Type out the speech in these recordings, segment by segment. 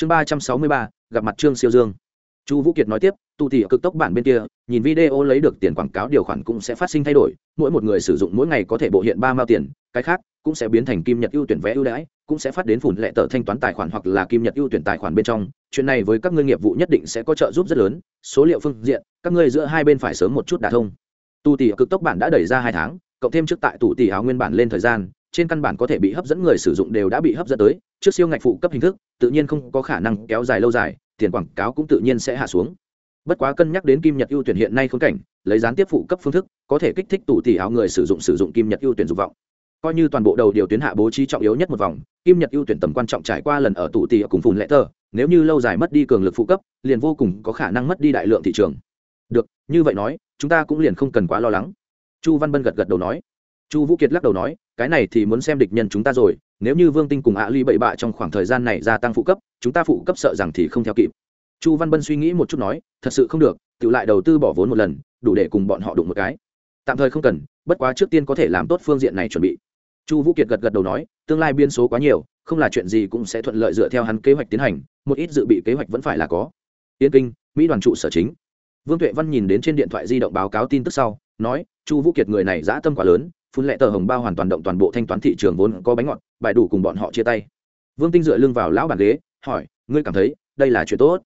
chương ba trăm sáu mươi ba, gặp mặt trương siêu dương. Chu vũ kiệt nói tiếp tu tỉ cực tốc bản bên kia, nhìn video lấy được tiền quảng cáo điều khoản cũng sẽ phát sinh thay đổi, mỗi một người sử dụng mỗi ngày có thể bộ hiện ba mao tiền, cái khác cũng sẽ biến thành kim nhật ưu tuyển vé ưu đãi, cũng sẽ phát đến phủn lệ tờ thanh toán tài khoản hoặc là kim nhật ưu tuyển tài khoản bên trong. Chuyện này với các ngươi nghiệp vụ nhất định sẽ có trợ giúp rất lớn, số liệu phương diện, các ngươi giữa hai bên phải sớm một chút đả thông. Tu tỉ cực tốc bản đã đẩy ra hai tháng, cộng thêm trước tại tụ tỉ áo nguyên bản lên thời gian trên căn bản có thể bị hấp dẫn người sử dụng đều đã bị hấp dẫn tới, trước siêu ngạch phụ cấp hình thức, tự nhiên không có khả năng kéo dài lâu dài, tiền quảng cáo cũng tự nhiên sẽ hạ xuống. Bất quá cân nhắc đến kim nhật ưu tuyển hiện nay khốn cảnh, lấy gián tiếp phụ cấp phương thức, có thể kích thích tủ tỷ áo người sử dụng sử dụng kim nhật ưu tuyển dục vọng. Coi như toàn bộ đầu điều tuyến hạ bố trí trọng yếu nhất một vòng, kim nhật ưu tuyển tầm quan trọng trải qua lần ở tủ tỷ cùng phùn lệ tờ, nếu như lâu dài mất đi cường lực phụ cấp, liền vô cùng có khả năng mất đi đại lượng thị trường. Được, như vậy nói, chúng ta cũng liền không cần quá lo lắng. Chu văn bân gật gật đầu nói chu vũ kiệt lắc đầu nói, cái này thì muốn xem địch nhân chúng ta rồi, nếu như vương tinh cùng ạ ly bậy bạ trong khoảng thời gian này gia tăng phụ cấp, chúng ta phụ cấp sợ rằng thì không theo kịp. Chu văn bân suy nghĩ một chút nói, thật sự không được, tự lại đầu tư bỏ vốn một lần, đủ để cùng bọn họ đụng một cái. Tạm thời không cần, bất quá trước tiên có thể làm tốt phương diện này chuẩn bị. Chu vũ kiệt gật gật đầu nói, tương lai biên số quá nhiều, không là chuyện gì cũng sẽ thuận lợi dựa theo hắn kế hoạch tiến hành, một ít dự bị kế hoạch vẫn phải là có. Yên kinh, mỹ đoàn trụ sở chính. Vương tuệ văn nhìn đến trên điện thoại di động báo cáo tin tức sau, nói, chu vũ kiệt người này dã tâm quá lớn phun lệ tờ hồng bao hoàn toàn động toàn bộ thanh toán thị trường vốn có bánh ngọt, bài đủ cùng bọn họ chia tay. Vương tinh dựa lưng vào lão bàn ghế, hỏi, ngươi cảm thấy đây là chuyện tốt?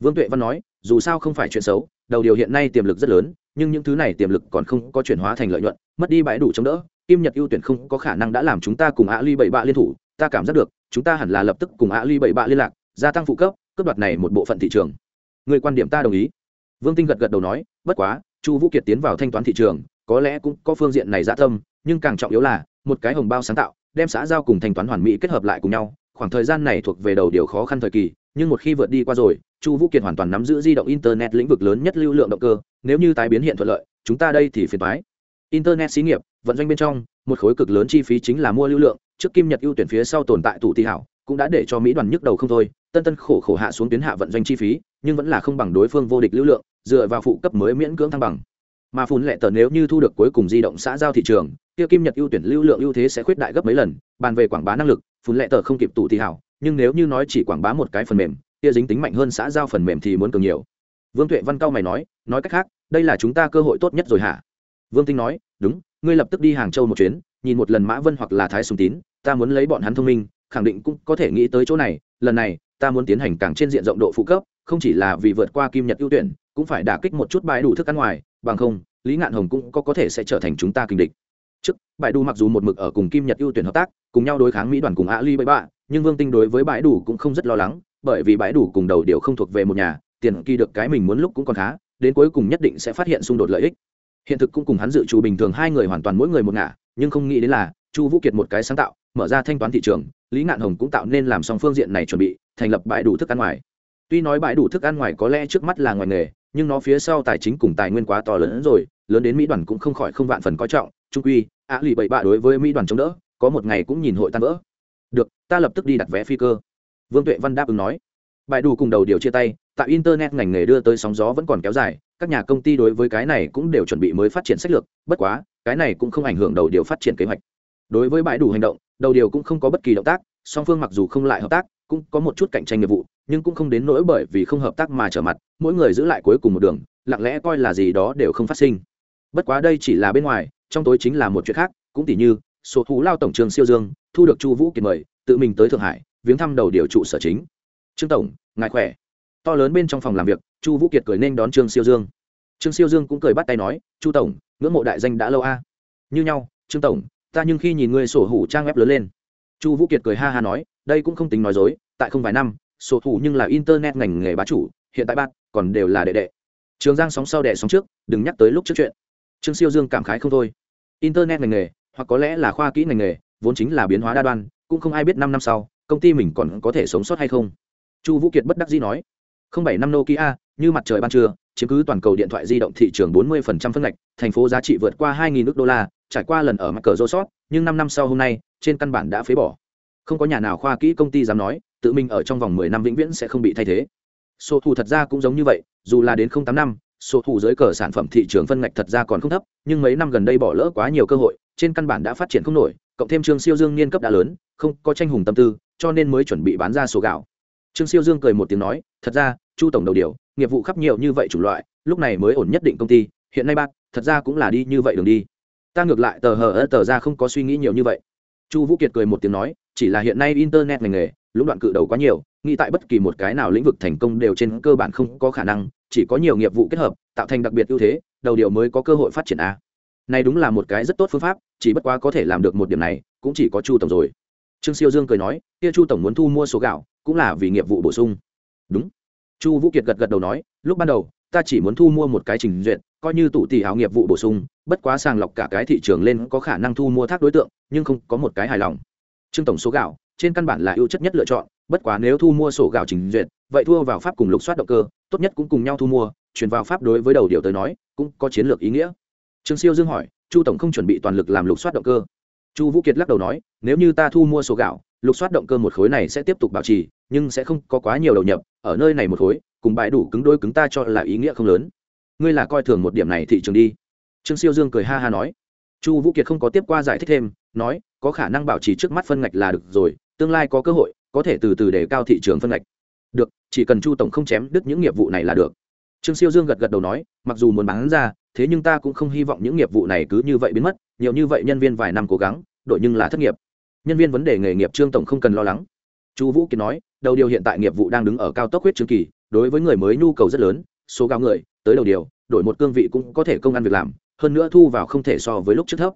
Vương tuệ văn nói, dù sao không phải chuyện xấu, đầu điều hiện nay tiềm lực rất lớn, nhưng những thứ này tiềm lực còn không có chuyển hóa thành lợi nhuận, mất đi bãi đủ chống đỡ, kim nhật ưu tuyển không có khả năng đã làm chúng ta cùng ạ ly bảy bạ liên thủ, ta cảm giác được, chúng ta hẳn là lập tức cùng ạ ly bảy bạ liên lạc, gia tăng phụ cấp cấp đoạt này một bộ phận thị trường. Người quan điểm ta đồng ý. Vương tinh gật gật đầu nói, bất quá, chu vũ kiệt tiến vào thanh toán thị trường, có lẽ cũng có phương diện này dạ tâm nhưng càng trọng yếu là, một cái hồng bao sáng tạo, đem xã giao cùng thanh toán hoàn mỹ kết hợp lại cùng nhau, khoảng thời gian này thuộc về đầu điều khó khăn thời kỳ, nhưng một khi vượt đi qua rồi, chu vũ kiệt hoàn toàn nắm giữ di động internet lĩnh vực lớn nhất lưu lượng động cơ, nếu như tái biến hiện thuận lợi, chúng ta đây thì phiền thoái internet xí nghiệp, vận doanh bên trong, một khối cực lớn chi phí chính là mua lưu lượng, trước kim nhật ưu tuyển phía sau tồn tại tụ tì hảo, cũng đã để cho mỹ đoàn nhức đầu không thôi, tân tân khổ khổ hạ xuống tuyến hạ vận doanh chi phí, nhưng vẫn là không bằng đối phương vô địch lưu lượng, dựa vào phụ cấp mới miễn cưỡng thăng bằng. Mà phun lệ tờ nếu như thu được cuối cùng di động xã giao thị trường kia kim nhật ưu tuyển lưu lượng ưu thế sẽ khuyết đại gấp mấy lần, bàn về quảng bá năng lực, phun lệ tờ không kịp tụ thì hảo, nhưng nếu như nói chỉ quảng bá một cái phần mềm, kia dính tính mạnh hơn xã giao phần mềm thì muốn cường nhiều. Vương tuệ văn cao mày nói nói cách khác, đây là chúng ta cơ hội tốt nhất rồi hả? Vương tinh nói, đúng, ngươi lập tức đi hàng châu một chuyến, nhìn một lần mã vân hoặc là thái sùng tín, ta muốn lấy bọn hắn thông minh, khẳng định cũng có thể nghĩ tới chỗ này, lần này, ta muốn tiến hành càng trên diện rộng độ phụ cấp, không chỉ là vì vượt qua kim nhật ưu tuyển, cũng phải đả kích một chút bãi đủ thức ăn ngoài, bằng không, lý ngạn hồng cũng có có thể sẽ trở thành chúng ta kinh địch trước, bãi đủ mặc dù một mực ở cùng kim nhật ưu tuyển hợp tác, cùng nhau đối kháng mỹ đoàn cùng ali ly bậy bạ nhưng vương tinh đối với bãi đủ cũng không rất lo lắng, bởi vì bãi đủ cùng đầu điều không thuộc về một nhà, tiền kỳ được cái mình muốn lúc cũng còn khá, đến cuối cùng nhất định sẽ phát hiện xung đột lợi ích. Hiện thực cũng cùng hắn dự trù bình thường hai người hoàn toàn mỗi người một ngả, nhưng không nghĩ đến là, chu vũ kiệt một cái sáng tạo, mở ra thanh toán thị trường, lý ngạn hồng cũng tạo nên làm xong phương diện này chuẩn bị, thành lập bãi đủ thức ăn ngoài. Tuy nói bãi đủ thức ăn ngoài có lẽ trước mắt là ngoài nghề, nhưng nó phía sau tài chính cùng tài nguyên quá to lớn hơn rồi, lớn đến mỹ đoàn cũng không khỏi không vạn phần coi trọng trung quy, ạ lì bậy bạ đối với mỹ đoàn chống đỡ, có một ngày cũng nhìn hội tan vỡ. Được, ta lập tức đi đặt vé phi cơ. Vương tuệ văn đáp ứng nói. Bãi đủ cùng đầu điều chia tay tại internet ngành nghề đưa tới sóng gió vẫn còn kéo dài, các nhà công ty đối với cái này cũng đều chuẩn bị mới phát triển sách lược, bất quá, cái này cũng không ảnh hưởng đầu điều phát triển kế hoạch. Đối với bãi đủ hành động, đầu điều cũng không có bất kỳ động tác, song phương mặc dù không lại hợp tác, cũng có một chút cạnh tranh nghiệp vụ, nhưng cũng không đến nỗi bởi vì không hợp tác mà trở mặt, mỗi người giữ lại cuối cùng một đường, lặng lẽ coi là gì đó đều không phát sinh. Bất quá đây chỉ là bên ngoài trong tối chính là một chuyện khác, cũng tỷ như số thú lao tổng trường siêu dương, thu được chu vũ kiệt mời, tự mình tới thượng hải, viếng thăm đầu điều trụ sở chính. Trương tổng, ngài khỏe? To lớn bên trong phòng làm việc, chu vũ kiệt cười nên đón trương siêu dương. Trương siêu dương cũng cười bắt tay nói, chu tổng, ngưỡng mộ đại danh đã lâu a. Như nhau, trương tổng, ta nhưng khi nhìn ngươi sổ hủ trang web lớn lên. Chu vũ kiệt cười ha ha nói, đây cũng không tính nói dối, tại không vài năm, sổ thủ nhưng là internet ngành nghề bá chủ, hiện tại bạn, còn đều là đệ đệ. Trường giang sóng sau đệ sóng trước, đừng nhắc tới lúc trước chuyện trương siêu dương cảm khái không thôi. Internet ngành nghề, hoặc có lẽ là khoa kỹ ngành nghề, vốn chính là biến hóa đa đoan, cũng không ai biết năm năm sau, công ty mình còn có thể sống sót hay không. Chu vũ kiệt bất đắc dĩ nói, không bảy năm nokia, như mặt trời ban trưa, chiếm cứ toàn cầu điện thoại di động thị trường 40% phân ngạch, thành phố giá trị vượt qua 2.000 nước đô la, trải qua lần ở mặt cờ rô sót, nhưng năm năm sau hôm nay, trên căn bản đã phế bỏ. Không có nhà nào khoa kỹ công ty dám nói, tự mình ở trong vòng 10 năm vĩnh viễn sẽ không bị thay thế. Số thu thật ra cũng giống như vậy, dù là đến 08 năm số thủ dưới cờ sản phẩm thị trường phân ngạch thật ra còn không thấp, nhưng mấy năm gần đây bỏ lỡ quá nhiều cơ hội, trên căn bản đã phát triển không nổi, cộng thêm trương siêu dương niên cấp đã lớn, không có tranh hùng tâm tư, cho nên mới chuẩn bị bán ra số gạo. Trương siêu dương cười một tiếng nói, thật ra, chu tổng đầu điều, nghiệp vụ khắp nhiều như vậy chủng loại, lúc này mới ổn nhất định công ty, hiện nay bác, thật ra cũng là đi như vậy đường đi. Ta ngược lại tờ hờ tờ ra không có suy nghĩ nhiều như vậy. Chu vũ kiệt cười một tiếng nói, chỉ là hiện nay internet ngành nghề, lũng đoạn cự đầu quá nhiều, nghĩ tại bất kỳ một cái nào lĩnh vực thành công đều trên cơ bản không có khả năng chỉ có nhiều nghiệp vụ kết hợp, tạo thành đặc biệt ưu thế, đầu điều mới có cơ hội phát triển a. Này đúng là một cái rất tốt phương pháp, chỉ bất quá có thể làm được một điểm này, cũng chỉ có chu tổng rồi. Trương siêu dương cười nói, kia chu tổng muốn thu mua số gạo, cũng là vì nghiệp vụ bổ sung. Đúng. Chu vũ kiệt gật gật đầu nói, lúc ban đầu, ta chỉ muốn thu mua một cái trình duyệt, coi như tụ tỷ áo nghiệp vụ bổ sung, bất quá sàng lọc cả cái thị trường lên có khả năng thu mua thác đối tượng, nhưng không có một cái hài lòng. Trương tổng số gạo, trên căn bản là ưu chất nhất lựa chọn, bất quá nếu thu mua sổ gạo trình duyệt vậy thua vào pháp cùng lục soát động cơ, tốt nhất cũng cùng nhau thu mua, chuyển vào pháp đối với đầu điều tới nói, cũng có chiến lược ý nghĩa. Trương siêu dương hỏi, chu tổng không chuẩn bị toàn lực làm lục soát động cơ. Chu vũ kiệt lắc đầu nói, nếu như ta thu mua số gạo, lục soát động cơ một khối này sẽ tiếp tục bảo trì, nhưng sẽ không có quá nhiều đầu nhập, ở nơi này một khối, cùng bãi đủ cứng đôi cứng ta cho là ý nghĩa không lớn. Ngươi là coi thường một điểm này thị trường đi. Trương siêu dương cười ha ha nói. Chu vũ kiệt không có tiếp qua giải thích thêm, nói, có khả năng bảo trì trước mắt phân ngạch là được rồi, tương lai có cơ hội, có thể từ từ để cao thị trường phân ngạch được, chỉ cần chu tổng không chém đứt những nghiệp vụ này là được. Trương siêu dương gật gật đầu nói, mặc dù muốn bán ra, thế nhưng ta cũng không hy vọng những nghiệp vụ này cứ như vậy biến mất, nhiều như vậy nhân viên vài năm cố gắng, đội nhưng là thất nghiệp. Nhân viên vấn đề nghề nghiệp trương tổng không cần lo lắng. Chu vũ kiến nói, đầu điều hiện tại nghiệp vụ đang đứng ở cao tốc huyết trường kỳ, đối với người mới nhu cầu rất lớn, số cao người, tới đầu điều, đổi một cương vị cũng có thể công ăn việc làm, hơn nữa thu vào không thể so với lúc trước thấp.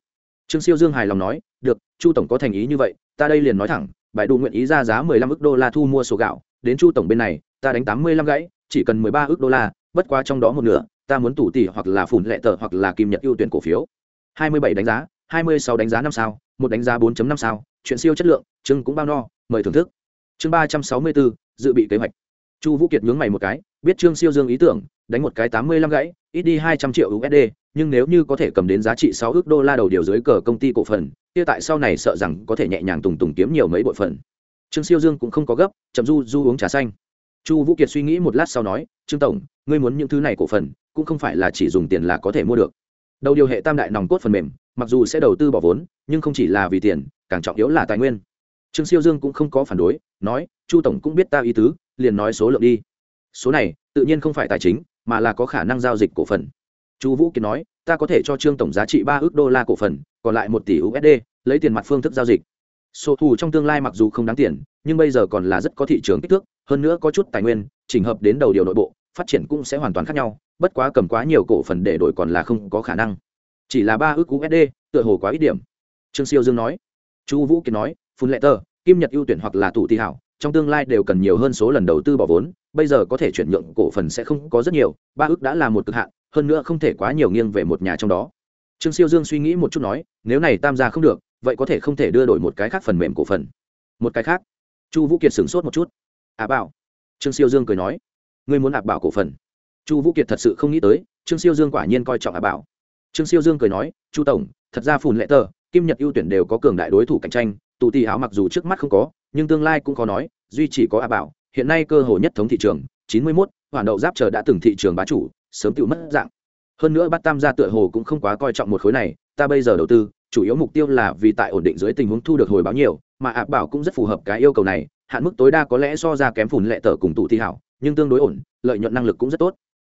Trương siêu dương hài lòng nói, được, chu tổng có thành ý như vậy, ta đây liền nói thẳng, bài đủ nguyện ý ra giá mười lăm ức đô la thu mua số gạo đến chu tổng bên này, ta đánh tám mươi lăm gãy, chỉ cần mười ba ước đô la, bất quá trong đó một nửa, ta muốn tủ tỷ hoặc là phủn lệ tờ hoặc là kim nhật ưu tuyển cổ phiếu. hai mươi bảy đánh giá, hai mươi sáu đánh giá năm sao, một đánh giá bốn năm sao, chuyện siêu chất lượng chưng cũng bao no, mời thưởng thức. Chương ba trăm sáu mươi bốn dự bị kế hoạch. Chu vũ kiệt nhướng mày một cái, biết trương siêu dương ý tưởng, đánh một cái tám mươi lăm gãy, ít đi hai trăm triệu usd nhưng nếu như có thể cầm đến giá trị sáu ước đô la đầu điều dưới cờ công ty cổ phần, kia tại sau này sợ rằng có thể nhẹ nhàng tùng tùng kiếm nhiều mấy bội phần trương siêu dương cũng không có gấp, chậm du du uống trà xanh. Chu vũ kiệt suy nghĩ một lát sau nói, trương tổng, ngươi muốn những thứ này cổ phần, cũng không phải là chỉ dùng tiền là có thể mua được. Đầu điều hệ tam đại nòng cốt phần mềm, mặc dù sẽ đầu tư bỏ vốn, nhưng không chỉ là vì tiền, càng trọng yếu là tài nguyên. Trương siêu dương cũng không có phản đối, nói, chu tổng cũng biết ta ý tứ, liền nói số lượng đi. Số này, tự nhiên không phải tài chính, mà là có khả năng giao dịch cổ phần. Chu vũ kiệt nói, ta có thể cho trương tổng giá trị ba ước đô la cổ phần, còn lại một tỷ usd lấy tiền mặt phương thức giao dịch số thù trong tương lai mặc dù không đáng tiền, nhưng bây giờ còn là rất có thị trường kích thước, hơn nữa có chút tài nguyên, chỉnh hợp đến đầu điều nội bộ, phát triển cũng sẽ hoàn toàn khác nhau, bất quá cầm quá nhiều cổ phần để đổi còn là không có khả năng. Chỉ là ba ước usd tựa hồ quá ít điểm. Trương siêu dương nói. Chu vũ kiệt nói, phun lệ tờ kim nhật ưu tuyển hoặc là tụ tì hảo, trong tương lai đều cần nhiều hơn số lần đầu tư bỏ vốn, bây giờ có thể chuyển nhượng cổ phần sẽ không có rất nhiều, ba ước đã là một cực hạn, hơn nữa không thể quá nhiều nghiêng về một nhà trong đó. Trương siêu dương suy nghĩ một chút nói, nếu này tam gia không được vậy có thể không thể đưa đổi một cái khác phần mềm cổ phần. Một cái khác. Chu vũ kiệt sửng sốt một chút. À bảo. Trương siêu dương cười nói. Ngươi muốn ạp bảo cổ phần. Chu vũ kiệt thật sự không nghĩ tới trương siêu dương quả nhiên coi trọng ạp bảo. Trương siêu dương cười nói chu tổng thật ra phùn lệ tờ kim nhật ưu tuyển đều có cường đại đối thủ cạnh tranh tụ tì áo mặc dù trước mắt không có nhưng tương lai cũng có nói duy chỉ có ạ bảo. Hiện nay cơ hội nhất thống thị trường chín mươi 91, hoàn đậu giáp chờ đã từng thị trường bá chủ sớm tự mất dạng. Hơn nữa bắt tam gia tựa hồ cũng không quá coi trọng một khối này ta bây giờ đầu tư chủ yếu mục tiêu là vì tại ổn định dưới tình huống thu được hồi báo nhiều, mà ạ bảo cũng rất phù hợp cái yêu cầu này, hạn mức tối đa có lẽ so ra kém phùn lệ tờ cùng tụ thi hảo, nhưng tương đối ổn, lợi nhuận năng lực cũng rất tốt.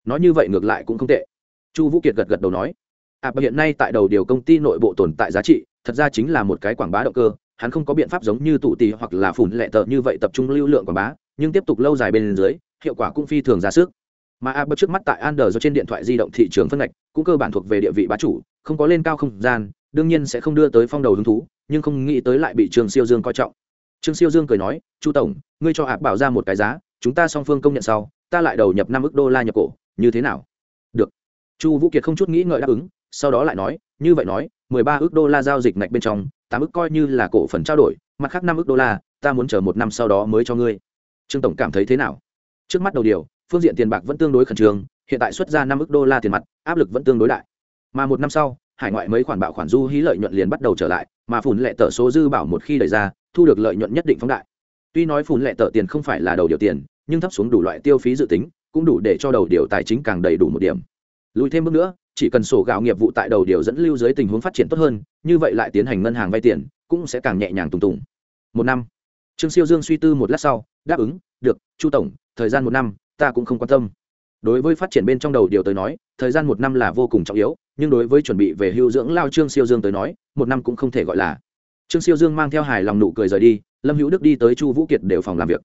Nói như vậy ngược lại cũng không tệ. Chu vũ kiệt gật gật đầu nói ạp hiện nay tại đầu điều công ty nội bộ tồn tại giá trị, thật ra chính là một cái quảng bá động cơ, hắn không có biện pháp giống như tụ tì hoặc là phùn lệ tờ như vậy tập trung lưu lượng quảng bá, nhưng tiếp tục lâu dài bên dưới, hiệu quả cũng phi thường ra sức. Mà a trước mắt tại Android do trên điện thoại di động thị trường phân ngạch, cũng cơ bản thuộc về địa vị bá chủ, không có lên cao không gian đương nhiên sẽ không đưa tới phong đầu hứng thú, nhưng không nghĩ tới lại bị trương siêu dương coi trọng. Trương siêu dương cười nói, chu tổng, ngươi cho hạp bảo ra một cái giá, chúng ta song phương công nhận sau, ta lại đầu nhập năm ức đô la nhập cổ, như thế nào? Được. Chu vũ kiệt không chút nghĩ ngợi đáp ứng, sau đó lại nói, như vậy nói, mười ba ước đô la giao dịch ngạch bên trong, tám ước coi như là cổ phần trao đổi, mặt khác năm ước đô la, ta muốn chờ một năm sau đó mới cho ngươi. Trương tổng cảm thấy thế nào? Trước mắt đầu điều, phương diện tiền bạc vẫn tương đối khẩn trương, hiện tại xuất ra năm ước đô la tiền mặt, áp lực vẫn tương đối đại. Mà một năm sau hải ngoại mấy khoản bạo khoản du hí lợi nhuận liền bắt đầu trở lại, mà phủn lệ tờ số dư bảo một khi đẩy ra, thu được lợi nhuận nhất định phóng đại. Tuy nói phủn lệ tờ tiền không phải là đầu điều tiền, nhưng thấp xuống đủ loại tiêu phí dự tính, cũng đủ để cho đầu điều tài chính càng đầy đủ một điểm. Lùi thêm bước nữa, chỉ cần sổ gạo nghiệp vụ tại đầu điều dẫn lưu dưới tình huống phát triển tốt hơn, như vậy lại tiến hành ngân hàng vay tiền, cũng sẽ càng nhẹ nhàng tùng tùng. Một năm. Trương siêu dương suy tư một lát sau, đáp ứng, được, chu tổng, thời gian một năm, ta cũng không quan tâm. Đối với phát triển bên trong đầu điều tới nói, thời gian một năm là vô cùng trọng yếu nhưng đối với chuẩn bị về hưu dưỡng lao trương siêu dương tới nói, một năm cũng không thể gọi là. Trương siêu dương mang theo hài lòng nụ cười rời đi, lâm hữu đức đi tới chu vũ kiệt đều phòng làm việc.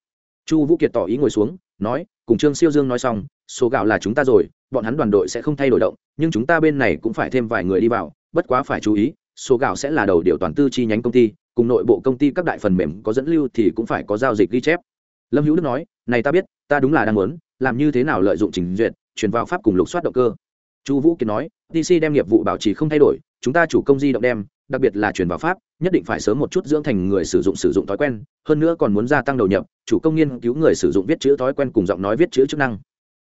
Chu vũ kiệt tỏ ý ngồi xuống, nói, cùng trương siêu dương nói xong, số gạo là chúng ta rồi, bọn hắn đoàn đội sẽ không thay đổi động, nhưng chúng ta bên này cũng phải thêm vài người đi vào, bất quá phải chú ý, số gạo sẽ là đầu điều toàn tư chi nhánh công ty, cùng nội bộ công ty các đại phần mềm có dẫn lưu thì cũng phải có giao dịch ghi chép. Lâm hữu đức nói, này ta biết, ta đúng là đang muốn, làm như thế nào lợi dụng trình duyệt, chuyển vào pháp cùng lục soát động cơ chu vũ kiệt nói dc đem nghiệp vụ bảo trì không thay đổi, chúng ta chủ công di động đem, đặc biệt là chuyển vào pháp, nhất định phải sớm một chút dưỡng thành người sử dụng sử dụng thói quen, hơn nữa còn muốn gia tăng đầu nhập, chủ công nghiên cứu người sử dụng viết chữ thói quen cùng giọng nói viết chữ chức năng.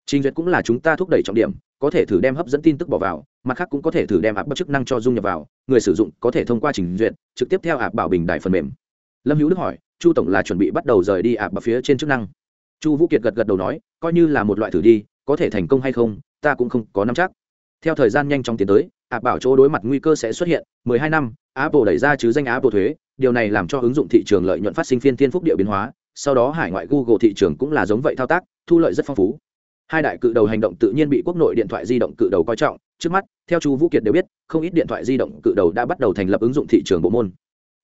Trình duyệt cũng là chúng ta thúc đẩy trọng điểm, có thể thử đem hấp dẫn tin tức bỏ vào, mặt khác cũng có thể thử đem áp bất chức năng cho dung nhập vào, người sử dụng có thể thông qua trình duyệt, trực tiếp theo áp bảo bình đại phần mềm. Lâm hữu đức hỏi, chu tổng là chuẩn bị bắt đầu rời đi áp vào phía trên chức năng? Chu vũ kiệt gật gật đầu nói, coi như là một loại thử đi, có thể thành công hay không, ta cũng không có nắm chắc theo thời gian nhanh chóng tiến tới ạ bảo chỗ đối mặt nguy cơ sẽ xuất hiện 12 năm, apple đẩy ra chứ danh apple thuế, điều này làm cho ứng dụng thị trường lợi nhuận phát sinh phiên thiên phúc địa biến hóa, sau đó hải ngoại google thị trường cũng là giống vậy thao tác, thu lợi rất phong phú. Hai đại cự đầu hành động tự nhiên bị quốc nội điện thoại di động cự đầu coi trọng, trước mắt, theo chu vũ kiệt đều biết, không ít điện thoại di động cự đầu đã bắt đầu thành lập ứng dụng thị trường bộ môn.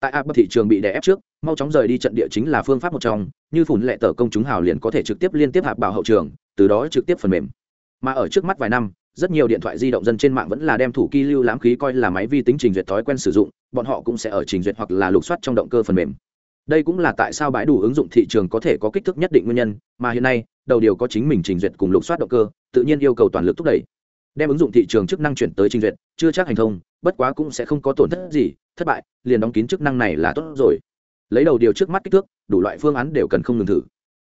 Tại app thị trường bị đè ép trước, mau chóng rời đi trận địa chính là phương pháp một trong, như phủn lệ tờ công chúng hào liền có thể trực tiếp liên tiếp hạp bảo hậu trường, từ đó trực tiếp phần mềm. Mà ở trước mắt vài năm rất nhiều điện thoại di động dân trên mạng vẫn là đem thủ kỳ lưu lãm khí coi là máy vi tính trình duyệt thói quen sử dụng, bọn họ cũng sẽ ở trình duyệt hoặc là lục soát trong động cơ phần mềm. Đây cũng là tại sao bãi đủ ứng dụng thị trường có thể có kích thước nhất định nguyên nhân, mà hiện nay, đầu điều có chính mình trình duyệt cùng lục soát động cơ, tự nhiên yêu cầu toàn lực thúc đẩy. Đem ứng dụng thị trường chức năng chuyển tới trình duyệt, chưa chắc hành thông, bất quá cũng sẽ không có tổn thất gì, thất bại, liền đóng kín chức năng này là tốt rồi. Lấy đầu điều trước mắt kích thước, đủ loại phương án đều cần không ngừng thử.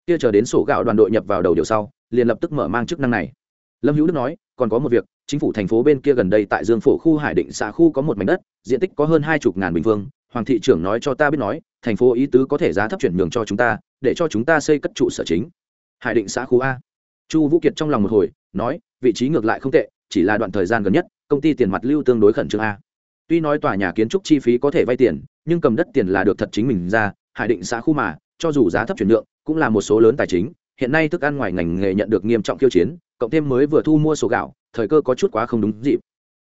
Kia chờ đến sổ gạo đoàn đội nhập vào đầu điều sau, liền lập tức mở mang chức năng này. Lâm hữu đức nói còn có một việc, chính phủ thành phố bên kia gần đây tại dương phổ khu hải định xã khu có một mảnh đất, diện tích có hơn hai chục ngàn bình phương. Hoàng thị trưởng nói cho ta biết nói, thành phố ý tứ có thể giá thấp chuyển nhường cho chúng ta, để cho chúng ta xây cất trụ sở chính. Hải định xã khu a. Chu vũ kiệt trong lòng một hồi, nói, vị trí ngược lại không tệ, chỉ là đoạn thời gian gần nhất, công ty tiền mặt lưu tương đối khẩn trương a. Tuy nói tòa nhà kiến trúc chi phí có thể vay tiền, nhưng cầm đất tiền là được thật chính mình ra, hải định xã khu mà, cho dù giá thấp chuyển nhượng, cũng là một số lớn tài chính. Hiện nay thức ăn ngoài ngành nghề nhận được nghiêm trọng khiêu chiến cộng thêm mới vừa thu mua sổ gạo, thời cơ có chút quá không đúng dịp.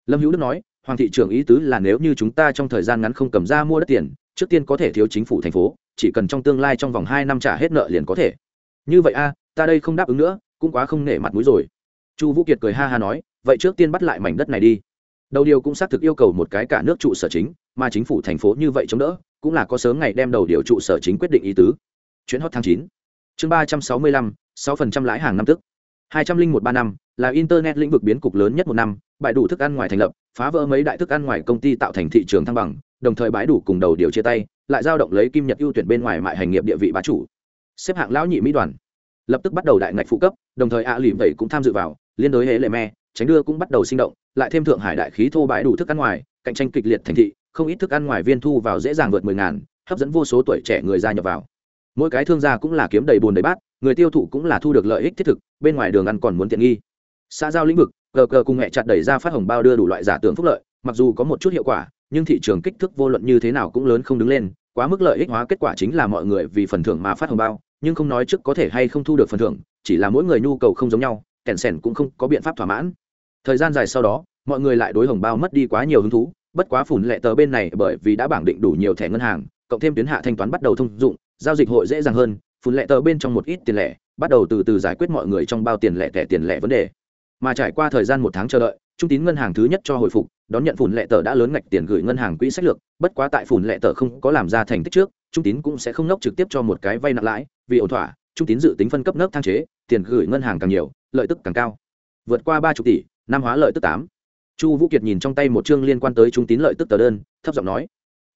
Lâm hữu đức nói, hoàng thị trưởng ý tứ là nếu như chúng ta trong thời gian ngắn không cầm ra mua đất tiền, trước tiên có thể thiếu chính phủ thành phố, chỉ cần trong tương lai trong vòng hai năm trả hết nợ liền có thể. Như vậy a, ta đây không đáp ứng nữa, cũng quá không nể mặt mũi rồi. Chu vũ kiệt cười ha ha nói, vậy trước tiên bắt lại mảnh đất này đi. Đầu điều cũng xác thực yêu cầu một cái cả nước trụ sở chính, mà chính phủ thành phố như vậy chống đỡ, cũng là có sớm ngày đem đầu điều trụ sở chính quyết định ý tứ. Chuyến hot tháng chín. Chương ba trăm sáu mươi lăm, sáu phần trăm lãi hàng năm tức hai trăm linh một ba năm, là internet lĩnh vực biến cục lớn nhất một năm, bãi đủ thức ăn ngoài thành lập, phá vỡ mấy đại thức ăn ngoài công ty tạo thành thị trường thăng bằng, đồng thời bãi đủ cùng đầu điều chia tay, lại giao động lấy kim nhật ưu tuyển bên ngoài mại hành nghiệp địa vị bá chủ. Xếp hạng lão nhị mỹ đoàn. Lập tức bắt đầu đại ngạch phụ cấp, đồng thời ạ à lìm vậy cũng tham dự vào, liên đối hễ lệ me, tránh đưa cũng bắt đầu sinh động, lại thêm thượng hải đại khí thô bãi đủ thức ăn ngoài, cạnh tranh kịch liệt thành thị, không ít thức ăn ngoài viên thu vào dễ dàng vượt mười ngàn, hấp dẫn vô số tuổi trẻ người gia nhập vào mỗi cái thương gia cũng là kiếm đầy bùn đầy bát, người tiêu thụ cũng là thu được lợi ích thiết thực, bên ngoài đường ăn còn muốn tiện nghi. Xã giao lĩnh vực gờ gờ cùng mẹ chặt đẩy ra phát hồng bao đưa đủ loại giả tưởng phúc lợi, mặc dù có một chút hiệu quả, nhưng thị trường kích thước vô luận như thế nào cũng lớn không đứng lên, quá mức lợi ích hóa kết quả chính là mọi người vì phần thưởng mà phát hồng bao, nhưng không nói trước có thể hay không thu được phần thưởng, chỉ là mỗi người nhu cầu không giống nhau, kèn sẻn cũng không có biện pháp thỏa mãn. Thời gian dài sau đó, mọi người lại đối hồng bao mất đi quá nhiều hứng thú, bất quá phủn lệ tờ bên này bởi vì đã bảng định đủ nhiều thẻ ngân hàng, cộng thêm tuyến hạ thanh toán bắt đầu thông dụng giao dịch hội dễ dàng hơn, phun lệ tờ bên trong một ít tiền lẻ, bắt đầu từ từ giải quyết mọi người trong bao tiền lẻ thẻ tiền lẻ vấn đề. Mà trải qua thời gian một tháng chờ đợi, trung tín ngân hàng thứ nhất cho hồi phục, đón nhận phủn lệ tờ đã lớn ngạch tiền gửi ngân hàng quỹ sách lược, bất quá tại phủn lệ tờ không có làm ra thành tích trước, trung tín cũng sẽ không nốc trực tiếp cho một cái vay nặng lãi, vì ổn thỏa, trung tín dự tính phân cấp nấc thang chế, tiền gửi ngân hàng càng nhiều, lợi tức càng cao. Vượt qua ba chục tỷ, năm hóa lợi tức tám. Chu vũ kiệt nhìn trong tay một chương liên quan tới trung tín lợi tức tờ đơn, thấp giọng nói.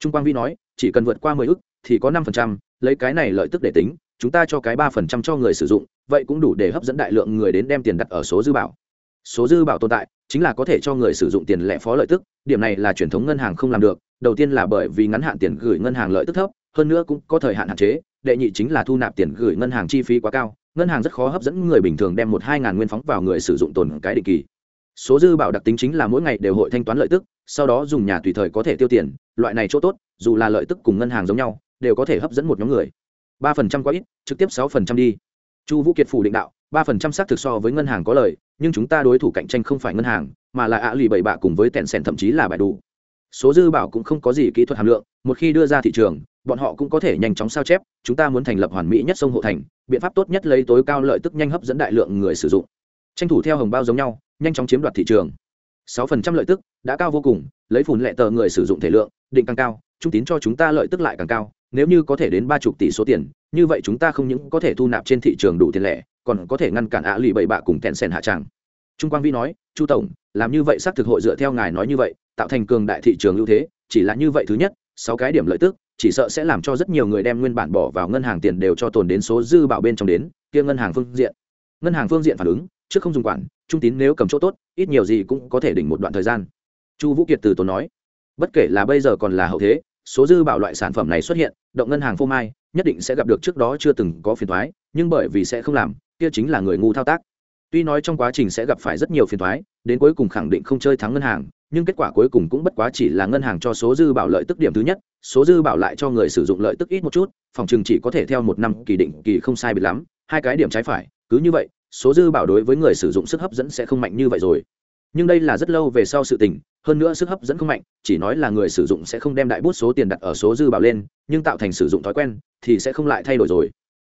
Trung quang vi nói, chỉ cần vượt qua mười ức, thì có năm phần trăm lấy cái này lợi tức để tính, chúng ta cho cái ba phần trăm cho người sử dụng, vậy cũng đủ để hấp dẫn đại lượng người đến đem tiền đặt ở số dư bảo. Số dư bảo tồn tại, chính là có thể cho người sử dụng tiền lẻ phó lợi tức, điểm này là truyền thống ngân hàng không làm được, đầu tiên là bởi vì ngắn hạn tiền gửi ngân hàng lợi tức thấp, hơn nữa cũng có thời hạn hạn chế, đệ nhị chính là thu nạp tiền gửi ngân hàng chi phí quá cao, ngân hàng rất khó hấp dẫn người bình thường đem một hai ngàn nguyên phóng vào người sử dụng tồn cái định kỳ. Số dư bảo đặc tính chính là mỗi ngày đều hội thanh toán lợi tức, sau đó dùng nhà tùy thời có thể tiêu tiền, loại này chỗ tốt, dù là lợi tức cùng ngân hàng giống nhau đều có thể hấp dẫn một nhóm người. Ba phần trăm quá ít, trực tiếp sáu phần trăm đi. Chu vũ kiệt phủ định đạo, ba phần trăm xác thực so với ngân hàng có lời nhưng chúng ta đối thủ cạnh tranh không phải ngân hàng, mà là ạ lì bảy bạ cùng với tèn sèn thậm chí là bài đủ. Số dư bảo cũng không có gì kỹ thuật hàm lượng, một khi đưa ra thị trường, bọn họ cũng có thể nhanh chóng sao chép, chúng ta muốn thành lập hoàn mỹ nhất sông hộ thành, biện pháp tốt nhất lấy tối cao lợi tức nhanh hấp dẫn đại lượng người sử dụng. Tranh thủ theo hồng bao giống nhau, nhanh chóng chiếm đoạt thị trường. Sáu phần trăm lợi tức, đã cao vô cùng, lấy phùn lệ tờ người sử dụng thể lượng, định càng cao, trung tín cho chúng ta lợi tức lại càng cao nếu như có thể đến ba chục tỷ số tiền, như vậy chúng ta không những có thể thu nạp trên thị trường đủ tiền lẻ, còn có thể ngăn cản ạ lì bậy bạ cùng tèn sen hạ tràng. Trung quang vĩ nói, chu tổng, làm như vậy xác thực hội dựa theo ngài nói như vậy, tạo thành cường đại thị trường ưu thế, chỉ là như vậy thứ nhất, sáu cái điểm lợi tức, chỉ sợ sẽ làm cho rất nhiều người đem nguyên bản bỏ vào ngân hàng tiền đều cho tồn đến số dư bảo bên trong đến, kia ngân hàng phương diện. Ngân hàng phương diện phản ứng, trước không dùng quản, trung tín nếu cầm chỗ tốt, ít nhiều gì cũng có thể đỉnh một đoạn thời gian. Chu vũ kiệt từ tốn nói, bất kể là bây giờ còn là hậu thế số dư bảo loại sản phẩm này xuất hiện, động ngân hàng phô mai, nhất định sẽ gặp được trước đó chưa từng có phiền thoái nhưng bởi vì sẽ không làm, kia chính là người ngu thao tác. Tuy nói trong quá trình sẽ gặp phải rất nhiều phiền thoái đến cuối cùng khẳng định không chơi thắng ngân hàng, nhưng kết quả cuối cùng cũng bất quá chỉ là ngân hàng cho số dư bảo lợi tức điểm thứ nhất, số dư bảo lại cho người sử dụng lợi tức ít một chút, phòng chừng chỉ có thể theo một năm kỳ định kỳ không sai biệt lắm, hai cái điểm trái phải, cứ như vậy, số dư bảo đối với người sử dụng sức hấp dẫn sẽ không mạnh như vậy rồi nhưng đây là rất lâu về sau sự tình, hơn nữa sức hấp dẫn không mạnh, chỉ nói là người sử dụng sẽ không đem đại bút số tiền đặt ở số dư bảo lên, nhưng tạo thành sử dụng thói quen thì sẽ không lại thay đổi rồi.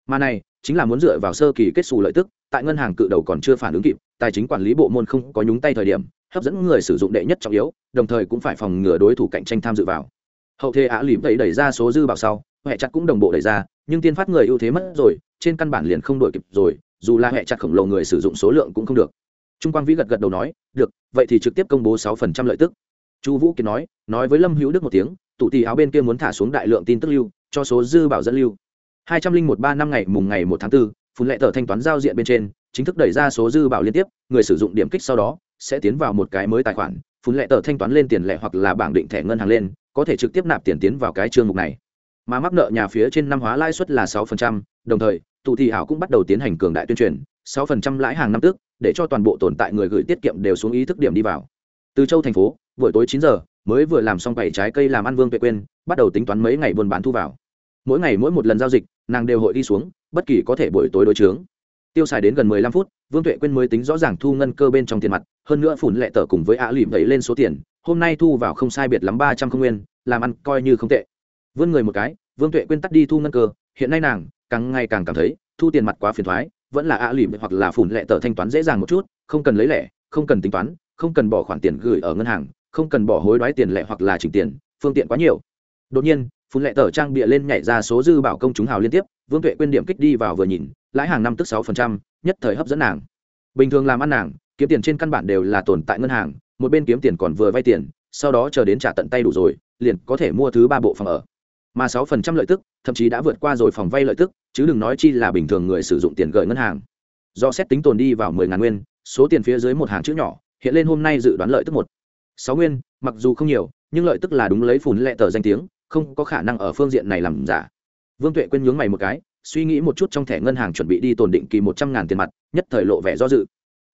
Mà này, chính là muốn dựa vào sơ kỳ kết xù lợi tức, tại ngân hàng cự đầu còn chưa phản ứng kịp, tài chính quản lý bộ môn không có nhúng tay thời điểm, hấp dẫn người sử dụng đệ nhất trọng yếu, đồng thời cũng phải phòng ngừa đối thủ cạnh tranh tham dự vào. Hậu thế á lìm đẩy đẩy ra số dư bảo sau hệ chặt cũng đồng bộ đẩy ra, nhưng tiên phát người ưu thế mất rồi, trên căn bản liền không đổi kịp rồi, dù là hệ chặt khổng lồ người sử dụng số lượng cũng không được trung quang vĩ gật gật đầu nói được vậy thì trực tiếp công bố sáu phần trăm lợi tức. Chu vũ kiệt nói nói với lâm hữu đức một tiếng tụ tì áo bên kia muốn thả xuống đại lượng tin tức lưu cho số dư bảo dẫn lưu. Hai trăm linh một ba năm ngày mùng ngày một tháng 4, phun lệ tờ thanh toán giao diện bên trên chính thức đẩy ra số dư bảo liên tiếp người sử dụng điểm kích sau đó sẽ tiến vào một cái mới tài khoản phun lệ tờ thanh toán lên tiền lẻ hoặc là bảng định thẻ ngân hàng lên có thể trực tiếp nạp tiền tiến vào cái chương mục này. Mà mắc nợ nhà phía trên năm hóa lãi suất là sáu phần trăm, đồng thời tụ thị ảo cũng bắt đầu tiến hành cường đại tuyên truyền sáu phần trăm lãi hàng năm tức để cho toàn bộ tồn tại người gửi tiết kiệm đều xuống ý thức điểm đi vào. Từ châu thành phố, buổi tối chín giờ, mới vừa làm xong bảy trái cây làm ăn vương tuệ quên bắt đầu tính toán mấy ngày buôn bán thu vào. Mỗi ngày mỗi một lần giao dịch, nàng đều hội đi xuống, bất kỳ có thể buổi tối đối chướng. Tiêu xài đến gần mười lăm phút, vương tuệ quên mới tính rõ ràng thu ngân cơ bên trong tiền mặt, hơn nữa phủn lệ tờ cùng với ạ lìm đẩy lên số tiền, hôm nay thu vào không sai biệt lắm ba trăm không nguyên, làm ăn coi như không tệ. Vươn người một cái, vương tuệ quên tắt đi thu ngân cơ, hiện nay nàng càng ngày càng cảm thấy thu tiền mặt quá phiền thoái vẫn là ạ lìm hoặc là phủn lệ tờ thanh toán dễ dàng một chút, không cần lấy lẻ, không cần tính toán, không cần bỏ khoản tiền gửi ở ngân hàng, không cần bỏ hối đoái tiền lẻ hoặc là chỉnh tiền, phương tiện quá nhiều. Đột nhiên phun lệ tờ trang bịa lên nhảy ra số dư bảo công chúng hào liên tiếp, vương tuệ quên điểm kích đi vào vừa nhìn, lãi hàng năm tức sáu phần trăm, nhất thời hấp dẫn nàng. Bình thường làm ăn nàng, kiếm tiền trên căn bản đều là tồn tại ngân hàng, một bên kiếm tiền còn vừa vay tiền, sau đó chờ đến trả tận tay đủ rồi, liền có thể mua thứ ba bộ phòng ở mà sáu phần trăm lợi tức, thậm chí đã vượt qua rồi phòng vay lợi tức, chứ đừng nói chi là bình thường người sử dụng tiền gửi ngân hàng. Do xét tính tồn đi vào mười ngàn nguyên, số tiền phía dưới một hàng chữ nhỏ, hiện lên hôm nay dự đoán lợi tức một. Sáu nguyên, mặc dù không nhiều, nhưng lợi tức là đúng lấy phùn lệ tờ danh tiếng, không có khả năng ở phương diện này làm giả. Vương tuệ quên nhướng mày một cái, suy nghĩ một chút trong thẻ ngân hàng chuẩn bị đi tồn định kỳ một trăm ngàn tiền mặt, nhất thời lộ vẻ do dự.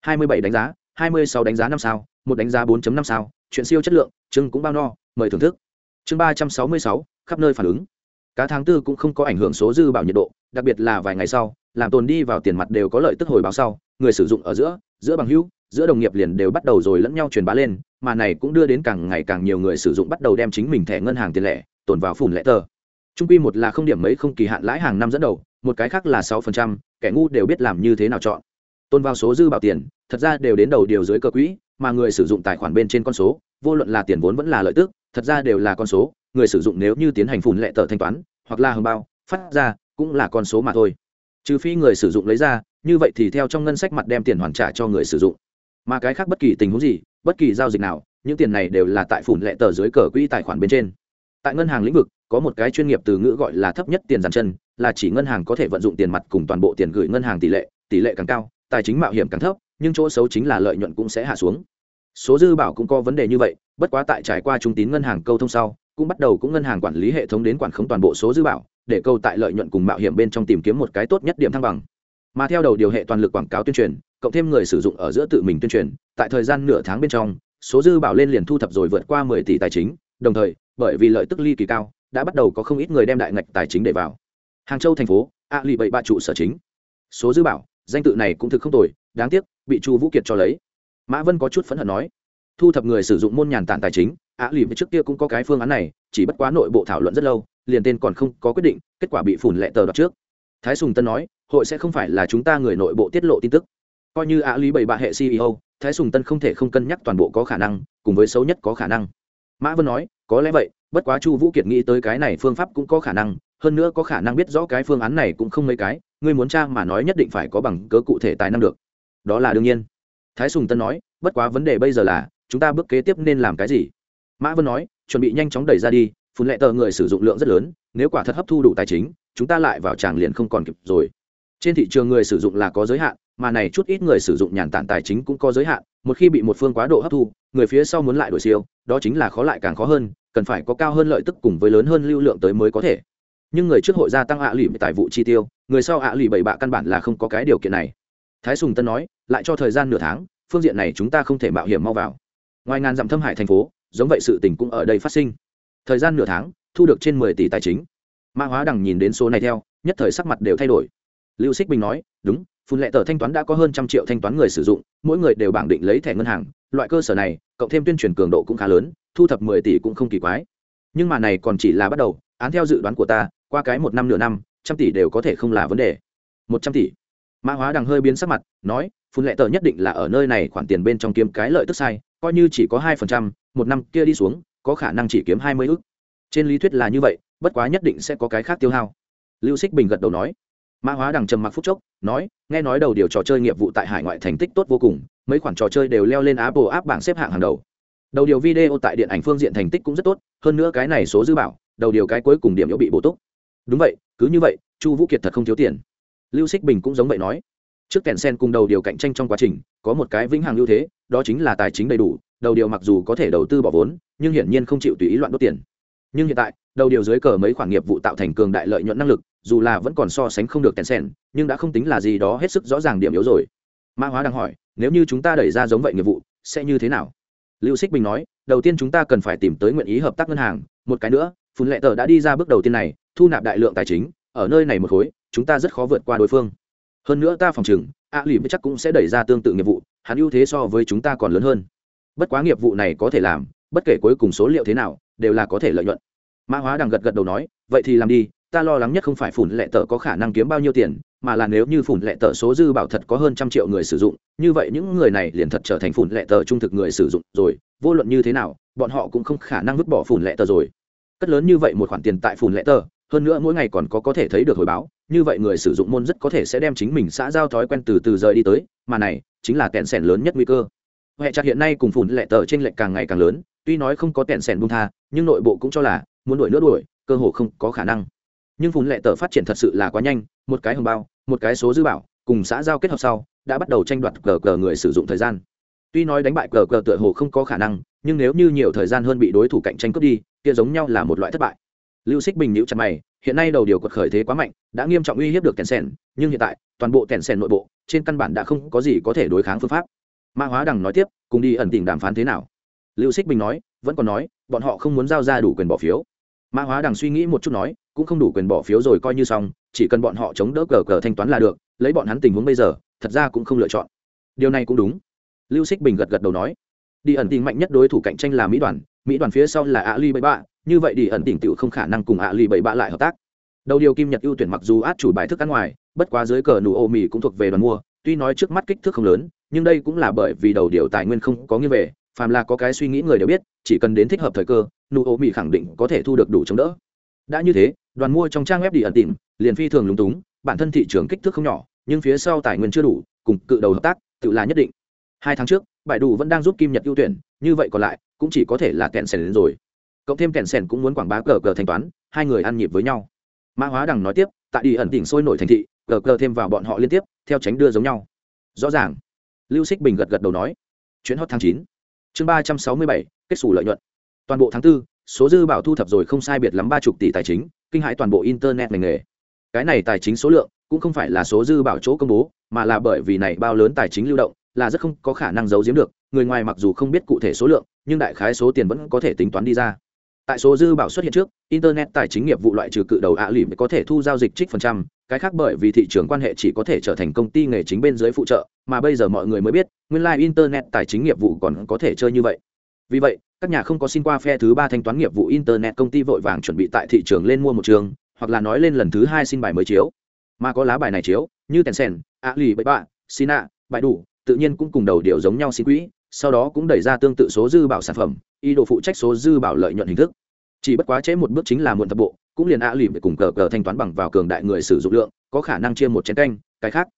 Hai mươi bảy đánh giá, hai mươi sáu đánh giá năm sao, một đánh giá bốn năm sao, chuyện siêu chất lượng, chương cũng bao no, mời thưởng thức. Chương ba trăm sáu mươi sáu khắp nơi phản ứng. Cá tháng tư cũng không có ảnh hưởng số dư bảo nhiệt độ, đặc biệt là vài ngày sau, làm tồn đi vào tiền mặt đều có lợi tức hồi báo sau, người sử dụng ở giữa giữa bằng hữu, giữa đồng nghiệp liền đều bắt đầu rồi lẫn nhau truyền bá lên, mà này cũng đưa đến càng ngày càng nhiều người sử dụng bắt đầu đem chính mình thẻ ngân hàng tiền lẻ, tồn vào phủn lẻ tờ. Trung quy một là không điểm mấy không kỳ hạn lãi hàng năm dẫn đầu, một cái khác là sáu phần trăm, kẻ ngu đều biết làm như thế nào chọn. Tồn vào số dư bảo tiền, thật ra đều đến đầu điều dưới cơ quỹ, mà người sử dụng tài khoản bên trên con số, vô luận là tiền vốn vẫn là lợi tức, thật ra đều là con số người sử dụng nếu như tiến hành phùn lệ tờ thanh toán, hoặc là hồng bao, phát ra, cũng là con số mà thôi. Trừ phi người sử dụng lấy ra, như vậy thì theo trong ngân sách mặt đem tiền hoàn trả cho người sử dụng. Mà cái khác bất kỳ tình huống gì, bất kỳ giao dịch nào, những tiền này đều là tại phủn lệ tờ dưới cờ quỹ tài khoản bên trên. Tại ngân hàng lĩnh vực, có một cái chuyên nghiệp từ ngữ gọi là thấp nhất tiền giàn chân, là chỉ ngân hàng có thể vận dụng tiền mặt cùng toàn bộ tiền gửi ngân hàng tỷ lệ tỷ lệ càng cao, tài chính mạo hiểm càng thấp, nhưng chỗ xấu chính là lợi nhuận cũng sẽ hạ xuống. Số dư bảo cũng có vấn đề như vậy, bất quá tại trải qua trung tín ngân hàng câu thông sau cũng bắt đầu cũng ngân hàng quản lý hệ thống đến quản khống toàn bộ số dư bảo, để câu tại lợi nhuận cùng mạo hiểm bên trong tìm kiếm một cái tốt nhất điểm thăng bằng. Mà theo đầu điều hệ toàn lực quảng cáo tuyên truyền, cộng thêm người sử dụng ở giữa tự mình tuyên truyền, tại thời gian nửa tháng bên trong, số dư bảo lên liền thu thập rồi vượt qua mười tỷ tài chính, đồng thời, bởi vì lợi tức ly kỳ cao, đã bắt đầu có không ít người đem đại ngạch tài chính để vào. Hàng châu thành phố, a lì bảy ba trụ sở chính. Số dư bảo, danh tự này cũng thực không tồi, đáng tiếc, bị chu vũ kiệt cho lấy. Mã vân có chút phẫn hận nói, thu thập người sử dụng môn nhàn tản tài chính a lì trước kia cũng có cái phương án này, chỉ bất quá nội bộ thảo luận rất lâu, liền tên còn không có quyết định, kết quả bị phủn lệ tờ đọc trước. Thái sùng tân nói, hội sẽ không phải là chúng ta người nội bộ tiết lộ tin tức. Coi như Á lý bảy bạ hệ ceo thái sùng tân không thể không cân nhắc toàn bộ có khả năng, cùng với xấu nhất có khả năng. Mã vân nói, có lẽ vậy, bất quá chu vũ kiệt nghĩ tới cái này phương pháp cũng có khả năng, hơn nữa có khả năng biết rõ cái phương án này cũng không mấy cái, ngươi muốn tra mà nói nhất định phải có bằng cớ cụ thể tài năng được. Đó là đương nhiên. Thái sùng tân nói, bất quá vấn đề bây giờ là, chúng ta bước kế tiếp nên làm cái gì? Mã vân nói, chuẩn bị nhanh chóng đẩy ra đi, phun lệ tờ người sử dụng lượng rất lớn, nếu quả thật hấp thu đủ tài chính, chúng ta lại vào tràng liền không còn kịp rồi. Trên thị trường người sử dụng là có giới hạn, mà này chút ít người sử dụng nhàn tản tài chính cũng có giới hạn, một khi bị một phương quá độ hấp thu, người phía sau muốn lại đổi siêu, đó chính là khó lại càng khó hơn, cần phải có cao hơn lợi tức cùng với lớn hơn lưu lượng tới mới có thể. Nhưng người trước hội gia tăng ạ lụy tài vụ chi tiêu, người sau ạ lụy bảy bạ căn bản là không có cái điều kiện này. Thái sùng tân nói, lại cho thời gian nửa tháng, phương diện này chúng ta không thể mạo hiểm mau vào. Ngoài ngàn dặm thâm hải thành phố giống vậy sự tình cũng ở đây phát sinh. Thời gian nửa tháng, thu được trên mười tỷ tài chính. Mã hóa đằng nhìn đến số này theo, nhất thời sắc mặt đều thay đổi. Lưu xích bình nói, đúng, phun lệ tờ thanh toán đã có hơn trăm triệu thanh toán người sử dụng, mỗi người đều bảng định lấy thẻ ngân hàng. Loại cơ sở này, cộng thêm tuyên truyền cường độ cũng khá lớn, thu thập mười tỷ cũng không kỳ quái. Nhưng mà này còn chỉ là bắt đầu, án theo dự đoán của ta, qua cái một năm nửa năm, trăm tỷ đều có thể không là vấn đề. Một trăm tỷ. Mã hóa đằng hơi biến sắc mặt, nói, phun lệ tờ nhất định là ở nơi này khoản tiền bên trong kiếm cái lợi tức sai coi như chỉ có hai phần trăm, một năm kia đi xuống, có khả năng chỉ kiếm hai mươi ước trên lý thuyết là như vậy, bất quá nhất định sẽ có cái khác tiêu hao. Lưu Sích bình gật đầu nói. Mã hóa đằng trầm mặc phút chốc, nói, nghe nói đầu điều trò chơi nghiệp vụ tại hải ngoại thành tích tốt vô cùng, mấy khoản trò chơi đều leo lên apple app bảng xếp hạng hàng đầu. Đầu điều video tại điện ảnh phương diện thành tích cũng rất tốt, hơn nữa cái này số dư bảo, đầu điều cái cuối cùng điểm yếu bị bổ túc. Đúng vậy, cứ như vậy, chu vũ kiệt thật không thiếu tiền. Lưu Sích bình cũng giống vậy nói trước kèn sen cùng đầu điều cạnh tranh trong quá trình, có một cái vĩnh hằng ưu thế, đó chính là tài chính đầy đủ, đầu điều mặc dù có thể đầu tư bỏ vốn, nhưng hiển nhiên không chịu tùy ý loạn đốt tiền. Nhưng hiện tại, đầu điều dưới cờ mấy khoản nghiệp vụ tạo thành cường đại lợi nhuận năng lực, dù là vẫn còn so sánh không được kèn sen, nhưng đã không tính là gì đó hết sức rõ ràng điểm yếu rồi. Mã hóa đang hỏi, nếu như chúng ta đẩy ra giống vậy nghiệp vụ, sẽ như thế nào? Lưu xích bình nói, đầu tiên chúng ta cần phải tìm tới nguyện ý hợp tác ngân hàng, một cái nữa, phun lệ tờ đã đi ra bước đầu tiên này, thu nạp đại lượng tài chính, ở nơi này một khối, chúng ta rất khó vượt qua đối phương hơn nữa ta phòng chừng a lì chắc cũng sẽ đẩy ra tương tự nghiệp vụ, hắn ưu thế so với chúng ta còn lớn hơn. Bất quá nghiệp vụ này có thể làm, bất kể cuối cùng số liệu thế nào, đều là có thể lợi nhuận. Mã hóa đằng gật gật đầu nói, vậy thì làm đi, ta lo lắng nhất không phải phủn lệ tờ có khả năng kiếm bao nhiêu tiền, mà là nếu như phủn lệ tờ số dư bảo thật có hơn trăm triệu người sử dụng, như vậy những người này liền thật trở thành phủn lệ tờ trung thực người sử dụng rồi, vô luận như thế nào, bọn họ cũng không khả năng vứt bỏ phủn lệ tờ rồi. Cất lớn như vậy một khoản tiền tại phủn lệ tờ, hơn nữa mỗi ngày còn có có thể thấy được hồi báo như vậy người sử dụng môn rất có thể sẽ đem chính mình xã giao thói quen từ từ rời đi tới, mà này chính là kẹn sẻn lớn nhất nguy cơ. Hệ chặt hiện nay cùng phủn lệ tờ trên lệnh càng ngày càng lớn, tuy nói không có kẹn sẻn bung tha, nhưng nội bộ cũng cho là muốn đuổi nữa đuổi, cơ hồ không có khả năng. Nhưng phủn lệ tờ phát triển thật sự là quá nhanh, một cái hồng bao, một cái số dư bảo, cùng xã giao kết hợp sau, đã bắt đầu tranh đoạt cờ cờ người sử dụng thời gian. Tuy nói đánh bại cờ cờ tựa hồ không có khả năng, nhưng nếu như nhiều thời gian hơn bị đối thủ cạnh tranh cướp đi, kia giống nhau là một loại thất bại. Lưu xích bình nhữ chặt mày hiện nay đầu điều quật khởi thế quá mạnh đã nghiêm trọng uy hiếp được kèn sèn, nhưng hiện tại toàn bộ kèn sèn nội bộ trên căn bản đã không có gì có thể đối kháng phương pháp. Mã hóa đằng nói tiếp cùng đi ẩn tình đàm phán thế nào? Lưu xích bình nói vẫn còn nói bọn họ không muốn giao ra đủ quyền bỏ phiếu. Mã hóa đằng suy nghĩ một chút nói cũng không đủ quyền bỏ phiếu rồi coi như xong chỉ cần bọn họ chống đỡ cờ cờ thanh toán là được lấy bọn hắn tình huống bây giờ thật ra cũng không lựa chọn. Điều này cũng đúng. Lưu xích bình gật gật đầu nói đi ẩn tình mạnh nhất đối thủ cạnh tranh là mỹ đoàn mỹ đoàn phía sau là a li bảy bạ như vậy đi ẩn tỉnh tựu không khả năng cùng ạ lì bảy bạ lại hợp tác. Đầu điều kim nhật ưu tuyển mặc dù át chủ bài thức ăn ngoài, bất quá dưới cờ nụ ô mì cũng thuộc về đoàn mua, tuy nói trước mắt kích thước không lớn, nhưng đây cũng là bởi vì đầu điều tài nguyên không có như về, phàm là có cái suy nghĩ người đều biết, chỉ cần đến thích hợp thời cơ, nụ ô mì khẳng định có thể thu được đủ chống đỡ. Đã như thế, đoàn mua trong trang web đi ẩn tìm liền phi thường lúng túng, bản thân thị trường kích thước không nhỏ, nhưng phía sau tài nguyên chưa đủ, cùng cự đầu hợp tác, tự là nhất định. Hai tháng trước, bãi đủ vẫn đang giúp kim nhật ưu tuyển, như vậy còn lại, cũng chỉ có thể là kẹn sèn đến rồi cộng thêm kẹn sèn cũng muốn quảng bá cờ cờ thanh toán hai người ăn nhịp với nhau. Mã hóa đằng nói tiếp tại đi ẩn tỉnh sôi nổi thành thị cờ cờ thêm vào bọn họ liên tiếp theo tránh đưa giống nhau. Rõ ràng. Lưu xích bình gật gật đầu nói. Chuyến hot tháng chín. Chương ba trăm sáu mươi bảy kết xù lợi nhuận. Toàn bộ tháng tư, số dư bảo thu thập rồi không sai biệt lắm ba chục tỷ tài chính kinh hãi toàn bộ internet ngành nghề. Cái này tài chính số lượng cũng không phải là số dư bảo chỗ công bố mà là bởi vì này bao lớn tài chính lưu động là rất không có khả năng giấu giếm được người ngoài mặc dù không biết cụ thể số lượng nhưng đại khái số tiền vẫn có thể tính toán đi ra tại số dư bảo xuất hiện trước, internet tài chính nghiệp vụ loại trừ cự đầu ạ lì có thể thu giao dịch trích phần trăm, cái khác bởi vì thị trường quan hệ chỉ có thể trở thành công ty nghề chính bên dưới phụ trợ, mà bây giờ mọi người mới biết, nguyên lai internet tài chính nghiệp vụ còn có thể chơi như vậy. Vì vậy, các nhà không có xin qua phe thứ ba thanh toán nghiệp vụ internet công ty vội vàng chuẩn bị tại thị trường lên mua một trường, hoặc là nói lên lần thứ hai xin bài mới chiếu. Mà có lá bài này chiếu, như tencent, ạ lì, bậy bạ, sina bài đủ, tự nhiên cũng cùng đầu điều giống nhau xin quỹ, sau đó cũng đẩy ra tương tự số dư bảo sản phẩm ý đồ phụ trách số dư bảo lợi nhuận hình thức. Chỉ bất quá chế một bước chính là muộn tập bộ, cũng liền a lì cùng cờ cờ thanh toán bằng vào cường đại người sử dụng lượng, có khả năng chia một chén canh, cái khác.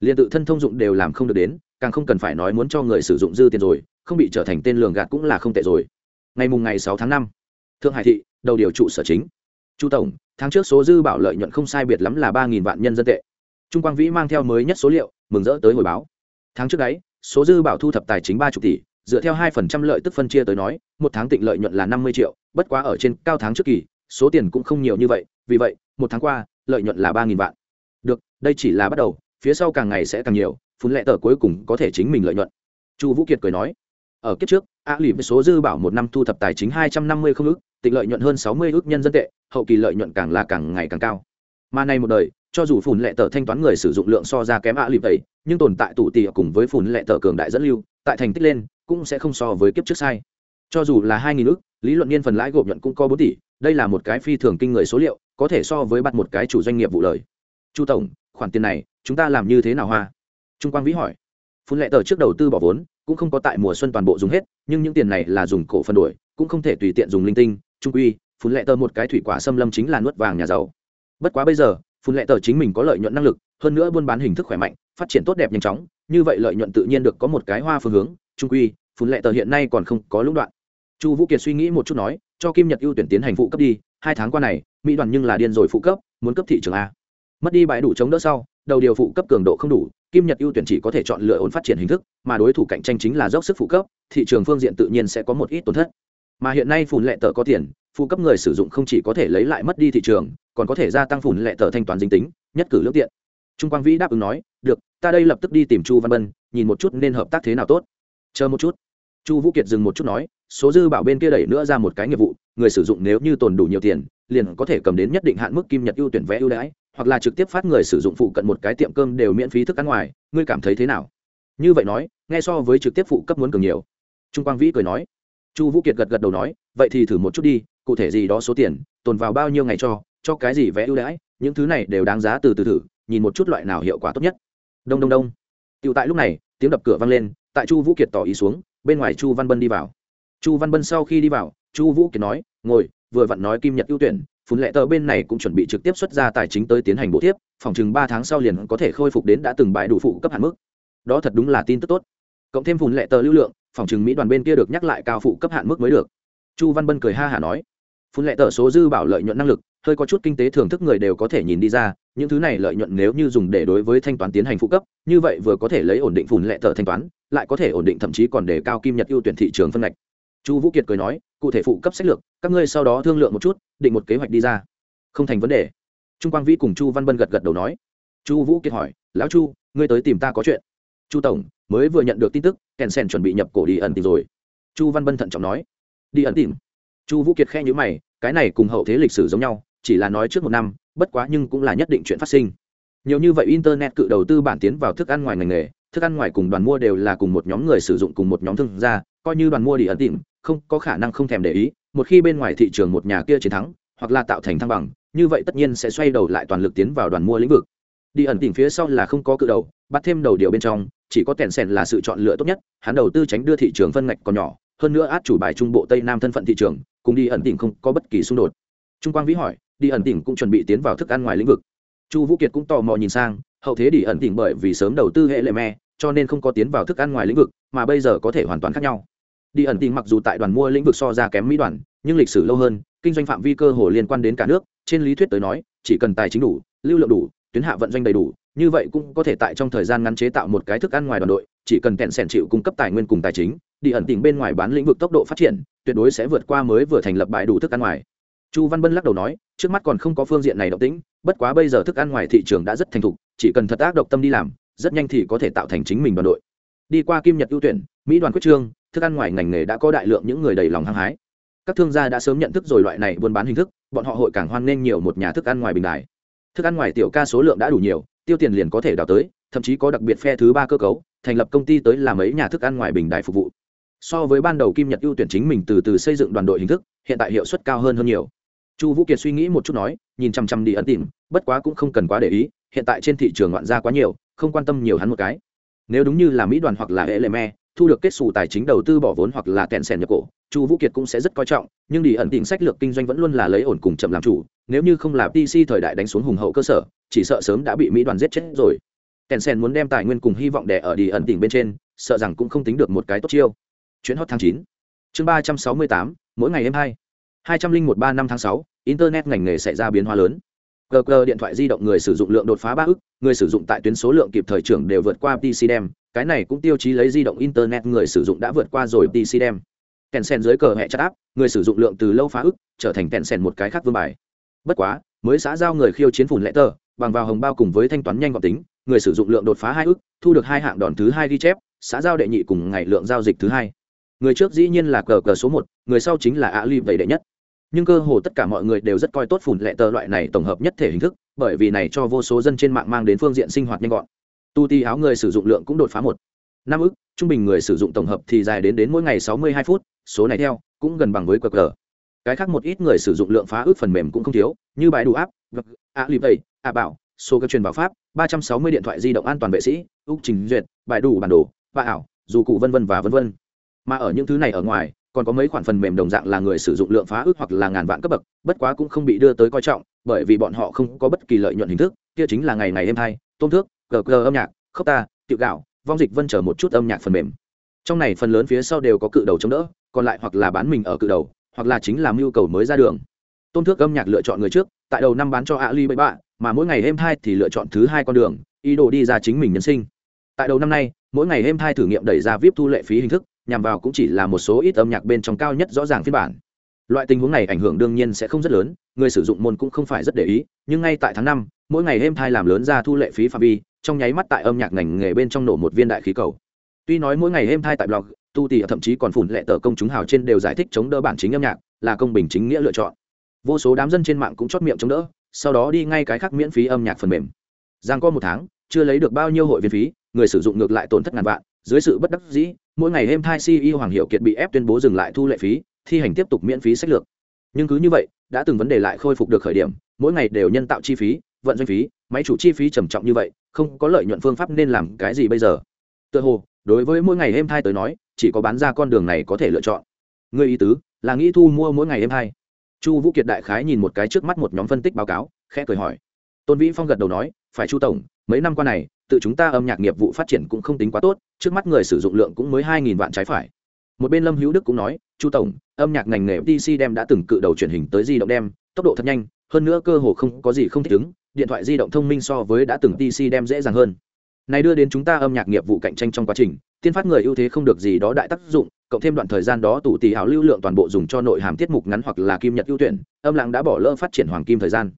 Liền tự thân thông dụng đều làm không được đến, càng không cần phải nói muốn cho người sử dụng dư tiền rồi, không bị trở thành tên lường gạt cũng là không tệ rồi. Ngày mùng ngày sáu tháng năm, thượng hải thị, đầu điều trụ sở chính. Chu tổng, tháng trước số dư bảo lợi nhuận không sai biệt lắm là ba nghìn vạn nhân dân tệ. Trung quang vĩ mang theo mới nhất số liệu, mừng rỡ tới hồi báo. Tháng trước đấy, số dư bảo thu thập tài chính ba chục tỷ dựa theo hai phần trăm lợi tức phân chia tới nói, một tháng tịnh lợi nhuận là năm mươi triệu, bất quá ở trên cao tháng trước kỳ, số tiền cũng không nhiều như vậy, vì vậy, một tháng qua, lợi nhuận là ba nghìn vạn. Được, đây chỉ là bắt đầu, phía sau càng ngày sẽ càng nhiều, phun lệ tờ cuối cùng có thể chính mình lợi nhuận. Chu vũ kiệt cười nói, ở kiếp trước, a lì với số dư bảo một năm thu thập tài chính hai trăm năm mươi không ước tịnh lợi nhuận hơn sáu mươi ước nhân dân tệ, hậu kỳ lợi nhuận càng là càng ngày càng cao. Mà này một đời cho dù phùn lệ tờ thanh toán người sử dụng lượng so ra kém a lịp tẩy nhưng tồn tại tụ tì cùng với phùn lệ tờ cường đại dẫn lưu, tại thành tích lên, cũng sẽ không so với kiếp trước sai. Cho dù là hai nghìn ước lý luận niên phần lãi gộp nhuận cũng có bốn tỷ, đây là một cái phi thường kinh người số liệu, có thể so với bắt một cái chủ doanh nghiệp vụ lời. Chu tổng, khoản tiền này, chúng ta làm như thế nào hoa? Trung quang vĩ hỏi. Phun lệ tờ trước đầu tư bỏ vốn, cũng không có tại mùa xuân toàn bộ dùng hết, nhưng những tiền này là dùng cổ phân đổi cũng không thể tùy tiện dùng linh tinh, trung quy phun lệ tờ một cái thủy quả xâm lâm chính là nuốt vàng nhà giàu. Bất quá bây giờ phun lệ tờ chính mình có lợi nhuận năng lực, hơn nữa buôn bán hình thức khỏe mạnh, phát triển tốt đẹp nhanh chóng, như vậy lợi nhuận tự nhiên được có một cái hoa phương hướng, trung quy, phun lệ tờ hiện nay còn không có lũng đoạn. Chu vũ kiệt suy nghĩ một chút nói, cho kim nhật ưu tuyển tiến hành phụ cấp đi, hai tháng qua này, mỹ đoàn nhưng là điên rồi phụ cấp, muốn cấp thị trường a. Mất đi bãi đủ chống đỡ sau, đầu điều phụ cấp cường độ không đủ, kim nhật ưu tuyển chỉ có thể chọn lựa ổn phát triển hình thức, mà đối thủ cạnh tranh chính là dốc sức phụ cấp, thị trường phương diện tự nhiên sẽ có một ít tổn thất. Mà hiện nay phùn lệ tờ có tiền phụ cấp người sử dụng không chỉ có thể lấy lại mất đi thị trường, còn có thể gia tăng phủn lệ tờ thanh toán dính tính, nhất cử lương tiện. Trung quang vĩ đáp ứng nói, được, ta đây lập tức đi tìm chu văn bân, nhìn một chút nên hợp tác thế nào tốt. Chờ một chút. Chu vũ kiệt dừng một chút nói, số dư bảo bên kia đẩy nữa ra một cái nghiệp vụ, người sử dụng nếu như tồn đủ nhiều tiền, liền có thể cầm đến nhất định hạn mức kim nhật ưu tuyển vé ưu đãi, hoặc là trực tiếp phát người sử dụng phụ cận một cái tiệm cơm đều miễn phí thức ăn ngoài, ngươi cảm thấy thế nào? Như vậy nói, nghe so với trực tiếp phụ cấp muốn cường nhiều. Trung quang vĩ cười nói. Chu vũ kiệt gật gật đầu nói, vậy thì thử một chút đi cụ thể gì đó số tiền, tồn vào bao nhiêu ngày cho cho cái gì vẽ ưu đãi, những thứ này đều đáng giá từ từ thử, nhìn một chút loại nào hiệu quả tốt nhất. Đông đông đông. Tựu tại lúc này, tiếng đập cửa vang lên, tại chu vũ kiệt tỏ ý xuống, bên ngoài chu văn bân đi vào. Chu văn bân sau khi đi vào, chu vũ kiệt nói, ngồi, vừa vặn nói kim nhật ưu tuyển, phun lệ tờ bên này cũng chuẩn bị trực tiếp xuất ra tài chính tới tiến hành bộ tiếp, phòng chừng ba tháng sau liền có thể khôi phục đến đã từng bãi đủ phụ cấp hạn mức. Đó thật đúng là tin tức tốt. Cộng thêm phun lệ tờ lưu lượng, phòng chừng mỹ đoàn bên kia được nhắc lại cao phụ cấp hạn mức mới được. Chu văn bân cười ha hả nói phun lệ tờ số dư bảo lợi nhuận năng lực, hơi có chút kinh tế thưởng thức người đều có thể nhìn đi ra, những thứ này lợi nhuận nếu như dùng để đối với thanh toán tiến hành phụ cấp, như vậy vừa có thể lấy ổn định phun lệ tờ thanh toán, lại có thể ổn định thậm chí còn để cao kim nhật ưu tuyển thị trường phân ngạch. Chu vũ kiệt cười nói, cụ thể phụ cấp sách lược, các ngươi sau đó thương lượng một chút, định một kế hoạch đi ra. Không thành vấn đề. Trung quang vĩ cùng chu văn bân gật gật đầu nói. Chu vũ kiệt hỏi, lão chu, ngươi tới tìm ta có chuyện. Chu tổng, mới vừa nhận được tin tức kèn sen chuẩn bị nhập cổ đi ẩn tìm rồi. Chu văn bân thận trọng nói. Đi ẩn tìm? Chu vũ kiệt khe nhữ mày, cái này cùng hậu thế lịch sử giống nhau, chỉ là nói trước một năm, bất quá nhưng cũng là nhất định chuyện phát sinh. Nhiều như vậy internet cự đầu tư bản tiến vào thức ăn ngoài ngành nghề, thức ăn ngoài cùng đoàn mua đều là cùng một nhóm người sử dụng cùng một nhóm thương gia, coi như đoàn mua đi ẩn tìm, không có khả năng không thèm để ý, một khi bên ngoài thị trường một nhà kia chiến thắng, hoặc là tạo thành thăng bằng, như vậy tất nhiên sẽ xoay đầu lại toàn lực tiến vào đoàn mua lĩnh vực. Đi ẩn tỉnh phía sau là không có cự đầu, bắt thêm đầu điều bên trong, chỉ có kèn sèn là sự chọn lựa tốt nhất, hắn đầu tư tránh đưa thị trường phân ngạch còn nhỏ, hơn nữa át chủ bài trung bộ tây nam thân phận thị trường cùng đi ẩn tỉnh không có bất kỳ xung đột. Trung quang vĩ hỏi, đi ẩn tỉnh cũng chuẩn bị tiến vào thức ăn ngoài lĩnh vực. Chu vũ kiệt cũng tò mò nhìn sang, hậu thế đi ẩn tỉnh bởi vì sớm đầu tư hệ lệ me, cho nên không có tiến vào thức ăn ngoài lĩnh vực, mà bây giờ có thể hoàn toàn khác nhau. Đi ẩn tỉnh mặc dù tại đoàn mua lĩnh vực so ra kém mỹ đoàn, nhưng lịch sử lâu hơn, kinh doanh phạm vi cơ hồ liên quan đến cả nước, trên lý thuyết tới nói, chỉ cần tài chính đủ, lưu lượng đủ, tuyến hạ vận doanh đầy đủ, như vậy cũng có thể tại trong thời gian ngắn chế tạo một cái thức ăn ngoài đoàn đội, chỉ cần kẹn sẻn chịu cung cấp tài nguyên cùng tài chính, đi ẩn tỉnh bên ngoài bán lĩnh vực tốc độ phát triển tuyệt đối sẽ vượt qua mới vừa thành lập bãi đủ thức ăn ngoài. Chu văn bân lắc đầu nói, trước mắt còn không có phương diện này động tĩnh, bất quá bây giờ thức ăn ngoài thị trường đã rất thành thục, chỉ cần thật ác độc tâm đi làm, rất nhanh thì có thể tạo thành chính mình đoàn đội. Đi qua kim nhật ưu tuyển, mỹ đoàn quyết trương, thức ăn ngoài ngành nghề đã có đại lượng những người đầy lòng hăng hái. Các thương gia đã sớm nhận thức rồi loại này buôn bán hình thức, bọn họ hội càng hoan nghênh nhiều một nhà thức ăn ngoài bình đài thức ăn ngoài tiểu ca số lượng đã đủ nhiều, tiêu tiền liền có thể đào tới, thậm chí có đặc biệt phe thứ ba cơ cấu, thành lập công ty tới làm mấy nhà thức ăn ngoài bình đài phục vụ so với ban đầu kim nhật ưu tuyển chính mình từ từ xây dựng đoàn đội hình thức, hiện tại hiệu suất cao hơn hơn nhiều. Chu vũ kiệt suy nghĩ một chút nói, nhìn chăm chăm đi ấn tìm, bất quá cũng không cần quá để ý, hiện tại trên thị trường ngoạn gia quá nhiều, không quan tâm nhiều hắn một cái. Nếu đúng như là mỹ đoàn hoặc là hệ lệ me, thu được kết xù tài chính đầu tư bỏ vốn hoặc là kẹn sèn nhập cổ, chu vũ kiệt cũng sẽ rất coi trọng, nhưng đi ẩn tình sách lược kinh doanh vẫn luôn là lấy ổn cùng chậm làm chủ, nếu như không là pc thời đại đánh xuống hùng hậu cơ sở, chỉ sợ sớm đã bị mỹ đoàn giết chết rồi. Kẹn sèn muốn đem tài nguyên cùng hy vọng đẻ ở đi ẩn tình bên trên, sợ rằng cũng không tính được một cái tốt chiêu chuyến hot tháng chín. Chương ba trăm sáu mươi tám, mỗi ngày em hai. Hai trăm linh một ba năm tháng sáu, internet ngành nghề xảy ra biến hóa lớn. Gg điện thoại di động người sử dụng lượng đột phá ba ức, người sử dụng tại tuyến số lượng kịp thời trưởng đều vượt qua pc đem cái này cũng tiêu chí lấy di động internet người sử dụng đã vượt qua rồi pc đem kèn sen dưới cờ hẹ chặt áp người sử dụng lượng từ lâu phá ức, trở thành kèn sen một cái khác vương bài. Bất quá, mới xã giao người khiêu chiến phủn lệ tờ, bằng vào hồng bao cùng với thanh toán nhanh gọn tính, người sử dụng lượng đột phá hai ức, thu được hai hạng đòn thứ hai ghi chép, xã giao đệ nhị cùng ngày lượng giao dịch thứ hai người trước dĩ nhiên là cờ cờ số một, người sau chính là ạ ly vậy đệ nhất. Nhưng cơ hồ tất cả mọi người đều rất coi tốt phủn lệ tờ loại này tổng hợp nhất thể hình thức, bởi vì này cho vô số dân trên mạng mang đến phương diện sinh hoạt nhanh gọn. Tu ti áo người sử dụng lượng cũng đột phá một. Năm ức, trung bình người sử dụng tổng hợp thì dài đến đến mỗi ngày sáu mươi hai phút, số này theo, cũng gần bằng với cờ cờ. cái khác một ít người sử dụng lượng phá ước phần mềm cũng không thiếu, như bài đủ áp a lip tây a bảo, số các truyền bảo pháp, ba trăm sáu mươi điện thoại di động an toàn vệ sĩ úc trình duyệt, bài đủ bản đồ và ảo, dù cụ vân vân và vân vân mà ở những thứ này ở ngoài, còn có mấy khoản phần mềm đồng dạng là người sử dụng lượng phá ước hoặc là ngàn vạn cấp bậc, bất quá cũng không bị đưa tới coi trọng, bởi vì bọn họ không có bất kỳ lợi nhuận hình thức, kia chính là ngày ngày êm hai tôm thước gờ gờ âm nhạc khóc ta, tiệu gạo, vong dịch vân trở một chút âm nhạc phần mềm. Trong này phần lớn phía sau đều có cự đầu chống đỡ, còn lại hoặc là bán mình ở cự đầu, hoặc là chính làm nhu cầu mới ra đường. Tôn thước âm nhạc lựa chọn người trước, tại đầu năm bán cho ali bậy bạ mà mỗi ngày êm hai thì lựa chọn thứ hai con đường, ý đồ đi ra chính mình nhân sinh. Tại đầu năm nay, mỗi ngày êm hai thử nghiệm đẩy ra vip thu lệ phí hình thức nhằm vào cũng chỉ là một số ít âm nhạc bên trong cao nhất rõ ràng phiên bản. Loại tình huống này ảnh hưởng đương nhiên sẽ không rất lớn, người sử dụng môn cũng không phải rất để ý, nhưng ngay tại tháng năm, mỗi ngày êm thai làm lớn ra thu lệ phí phạm vi, trong nháy mắt tại âm nhạc ngành nghề bên trong nổ một viên đại khí cầu. Tuy nói mỗi ngày êm thai tại blog, tu tỉ thậm chí còn phủn lệ tờ công chúng hào trên đều giải thích chống đỡ bản chính âm nhạc, là công bình chính nghĩa lựa chọn. Vô số đám dân trên mạng cũng chót miệng chống đỡ, sau đó đi ngay cái khác miễn phí âm nhạc phần mềm. Giang có một tháng, chưa lấy được bao nhiêu hội viên phí, người sử dụng ngược lại tổn thất ngàn vạn dưới sự bất đắc dĩ, mỗi ngày êm thai ceo hoàng hiệu kiệt bị ép tuyên bố dừng lại thu lệ phí, thi hành tiếp tục miễn phí sách lược. Nhưng cứ như vậy, đã từng vấn đề lại khôi phục được khởi điểm, mỗi ngày đều nhân tạo chi phí, vận doanh phí, máy chủ chi phí trầm trọng như vậy, không có lợi nhuận phương pháp nên làm cái gì bây giờ? Tự hồ, đối với mỗi ngày êm thai tới nói, chỉ có bán ra con đường này có thể lựa chọn. Người ý tứ, là nghĩ thu mua mỗi ngày êm thai. Chu vũ kiệt đại khái nhìn một cái trước mắt một nhóm phân tích báo cáo, khẽ cười hỏi. Tôn vĩ phong gật đầu nói, phải chu tổng, mấy năm qua này tự chúng ta âm nhạc nghiệp vụ phát triển cũng không tính quá tốt, trước mắt người sử dụng lượng cũng mới hai nghìn vạn trái phải. Một bên lâm hữu đức cũng nói, chu tổng, âm nhạc ngành nghề dc đem đã từng cự đầu truyền hình tới di động đem, tốc độ thật nhanh, hơn nữa cơ hồ không có gì không thích ứng, điện thoại di động thông minh so với đã từng dc đem dễ dàng hơn. Này đưa đến chúng ta âm nhạc nghiệp vụ cạnh tranh trong quá trình, tiên phát người ưu thế không được gì đó đại tác dụng, cộng thêm đoạn thời gian đó tủ tỷ hào lưu lượng toàn bộ dùng cho nội hàm tiết mục ngắn hoặc là kim nhật ưu tuyển, âm lặng đã bỏ lỡ phát triển hoàng kim thời gian.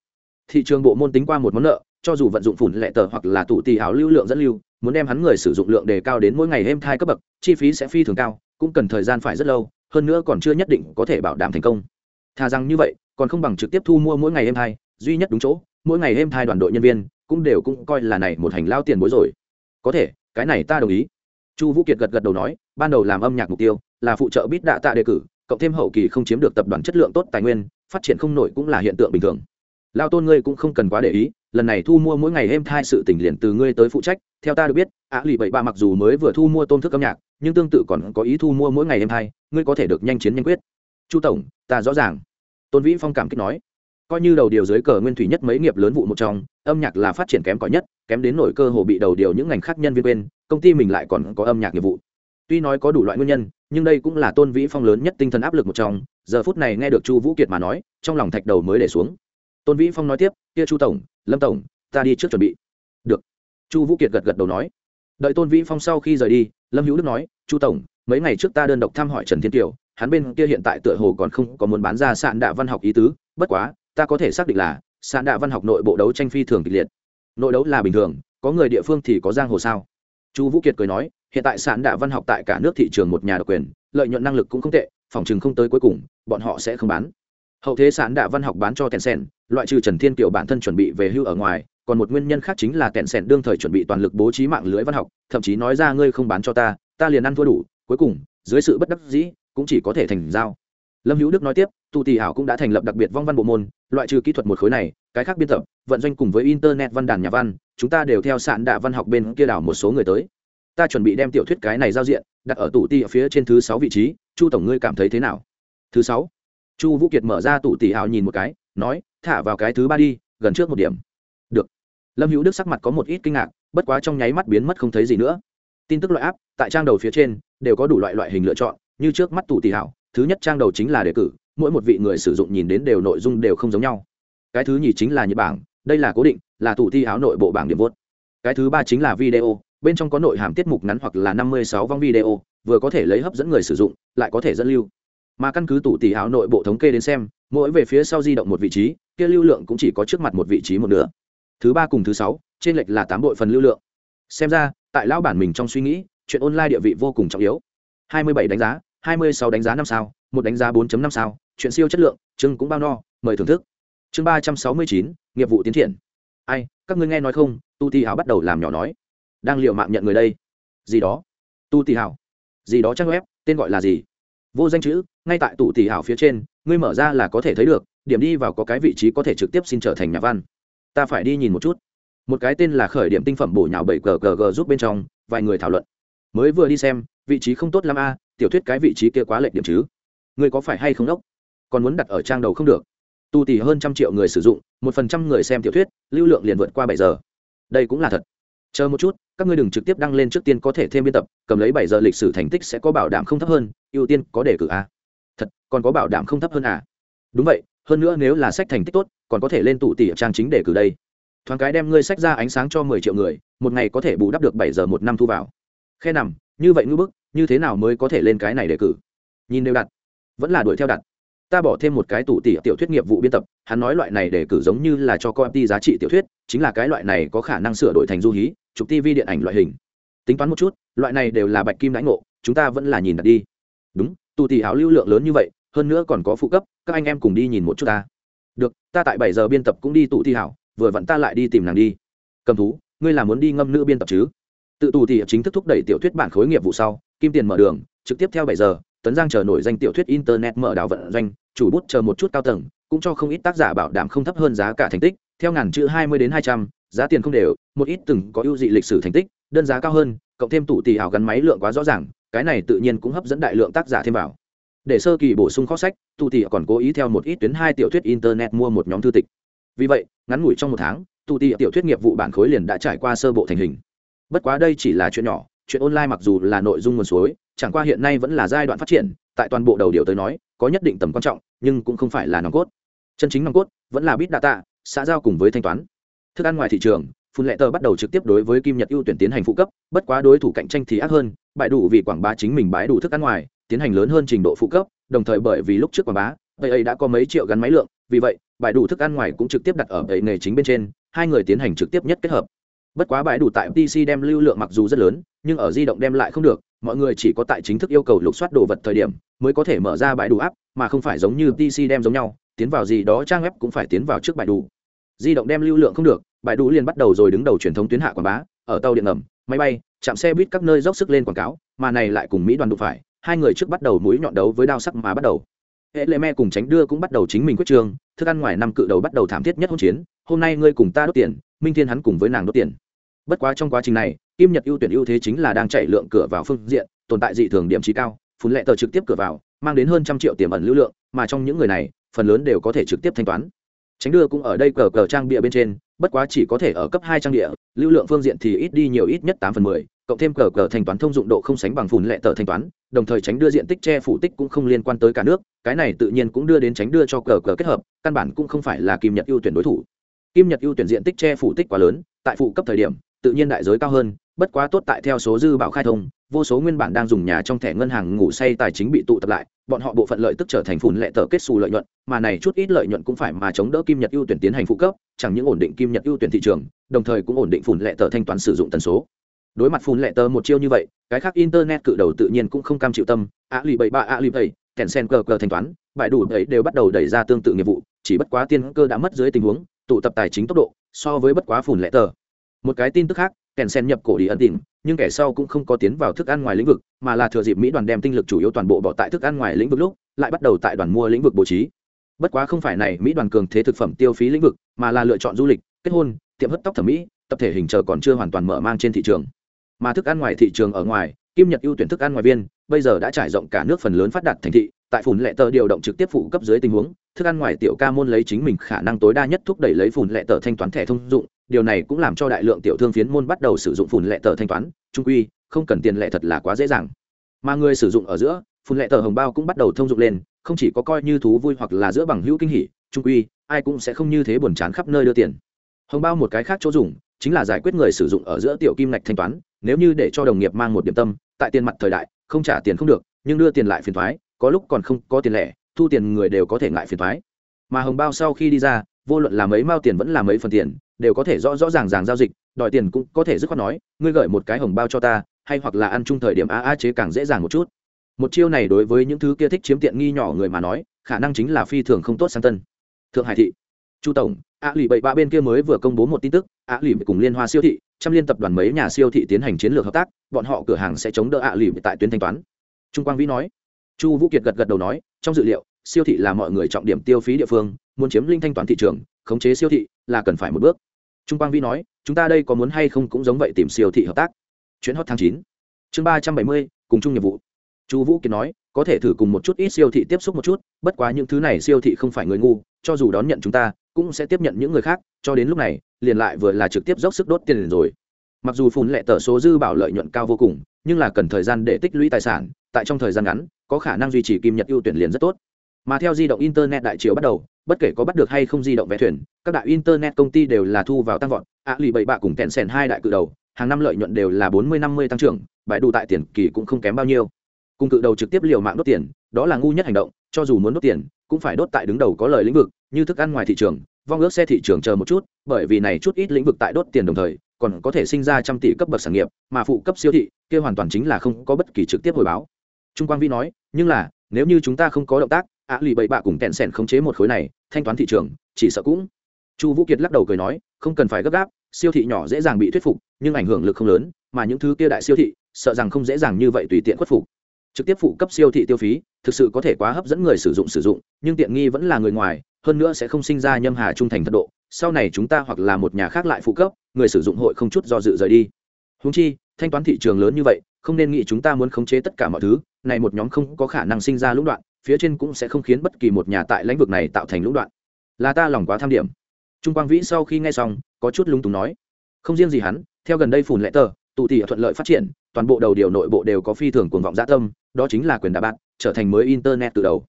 Thị trường bộ môn tính qua một món nợ cho dù vận dụng phủn lệ tờ hoặc là tụ tì áo lưu lượng dẫn lưu, muốn đem hắn người sử dụng lượng đề cao đến mỗi ngày êm thai cấp bậc, chi phí sẽ phi thường cao, cũng cần thời gian phải rất lâu, hơn nữa còn chưa nhất định có thể bảo đảm thành công. Thà rằng như vậy, còn không bằng trực tiếp thu mua mỗi ngày êm thai, duy nhất đúng chỗ, mỗi ngày êm thai đoàn đội nhân viên cũng đều cũng coi là này một hành lao tiền bối rồi. Có thể, cái này ta đồng ý. Chu vũ kiệt gật gật đầu nói, ban đầu làm âm nhạc mục tiêu là phụ trợ bít đạ tạ đề cử, cộng thêm hậu kỳ không chiếm được tập đoàn chất lượng tốt tài nguyên, phát triển không nổi cũng là hiện tượng bình thường. Lao tôn ngươi cũng không cần quá để ý lần này thu mua mỗi ngày êm thai sự tỉnh liền từ ngươi tới phụ trách, theo ta được biết, ạ lì bảy ba mặc dù mới vừa thu mua tôn thức âm nhạc, nhưng tương tự còn có ý thu mua mỗi ngày êm thai, ngươi có thể được nhanh chiến nhanh quyết. Chu tổng, ta rõ ràng. Tôn vĩ phong cảm kích nói. Coi như đầu điều dưới cờ nguyên thủy nhất mấy nghiệp lớn vụ một trong, âm nhạc là phát triển kém cỏi nhất, kém đến nổi cơ hồ bị đầu điều những ngành khác nhân viên quên, công ty mình lại còn có âm nhạc nghiệp vụ. Tuy nói có đủ loại nguyên nhân, nhưng đây cũng là tôn vĩ phong lớn nhất tinh thần áp lực một trong, giờ phút này nghe được chu vũ kiệt mà nói, trong lòng thạch đầu mới để xuống tôn vĩ phong nói tiếp, kia chu tổng, lâm tổng, ta đi trước chuẩn bị. Được. Chu vũ kiệt gật gật đầu nói. Đợi tôn vĩ phong sau khi rời đi, lâm hữu đức nói, chu tổng, mấy ngày trước ta đơn độc thăm hỏi trần thiên kiều, hắn bên kia hiện tại tựa hồ còn không có muốn bán ra sạn đạ văn học ý tứ, bất quá, ta có thể xác định là sạn đạ văn học nội bộ đấu tranh phi thường kịch liệt. Nội đấu là bình thường, có người địa phương thì có giang hồ sao? Chu vũ kiệt cười nói, hiện tại sạn đạ văn học tại cả nước thị trường một nhà độc quyền, lợi nhuận năng lực cũng không tệ, phòng chừng không tới cuối cùng, bọn họ sẽ không bán hậu thế sản đạ văn học bán cho tencent, loại trừ trần thiên kiều bản thân chuẩn bị về hưu ở ngoài, còn một nguyên nhân khác chính là tencent đương thời chuẩn bị toàn lực bố trí mạng lưới văn học, thậm chí nói ra ngươi không bán cho ta ta liền ăn thua đủ, cuối cùng, dưới sự bất đắc dĩ, cũng chỉ có thể thành giao. Lâm hữu đức nói tiếp tụ tỷ hảo cũng đã thành lập đặc biệt vong văn bộ môn, loại trừ kỹ thuật một khối này, cái khác biên tập, vận doanh cùng với internet văn đàn nhà văn, chúng ta đều theo sạn đạ văn học bên kia đảo một số người tới. Ta chuẩn bị đem tiểu thuyết cái này giao diện, đặt ở tủ ti ở phía trên thứ sáu vị trí, chu tổng ngươi cảm thấy thế nào? Thứ sáu chu vũ kiệt mở ra tủ tỷ hào nhìn một cái, nói, thả vào cái thứ ba đi, gần trước một điểm. Được. Lâm hữu đức sắc mặt có một ít kinh ngạc, bất quá trong nháy mắt biến mất không thấy gì nữa. Tin tức loại áp tại trang đầu phía trên, đều có đủ loại loại hình lựa chọn, như trước mắt tủ tỷ hảo thứ nhất trang đầu chính là đề cử, mỗi một vị người sử dụng nhìn đến đều nội dung đều không giống nhau. Cái thứ nhì chính là nhật bảng, đây là cố định, là tủ thi áo nội bộ bảng điểm vốt cái thứ ba chính là video, bên trong có nội hàm tiết mục ngắn hoặc là năm mươi sáu vong video, vừa có thể lấy hấp dẫn người sử dụng, lại có thể dẫn lưu mà căn cứ tủ tỷ áo nội bộ thống kê đến xem, mỗi về phía sau di động một vị trí, kia lưu lượng cũng chỉ có trước mặt một vị trí một nửa. Thứ ba cùng thứ sáu, trên lệch là tám bội phần lưu lượng. Xem ra, tại lão bản mình trong suy nghĩ, chuyện online địa vị vô cùng trọng yếu. Hai mươi bảy đánh giá, hai mươi sáu đánh giá năm sao, một đánh giá 4 năm sao, chuyện siêu chất lượng, chương cũng bao no, mời thưởng thức. Chương ba trăm sáu mươi chín, nghiệp vụ tiến triển. Ai, các ngươi nghe nói không, tu tỷ hào bắt đầu làm nhỏ nói. Đang liệu mạng nhận người đây. Gì đó? Tu tỷ hào gì đó trang web, tên gọi là gì? Vô danh chữ ngay tại tủ tỷ hảo phía trên, ngươi mở ra là có thể thấy được, điểm đi vào có cái vị trí có thể trực tiếp xin trở thành nhà văn. Ta phải đi nhìn một chút. Một cái tên là khởi điểm tinh phẩm bổ nhào bảy g g g giúp bên trong, vài người thảo luận. Mới vừa đi xem, vị trí không tốt lắm a, tiểu thuyết cái vị trí kia quá lệch điểm chứ. Ngươi có phải hay không đốc? Còn muốn đặt ở trang đầu không được. Tu tỷ hơn trăm triệu người sử dụng, một phần trăm người xem tiểu thuyết, lưu lượng liền vượt qua bảy giờ. Đây cũng là thật. Chờ một chút, các ngươi đừng trực tiếp đăng lên trước tiên có thể thêm biên tập, cầm lấy bảy giờ lịch sử thành tích sẽ có bảo đảm không thấp hơn, ưu tiên có đề cử a thật, còn có bảo đảm không thấp hơn à? Đúng vậy, hơn nữa nếu là sách thành tích tốt, còn có thể lên tụ tỷ trang chính để cử đây. Thoáng cái đem ngươi sách ra ánh sáng cho mười triệu người, một ngày có thể bù đắp được bảy giờ một năm thu vào. Khe nằm, như vậy ngư bức, như thế nào mới có thể lên cái này để cử? Nhìn đều đặt. Vẫn là đuổi theo đặt. Ta bỏ thêm một cái tủ tỉ tiểu thuyết nghiệp vụ biên tập, hắn nói loại này để cử giống như là cho coi đi giá trị tiểu thuyết, chính là cái loại này có khả năng sửa đổi thành du hí, chụp tv điện ảnh loại hình. Tính toán một chút, loại này đều là bạch kim lãnh ngộ, chúng ta vẫn là nhìn đặt đi. Đúng tù tỷ áo lưu lượng lớn như vậy, hơn nữa còn có phụ cấp, các anh em cùng đi nhìn một chút ta. Được, ta tại bảy giờ biên tập cũng đi tụ thi hảo, vừa vặn ta lại đi tìm nàng đi. Cầm thú, ngươi là muốn đi ngâm nữ biên tập chứ? Tự tù thì chính thức thúc đẩy tiểu thuyết bản khối nghiệp vụ sau, kim tiền mở đường, trực tiếp theo bảy giờ, tấn giang chờ nổi danh tiểu thuyết internet mở đảo vận doanh, chủ bút chờ một chút cao tầng, cũng cho không ít tác giả bảo đảm không thấp hơn giá cả thành tích, theo ngàn chữ hai mươi đến hai trăm, giá tiền không đều, một ít từng có ưu dị lịch sử thành tích, đơn giá cao hơn, cộng thêm tủ tỷ hảo gắn máy lượng quá rõ ràng cái này tự nhiên cũng hấp dẫn đại lượng tác giả thêm vào. Để sơ kỳ bổ sung kho sách tụ tỷ còn cố ý theo một ít tuyến hai tiểu thuyết internet mua một nhóm thư tịch. Vì vậy, ngắn ngủi trong một tháng tụ tỷ tiểu thuyết nghiệp vụ bản khối liền đã trải qua sơ bộ thành hình. Bất quá đây chỉ là chuyện nhỏ, chuyện online mặc dù là nội dung nguồn suối, chẳng qua hiện nay vẫn là giai đoạn phát triển, tại toàn bộ đầu điều tới nói, có nhất định tầm quan trọng, nhưng cũng không phải là nòng cốt. Chân chính nòng cốt, vẫn là bit data, xã giao cùng với thanh toán. Thức ăn ngoài thị trường, phun lệ tờ bắt đầu trực tiếp đối với kim nhật ưu tuyển tiến hành phụ cấp, bất quá đối thủ cạnh tranh thì ác hơn bãi đủ vì quảng bá chính mình bãi đủ thức ăn ngoài, tiến hành lớn hơn trình độ phụ cấp, đồng thời bởi vì lúc trước quảng bá vậy ấy đã có mấy triệu gắn máy lượng, vì vậy, bãi đủ thức ăn ngoài cũng trực tiếp đặt ở ấy nghề chính bên trên, hai người tiến hành trực tiếp nhất kết hợp. Bất quá bãi đủ tại pc đem lưu lượng mặc dù rất lớn, nhưng ở di động đem lại không được, mọi người chỉ có tại chính thức yêu cầu lục soát đồ vật thời điểm, mới có thể mở ra bãi đủ áp mà không phải giống như pc đem giống nhau, tiến vào gì đó trang web cũng phải tiến vào trước bãi đủ. Di động đem lưu lượng không được, bãi đủ liền bắt đầu rồi đứng đầu truyền thống tuyến hạ quảng bá ở tàu điện ngầm, máy bay, chạm xe buýt các nơi dốc sức lên quảng cáo, mà này lại cùng mỹ đoàn đụng phải, hai người trước bắt đầu mũi nhọn đấu với đao sắc mà bắt đầu. Hệ lệ me cùng tránh đưa cũng bắt đầu chính mình quyết trường, thức ăn ngoài năm cự đầu bắt đầu thảm thiết nhất hỗn chiến, hôm nay ngươi cùng ta đốt tiền, minh thiên hắn cùng với nàng đốt tiền. Bất quá trong quá trình này, kim nhật ưu tuyển ưu thế chính là đang chạy lượng cửa vào phương diện, tồn tại dị thường điểm trí cao, phun lệ tờ trực tiếp cửa vào, mang đến hơn trăm triệu tiềm ẩn lưu lượng, mà trong những người này, phần lớn đều có thể trực tiếp thanh toán. Tránh đưa cũng ở đây cờ cờ trang bịa bên trên bất quá chỉ có thể ở cấp hai trang địa, lưu lượng phương diện thì ít đi nhiều ít nhất tám phần mười, cộng thêm cờ cờ thanh toán thông dụng độ không sánh bằng phùn lệ tờ thanh toán, đồng thời tránh đưa diện tích che phủ tích cũng không liên quan tới cả nước, cái này tự nhiên cũng đưa đến tránh đưa cho cờ cờ kết hợp, căn bản cũng không phải là kim nhật ưu tuyển đối thủ. Kim nhật ưu tuyển diện tích che phủ tích quá lớn, tại phụ cấp thời điểm, tự nhiên đại giới cao hơn, bất quá tốt tại theo số dư bảo khai thông vô số nguyên bản đang dùng nhà trong thẻ ngân hàng ngủ say tài chính bị tụ tập lại, bọn họ bộ phận lợi tức trở thành phùn lệ tờ kết xù lợi nhuận, mà này chút ít lợi nhuận cũng phải mà chống đỡ kim nhật ưu tuyển tiến hành phụ cấp, chẳng những ổn định kim nhật ưu tuyển thị trường, đồng thời cũng ổn định phùn lệ tờ thanh toán sử dụng tần số. Đối mặt phùn lệ tờ một chiêu như vậy, cái khác internet cự đầu tự nhiên cũng không cam chịu tâm ạ lì bảy ba ạ lì bảy kèn sen cờ cờ thanh toán bãi đủ ấy đều bắt đầu đẩy ra tương tự nghiệp vụ, chỉ bất quá tiên cơ đã mất dưới tình huống, tụ tập tài chính tốc độ so với bất quá phùn lệ tờ. Một cái tin tức khác kèn sen nhập cổ đi ẩn tìm, nhưng kẻ sau cũng không có tiến vào thức ăn ngoài lĩnh vực, mà là thừa dịp mỹ đoàn đem tinh lực chủ yếu toàn bộ bỏ tại thức ăn ngoài lĩnh vực lúc, lại bắt đầu tại đoàn mua lĩnh vực bố trí. Bất quá không phải này, mỹ đoàn cường thế thực phẩm tiêu phí lĩnh vực, mà là lựa chọn du lịch, kết hôn, tiệm hớt tóc thẩm mỹ, tập thể hình chờ còn chưa hoàn toàn mở mang trên thị trường. Mà thức ăn ngoài thị trường ở ngoài, kim nhật ưu tuyển thức ăn ngoài viên, bây giờ đã trải rộng cả nước phần lớn phát đạt thành thị, tại phủn lệ tờ điều động trực tiếp phụ cấp dưới tình huống, thức ăn ngoài tiểu ca môn lấy chính mình khả năng tối đa nhất thúc đẩy lấy phủn lệ tờ thanh toán thẻ thông dụng điều này cũng làm cho đại lượng tiểu thương phiến môn bắt đầu sử dụng phùn lệ tờ thanh toán, trung quy, không cần tiền lệ thật là quá dễ dàng. Mà người sử dụng ở giữa, phùn lệ tờ hồng bao cũng bắt đầu thông dụng lên, không chỉ có coi như thú vui hoặc là giữa bằng hữu kinh hỉ, trung quy, ai cũng sẽ không như thế buồn chán khắp nơi đưa tiền. Hồng bao một cái khác chỗ dùng, chính là giải quyết người sử dụng ở giữa tiểu kim ngạch thanh toán, nếu như để cho đồng nghiệp mang một điểm tâm, tại tiền mặt thời đại, không trả tiền không được, nhưng đưa tiền lại phiền thoái, có lúc còn không có tiền lẻ, thu tiền người đều có thể ngại phiền thoái. Mà hồng bao sau khi đi ra vô luận là mấy mao tiền vẫn là mấy phần tiền, đều có thể rõ rõ ràng ràng giao dịch, đòi tiền cũng có thể dứt khoát nói, ngươi gửi một cái hồng bao cho ta, hay hoặc là ăn chung thời điểm a a chế càng dễ dàng một chút. Một chiêu này đối với những thứ kia thích chiếm tiện nghi nhỏ người mà nói, khả năng chính là phi thường không tốt sang tân. Thượng hải thị, chu tổng ạ lì bảy ba bên kia mới vừa công bố một tin tức ạ lì cùng liên hoa siêu thị, trăm liên tập đoàn mấy nhà siêu thị tiến hành chiến lược hợp tác, bọn họ cửa hàng sẽ chống đỡ ạ lì tại tuyến thanh toán. Trung quang vĩ nói. Chu vũ kiệt gật gật đầu nói, trong dự liệu siêu thị là mọi người trọng điểm tiêu phí địa phương, muốn chiếm linh thanh toán thị trường, khống chế siêu thị là cần phải một bước. Trung quang Vi nói, chúng ta đây có muốn hay không cũng giống vậy tìm siêu thị hợp tác. Chuyến hot tháng chín. Chương ba trăm bảy mươi, cùng chung nhiệm vụ. Chu vũ kiệt nói, có thể thử cùng một chút ít siêu thị tiếp xúc một chút, bất quá những thứ này siêu thị không phải người ngu, cho dù đón nhận chúng ta, cũng sẽ tiếp nhận những người khác, cho đến lúc này, liền lại vừa là trực tiếp dốc sức đốt tiền rồi. Mặc dù phun lệ tờ số dư bảo lợi nhuận cao vô cùng, nhưng là cần thời gian để tích lũy tài sản, tại trong thời gian ngắn, có khả năng duy trì kim nhật ưu tuyển liền rất tốt mà theo di động internet đại chiều bắt đầu, bất kể có bắt được hay không di động vé thuyền, các đại internet công ty đều là thu vào tăng vọt. Ạ lì bảy bạ cùng kẹn sẻn hai đại cự đầu, hàng năm lợi nhuận đều là bốn mươi năm mươi tăng trưởng bãi đủ tại tiền kỳ cũng không kém bao nhiêu. Cùng cự đầu trực tiếp liều mạng đốt tiền, đó là ngu nhất hành động, cho dù muốn đốt tiền, cũng phải đốt tại đứng đầu có lời lĩnh vực, như thức ăn ngoài thị trường, vong ước xe thị trường chờ một chút, bởi vì này chút ít lĩnh vực tại đốt tiền đồng thời, còn có thể sinh ra trăm tỷ cấp bậc sản nghiệp, mà phụ cấp siêu thị, kia hoàn toàn chính là không có bất kỳ trực tiếp hồi báo. Trung quang vi nói, nhưng là, nếu như chúng ta không có động tác ạ lì bậy bạ cùng kẹn sẻn khống chế một khối này, thanh toán thị trường, chỉ sợ cũng. Chu vũ kiệt lắc đầu cười nói, không cần phải gấp gáp, siêu thị nhỏ dễ dàng bị thuyết phục, nhưng ảnh hưởng lực không lớn, mà những thứ kia đại siêu thị, sợ rằng không dễ dàng như vậy tùy tiện khuất phục. Trực tiếp phụ cấp siêu thị tiêu phí, thực sự có thể quá hấp dẫn người sử dụng sử dụng, nhưng tiện nghi vẫn là người ngoài, hơn nữa sẽ không sinh ra nhâm hà trung thành thật độ. Sau này chúng ta hoặc là một nhà khác lại phụ cấp, người sử dụng hội không chút do dự rời đi. Húng chi, thanh toán thị trường lớn như vậy, không nên nghĩ chúng ta muốn khống chế tất cả mọi thứ, này một nhóm không có khả năng sinh ra lũng đoạn phía trên cũng sẽ không khiến bất kỳ một nhà tại lãnh vực này tạo thành lũng đoạn. Là ta lòng quá tham điểm. Trung quang vĩ sau khi nghe xong, có chút lúng túng nói, không riêng gì hắn, theo gần đây phùn lệ tờ, tụ tỉ thuận lợi phát triển, toàn bộ đầu điều nội bộ đều có phi thường cuồng vọng gia tâm, đó chính là quyền đà bạn trở thành mới internet từ đầu.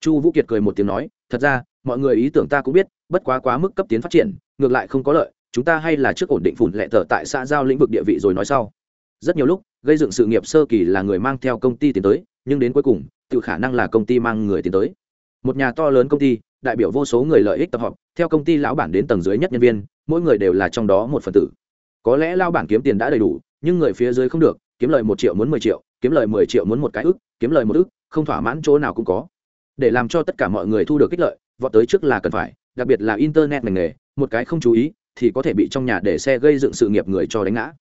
Chu vũ kiệt cười một tiếng nói, thật ra, mọi người ý tưởng ta cũng biết, bất quá quá mức cấp tiến phát triển, ngược lại không có lợi, chúng ta hay là trước ổn định phủn lệ tờ tại xã giao lĩnh vực địa vị rồi nói sau. Rất nhiều lúc, gây dựng sự nghiệp sơ kỳ là người mang theo công ty tiến tới nhưng đến cuối cùng, tự khả năng là công ty mang người tiến tới. Một nhà to lớn công ty, đại biểu vô số người lợi ích tập hợp, theo công ty lão bản đến tầng dưới nhất nhân viên, mỗi người đều là trong đó một phần tử. Có lẽ lao bản kiếm tiền đã đầy đủ, nhưng người phía dưới không được, kiếm lời một triệu muốn mười triệu, kiếm lời mười triệu muốn một cái ức, kiếm lời một ức, không thỏa mãn chỗ nào cũng có. Để làm cho tất cả mọi người thu được ích lợi, vọt tới trước là cần phải, đặc biệt là internet ngành nghề, một cái không chú ý, thì có thể bị trong nhà để xe gây dựng sự nghiệp người cho đánh ngã.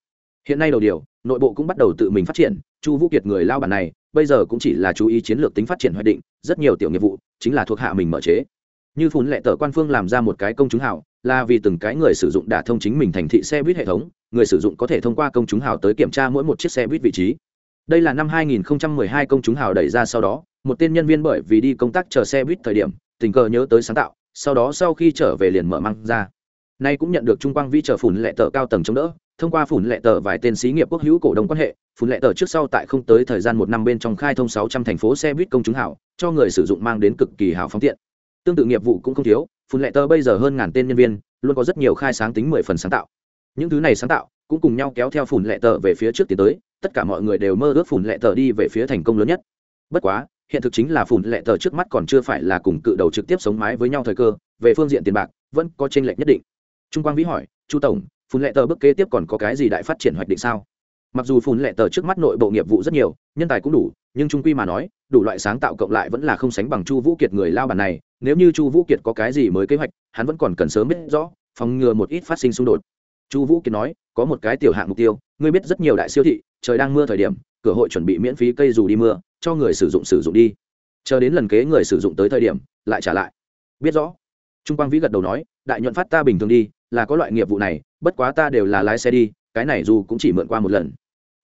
Hiện nay đầu điều, nội bộ cũng bắt đầu tự mình phát triển, chu vũ kiệt người lao bản này bây giờ cũng chỉ là chú ý chiến lược tính phát triển hoạch định, rất nhiều tiểu nghiệp vụ chính là thuộc hạ mình mở chế. Như phun lệ tờ quan phương làm ra một cái công chúng hào, là vì từng cái người sử dụng đả thông chính mình thành thị xe buýt hệ thống, người sử dụng có thể thông qua công chúng hào tới kiểm tra mỗi một chiếc xe buýt vị trí. Đây là năm 2012 công chúng hào đẩy ra sau đó, một tên nhân viên bởi vì đi công tác chờ xe buýt thời điểm, tình cờ nhớ tới sáng tạo, sau đó sau khi trở về liền mở mang ra nay cũng nhận được trung quang vi chờ phủn lệ tờ cao tầng chống đỡ, thông qua phủn lệ tờ vài tên xí nghiệp quốc hữu cổ đông quan hệ, phủn lệ tờ trước sau tại không tới thời gian một năm bên trong khai thông 600 thành phố xe buýt công chúng hảo, cho người sử dụng mang đến cực kỳ hảo phóng tiện. Tương tự nghiệp vụ cũng không thiếu, phủn lệ tờ bây giờ hơn ngàn tên nhân viên, luôn có rất nhiều khai sáng tính mười phần sáng tạo. Những thứ này sáng tạo cũng cùng nhau kéo theo phủn lệ tờ về phía trước tiến tới, tất cả mọi người đều mơ ước phủn lệ tờ đi về phía thành công lớn nhất. Bất quá, hiện thực chính là phủn lệ tờ trước mắt còn chưa phải là cùng cự đầu trực tiếp sống mái với nhau thời cơ, về phương diện tiền bạc vẫn có tranh lệch nhất định trung quang vĩ hỏi, chu tổng phun lệ tờ bước kế tiếp còn có cái gì đại phát triển hoạch định sao? Mặc dù phun lệ tờ trước mắt nội bộ nghiệp vụ rất nhiều, nhân tài cũng đủ, nhưng trung quy mà nói, đủ loại sáng tạo cộng lại vẫn là không sánh bằng chu vũ kiệt người lao bản này, nếu như chu vũ kiệt có cái gì mới kế hoạch, hắn vẫn còn cần sớm biết rõ, phòng ngừa một ít phát sinh xung đột. Chu vũ kiệt nói, có một cái tiểu hạng mục tiêu, ngươi biết rất nhiều đại siêu thị, trời đang mưa thời điểm, cửa hội chuẩn bị miễn phí cây dù đi mưa, cho người sử dụng sử dụng đi. Chờ đến lần kế người sử dụng tới thời điểm, lại trả lại. Biết rõ trung quang vĩ gật đầu nói, đại nhuận phát ta bình thường đi, là có loại nghiệp vụ này, bất quá ta đều là lái xe đi, cái này dù cũng chỉ mượn qua một lần.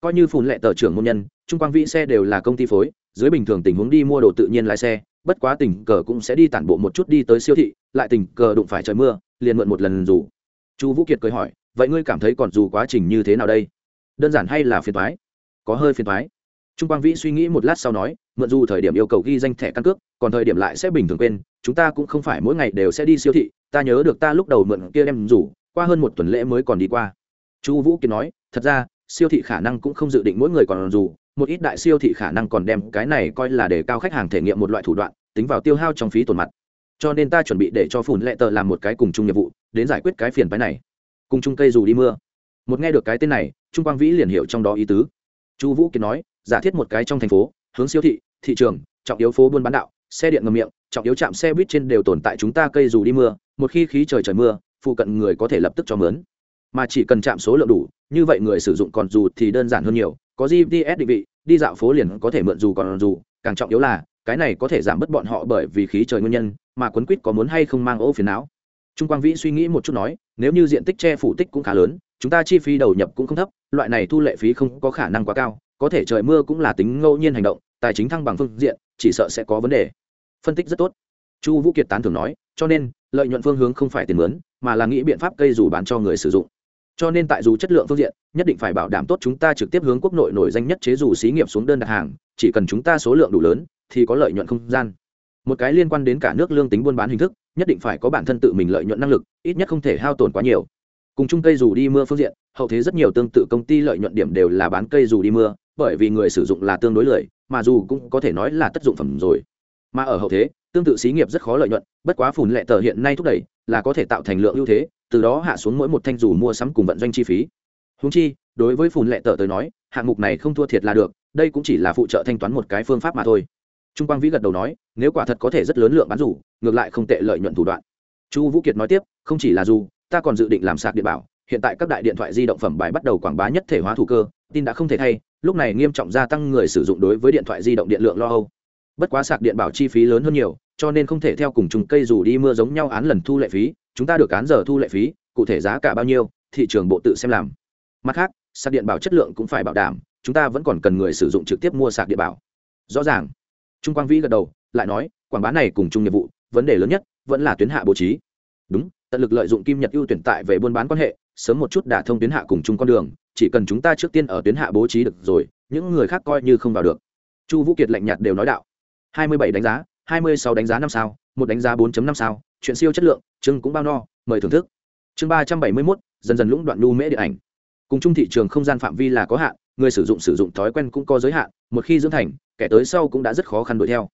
Coi như phùn lệ tờ trưởng môn nhân, trung quang vĩ xe đều là công ty phối, dưới bình thường tình huống đi mua đồ tự nhiên lái xe, bất quá tình cờ cũng sẽ đi tản bộ một chút đi tới siêu thị, lại tình cờ đụng phải trời mưa, liền mượn một lần dù. Chu vũ kiệt cười hỏi, vậy ngươi cảm thấy còn dù quá trình như thế nào đây? Đơn giản hay là phiền thoái có hơi phiền thoái trung quang vĩ suy nghĩ một lát sau nói mượn dù thời điểm yêu cầu ghi danh thẻ căn cước, còn thời điểm lại sẽ bình thường quên, chúng ta cũng không phải mỗi ngày đều sẽ đi siêu thị, ta nhớ được ta lúc đầu mượn kia đem rủ, qua hơn một tuần lễ mới còn đi qua. Chu vũ kiệt nói, thật ra, siêu thị khả năng cũng không dự định mỗi người còn dù một ít đại siêu thị khả năng còn đem cái này coi là để cao khách hàng thể nghiệm một loại thủ đoạn, tính vào tiêu hao trong phí tổn mặt. Cho nên ta chuẩn bị để cho phùn lệ tờ làm một cái cùng chung nhiệm vụ, đến giải quyết cái phiền phái này. Cùng chung cây dù đi mưa. Một nghe được cái tên này, trung quang vĩ liền hiểu trong đó ý tứ. Chu vũ kiệt nói, giả thiết một cái trong thành phố hướng siêu thị thị trường, trọng yếu phố buôn bán đạo, xe điện ngầm miệng, trọng yếu trạm xe buýt trên đều tồn tại chúng ta cây dù đi mưa, một khi khí trời trời mưa, phụ cận người có thể lập tức cho mướn. Mà chỉ cần chạm số lượng đủ, như vậy người sử dụng còn dù thì đơn giản hơn nhiều, có gps định vị, đi dạo phố liền có thể mượn dù còn dù, càng trọng yếu là, cái này có thể giảm bớt bọn họ bởi vì khí trời nguyên nhân, mà quấn quýt có muốn hay không mang ô phiền não. Trung quang vĩ suy nghĩ một chút nói, nếu như diện tích che phủ tích cũng khá lớn chúng ta chi phí đầu nhập cũng không thấp, loại này thu lệ phí không có khả năng quá cao, có thể trời mưa cũng là tính ngẫu nhiên hành động, tài chính thăng bằng phương diện, chỉ sợ sẽ có vấn đề. Phân tích rất tốt. Chu vũ kiệt tán thường nói, cho nên, lợi nhuận phương hướng không phải tiền mướn, mà là nghĩ biện pháp cây dù bán cho người sử dụng. Cho nên tại dù chất lượng phương diện, nhất định phải bảo đảm tốt chúng ta trực tiếp hướng quốc nội nổi danh nhất chế dù xí nghiệp xuống đơn đặt hàng, chỉ cần chúng ta số lượng đủ lớn, thì có lợi nhuận không gian. Một cái liên quan đến cả nước lương tính buôn bán hình thức, nhất định phải có bản thân tự mình lợi nhuận năng lực, ít nhất không thể hao tổn quá nhiều cùng chung cây dù đi mưa phương diện, hậu thế rất nhiều tương tự công ty lợi nhuận điểm đều là bán cây dù đi mưa, bởi vì người sử dụng là tương đối lười, mà dù cũng có thể nói là tất dụng phẩm rồi. Mà ở hậu thế, tương tự xí nghiệp rất khó lợi nhuận, bất quá phùn lệ tờ hiện nay thúc đẩy là có thể tạo thành lượng ưu thế, từ đó hạ xuống mỗi một thanh dù mua sắm cùng vận doanh chi phí. Húng chi, đối với phùn lệ tờ tới nói, hạng mục này không thua thiệt là được, đây cũng chỉ là phụ trợ thanh toán một cái phương pháp mà thôi. Trung quang vĩ gật đầu nói, nếu quả thật có thể rất lớn lượng bán dù, ngược lại không tệ lợi nhuận thủ đoạn. Chu vũ kiệt nói tiếp, không chỉ là dù ta còn dự định làm sạc điện bảo, hiện tại các đại điện thoại di động phẩm bài bắt đầu quảng bá nhất thể hóa thủ cơ, tin đã không thể thay, lúc này nghiêm trọng gia tăng người sử dụng đối với điện thoại di động điện lượng lo âu. Bất quá sạc điện bảo chi phí lớn hơn nhiều, cho nên không thể theo cùng trùng cây dù đi mưa giống nhau án lần thu lệ phí, chúng ta được án giờ thu lệ phí, cụ thể giá cả bao nhiêu, thị trường bộ tự xem làm. Mặt khác, sạc điện bảo chất lượng cũng phải bảo đảm, chúng ta vẫn còn cần người sử dụng trực tiếp mua sạc điện bảo. Rõ ràng. Trung quang vĩ gật đầu, lại nói, quảng bá này cùng chung nhiệm vụ, vấn đề lớn nhất vẫn là tuyến hạ bố trí. Đúng tận lực lợi dụng kim nhật ưu tuyển tại về buôn bán quan hệ, sớm một chút đả thông tuyến hạ cùng chung con đường, chỉ cần chúng ta trước tiên ở tuyến hạ bố trí được rồi, những người khác coi như không vào được. Chu vũ kiệt lạnh nhạt đều nói đạo. Hai mươi bảy đánh giá, hai mươi sáu đánh giá năm sao, một đánh giá 4 năm sao, chuyện siêu chất lượng chưng cũng bao no, mời thưởng thức. Chương ba trăm bảy mươi mốt, dần dần lũng đoạn đu mễ điện ảnh. Cùng chung thị trường không gian phạm vi là có hạn, người sử dụng sử dụng thói quen cũng có giới hạn, một khi dưỡng thành, kẻ tới sau cũng đã rất khó khăn đuổi theo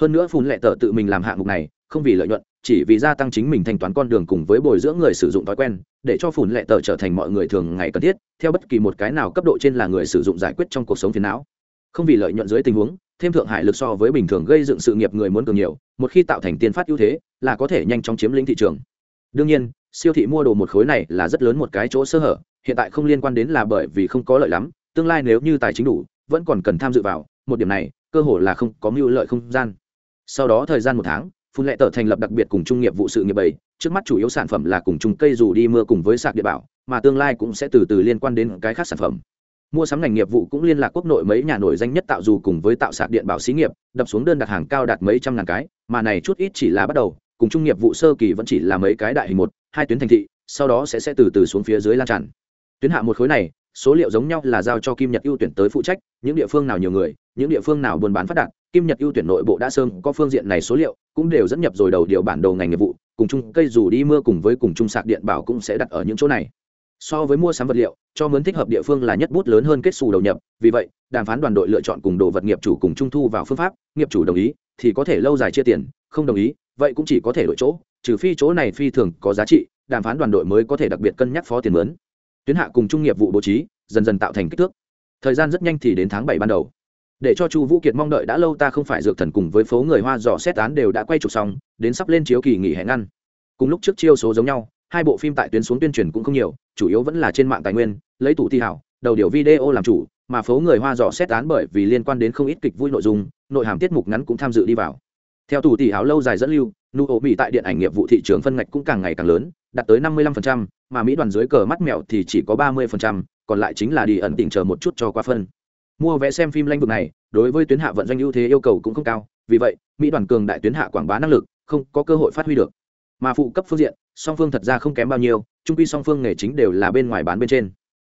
hơn nữa phun lệ tờ tự mình làm hạng mục này, không vì lợi nhuận, chỉ vì gia tăng chính mình thanh toán con đường cùng với bồi dưỡng người sử dụng thói quen, để cho phủn lệ tờ trở thành mọi người thường ngày cần thiết, theo bất kỳ một cái nào cấp độ trên là người sử dụng giải quyết trong cuộc sống phiền não. Không vì lợi nhuận dưới tình huống, thêm thượng hải lực so với bình thường gây dựng sự nghiệp người muốn cường nhiều, một khi tạo thành tiền phát ưu thế, là có thể nhanh chóng chiếm lĩnh thị trường. Đương nhiên, siêu thị mua đồ một khối này là rất lớn một cái chỗ sơ hở, hiện tại không liên quan đến là bởi vì không có lợi lắm, tương lai nếu như tài chính đủ, vẫn còn cần tham dự vào, một điểm này, cơ hội là không có mưu lợi không gian sau đó thời gian một tháng, phun lệ tờ thành lập đặc biệt cùng trung nghiệp vụ sự nghiệp bảy. Trước mắt chủ yếu sản phẩm là cùng chung cây dù đi mưa cùng với sạc địa bảo, mà tương lai cũng sẽ từ từ liên quan đến cái khác sản phẩm. Mua sắm ngành nghiệp vụ cũng liên lạc quốc nội mấy nhà nổi danh nhất tạo dù cùng với tạo sạc điện bảo xí nghiệp, đập xuống đơn đặt hàng cao đạt mấy trăm ngàn cái, mà này chút ít chỉ là bắt đầu, cùng trung nghiệp vụ sơ kỳ vẫn chỉ là mấy cái đại hình một, hai tuyến thành thị, sau đó sẽ sẽ từ từ xuống phía dưới lan tràn. Tuyến hạ một khối này, số liệu giống nhau là giao cho kim nhật ưu tuyển tới phụ trách, những địa phương nào nhiều người, những địa phương nào buôn bán phát đạt kim nhật ưu tuyển nội bộ đã sơn có phương diện này số liệu, cũng đều dẫn nhập rồi đầu điều bản đồ ngành nghiệp vụ, cùng chung cây dù đi mưa cùng với cùng chung sạc điện bảo cũng sẽ đặt ở những chỗ này. So với mua sắm vật liệu, cho mướn thích hợp địa phương là nhất bút lớn hơn kết xù đầu nhập, vì vậy, đàm phán đoàn đội lựa chọn cùng đồ vật nghiệp chủ cùng trung thu vào phương pháp, nghiệp chủ đồng ý, thì có thể lâu dài chia tiền, không đồng ý, vậy cũng chỉ có thể đổi chỗ, trừ phi chỗ này phi thường có giá trị, đàm phán đoàn đội mới có thể đặc biệt cân nhắc phó tiền mướn. Tuyến hạ cùng trung nghiệp vụ bố trí, dần dần tạo thành kích thước. Thời gian rất nhanh thì đến tháng bảy ban đầu để cho chu vũ kiệt mong đợi đã lâu ta không phải dược thần cùng với phố người hoa dò xét án đều đã quay chụp xong đến sắp lên chiếu kỳ nghỉ hẹn ngăn. Cùng lúc trước chiêu số giống nhau hai bộ phim tại tuyến xuống tuyên truyền cũng không nhiều chủ yếu vẫn là trên mạng tài nguyên lấy tủ thi hảo đầu điều video làm chủ mà phố người hoa dò xét án bởi vì liên quan đến không ít kịch vui nội dung nội hàm tiết mục ngắn cũng tham dự đi vào. Theo tủ tỷ hảo lâu dài dẫn lưu nụ ổ mỹ tại điện ảnh nghiệp vụ thị trường phân ngạch cũng càng ngày càng lớn đạt tới 55%, mà mỹ đoàn dưới cờ mắt mèo thì chỉ có 30%, còn lại chính là đi ẩn tình chờ một chút cho qua phân mua vé xem phim lãnh vực này, đối với tuyến hạ vận doanh ưu thế yêu cầu cũng không cao, vì vậy, mỹ đoàn cường đại tuyến hạ quảng bá năng lực, không có cơ hội phát huy được. Mà phụ cấp phương diện, song phương thật ra không kém bao nhiêu trung quy song phương nghề chính đều là bên ngoài bán bên trên.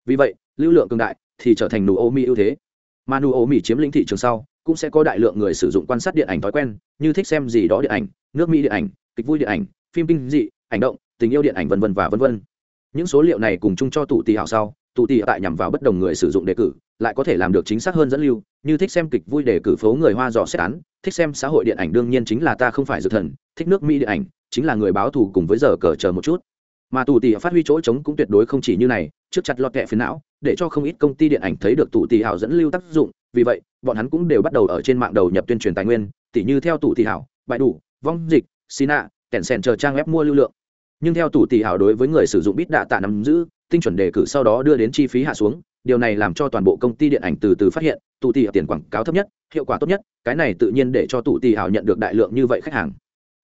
Vì vậy, lưu lượng cường đại thì trở thành nụ ô mỹ ưu thế. Mà nụ ô mỹ chiếm lĩnh thị trường sau, cũng sẽ có đại lượng người sử dụng quan sát điện ảnh thói quen, như thích xem gì đó điện ảnh, nước mỹ điện ảnh, kịch vui điện ảnh, phim kinh dị, ảnh động, tình yêu điện ảnh vân vân và vân vân. Những số liệu này cùng chung cho tụ tì hảo sau tụ tỷ tại nhằm vào bất đồng người sử dụng đề cử, lại có thể làm được chính xác hơn dẫn lưu, như thích xem kịch vui đề cử phố người hoa dò xét án, thích xem xã hội điện ảnh đương nhiên chính là ta không phải dự thần, thích nước mỹ điện ảnh, chính là người báo thù cùng với giờ cờ chờ một chút. Mà tù tì phát huy chỗ trống cũng tuyệt đối không chỉ như này, trước chặt lọt kẹ phiến não, để cho không ít công ty điện ảnh thấy được tù tì hảo dẫn lưu tác dụng, vì vậy, bọn hắn cũng đều bắt đầu ở trên mạng đầu nhập tuyên truyền tài nguyên tỷ như theo tù tì hảo bại đủ, vong dịch, sina kèn sèn chờ trang web mua lưu lượng. Nhưng theo tù tì hảo đối với người sử dụng bít đạ tạ nắm giữ tinh chuẩn đề cử sau đó đưa đến chi phí hạ xuống, điều này làm cho toàn bộ công ty điện ảnh từ từ phát hiện, tụ tỷ tiền quảng cáo thấp nhất, hiệu quả tốt nhất, cái này tự nhiên để cho tụ tì hảo nhận được đại lượng như vậy khách hàng.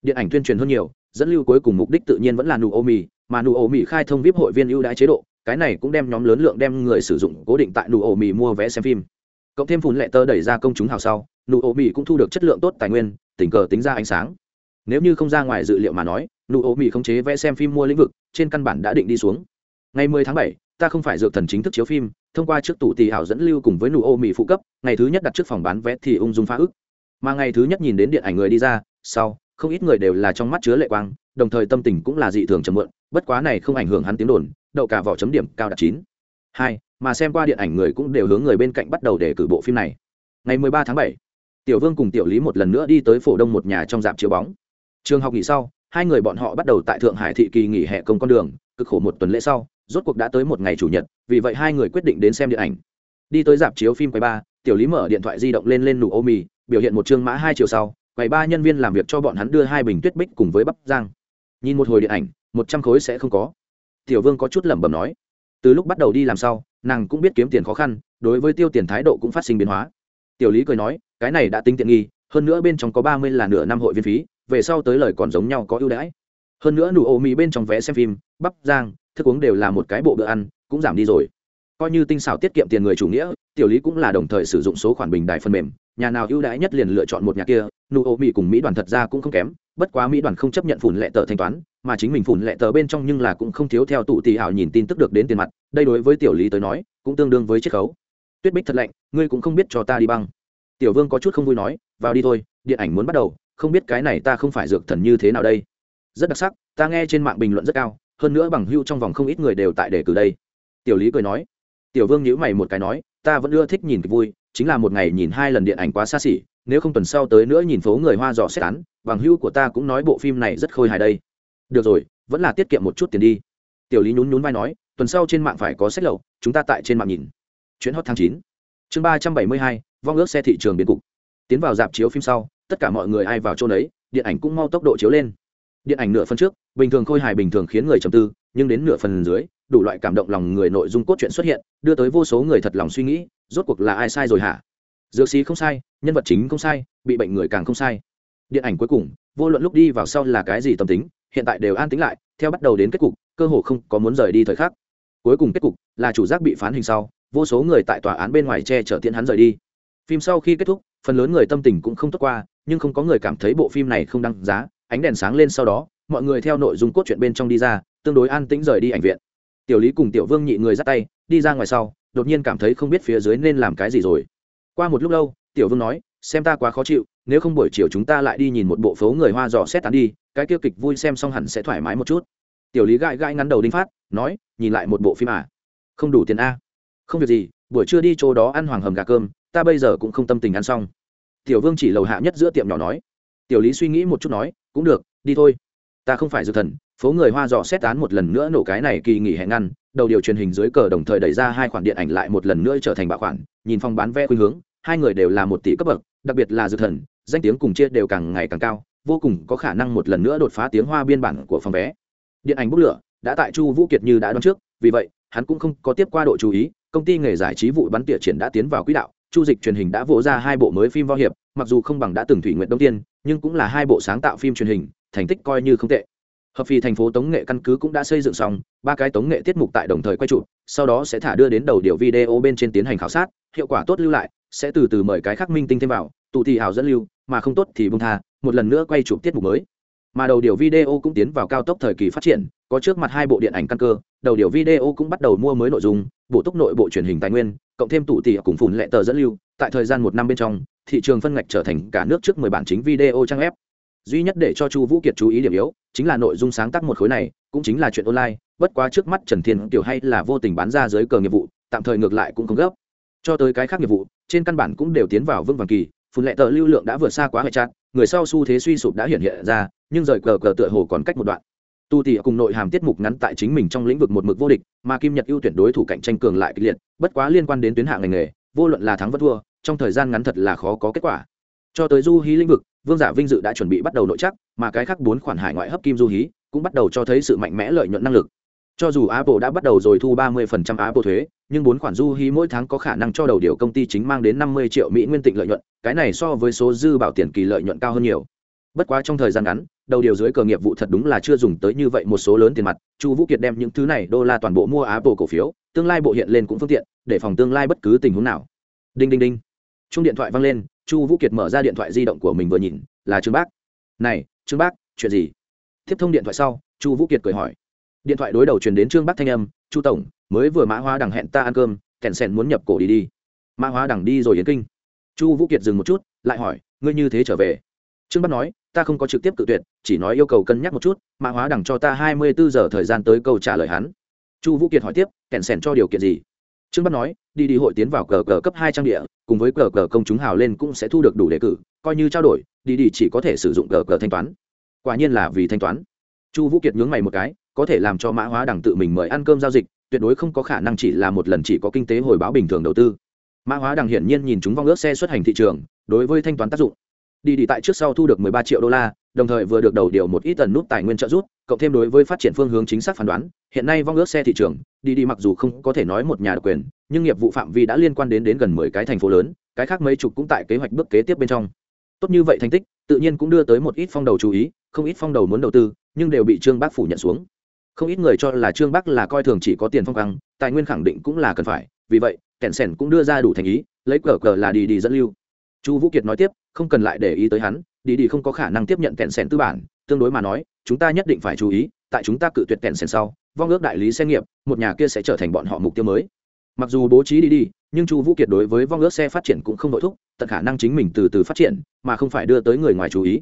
Điện ảnh tuyên truyền hơn nhiều, dẫn lưu cuối cùng mục đích tự nhiên vẫn là nụ ô mì mà nụ ô mì khai thông vip hội viên ưu đãi chế độ, cái này cũng đem nhóm lớn lượng đem người sử dụng cố định tại nụ ô mì mua vé xem phim. Cộng thêm phun lệ tơ đẩy ra công chúng hào sau nụ ô mì cũng thu được chất lượng tốt tài nguyên, tình cờ tính ra ánh sáng. Nếu như không ra ngoài dự liệu mà nói nụ ô mì khống chế vé xem phim mua lĩnh vực, trên căn bản đã định đi xuống ngày 10 tháng 7, ta không phải dược thần chính thức chiếu phim thông qua trước tủ tỷ hảo dẫn lưu cùng với nụ ô mì phụ cấp ngày thứ nhất đặt trước phòng bán vé thì ung dung phá ức. Mà ngày thứ nhất nhìn đến điện ảnh người đi ra sau không ít người đều là trong mắt chứa lệ quang đồng thời tâm tình cũng là dị thường trầm muộn bất quá này không ảnh hưởng hắn tiếng đồn đậu cả vỏ chấm điểm cao đạt chín. Hai mà xem qua điện ảnh người cũng đều hướng người bên cạnh bắt đầu để cử bộ phim này. Ngày 13 tháng 7, tiểu vương cùng tiểu lý một lần nữa đi tới phổ đông một nhà trong dạp chiếu bóng. Trường học nghỉ sau hai người bọn họ bắt đầu tại thượng hải thị kỳ nghỉ hè công con đường cực khổ một tuần lễ sau rốt cuộc đã tới một ngày chủ nhật, vì vậy hai người quyết định đến xem điện ảnh. Đi tới dạp chiếu phim quầy ba, tiểu lý mở điện thoại di động lên lên nụ ô mì, biểu hiện một chương mã hai chiều sau, quầy ba nhân viên làm việc cho bọn hắn đưa hai bình tuyết bích cùng với bắp giang nhìn một hồi điện ảnh, một trăm khối sẽ không có. Tiểu vương có chút lẩm bẩm nói. Từ lúc bắt đầu đi làm sau, nàng cũng biết kiếm tiền khó khăn, đối với tiêu tiền thái độ cũng phát sinh biến hóa. Tiểu lý cười nói, cái này đã tính tiện nghi, hơn nữa bên trong có ba mươi là nửa năm hội viên phí, về sau tới lời còn giống nhau có ưu đãi. Hơn nữa nụ ô mì bên trong vé xem phim, bắp giang thức uống đều là một cái bộ bữa ăn, cũng giảm đi rồi. Coi như tinh xảo tiết kiệm tiền người chủ nghĩa, tiểu lý cũng là đồng thời sử dụng số khoản bình đài phần mềm, nhà nào ưu đãi nhất liền lựa chọn một nhà kia, nụ ô mỹ cùng mỹ đoàn thật ra cũng không kém, bất quá mỹ đoàn không chấp nhận phủn lệ tờ thanh toán, mà chính mình phủn lệ tờ bên trong nhưng là cũng không thiếu theo tụ tỷ hảo nhìn tin tức được đến tiền mặt, đây đối với tiểu lý tới nói, cũng tương đương với chiết khấu. Tuyết bích thật lạnh, ngươi cũng không biết cho ta đi băng. Tiểu vương có chút không vui nói, vào đi thôi, điện ảnh muốn bắt đầu, không biết cái này ta không phải dược thần như thế nào đây. Rất đặc sắc, ta nghe trên mạng bình luận rất cao hơn nữa bằng hưu trong vòng không ít người đều tại đề cử đây. Tiểu lý cười nói. Tiểu vương nhữ mày một cái nói, ta vẫn ưa thích nhìn kịch vui, chính là một ngày nhìn hai lần điện ảnh quá xa xỉ, nếu không tuần sau tới nữa nhìn phố người hoa dò xét án, bằng hưu của ta cũng nói bộ phim này rất khôi hài đây. Được rồi, vẫn là tiết kiệm một chút tiền đi. Tiểu lý nhún nhún vai nói, tuần sau trên mạng phải có sách lậu, chúng ta tại trên mạng nhìn. Chuyến hot tháng chín. Chương ba trăm bảy mươi hai, vong ước xe thị trường biến cục. Tiến vào dạp chiếu phim sau, tất cả mọi người ai vào chỗ đấy điện ảnh cũng mau tốc độ chiếu lên điện ảnh nửa phần trước, bình thường khôi hài bình thường khiến người trầm tư, nhưng đến nửa phần dưới, đủ loại cảm động lòng người nội dung cốt truyện xuất hiện, đưa tới vô số người thật lòng suy nghĩ, rốt cuộc là ai sai rồi hả? Dược sĩ không sai, nhân vật chính không sai, bị bệnh người càng không sai. Điện ảnh cuối cùng, vô luận lúc đi vào sau là cái gì tâm tính, hiện tại đều an tính lại, theo bắt đầu đến kết cục, cơ hồ không có muốn rời đi thời khắc. Cuối cùng kết cục là chủ giác bị phán hình sau, vô số người tại tòa án bên ngoài che chở tiễn hắn rời đi. Phim sau khi kết thúc, phần lớn người tâm tình cũng không tốt qua, nhưng không có người cảm thấy bộ phim này không đăng giá ánh đèn sáng lên sau đó, mọi người theo nội dung cốt truyện bên trong đi ra, tương đối an tĩnh rời đi ảnh viện. Tiểu lý cùng tiểu vương nhị người dắt tay, đi ra ngoài sau, đột nhiên cảm thấy không biết phía dưới nên làm cái gì rồi. Qua một lúc lâu, tiểu vương nói, xem ta quá khó chịu, nếu không buổi chiều chúng ta lại đi nhìn một bộ phố người hoa dò xét tán đi, cái kia kịch vui xem xong hẳn sẽ thoải mái một chút. Tiểu lý gãi gãi ngắn đầu đinh phát, nói, nhìn lại một bộ phim à. Không đủ tiền a. Không việc gì, buổi trưa đi chỗ đó ăn hoàng hầm gà cơm, ta bây giờ cũng không tâm tình ăn xong. Tiểu vương chỉ lầu hạ nhất giữa tiệm nhỏ nói tiểu lý suy nghĩ một chút nói, cũng được, đi thôi. Ta không phải dược thần, phố người hoa dò xét án một lần nữa nổ cái này kỳ nghỉ hẹn ngăn, đầu điều truyền hình dưới cờ đồng thời đẩy ra hai khoản điện ảnh lại một lần nữa trở thành bạo khoản, nhìn phòng bán vé khuynh hướng, hai người đều là một tỷ cấp bậc, đặc biệt là dược thần, danh tiếng cùng chia đều càng ngày càng cao, vô cùng có khả năng một lần nữa đột phá tiếng hoa biên bản của phòng vé. Điện ảnh bút lửa, đã tại chu vũ kiệt như đã đoán trước, vì vậy, hắn cũng không có tiếp qua độ chú ý, công ty nghề giải trí vụ bắn tỉa triển đã tiến vào quỹ đạo, chu dịch truyền hình đã vỗ ra hai bộ mới phim võ hiệp, mặc dù không bằng đã từng thủy nguyện đông tiên nhưng cũng là hai bộ sáng tạo phim truyền hình, thành tích coi như không tệ. Hợp phi thành phố tống nghệ căn cứ cũng đã xây dựng xong, ba cái tống nghệ tiết mục tại đồng thời quay trụ sau đó sẽ thả đưa đến đầu điều video bên trên tiến hành khảo sát, hiệu quả tốt lưu lại, sẽ từ từ mời cái khắc minh tinh thêm vào, tụ thì hào dẫn lưu, mà không tốt thì bung tha, một lần nữa quay chụp tiết mục mới. Mà đầu điều video cũng tiến vào cao tốc thời kỳ phát triển, có trước mặt hai bộ điện ảnh căn cơ, đầu điều video cũng bắt đầu mua mới nội dung bổ túc nội bộ truyền hình tài nguyên, cộng thêm tụ tỉ cùng phùn lệ tờ dẫn lưu, tại thời gian một năm bên trong thị trường phân ngạch trở thành cả nước trước mười bản chính video trang web. Duy nhất để cho chu vũ kiệt chú ý điểm yếu, chính là nội dung sáng tác một khối này, cũng chính là chuyện online, bất quá trước mắt trần thiên tiểu hay là vô tình bán ra dưới cờ nghiệp vụ, tạm thời ngược lại cũng không gấp. Cho tới cái khác nghiệp vụ, trên căn bản cũng đều tiến vào vương vàng kỳ, phun lệ tờ lưu lượng đã vượt xa quá hệ chặt người sau xu thế suy sụp đã hiện hiện ra, nhưng rời cờ cờ tựa hồ còn cách một đoạn. Tu tỷ cùng nội hàm tiết mục ngắn tại chính mình trong lĩnh vực một mực vô địch, mà kim nhật ưu tuyển đối thủ cạnh tranh cường lại kịch liệt, bất quá liên quan đến tuyến hạng ngành nghề, vô luận là thắng vẫn thua trong thời gian ngắn thật là khó có kết quả. Cho tới du hí lĩnh vực, vương giả vinh dự đã chuẩn bị bắt đầu nội chắc mà cái khác bốn khoản hải ngoại hấp kim du hí cũng bắt đầu cho thấy sự mạnh mẽ lợi nhuận năng lực. Cho dù apple đã bắt đầu rồi thu 30% apple thuế, nhưng bốn khoản du hí mỗi tháng có khả năng cho đầu điều công ty chính mang đến 50 triệu mỹ nguyên tịnh lợi nhuận, cái này so với số dư bảo tiền kỳ lợi nhuận cao hơn nhiều. Bất quá trong thời gian ngắn, đầu điều dưới cờ nghiệp vụ thật đúng là chưa dùng tới như vậy một số lớn tiền mặt, chu vũ kiệt đem những thứ này đô la toàn bộ mua apple cổ phiếu, tương lai bộ hiện lên cũng phương tiện, để phòng tương lai bất cứ tình huống nào. Đinh đinh đinh chung điện thoại văng lên, chu vũ kiệt mở ra điện thoại di động của mình vừa nhìn, là trương bác. Này, trương bác, chuyện gì? Tiếp thông điện thoại sau, chu vũ kiệt cười hỏi. Điện thoại đối đầu truyền đến trương bác thanh âm, chu tổng, mới vừa mã hóa đằng hẹn ta ăn cơm kèn sen muốn nhập cổ đi đi. Mã hóa đằng đi rồi yến kinh. Chu vũ kiệt dừng một chút, lại hỏi, ngươi như thế trở về? Trương bác nói, ta không có trực tiếp cự tuyệt, chỉ nói yêu cầu cân nhắc một chút, mã hóa đằng cho ta hai mươi bốn giờ thời gian tới câu trả lời hắn. Chu vũ kiệt hỏi tiếp kèn sen cho điều kiện gì? Trương bắc nói đi đi hội tiến vào cờ cờ cấp hai trang địa, cùng với cờ cờ công chúng hào lên cũng sẽ thu được đủ đề cử, coi như trao đổi, đi đi chỉ có thể sử dụng cờ cờ thanh toán. Quả nhiên là vì thanh toán. Chu vũ kiệt nhướng mày một cái, có thể làm cho mã hóa đằng tự mình mời ăn cơm giao dịch, tuyệt đối không có khả năng chỉ là một lần chỉ có kinh tế hồi báo bình thường đầu tư. Mã hóa đằng hiển nhiên nhìn chúng vong ước xe xuất hành thị trường, đối với thanh toán tác dụng. Đi đi tại trước sau thu được 13 triệu đô la đồng thời vừa được đầu điều một ít tần nút tài nguyên trợ giúp, cộng thêm đối với phát triển phương hướng chính xác phán đoán, hiện nay vong ước xe thị trường, đi đi mặc dù không có thể nói một nhà độc quyền, nhưng nghiệp vụ phạm vi đã liên quan đến đến gần mười cái thành phố lớn, cái khác mấy chục cũng tại kế hoạch bước kế tiếp bên trong. Tốt như vậy thành tích, tự nhiên cũng đưa tới một ít phong đầu chú ý, không ít phong đầu muốn đầu tư, nhưng đều bị trương bác phủ nhận xuống. Không ít người cho là trương bắc là coi thường chỉ có tiền phong căng tài nguyên khẳng định cũng là cần phải, vì vậy kẹn sẻn cũng đưa ra đủ thành ý, lấy cờ cờ là đi đi dẫn lưu. Chu vũ kiệt nói tiếp, không cần lại để ý tới hắn đi đi không có khả năng tiếp nhận kẹn sẻn tư bản, tương đối mà nói, chúng ta nhất định phải chú ý, tại chúng ta cự tuyệt kẹn sẻn sau, vong ước đại lý xe nghiệp, một nhà kia sẽ trở thành bọn họ mục tiêu mới. Mặc dù bố trí đi đi, nhưng chu vũ kiệt đối với vong ước xe phát triển cũng không nội thúc, tận khả năng chính mình từ từ phát triển, mà không phải đưa tới người ngoài chú ý.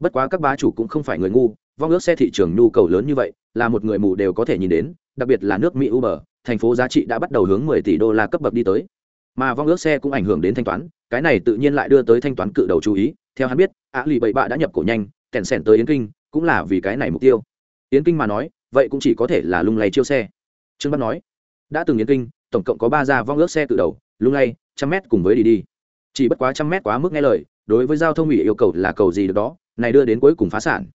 Bất quá các bá chủ cũng không phải người ngu, vong ước xe thị trường nhu cầu lớn như vậy, là một người mù đều có thể nhìn đến, đặc biệt là nước mỹ uber, thành phố giá trị đã bắt đầu hướng 10 tỷ đô la cấp bậc đi tới. Mà vong ước xe cũng ảnh hưởng đến thanh toán cái này tự nhiên lại đưa tới thanh toán cự đầu chú ý. Theo hắn biết á lì bậy bạ đã nhập cổ nhanh, kèn sèn tới yến kinh, cũng là vì cái này mục tiêu. Yến kinh mà nói, vậy cũng chỉ có thể là lung lay chiêu xe. Trương bắc nói, đã từng yến kinh, tổng cộng có ba gia vong ước xe cự đầu, lung lay, trăm mét cùng với đi đi. Chỉ bất quá trăm mét quá mức nghe lời, đối với giao thông ủy yêu cầu là cầu gì được đó, này đưa đến cuối cùng phá sản.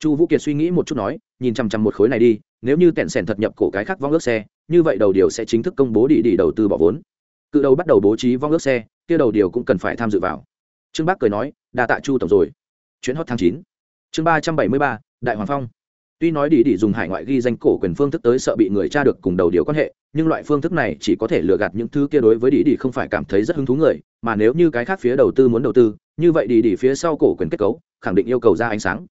Chu vũ kiệt suy nghĩ một chút nói, nhìn chằm chằm một khối này đi, nếu như tẹn sẻn thật nhập cổ cái khác vong ước xe, như vậy đầu điều sẽ chính thức công bố đi đi đầu tư bỏ vốn. Cự đầu bắt đầu bố trí vong ước xe kia đầu điều cũng cần phải tham dự vào. Trương bác cười nói đã tạ chu tổng rồi. Chuyến hot tháng chín. Chương ba trăm bảy mươi ba, đại hoàng phong. Tuy nói đi đi dùng hải ngoại ghi danh cổ quyền phương thức tới sợ bị người tra được cùng đầu điều quan hệ, nhưng loại phương thức này chỉ có thể lừa gạt những thứ kia đối với đi đi không phải cảm thấy rất hứng thú người, mà nếu như cái khác phía đầu tư muốn đầu tư, như vậy đi đi phía sau cổ quyền kết cấu, khẳng định yêu cầu ra ánh sáng.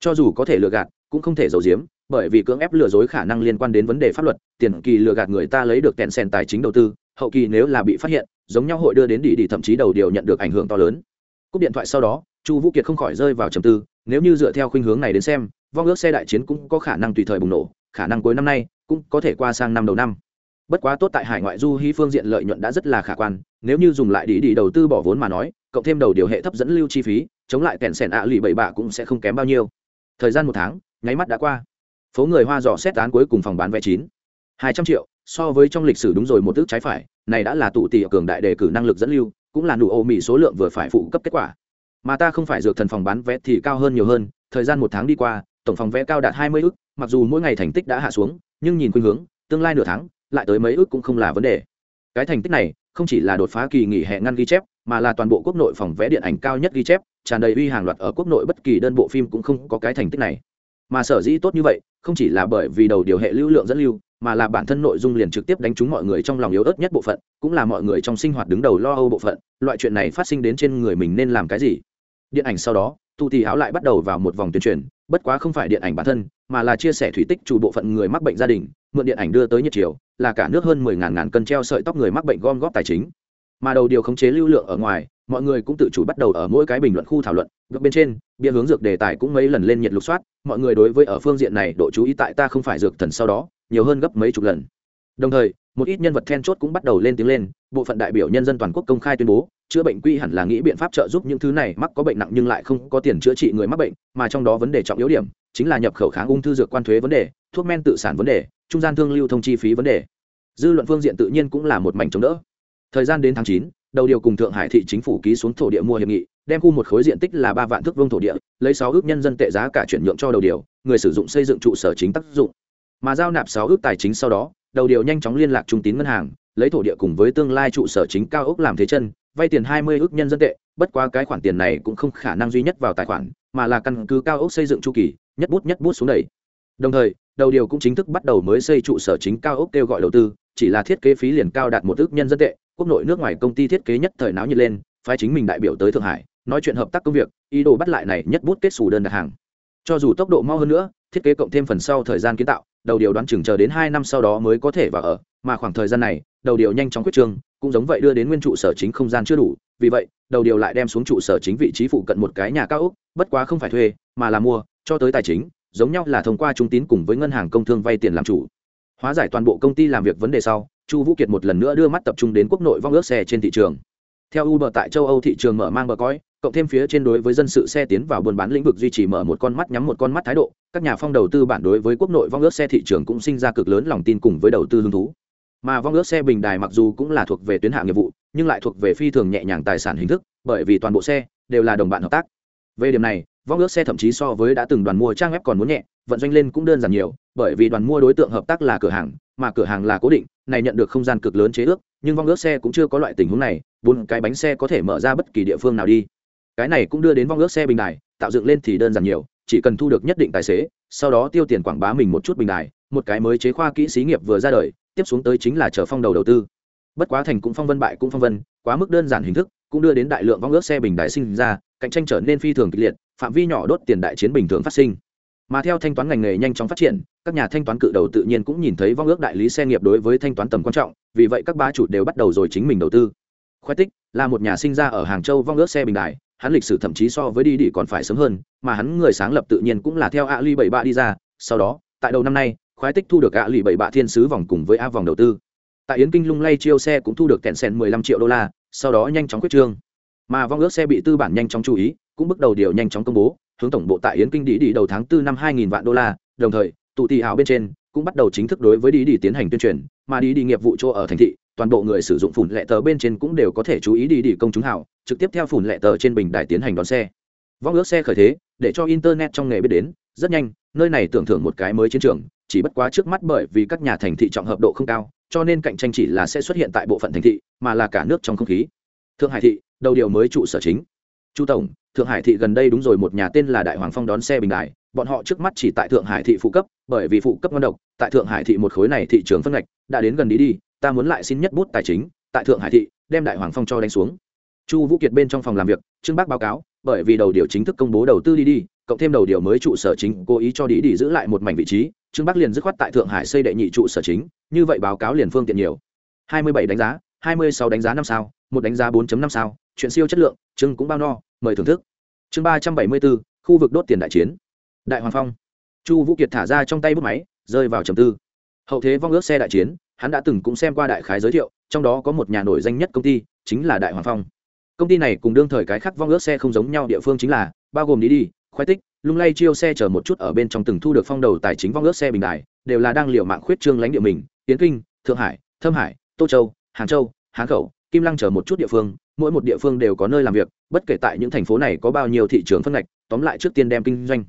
Cho dù có thể lừa gạt, cũng không thể giấu giếm, bởi vì cưỡng ép lừa dối khả năng liên quan đến vấn đề pháp luật, tiền kỳ lừa gạt người ta lấy được kẹn sen tài chính đầu tư hậu kỳ nếu là bị phát hiện, giống nhau hội đưa đến đi đi thậm chí đầu điều nhận được ảnh hưởng to lớn. Cúp điện thoại sau đó, chu vũ kiệt không khỏi rơi vào trầm tư, nếu như dựa theo khuynh hướng này đến xem, vong ước xe đại chiến cũng có khả năng tùy thời bùng nổ, khả năng cuối năm nay cũng có thể qua sang năm đầu năm. Bất quá tốt tại hải ngoại du hy phương diện lợi nhuận đã rất là khả quan, nếu như dùng lại đi đi đầu tư bỏ vốn mà nói, cộng thêm đầu điều hệ thấp dẫn lưu chi phí, chống lại kèn sẻn ạ lì bảy bạ cũng sẽ không kém bao nhiêu. Thời gian một tháng, nháy mắt đã qua. Phố người hoa dò xét án cuối cùng phòng bán vé chín. Hai trăm triệu so với trong lịch sử đúng rồi một ước trái phải, này đã là tụ tỷ cường đại đề cử năng lực dẫn lưu, cũng là nụ ô mỹ số lượng vừa phải phụ cấp kết quả. Mà ta không phải dược thần phòng bán vé thì cao hơn nhiều hơn, thời gian một tháng đi qua, tổng phòng vé cao đạt hai mươi ước, mặc dù mỗi ngày thành tích đã hạ xuống, nhưng nhìn khuynh hướng, tương lai nửa tháng, lại tới mấy ước cũng không là vấn đề. Cái thành tích này, không chỉ là đột phá kỳ nghỉ hè ngăn ghi chép, mà là toàn bộ quốc nội phòng vé điện ảnh cao nhất ghi chép, tràn đầy uy hàng loạt ở quốc nội bất kỳ đơn bộ phim cũng không có cái thành tích này. Mà sở dĩ tốt như vậy, không chỉ là bởi vì đầu điều hệ lưu lượng dẫn lưu mà là bản thân nội dung liền trực tiếp đánh trúng mọi người trong lòng yếu ớt nhất bộ phận, cũng là mọi người trong sinh hoạt đứng đầu lo âu bộ phận, loại chuyện này phát sinh đến trên người mình nên làm cái gì? Điện ảnh sau đó, tu tì áo lại bắt đầu vào một vòng tuyên truyền, bất quá không phải điện ảnh bản thân, mà là chia sẻ thủy tích chủ bộ phận người mắc bệnh gia đình, mượn điện ảnh đưa tới nhiệt chiều, là cả nước hơn mười ngàn ngàn cân treo sợi tóc người mắc bệnh gom góp tài chính. Mà đầu điều khống chế lưu lượng ở ngoài, mọi người cũng tự chủ bắt đầu ở mỗi cái bình luận khu thảo luận, góc bên trên, bia hướng dược đề tài cũng mấy lần lên nhiệt lục soát, mọi người đối với ở phương diện này độ chú ý tại ta không phải dược thần sau đó nhiều hơn gấp mấy chục lần. Đồng thời, một ít nhân vật then chốt cũng bắt đầu lên tiếng lên, bộ phận đại biểu nhân dân toàn quốc công khai tuyên bố, chữa bệnh quy hẳn là nghĩ biện pháp trợ giúp những thứ này mắc có bệnh nặng nhưng lại không có tiền chữa trị người mắc bệnh, mà trong đó vấn đề trọng yếu điểm chính là nhập khẩu kháng ung thư dược quan thuế vấn đề, thuốc men tự sản vấn đề, trung gian thương lưu thông chi phí vấn đề. Dư luận phương diện tự nhiên cũng là một mảnh chống đỡ. Thời gian đến tháng chín, đầu điều cùng thượng hải thị chính phủ ký xuống thổ địa mua hiệp nghị, đem khu một khối diện tích là ba vạn thước vương thổ địa, lấy sáu ước nhân dân tệ giá cả chuyển nhượng cho đầu điều, người sử dụng xây dựng trụ sở chính tác dụng mà giao nạp sáu ước tài chính sau đó, đầu điều nhanh chóng liên lạc trung tín ngân hàng, lấy thổ địa cùng với tương lai trụ sở chính cao ốc làm thế chân, vay tiền hai mươi ước nhân dân tệ, bất quá cái khoản tiền này cũng không khả năng duy nhất vào tài khoản, mà là căn cứ cao ốc xây dựng chu kỳ, nhất bút nhất bút xuống đầy. Đồng thời, đầu điều cũng chính thức bắt đầu mới xây trụ sở chính cao ốc kêu gọi đầu tư, chỉ là thiết kế phí liền cao đạt một ước nhân dân tệ, quốc nội nước ngoài công ty thiết kế nhất thời náo nhiệt lên, phái chính mình đại biểu tới thượng hải, nói chuyện hợp tác công việc, ý đồ bắt lại này nhất bút kết xù đơn đặt hàng. Cho dù tốc độ mau hơn nữa, thiết kế cộng thêm phần sau thời gian kiến tạo đầu điều đoán chừng chờ đến hai năm sau đó mới có thể vào ở, mà khoảng thời gian này, đầu điều nhanh chóng quyết trương cũng giống vậy đưa đến nguyên trụ sở chính không gian chưa đủ, vì vậy, đầu điều lại đem xuống trụ sở chính vị trí phụ cận một cái nhà cao ốc, bất quá không phải thuê, mà là mua, cho tới tài chính, giống nhau là thông qua trung tín cùng với ngân hàng công thương vay tiền làm chủ. Hóa giải toàn bộ công ty làm việc vấn đề sau, chu vũ kiệt một lần nữa đưa mắt tập trung đến quốc nội vong ước xe trên thị trường. Theo uber tại châu âu thị trường mở mang bờ cõi cộng thêm phía trên đối với dân sự xe tiến vào buôn bán lĩnh vực duy trì mở một con mắt nhắm một con mắt thái độ, các nhà phong đầu tư bản đối với quốc nội vong ước xe thị trường cũng sinh ra cực lớn lòng tin cùng với đầu tư hứng thú. Mà vong ước xe bình đài mặc dù cũng là thuộc về tuyến hạng nghiệp vụ, nhưng lại thuộc về phi thường nhẹ nhàng tài sản hình thức, bởi vì toàn bộ xe đều là đồng bạn hợp tác. Về điểm này, vong ước xe thậm chí so với đã từng đoàn mua trang web còn muốn nhẹ, vận doanh lên cũng đơn giản nhiều, bởi vì đoàn mua đối tượng hợp tác là cửa hàng, mà cửa hàng là cố định, này nhận được không gian cực lớn chế ước, nhưng vong ước xe cũng chưa có loại tình huống này, bốn cái bánh xe có thể mở ra bất kỳ địa phương nào đi cái này cũng đưa đến vong ước xe bình đài, tạo dựng lên thì đơn giản nhiều, chỉ cần thu được nhất định tài xế, sau đó tiêu tiền quảng bá mình một chút bình đài, một cái mới chế khoa kỹ xí nghiệp vừa ra đời, tiếp xuống tới chính là chờ phong đầu đầu tư. Bất quá thành cũng phong vân bại cũng phong vân, quá mức đơn giản hình thức, cũng đưa đến đại lượng vong ước xe bình đại sinh ra, cạnh tranh trở nên phi thường kịch liệt, phạm vi nhỏ đốt tiền đại chiến bình thường phát sinh. Mà theo thanh toán ngành nghề nhanh chóng phát triển, các nhà thanh toán cự đầu tự nhiên cũng nhìn thấy vong ước đại lý xe nghiệp đối với thanh toán tầm quan trọng, vì vậy các ba chủ đều bắt đầu rồi chính mình đầu tư. Khoe tích là một nhà sinh ra ở hàng châu vong ước xe bình đại hắn lịch sử thậm chí so với đi đi còn phải sớm hơn, mà hắn người sáng lập tự nhiên cũng là theo a ly bảy bạ đi ra. Sau đó, tại đầu năm nay, khoái tích thu được a ly bảy bạ thiên sứ vòng cùng với a vòng đầu tư. Tại yến kinh lung lay chiêu xe cũng thu được kẹn sen mười lăm triệu đô la, sau đó nhanh chóng quyết trương. Mà vong ước xe bị tư bản nhanh chóng chú ý, cũng bước đầu điều nhanh chóng công bố, hướng tổng bộ tại yến kinh đi đi đầu tháng 4 năm 2000 vạn đô la. Đồng thời, tụ tỷ hào bên trên, cũng bắt đầu chính thức đối với đi đi tiến hành tuyên truyền, mà đi đi nghiệp vụ chỗ ở thành thị toàn bộ người sử dụng phủn lệ tờ bên trên cũng đều có thể chú ý đi đi công chúng hảo, trực tiếp theo phủn lệ tờ trên bình đài tiến hành đón xe. Vong ước xe khởi thế để cho internet trong nghề biết đến rất nhanh nơi này tưởng thưởng một cái mới chiến trường chỉ bất quá trước mắt bởi vì các nhà thành thị trọng hợp độ không cao cho nên cạnh tranh chỉ là sẽ xuất hiện tại bộ phận thành thị mà là cả nước trong không khí. Thượng hải thị đầu điều mới trụ sở chính. Chu tổng thượng hải thị gần đây đúng rồi một nhà tên là đại hoàng phong đón xe bình đại bọn họ trước mắt chỉ tại thượng hải thị phụ cấp bởi vì phụ cấp ngon độc tại thượng hải thị một khối này thị trường phân ngạch đã đến gần đi đi ta muốn lại xin nhất bút tài chính tại thượng hải thị đem đại hoàng phong cho đánh xuống. Chu vũ kiệt bên trong phòng làm việc trương bác báo cáo bởi vì đầu điều chính thức công bố đầu tư đi đi cộng thêm đầu điều mới trụ sở chính cố ý cho đi đi giữ lại một mảnh vị trí trương bắc liền dứt khoát tại thượng hải xây đệ nhị trụ sở chính như vậy báo cáo liền phương tiện nhiều. 27 đánh giá 26 đánh giá năm sao một đánh giá 4.5 sao chuyện siêu chất lượng trương cũng bao no mời thưởng thức. Chương 374, khu vực đốt tiền đại chiến. Đại hoàng phong. Chu vũ kiệt thả ra trong tay bút máy rơi vào trầm tư hậu thế vong ước xe đại chiến, hắn đã từng cũng xem qua đại khái giới thiệu, trong đó có một nhà nổi danh nhất công ty, chính là đại hoàng phong. Công ty này cùng đương thời cái khác vong ước xe không giống nhau địa phương chính là, bao gồm đi đi khoái tích, lung lay chiêu xe chờ một chút ở bên trong từng thu được phong đầu tài chính vong ước xe bình đài, đều là đang liều mạng khuyết trương lãnh địa mình tiến kinh, thượng hải, thâm hải, tô châu, hàng châu, hán khẩu, kim lăng chờ một chút địa phương, mỗi một địa phương đều có nơi làm việc, bất kể tại những thành phố này có bao nhiêu thị trường phân ngạch, tóm lại trước tiên đem kinh doanh.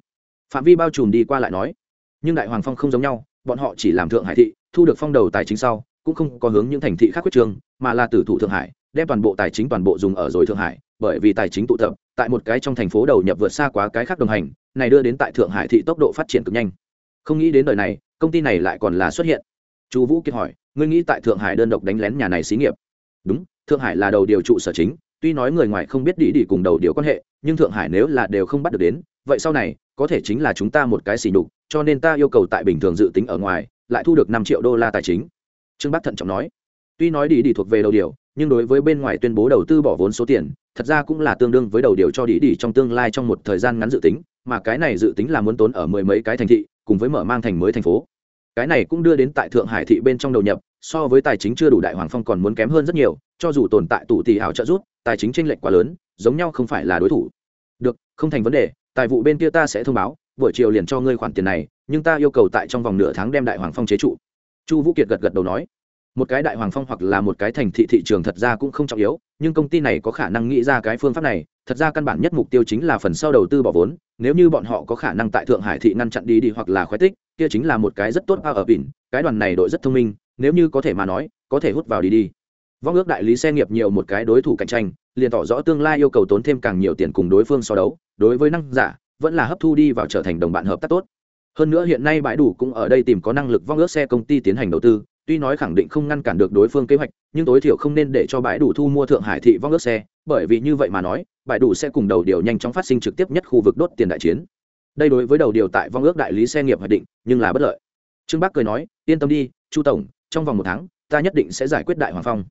Phạm vi bao trùm đi qua lại nói, nhưng đại hoàng phong không giống nhau bọn họ chỉ làm thượng hải thị, thu được phong đầu tài chính sau, cũng không có hướng những thành thị khác quyết trường, mà là tử thủ thượng hải, đem toàn bộ tài chính toàn bộ dùng ở rồi thượng hải, bởi vì tài chính tụ tập, tại một cái trong thành phố đầu nhập vượt xa quá cái khác đồng hành, này đưa đến tại thượng hải thị tốc độ phát triển cực nhanh. Không nghĩ đến đời này, công ty này lại còn là xuất hiện. Chu vũ kiệt hỏi, ngươi nghĩ tại thượng hải đơn độc đánh lén nhà này xí nghiệp? Đúng, thượng hải là đầu điều trụ sở chính, tuy nói người ngoài không biết đi đi cùng đầu điều quan hệ, nhưng thượng hải nếu là đều không bắt được đến vậy sau này, có thể chính là chúng ta một cái xỉ đục cho nên ta yêu cầu tại bình thường dự tính ở ngoài, lại thu được năm triệu đô la tài chính. Trương bắc thận trọng nói. Tuy nói đi đi thuộc về đầu điều, nhưng đối với bên ngoài tuyên bố đầu tư bỏ vốn số tiền, thật ra cũng là tương đương với đầu điều cho đi đi trong tương lai trong một thời gian ngắn dự tính, mà cái này dự tính là muốn tốn ở mười mấy cái thành thị, cùng với mở mang thành mới thành phố. Cái này cũng đưa đến tại thượng hải thị bên trong đầu nhập, so với tài chính chưa đủ đại hoàng phong còn muốn kém hơn rất nhiều, cho dù tồn tại tụ tỷ hảo trợ rút tài chính tranh lệch quá lớn, giống nhau không phải là đối thủ. Được, không thành vấn đề tài vụ bên kia ta sẽ thông báo, buổi chiều liền cho ngươi khoản tiền này, nhưng ta yêu cầu tại trong vòng nửa tháng đem đại hoàng phong chế trụ. Chu vũ kiệt gật gật đầu nói. Một cái đại hoàng phong hoặc là một cái thành thị thị trường thật ra cũng không trọng yếu, nhưng công ty này có khả năng nghĩ ra cái phương pháp này, thật ra căn bản nhất mục tiêu chính là phần sau đầu tư bỏ vốn, nếu như bọn họ có khả năng tại thượng hải thị ngăn chặn đi đi hoặc là khoái tích, kia chính là một cái rất tốt ở bỉn cái đoàn này đội rất thông minh, nếu như có thể mà nói, có thể hút vào đi đi. Vong ước đại lý xe nghiệp nhiều một cái đối thủ cạnh tranh liền tỏ rõ tương lai yêu cầu tốn thêm càng nhiều tiền cùng đối phương so đấu, đối với năng giả, vẫn là hấp thu đi vào trở thành đồng bạn hợp tác tốt. Hơn nữa hiện nay bãi đủ cũng ở đây tìm có năng lực vong ước xe công ty tiến hành đầu tư, tuy nói khẳng định không ngăn cản được đối phương kế hoạch, nhưng tối thiểu không nên để cho bãi đủ thu mua thượng hải thị vong ước xe, bởi vì như vậy mà nói, bãi đủ sẽ cùng đầu điều nhanh chóng phát sinh trực tiếp nhất khu vực đốt tiền đại chiến. Đây đối với đầu điều tại vong ước đại lý xe nghiệp hoạch định, nhưng là bất lợi. Trương bắc cười nói, yên tâm đi, chu tổng, trong vòng một tháng, ta nhất định sẽ giải quyết đại hoàng phong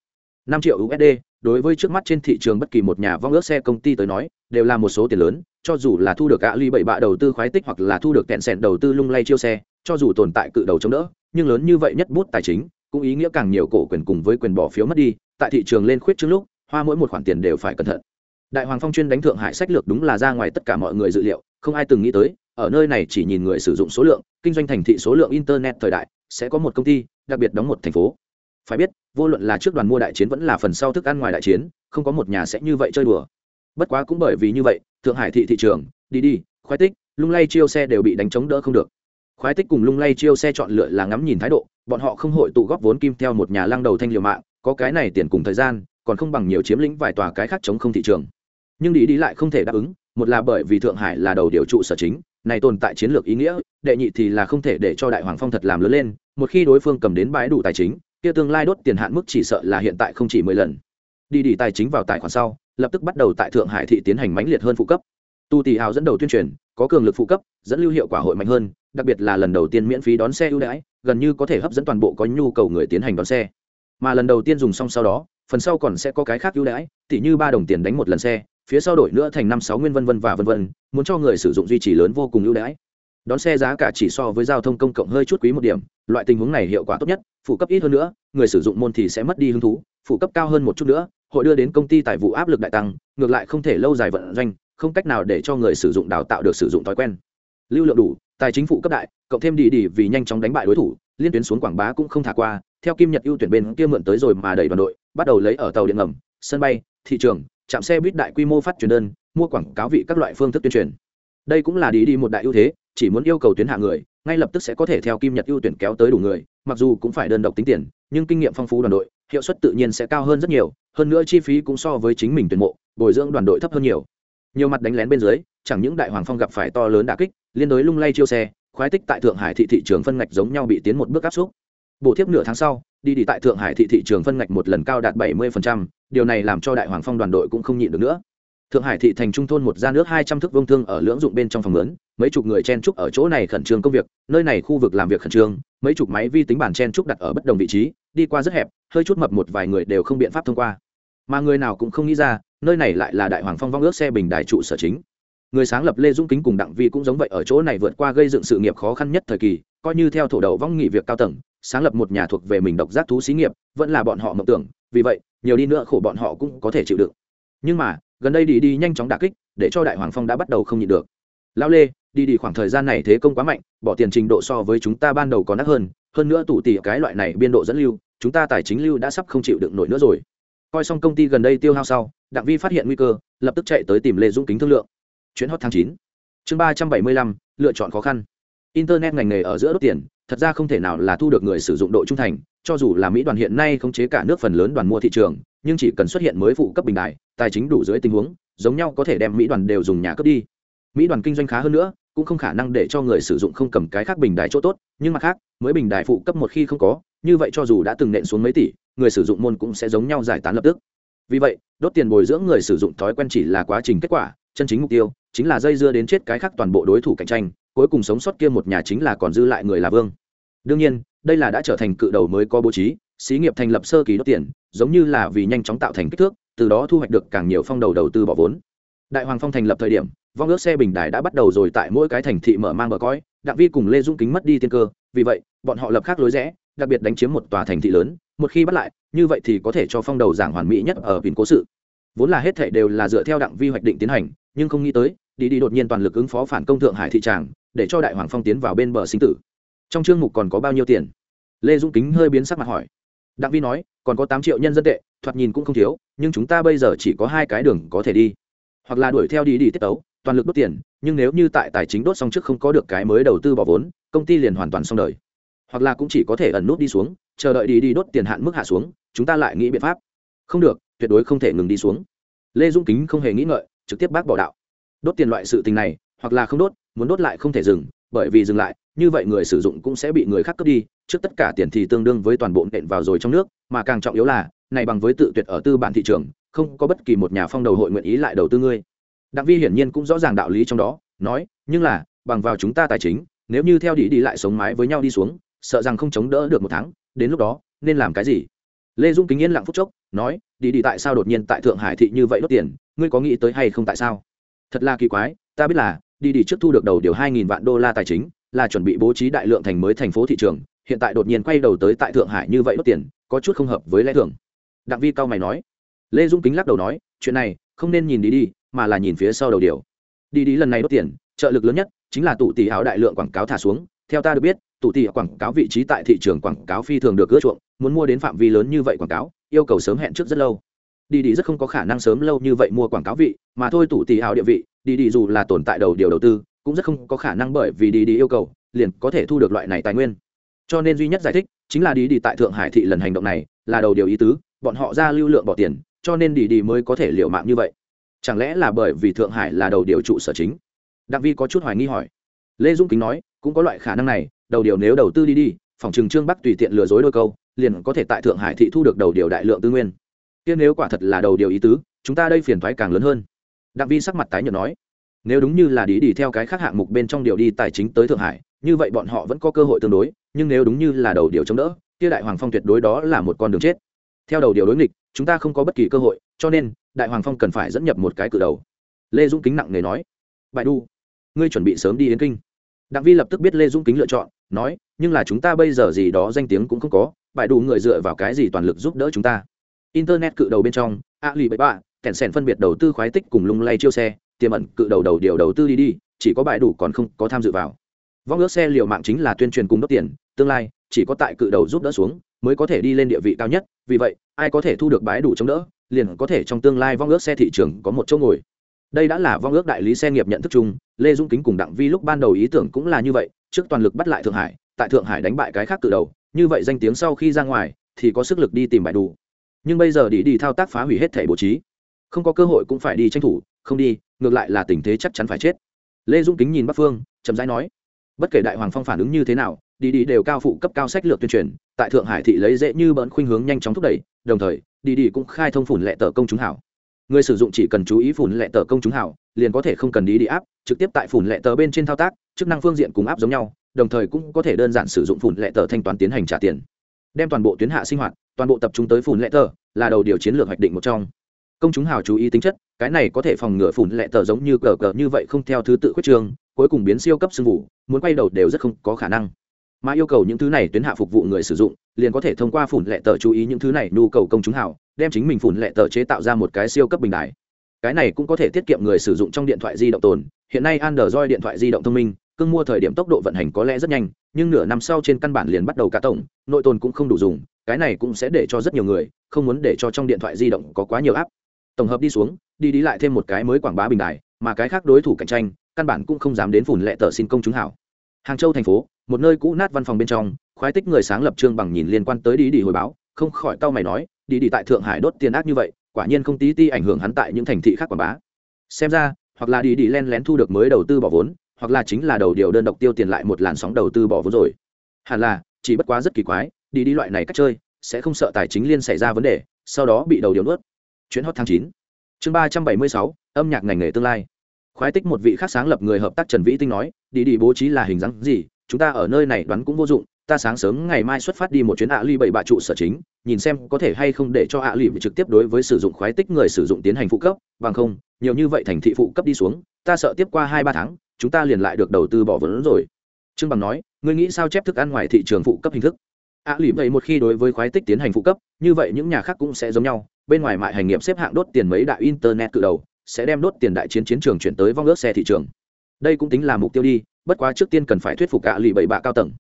năm triệu usd đối với trước mắt trên thị trường bất kỳ một nhà vong ước xe công ty tới nói, đều là một số tiền lớn, cho dù là thu được gã ly bảy bạ đầu tư khoái tích hoặc là thu được kẹn sẹn đầu tư lung lay chiêu xe, cho dù tồn tại cự đầu chống đỡ, nhưng lớn như vậy nhất bút tài chính, cũng ý nghĩa càng nhiều cổ quyền cùng với quyền bỏ phiếu mất đi, tại thị trường lên khuyết trước lúc, hoa mỗi một khoản tiền đều phải cẩn thận. Đại hoàng phong chuyên đánh thượng hải sách lược đúng là ra ngoài tất cả mọi người dự liệu, không ai từng nghĩ tới, ở nơi này chỉ nhìn người sử dụng số lượng, kinh doanh thành thị số lượng internet thời đại, sẽ có một công ty, đặc biệt đóng một thành phố. Phải biết vô luận là trước đoàn mua đại chiến vẫn là phần sau thức ăn ngoài đại chiến, không có một nhà sẽ như vậy chơi đùa. Bất quá cũng bởi vì như vậy, thượng hải thị thị trường, đi đi khoái tích, lung lay chiêu xe đều bị đánh chống đỡ không được. Khoái tích cùng lung lay chiêu xe chọn lựa là ngắm nhìn thái độ, bọn họ không hội tụ góp vốn kim theo một nhà lăng đầu thanh liều mạng, có cái này tiền cùng thời gian, còn không bằng nhiều chiếm lĩnh vài tòa cái khác chống không thị trường. Nhưng đi đi lại không thể đáp ứng, một là bởi vì thượng hải là đầu điều trụ sở chính, này tồn tại chiến lược ý nghĩa, đệ nhị thì là không thể để cho đại hoàng phong thật làm lớn lên, một khi đối phương cầm đến bãi đủ tài chính kia tương lai đốt tiền hạn mức chỉ sợ là hiện tại không chỉ mười lần. Đi đi tài chính vào tài khoản sau, lập tức bắt đầu tại thượng hải thị tiến hành mãnh liệt hơn phụ cấp. Tu tỷ hào dẫn đầu tuyên truyền, có cường lực phụ cấp, dẫn lưu hiệu quả hội mạnh hơn, đặc biệt là lần đầu tiên miễn phí đón xe ưu đãi, gần như có thể hấp dẫn toàn bộ có nhu cầu người tiến hành đón xe. Mà lần đầu tiên dùng xong sau đó, phần sau còn sẽ có cái khác ưu đãi, tỉ như ba đồng tiền đánh một lần xe, phía sau đổi nữa thành năm sáu nguyên vân vân và vân vân, muốn cho người sử dụng duy trì lớn vô cùng ưu đãi đón xe giá cả chỉ so với giao thông công cộng hơi chút quý một điểm, loại tình huống này hiệu quả tốt nhất, phụ cấp ít hơn nữa, người sử dụng môn thì sẽ mất đi hứng thú, phụ cấp cao hơn một chút nữa, hội đưa đến công ty tài vụ áp lực đại tăng, ngược lại không thể lâu dài vận doanh, không cách nào để cho người sử dụng đào tạo được sử dụng thói quen. Lưu lượng đủ, tài chính phụ cấp đại, cộng thêm đi đi vì nhanh chóng đánh bại đối thủ, liên tuyến xuống quảng bá cũng không thả qua, theo kim nhật ưu tuyển bên kia mượn tới rồi mà đẩy đoàn đội, bắt đầu lấy ở tàu điện ngầm, sân bay, thị trường, trạm xe buýt đại quy mô phát truyền đơn, mua quảng cáo vị các loại phương thức tuyên truyền. Đây cũng là đi đi một đại ưu thế chỉ muốn yêu cầu tuyến hạ người ngay lập tức sẽ có thể theo kim nhật ưu tuyển kéo tới đủ người mặc dù cũng phải đơn độc tính tiền nhưng kinh nghiệm phong phú đoàn đội hiệu suất tự nhiên sẽ cao hơn rất nhiều hơn nữa chi phí cũng so với chính mình tuyển mộ bồi dưỡng đoàn đội thấp hơn nhiều. Nhiều mặt đánh lén bên dưới chẳng những đại hoàng phong gặp phải to lớn đà kích liên đối lung lay chiêu xe khoái tích tại thượng hải thị thị trường phân ngạch giống nhau bị tiến một bước áp xúc. Bộ thiếp nửa tháng sau đi đi tại thượng hải thị thị trường phân ngạch một lần cao đạt 70%, điều này làm cho đại hoàng phong đoàn đội cũng không nhịn được nữa. Thượng hải thị thành trung thôn một gia nước hai trăm thước vương thương ở lưỡng dụng bên trong phòng lớn mấy chục người chen trúc ở chỗ này khẩn trương công việc, nơi này khu vực làm việc khẩn trương, mấy chục máy vi tính bản chen trúc đặt ở bất đồng vị trí, đi qua rất hẹp, hơi chút mập một vài người đều không biện pháp thông qua. Mà người nào cũng không nghĩ ra, nơi này lại là đại hoàng phong vong ước xe bình đại trụ sở chính. Người sáng lập lê dũng kính cùng đặng vi cũng giống vậy ở chỗ này vượt qua gây dựng sự nghiệp khó khăn nhất thời kỳ, coi như theo thổ đầu vong nghỉ việc cao tầng, sáng lập một nhà thuộc về mình độc giác thú xí nghiệp, vẫn là bọn họ mộng tưởng, vì vậy, nhiều đi nữa khổ bọn họ cũng có thể chịu đựng. Nhưng mà, gần đây đi đi nhanh chóng đà kích, để cho đại hoàng phong đã bắt đầu không nhịn được. Lao lê đi đi khoảng thời gian này thế công quá mạnh, bỏ tiền trình độ so với chúng ta ban đầu còn đắt hơn hơn nữa tủ tỉ cái loại này biên độ dẫn lưu, chúng ta tài chính lưu đã sắp không chịu đựng nổi nữa rồi. Coi xong công ty gần đây tiêu hao sau, đặng vi phát hiện nguy cơ, lập tức chạy tới tìm lê dũng kính thương lượng. Chuyến hot tháng chín. Chương ba trăm bảy mươi lăm, lựa chọn khó khăn. Internet ngành nghề ở giữa đốt tiền, thật ra không thể nào là thu được người sử dụng độ trung thành, cho dù là mỹ đoàn hiện nay khống chế cả nước phần lớn đoàn mua thị trường, nhưng chỉ cần xuất hiện mới phụ cấp bình đại, tài chính đủ dưới tình huống, giống nhau có thể đem mỹ đoàn đều dùng nhà cướp đi. Mỹ đoàn kinh doanh khá hơn nữa cũng không khả năng để cho người sử dụng không cầm cái khác bình đài chỗ tốt, nhưng mặt khác, mới bình đài phụ cấp một khi không có, như vậy cho dù đã từng nện xuống mấy tỷ, người sử dụng môn cũng sẽ giống nhau giải tán lập tức. Vì vậy, đốt tiền bồi dưỡng người sử dụng thói quen chỉ là quá trình kết quả, chân chính mục tiêu chính là dây dưa đến chết cái khác toàn bộ đối thủ cạnh tranh, cuối cùng sống sót kia một nhà chính là còn dư lại người là vương. Đương nhiên, đây là đã trở thành cự đầu mới có bố trí, xí nghiệp thành lập sơ kỳ đốt tiền, giống như là vì nhanh chóng tạo thành kích thước, từ đó thu hoạch được càng nhiều phong đầu đầu tư bỏ vốn. Đại hoàng phong thành lập thời điểm vong ước xe bình đài đã bắt đầu rồi tại mỗi cái thành thị mở mang bờ cõi đặng vi cùng lê dung kính mất đi tiên cơ, vì vậy, bọn họ lập khác lối rẽ, đặc biệt đánh chiếm một tòa thành thị lớn, một khi bắt lại, như vậy thì có thể cho phong đầu giảng hoàn mỹ nhất ở biển cố sự. Vốn là hết thể đều là dựa theo đặng vi hoạch định tiến hành, nhưng không nghĩ tới, đi đi đột nhiên toàn lực ứng phó phản công thượng hải thị tràng, để cho đại hoàng phong tiến vào bên bờ sinh tử. Trong chương mục còn có bao nhiêu tiền? Lê dung kính hơi biến sắc mặt hỏi. Đặng vi nói, còn có tám triệu nhân dân tệ, thoạt nhìn cũng không thiếu, nhưng chúng ta bây giờ chỉ có hai cái đường có thể đi. Hoặc là đuổi theo đi đi tiết tấu toàn lực đốt tiền, nhưng nếu như tại tài chính đốt xong trước không có được cái mới đầu tư bỏ vốn, công ty liền hoàn toàn xong đời. Hoặc là cũng chỉ có thể ẩn nút đi xuống, chờ đợi đi đi đốt tiền hạn mức hạ xuống, chúng ta lại nghĩ biện pháp. Không được, tuyệt đối không thể ngừng đi xuống. Lê dung kính không hề nghĩ ngợi, trực tiếp bác bỏ đạo. Đốt tiền loại sự tình này, hoặc là không đốt, muốn đốt lại không thể dừng, bởi vì dừng lại, như vậy người sử dụng cũng sẽ bị người khác cướp đi, trước tất cả tiền thì tương đương với toàn bộ nện vào rồi trong nước, mà càng trọng yếu là, này bằng với tự tuyệt ở tư bản thị trường, không có bất kỳ một nhà phong đầu hội nguyện ý lại đầu tư ngươi đặng vi hiển nhiên cũng rõ ràng đạo lý trong đó, nói, nhưng là, bằng vào chúng ta tài chính, nếu như theo đi đi lại sống mái với nhau đi xuống, sợ rằng không chống đỡ được một tháng, đến lúc đó, nên làm cái gì? Lê dung kính yên lặng phút chốc, nói đi đi tại sao đột nhiên tại thượng hải thị như vậy đốt tiền, ngươi có nghĩ tới hay không tại sao? Thật là kỳ quái, ta biết là đi đi trước thu được đầu điều hai nghìn vạn đô la tài chính, là chuẩn bị bố trí đại lượng thành mới thành phố thị trường, hiện tại đột nhiên quay đầu tới tại thượng hải như vậy đốt tiền, có chút không hợp với lẽ thường. Đặng vi cao mày nói. Lê dung kính lắc đầu nói, chuyện này, không nên nhìn đi đi mà là nhìn phía sau đầu điều. Đi đi lần này đốt tiền, trợ lực lớn nhất chính là tụ tỷ áo đại lượng quảng cáo thả xuống. Theo ta được biết, tụ tỷ quảng cáo vị trí tại thị trường quảng cáo phi thường được ưa chuộng, muốn mua đến phạm vi lớn như vậy quảng cáo, yêu cầu sớm hẹn trước rất lâu. Đi đi rất không có khả năng sớm lâu như vậy mua quảng cáo vị, mà thôi tụ tỷ áo địa vị, đi đi dù là tồn tại đầu điều đầu tư, cũng rất không có khả năng bởi vì đi đi yêu cầu, liền có thể thu được loại này tài nguyên. Cho nên duy nhất giải thích chính là đi đi tại thượng hải thị lần hành động này là đầu điều ý tứ, bọn họ ra lưu lượng bỏ tiền, cho nên đi đi mới có thể liệu mạng như vậy chẳng lẽ là bởi vì thượng hải là đầu điều trụ sở chính? Đặng vi có chút hoài nghi hỏi. Lê dung kính nói, cũng có loại khả năng này, đầu điều nếu đầu tư đi đi, phòng trừng trương bắc tùy tiện lừa dối đôi câu, liền có thể tại thượng hải thị thu được đầu điều đại lượng tư nguyên. Kia nếu quả thật là đầu điều ý tứ, chúng ta đây phiền thoái càng lớn hơn. Đặng vi sắc mặt tái nhợt nói, nếu đúng như là đi đi theo cái khác hạng mục bên trong điều đi tài chính tới thượng hải, như vậy bọn họ vẫn có cơ hội tương đối, nhưng nếu đúng như là đầu điều chống đỡ, kia đại hoàng phong tuyệt đối đó là một con đường chết. Theo đầu điều đối nghịch, chúng ta không có bất kỳ cơ hội cho nên, đại hoàng phong cần phải dẫn nhập một cái cự đầu. Lê dũng kính nặng nề nói, bại đu, ngươi chuẩn bị sớm đi yến kinh. Đặng vi lập tức biết lê dũng kính lựa chọn, nói, nhưng là chúng ta bây giờ gì đó danh tiếng cũng không có, bại đủ người dựa vào cái gì toàn lực giúp đỡ chúng ta? Internet cự đầu bên trong a lì bậy bạ kẹn sèn phân biệt đầu tư khoái tích cùng lung lay chiêu xe, tiềm ẩn cự đầu đầu điều đầu tư đi đi, chỉ có bại đủ còn không có tham dự vào. Vong ước xe liều mạng chính là tuyên truyền cung đốt tiền, tương lai, chỉ có tại cự đầu giúp đỡ xuống, mới có thể đi lên địa vị cao nhất, vì vậy, ai có thể thu được bãi đủ chống đỡ liền có thể trong tương lai vong ước xe thị trường có một chỗ ngồi. Đây đã là vong ước đại lý xe nghiệp nhận thức chung, lê dung kính cùng đặng vi lúc ban đầu ý tưởng cũng là như vậy, trước toàn lực bắt lại thượng hải, tại thượng hải đánh bại cái khác từ đầu, như vậy danh tiếng sau khi ra ngoài, thì có sức lực đi tìm bãi đủ. Nhưng bây giờ đi đi thao tác phá hủy hết thể bố trí. Không có cơ hội cũng phải đi tranh thủ, không đi, ngược lại là tình thế chắc chắn phải chết. Lê dung kính nhìn bắc phương, chậm rãi nói, bất kể đại hoàng phong phản ứng như thế nào đi đi đều cao phụ cấp cao sách lược tuyên truyền, tại thượng hải thị lấy dễ như bỡn khuynh hướng nhanh chóng thúc đẩy, đồng thời, đi đi cũng khai thông phủn lệ tờ công chúng hảo. Người sử dụng chỉ cần chú ý phủn lệ tờ công chúng hảo, liền có thể không cần đi đi áp trực tiếp tại phủn lệ tờ bên trên thao tác, chức năng phương diện cùng áp giống nhau, đồng thời cũng có thể đơn giản sử dụng phủn lệ tờ thanh toán tiến hành trả tiền. Đem toàn bộ tuyến hạ sinh hoạt, toàn bộ tập trung tới phủn lệ tờ, là đầu điều chiến lược hoạch định một trong. Công chúng hào chú ý tính chất, cái này có thể phòng ngừa phủn lệ tờ giống như cờ cờ như vậy không theo thứ tự khuyết trường, cuối cùng biến siêu cấp sưng vụ, muốn quay đầu đều rất không có khả năng mà yêu cầu những thứ này tuyến hạ phục vụ người sử dụng, liền có thể thông qua phủn lệ tờ chú ý những thứ này nhu cầu công chúng hảo, đem chính mình phủn lệ tờ chế tạo ra một cái siêu cấp bình đại cái này cũng có thể tiết kiệm người sử dụng trong điện thoại di động tồn. Hiện nay android điện thoại di động thông minh cưng mua thời điểm tốc độ vận hành có lẽ rất nhanh, nhưng nửa năm sau trên căn bản liền bắt đầu cả tổng, nội tồn cũng không đủ dùng, cái này cũng sẽ để cho rất nhiều người không muốn để cho trong điện thoại di động có quá nhiều app. Tổng hợp đi xuống, đi đi lại thêm một cái mới quảng bá bình đại mà cái khác đối thủ cạnh tranh, căn bản cũng không dám đến phủn lệ tờ xin công chúng hảo hàng châu thành phố, một nơi cũ nát văn phòng bên trong, khoái tích người sáng lập trương bằng nhìn liên quan tới đi đi hồi báo, không khỏi tao mày nói đi đi tại thượng hải đốt tiền ác như vậy, quả nhiên không tí ti ảnh hưởng hắn tại những thành thị khác quảng bá. Xem ra, hoặc là đi đi len lén thu được mới đầu tư bỏ vốn, hoặc là chính là đầu điều đơn độc tiêu tiền lại một làn sóng đầu tư bỏ vốn rồi. Hẳn là, chỉ bất quá rất kỳ quái đi đi loại này cách chơi, sẽ không sợ tài chính liên xảy ra vấn đề, sau đó bị đầu điều nuốt. Chuyến hot tháng chín. Chương ba trăm bảy mươi sáu, âm nhạc ngành nghề tương lai khoái tích một vị khác sáng lập người hợp tác trần vĩ tinh nói, đi đi, bố trí là hình dáng gì? Chúng ta ở nơi này đoán cũng vô dụng, ta sáng sớm ngày mai xuất phát đi một chuyến ạ ly bảy bạ trụ sở chính, nhìn xem có thể hay không để cho ạ ly trực tiếp đối với sử dụng khoái tích người sử dụng tiến hành phụ cấp, bằng không, nhiều như vậy thành thị phụ cấp đi xuống, ta sợ tiếp qua hai ba tháng, chúng ta liền lại được đầu tư bỏ vốn rồi. Trương bằng nói, ngươi nghĩ sao chép thức ăn ngoài thị trường phụ cấp hình thức? Ạ lì vậy một khi đối với khoái tích tiến hành phụ cấp, như vậy những nhà khác cũng sẽ giống nhau, bên ngoài mại hành nghiệp xếp hạng đốt tiền mấy đại internet cự đầu sẽ đem đốt tiền đại chiến chiến trường chuyển tới vong ước xe thị trường. Đây cũng tính là mục tiêu đi, bất quá trước tiên cần phải thuyết phục cả lì bảy bạ cao tầng.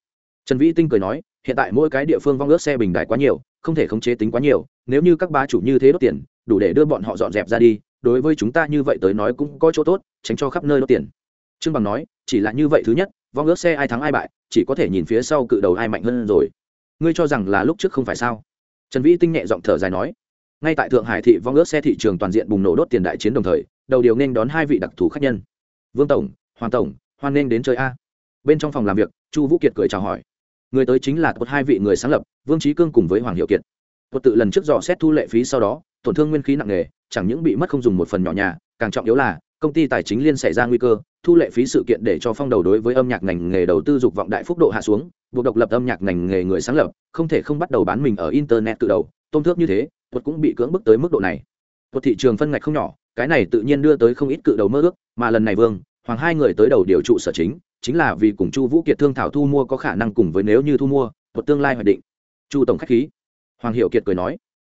Trần vĩ tinh cười nói, hiện tại mỗi cái địa phương vong ước xe bình đại quá nhiều, không thể khống chế tính quá nhiều, nếu như các bá chủ như thế đốt tiền, đủ để đưa bọn họ dọn dẹp ra đi, đối với chúng ta như vậy tới nói cũng có chỗ tốt, tránh cho khắp nơi đốt tiền. Trương bằng nói, chỉ là như vậy thứ nhất, vong ước xe ai thắng ai bại, chỉ có thể nhìn phía sau cự đầu ai mạnh hơn rồi. Ngươi cho rằng là lúc trước không phải sao? Trần vĩ tinh nhẹ giọng thở dài nói ngay tại thượng hải thị vong ước xe thị trường toàn diện bùng nổ đốt tiền đại chiến đồng thời, đầu điều nên đón hai vị đặc thù khách nhân. Vương tổng, hoàng tổng, hoan nghênh đến chơi a. Bên trong phòng làm việc, chu vũ kiệt cười chào hỏi. Người tới chính là một hai vị người sáng lập, vương trí cương cùng với hoàng hiệu kiệt. Một tự lần trước dò xét thu lệ phí sau đó, tổn thương nguyên khí nặng nề, chẳng những bị mất không dùng một phần nhỏ nhà, càng trọng yếu là, công ty tài chính liên xảy ra nguy cơ, thu lệ phí sự kiện để cho phong đầu đối với âm nhạc ngành nghề đầu tư dục vọng đại phúc độ hạ xuống, buộc độc lập âm nhạc ngành nghề người sáng lập, không thể không bắt đầu bán mình ở internet tự đầu tôn thước như thế tuột cũng bị cưỡng bức tới mức độ này. Tuột thị trường phân ngạch không nhỏ, cái này tự nhiên đưa tới không ít cự đầu mơ ước, mà lần này vương, hoàng hai người tới đầu điều trụ sở chính chính là vì cùng chu vũ kiệt thương thảo thu mua có khả năng cùng với nếu như thu mua một tương lai hoạch định. Chu tổng khách khí. Hoàng hiệu kiệt cười nói.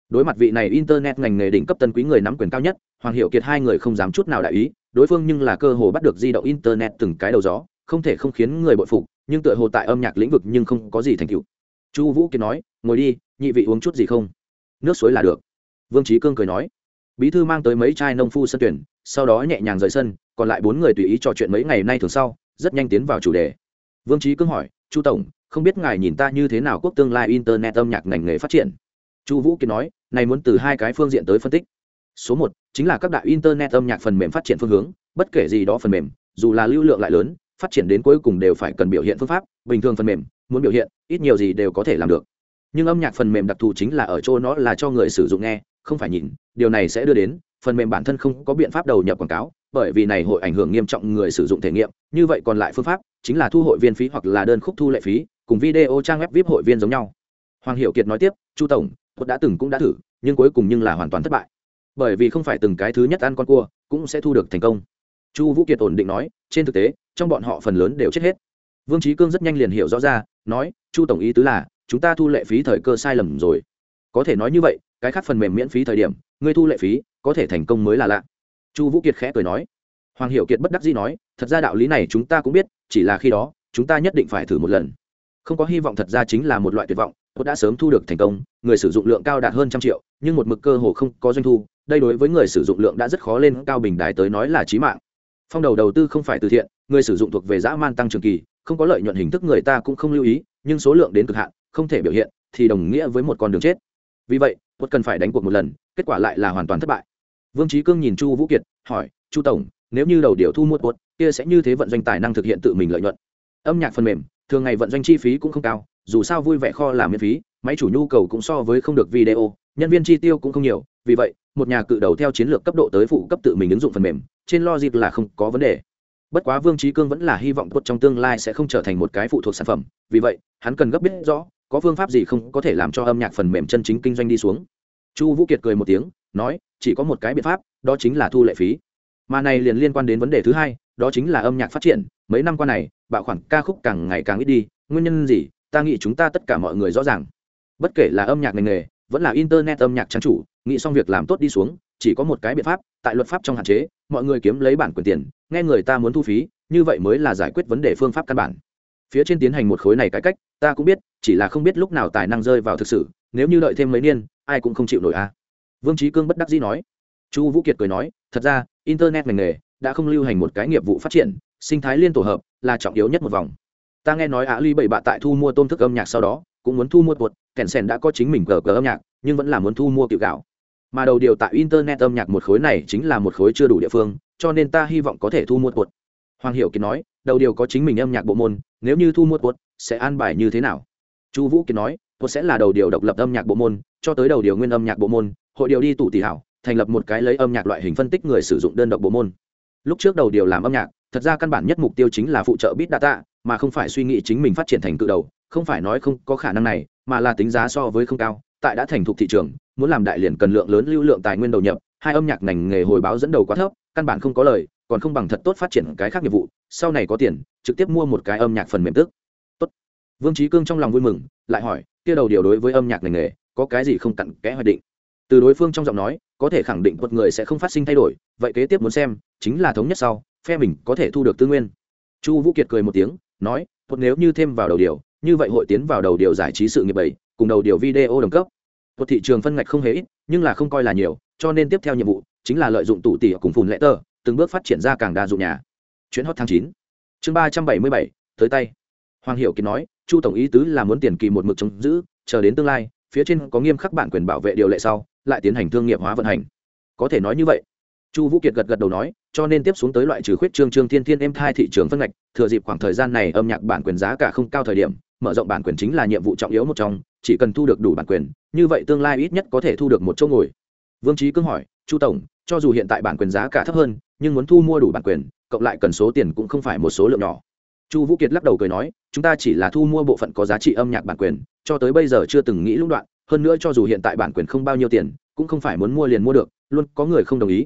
Đối mặt vị này internet ngành nghề đỉnh cấp tân quý người nắm quyền cao nhất, hoàng hiệu kiệt hai người không dám chút nào đại ý, đối phương nhưng là cơ hồ bắt được di động internet từng cái đầu gió, không thể không khiến người bội phục, nhưng tựa hồ tại âm nhạc lĩnh vực nhưng không có gì thành tựu. Chu vũ kiệt nói, ngồi đi, nhị vị uống chút gì không? Nước suối là được. Vương trí cương cười nói. Bí thư mang tới mấy chai nông phu sân tuyển, sau đó nhẹ nhàng rời sân, còn lại bốn người tùy ý trò chuyện mấy ngày nay thường sau, rất nhanh tiến vào chủ đề. Vương trí cương hỏi, chu tổng, không biết ngài nhìn ta như thế nào quốc tương lai internet âm nhạc ngành nghề phát triển? Chu vũ kiến nói, này muốn từ hai cái phương diện tới phân tích. Số một, chính là các đại internet âm nhạc phần mềm phát triển phương hướng, bất kể gì đó phần mềm, dù là lưu lượng lại lớn, phát triển đến cuối cùng đều phải cần biểu hiện phương pháp, bình thường phần mềm, muốn biểu hiện, ít nhiều gì đều có thể làm được nhưng âm nhạc phần mềm đặc thù chính là ở chỗ nó là cho người sử dụng nghe, không phải nhìn, điều này sẽ đưa đến, phần mềm bản thân không có biện pháp đầu nhập quảng cáo, bởi vì này hội ảnh hưởng nghiêm trọng người sử dụng thể nghiệm, như vậy còn lại phương pháp chính là thu hội viên phí hoặc là đơn khúc thu lệ phí, cùng video trang web vip hội viên giống nhau. Hoàng hiệu kiệt nói tiếp, chu tổng, tôi đã từng cũng đã thử, nhưng cuối cùng nhưng là hoàn toàn thất bại. Bởi vì không phải từng cái thứ nhất ăn con cua cũng sẽ thu được thành công. Chu vũ kiệt ổn định nói, trên thực tế, trong bọn họ phần lớn đều chết hết. Vương trí cương rất nhanh liền hiểu rõ ra, nói, chu tổng ý tứ là chúng ta thu lệ phí thời cơ sai lầm rồi. Có thể nói như vậy, cái khác phần mềm miễn phí thời điểm, ngươi thu lệ phí, có thể thành công mới là lạ. Chu vũ kiệt khẽ cười nói. Hoàng hiệu kiệt bất đắc dĩ nói, thật ra đạo lý này chúng ta cũng biết, chỉ là khi đó, chúng ta nhất định phải thử một lần. Không có hy vọng thật ra chính là một loại tuyệt vọng tôi đã sớm thu được thành công, người sử dụng lượng cao đạt hơn trăm triệu, nhưng một mực cơ hồ không có doanh thu, đây đối với người sử dụng lượng đã rất khó lên cao bình đài tới nói là trí mạng. Phong đầu đầu tư không phải từ thiện, người sử dụng thuộc về dã man tăng trưởng kỳ, không có lợi nhuận hình thức người ta cũng không lưu ý, nhưng số lượng đến cực hạn không thể biểu hiện, thì đồng nghĩa với một con đường chết. Vì vậy quất cần phải đánh cuộc một lần, kết quả lại là hoàn toàn thất bại. Vương trí cương nhìn chu vũ kiệt, hỏi, chu tổng, nếu như đầu điều thu mua quất kia sẽ như thế vận doanh tài năng thực hiện tự mình lợi nhuận? Âm nhạc phần mềm, thường ngày vận doanh chi phí cũng không cao, dù sao vui vẻ kho làm miễn phí, máy chủ nhu cầu cũng so với không được video, nhân viên chi tiêu cũng không nhiều, vì vậy, một nhà cự đầu theo chiến lược cấp độ tới phụ cấp tự mình ứng dụng phần mềm, trên logic là không có vấn đề. Bất quá vương trí cương vẫn là hy vọng quất trong tương lai sẽ không trở thành một cái phụ thuộc sản phẩm, vì vậy, hắn cần gấp biết rõ có phương pháp gì không có thể làm cho âm nhạc phần mềm chân chính kinh doanh đi xuống? Chu vũ kiệt cười một tiếng, nói, chỉ có một cái biện pháp, đó chính là thu lệ phí. Mà này liền liên quan đến vấn đề thứ hai, đó chính là âm nhạc phát triển. Mấy năm qua này, bạo khoản ca khúc càng ngày càng ít đi. Nguyên nhân gì? Ta nghĩ chúng ta tất cả mọi người rõ ràng. Bất kể là âm nhạc ngành nghề, vẫn là internet âm nhạc trang chủ, nghĩ xong việc làm tốt đi xuống, chỉ có một cái biện pháp, tại luật pháp trong hạn chế, mọi người kiếm lấy bản quyền tiền, nghe người ta muốn thu phí, như vậy mới là giải quyết vấn đề phương pháp căn bản phía trên tiến hành một khối này cải cách, ta cũng biết, chỉ là không biết lúc nào tài năng rơi vào thực sự, nếu như đợi thêm mấy niên, ai cũng không chịu nổi a. À. vương trí cương bất đắc dĩ nói. Chu vũ kiệt cười nói, thật ra, internet ngành nghề đã không lưu hành một cái nghiệp vụ phát triển, sinh thái liên tổ hợp là trọng yếu nhất một vòng. Ta nghe nói ạ ly bảy bạ tại thu mua tôm thức âm nhạc sau đó, cũng muốn thu mua tuột, kèn sèn đã có chính mình cờ cờ âm nhạc, nhưng vẫn là muốn thu mua kiểu gạo. Mà đầu điều tại internet âm nhạc một khối này chính là một khối chưa đủ địa phương, cho nên ta hy vọng có thể thu mua tuột hoàng hiểu kiệt nói, đầu điều có chính mình âm nhạc bộ môn, nếu như thu mua tuột sẽ an bài như thế nào? Chu vũ kiệt nói tuột sẽ là đầu điều độc lập âm nhạc bộ môn, cho tới đầu điều nguyên âm nhạc bộ môn, hội điều đi tủ tỷ hảo, thành lập một cái lấy âm nhạc loại hình phân tích người sử dụng đơn độc bộ môn. Lúc trước đầu điều làm âm nhạc, thật ra căn bản nhất mục tiêu chính là phụ trợ bit data, mà không phải suy nghĩ chính mình phát triển thành cự đầu, không phải nói không có khả năng này, mà là tính giá so với không cao, tại đã thành thục thị trường, muốn làm đại liền cần lượng lớn lưu lượng tài nguyên đầu nhập, hai âm nhạc ngành nghề hồi báo dẫn đầu quá thấp, căn bản không có lời còn không bằng thật tốt phát triển cái khác nghiệp vụ, sau này có tiền, trực tiếp mua một cái âm nhạc phần mềm tức. Tốt. Vương trí cương trong lòng vui mừng, lại hỏi, kia đầu điều đối với âm nhạc ngành nghề, có cái gì không cặn kẽ hoạch định? Từ đối phương trong giọng nói, có thể khẳng định một người sẽ không phát sinh thay đổi, vậy kế tiếp muốn xem, chính là thống nhất sau, phe mình có thể thu được tư nguyên. Chu vũ kiệt cười một tiếng, nói một nếu như thêm vào đầu điều, như vậy hội tiến vào đầu điều giải trí sự nghiệp bảy, cùng đầu điều video đồng cấp. Một thị trường phân ngạch không hề ít, nhưng là không coi là nhiều, cho nên tiếp theo nhiệm vụ, chính là lợi dụng tủ tỷ cùng phùn lệ tờ từng bước phát triển ra càng đa dụng nhà. Chuyến hot tháng chín. Chương ba trăm bảy mươi bảy, tới tay. Hoàng hiệu kiệt nói, chu tổng ý tứ là muốn tiền kỳ một mực chống giữ, chờ đến tương lai, phía trên có nghiêm khắc bản quyền bảo vệ điều lệ sau, lại tiến hành thương nghiệp hóa vận hành. Có thể nói như vậy. Chu vũ kiệt gật gật đầu nói, cho nên tiếp xuống tới loại trừ khuyết trương trương thiên thiên em thai thị trường phân ngạch, thừa dịp khoảng thời gian này âm nhạc bản quyền giá cả không cao thời điểm, mở rộng bản quyền chính là nhiệm vụ trọng yếu một trong, chỉ cần thu được đủ bản quyền, như vậy tương lai ít nhất có thể thu được một chỗ ngồi. Vương trí cứng hỏi chu tổng, cho dù hiện tại bản quyền giá cả thấp hơn, nhưng muốn thu mua đủ bản quyền, cộng lại cần số tiền cũng không phải một số lượng nhỏ. Chu vũ kiệt lắc đầu cười nói, chúng ta chỉ là thu mua bộ phận có giá trị âm nhạc bản quyền, cho tới bây giờ chưa từng nghĩ lũng đoạn, hơn nữa cho dù hiện tại bản quyền không bao nhiêu tiền, cũng không phải muốn mua liền mua được, luôn có người không đồng ý.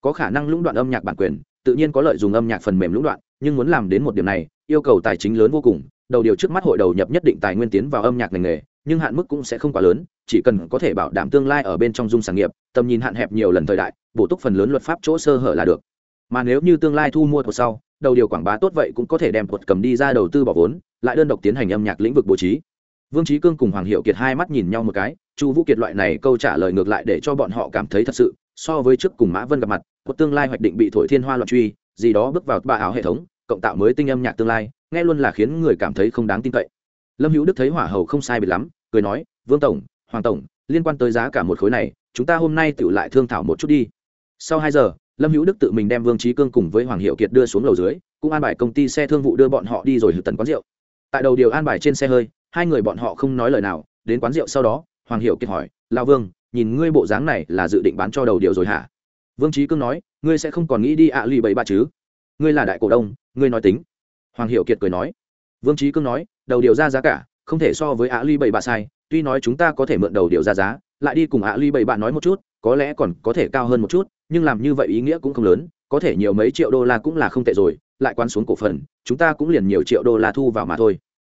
Có khả năng lũng đoạn âm nhạc bản quyền, tự nhiên có lợi dùng âm nhạc phần mềm lũng đoạn, nhưng muốn làm đến một điểm này, yêu cầu tài chính lớn vô cùng, đầu điều trước mắt hội đầu nhập nhất định tài nguyên tiến vào âm nhạc ngành nghề nhưng hạn mức cũng sẽ không quá lớn, chỉ cần có thể bảo đảm tương lai ở bên trong dung sản nghiệp, tầm nhìn hạn hẹp nhiều lần thời đại, bổ túc phần lớn luật pháp chỗ sơ hở là được. Mà nếu như tương lai thu mua thuật sau, đầu điều quảng bá tốt vậy cũng có thể đem thuật cầm đi ra đầu tư bỏ vốn, lại đơn độc tiến hành âm nhạc lĩnh vực bố trí. Vương trí cương cùng hoàng hiệu kiệt hai mắt nhìn nhau một cái, chu vũ kiệt loại này câu trả lời ngược lại để cho bọn họ cảm thấy thật sự, so với trước cùng mã vân gặp mặt một tương lai hoạch định bị thổi thiên hoa loạn truy, gì đó bước vào ba áo hệ thống, cộng tạo mới tinh âm nhạc tương lai, nghe luôn là khiến người cảm thấy không đáng tin cậy lâm hữu đức thấy hỏa hầu không sai bị lắm, cười nói, vương tổng, hoàng tổng, liên quan tới giá cả một khối này, chúng ta hôm nay tự lại thương thảo một chút đi. Sau hai giờ, lâm hữu đức tự mình đem vương trí cương cùng với hoàng hiệu kiệt đưa xuống lầu dưới, cũng an bài công ty xe thương vụ đưa bọn họ đi rồi hữu tần quán rượu. Tại đầu điều an bài trên xe hơi, hai người bọn họ không nói lời nào, đến quán rượu sau đó, hoàng hiệu kiệt hỏi lao vương, nhìn ngươi bộ dáng này là dự định bán cho đầu điều rồi hả? Vương trí cương nói, ngươi sẽ không còn nghĩ đi ạ à lì bảy ba chứ? Ngươi là đại cổ đông, ngươi nói tính. Hoàng hiệu kiệt cười nói vương trí cương nói, đầu điều ra giá cả, không thể so với ạ ly bảy bạ sai, tuy nói chúng ta có thể mượn đầu điều ra giá, lại đi cùng ạ ly bảy bạ nói một chút, có lẽ còn có thể cao hơn một chút, nhưng làm như vậy ý nghĩa cũng không lớn, có thể nhiều mấy triệu đô la cũng là không tệ rồi, lại quan xuống cổ phần, chúng ta cũng liền nhiều triệu đô la thu vào mà thôi.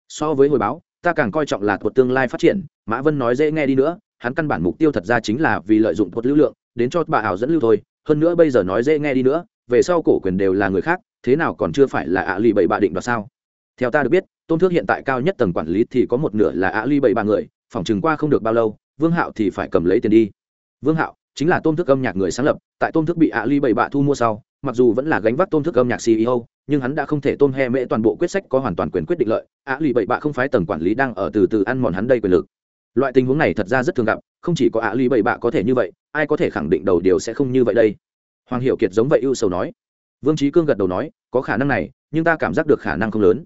So với hồi báo, ta càng coi trọng là thuật tương lai phát triển, mã vân nói dễ nghe đi nữa, hắn căn bản mục tiêu thật ra chính là vì lợi dụng thuật lưu lượng, đến cho bà ảo dẫn lưu thôi, hơn nữa bây giờ nói dễ nghe đi nữa, về sau cổ quyền đều là người khác, thế nào còn chưa phải là ạ lì bảy bạ định đoạt sao? Theo ta được biết, tôn thước hiện tại cao nhất tầng quản lý thì có một nửa là ạ ly bảy ba người, phòng chừng qua không được bao lâu, vương hạo thì phải cầm lấy tiền đi. Vương hạo, chính là tôn thức âm nhạc người sáng lập, tại tôn thức bị ạ ly bảy bạ thu mua sau, mặc dù vẫn là gánh vác tôn thức âm nhạc ceo nhưng hắn đã không thể tôn he mễ toàn bộ quyết sách có hoàn toàn quyền quyết định lợi. Ạ ly bảy bạ không phái tầng quản lý đang ở từ từ ăn mòn hắn đây quyền lực. Loại tình huống này thật ra rất thường gặp, không chỉ có ạ ly bảy bạ có thể như vậy, ai có thể khẳng định đầu điều sẽ không như vậy đây? Hoàng hiệu kiệt giống vậy ưu sầu nói. Vương trí cương gật đầu nói, có khả năng này, nhưng ta cảm giác được khả năng không lớn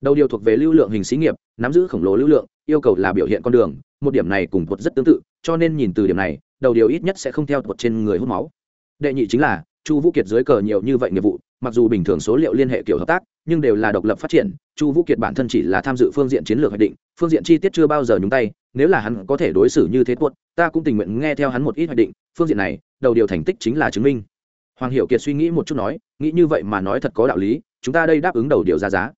đầu điều thuộc về lưu lượng hình xí nghiệp, nắm giữ khổng lồ lưu lượng, yêu cầu là biểu hiện con đường, một điểm này cùng thuật rất tương tự, cho nên nhìn từ điểm này, đầu điều ít nhất sẽ không theo thuật trên người hút máu. Đệ nhị chính là, chu vũ kiệt dưới cờ nhiều như vậy nghiệp vụ, mặc dù bình thường số liệu liên hệ kiểu hợp tác, nhưng đều là độc lập phát triển, chu vũ kiệt bản thân chỉ là tham dự phương diện chiến lược hoạch định, phương diện chi tiết chưa bao giờ nhúng tay, nếu là hắn có thể đối xử như thế tuột, ta cũng tình nguyện nghe theo hắn một ít hoạch định, phương diện này, đầu điều thành tích chính là chứng minh. Hoàng hiệu kiệt suy nghĩ một chút nói, nghĩ như vậy mà nói thật có đạo lý, chúng ta đây đáp ứng đầu điều ra giá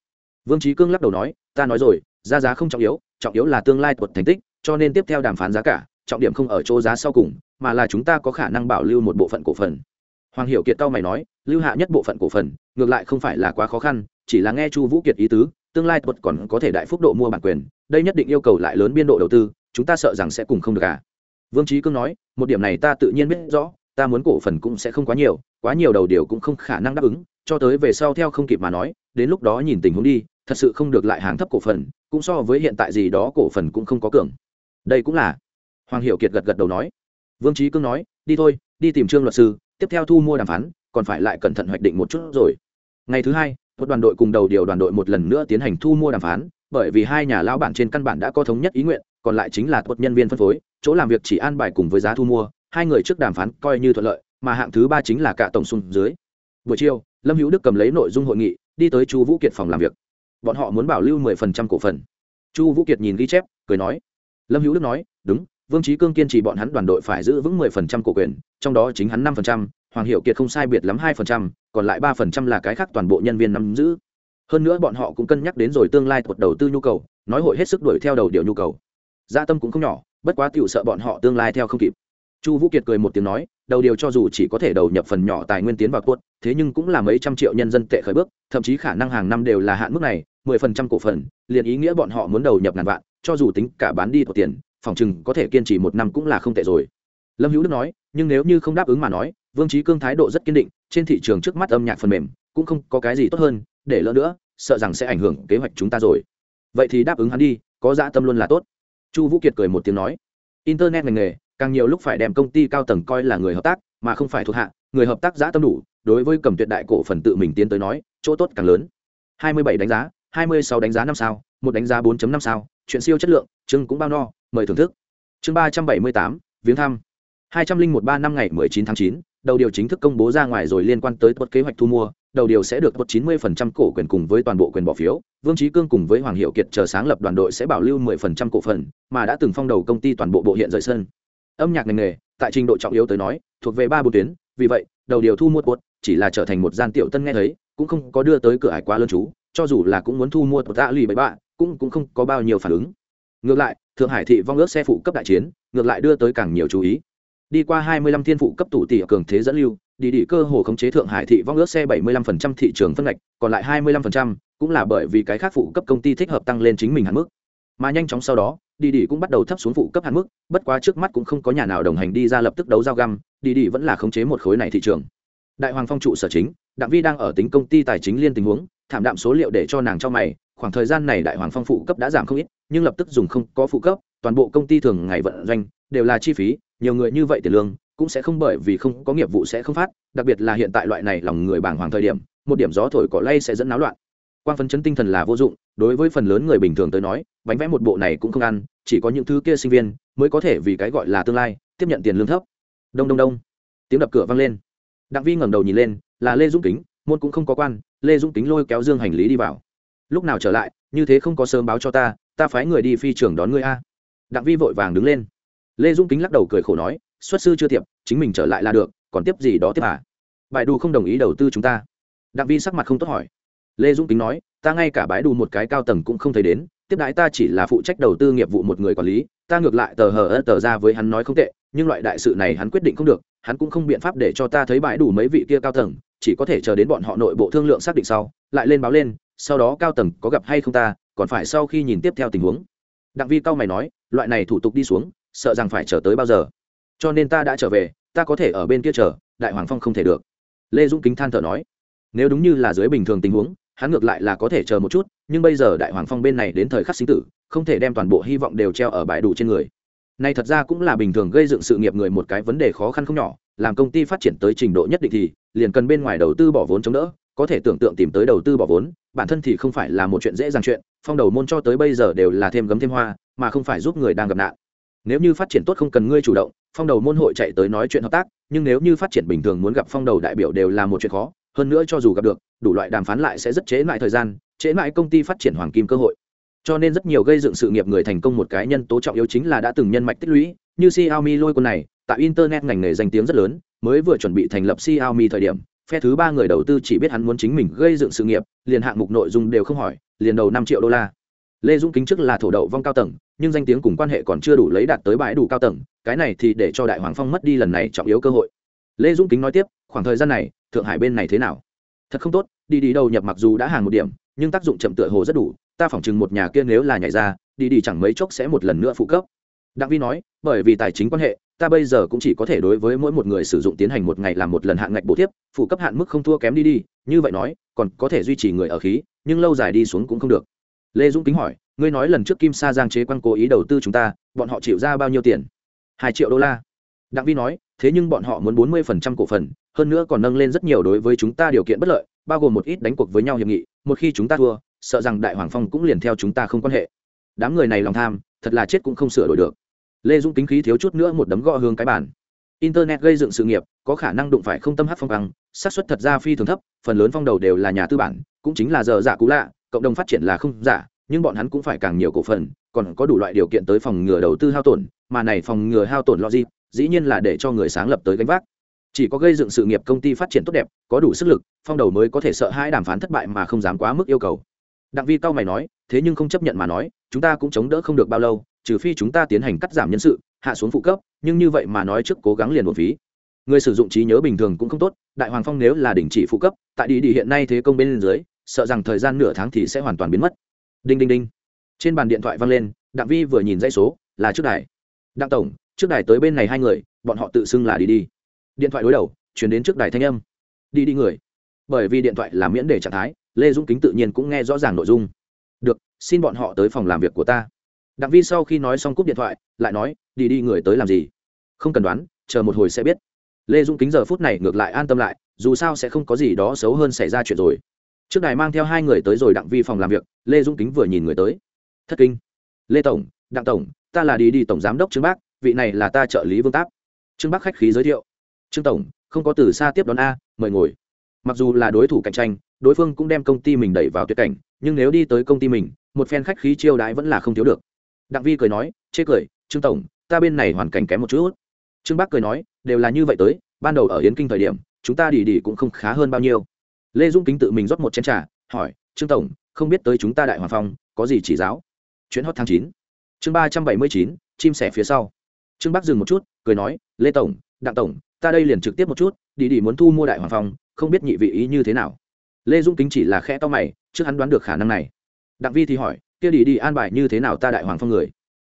vương trí cương lắc đầu nói, ta nói rồi ra giá không trọng yếu trọng yếu là tương lai tuột thành tích, cho nên tiếp theo đàm phán giá cả, trọng điểm không ở chỗ giá sau cùng, mà là chúng ta có khả năng bảo lưu một bộ phận cổ phần. Hoàng hiệu kiệt tao mày nói, lưu hạ nhất bộ phận cổ phần, ngược lại không phải là quá khó khăn, chỉ là nghe chu vũ kiệt ý tứ, tương lai tuột còn có thể đại phúc độ mua bản quyền, đây nhất định yêu cầu lại lớn biên độ đầu tư, chúng ta sợ rằng sẽ cùng không được cả vương trí cương nói, một điểm này ta tự nhiên biết rõ, ta muốn cổ phần cũng sẽ không quá nhiều quá nhiều đầu điều cũng không khả năng đáp ứng, cho tới về sau theo không kịp mà nói, đến lúc đó nhìn tình huống đi thật sự không được lại hàng thấp cổ phần, cũng so với hiện tại gì đó cổ phần cũng không có cường. Đây cũng là, hoàng hiệu kiệt gật gật đầu nói. Vương trí cương nói, đi thôi, đi tìm trương luật sư, tiếp theo thu mua đàm phán, còn phải lại cẩn thận hoạch định một chút rồi. Ngày thứ hai, một đoàn đội cùng đầu điều đoàn đội một lần nữa tiến hành thu mua đàm phán, bởi vì hai nhà lão bản trên căn bản đã có thống nhất ý nguyện, còn lại chính là tuột nhân viên phân phối, chỗ làm việc chỉ an bài cùng với giá thu mua, hai người trước đàm phán coi như thuận lợi, mà hạng thứ ba chính là cả tổng xung dưới. Buổi chiều, lâm hữu đức cầm lấy nội dung hội nghị, đi tới chu vũ kiệt phòng làm việc bọn họ muốn bảo lưu mười phần trăm cổ phần. Chu vũ kiệt nhìn ghi chép, cười nói, lâm hữu đức nói, đúng, vương trí cương kiên trì bọn hắn đoàn đội phải giữ vững mười phần trăm cổ quyền, trong đó chính hắn năm phần trăm, hoàng hiệu kiệt không sai biệt lắm hai phần trăm, còn lại ba phần trăm là cái khác toàn bộ nhân viên nắm giữ. Hơn nữa bọn họ cũng cân nhắc đến rồi tương lai thuật đầu tư nhu cầu, nói hội hết sức đuổi theo đầu điều nhu cầu. Gia tâm cũng không nhỏ, bất quá tựu sợ bọn họ tương lai theo không kịp. Chu vũ kiệt cười một tiếng nói đầu điều cho dù chỉ có thể đầu nhập phần nhỏ tài nguyên tiến vào tuốt, thế nhưng cũng là mấy trăm triệu nhân dân tệ khởi bước, thậm chí khả năng hàng năm đều là hạn mức này, mười phần trăm cổ phần, liền ý nghĩa bọn họ muốn đầu nhập ngàn vạn, cho dù tính cả bán đi tổ tiền, phòng chừng có thể kiên trì một năm cũng là không tệ rồi. Lâm hữu đức nói, nhưng nếu như không đáp ứng mà nói, vương Chí cương thái độ rất kiên định, trên thị trường trước mắt âm nhạc phần mềm cũng không có cái gì tốt hơn, để lỡ nữa, sợ rằng sẽ ảnh hưởng kế hoạch chúng ta rồi. Vậy thì đáp ứng hắn đi, có dạ tâm luôn là tốt. Chu vũ kiệt cười một tiếng nói, internet ngành nghề càng nhiều lúc phải đem công ty cao tầng coi là người hợp tác mà không phải thuộc hạ người hợp tác giã tâm đủ đối với cầm tuyệt đại cổ phần tự mình tiến tới nói chỗ tốt càng lớn. 27 đánh giá 26 đánh giá năm sao một đánh giá 4.5 sao chuyện siêu chất lượng chương cũng bao no mời thưởng thức. Chương 378, viếng thăm. 2013 năm ngày 19 tháng 9, đầu điều chính thức công bố ra ngoài rồi liên quan tới tuột kế hoạch thu mua đầu điều sẽ được tuột 90% cổ quyền cùng với toàn bộ quyền bỏ phiếu. Vương trí cương cùng với hoàng hiệu kiệt chờ sáng lập đoàn đội sẽ bảo lưu 10% cổ phần mà đã từng phong đầu công ty toàn bộ bộ hiện rời sân âm nhạc ngành nghề, tại trình độ trọng yếu tới nói, thuộc về ba bốn tuyến, vì vậy, đầu điều thu mua tuột, chỉ là trở thành một gian tiểu tân nghe thấy, cũng không có đưa tới cửa hải quá lớn chú, cho dù là cũng muốn thu mua tuột tạ lì bảy bạ, cũng cũng không có bao nhiêu phản ứng. Ngược lại, thượng hải thị vong ước xe phụ cấp đại chiến, ngược lại đưa tới càng nhiều chú ý. Đi qua 25 thiên phụ cấp tủ tỷ cường thế dẫn lưu, đi đi cơ hồ khống chế thượng hải thị vong ước xe 75% thị trường phân ngạch, còn lại 25% cũng là bởi vì cái khác phụ cấp công ty thích hợp tăng lên chính mình hạn mức. Mà nhanh chóng sau đó đi đi cũng bắt đầu thấp xuống phụ cấp hạn mức, bất quá trước mắt cũng không có nhà nào đồng hành đi ra lập tức đấu giao găm đi đi vẫn là khống chế một khối này thị trường. Đại hoàng phong trụ sở chính, đặng vi đang ở tính công ty tài chính liên tình huống, thảm đạm số liệu để cho nàng cho mày, khoảng thời gian này đại hoàng phong phụ cấp đã giảm không ít, nhưng lập tức dùng không có phụ cấp, toàn bộ công ty thường ngày vận doanh, đều là chi phí, nhiều người như vậy tiền lương, cũng sẽ không bởi vì không có nghiệp vụ sẽ không phát, đặc biệt là hiện tại loại này lòng người bảng hoàng thời điểm, một điểm gió thổi cỏ lay sẽ dẫn náo loạn quan phấn chấn tinh thần là vô dụng, đối với phần lớn người bình thường tới nói, bánh vẽ một bộ này cũng không ăn, chỉ có những thứ kia sinh viên mới có thể vì cái gọi là tương lai, tiếp nhận tiền lương thấp. Đông đông đông. Tiếng đập cửa vang lên. Đặng vi ngẩng đầu nhìn lên, là lê dũng kính, môn cũng không có quan, lê dũng kính lôi kéo dương hành lý đi vào. Lúc nào trở lại, như thế không có sớm báo cho ta ta phái người đi phi trường đón ngươi a. Đặng vi vội vàng đứng lên. Lê dũng kính lắc đầu cười khổ nói, xuất sư chưa tiệp, chính mình trở lại là được, còn tiếp gì đó tiếp à? Bài đủ không đồng ý đầu tư chúng ta. Đặng vi sắc mặt không tốt hỏi lê dũng kính nói, ta ngay cả bãi đủ một cái cao tầng cũng không thấy đến, tiếp đãi ta chỉ là phụ trách đầu tư nghiệp vụ một người quản lý, ta ngược lại tờ hờ ơ tờ ra với hắn nói không tệ, nhưng loại đại sự này hắn quyết định không được, hắn cũng không biện pháp để cho ta thấy bãi đủ mấy vị kia cao tầng, chỉ có thể chờ đến bọn họ nội bộ thương lượng xác định sau, lại lên báo lên, sau đó cao tầng có gặp hay không ta, còn phải sau khi nhìn tiếp theo tình huống. Đặng vi cao mày nói, loại này thủ tục đi xuống, sợ rằng phải chờ tới bao giờ. Cho nên ta đã trở về, ta có thể ở bên kia chờ, đại hoàng phong không thể được. Lê dũng kính than thở nói, nếu đúng như là dưới bình thường tình huống hắn ngược lại là có thể chờ một chút, nhưng bây giờ đại hoàng phong bên này đến thời khắc sinh tử, không thể đem toàn bộ hy vọng đều treo ở bãi đủ trên người. Này thật ra cũng là bình thường gây dựng sự nghiệp người một cái vấn đề khó khăn không nhỏ, làm công ty phát triển tới trình độ nhất định thì, liền cần bên ngoài đầu tư bỏ vốn chống đỡ, có thể tưởng tượng tìm tới đầu tư bỏ vốn, bản thân thì không phải là một chuyện dễ dàng chuyện, phong đầu môn cho tới bây giờ đều là thêm gấm thêm hoa, mà không phải giúp người đang gặp nạn. Nếu như phát triển tốt không cần ngươi chủ động, phong đầu môn hội chạy tới nói chuyện hợp tác, nhưng nếu như phát triển bình thường muốn gặp phong đầu đại biểu đều là một chuyện khó hơn nữa cho dù gặp được, đủ loại đàm phán lại sẽ rất chế lại thời gian, chế lại công ty phát triển hoàng kim cơ hội. Cho nên rất nhiều gây dựng sự nghiệp người thành công một cái nhân tố trọng yếu chính là đã từng nhân mạch tích lũy, như Xiaomi lôi con này tại internet ngành nghề danh tiếng rất lớn, mới vừa chuẩn bị thành lập Xiaomi thời điểm, phe thứ ba người đầu tư chỉ biết hắn muốn chính mình gây dựng sự nghiệp, liền hạng mục nội dung đều không hỏi, liền đầu năm triệu đô la. Lê dũng kính trước là thổ đậu vong cao tầng, nhưng danh tiếng cùng quan hệ còn chưa đủ lấy đạt tới bãi đủ cao tầng, cái này thì để cho đại hoàng phong mất đi lần này trọng yếu cơ hội. Lê dũng kính nói tiếp, khoảng thời gian này thượng hải bên này thế nào? Thật không tốt, đi đi đầu nhập mặc dù đã hàng một điểm, nhưng tác dụng chậm tựa hồ rất đủ, ta phỏng chừng một nhà kia nếu là nhảy ra, đi đi chẳng mấy chốc sẽ một lần nữa phụ cấp. Đặng vi nói, bởi vì tài chính quan hệ, ta bây giờ cũng chỉ có thể đối với mỗi một người sử dụng tiến hành một ngày làm một lần hạn ngạch bổ tiếp, phụ cấp hạn mức không thua kém đi đi, như vậy nói, còn có thể duy trì người ở khí, nhưng lâu dài đi xuống cũng không được. Lê dũng kính hỏi, ngươi nói lần trước kim sa giang chế quan cố ý đầu tư chúng ta, bọn họ chịu ra bao nhiêu tiền? Hai triệu đô la. Đặng vi nói thế nhưng bọn họ muốn bốn mươi phần trăm cổ phần, hơn nữa còn nâng lên rất nhiều đối với chúng ta điều kiện bất lợi, bao gồm một ít đánh cuộc với nhau hiệp nghị. Một khi chúng ta thua, sợ rằng đại hoàng phong cũng liền theo chúng ta không quan hệ. Đám người này lòng tham, thật là chết cũng không sửa đổi được. Lê dũng kính khí thiếu chút nữa một đấm gõ hướng cái bản internet gây dựng sự nghiệp, có khả năng đụng phải không tâm hắc phong băng xác suất thật ra phi thường thấp, phần lớn phong đầu đều là nhà tư bản, cũng chính là giờ giả cũ lạ, cộng đồng phát triển là không giả, nhưng bọn hắn cũng phải càng nhiều cổ phần, còn có đủ loại điều kiện tới phòng ngừa đầu tư hao tổn, mà này phòng ngừa hao tổn logic dĩ nhiên là để cho người sáng lập tới gánh vác. Chỉ có gây dựng sự nghiệp công ty phát triển tốt đẹp, có đủ sức lực, phong đầu mới có thể sợ hai đàm phán thất bại mà không dám quá mức yêu cầu. Đặng vi cao mày nói, thế nhưng không chấp nhận mà nói, chúng ta cũng chống đỡ không được bao lâu, trừ phi chúng ta tiến hành cắt giảm nhân sự, hạ xuống phụ cấp, nhưng như vậy mà nói trước cố gắng liền một phí. Người sử dụng trí nhớ bình thường cũng không tốt, đại hoàng phong nếu là đình chỉ phụ cấp, tại đi đi hiện nay thế công bên dưới, sợ rằng thời gian nửa tháng thì sẽ hoàn toàn biến mất. Đinh đinh đinh. Trên bàn điện thoại văng lên, đặng vi vừa nhìn dãy số, là trước đài. Đặng tổng trước đài tới bên này hai người, bọn họ tự xưng là đi đi. Điện thoại đối đầu, chuyển đến trước đài thanh âm. Đi đi người. Bởi vì điện thoại là miễn để trạng thái, lê dũng kính tự nhiên cũng nghe rõ ràng nội dung. Được, xin bọn họ tới phòng làm việc của ta. Đặng vi sau khi nói xong cúp điện thoại, lại nói, đi đi người tới làm gì? Không cần đoán, chờ một hồi sẽ biết. Lê dũng kính giờ phút này ngược lại an tâm lại, dù sao sẽ không có gì đó xấu hơn xảy ra chuyện rồi. Trước đài mang theo hai người tới rồi đặng vi phòng làm việc, lê dũng kính vừa nhìn người tới. Thất kinh. Lê tổng, đặng tổng, ta là đi đi tổng giám đốc trương bác vị này là ta trợ lý vương táp trương Bắc khách khí giới thiệu trương tổng không có từ xa tiếp đón a mời ngồi mặc dù là đối thủ cạnh tranh đối phương cũng đem công ty mình đẩy vào tuyệt cảnh nhưng nếu đi tới công ty mình một phen khách khí chiêu đãi vẫn là không thiếu được đặng vi cười nói chê cười trương tổng ta bên này hoàn cảnh kém một chút trương Bắc cười nói đều là như vậy tới ban đầu ở yến kinh thời điểm chúng ta đi đi cũng không khá hơn bao nhiêu lê dung kính tự mình rót một chén t r à hỏi, trương tổng, không biết tới chúng ta đại hoàng phong, có gì chỉ giáo? Chuyến hot tháng chín, chương ba trăm bảy mươi chín, chim sẻ phía sau trương bắc dừng một chút, cười nói, lê tổng, đặng tổng, ta đây liền trực tiếp một chút đi đi muốn thu mua đại hoàng phong, không biết nhị vị ý như thế nào. Lê dung kính chỉ là khẽ to mày, trước hắn đoán được khả năng này. Đặng vi thì hỏi, kia đi đi an bài như thế nào ta đại hoàng phong người?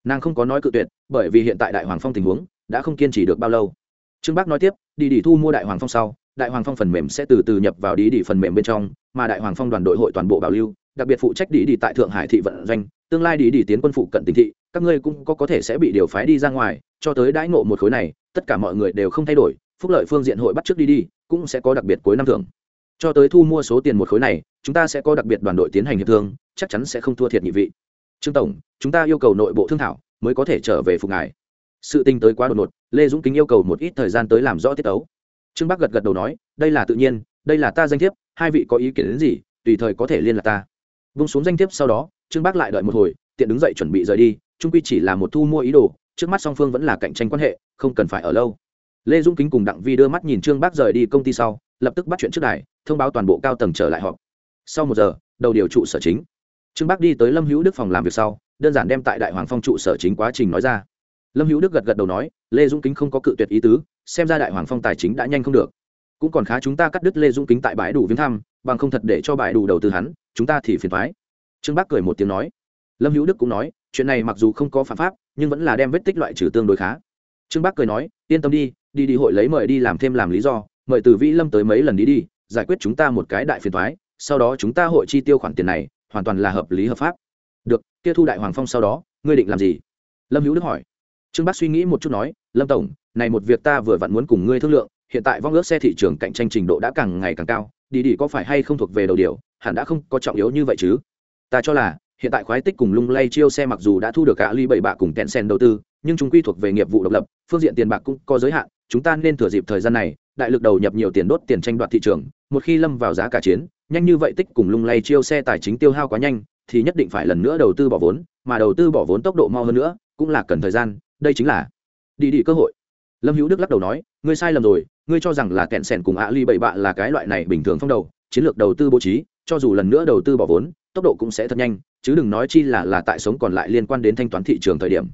Nàng không có nói cự tuyệt, bởi vì hiện tại đại hoàng phong tình huống đã không kiên trì được bao lâu. Trương bắc nói tiếp đi đi thu mua đại hoàng phong sau, đại hoàng phong phần mềm sẽ từ từ nhập vào đi đi phần mềm bên trong, mà đại hoàng phong đoàn đội hội toàn bộ bảo lưu, đặc biệt phụ trách đi đi tại thượng hải thị vận doanh, tương lai đi đi tiến quân phụ cận tỉnh thị các ngươi cũng có có thể sẽ bị điều phái đi ra ngoài, cho tới đãi ngộ một khối này, tất cả mọi người đều không thay đổi, phúc lợi phương diện hội bắt trước đi đi, cũng sẽ có đặc biệt cuối năm thưởng. Cho tới thu mua số tiền một khối này, chúng ta sẽ có đặc biệt đoàn đội tiến hành hiệp thương, chắc chắn sẽ không thua thiệt nhị vị. Trương tổng, chúng ta yêu cầu nội bộ thương thảo, mới có thể trở về phục ngài. Sự tình tới quá đột ngột, lê dũng kính yêu cầu một ít thời gian tới làm rõ tiết tấu. Trương bắc gật gật đầu nói, đây là tự nhiên, đây là ta danh thiếp, hai vị có ý kiến đến gì, tùy thời có thể liên lạc ta. Vung xuống danh thiếp sau đó, trương bắc lại đợi một hồi, tiện đứng dậy chuẩn bị rời đi trung quy chỉ là một thu mua ý đồ, trước mắt song phương vẫn là cạnh tranh quan hệ, không cần phải ở lâu. Lê Dung kính cùng đặng vi đưa mắt nhìn trương Bác rời đi công ty sau, lập tức bắt chuyện trước đài, thông báo toàn bộ cao tầng trở lại họp. Sau một giờ, đầu điều trụ sở chính. Trương Bác đi tới lâm hữu đức phòng làm việc sau, đơn giản đem tại đại hoàng phong trụ sở chính quá trình nói ra. Lâm hữu đức gật gật đầu nói, lê Dung kính không có cự tuyệt ý tứ, xem ra đại hoàng phong tài chính đã nhanh không được. Cũng còn khá chúng ta cắt đứt lê Dung kính tại bãi đủ viếng thăm, bằng không thật để cho bãi đủ đầu tư hắn, chúng ta thì phiền thoái trương Bác cười một tiếng nói. Lâm hữu đức cũng nói chuyện này mặc dù không có phạm pháp, nhưng vẫn là đem vết tích loại trừ tương đối khá. Trương bắc cười nói, yên tâm đi đi đi hội lấy mời đi làm thêm làm lý do, mời từ vĩ lâm tới mấy lần đi đi, giải quyết chúng ta một cái đại phiền thoái sau đó chúng ta hội chi tiêu khoản tiền này, hoàn toàn là hợp lý hợp pháp. Được, kia thu đại hoàng phong sau đó, ngươi định làm gì? Lâm hữu đức hỏi. Trương bắc suy nghĩ một chút nói, lâm tổng, này một việc ta vừa vặn muốn cùng ngươi thương lượng, hiện tại vong ước xe thị trường cạnh tranh trình độ đã càng ngày càng cao, đi đi có phải hay không thuộc về đầu điều, hẳn đã không có trọng yếu như vậy chứ? Ta cho là hiện tại khoái tích cùng lung lay chiêu xe mặc dù đã thu được cả ly bảy bạ cùng kẹn sen đầu tư, nhưng chúng quy thuộc về nghiệp vụ độc lập, phương diện tiền bạc cũng có giới hạn, chúng ta nên thừa dịp thời gian này, đại lực đầu nhập nhiều tiền đốt tiền tranh đoạt thị trường, một khi lâm vào giá cả chiến, nhanh như vậy tích cùng lung lay chiêu xe tài chính tiêu hao quá nhanh, thì nhất định phải lần nữa đầu tư bỏ vốn, mà đầu tư bỏ vốn tốc độ mau hơn nữa, cũng là cần thời gian, đây chính là đi đi cơ hội. Lâm hữu đức lắc đầu nói, ngươi sai lầm rồi, ngươi cho rằng là kẹn sẻn cùng ạ ly bảy bạ là cái loại này bình thường phong đầu, chiến lược đầu tư bố trí, cho dù lần nữa đầu tư bỏ vốn tốc độ cũng sẽ thật nhanh, chứ đừng nói chi là là tại sống còn lại liên quan đến thanh toán thị trường thời điểm.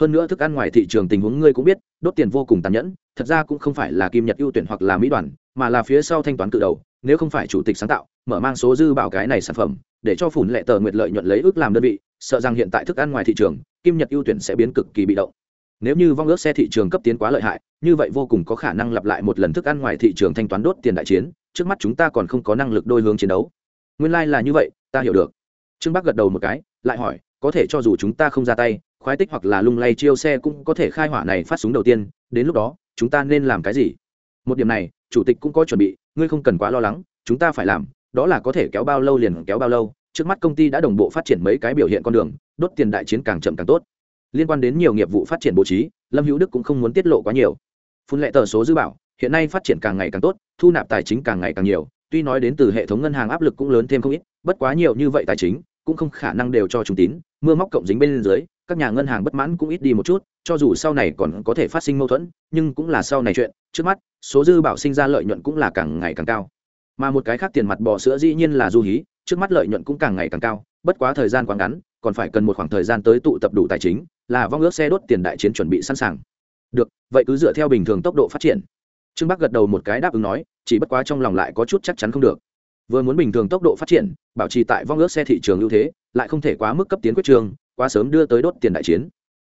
Hơn nữa thức ăn ngoài thị trường tình huống ngươi cũng biết, đốt tiền vô cùng tàn nhẫn, thật ra cũng không phải là kim nhật ưu tuyển hoặc là mỹ đoàn, mà là phía sau thanh toán cự đầu, nếu không phải chủ tịch sáng tạo, mở mang số dư bảo cái này sản phẩm, để cho phủn lệ tờ nguyệt lợi nhuận lấy ước làm đơn vị, sợ rằng hiện tại thức ăn ngoài thị trường, kim nhật ưu tuyển sẽ biến cực kỳ bị động. Nếu như vong ước xe thị trường cấp tiến quá lợi hại, như vậy vô cùng có khả năng lặp lại một lần thức ăn ngoài thị trường thanh toán đốt tiền đại chiến, trước mắt chúng ta còn không có năng lực đôi hướng chiến đấu. Nguyên lai、like、là như vậy ta hiểu được. Trương bắc gật đầu một cái, lại hỏi, có thể cho dù chúng ta không ra tay, khoái tích hoặc là lung lay chiêu xe cũng có thể khai hỏa này phát súng đầu tiên, đến lúc đó, chúng ta nên làm cái gì? Một điểm này, chủ tịch cũng có chuẩn bị, ngươi không cần quá lo lắng, chúng ta phải làm, đó là có thể kéo bao lâu liền kéo bao lâu, trước mắt công ty đã đồng bộ phát triển mấy cái biểu hiện con đường, đốt tiền đại chiến càng chậm càng tốt. Liên quan đến nhiều nghiệp vụ phát triển bố trí, lâm hữu đức cũng không muốn tiết lộ quá nhiều. Phun lệ tờ số dư bảo, hiện nay phát triển càng ngày càng tốt, thu nạp tài chính càng ngày càng nhiều, tuy nói đến từ hệ thống ngân hàng áp lực cũng lớn thêm không ít bất quá nhiều như vậy tài chính, cũng không khả năng đều cho trung tín, mưa móc cộng dính bên dưới, các nhà ngân hàng bất mãn cũng ít đi một chút, cho dù sau này còn có thể phát sinh mâu thuẫn, nhưng cũng là sau này chuyện, trước mắt, số dư bảo sinh ra lợi nhuận cũng là càng ngày càng cao. Mà một cái khác tiền mặt bò sữa dĩ nhiên là du hí, trước mắt lợi nhuận cũng càng ngày càng cao, bất quá thời gian quá ngắn, còn phải cần một khoảng thời gian tới tụ tập đủ tài chính, là vong ước xe đốt tiền đại chiến chuẩn bị sẵn sàng. Được, vậy cứ dựa theo bình thường tốc độ phát triển. Trương bắc gật đầu một cái đáp ứng nói, chỉ bất quá trong lòng lại có chút chắc chắn không được vừa muốn bình thường tốc độ phát triển, bảo trì tại vong ước xe thị trường ưu thế, lại không thể quá mức cấp tiến quyết trường, quá sớm đưa tới đốt tiền đại chiến.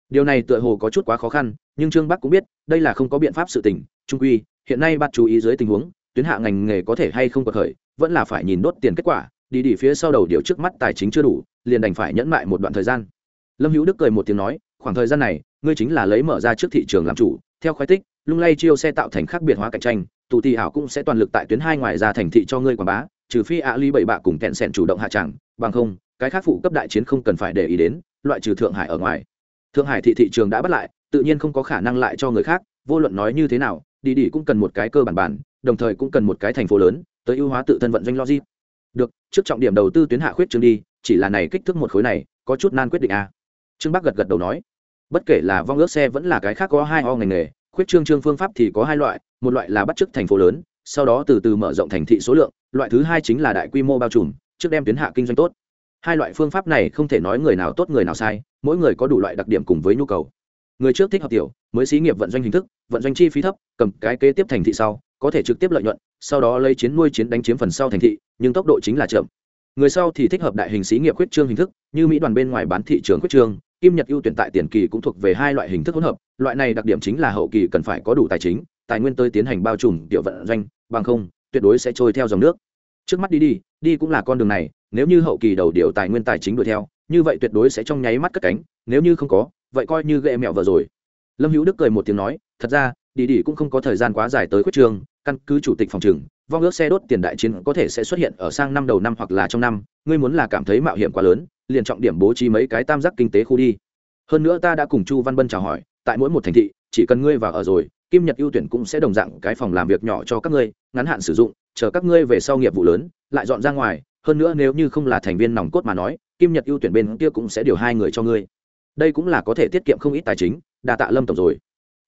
Điều này tựa hồ có chút quá khó khăn, nhưng trương bắc cũng biết, đây là không có biện pháp sự tình. Trung quy, hiện nay bắt chú ý dưới tình huống, tuyến hạ ngành nghề có thể hay không có khởi, vẫn là phải nhìn đốt tiền kết quả. Đi đi phía sau đầu điều trước mắt tài chính chưa đủ, liền đành phải nhẫn mại một đoạn thời gian. Lâm hữu đức cười một tiếng nói, khoảng thời gian này, ngươi chính là lấy mở ra trước thị trường làm chủ. Theo khoái tích, lung lay chiêu xe tạo thành khác biệt hóa cạnh tranh, tù tì hảo cũng sẽ toàn lực tại tuyến hai ngoài ra thành thị cho ngươi quảng bá trừ phi ạ ly bảy bạ cùng kẹn sẹn chủ động hạ tràng, bằng không, cái khác phụ cấp đại chiến không cần phải để ý đến, loại trừ thượng hải ở ngoài. Thượng hải thị thị trường đã bắt lại, tự nhiên không có khả năng lại cho người khác, vô luận nói như thế nào, đi đi cũng cần một cái cơ bản bản, đồng thời cũng cần một cái thành phố lớn, tới ưu hóa tự thân vận doanh logic. Được, trước trọng điểm đầu tư tuyến hạ khuyết trương đi, chỉ là này kích thước một khối này, có chút nan quyết định a à. trương bắc gật gật đầu nói. Bất kể là vong ước xe vẫn là cái khác có hai o ngành nghề, khuyết trương trương phương pháp thì có hai loại, một loại là bắt chước thành phố lớn sau đó từ từ mở rộng thành thị số lượng, loại thứ hai chính là đại quy mô bao trùm, trước đem tuyến hạ kinh doanh tốt. Hai loại phương pháp này không thể nói người nào tốt người nào sai, mỗi người có đủ loại đặc điểm cùng với nhu cầu. Người trước thích hợp tiểu, mới xí nghiệp vận doanh hình thức, vận doanh chi phí thấp, cầm cái kế tiếp thành thị sau, có thể trực tiếp lợi nhuận, sau đó lấy chiến nuôi chiến đánh chiếm phần sau thành thị, nhưng tốc độ chính là chậm. Người sau thì thích hợp đại hình xí nghiệp khuyết trương hình thức, như mỹ đoàn bên ngoài bán thị trường khuyết trương, kim nhật ưu tuyển tại tiền kỳ cũng thuộc về hai loại hình thức hỗn hợp, loại này đặc điểm chính là hậu kỳ cần phải có đủ tài chính, tài nguyên tới tiến hành bao trùm, tiểu vận doanh bằng không, tuyệt đối sẽ trôi theo dòng nước. Trước mắt đi đi đi cũng là con đường này, nếu như hậu kỳ đầu điều tài nguyên tài chính đuổi theo, như vậy tuyệt đối sẽ trong nháy mắt cất cánh, nếu như không có, vậy coi như ghệ mẹo vợ rồi. Lâm hữu đức cười một tiếng nói, thật ra, đi đi cũng không có thời gian quá dài tới quyết trường, căn cứ chủ tịch phòng trừng vong ước xe đốt tiền đại chiến có thể sẽ xuất hiện ở sang năm đầu năm hoặc là trong năm, ngươi muốn là cảm thấy mạo hiểm quá lớn, liền trọng điểm bố trí mấy cái tam giác kinh tế khu đi. Hơn nữa ta đã cùng chu văn bân chào hỏi, tại mỗi một thành thị, chỉ cần ngươi vào ở rồi kim nhật ưu tuyển cũng sẽ đồng dạng cái phòng làm việc nhỏ cho các ngươi, ngắn hạn sử dụng, chờ các ngươi về sau nghiệp vụ lớn, lại dọn ra ngoài. Hơn nữa nếu như không là thành viên nòng cốt mà nói, kim nhật ưu tuyển bên kia cũng sẽ điều hai người cho ngươi. Đây cũng là có thể tiết kiệm không ít tài chính, đa tạ lâm tổng rồi.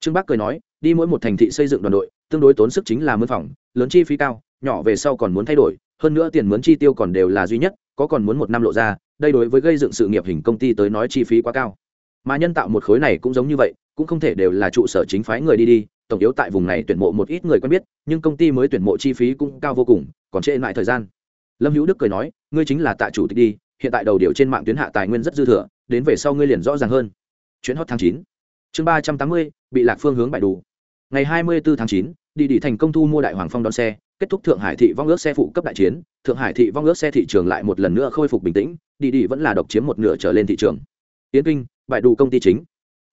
Trương bắc cười nói, đi mỗi một thành thị xây dựng đoàn đội, tương đối tốn sức chính là mướn phòng, lớn chi phí cao, nhỏ về sau còn muốn thay đổi, hơn nữa tiền mướn chi tiêu còn đều là duy nhất, có còn muốn một năm lộ ra, đây đối với gây dựng sự nghiệp hình công ty tới nói chi phí quá cao mà nhân tạo một khối này cũng giống như vậy, cũng không thể đều là trụ sở chính phái người đi đi, tổng yếu tại vùng này tuyển mộ một ít người quen biết, nhưng công ty mới tuyển mộ chi phí cũng cao vô cùng, còn trễ lại thời gian. Lâm hữu đức cười nói, ngươi chính là tạ chủ tịch đi, hiện tại đầu điều trên mạng tuyến hạ tài nguyên rất dư thừa, đến về sau ngươi liền rõ ràng hơn. Chuyến hot tháng chín. Chương ba trăm tám mươi, bị lạc phương hướng bại đủ. Ngày hai mươi bốn tháng chín, đi đi thành công thu mua đại hoàng phong đón xe, kết thúc thượng hải thị vong ước xe phụ cấp đại chiến, thượng hải thị vong ước xe thị trường lại một lần nữa khôi phục bình tĩnh, đi đi vẫn là độc chiếm một nửa trở lên thị trường yến kinh, bại đủ công ty chính.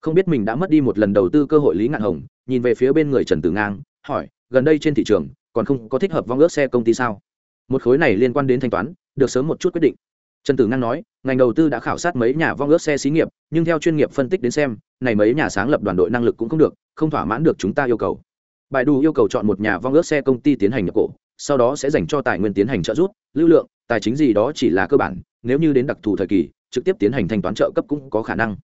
Không biết mình đã mất đi một lần đầu tư cơ hội lý ngạn hồng, nhìn về phía bên người trần tử ngang, hỏi, gần đây trên thị trường, còn không có thích hợp vong ước xe công ty sao? Một khối này liên quan đến thanh toán, được sớm một chút quyết định. Trần tử ngang nói, ngành đầu tư đã khảo sát mấy nhà vong ước xe xí nghiệp, nhưng theo chuyên nghiệp phân tích đến xem, này mấy nhà sáng lập đoàn đội năng lực cũng không được, không thỏa mãn được chúng ta yêu cầu. Bài đủ yêu cầu chọn một nhà vong ước xe công ty tiến hành nhập cổ, sau đó sẽ dành cho tài nguyên tiến hành trợ giúp, lưu lượng, tài chính gì đó chỉ là cơ bản, nếu như đến đặc thù thời kỳ trực tiếp tiến hành thanh toán trợ cấp cũng có khả năng.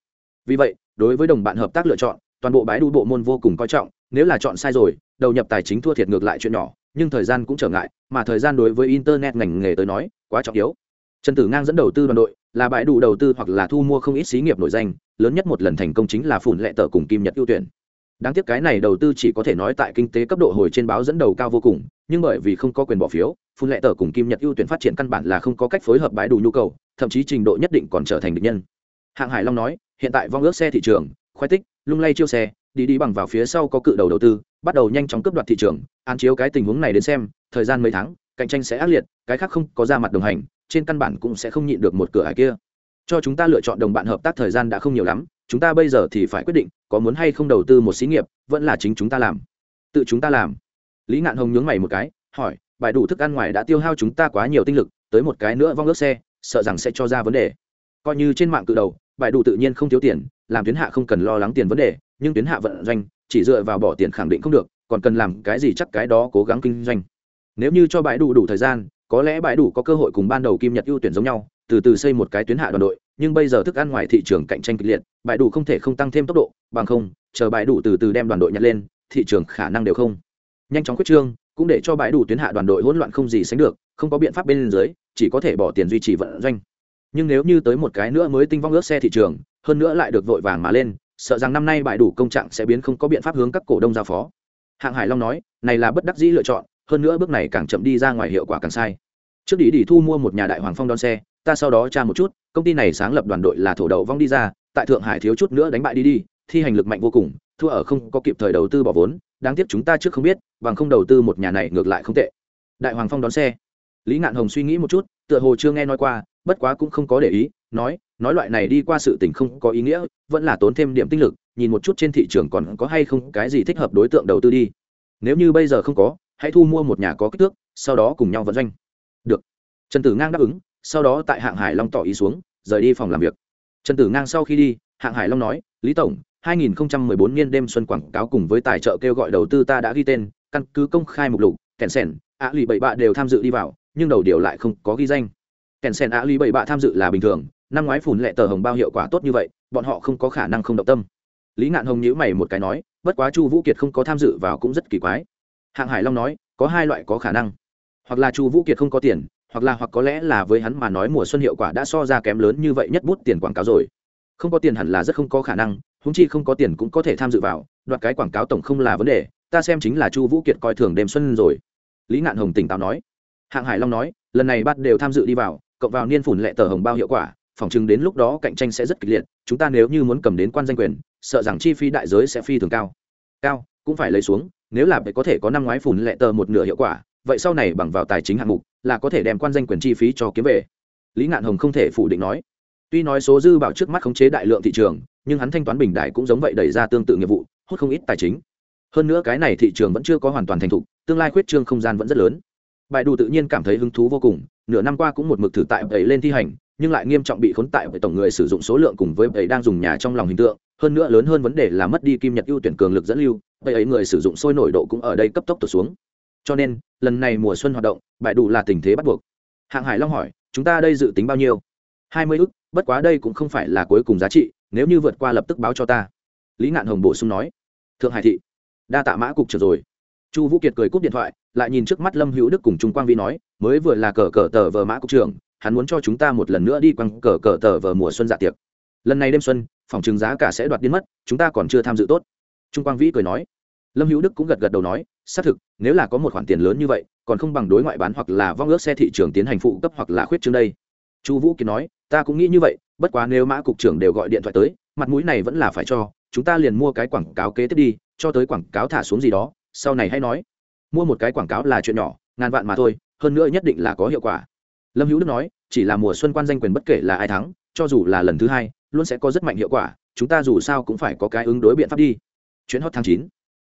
Vì vậy, đối với đồng bạn hợp tác lựa chọn, toàn bộ bãi đu bộ môn vô cùng coi trọng, nếu là chọn sai rồi, đầu nhập tài chính thua thiệt ngược lại chuyện nhỏ, nhưng thời gian cũng trở ngại, mà thời gian đối với internet ngành nghề tới nói, quá trọng yếu. Trần tử ngang dẫn đầu tư đoàn đội, là bãi đủ đầu tư hoặc là thu mua không ít xí nghiệp nổi danh, lớn nhất một lần thành công chính là phủn lệ tờ cùng kim nhật ưu tuyển. Đáng tiếc cái này đầu tư chỉ có thể nói tại kinh tế cấp độ hồi trên báo dẫn đầu cao vô cùng nhưng bởi vì không có quyền bỏ phiếu, phun lệ tờ cùng kim nhật ưu tuyển phát triển căn bản là không có cách phối hợp bãi đủ nhu cầu, thậm chí trình độ nhất định còn trở thành địch nhân. Hạng hải long nói, hiện tại vong ước xe thị trường, khoai tích, lung lay chiêu xe, đi đi bằng vào phía sau có cự đầu đầu tư, bắt đầu nhanh chóng cướp đoạt thị trường, án chiếu cái tình huống này đến xem, thời gian mấy tháng, cạnh tranh sẽ ác liệt, cái khác không có ra mặt đồng hành, trên căn bản cũng sẽ không nhịn được một cửa hải kia. Cho chúng ta lựa chọn đồng bạn hợp tác thời gian đã không nhiều lắm, chúng ta bây giờ thì phải quyết định, có muốn hay không đầu tư một xí nghiệp, vẫn là chính chúng ta làm. Tự chúng ta làm lý ngạn hồng nhướng mày một cái, hỏi, bài đủ thức ăn ngoài đã tiêu hao chúng ta quá nhiều tinh lực, tới một cái nữa vong ước xe, sợ rằng sẽ cho ra vấn đề. Coi như trên mạng cự đầu, bài đủ tự nhiên không thiếu tiền, làm tuyến hạ không cần lo lắng tiền vấn đề, nhưng tuyến hạ vận doanh, chỉ dựa vào bỏ tiền khẳng định không được, còn cần làm cái gì chắc cái đó cố gắng kinh doanh. Nếu như cho bãi đủ đủ thời gian, có lẽ bãi đủ có cơ hội cùng ban đầu kim nhật ưu tuyển giống nhau, từ từ xây một cái tuyến hạ đoàn đội, nhưng bây giờ thức ăn ngoài thị trường cạnh tranh kịch liệt bãi đủ không thể không tăng thêm tốc độ, bằng không, chờ bãi đủ từ từ đem đoàn đội nhặt lên, thị trường khả năng đều không nhanh chóng quyết trương, cũng để cho bãi đủ tuyến hạ đoàn đội hỗn loạn không gì sánh được, không có biện pháp bên dưới, chỉ có thể bỏ tiền duy trì vận doanh. Nhưng nếu như tới một cái nữa mới tinh vong ước xe thị trường, hơn nữa lại được vội vàng mà lên, sợ rằng năm nay bãi đủ công trạng sẽ biến không có biện pháp hướng các cổ đông giao phó. Hạng hải long nói, này là bất đắc dĩ lựa chọn, hơn nữa bước này càng chậm đi ra ngoài hiệu quả càng sai. Trước đi đi thu mua một nhà đại hoàng phong đón xe, ta sau đó tra một chút, công ty này sáng lập đoàn đội là thổ đầu vong đi ra, tại thượng hải thiếu chút nữa đánh bại đi đi, thi hành lực mạnh vô cùng thua ở không có kịp thời đầu tư bỏ vốn, đáng tiếc chúng ta trước không biết, bằng không đầu tư một nhà này ngược lại không tệ. Đại hoàng phong đón xe. Lý ngạn hồng suy nghĩ một chút, tựa hồ chưa nghe nói qua, bất quá cũng không có để ý, nói nói loại này đi qua sự tình không có ý nghĩa, vẫn là tốn thêm điểm tinh lực, nhìn một chút trên thị trường còn có hay không cái gì thích hợp đối tượng đầu tư đi. Nếu như bây giờ không có, hãy thu mua một nhà có kích thước, sau đó cùng nhau vận doanh. Được. Trần tử ngang đáp ứng, sau đó tại hạng hải long tỏ ý xuống, rời đi phòng làm việc. Trần tử ngang sau khi đi, hạng hải long nói, lý tổng 2014 niên đêm xuân quảng cáo cùng với tài trợ kêu gọi đầu tư ta đã ghi tên, căn cứ công khai mục lục kèn sèn ạ lì bảy bạ đều tham dự đi vào, nhưng đầu điều lại không có ghi danh. Kèn sèn ạ lì bảy bạ tham dự là bình thường, năm ngoái phủn lệ tờ hồng bao hiệu quả tốt như vậy, bọn họ không có khả năng không động tâm. Lý ngạn hồng nhíu mày một cái nói, bất quá chu vũ kiệt không có tham dự vào cũng rất kỳ quái. Hạng hải long nói, có hai loại có khả năng. Hoặc là chu vũ kiệt không có tiền, hoặc là hoặc có lẽ là với hắn mà nói mùa xuân hiệu quả đã so ra kém lớn như vậy nhất bút tiền quảng cáo rồi. Không có tiền hẳn là rất không có khả năng húng chi không có tiền cũng có thể tham dự vào, đoạt cái quảng cáo tổng không là vấn đề, ta xem chính là chu vũ kiệt coi thường đêm xuân rồi. Lý ngạn hồng tỉnh táo nói. Hạng hải long nói, lần này bắt đều tham dự đi vào, cộng vào niên phủn lệ tờ hồng bao hiệu quả, phòng chừng đến lúc đó cạnh tranh sẽ rất kịch liệt, chúng ta nếu như muốn cầm đến quan danh quyền, sợ rằng chi phí đại giới sẽ phi thường cao. Cao, cũng phải lấy xuống, nếu là có thể có năm ngoái phủn lệ tờ một nửa hiệu quả, vậy sau này bằng vào tài chính hạng mục, là có thể đem quan danh quyền chi phí cho kiếm về. Lý ngạn hồng không thể phủ định nói tuy nói số dư bảo trước mắt khống chế đại lượng thị trường, nhưng hắn thanh toán bình đại cũng giống vậy đẩy ra tương tự nghiệp vụ, hút không ít tài chính. Hơn nữa cái này thị trường vẫn chưa có hoàn toàn thành thục, tương lai khuyết trương không gian vẫn rất lớn. Bài đủ tự nhiên cảm thấy hứng thú vô cùng, nửa năm qua cũng một mực thử tại ấy lên thi hành, nhưng lại nghiêm trọng bị khốn tại với tổng người sử dụng số lượng cùng với ấy đang dùng nhà trong lòng hình tượng, hơn nữa lớn hơn vấn đề là mất đi kim nhật ưu tuyển cường lực dẫn lưu vậy ấy người sử dụng sôi nổi độ cũng ở đây cấp tốc tụt xuống. Cho nên, lần này mùa xuân hoạt động bại đủ là tình thế bắt buộc. Hạng hải long hỏi, chúng ta đây dự tính bao nhiêu? Hai mươi ức bất quá đây cũng không phải là cuối cùng giá trị, nếu như vượt qua lập tức báo cho ta. Lý ngạn hồng bổ sung nói. Thượng hải thị, đa tạ mã cục trưởng rồi. Chu vũ kiệt cười cúp điện thoại, lại nhìn trước mắt lâm hữu đức cùng trung quang vi nói, mới vừa là cờ cờ tờ vờ mã cục trưởng, hắn muốn cho chúng ta một lần nữa đi quăng cờ cờ tờ vờ mùa xuân dạ tiệc. Lần này đêm xuân, phòng trừng giá cả sẽ đoạt điên mất, chúng ta còn chưa tham dự tốt. Trung quang vĩ cười nói. Lâm hữu đức cũng gật gật đầu nói, xác thực, nếu là có một khoản tiền lớn như vậy, còn không bằng đối ngoại bán hoặc là vong ước xe thị trường tiến hành phụ cấp hoặc là khuyết trương đây. Chu vũ kiệt nói ta cũng nghĩ như vậy, bất quá nếu mã cục trưởng đều gọi điện thoại tới, mặt mũi này vẫn là phải cho, chúng ta liền mua cái quảng cáo kế tiếp đi, cho tới quảng cáo thả xuống gì đó, sau này hay nói. Mua một cái quảng cáo là chuyện nhỏ, ngàn vạn mà thôi, hơn nữa nhất định là có hiệu quả. Lâm hữu đức nói, chỉ là mùa xuân quan danh quyền bất kể là ai thắng, cho dù là lần thứ hai, luôn sẽ có rất mạnh hiệu quả, chúng ta dù sao cũng phải có cái ứng đối biện pháp đi. Chuyến hot tháng chín,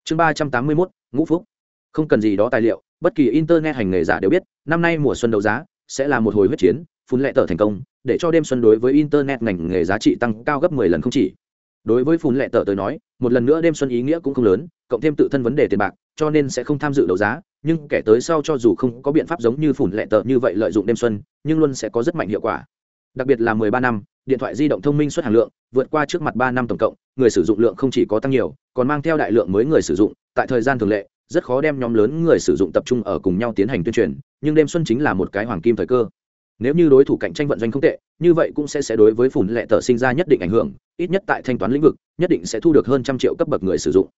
chương ba trăm tám mươi mốt, ngũ phúc. Không cần gì đó tài liệu, bất kỳ internet hành nghề giả đều biết, năm nay mùa xuân đấu giá sẽ là một hồi huyết chiến phun lệ tờ thành công, để cho đêm xuân đối với internet ngành nghề giá trị tăng cao gấp 10 lần không chỉ. Đối với phun lệ tờ tới nói, một lần nữa đêm xuân ý nghĩa cũng không lớn, cộng thêm tự thân vấn đề tiền bạc, cho nên sẽ không tham dự đấu giá, nhưng kẻ tới sau cho dù không có biện pháp giống như phủn lệ tờ như vậy lợi dụng đêm xuân, nhưng luôn sẽ có rất mạnh hiệu quả. Đặc biệt là 13 năm, điện thoại di động thông minh xuất hàng lượng, vượt qua trước mặt 3 năm tổng cộng, người sử dụng lượng không chỉ có tăng nhiều, còn mang theo đại lượng mới người sử dụng, tại thời gian thường lệ, rất khó đem nhóm lớn người sử dụng tập trung ở cùng nhau tiến hành tuyên truyền, nhưng đêm xuân chính là một cái hoàng kim thời cơ nếu như đối thủ cạnh tranh vận doanh không tệ, như vậy cũng sẽ sẽ đối với phủn lệ tờ sinh ra nhất định ảnh hưởng, ít nhất tại thanh toán lĩnh vực, nhất định sẽ thu được hơn trăm triệu cấp bậc người sử dụng.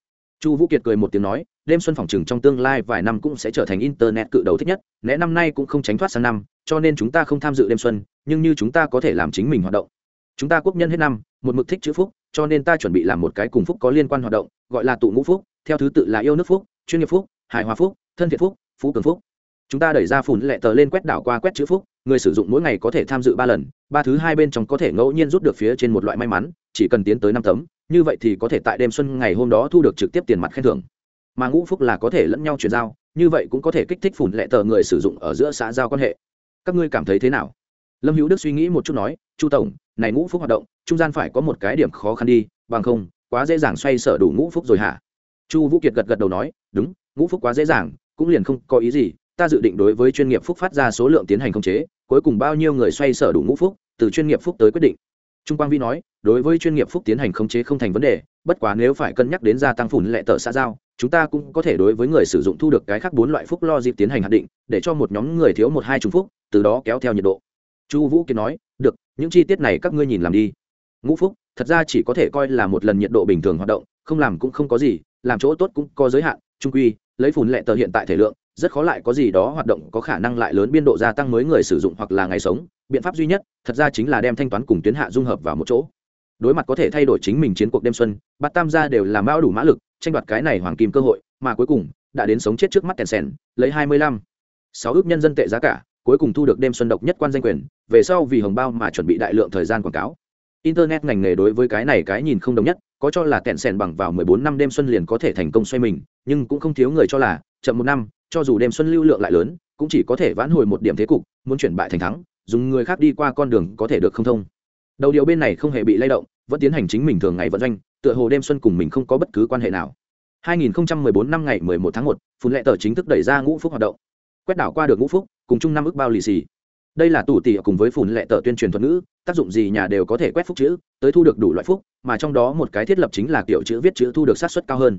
Chu vũ kiệt cười một tiếng nói, đêm xuân phòng trừng trong tương lai vài năm cũng sẽ trở thành internet cự đầu thích nhất, lẽ năm nay cũng không tránh thoát sang năm, cho nên chúng ta không tham dự đêm xuân, nhưng như chúng ta có thể làm chính mình hoạt động. Chúng ta quốc nhân hết năm, một mực thích chữ phúc, cho nên ta chuẩn bị làm một cái cùng phúc có liên quan hoạt động, gọi là tụ ngũ phúc, theo thứ tự là yêu nước phúc, chuyên nghiệp phúc, hài hòa phúc, thân thiện phúc, phú cường phúc chúng ta đẩy ra phun lệ tờ lên quét đảo qua quét chữ phúc, người sử dụng mỗi ngày có thể tham dự ba lần, ba thứ hai bên trong có thể ngẫu nhiên rút được phía trên một loại may mắn, chỉ cần tiến tới năm tấm, như vậy thì có thể tại đêm xuân ngày hôm đó thu được trực tiếp tiền mặt khen thưởng. Mà ngũ phúc là có thể lẫn nhau chuyển giao, như vậy cũng có thể kích thích phủn lệ tờ người sử dụng ở giữa xã giao quan hệ. Các ngươi cảm thấy thế nào? Lâm hữu đức suy nghĩ một chút nói, chu tổng, này ngũ phúc hoạt động, trung gian phải có một cái điểm khó khăn đi, bằng không, quá dễ dàng xoay sở đủ ngũ phúc rồi hả? Chu vũ kiệt gật gật đầu nói, đúng, ngũ phúc quá dễ dàng, cũng liền không có ý gì ta dự định đối với chuyên nghiệp phúc phát ra số lượng tiến hành khống chế, cuối cùng bao nhiêu người xoay sở đủ ngũ phúc, từ chuyên nghiệp phúc tới quyết định. Trung quang vi nói, đối với chuyên nghiệp phúc tiến hành khống chế không thành vấn đề, bất quá nếu phải cân nhắc đến gia tăng phủn lệ tờ xã giao, chúng ta cũng có thể đối với người sử dụng thu được cái khác bốn loại phúc lo dịp tiến hành hạt định, để cho một nhóm người thiếu một hai trùng phúc, từ đó kéo theo nhiệt độ. Chu vũ kiến nói, được, những chi tiết này các ngươi nhìn làm đi. Ngũ phúc, thật ra chỉ có thể coi là một lần nhiệt độ bình thường hoạt động, không làm cũng không có gì, làm chỗ tốt cũng có giới hạn, trung quy, lấy phủn lệ tờ hiện tại thể lượng rất khó lại có gì đó hoạt động có khả năng lại lớn biên độ gia tăng mới người sử dụng hoặc là ngày sống. Biện pháp duy nhất, thật ra chính là đem thanh toán cùng tuyến hạ dung hợp vào một chỗ. Đối mặt có thể thay đổi chính mình chiến cuộc đêm xuân, bát tam gia đều làm bao đủ mã lực, tranh đoạt cái này hoàng kim cơ hội, mà cuối cùng, đã đến sống chết trước mắt kèn sèn, lấy hai mươi lăm. Sáu ước nhân dân tệ giá cả, cuối cùng thu được đêm xuân độc nhất quan danh quyền, về sau vì hồng bao mà chuẩn bị đại lượng thời gian quảng cáo. Internet ngành nghề đối với cái này cái nhìn không đồng nhất, có cho là kèn sèn bằng vào mười bốn năm đêm xuân liền có thể thành công xoay mình, nhưng cũng không thiếu người cho là, chậm một năm cho dù đêm xuân lưu lượng lại lớn cũng chỉ có thể vãn hồi một điểm thế cục muốn chuyển bại thành thắng dùng người khác đi qua con đường có thể được không thông. Đầu điều bên này không hề bị lay động vẫn tiến hành chính mình thường ngày vận doanh tựa hồ đêm xuân cùng mình không có bất cứ quan hệ nào. 2014 năm ngày 11 tháng 1, phun lệ tờ chính thức đẩy ra ngũ phúc hoạt động. Quét đảo qua được ngũ phúc cùng chung năm ước bao lì xì. Đây là tủ tỉ cùng với phun lệ tờ tuyên truyền thuật ngữ tác dụng gì nhà đều có thể quét phúc chữ tới thu được đủ loại phúc mà trong đó một cái thiết lập chính là kiểu chữ viết chữ thu được sát suất cao hơn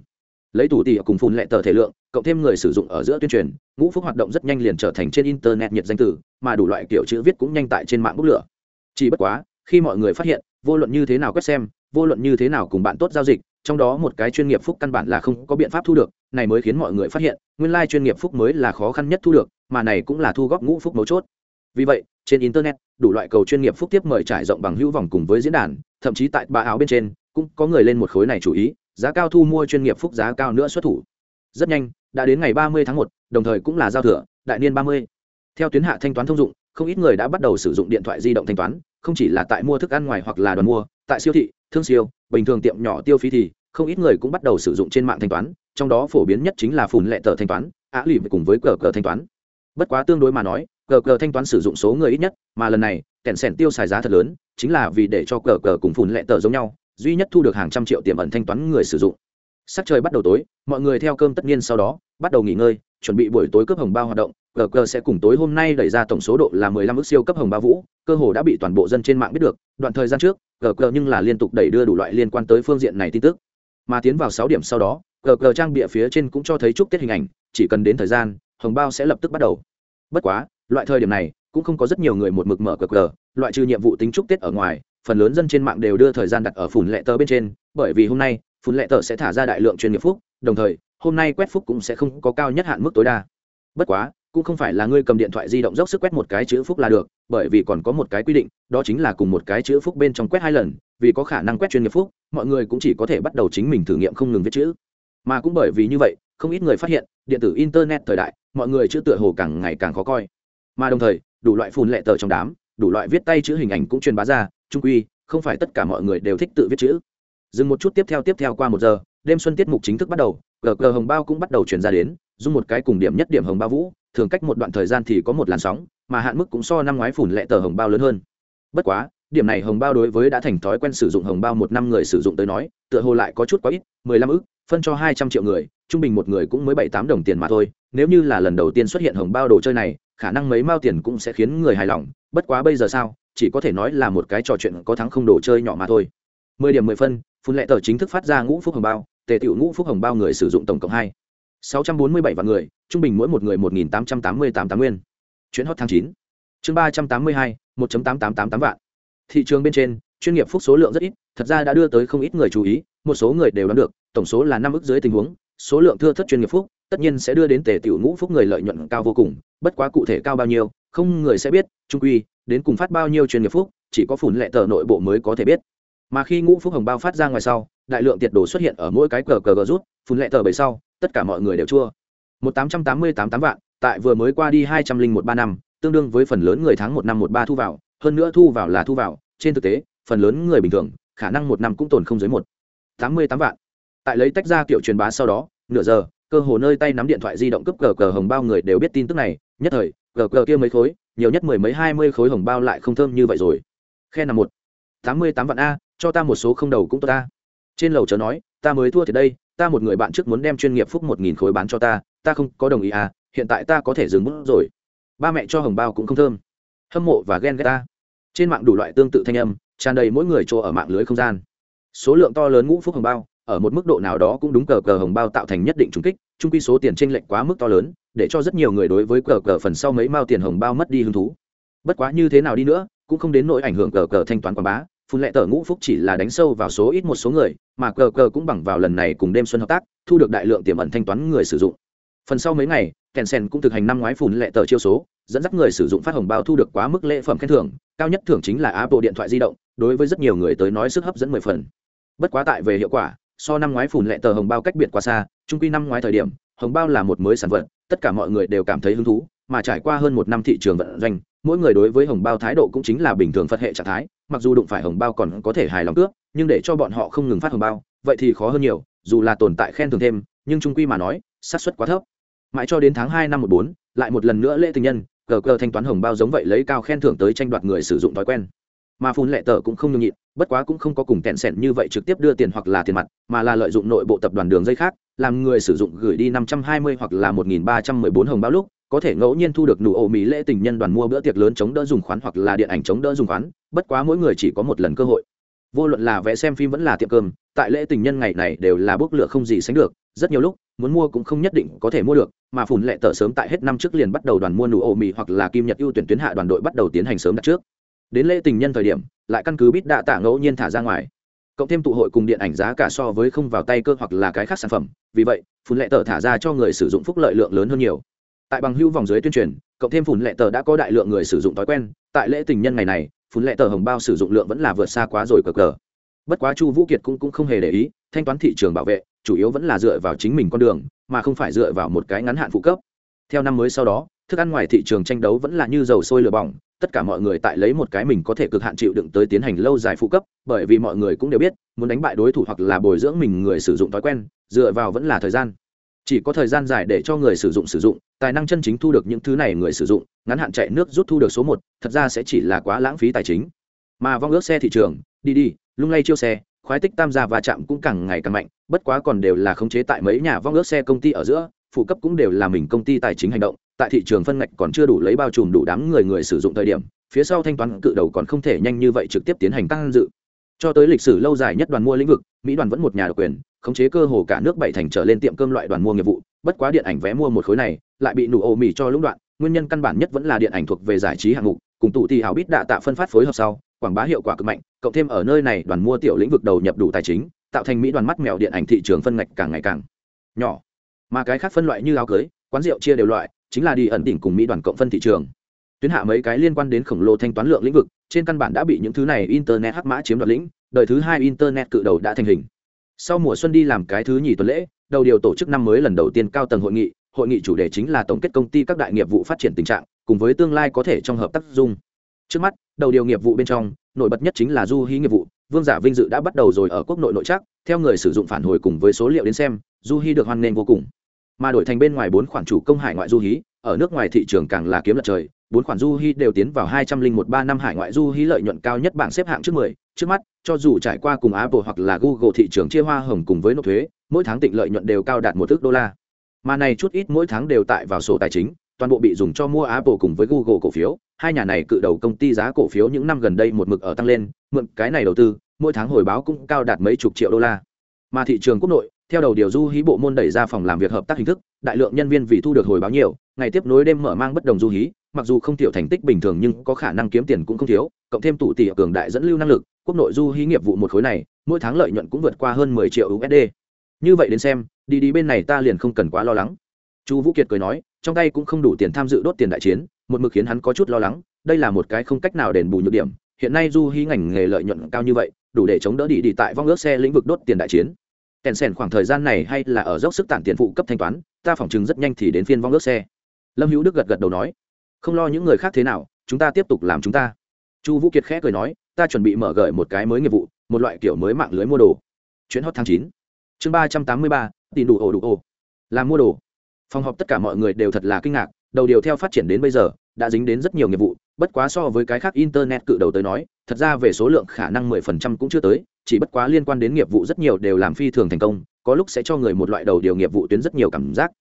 lấy tủ tỉ cùng phun lệ tờ thể lượng cộng thêm người sử dụng ở giữa tuyên truyền ngũ phúc hoạt động rất nhanh liền trở thành trên internet nhiệt danh từ, mà đủ loại kiểu chữ viết cũng nhanh tại trên mạng bốc lửa. Chỉ bất quá khi mọi người phát hiện vô luận như thế nào quét xem vô luận như thế nào cùng bạn tốt giao dịch trong đó một cái chuyên nghiệp phúc căn bản là không có biện pháp thu được này mới khiến mọi người phát hiện nguyên lai chuyên nghiệp phúc mới là khó khăn nhất thu được mà này cũng là thu góp ngũ phúc mấu chốt. Vì vậy trên internet đủ loại cầu chuyên nghiệp phúc tiếp mời trải rộng bằng hữu vòng cùng với diễn đàn thậm chí tại bà áo bên trên cũng có người lên một khối này chủ ý giá cao thu mua chuyên nghiệp phúc giá cao nữa xuất thủ. Rất nhanh, đã đến ngày ba mươi tháng một, đồng thời cũng là giao thừa, đại niên ba mươi. Theo tuyến hạ thanh toán thông dụng, không ít người đã bắt đầu sử dụng điện thoại di động thanh toán, không chỉ là tại mua thức ăn ngoài hoặc là đoàn mua, tại siêu thị, thương siêu, bình thường tiệm nhỏ tiêu phí thì không ít người cũng bắt đầu sử dụng trên mạng thanh toán, trong đó phổ biến nhất chính là phùn lệ tờ thanh toán, á lì cùng với cờ cờ thanh toán. Bất quá tương đối mà nói, cờ cờ thanh toán sử dụng số người ít nhất, mà lần này, kẹn sẻn tiêu xài giá thật lớn, chính là vì để cho cờ cờ cùng phùn lệ tờ giống nhau duy nhất thu được hàng trăm triệu tiềm ẩn thanh toán người sử dụng. Sắc trời bắt đầu tối, mọi người theo cơm tất nhiên sau đó, bắt đầu nghỉ ngơi, chuẩn bị buổi tối cướp hồng bao hoạt động. Gg sẽ cùng tối hôm nay đẩy ra tổng số độ là mười lăm ước siêu cấp hồng bao vũ, cơ hồ đã bị toàn bộ dân trên mạng biết được. Đoạn thời gian trước gg nhưng là liên tục đẩy đưa đủ loại liên quan tới phương diện này tin tức. Mà tiến vào sáu điểm sau đó gg trang bịa phía trên cũng cho thấy chúc tết hình ảnh, chỉ cần đến thời gian, hồng bao sẽ lập tức bắt đầu. Bất quá, loại thời điểm này, cũng không có rất nhiều người một mực mở gg loại trừ nhiệm vụ tính chúc tết ở ngoài phần lớn dân trên mạng đều đưa thời gian đặt ở phủn lệ tờ bên trên, bởi vì hôm nay, phủn lệ tờ sẽ thả ra đại lượng chuyên nghiệp phúc, đồng thời, hôm nay quét phúc cũng sẽ không có cao nhất hạn mức tối đa. Bất quá, cũng không phải là ngươi cầm điện thoại di động dốc sức quét một cái chữ phúc là được, bởi vì còn có một cái quy định, đó chính là cùng một cái chữ phúc bên trong quét hai lần, vì có khả năng quét chuyên nghiệp phúc, mọi người cũng chỉ có thể bắt đầu chính mình thử nghiệm không ngừng viết chữ. Mà cũng bởi vì như vậy, không ít người phát hiện, điện tử internet thời đại, mọi người chữ tựa hồ càng ngày càng khó coi. Mà đồng thời, đủ loại phùn lệ tờ trong đám, đủ loại viết tay chữ hình ảnh cũng truyền bá ra trung quy, không phải tất cả mọi người đều thích tự viết chữ. Dừng một chút tiếp theo tiếp theo qua một giờ, đêm xuân tiết mục chính thức bắt đầu gg hồng bao cũng bắt đầu chuyển ra đến, dùng một cái cùng điểm nhất điểm hồng bao vũ, thường cách một đoạn thời gian thì có một làn sóng, mà hạn mức cũng so năm ngoái phủn lệ tờ hồng bao lớn hơn. Bất quá, điểm này hồng bao đối với đã thành thói quen sử dụng hồng bao một năm người sử dụng tới nói, tựa hồ lại có chút quá ít, mười lăm ức, phân cho hai trăm triệu người, trung bình một người cũng mới bảy tám đồng tiền mà thôi. Nếu như là lần đầu tiên xuất hiện hồng bao đồ chơi này, khả năng mấy mao tiền cũng sẽ khiến người hài lòng, bất quá bây giờ sao? Chỉ có thể nói là một cái trò chuyện có thắng không đồ chơi nhỏ mà thôi. Mười điểm mười phân, phun lệ tờ chính thức phát ra ngũ phúc hồng bao, tề tiểu ngũ phúc hồng bao người sử dụng tổng cộng hai. Sáu trăm bốn mươi bảy vạn người, trung bình mỗi một người một nghìn tám trăm tám mươi tám tám nguyên. Chuyến hot tháng chín. Chương ba trăm tám mươi hai, một tám tám tám tám vạn. Thị trường bên trên, chuyên nghiệp phúc số lượng rất ít, thật ra đã đưa tới không ít người chú ý, một số người đều đoán được, tổng số là năm ức dưới tình huống, số lượng thưa thất chuyên nghiệp phúc, tất nhiên sẽ đưa đến tề tiểu ngũ phúc người lợi nhuận cao vô cùng, bất quá cụ thể cao bao nhiêu không người sẽ biết, trung quy, đến cùng phát bao nhiêu chuyên nghiệp phúc, chỉ có phủn lệ tờ nội bộ mới có thể biết. Mà khi ngũ phúc hồng bao phát ra ngoài sau, đại lượng tiệt đồ xuất hiện ở mỗi cái cờ cờ gờ rút phun lệ tờ bầy sau, tất cả mọi người đều chua. Một tám trăm tám mươi tám tám vạn, tại vừa mới qua đi hai trăm linh một ba năm, tương đương với phần lớn người tháng một năm một ba thu vào, hơn nữa thu vào là thu vào, trên thực tế, phần lớn người bình thường, khả năng một năm cũng tồn không dưới một. Tám mươi tám vạn. Tại lấy tách ra kiểu truyền bá sau đó, nửa giờ, cơ hồ nơi tay nắm điện thoại di động cấp cờ cờ hồng bao người đều biết tin tức này, nhất thời gờ gờ kia mấy khối, nhiều nhất mười mấy hai mươi khối hồng bao lại không thơm như vậy rồi. Khe nằm một. Tám mươi tám vạn a, cho ta một số không đầu cũng tốt ta. Trên lầu chớ nói, ta mới thua thì đây, ta một người bạn trước muốn đem chuyên nghiệp phúc một nghìn khối bán cho ta ta không có đồng ý à hiện tại ta có thể dừng bút rồi. Ba mẹ cho hồng bao cũng không thơm. Hâm mộ và ghen ghét ta. Trên mạng đủ loại tương tự thanh âm, tràn đầy mỗi người chỗ ở mạng lưới không gian. Số lượng to lớn ngũ phúc hồng bao ở một mức độ nào đó cũng đúng cờ cờ hồng bao tạo thành nhất định trùng kích, trung quy số tiền tranh lệch quá mức to lớn, để cho rất nhiều người đối với cờ cờ phần sau mấy mao tiền hồng bao mất đi hứng thú. Bất quá như thế nào đi nữa, cũng không đến nỗi ảnh hưởng cờ cờ thanh toán quảng bá, phun lệ tờ ngũ phúc chỉ là đánh sâu vào số ít một số người, mà cờ cờ cũng bằng vào lần này cùng đêm xuân hợp tác, thu được đại lượng tiềm ẩn thanh toán người sử dụng. Phần sau mấy ngày kèn sen cũng thực hành năm ngoái phun lệ tờ chiêu số, dẫn dắt người sử dụng phát hồng bao thu được quá mức lệ phẩm khen thưởng, cao nhất thưởng chính là apple điện thoại di động, đối với rất nhiều người tới nói sức hấp dẫn mười phần. Bất quá tại về hiệu quả so năm ngoái phun lệ tờ hồng bao cách biệt quá xa, trung quy năm ngoái thời điểm, hồng bao là một mới sản vật, tất cả mọi người đều cảm thấy hứng thú, mà trải qua hơn một năm thị trường vận doanh, mỗi người đối với hồng bao thái độ cũng chính là bình thường phật hệ trạng thái, mặc dù đụng phải hồng bao còn có thể hài lòng cướp nhưng để cho bọn họ không ngừng phát hồng bao, vậy thì khó hơn nhiều, dù là tồn tại khen thưởng thêm, nhưng trung quy mà nói, xác suất quá thấp. Mãi cho đến tháng hai năm một bốn, lại một lần nữa lễ tình nhân, cờ cờ thanh toán hồng bao giống vậy lấy cao khen thưởng tới tranh đoạt người sử dụng thói quen. Mà phun lệ tờ cũng không nhường nhịn bất quá cũng không có cùng kẹn sẻn như vậy trực tiếp đưa tiền hoặc là tiền mặt, mà là lợi dụng nội bộ tập đoàn đường dây khác, làm người sử dụng gửi đi năm trăm hai mươi hoặc là một nghìn ba trăm mười bốn hồng bao lúc, có thể ngẫu nhiên thu được nụ ổ mỹ lễ tình nhân đoàn mua bữa tiệc lớn chống đỡ dùng khoán hoặc là điện ảnh chống đỡ dùng khoán, bất quá mỗi người chỉ có một lần cơ hội. Vô luận là vẽ xem phim vẫn là tiệm cơm, tại lễ tình nhân ngày này đều là bốc lửa không gì sánh được, rất nhiều lúc, muốn mua cũng không nhất định có thể mua được, mà phùn lệ tờ sớm tại hết năm trước liền bắt đầu đoàn mua nụ ổ mỹ hoặc là kim nhật ưu tuyển tuyến hạ đoàn đội bắt đầu tiến hành sớm đặt trước. Đến lễ tình nhân thời điểm lại căn cứ bít đạ tạ ngẫu nhiên thả ra ngoài. Cộng thêm tụ hội cùng điện ảnh giá cả so với không vào tay cơ hoặc là cái khác sản phẩm vì vậy phun lệ tờ thả ra cho người sử dụng phúc lợi lượng lớn hơn nhiều. Tại bằng hưu vòng dưới tuyên truyền cộng thêm phun lệ tờ đã có đại lượng người sử dụng thói quen tại lễ tình nhân ngày này phun lệ tờ hồng bao sử dụng lượng vẫn là vượt xa quá rồi cờ cờ. Bất quá chu vũ kiệt cũng, cũng không hề để ý thanh toán thị trường bảo vệ chủ yếu vẫn là dựa vào chính mình con đường mà không phải dựa vào một cái ngắn hạn phụ cấp. Theo năm mới sau đó thức ăn ngoài thị trường tranh đấu vẫn là như dầu sôi lửa bỏng tất cả mọi người tại lấy một cái mình có thể cực hạn chịu đựng tới tiến hành lâu dài phụ cấp, bởi vì mọi người cũng đều biết, muốn đánh bại đối thủ hoặc là bồi dưỡng mình người sử dụng thói quen, dựa vào vẫn là thời gian. Chỉ có thời gian dài để cho người sử dụng sử dụng, tài năng chân chính thu được những thứ này người sử dụng, ngắn hạn chạy nước rút thu được số một, thật ra sẽ chỉ là quá lãng phí tài chính. Mà vong ước xe thị trường, đi đi, lung lay chiêu xe, khoái tích tam gia và chạm cũng càng ngày càng mạnh, bất quá còn đều là khống chế tại mấy nhà vong ước xe công ty ở giữa, phụ cấp cũng đều là mình công ty tài chính hành động tại thị trường phân ngạch còn chưa đủ lấy bao trùm đủ đám người người sử dụng thời điểm, phía sau thanh toán cự đầu còn không thể nhanh như vậy trực tiếp tiến hành tăng dự. Cho tới lịch sử lâu dài nhất đoàn mua lĩnh vực, mỹ đoàn vẫn một nhà độc quyền, khống chế cơ hồ cả nước bảy thành trở lên tiệm cơm loại đoàn mua nghiệp vụ, bất quá điện ảnh vé mua một khối này, lại bị nụ ô mì cho lũng đoạn, nguyên nhân căn bản nhất vẫn là điện ảnh thuộc về giải trí hạng mục, cùng tụ thì hào bít đạ tạ phân phát phối hợp sau, quảng bá hiệu quả cực mạnh, cộng thêm ở nơi này đoàn mua tiểu lĩnh vực đầu nhập đủ tài chính, tạo thành mỹ đoàn mắt mèo điện ảnh thị trường phân ngạch càng ngày càng nhỏ. Mà cái khác phân loại như áo cưới, quán rượu chia đều loại chính là đi ẩn tỉnh cùng mỹ đoàn cộng phân thị trường. Tuyến hạ mấy cái liên quan đến khổng lồ thanh toán lượng lĩnh vực, trên căn bản đã bị những thứ này internet hắc mã chiếm đoạt lĩnh, đời thứ hai internet cự đầu đã thành hình. Sau mùa xuân đi làm cái thứ nhì tuần lễ, đầu điều tổ chức năm mới lần đầu tiên cao tầng hội nghị hội nghị chủ đề chính là tổng kết công ty các đại nghiệp vụ phát triển tình trạng, cùng với tương lai có thể trong hợp tác dung. Trước mắt, đầu điều nghiệp vụ bên trong, nổi bật nhất chính là du hí nghiệp vụ, vương giả vinh dự đã bắt đầu rồi ở quốc nội nội chắc, theo người sử dụng phản hồi cùng với số liệu đến xem, du hí được hoan nghênh vô cùng mà đổi thành bên ngoài bốn khoản chủ công hải ngoại du hí, ở nước ngoài thị trường càng là kiếm lật trời. Bốn khoản du hí đều tiến vào hai trăm linh một ba năm hải ngoại du hí lợi nhuận cao nhất bảng xếp hạng trước mười. Trước mắt, cho dù trải qua cùng apple hoặc là google thị trường chia hoa hồng cùng với nộp thuế, mỗi tháng tịnh lợi nhuận đều cao đạt một ước đô la. Mà này chút ít mỗi tháng đều tại vào sổ tài chính, toàn bộ bị dùng cho mua apple cùng với google cổ phiếu. Hai nhà này cự đầu công ty giá cổ phiếu những năm gần đây một mực ở tăng lên, mượn cái này đầu tư, mỗi tháng hồi báo cũng cao đạt mấy chục triệu đô la. Mà thị trường quốc nội theo đầu điều du hí bộ môn đẩy ra phòng làm việc hợp tác hình thức, đại lượng nhân viên vì thu được hồi báo nhiều, ngày tiếp nối đêm mở mang bất đồng du hí, mặc dù không tiểu thành tích bình thường nhưng có khả năng kiếm tiền cũng không thiếu, cộng thêm tụ tỷ cường đại dẫn lưu năng lực, quốc nội du hí nghiệp vụ một khối này, mỗi tháng lợi nhuận cũng vượt qua hơn 10 triệu usd như vậy đến xem, đi đi bên này ta liền không cần quá lo lắng. Chu vũ kiệt cười nói, trong tay cũng không đủ tiền tham dự đốt tiền đại chiến, một mực khiến hắn có chút lo lắng, đây là một cái không cách nào đền bù nhược điểm, hiện nay du hí ngành nghề lợi nhuận cao như vậy, đủ để chống đỡ đi đi tại vong ước xe lĩnh vực đốt tiền đại chiến kèn sèn khoảng thời gian này hay là ở dốc sức tản tiền phụ cấp thanh toán, ta phỏng chừng rất nhanh thì đến phiên vong ước xe. Lâm hữu đức gật gật đầu nói, không lo những người khác thế nào, chúng ta tiếp tục làm chúng ta. Chu vũ kiệt khẽ cười nói, ta chuẩn bị mở gợi một cái mới nghiệp vụ, một loại kiểu mới mạng lưới mua đồ. Chuyến hot tháng chín, chương ba trăm tám mươi ba tìm đủ ổ đủ ổ. Làm mua đồ. Phòng họp tất cả mọi người đều thật là kinh ngạc, đầu điều theo phát triển đến bây giờ, đã dính đến rất nhiều nghiệp vụ, bất quá so với cái khác internet cự đầu tới nói, thật ra về số lượng khả năng mười phần trăm cũng chưa tới chỉ bất quá liên quan đến nghiệp vụ rất nhiều đều làm phi thường thành công, có lúc sẽ cho người một loại đầu điều nghiệp vụ tuyến rất nhiều cảm giác.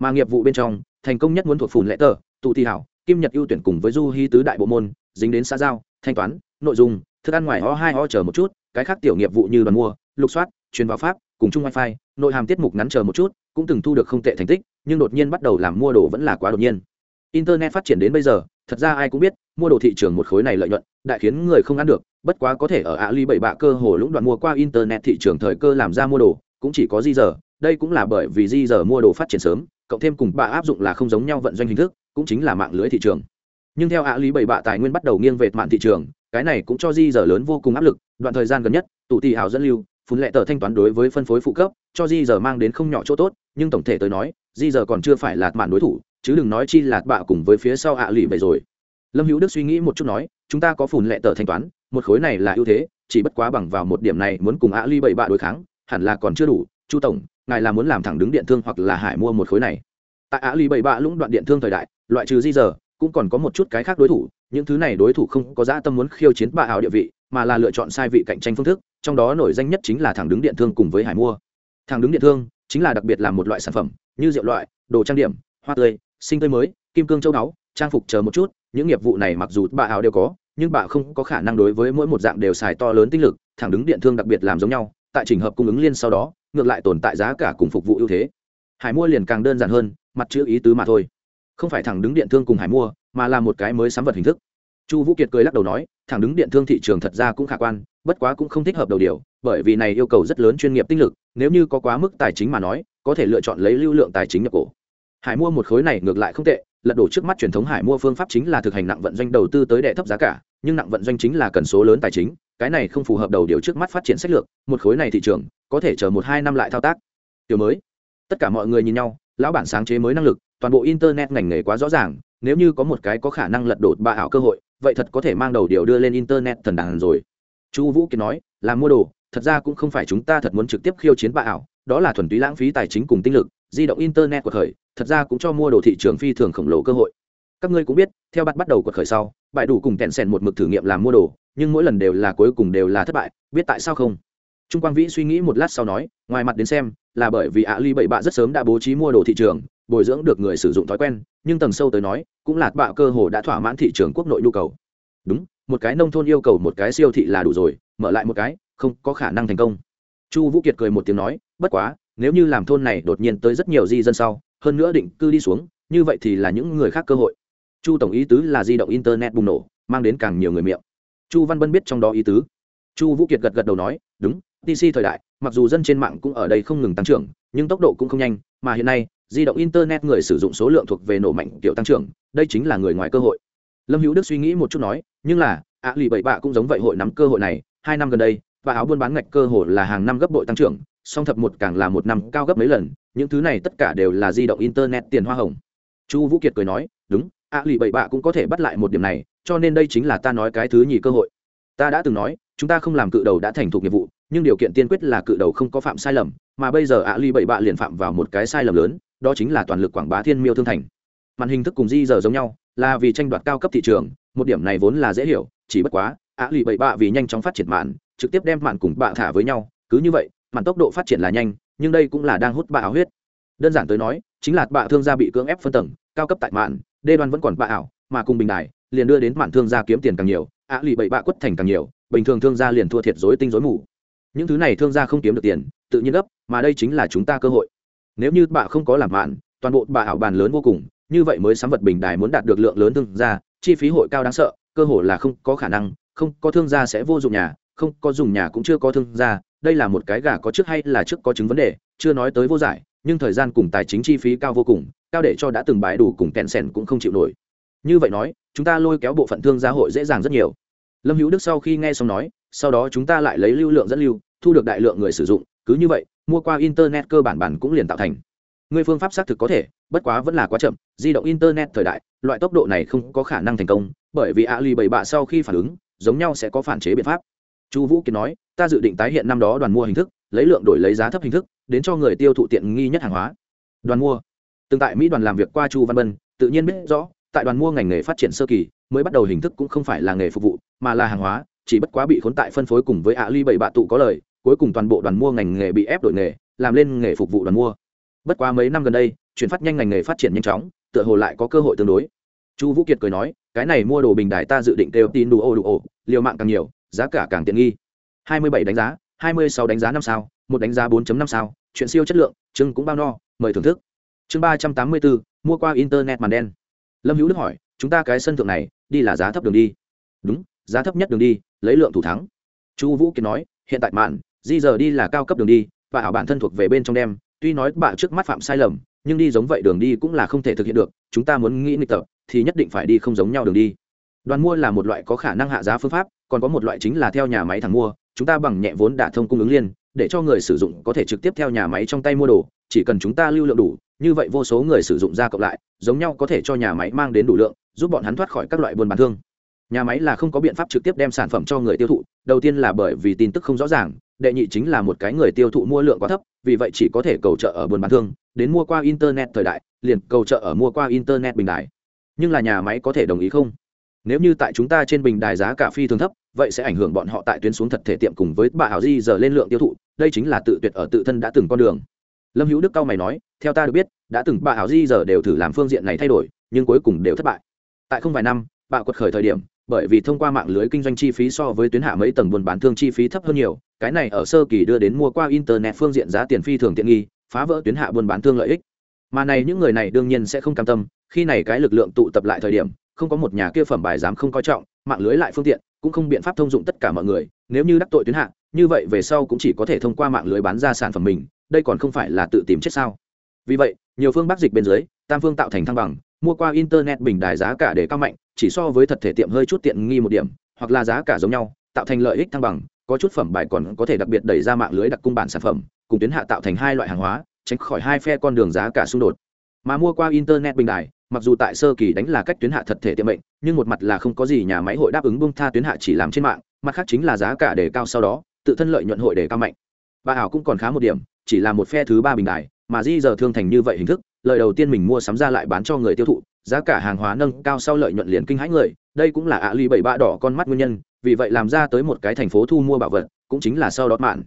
Mà nghiệp vụ bên trong, thành công nhất muốn thuộc phùn lệ tờ, tụ thi hảo, kim nhật ưu tuyển cùng với du hy tứ đại bộ môn, dính đến xã giao, thanh toán, nội dung, thức ăn ngoài ho hai ho chờ một chút, cái khác tiểu nghiệp vụ như đoàn mua, lục soát, truyền vào pháp, cùng chung wifi, nội hàm tiết mục ngắn chờ một chút, cũng từng thu được không tệ thành tích, nhưng đột nhiên bắt đầu làm mua đồ vẫn là quá đột nhiên. Internet phát triển đến bây giờ, thật ra ai cũng biết mua đồ thị trường một khối này lợi nhuận, đại khiến người không ăn được, bất quá có thể ở ạ ly bảy bạ cơ hồ lũng đoạn mua qua internet thị trường thời cơ làm ra mua đồ, cũng chỉ có di giờ đây cũng là bởi vì di giờ mua đồ phát triển sớm, cộng thêm cùng bạ áp dụng là không giống nhau vận doanh hình thức, cũng chính là mạng lưới thị trường. Nhưng theo ạ lý bảy bạ tài nguyên bắt đầu nghiêng về mạng thị trường, cái này cũng cho di giờ lớn vô cùng áp lực, đoạn thời gian gần nhất tụ tỷ hào dẫn lưu, phun lệ tờ thanh toán đối với phân phối phụ cấp, cho di giờ mang đến không nhỏ chỗ tốt, nhưng tổng thể tới nói di giờ còn chưa phải là mạn đối thủ, chứ đừng nói chi lạt bạ cùng với phía sau ạ lì bảy rồi lâm hữu đức suy nghĩ một chút nói, chúng ta có phùn lệ tờ thanh toán, một khối này là ưu thế, chỉ bất quá bằng vào một điểm này muốn cùng a ly bảy bạ đối kháng, hẳn là còn chưa đủ. Chu tổng, ngài là muốn làm thẳng đứng điện thương hoặc là hải mua một khối này? Tại a ly bảy bạ lũng đoạn điện thương thời đại, loại trừ di giờ, cũng còn có một chút cái khác đối thủ. Những thứ này đối thủ không có dã tâm muốn khiêu chiến bạ ảo địa vị, mà là lựa chọn sai vị cạnh tranh phương thức, trong đó nổi danh nhất chính là thẳng đứng điện thương cùng với hải mua. Thẳng đứng điện thương chính là đặc biệt làm một loại sản phẩm, như rượu loại, đồ trang điểm, hoa tươi, sinh tươi mới, kim cương châu đáo, trang phục chờ một chút những nghiệp vụ này mặc dù bà hào đều có, nhưng bà không có khả năng đối với mỗi một dạng đều xài to lớn tinh lực, thẳng đứng điện thương đặc biệt làm giống nhau, tại trình hợp cung ứng liên sau đó, ngược lại tồn tại giá cả cùng phục vụ ưu thế. Hải mua liền càng đơn giản hơn, mặt chữ ý tứ mà thôi. Không phải thẳng đứng điện thương cùng hải mua, mà là một cái mới sắm vật hình thức. Chu vũ kiệt cười lắc đầu nói, thẳng đứng điện thương thị trường thật ra cũng khả quan, bất quá cũng không thích hợp đầu điều, bởi vì này yêu cầu rất lớn chuyên nghiệp tinh lực, nếu như có quá mức tài chính mà nói, có thể lựa chọn lấy lưu lượng tài chính nhập cổ. Hải mua một khối này ngược lại không tệ lật đổ trước mắt truyền thống hải mua phương pháp chính là thực hành nặng vận doanh đầu tư tới đệ thấp giá cả, nhưng nặng vận doanh chính là cần số lớn tài chính, cái này không phù hợp đầu điều trước mắt phát triển sách lược, một khối này thị trường có thể chờ một hai năm lại thao tác. Điều mới, tất cả mọi người nhìn nhau, lão bản sáng chế mới năng lực, toàn bộ internet ngành nghề quá rõ ràng, nếu như có một cái có khả năng lật đổ ba ảo cơ hội, vậy thật có thể mang đầu điều đưa lên internet thần đàn rồi. Chu vũ kiệt nói, là mua đồ, thật ra cũng không phải chúng ta thật muốn trực tiếp khiêu chiến ba ảo, đó là thuần túy lãng phí tài chính cùng tinh lực, di động internet của thời thật ra cũng cho mua đồ thị trường phi thường khổng lồ cơ hội. Các ngươi cũng biết, theo bắt bắt đầu của khởi sau, bại đủ cùng kẹn sèn một mực thử nghiệm làm mua đồ, nhưng mỗi lần đều là cuối cùng đều là thất bại, biết tại sao không? Trung quang vĩ suy nghĩ một lát sau nói, ngoài mặt đến xem, là bởi vì ạ ly bậy bạ rất sớm đã bố trí mua đồ thị trường, bồi dưỡng được người sử dụng thói quen, nhưng tầng sâu tới nói, cũng là bạo cơ hồ đã thỏa mãn thị trường quốc nội nhu cầu. Đúng, một cái nông thôn yêu cầu một cái siêu thị là đủ rồi, mở lại một cái, không có khả năng thành công. Chu vũ kiệt cười một tiếng nói, bất quá, nếu như làm thôn này đột nhiên tới rất nhiều di dân sau hơn nữa định cư đi xuống, như vậy thì là những người khác cơ hội. Chu tổng ý tứ là di động internet bùng nổ, mang đến càng nhiều người miệng. Chu văn bân biết trong đó ý tứ. Chu vũ kiệt gật gật đầu nói, đúng tc thời đại, mặc dù dân trên mạng cũng ở đây không ngừng tăng trưởng, nhưng tốc độ cũng không nhanh, mà hiện nay, di động internet người sử dụng số lượng thuộc về nổ mạnh kiểu tăng trưởng, đây chính là người ngoài cơ hội. Lâm hữu đức suy nghĩ một chút nói, nhưng là, ạ lì bảy bạ cũng giống vậy hội nắm cơ hội này, hai năm gần đây, và áo buôn bán ngạch cơ hội là hàng năm gấp bội tăng trưởng song thập một càng là một năm cao gấp mấy lần, những thứ này tất cả đều là di động internet tiền hoa hồng. Chu vũ kiệt cười nói, đúng, ạ lì bảy bạ cũng có thể bắt lại một điểm này, cho nên đây chính là ta nói cái thứ nhì cơ hội. Ta đã từng nói, chúng ta không làm cự đầu đã thành thục nghiệp vụ, nhưng điều kiện tiên quyết là cự đầu không có phạm sai lầm, mà bây giờ ạ lì bảy bạ liền phạm vào một cái sai lầm lớn, đó chính là toàn lực quảng bá thiên miêu thương thành. Màn hình thức cùng di giờ giống nhau, là vì tranh đoạt cao cấp thị trường, một điểm này vốn là dễ hiểu, chỉ bất quá, ạ lì bảy bạ vì nhanh chóng phát triển mạn trực tiếp đem mạn cùng bạ thả với nhau, cứ như vậy mạn tốc độ phát triển là nhanh, nhưng đây cũng là đang hút bạ áo huyết. Đơn giản tới nói, chính là bạ thương gia bị cưỡng ép phân tầng, cao cấp tại mạn, đê đoan vẫn còn bạ ảo, mà cùng bình đài liền đưa đến mạn thương gia kiếm tiền càng nhiều, ạ lì bậy bạ quất thành càng nhiều, bình thường thương gia liền thua thiệt dối tinh dối mù. Những thứ này thương gia không kiếm được tiền, tự nhiên gấp, mà đây chính là chúng ta cơ hội. Nếu như bạ không có làm mạn, toàn bộ bạ ảo bàn lớn vô cùng, như vậy mới sắm vật bình đài muốn đạt được lượng lớn thương gia, chi phí hội cao đáng sợ, cơ hội là không có khả năng, không có thương gia sẽ vô dụng nhà, không có dùng nhà cũng chưa có thương gia đây là một cái gà có trước hay là trước có chứng vấn đề, chưa nói tới vô giải, nhưng thời gian cùng tài chính chi phí cao vô cùng, cao để cho đã từng bãi đủ cùng kẹn sẻn cũng không chịu nổi. Như vậy nói, chúng ta lôi kéo bộ phận thương gia hội dễ dàng rất nhiều. Lâm hữu đức sau khi nghe xong nói, sau đó chúng ta lại lấy lưu lượng dẫn lưu, thu được đại lượng người sử dụng, cứ như vậy, mua qua internet cơ bản bản cũng liền tạo thành. Người phương pháp xác thực có thể, bất quá vẫn là quá chậm, di động internet thời đại, loại tốc độ này không có khả năng thành công, bởi vì ali bảy bạ sau khi phản ứng, giống nhau sẽ có phản chế biện pháp chu vũ kiệt nói, ta dự định tái hiện năm đó đoàn mua hình thức, lấy lượng đổi lấy giá thấp hình thức, đến cho người tiêu thụ tiện nghi nhất hàng hóa. Đoàn mua. Từng tại mỹ đoàn làm việc qua chu văn bân, tự nhiên biết rõ, tại đoàn mua ngành nghề phát triển sơ kỳ, mới bắt đầu hình thức cũng không phải là nghề phục vụ, mà là hàng hóa, chỉ bất quá bị khốn tại phân phối cùng với ạ ly bảy bạ tụ có lời, cuối cùng toàn bộ đoàn mua ngành nghề bị ép đổi nghề, làm lên nghề phục vụ đoàn mua. Bất quá mấy năm gần đây, chuyển phát nhanh ngành nghề phát triển nhanh chóng, tựa hồ lại có cơ hội tương đối. Chu vũ kiệt cười nói, cái này mua đồ bình đài ta dự định kêu tin đủ ô đủ ô, liều mạng càng nhiều giá cả càng tiện nghi. Hai mươi bảy đánh giá, hai mươi sáu đánh giá năm sao, một đánh giá 4 năm sao, chuyện siêu chất lượng, chương cũng bao no, mời thưởng thức. Chương ba trăm tám mươi bốn mua qua internet màn đen. Lâm hữu đức hỏi, chúng ta cái sân thượng này, đi là giá thấp đường đi. Đúng, giá thấp nhất đường đi, lấy lượng thủ thắng. Chu vũ kiệt nói, hiện tại mạn di giờ đi là cao cấp đường đi, và ảo bản thân thuộc về bên trong đem. Tuy nói bạn trước mắt phạm sai lầm, nhưng đi giống vậy đường đi cũng là không thể thực hiện được, chúng ta muốn nghĩ nghịch tập, thì nhất định phải đi không giống nhau đường đi. Đoàn mua là một loại có khả năng hạ giá phương pháp còn có một loại chính là theo nhà máy thẳng mua, chúng ta bằng nhẹ vốn đả thông cung ứng liên, để cho người sử dụng có thể trực tiếp theo nhà máy trong tay mua đồ, chỉ cần chúng ta lưu lượng đủ, như vậy vô số người sử dụng ra cộng lại, giống nhau có thể cho nhà máy mang đến đủ lượng, giúp bọn hắn thoát khỏi các loại buôn bán thương. Nhà máy là không có biện pháp trực tiếp đem sản phẩm cho người tiêu thụ, đầu tiên là bởi vì tin tức không rõ ràng, đệ nhị chính là một cái người tiêu thụ mua lượng quá thấp, vì vậy chỉ có thể cầu trợ ở buôn bán thương, đến mua qua internet thời đại, liền cầu trợ ở mua qua internet bình đại. Nhưng là nhà máy có thể đồng ý không? Nếu như tại chúng ta trên bình đài giá cả phi thường thấp, vậy sẽ ảnh hưởng bọn họ tại tuyến xuống thật thể tiệm cùng với bà hảo di giờ lên lượng tiêu thụ, đây chính là tự tuyệt ở tự thân đã từng con đường. Lâm hữu đức cao mày nói, theo ta được biết, đã từng bà hảo di giờ đều thử làm phương diện này thay đổi, nhưng cuối cùng đều thất bại. Tại không vài năm, bà quật khởi thời điểm, bởi vì thông qua mạng lưới kinh doanh chi phí so với tuyến hạ mấy tầng buôn bán thương chi phí thấp hơn nhiều, cái này ở sơ kỳ đưa đến mua qua internet phương diện giá tiền phi thường tiện nghi, phá vỡ tuyến hạ buôn bán thương lợi ích. Mà này những người này đương nhiên sẽ không cam tâm, khi này cái lực lượng tụ tập lại thời điểm không có một nhà kia phẩm bài dám không coi trọng, mạng lưới lại phương tiện, cũng không biện pháp thông dụng tất cả mọi người, nếu như đắc tội tuyến hạ, như vậy về sau cũng chỉ có thể thông qua mạng lưới bán ra sản phẩm mình, đây còn không phải là tự tìm chết sao? Vì vậy, nhiều phương bắc dịch bên dưới, tam phương tạo thành thăng bằng, mua qua internet bình đài giá cả để cao mạnh, chỉ so với thật thể tiệm hơi chút tiện nghi một điểm, hoặc là giá cả giống nhau, tạo thành lợi ích thăng bằng, có chút phẩm bài còn có thể đặc biệt đẩy ra mạng lưới đặc cung bản sản phẩm, cùng tuyến hạ tạo thành hai loại hàng hóa, tránh khỏi hai phe con đường giá cả xung đột. Mà mua qua internet bình đài mặc dù tại sơ kỳ đánh là cách tuyến hạ thật thể tiệm mệnh, nhưng một mặt là không có gì nhà máy hội đáp ứng bông tha tuyến hạ chỉ làm trên mạng, mặt khác chính là giá cả đề cao sau đó, tự thân lợi nhuận hội đề cao mạnh. Bà ảo cũng còn khá một điểm, chỉ là một phe thứ ba bình đài, mà di giờ thương thành như vậy hình thức lợi đầu tiên mình mua sắm ra lại bán cho người tiêu thụ, giá cả hàng hóa nâng cao sau lợi nhuận liền kinh hãi người, đây cũng là ạ ly bảy bạ đỏ con mắt nguyên nhân, vì vậy làm ra tới một cái thành phố thu mua bảo vật, cũng chính là sau đó mạn.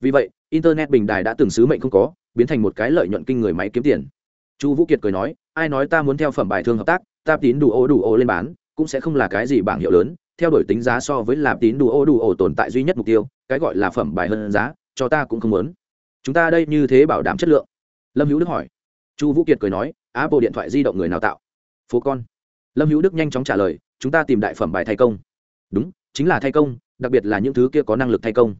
Vì vậy, internet bình đài đã từng sứ mệnh không có, biến thành một cái lợi nhuận kinh người máy kiếm tiền. Chu vũ kiệt cười nói ai nói ta muốn theo phẩm bài thương hợp tác ta tín đủ ô đủ ô lên bán, cũng sẽ không là cái gì bảng hiệu lớn, theo đuổi tính giá so với làm tín đủ ô đủ ô tồn tại duy nhất mục tiêu, cái gọi là phẩm bài hơn giá, cho ta cũng không muốn. Chúng ta đây như thế bảo đảm chất lượng? Lâm hữu đức hỏi. Chu vũ kiệt cười nói, apple điện thoại di động người nào tạo? Phố con. Lâm hữu đức nhanh chóng trả lời, chúng ta tìm đại phẩm bài thay công. Đúng, chính là thay công, đặc biệt là những thứ kia có năng lực thay công.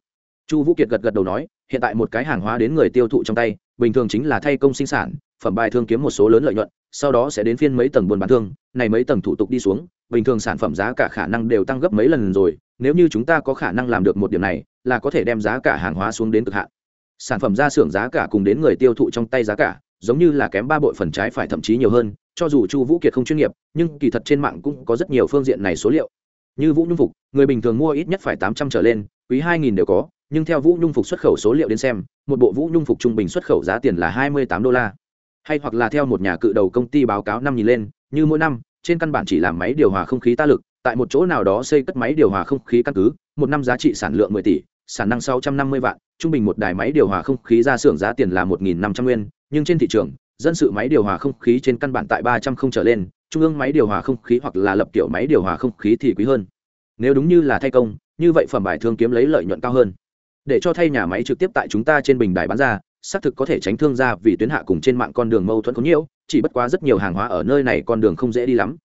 Chu vũ kiệt gật gật đầu nói, hiện tại một cái hàng hóa đến người tiêu thụ trong tay, bình thường chính là thay công sinh sản phẩm bài thương kiếm một số lớn lợi nhuận, sau đó sẽ đến phiên mấy tầng buôn bán thương, này mấy tầng thủ tục đi xuống, bình thường sản phẩm giá cả khả năng đều tăng gấp mấy lần rồi, nếu như chúng ta có khả năng làm được một điểm này, là có thể đem giá cả hàng hóa xuống đến cực hạn. Sản phẩm ra xưởng giá cả cùng đến người tiêu thụ trong tay giá cả, giống như là kém ba bội phần trái phải thậm chí nhiều hơn, cho dù chu vũ kiệt không chuyên nghiệp, nhưng kỳ thật trên mạng cũng có rất nhiều phương diện này số liệu. Như vũ nhung phục, người bình thường mua ít nhất phải tám trăm trở lên, quý hai nghìn đều có, nhưng theo vũ nhung phục xuất khẩu số liệu đến xem, một bộ vũ nhung phục trung bình xuất khẩu giá tiền là hai mươi tám đô la hay hoặc là theo một nhà cự đầu công ty báo cáo năm nhìn lên, như mỗi năm, trên căn bản chỉ làm máy điều hòa không khí ta lực, tại một chỗ nào đó xây cất máy điều hòa không khí căn cứ, một năm giá trị sản lượng mười tỷ, sản năng sáu trăm năm mươi vạn, trung bình một đài máy điều hòa không khí ra xưởng giá tiền là một nghìn năm trăm nguyên, nhưng trên thị trường, dân sự máy điều hòa không khí trên căn bản tại ba trăm không trở lên, trung ương máy điều hòa không khí hoặc là lập kiểu máy điều hòa không khí thì quý hơn. Nếu đúng như là thay công, như vậy phẩm bài thương kiếm lấy lợi nhuận cao hơn. Để cho thay nhà máy trực tiếp tại chúng ta trên bình đài bán ra xác thực có thể tránh thương ra vì tuyến hạ cùng trên mạng con đường mâu thuẫn có nhiều, chỉ bất quá rất nhiều hàng hóa ở nơi này con đường không dễ đi lắm.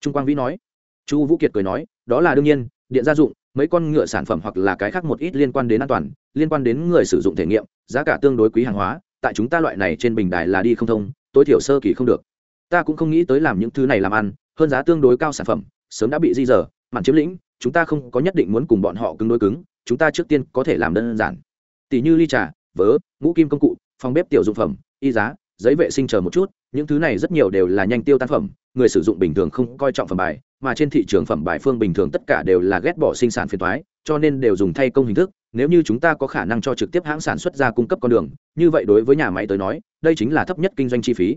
Trung quang vĩ nói. Chu vũ kiệt cười nói, đó là đương nhiên, điện gia dụng, mấy con ngựa sản phẩm hoặc là cái khác một ít liên quan đến an toàn, liên quan đến người sử dụng thể nghiệm, giá cả tương đối quý hàng hóa, tại chúng ta loại này trên bình đài là đi không thông, tối thiểu sơ kỳ không được. Ta cũng không nghĩ tới làm những thứ này làm ăn, hơn giá tương đối cao sản phẩm, sớm đã bị di dở mặn chiếm lĩnh, chúng ta không có nhất định muốn cùng bọn họ cứng đối cứng, chúng ta trước tiên có thể làm đơn giản. Tỷ như ly trà vớ, ngũ kim công cụ, phòng bếp tiểu dụng phẩm, y giá, giấy vệ sinh chờ một chút, những thứ này rất nhiều đều là nhanh tiêu tan phẩm, người sử dụng bình thường không coi trọng phẩm bài, mà trên thị trường phẩm bài phương bình thường tất cả đều là ghét bỏ sinh sản phiền thoái cho nên đều dùng thay công hình thức, nếu như chúng ta có khả năng cho trực tiếp hãng sản xuất ra cung cấp con đường, như vậy đối với nhà máy tới nói, đây chính là thấp nhất kinh doanh chi phí.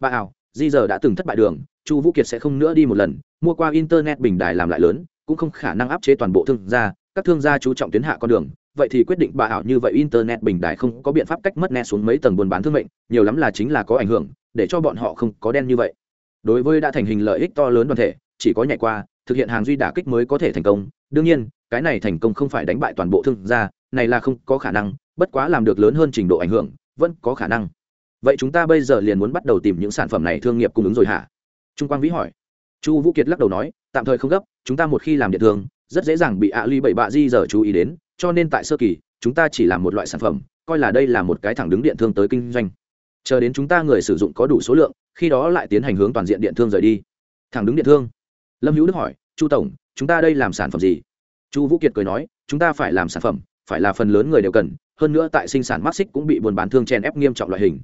Bà ảo, di giờ đã từng thất bại đường, chu vũ kiệt sẽ không nữa đi một lần, mua qua internet bình đài làm lại lớn, cũng không khả năng áp chế toàn bộ thương gia, các thương gia chú trọng tuyến hạ con đường vậy thì quyết định bà ảo như vậy internet bình đài không có biện pháp cách mất net xuống mấy tầng buôn bán thương mệnh, nhiều lắm là chính là có ảnh hưởng, để cho bọn họ không có đen như vậy. Đối với đã thành hình lợi ích to lớn đoàn thể, chỉ có nhảy qua, thực hiện hàng duy đả kích mới có thể thành công. Đương nhiên, cái này thành công không phải đánh bại toàn bộ thương gia, này là không có khả năng, bất quá làm được lớn hơn trình độ ảnh hưởng, vẫn có khả năng. Vậy chúng ta bây giờ liền muốn bắt đầu tìm những sản phẩm này thương nghiệp cung ứng rồi hả? Trung quang vĩ hỏi. Chu vũ kiệt lắc đầu nói, tạm thời không gấp, chúng ta một khi làm điện thương, rất dễ dàng bị ạ ly bảy bạ di giờ chú ý đến cho nên tại sơ kỳ, chúng ta chỉ làm một loại sản phẩm, coi là đây là một cái thẳng đứng điện thương tới kinh doanh. Chờ đến chúng ta người sử dụng có đủ số lượng, khi đó lại tiến hành hướng toàn diện điện thương rời đi. Thẳng đứng điện thương. Lâm hữu đức hỏi, chu tổng, chúng ta đây làm sản phẩm gì? Chu vũ kiệt cười nói, chúng ta phải làm sản phẩm, phải là phần lớn người đều cần, hơn nữa tại sinh sản mắt xích cũng bị buôn bán thương chen ép nghiêm trọng loại hình.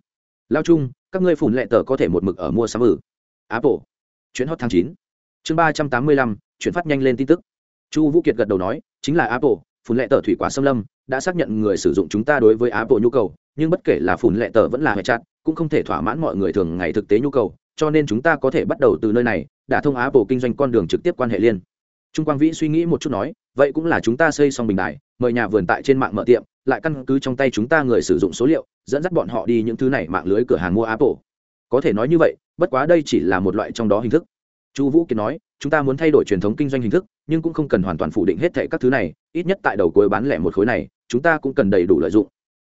Lao chung, các ngươi phủn lệ tờ có thể một mực ở mua sắm ử apple. Chuyến hot tháng chín. Chương ba trăm tám mươi lăm, chuyển phát nhanh lên tin tức. Chu vũ kiệt gật đầu nói, chính là apple Phùn lệ tờ thủy quả xâm lâm, đã xác nhận người sử dụng chúng ta đối với apple nhu cầu, nhưng bất kể là phùn lệ tờ vẫn là hệ chặt, cũng không thể thỏa mãn mọi người thường ngày thực tế nhu cầu, cho nên chúng ta có thể bắt đầu từ nơi này, đã thông apple kinh doanh con đường trực tiếp quan hệ liên. Trung quang vĩ suy nghĩ một chút nói, vậy cũng là chúng ta xây xong bình đài, mời nhà vườn tại trên mạng mở tiệm, lại căn cứ trong tay chúng ta người sử dụng số liệu, dẫn dắt bọn họ đi những thứ này mạng lưới cửa hàng mua apple. Có thể nói như vậy, bất quá đây chỉ là một loại trong đó hình thức chu vũ kiệt nói, chúng ta muốn thay đổi truyền thống kinh doanh hình thức, nhưng cũng không cần hoàn toàn phủ định hết thệ các thứ này, ít nhất tại đầu cuối bán lẻ một khối này, chúng ta cũng cần đầy đủ lợi dụng.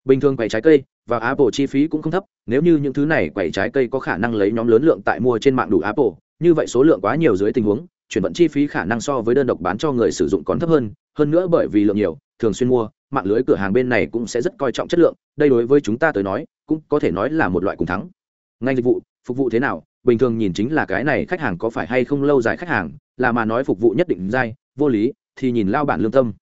Bình thường quầy trái cây và apple chi phí cũng không thấp, nếu như những thứ này quầy trái cây có khả năng lấy nhóm lớn lượng tại mua trên mạng đủ apple, như vậy số lượng quá nhiều dưới tình huống, chuyển vận chi phí khả năng so với đơn độc bán cho người sử dụng còn thấp hơn hơn nữa bởi vì lượng nhiều, thường xuyên mua, mạng lưới cửa hàng bên này cũng sẽ rất coi trọng chất lượng, đây đối với chúng ta tới nói, cũng có thể nói là một loại cùng thắng. Ngành dịch vụ, phục vụ thế nào bình thường nhìn chính là cái này khách hàng có phải hay không lâu dài khách hàng, là mà nói phục vụ nhất định dai vô lý, thì nhìn lao bản lương tâm.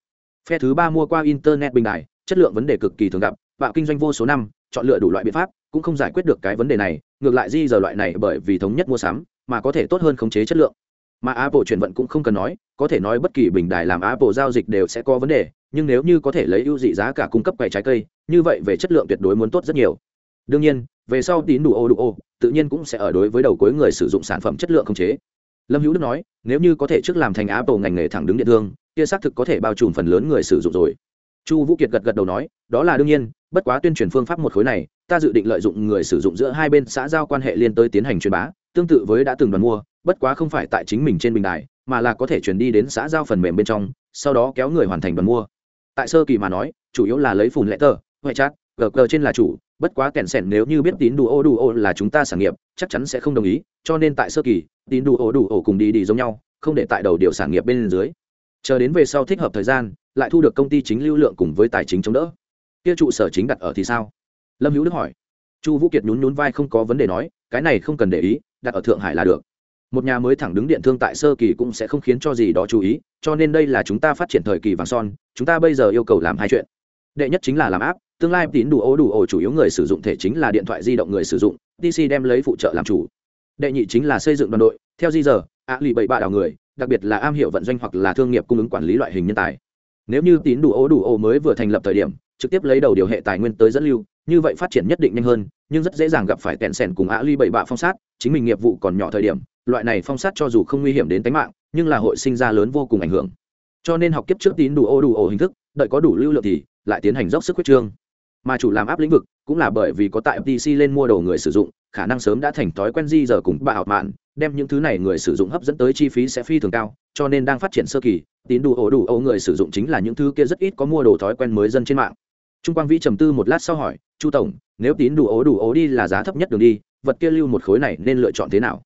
Phe thứ ba mua qua internet bình đại, chất lượng vấn đề cực kỳ thường gặp, bạo kinh doanh vô số năm, chọn lựa đủ loại biện pháp, cũng không giải quyết được cái vấn đề này, ngược lại di giờ loại này bởi vì thống nhất mua sắm, mà có thể tốt hơn khống chế chất lượng. Mà apple chuyển vận cũng không cần nói, có thể nói bất kỳ bình đài làm apple giao dịch đều sẽ có vấn đề, nhưng nếu như có thể lấy ưu dị giá cả cung cấp quầy trái cây, như vậy về chất lượng tuyệt đối muốn tốt rất nhiều. Đương nhiên, về sau tín đủ ô đủ ô tự nhiên cũng sẽ ở đối với đầu cuối người sử dụng sản phẩm chất lượng không chế. Lâm hữu đức nói, nếu như có thể trước làm thành apple ngành nghề thẳng đứng điện thương, kia xác thực có thể bao trùm phần lớn người sử dụng rồi. Chu vũ kiệt gật gật đầu nói, đó là đương nhiên, bất quá tuyên truyền phương pháp một khối này, ta dự định lợi dụng người sử dụng giữa hai bên xã giao quan hệ liên tới tiến hành truyền bá, tương tự với đã từng đoàn mua, bất quá không phải tại chính mình trên bình đài, mà là có thể chuyển đi đến xã giao phần mềm bên trong, sau đó kéo người hoàn thành đoàn mua. Tại sơ kỳ mà nói, chủ yếu là lấy phùn lẽ tờ huệ chat, gờ trên là chủ bất quá kèn sẻn nếu như biết tín đủ ô đủ ô là chúng ta sản nghiệp, chắc chắn sẽ không đồng ý, cho nên tại sơ kỳ, tín đủ ô đủ ô cùng đi đi giống nhau, không để tại đầu điều sản nghiệp bên dưới. Chờ đến về sau thích hợp thời gian, lại thu được công ty chính lưu lượng cùng với tài chính chống đỡ. Kia trụ sở chính đặt ở thì sao? Lâm hữu đức hỏi. Chu vũ kiệt nhún nhún vai không có vấn đề nói, cái này không cần để ý, đặt ở thượng hải là được. Một nhà mới thẳng đứng điện thương tại sơ kỳ cũng sẽ không khiến cho gì đó chú ý, cho nên đây là chúng ta phát triển thời kỳ vàng son, chúng ta bây giờ yêu cầu làm hai chuyện. Đệ nhất chính là làm áp tương lai tín đủ ố đủ ổ chủ yếu người sử dụng thể chính là điện thoại di động người sử dụng DC đem lấy phụ trợ làm chủ. Đệ nhị chính là xây dựng đoàn đội, theo di giờ ạ lì bảy bạ đào người, đặc biệt là am hiểu vận doanh hoặc là thương nghiệp cung ứng quản lý loại hình nhân tài. Nếu như tín đủ ố đủ ổ mới vừa thành lập thời điểm, trực tiếp lấy đầu điều hệ tài nguyên tới dẫn lưu, như vậy phát triển nhất định nhanh hơn, nhưng rất dễ dàng gặp phải tẹn sẻn cùng ạ ly bảy bạ phong sát, chính mình nghiệp vụ còn nhỏ thời điểm, loại này phong sát cho dù không nguy hiểm đến tính mạng, nhưng là hội sinh ra lớn vô cùng ảnh hưởng. Cho nên học kiếp trước tín đủ ô đủ ổ hình thức, đợi có đủ lưu lượng thì lại tiến hành dốc sức quyết trương mà chủ làm áp lĩnh vực cũng là bởi vì có tại pc lên mua đồ người sử dụng, khả năng sớm đã thành thói quen di giờ cùng bà học mạn, đem những thứ này người sử dụng hấp dẫn tới chi phí sẽ phi thường cao, cho nên đang phát triển sơ kỳ, tín đủ ổ đủ ổ người sử dụng chính là những thứ kia rất ít có mua đồ thói quen mới dân trên mạng. Trung quang vĩ trầm tư một lát sau hỏi, chu tổng, nếu tín đủ ổ đủ ổ đi là giá thấp nhất đường đi, vật kia lưu một khối này nên lựa chọn thế nào?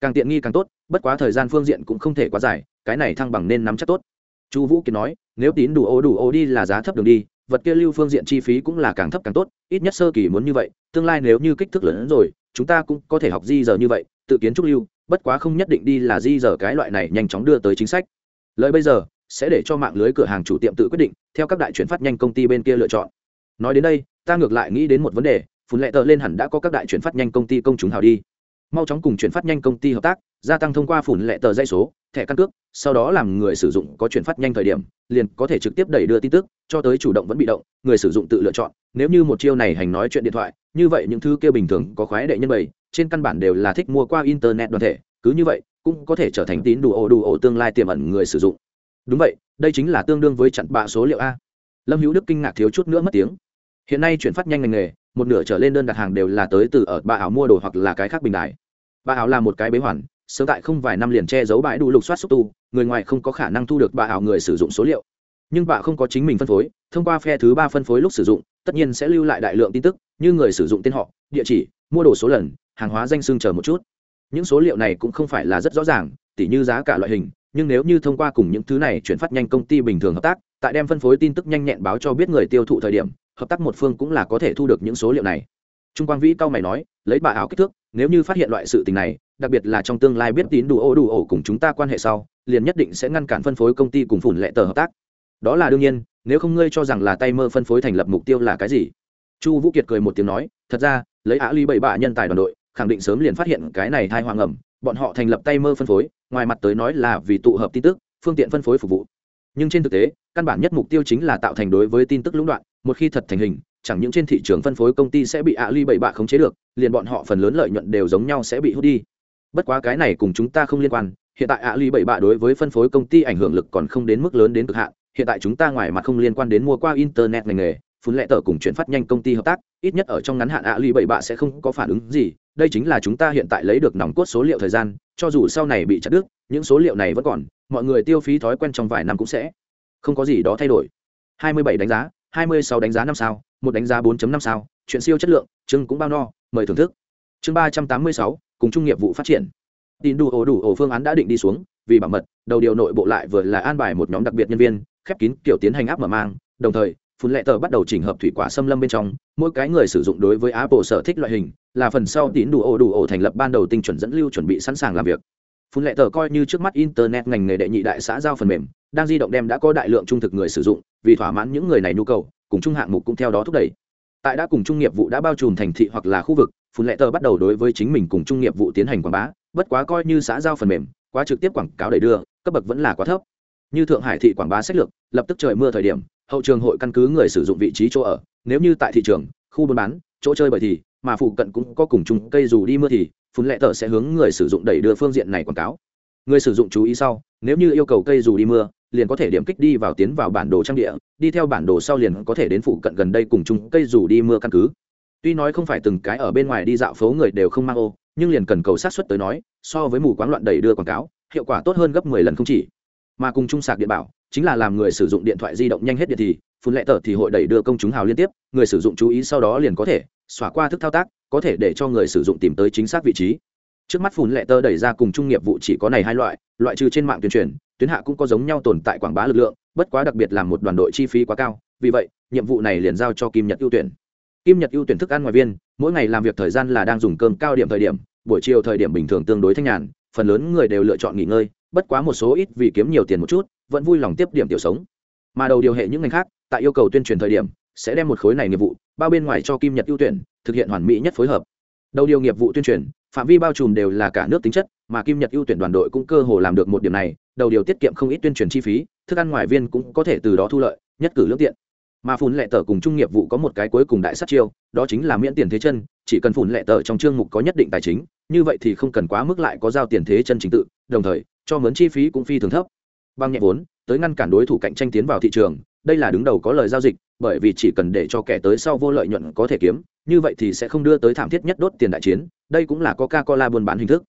Càng tiện nghi càng tốt, bất quá thời gian phương diện cũng không thể quá dài, cái này thăng bằng nên nắm chắc tốt. Chu vũ kiệt nói, nếu tín đủ ố đủ ô đi là giá thấp đường đi vật kia lưu phương diện chi phí cũng là càng thấp càng tốt, ít nhất sơ kỳ muốn như vậy, tương lai nếu như kích thước lớn hơn rồi, chúng ta cũng có thể học di giờ như vậy, tự kiến trúc lưu, bất quá không nhất định đi là di giờ cái loại này nhanh chóng đưa tới chính sách. Lời bây giờ sẽ để cho mạng lưới cửa hàng chủ tiệm tự quyết định, theo các đại chuyển phát nhanh công ty bên kia lựa chọn. Nói đến đây, ta ngược lại nghĩ đến một vấn đề, phun lệ tờ lên hẳn đã có các đại chuyển phát nhanh công ty công chúng hào đi mau chóng cùng chuyển phát nhanh công ty hợp tác, gia tăng thông qua phủn lệ tờ dây số, thẻ căn cước, sau đó làm người sử dụng có chuyển phát nhanh thời điểm, liền có thể trực tiếp đẩy đưa tin tức, cho tới chủ động vẫn bị động, người sử dụng tự lựa chọn. Nếu như một chiêu này hành nói chuyện điện thoại, như vậy những thứ kia bình thường có khoái đệ nhân bày, trên căn bản đều là thích mua qua internet đoàn thể, cứ như vậy, cũng có thể trở thành tín đủ ổ đủ ổ tương lai tiềm ẩn người sử dụng. Đúng vậy, đây chính là tương đương với chặn bạ số liệu a. Lâm hữu đức kinh ngạc thiếu chút nữa mất tiếng. Hiện nay chuyển phát nhanh ngành nghề một nửa trở lên đơn đặt hàng đều là tới từ ở bà ảo mua đồ hoặc là cái khác bình đại bà ảo là một cái bế hoàn, sớm tại không vài năm liền che giấu bãi đủ lục soát xúc tu, người ngoài không có khả năng thu được bà ảo người sử dụng số liệu. Nhưng bà không có chính mình phân phối, thông qua phe thứ ba phân phối lúc sử dụng, tất nhiên sẽ lưu lại đại lượng tin tức, như người sử dụng tên họ, địa chỉ, mua đồ số lần, hàng hóa danh xương chờ một chút. Những số liệu này cũng không phải là rất rõ ràng, tỉ như giá cả loại hình, nhưng nếu như thông qua cùng những thứ này chuyển phát nhanh công ty bình thường hợp tác, tại đem phân phối tin tức nhanh nhẹn báo cho biết người tiêu thụ thời điểm hợp tác một phương cũng là có thể thu được những số liệu này. Trung quang vĩ cao mày nói, lấy bà áo kích thước, nếu như phát hiện loại sự tình này, đặc biệt là trong tương lai biết tín đủ ô đủ ổ cùng chúng ta quan hệ sau, liền nhất định sẽ ngăn cản phân phối công ty cùng phủn lệ tờ hợp tác. Đó là đương nhiên, nếu không ngươi cho rằng là tay mơ phân phối thành lập mục tiêu là cái gì? Chu vũ kiệt cười một tiếng nói, thật ra, lấy á ly bảy bạ nhân tài đoàn đội, khẳng định sớm liền phát hiện cái này thai hoàng ẩm, bọn họ thành lập tay mơ phân phối, ngoài mặt tới nói là vì tụ hợp tin tức, phương tiện phân phối phục vụ. Nhưng trên thực tế căn bản nhất mục tiêu chính là tạo thành đối với tin tức lũng đoạn, một khi thật thành hình, chẳng những trên thị trường phân phối công ty sẽ bị ạ ly bậy bạ khống chế được, liền bọn họ phần lớn lợi nhuận đều giống nhau sẽ bị hút đi. Bất quá cái này cùng chúng ta không liên quan, hiện tại ạ ly bậy bạ đối với phân phối công ty ảnh hưởng lực còn không đến mức lớn đến cực hạn, hiện tại chúng ta ngoài mặt không liên quan đến mua qua internet ngành nghề, phun lệ tờ cùng chuyển phát nhanh công ty hợp tác, ít nhất ở trong ngắn hạn ạ ly bậy bạ sẽ không có phản ứng gì, đây chính là chúng ta hiện tại lấy được nòng cốt số liệu thời gian, cho dù sau này bị chặt đứt, những số liệu này vẫn còn, mọi người tiêu phí thói quen trong vài năm cũng sẽ không có gì đó thay đổi. 27 đánh giá 26 đánh giá năm sao một đánh giá 4.5 sao chuyện siêu chất lượng chương cũng bao no mời thưởng thức. Chương 386, cùng chung nghiệp vụ phát triển. Tin đủ ổ đủ ổ phương án đã định đi xuống vì bảo mật đầu điều nội bộ lại vừa là an bài một nhóm đặc biệt nhân viên khép kín kiểu tiến hành áp mở mang đồng thời phun lệ tờ bắt đầu chỉnh hợp thủy quả xâm lâm bên trong mỗi cái người sử dụng đối với apple sở thích loại hình là phần sau tín đủ ổ đủ ổ thành lập ban đầu tinh chuẩn dẫn lưu chuẩn bị sẵn sàng làm việc phun lệ tờ coi như trước mắt internet ngành nghề đệ nhị đại xã giao phần mềm, đang di động đem đã có đại lượng trung thực người sử dụng, vì thỏa mãn những người này nhu cầu, cùng chung hạng mục cũng theo đó thúc đẩy. Tại đã cùng chung nghiệp vụ đã bao trùm thành thị hoặc là khu vực, phun lệ tờ bắt đầu đối với chính mình cùng chung nghiệp vụ tiến hành quảng bá, bất quá coi như xã giao phần mềm, quá trực tiếp quảng cáo đầy đưa, cấp bậc vẫn là quá thấp. Như thượng hải thị quảng bá sách lược, lập tức trời mưa thời điểm, hậu trường hội căn cứ người sử dụng vị trí chỗ ở, nếu như tại thị trường, khu buôn bán, chỗ chơi bởi thì mà phụ cận cũng có cùng chung cây dù đi mưa thì, phun lệ tờ sẽ hướng người sử dụng đẩy đưa phương diện này quảng cáo. Người sử dụng chú ý sau, nếu như yêu cầu cây dù đi mưa, liền có thể điểm kích đi vào tiến vào bản đồ trang địa, đi theo bản đồ sau liền có thể đến phụ cận gần đây cùng chung cây dù đi mưa căn cứ. Tuy nói không phải từng cái ở bên ngoài đi dạo phố người đều không mang ô, nhưng liền cần cầu sát xuất tới nói, so với mù quáng loạn đẩy đưa quảng cáo, hiệu quả tốt hơn gấp mười lần không chỉ. Mà cùng chung sạc điện bảo, chính là làm người sử dụng điện thoại di động nhanh hết điện thì phun lệ tờ thì hội đẩy đưa công chúng hào liên tiếp, người sử dụng chú ý sau đó liền có thể xóa qua thức thao tác, có thể để cho người sử dụng tìm tới chính xác vị trí. Trước mắt phun lệ tờ đẩy ra cùng chung nghiệp vụ chỉ có này hai loại loại trừ trên mạng tuyên truyền, tuyến hạ cũng có giống nhau tồn tại quảng bá lực lượng, bất quá đặc biệt là một đoàn đội chi phí quá cao, vì vậy, nhiệm vụ này liền giao cho kim nhật ưu tuyển. Kim nhật ưu tuyển thức ăn ngoài viên, mỗi ngày làm việc thời gian là đang dùng cơm cao điểm thời điểm, buổi chiều thời điểm bình thường tương đối thanh nhàn, phần lớn người đều lựa chọn nghỉ ngơi, bất quá một số ít vì kiếm nhiều tiền một chút, vẫn vui lòng tiếp điểm tiểu sống. Mà đầu điều hệ những ngành khác tại yêu cầu tuyên truyền thời điểm, sẽ đem một khối này nghiệp vụ, bao bên ngoài cho kim nhật ưu tuyển, thực hiện hoàn mỹ nhất phối hợp. Đầu điều nghiệp vụ tuyên truyền, phạm vi bao trùm đều là cả nước tính chất, mà kim nhật ưu tuyển đoàn đội cũng cơ hồ làm được một điểm này, đầu điều tiết kiệm không ít tuyên truyền chi phí, thức ăn ngoài viên cũng có thể từ đó thu lợi, nhất cử lương tiện. Mà phun lệ tờ cùng trung nghiệp vụ có một cái cuối cùng đại sát chiêu, đó chính là miễn tiền thế chân, chỉ cần phun lệ tờ trong chương mục có nhất định tài chính, như vậy thì không cần quá mức lại có giao tiền thế chân chính tự, đồng thời, cho mướn chi phí cũng phi thường thấp. Bằng nhẹ vốn tới ngăn cản đối thủ cạnh tranh tiến vào thị trường, đây là đứng đầu có lời giao dịch, bởi vì chỉ cần để cho kẻ tới sau vô lợi nhuận có thể kiếm, như vậy thì sẽ không đưa tới thảm thiết nhất đốt tiền đại chiến, đây cũng là coca cola buôn bán hình thức.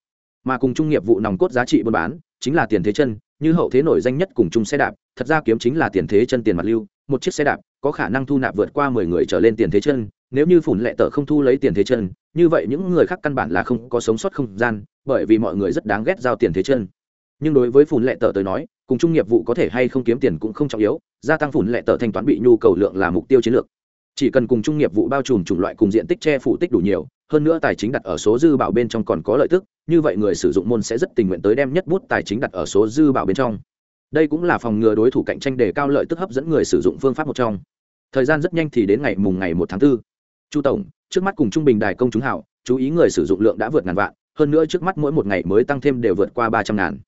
Mà cùng chung nghiệp vụ nòng cốt giá trị buôn bán, chính là tiền thế chân, như hậu thế nổi danh nhất cùng chung xe đạp, thật ra kiếm chính là tiền thế chân tiền mặt lưu, một chiếc xe đạp có khả năng thu nạp vượt qua mười người trở lên tiền thế chân, nếu như phủn lệ tờ không thu lấy tiền thế chân, như vậy những người khác căn bản là không có sống sót không gian, bởi vì mọi người rất đáng ghét giao tiền thế chân nhưng đối với phùn lệ tờ tới nói, cùng chung nghiệp vụ có thể hay không kiếm tiền cũng không trọng yếu, gia tăng phùn lệ tờ thanh toán bị nhu cầu lượng là mục tiêu chiến lược. Chỉ cần cùng chung nghiệp vụ bao trùm chủng loại cùng diện tích che phủ tích đủ nhiều, hơn nữa tài chính đặt ở số dư bảo bên trong còn có lợi tức, như vậy người sử dụng môn sẽ rất tình nguyện tới đem nhất bút tài chính đặt ở số dư bảo bên trong. Đây cũng là phòng ngừa đối thủ cạnh tranh đề cao lợi tức hấp dẫn người sử dụng phương pháp một trong. Thời gian rất nhanh thì đến ngày mùng ngày một tháng 4. chu tổng, trước mắt cùng trung bình đài công chúng hảo, chú ý người sử dụng lượng đã vượt ngàn vạn, hơn nữa trước mắt mỗi một ngày mới tăng thêm đều vượt qua ba trăm ngàn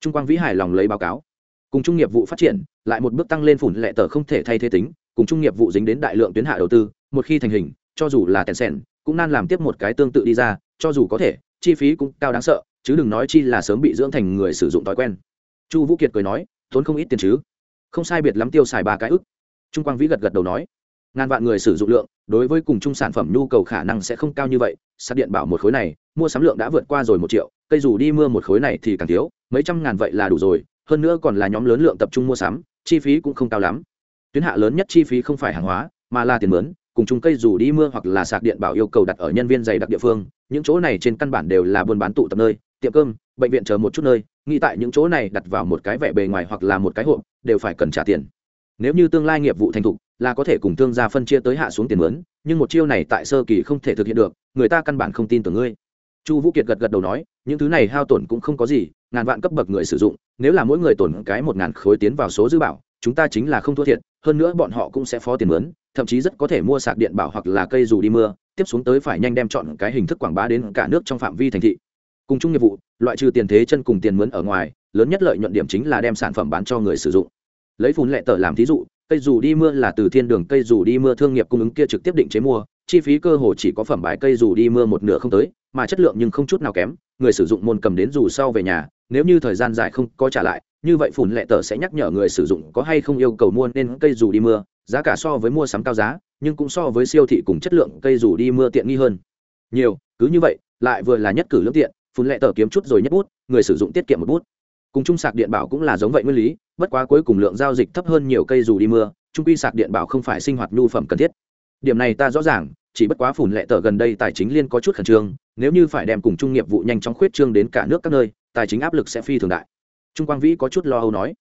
trung quang vĩ hài lòng lấy báo cáo. Cùng Chung nghiệp vụ phát triển, lại một bước tăng lên phủn lệ tờ không thể thay thế tính, cùng Chung nghiệp vụ dính đến đại lượng tuyến hạ đầu tư, một khi thành hình, cho dù là tèn sèn, cũng nan làm tiếp một cái tương tự đi ra, cho dù có thể, chi phí cũng cao đáng sợ, chứ đừng nói chi là sớm bị dưỡng thành người sử dụng thói quen. Chu vũ kiệt cười nói, tốn không ít tiền chứ? Không sai biệt lắm tiêu xài ba cái ức. Trung quang vĩ gật gật đầu nói, ngàn vạn người sử dụng lượng, đối với cùng chung sản phẩm nhu cầu khả năng sẽ không cao như vậy, sạc điện bảo một khối này, mua sắm lượng đã vượt qua rồi một triệu, cây dù đi mưa một khối này thì càng thiếu mấy trăm ngàn vậy là đủ rồi, hơn nữa còn là nhóm lớn lượng tập trung mua sắm, chi phí cũng không cao lắm. Tuyến hạ lớn nhất chi phí không phải hàng hóa, mà là tiền mướn, cùng chung cây dù đi mưa hoặc là sạc điện bảo yêu cầu đặt ở nhân viên dày đặc địa phương, những chỗ này trên căn bản đều là buôn bán tụ tập nơi, tiệm cơm, bệnh viện chờ một chút nơi, nghĩ tại những chỗ này đặt vào một cái vẻ bề ngoài hoặc là một cái hộp, đều phải cần trả tiền. Nếu như tương lai nghiệp vụ thành thục, là có thể cùng thương gia phân chia tới hạ xuống tiền mướn, nhưng một chiêu này tại sơ kỳ không thể thực hiện được, người ta căn bản không tin tưởng ngươi chu vũ kiệt gật gật đầu nói, những thứ này hao tổn cũng không có gì, ngàn vạn cấp bậc người sử dụng, nếu là mỗi người tổn cái một ngàn khối tiến vào số dư bảo, chúng ta chính là không thua thiệt, hơn nữa bọn họ cũng sẽ phó tiền mướn, thậm chí rất có thể mua sạc điện bảo hoặc là cây dù đi mưa, tiếp xuống tới phải nhanh đem chọn cái hình thức quảng bá đến cả nước trong phạm vi thành thị. Cùng chung nghiệp vụ, loại trừ tiền thế chân cùng tiền mướn ở ngoài, lớn nhất lợi nhuận điểm chính là đem sản phẩm bán cho người sử dụng. Lấy phun lệ tờ làm thí dụ, cây dù đi mưa là từ thiên đường cây dù đi mưa thương nghiệp cung ứng kia trực tiếp định chế mua chi phí cơ hồ chỉ có phẩm bài cây dù đi mưa một nửa không tới, mà chất lượng nhưng không chút nào kém, người sử dụng môn cầm đến dù sau về nhà, nếu như thời gian dài không có trả lại, như vậy phủn lệ tờ sẽ nhắc nhở người sử dụng có hay không yêu cầu mua nên cây dù đi mưa, giá cả so với mua sắm cao giá, nhưng cũng so với siêu thị cùng chất lượng cây dù đi mưa tiện nghi hơn. Nhiều, cứ như vậy, lại vừa là nhất cử lương tiện phun lệ tờ kiếm chút rồi nhất bút, người sử dụng tiết kiệm một bút. Cùng chung sạc điện bảo cũng là giống vậy nguyên lý, bất quá cuối cùng lượng giao dịch thấp hơn nhiều cây dù đi mưa trung quy sạc điện bảo không phải sinh hoạt nhu phẩm cần thiết. Điểm này ta rõ ràng chỉ bất quá phủn lệ tờ gần đây tài chính liên có chút khẩn trương, nếu như phải đem cùng chung nghiệp vụ nhanh chóng khuyết trương đến cả nước các nơi, tài chính áp lực sẽ phi thường đại. Trung quang vĩ có chút lo âu nói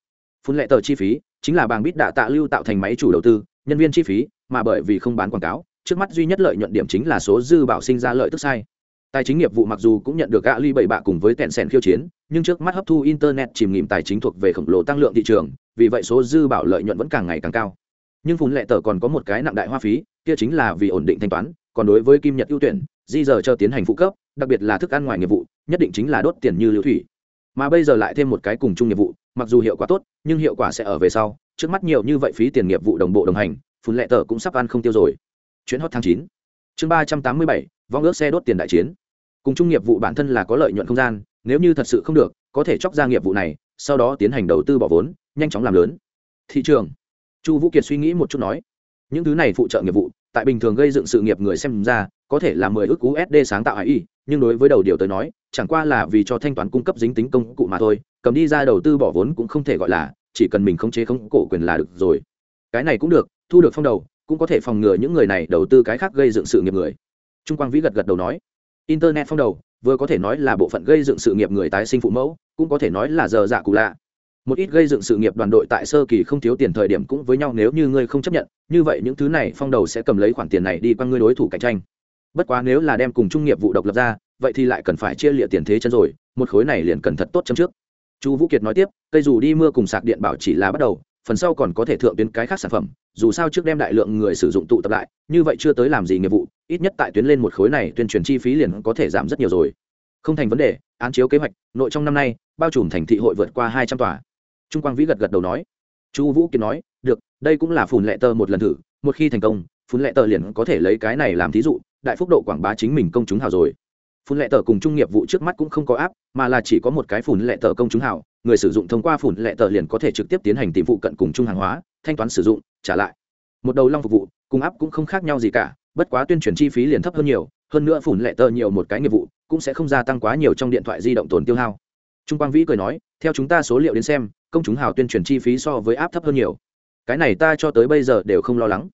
phun lệ tờ chi phí chính là bàng bít đạ tạ lưu tạo thành máy chủ đầu tư, nhân viên chi phí, mà bởi vì không bán quảng cáo, trước mắt duy nhất lợi nhuận điểm chính là số dư bảo sinh ra lợi tức sai. Tài chính nghiệp vụ mặc dù cũng nhận được gã ly bảy bạ cùng với tẹn sẻn khiêu chiến, nhưng trước mắt hấp thu internet chìm nghỉm tài chính thuộc về khổng lồ tăng lượng thị trường, vì vậy số dư bảo lợi nhuận vẫn càng ngày càng cao nhưng phun lệ tờ còn có một cái nặng đại hoa phí, kia chính là vì ổn định thanh toán, còn đối với kim nhật ưu tuyển, di giờ cho tiến hành phụ cấp, đặc biệt là thức ăn ngoài nghiệp vụ, nhất định chính là đốt tiền như lưu thủy. Mà bây giờ lại thêm một cái cùng chung nghiệp vụ, mặc dù hiệu quả tốt, nhưng hiệu quả sẽ ở về sau, trước mắt nhiều như vậy phí tiền nghiệp vụ đồng bộ đồng hành, phun lệ tờ cũng sắp ăn không tiêu rồi. Chuyến hot tháng chín, chương ba trăm tám mươi bảy, vong ước xe đốt tiền đại chiến. Cùng chung nghiệp vụ bản thân là có lợi nhuận không gian, nếu như thật sự không được, có thể chóc ra nghiệp vụ này, sau đó tiến hành đầu tư bỏ vốn, nhanh chóng làm lớn. Thị trường chu vũ kiệt suy nghĩ một chút nói, những thứ này phụ trợ nghiệp vụ, tại bình thường gây dựng sự nghiệp người xem ra, có thể là mười ước usd sáng tạo ai nhưng đối với đầu điều tới nói, chẳng qua là vì cho thanh toán cung cấp dính tính công cụ mà thôi, cầm đi ra đầu tư bỏ vốn cũng không thể gọi là, chỉ cần mình không chế không cổ quyền là được rồi. Cái này cũng được, thu được phong đầu, cũng có thể phòng ngừa những người này đầu tư cái khác gây dựng sự nghiệp người. Trung quang vĩ gật gật đầu nói, internet phong đầu, vừa có thể nói là bộ phận gây dựng sự nghiệp người tái sinh phụ mẫu, cũng có thể nói là giờ dạ cụ lạ một ít gây dựng sự nghiệp đoàn đội tại sơ kỳ không thiếu tiền thời điểm cũng với nhau nếu như ngươi không chấp nhận, như vậy những thứ này phong đầu sẽ cầm lấy khoản tiền này đi qua ngươi đối thủ cạnh tranh. Bất quá nếu là đem cùng trung nghiệp vụ độc lập ra, vậy thì lại cần phải chia lịa tiền thế chân rồi, một khối này liền cần thật tốt chấm trước. Chu vũ kiệt nói tiếp, cây dù đi mưa cùng sạc điện bảo chỉ là bắt đầu, phần sau còn có thể thượng tuyến cái khác sản phẩm, dù sao trước đem đại lượng người sử dụng tụ tập lại, như vậy chưa tới làm gì nghiệp vụ, ít nhất tại tuyến lên một khối này tuyên truyền chi phí liền có thể giảm rất nhiều rồi. Không thành vấn đề, án chiếu kế hoạch, nội trong năm nay, bao trùm thành thị hội vượt qua hai trăm tòa trung quang vĩ gật gật đầu nói. Chu vũ kiệt nói, được, đây cũng là phùn lệ tờ một lần thử, một khi thành công, phùn lệ tờ liền có thể lấy cái này làm thí dụ, đại phúc độ quảng bá chính mình công chúng hào rồi. Phùn lệ tờ cùng trung nghiệp vụ trước mắt cũng không có áp, mà là chỉ có một cái phùn lệ tờ công chúng hào, người sử dụng thông qua phùn lệ tờ liền có thể trực tiếp tiến hành tìm vụ cận cùng chung hàng hóa, thanh toán sử dụng, trả lại. Một đầu long phục vụ, cùng áp cũng không khác nhau gì cả, bất quá tuyên truyền chi phí liền thấp hơn nhiều, hơn nữa phun lệ tờ nhiều một cái nghiệp vụ, cũng sẽ không gia tăng quá nhiều trong điện thoại di động tồn tiêu hao. Trung quang vĩ cười nói, theo chúng ta số liệu đến xem công chúng hào tuyên truyền chi phí so với áp thấp hơn nhiều. Cái này ta cho tới bây giờ đều không lo lắng.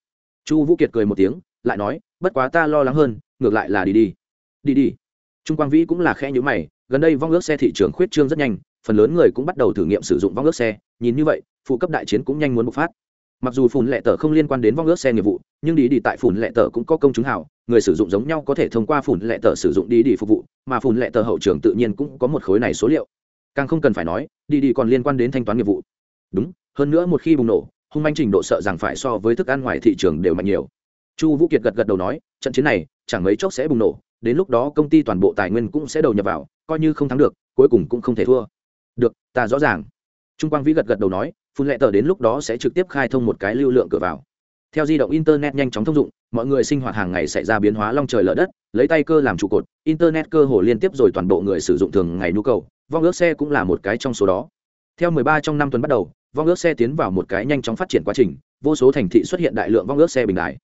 Chu vũ kiệt cười một tiếng, lại nói, bất quá ta lo lắng hơn, ngược lại là đi đi. Đi đi. Trung quang vĩ cũng là khe nhữ mày, gần đây vong ước xe thị trường khuyết trương rất nhanh, phần lớn người cũng bắt đầu thử nghiệm sử dụng vong ước xe, nhìn như vậy, phụ cấp đại chiến cũng nhanh muốn bộc phát. Mặc dù phùn lệ tờ không liên quan đến vong ước xe nghiệp vụ, nhưng đi đi tại phùn lệ tờ cũng có công chúng hảo người sử dụng giống nhau có thể thông qua phùn lệ tờ sử dụng đi đi phục vụ, mà phùn lệ tờ hậu trường tự nhiên cũng có một khối này số liệu càng không cần phải nói, đi đi còn liên quan đến thanh toán nghiệp vụ. Đúng, hơn nữa một khi bùng nổ, hung manh trình độ sợ rằng phải so với thức ăn ngoài thị trường đều mạnh nhiều. Chu vũ kiệt gật gật đầu nói, trận chiến này chẳng mấy chốc sẽ bùng nổ, đến lúc đó công ty toàn bộ tài nguyên cũng sẽ đầu nhập vào, coi như không thắng được, cuối cùng cũng không thể thua. Được, ta rõ ràng. Trung quang vĩ gật gật đầu nói, phun lệ tờ đến lúc đó sẽ trực tiếp khai thông một cái lưu lượng cửa vào. Theo di động internet nhanh chóng thông dụng, mọi người sinh hoạt hàng ngày xảy ra biến hóa long trời lở đất, lấy tay cơ làm trụ cột, internet cơ hồ liên tiếp rồi toàn bộ người sử dụng thường ngày nhu cầu vong ước xe cũng là một cái trong số đó. Theo 13 trong năm tuần bắt đầu, vong ước xe tiến vào một cái nhanh chóng phát triển quá trình, vô số thành thị xuất hiện đại lượng vong ước xe bình đại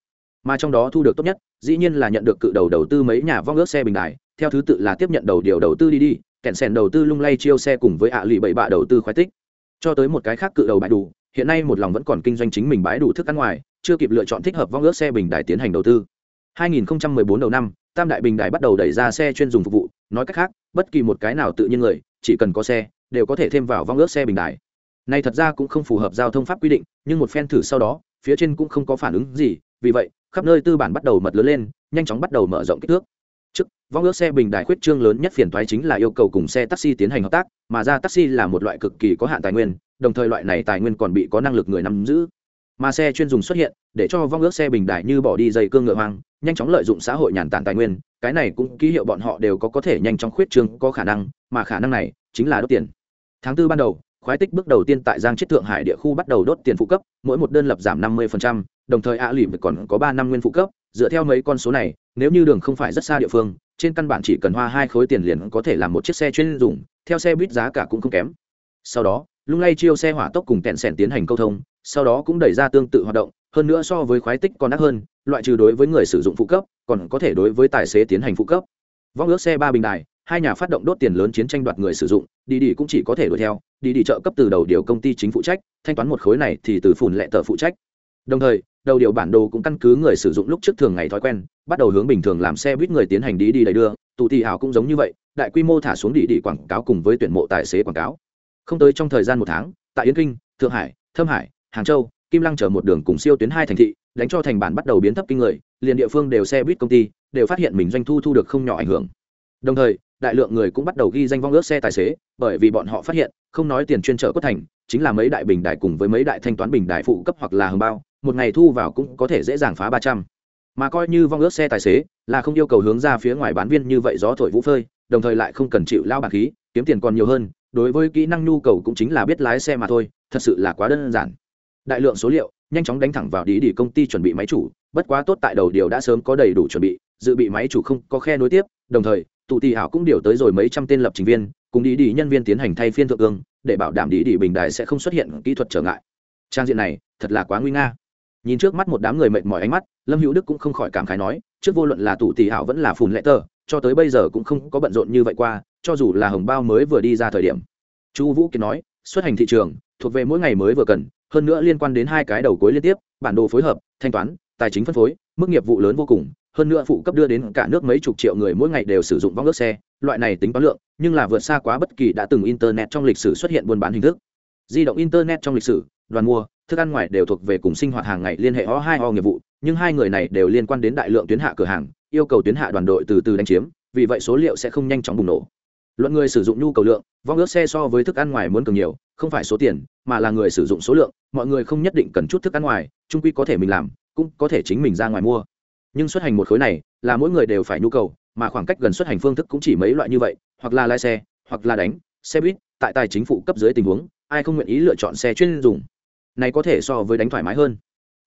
mà trong đó thu được tốt nhất, dĩ nhiên là nhận được cự đầu đầu tư mấy nhà vong ước xe bình đại theo thứ tự là tiếp nhận đầu điều đầu tư đi đi, kẹn sèn đầu tư lung lay chiêu xe cùng với ạ lì bảy bạ đầu tư khoái tích. Cho tới một cái khác cự đầu bãi đủ, hiện nay một lòng vẫn còn kinh doanh chính mình bãi đủ thức ăn ngoài, chưa kịp lựa chọn thích hợp vong ước xe bình đài tiến hành đầu tư. 2014 đầu năm, tam đại bình đài bắt đầu đẩy ra xe chuyên dùng phục vụ, nói cách khác, bất kỳ một cái nào tự nhiên người chỉ cần có xe, đều có thể thêm vào vong ước xe bình đại này thật ra cũng không phù hợp giao thông pháp quy định, nhưng một phen thử sau đó, phía trên cũng không có phản ứng gì, vì vậy, khắp nơi tư bản bắt đầu mật lớn lên, nhanh chóng bắt đầu mở rộng kích thước. Trước, vong ước xe bình đại khuyết trương lớn nhất phiền toái chính là yêu cầu cùng xe taxi tiến hành hợp tác, mà ra taxi là một loại cực kỳ có hạn tài nguyên, đồng thời loại này tài nguyên còn bị có năng lực người nắm giữ. Mà xe chuyên dùng xuất hiện, để cho vong ước xe bình đại như bỏ đi dây cương ngựa hoang nhanh chóng lợi dụng xã hội nhàn tản tài nguyên cái này cũng ký hiệu bọn họ đều có có thể nhanh chóng khuyết trương có khả năng mà khả năng này chính là đốt tiền. Tháng tư ban đầu khoái tích bước đầu tiên tại giang chết thượng hải địa khu bắt đầu đốt tiền phụ cấp mỗi một đơn lập giảm năm 50%, đồng thời ạ lì còn có ba năm nguyên phụ cấp dựa theo mấy con số này nếu như đường không phải rất xa địa phương trên căn bản chỉ cần hoa hai khối tiền liền có thể làm một chiếc xe chuyên dùng theo xe buýt giá cả cũng không kém. Sau đó lung lay chiêu xe hỏa tốc cùng kẹn sẻn tiến hành câu thông sau đó cũng đẩy ra tương tự hoạt động hơn nữa so với khoái tích còn đắt hơn, loại trừ đối với người sử dụng phụ cấp, còn có thể đối với tài xế tiến hành phụ cấp. Vong ước xe ba bình đài, hai nhà phát động đốt tiền lớn chiến tranh đoạt người sử dụng, đi đi cũng chỉ có thể đuổi theo, đi đi trợ cấp từ đầu điều công ty chính phụ trách, thanh toán một khối này thì từ phủn lệ tờ phụ trách. Đồng thời, đầu điều bản đồ cũng căn cứ người sử dụng lúc trước thường ngày thói quen, bắt đầu hướng bình thường làm xe buýt người tiến hành đi đi đầy đưa tụ thị hảo cũng giống như vậy, đại quy mô thả xuống đi đi quảng cáo cùng với tuyển mộ tài xế quảng cáo. Không tới trong thời gian một tháng, tại yến kinh, thượng hải, thâm hải, hàng châu kim lăng chở một đường cùng siêu tuyến hai thành thị, đánh cho thành bản bắt đầu biến thấp kinh người, liền địa phương đều xe buýt công ty, đều phát hiện mình doanh thu thu được không nhỏ ảnh hưởng. Đồng thời, đại lượng người cũng bắt đầu ghi danh vong ước xe tài xế, bởi vì bọn họ phát hiện, không nói tiền chuyên trở cốt thành, chính là mấy đại bình đại cùng với mấy đại thanh toán bình đại phụ cấp hoặc là hồng bao, một ngày thu vào cũng có thể dễ dàng phá ba trăm. Mà coi như vong ước xe tài xế, là không yêu cầu hướng ra phía ngoài bán viên như vậy gió thổi vũ phơi, đồng thời lại không cần chịu lao bạc khí, kiếm tiền còn nhiều hơn, đối với kỹ năng nhu cầu cũng chính là biết lái xe mà thôi, thật sự là quá đơn giản đại lượng số liệu, nhanh chóng đánh thẳng vào đi đi công ty chuẩn bị máy chủ, bất quá tốt tại đầu điều đã sớm có đầy đủ chuẩn bị, dự bị máy chủ không có khe nối tiếp, đồng thời, tụ tỷ hảo cũng điều tới rồi mấy trăm tên lập trình viên, cùng đi đi nhân viên tiến hành thay phiên thượng ương để bảo đảm đi đi bình đài sẽ không xuất hiện kỹ thuật trở ngại. Trang diện này, thật là quá nguy nga. Nhìn trước mắt một đám người mệt mỏi ánh mắt, lâm hữu đức cũng không khỏi cảm khái nói, trước vô luận là tụ tỷ hảo vẫn là phùn lệ tờ, cho tới bây giờ cũng không có bận rộn như vậy qua, cho dù là hồng bao mới vừa đi ra thời điểm. Chu vũ kiệt nói xuất hành thị trường, thuộc về mỗi ngày mới vừa cần, hơn nữa liên quan đến hai cái đầu cuối liên tiếp, bản đồ phối hợp, thanh toán, tài chính phân phối, mức nghiệp vụ lớn vô cùng, hơn nữa phụ cấp đưa đến cả nước mấy chục triệu người mỗi ngày đều sử dụng vong ước xe, loại này tính toán lượng, nhưng là vượt xa quá bất kỳ đã từng internet trong lịch sử xuất hiện buôn bán hình thức. Di động internet trong lịch sử, đoàn mua, thức ăn ngoài đều thuộc về cùng sinh hoạt hàng ngày liên hệ o hai o nghiệp vụ, nhưng hai người này đều liên quan đến đại lượng tuyến hạ cửa hàng, yêu cầu tuyến hạ đoàn đội từ từ đánh chiếm, vì vậy số liệu sẽ không nhanh chóng bùng nổ luận người sử dụng nhu cầu lượng, vong ước xe so với thức ăn ngoài muốn cường nhiều, không phải số tiền, mà là người sử dụng số lượng. Mọi người không nhất định cần chút thức ăn ngoài, trung quy có thể mình làm, cũng có thể chính mình ra ngoài mua. Nhưng xuất hành một khối này, là mỗi người đều phải nhu cầu, mà khoảng cách gần xuất hành phương thức cũng chỉ mấy loại như vậy, hoặc là lái xe, hoặc là đánh, xe buýt, tại tài chính phụ cấp dưới tình huống, ai không nguyện ý lựa chọn xe chuyên dùng, này có thể so với đánh thoải mái hơn.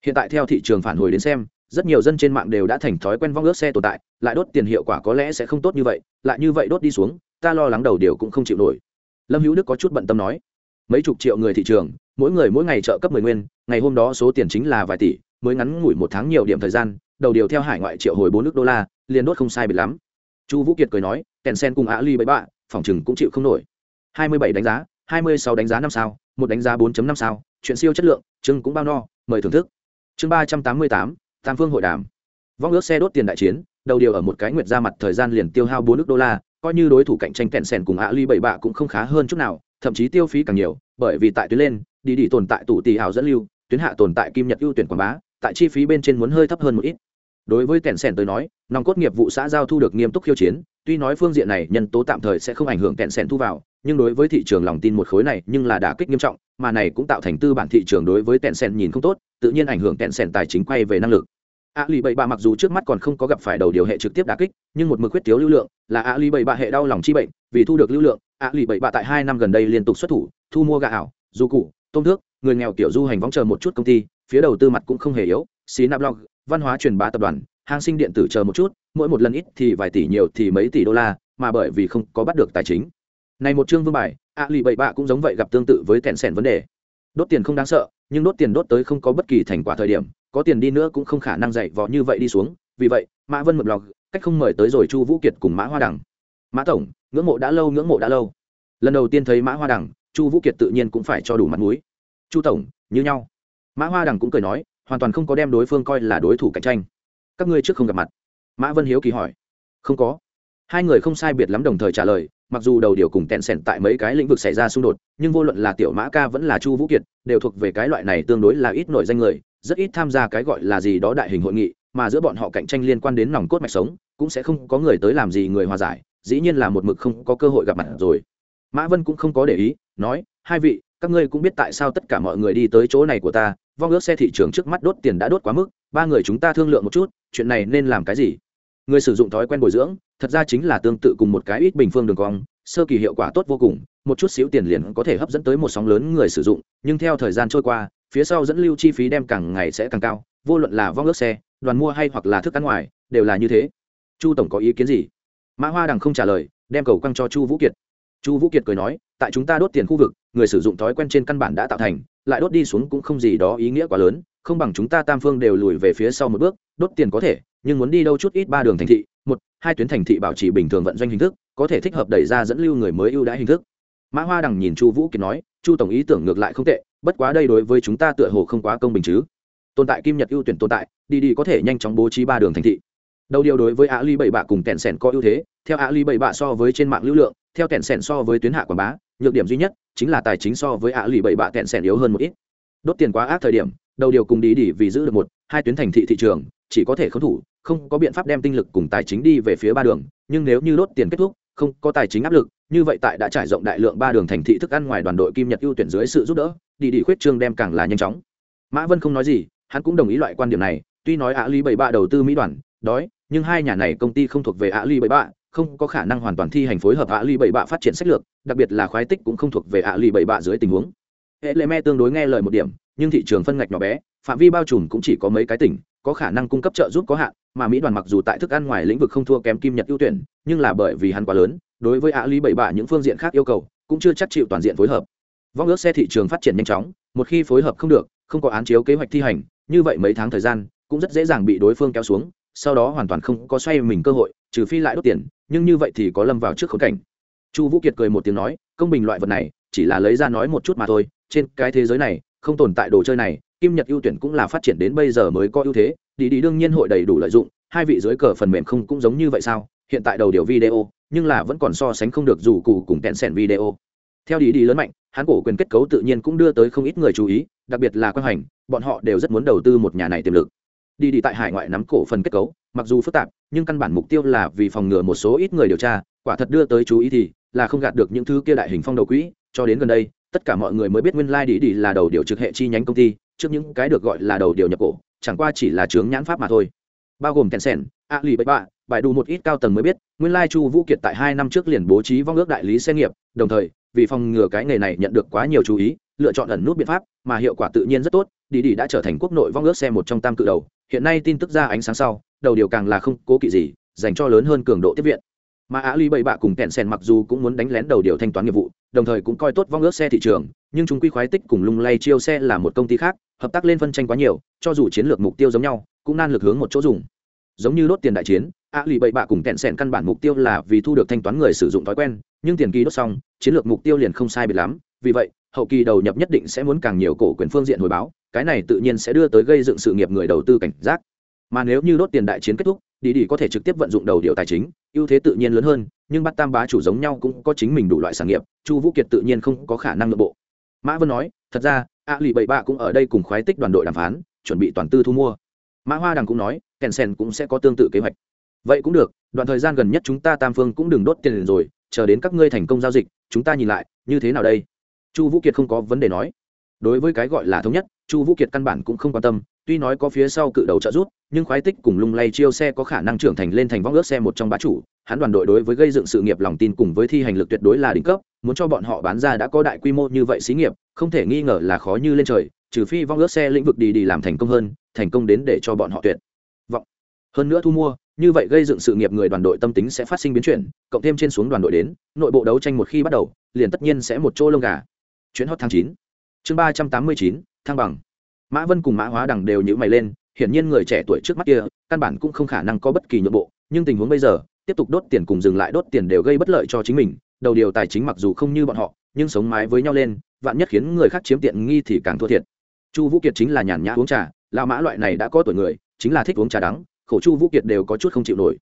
Hiện tại theo thị trường phản hồi đến xem, rất nhiều dân trên mạng đều đã thành thói quen vong ước xe tồn tại, lại đốt tiền hiệu quả có lẽ sẽ không tốt như vậy, lại như vậy đốt đi xuống ta lo lắng đầu điều cũng không chịu nổi. Lâm hữu đức có chút bận tâm nói, mấy chục triệu người thị trường, mỗi người mỗi ngày trợ cấp mười nguyên, ngày hôm đó số tiền chính là vài tỷ, mới ngắn ngủi một tháng nhiều điểm thời gian, đầu điều theo hải ngoại triệu hồi bốn nước đô la, liền đốt không sai biệt lắm. Chu vũ kiệt cười nói, kèn sen cùng á ly bậy bạ, phòng chừng cũng chịu không nổi. Hai mươi bảy đánh giá, hai mươi sáu đánh giá năm sao, một đánh giá 4 năm sao, chuyện siêu chất lượng chưng cũng bao no, mời thưởng thức. Chương ba trăm tám mươi tám, tam phương hội đàm. Vong ước xe đốt tiền đại chiến, đầu điều ở một cái nguyệt ra mặt thời gian liền tiêu hao bốn nước đô la coi như đối thủ cạnh tranh kẹn sèn cùng ạ ly bảy bạ cũng không khá hơn chút nào, thậm chí tiêu phí càng nhiều, bởi vì tại tuyến lên, đi đi tồn tại tủ tỷ hào dẫn lưu, tuyến hạ tồn tại kim nhật ưu tuyển quảng bá, tại chi phí bên trên muốn hơi thấp hơn một ít. Đối với kẹn sèn tới nói, nòng cốt nghiệp vụ xã giao thu được nghiêm túc khiêu chiến, tuy nói phương diện này nhân tố tạm thời sẽ không ảnh hưởng kẹn sèn thu vào, nhưng đối với thị trường lòng tin một khối này nhưng là đả kích nghiêm trọng, mà này cũng tạo thành tư bản thị trường đối với kẹn sèn nhìn không tốt, tự nhiên ảnh hưởng kẹn sèn tài chính quay về năng lực a lì bảy bạ mặc dù trước mắt còn không có gặp phải đầu điều hệ trực tiếp đả kích, nhưng một mực quyết thiếu lưu lượng là a lì bảy bạ hệ đau lòng chi bệnh, vì thu được lưu lượng a lì bảy bạ tại hai năm gần đây liên tục xuất thủ, thu mua gà ảo du cụ tôm thước, người nghèo kiểu du hành vóng chờ một chút công ty, phía đầu tư mặt cũng không hề yếu xí nạp blog văn hóa truyền bá tập đoàn hàng sinh điện tử chờ một chút, mỗi một lần ít thì vài tỷ, nhiều thì mấy tỷ đô la, mà bởi vì không có bắt được tài chính. Này một chương vương bài a lì bảy bạ cũng giống vậy gặp tương tự với tẹn sẻn vấn đề. Đốt tiền không đáng sợ, nhưng đốt tiền đốt tới không có bất kỳ thành quả thời điểm có tiền đi nữa cũng không khả năng dạy vò như vậy đi xuống, vì vậy, mã vân mượn lọc, cách không mời tới rồi chu vũ kiệt cùng mã hoa đằng. Mã tổng, ngưỡng mộ đã lâu, ngưỡng mộ đã lâu. Lần đầu tiên thấy mã hoa đằng, chu vũ kiệt tự nhiên cũng phải cho đủ mặt mũi. Chu tổng, như nhau. Mã hoa đằng cũng cười nói, hoàn toàn không có đem đối phương coi là đối thủ cạnh tranh. Các ngươi trước không gặp mặt. Mã vân hiếu kỳ hỏi. Không có. Hai người không sai biệt lắm đồng thời trả lời, mặc dù đầu điều cùng tẹn sẻn tại mấy cái lĩnh vực xảy ra xung đột, nhưng vô luận là tiểu mã ca vẫn là chu vũ kiệt, đều thuộc về cái loại này tương đối là ít nổi danh người rất ít tham gia cái gọi là gì đó đại hình hội nghị, mà giữa bọn họ cạnh tranh liên quan đến nòng cốt mạch sống, cũng sẽ không có người tới làm gì người hòa giải, dĩ nhiên là một mực không có cơ hội gặp mặt rồi. Mã vân cũng không có để ý, nói, hai vị, các ngươi cũng biết tại sao tất cả mọi người đi tới chỗ này của ta, vong ước xe thị trường trước mắt đốt tiền đã đốt quá mức, ba người chúng ta thương lượng một chút, chuyện này nên làm cái gì? Người sử dụng thói quen bồi dưỡng, thật ra chính là tương tự cùng một cái ít bình phương đường cong, sơ kỳ hiệu quả tốt vô cùng, một chút xíu tiền liền có thể hấp dẫn tới một sóng lớn người sử dụng, nhưng theo thời gian trôi qua phía sau dẫn lưu chi phí đem càng ngày sẽ càng cao, vô luận là vong ước xe, đoàn mua hay hoặc là thức ăn ngoài, đều là như thế. Chu tổng có ý kiến gì? Mã hoa đằng không trả lời, đem cầu quăng cho chu vũ kiệt. Chu vũ kiệt cười nói, tại chúng ta đốt tiền khu vực, người sử dụng thói quen trên căn bản đã tạo thành, lại đốt đi xuống cũng không gì đó ý nghĩa quá lớn, không bằng chúng ta tam phương đều lùi về phía sau một bước, đốt tiền có thể, nhưng muốn đi đâu chút ít ba đường thành thị, một, hai tuyến thành thị bảo trì bình thường vận doanh hình thức, có thể thích hợp đẩy ra dẫn lưu người mới ưu đãi hình thức. Mã hoa đằng nhìn chu vũ kiệt nói, chu tổng ý tưởng ngược lại không tệ bất quá đây đối với chúng ta tựa hồ không quá công bình chứ. Tồn tại kim nhật ưu tuyển tồn tại, đi đi có thể nhanh chóng bố trí ba đường thành thị. Đầu điều đối với á ly bảy bạ cùng kẹn sẻn có ưu thế. Theo á ly bảy bạ so với trên mạng lưu lượng, theo kẹn sẻn so với tuyến hạ quảng bá, nhược điểm duy nhất chính là tài chính so với á ly bảy bạ kẹn sẻn yếu hơn một ít. Đốt tiền quá ác thời điểm, đầu điều cùng đi đi vì giữ được một, hai tuyến thành thị thị trường, chỉ có thể khống thủ, không có biện pháp đem tinh lực cùng tài chính đi về phía ba đường, nhưng nếu như đốt tiền kết thúc không có tài chính áp lực, như vậy tại đã trải rộng đại lượng ba đường thành thị thức ăn ngoài đoàn đội kim nhật ưu tuyển dưới sự giúp đỡ đi đi khuyết trương đem càng là nhanh chóng. Mã vân không nói gì, hắn cũng đồng ý loại quan điểm này, tuy nói ạ ly bảy ba đầu tư mỹ đoàn, đói, nhưng hai nhà này công ty không thuộc về ạ ly bảy ba không có khả năng hoàn toàn thi hành phối hợp ạ ly bảy bạ phát triển sách lược, đặc biệt là khoái tích cũng không thuộc về ạ ly bảy bạ dưới tình huống. Hệ lệ me tương đối nghe lời một điểm, nhưng thị trường phân ngạch nhỏ bé, phạm vi bao trùm cũng chỉ có mấy cái tỉnh có khả năng cung cấp trợ giúp có hạn, mà mỹ đoàn mặc dù tại thức ăn ngoài lĩnh vực không thua kém kim nhật ưu tuyển, nhưng là bởi vì hắn quá lớn, đối với ạ lý bảy bạ những phương diện khác yêu cầu, cũng chưa chắc chịu toàn diện phối hợp. Vong ước xe thị trường phát triển nhanh chóng, một khi phối hợp không được, không có án chiếu kế hoạch thi hành, như vậy mấy tháng thời gian, cũng rất dễ dàng bị đối phương kéo xuống, sau đó hoàn toàn không có xoay mình cơ hội, trừ phi lại đốt tiền, nhưng như vậy thì có lâm vào trước khốn cảnh. Chu vũ kiệt cười một tiếng nói, công bình loại vật này, chỉ là lấy ra nói một chút mà thôi, trên cái thế giới này, không tồn tại đồ chơi này kim nhật ưu tuyển cũng là phát triển đến bây giờ mới có ưu thế đi đi đương nhiên hội đầy đủ lợi dụng, hai vị dưới cờ phần mềm không cũng giống như vậy sao? Hiện tại đầu điều video, nhưng là vẫn còn so sánh không được dù cụ cùng kẹn sẻn video. Theo đi đi lớn mạnh hãng cổ quyền kết cấu tự nhiên cũng đưa tới không ít người chú ý, đặc biệt là quan hành bọn họ đều rất muốn đầu tư một nhà này tiềm lực. Đi đi tại hải ngoại nắm cổ phần kết cấu, mặc dù phức tạp, nhưng căn bản mục tiêu là vì phòng ngừa một số ít người điều tra, quả thật đưa tới chú ý thì là không gạt được những thứ kia đại hình phong đầu quỹ. Cho đến gần đây, tất cả mọi người mới biết nguyên lai đi đi là đầu điều trực hệ chi nhánh công ty trước những cái được gọi là đầu điều nhập cổ, chẳng qua chỉ là chướng nhãn pháp mà thôi. Bao gồm kèn sèn a lì bậy bạ, bài đủ một ít cao tầng mới biết, nguyên lai chu vũ kiệt tại hai năm trước liền bố trí vong ước đại lý xe nghiệp, đồng thời, vì phòng ngừa cái nghề này nhận được quá nhiều chú ý, lựa chọn ẩn nút biện pháp, mà hiệu quả tự nhiên rất tốt, đi đi đã trở thành quốc nội vong ước xe một trong tam cự đầu, hiện nay tin tức ra ánh sáng sau, đầu điều càng là không cố kỵ gì, dành cho lớn hơn cường độ tiếp viện. Mà á ly bậy bạ cùng kẹn sen mặc dù cũng muốn đánh lén đầu điều thanh toán nghiệp vụ đồng thời cũng coi tốt vong ước xe thị trường, nhưng chúng quy khoái tích cùng lung lay chiêu xe là một công ty khác, hợp tác lên phân tranh quá nhiều, cho dù chiến lược mục tiêu giống nhau, cũng nan lực hướng một chỗ dùng. Giống như đốt tiền đại chiến, a lì bậy bạ cùng kẹn sẻn căn bản mục tiêu là vì thu được thanh toán người sử dụng thói quen, nhưng tiền kỳ đốt xong, chiến lược mục tiêu liền không sai biệt lắm, vì vậy, hậu kỳ đầu nhập nhất định sẽ muốn càng nhiều cổ quyền phương diện hồi báo, cái này tự nhiên sẽ đưa tới gây dựng sự nghiệp người đầu tư cảnh giác. Mà nếu như đốt tiền đại chiến kết thúc đi đi có thể trực tiếp vận dụng đầu điều tài chính, ưu thế tự nhiên lớn hơn, nhưng bắt tam bá chủ giống nhau cũng có chính mình đủ loại sản nghiệp chu vũ kiệt tự nhiên không có khả năng nội bộ. Mã vân nói, thật ra, a lì bảy bạ cũng ở đây cùng khoái tích đoàn đội đàm phán, chuẩn bị toàn tư thu mua. Mã hoa đằng cũng nói, kèn sen cũng sẽ có tương tự kế hoạch. Vậy cũng được, đoạn thời gian gần nhất chúng ta tam phương cũng đừng đốt tiền rồi, chờ đến các ngươi thành công giao dịch, chúng ta nhìn lại, như thế nào đây? Chu vũ kiệt không có vấn đề nói. Đối với cái gọi là thống nhất chu vũ kiệt căn bản cũng không quan tâm tuy nói có phía sau cự đầu trợ giúp, nhưng khoái tích cùng lung lay chiêu xe có khả năng trưởng thành lên thành vong ước xe một trong bá chủ. Hắn đoàn đội đối với gây dựng sự nghiệp lòng tin cùng với thi hành lực tuyệt đối là đỉnh cấp muốn cho bọn họ bán ra đã có đại quy mô như vậy xí nghiệp không thể nghi ngờ là khó như lên trời trừ phi vong ước xe lĩnh vực đi đi làm thành công hơn thành công đến để cho bọn họ tuyệt vọng. Hơn nữa thu mua như vậy gây dựng sự nghiệp người đoàn đội tâm tính sẽ phát sinh biến chuyển cộng thêm trên xuống đoàn đội đến nội bộ đấu tranh một khi bắt đầu liền tất nhiên sẽ một chỗ lông gà. Chuyến hot tháng chín. Chương ba trăm tám mươi chín thăng bằng. Mã vân cùng mã hóa đằng đều nhữ mày lên, hiển nhiên người trẻ tuổi trước mắt kia, căn bản cũng không khả năng có bất kỳ nhượng bộ, nhưng tình huống bây giờ, tiếp tục đốt tiền cùng dừng lại đốt tiền đều gây bất lợi cho chính mình, đầu điều tài chính mặc dù không như bọn họ, nhưng sống mái với nhau lên, vạn nhất khiến người khác chiếm tiện nghi thì càng thua thiệt. Chu vũ kiệt chính là nhàn nhã uống trà lao mã loại này đã có tuổi người, chính là thích uống trà đắng, khổ chu vũ kiệt đều có chút không chịu nổi.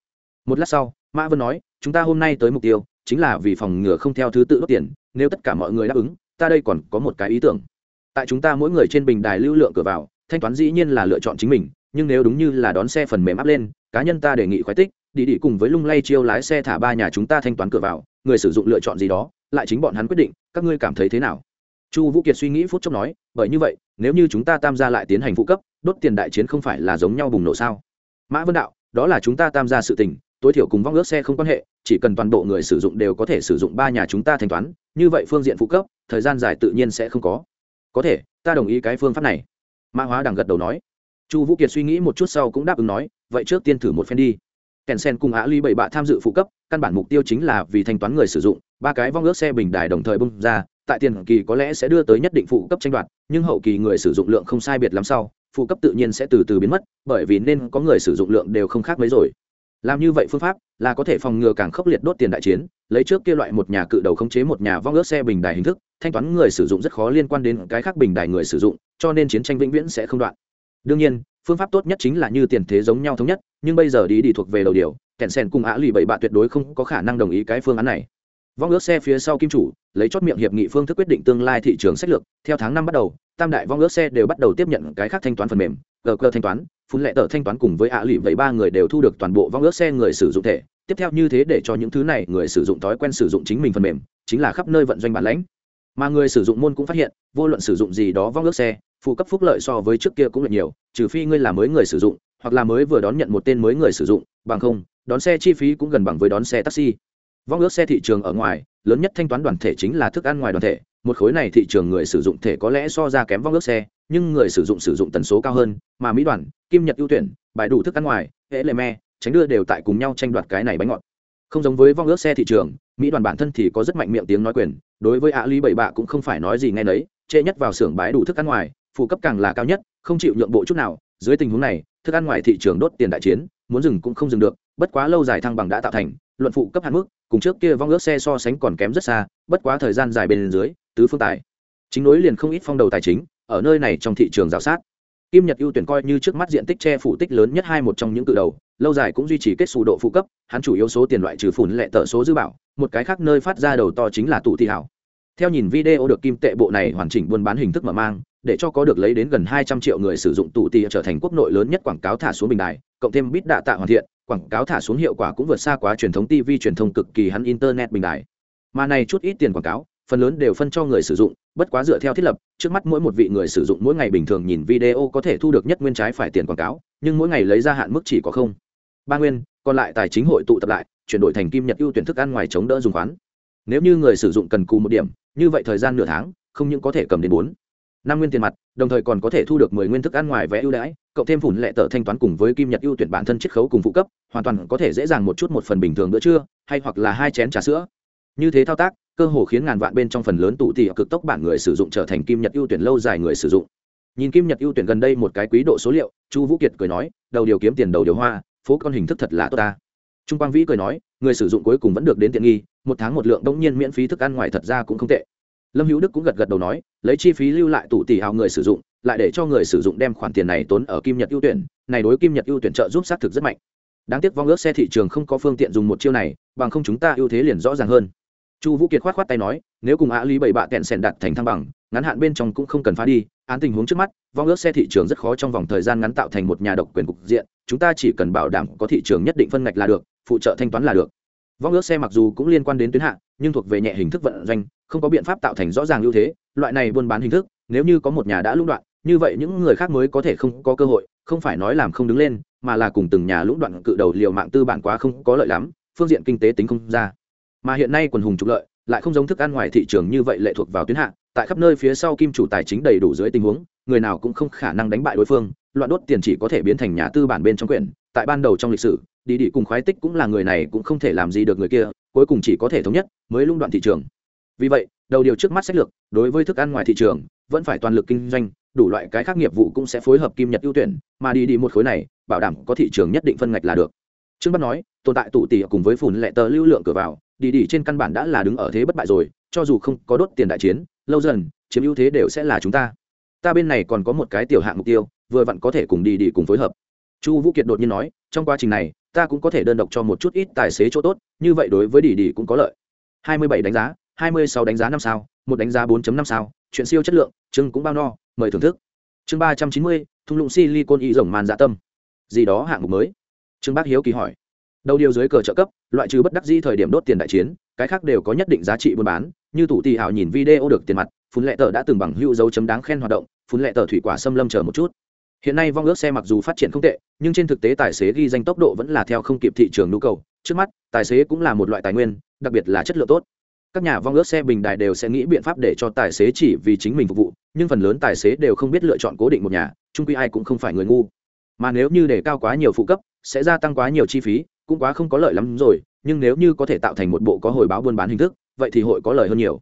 Một lát sau, mã vân nói, chúng ta hôm nay tới mục tiêu, chính là vì phòng ngừa không theo thứ tự đốt tiền, nếu tất cả mọi người đáp ứng, ta đây còn có một cái ý tưởng tại chúng ta mỗi người trên bình đài lưu lượng cửa vào, thanh toán dĩ nhiên là lựa chọn chính mình, nhưng nếu đúng như là đón xe phần mềm áp lên, cá nhân ta đề nghị khoái tích, đi đi cùng với lung lay chiêu lái xe thả ba nhà chúng ta thanh toán cửa vào, người sử dụng lựa chọn gì đó, lại chính bọn hắn quyết định, các ngươi cảm thấy thế nào? Chu vũ kiệt suy nghĩ phút chốc nói, bởi như vậy, nếu như chúng ta tam gia lại tiến hành phụ cấp, đốt tiền đại chiến không phải là giống nhau bùng nổ sao? Mã vân đạo, đó là chúng ta tam gia sự tình, tối thiểu cùng vong ước xe không quan hệ, chỉ cần toàn bộ người sử dụng đều có thể sử dụng ba nhà chúng ta thanh toán, như vậy phương diện phụ cấp, thời gian dài tự nhiên sẽ không có có thể, ta đồng ý cái phương pháp này. Mã hóa đằng gật đầu nói. Chu vũ kiệt suy nghĩ một chút sau cũng đáp ứng nói, vậy trước tiên thử một phen đi. Kèn sen cùng á ly bảy bạ tham dự phụ cấp, căn bản mục tiêu chính là vì thanh toán người sử dụng, ba cái vong ước xe bình đài đồng thời bung ra, tại tiền kỳ có lẽ sẽ đưa tới nhất định phụ cấp tranh đoạt, nhưng hậu kỳ người sử dụng lượng không sai biệt lắm sau, phụ cấp tự nhiên sẽ từ từ biến mất, bởi vì nên có người sử dụng lượng đều không khác mấy rồi. Làm như vậy phương pháp là có thể phòng ngừa càng khốc liệt đốt tiền đại chiến, lấy trước kia loại một nhà cự đầu khống chế một nhà vong ước xe bình đài hình thức thanh toán người sử dụng rất khó liên quan đến cái khác bình đài người sử dụng, cho nên chiến tranh vĩnh viễn sẽ không đoạn. Đương nhiên, phương pháp tốt nhất chính là như tiền thế giống nhau thống nhất, nhưng bây giờ đi đi thuộc về đầu điều kèn sen cùng á lì bảy bạ tuyệt đối không có khả năng đồng ý cái phương án này. Vong ước xe phía sau kim chủ, lấy chót miệng hiệp nghị phương thức quyết định tương lai thị trường sách lược, theo tháng năm bắt đầu, tam đại vong ước xe đều bắt đầu tiếp nhận cái khác thanh toán phần mềm, gờ cơ thanh toán, phun lệ tờ thanh toán cùng với ạ lì vậy ba người đều thu được toàn bộ vong ước xe người sử dụng thể tiếp theo như thế để cho những thứ này người sử dụng thói quen sử dụng chính mình phần mềm, chính là khắp nơi vận doanh bản lãnh mà người sử dụng môn cũng phát hiện, vô luận sử dụng gì đó vong ước xe, phụ cấp phúc lợi so với trước kia cũng là nhiều, trừ phi ngươi là mới người sử dụng, hoặc là mới vừa đón nhận một tên mới người sử dụng, bằng không, đón xe chi phí cũng gần bằng với đón xe taxi. Vong ước xe thị trường ở ngoài, lớn nhất thanh toán đoàn thể chính là thức ăn ngoài đoàn thể, một khối này thị trường người sử dụng thể có lẽ so ra kém vong ước xe, nhưng người sử dụng sử dụng tần số cao hơn, mà mỹ đoàn, kim nhật ưu tuyển, bài đủ thức ăn ngoài hễ lệ me, tránh đưa đều tại cùng nhau tranh đoạt cái này bánh ngọt. Không giống với vong ước xe thị trường, mỹ đoàn bản thân thì có rất mạnh miệng tiếng nói quyền đối với ạ lý bảy bạ cũng không phải nói gì ngay nấy trễ nhất vào xưởng bãi đủ thức ăn ngoài, phụ cấp càng là cao nhất, không chịu nhượng bộ chút nào. Dưới tình huống này, thức ăn ngoài thị trường đốt tiền đại chiến, muốn dừng cũng không dừng được, bất quá lâu dài thăng bằng đã tạo thành, luận phụ cấp hạn mức, cùng trước kia vong ước xe so sánh còn kém rất xa, bất quá thời gian dài bên dưới, tứ phương tài. Chính nối liền không ít phong đầu tài chính, ở nơi này trong thị trường giáo sát kim nhật ưu tuyển coi như trước mắt diện tích che phủ tích lớn nhất hai một trong những cự đầu, lâu dài cũng duy trì kết xù độ phụ cấp, hắn chủ yếu số tiền loại trừ phủn lệ tờ số dư bảo, một cái khác nơi phát ra đầu to chính là tụ thị hảo. Theo nhìn video được kim tệ bộ này hoàn chỉnh buôn bán hình thức mở mang, để cho có được lấy đến gần hai trăm triệu người sử dụng tụ tì trở thành quốc nội lớn nhất quảng cáo thả xuống bình đài, cộng thêm bít đạ tạ hoàn thiện, quảng cáo thả xuống hiệu quả cũng vượt xa quá truyền thống tv truyền thông cực kỳ hắn internet bình đài. Mà này chút ít tiền quảng cáo phần lớn đều phân cho người sử dụng, bất quá dựa theo thiết lập, trước mắt mỗi một vị người sử dụng mỗi ngày bình thường nhìn video có thể thu được nhất nguyên trái phải tiền quảng cáo, nhưng mỗi ngày lấy ra hạn mức chỉ có không. Ba nguyên, còn lại tài chính hội tụ tập lại, chuyển đổi thành kim nhật ưu tuyển thức ăn ngoài chống đỡ dùng khoán. Nếu như người sử dụng cần cù một điểm, như vậy thời gian nửa tháng, không những có thể cầm đến bốn. Năm nguyên tiền mặt, đồng thời còn có thể thu được mười nguyên thức ăn ngoài vé ưu đãi, cộng thêm phủn lệ tờ thanh toán cùng với kim nhật ưu tuyển bản thân chiết khấu cùng phụ cấp, hoàn toàn có thể dễ dàng một chút một phần bình thường bữa trưa, hay hoặc là hai chén trà sữa. Như thế thao tác cơ hồ khiến ngàn vạn bên trong phần lớn tụ tỉ cực tốc bản người sử dụng trở thành kim nhật ưu tuyển lâu dài người sử dụng. Nhìn kim nhật ưu tuyển gần đây một cái quý độ số liệu, chu vũ kiệt cười nói, đầu điều kiếm tiền đầu điều hoa, phố con hình thức thật là tốt ta. Trung quang vĩ cười nói, người sử dụng cuối cùng vẫn được đến tiện nghi, một tháng một lượng đ nhiên miễn phí thức ăn ngoài thật ra cũng không tệ. Lâm hữu đức cũng gật gật đầu nói, lấy chi phí lưu lại tụ tỷ hào người sử dụng, lại để cho người sử dụng đem khoản tiền này tốn ở kim nhật ưu tuyển, này đối kim nhật ưu tuyển trợ giúp xác thực rất mạnh. Đáng tiếc vong ước xe thị trường không có phương tiện dùng một chiêu này, bằng không chúng ta ưu thế liền rõ ràng hơn chu vũ kiệt khoát khoát tay nói, nếu cùng ạ lý bảy bạ kẹn sẻn đặt thành thăng bằng, ngắn hạn bên trong cũng không cần phá đi, án tình huống trước mắt, vong ước xe thị trường rất khó trong vòng thời gian ngắn tạo thành một nhà độc quyền cục diện, chúng ta chỉ cần bảo đảm có thị trường nhất định phân ngạch là được, phụ trợ thanh toán là được. Vong ước xe mặc dù cũng liên quan đến tuyến hạ, nhưng thuộc về nhẹ hình thức vận doanh, không có biện pháp tạo thành rõ ràng ưu thế, loại này buôn bán hình thức, nếu như có một nhà đã lũng đoạn, như vậy những người khác mới có thể không có cơ hội, không phải nói làm không đứng lên, mà là cùng từng nhà lũng đoạn cự đầu liều mạng tư bản quá không có lợi lắm, phương diện kinh tế tính không ra mà hiện nay quần hùng trục lợi, lại không giống thức ăn ngoài thị trường như vậy lệ thuộc vào tuyến hạ, tại khắp nơi phía sau kim chủ tài chính đầy đủ dưới tình huống, người nào cũng không khả năng đánh bại đối phương, loạn đốt tiền chỉ có thể biến thành nhà tư bản bên trong quyển tại ban đầu trong lịch sử đi đi cùng khoái tích cũng là người này cũng không thể làm gì được người kia, cuối cùng chỉ có thể thống nhất, mới lung đoạn thị trường. Vì vậy, đầu điều trước mắt sách lược, đối với thức ăn ngoài thị trường, vẫn phải toàn lực kinh doanh, đủ loại cái khác nghiệp vụ cũng sẽ phối hợp kim nhật ưu tuyển, mà đi đi một khối này, bảo đảm có thị trường nhất định phân ngạch là được. Trương bắt nói, tồn tại tụ tỷ cùng với phùn lệ tờ lưu lượng cửa vào đi đi trên căn bản đã là đứng ở thế bất bại rồi cho dù không có đốt tiền đại chiến lâu dần chiếm ưu thế đều sẽ là chúng ta. Ta bên này còn có một cái tiểu hạng mục tiêu vừa vặn có thể cùng đi đi cùng phối hợp. Chu vũ kiệt đột nhiên nói trong quá trình này ta cũng có thể đơn độc cho một chút ít tài xế chỗ tốt như vậy đối với đi đi cũng có lợi. 27 đánh giá 26 đánh giá năm sao một đánh giá 4.5 sao chuyện siêu chất lượng chưng cũng bao no mời thưởng thức. Chương 390, thung lũng silicon y rồng màn dạ tâm. Gì đó hạng mục mới. Trương bác hiếu kỳ hỏi đầu điều dưới cờ trợ cấp, loại trừ bất đắc dĩ thời điểm đốt tiền đại chiến, cái khác đều có nhất định giá trị buôn bán, như tủ tì hảo nhìn video được tiền mặt, phun lệ tờ đã từng bằng hữu dấu chấm đáng khen hoạt động, phun lệ tờ thủy quả xâm lâm chờ một chút. Hiện nay vong ước xe mặc dù phát triển không tệ, nhưng trên thực tế tài xế ghi danh tốc độ vẫn là theo không kịp thị trường nhu cầu. Trước mắt, tài xế cũng là một loại tài nguyên, đặc biệt là chất lượng tốt. Các nhà vong ước xe bình đại đều sẽ nghĩ biện pháp để cho tài xế chỉ vì chính mình phục vụ, nhưng phần lớn tài xế đều không biết lựa chọn cố định một nhà trung quy ai cũng không phải người ngu. Mà nếu như để cao quá nhiều phụ cấp, sẽ gia tăng quá nhiều chi phí cũng quá không có lợi lắm rồi, nhưng nếu như có thể tạo thành một bộ có hồi báo buôn bán hình thức, vậy thì hội có lợi hơn nhiều.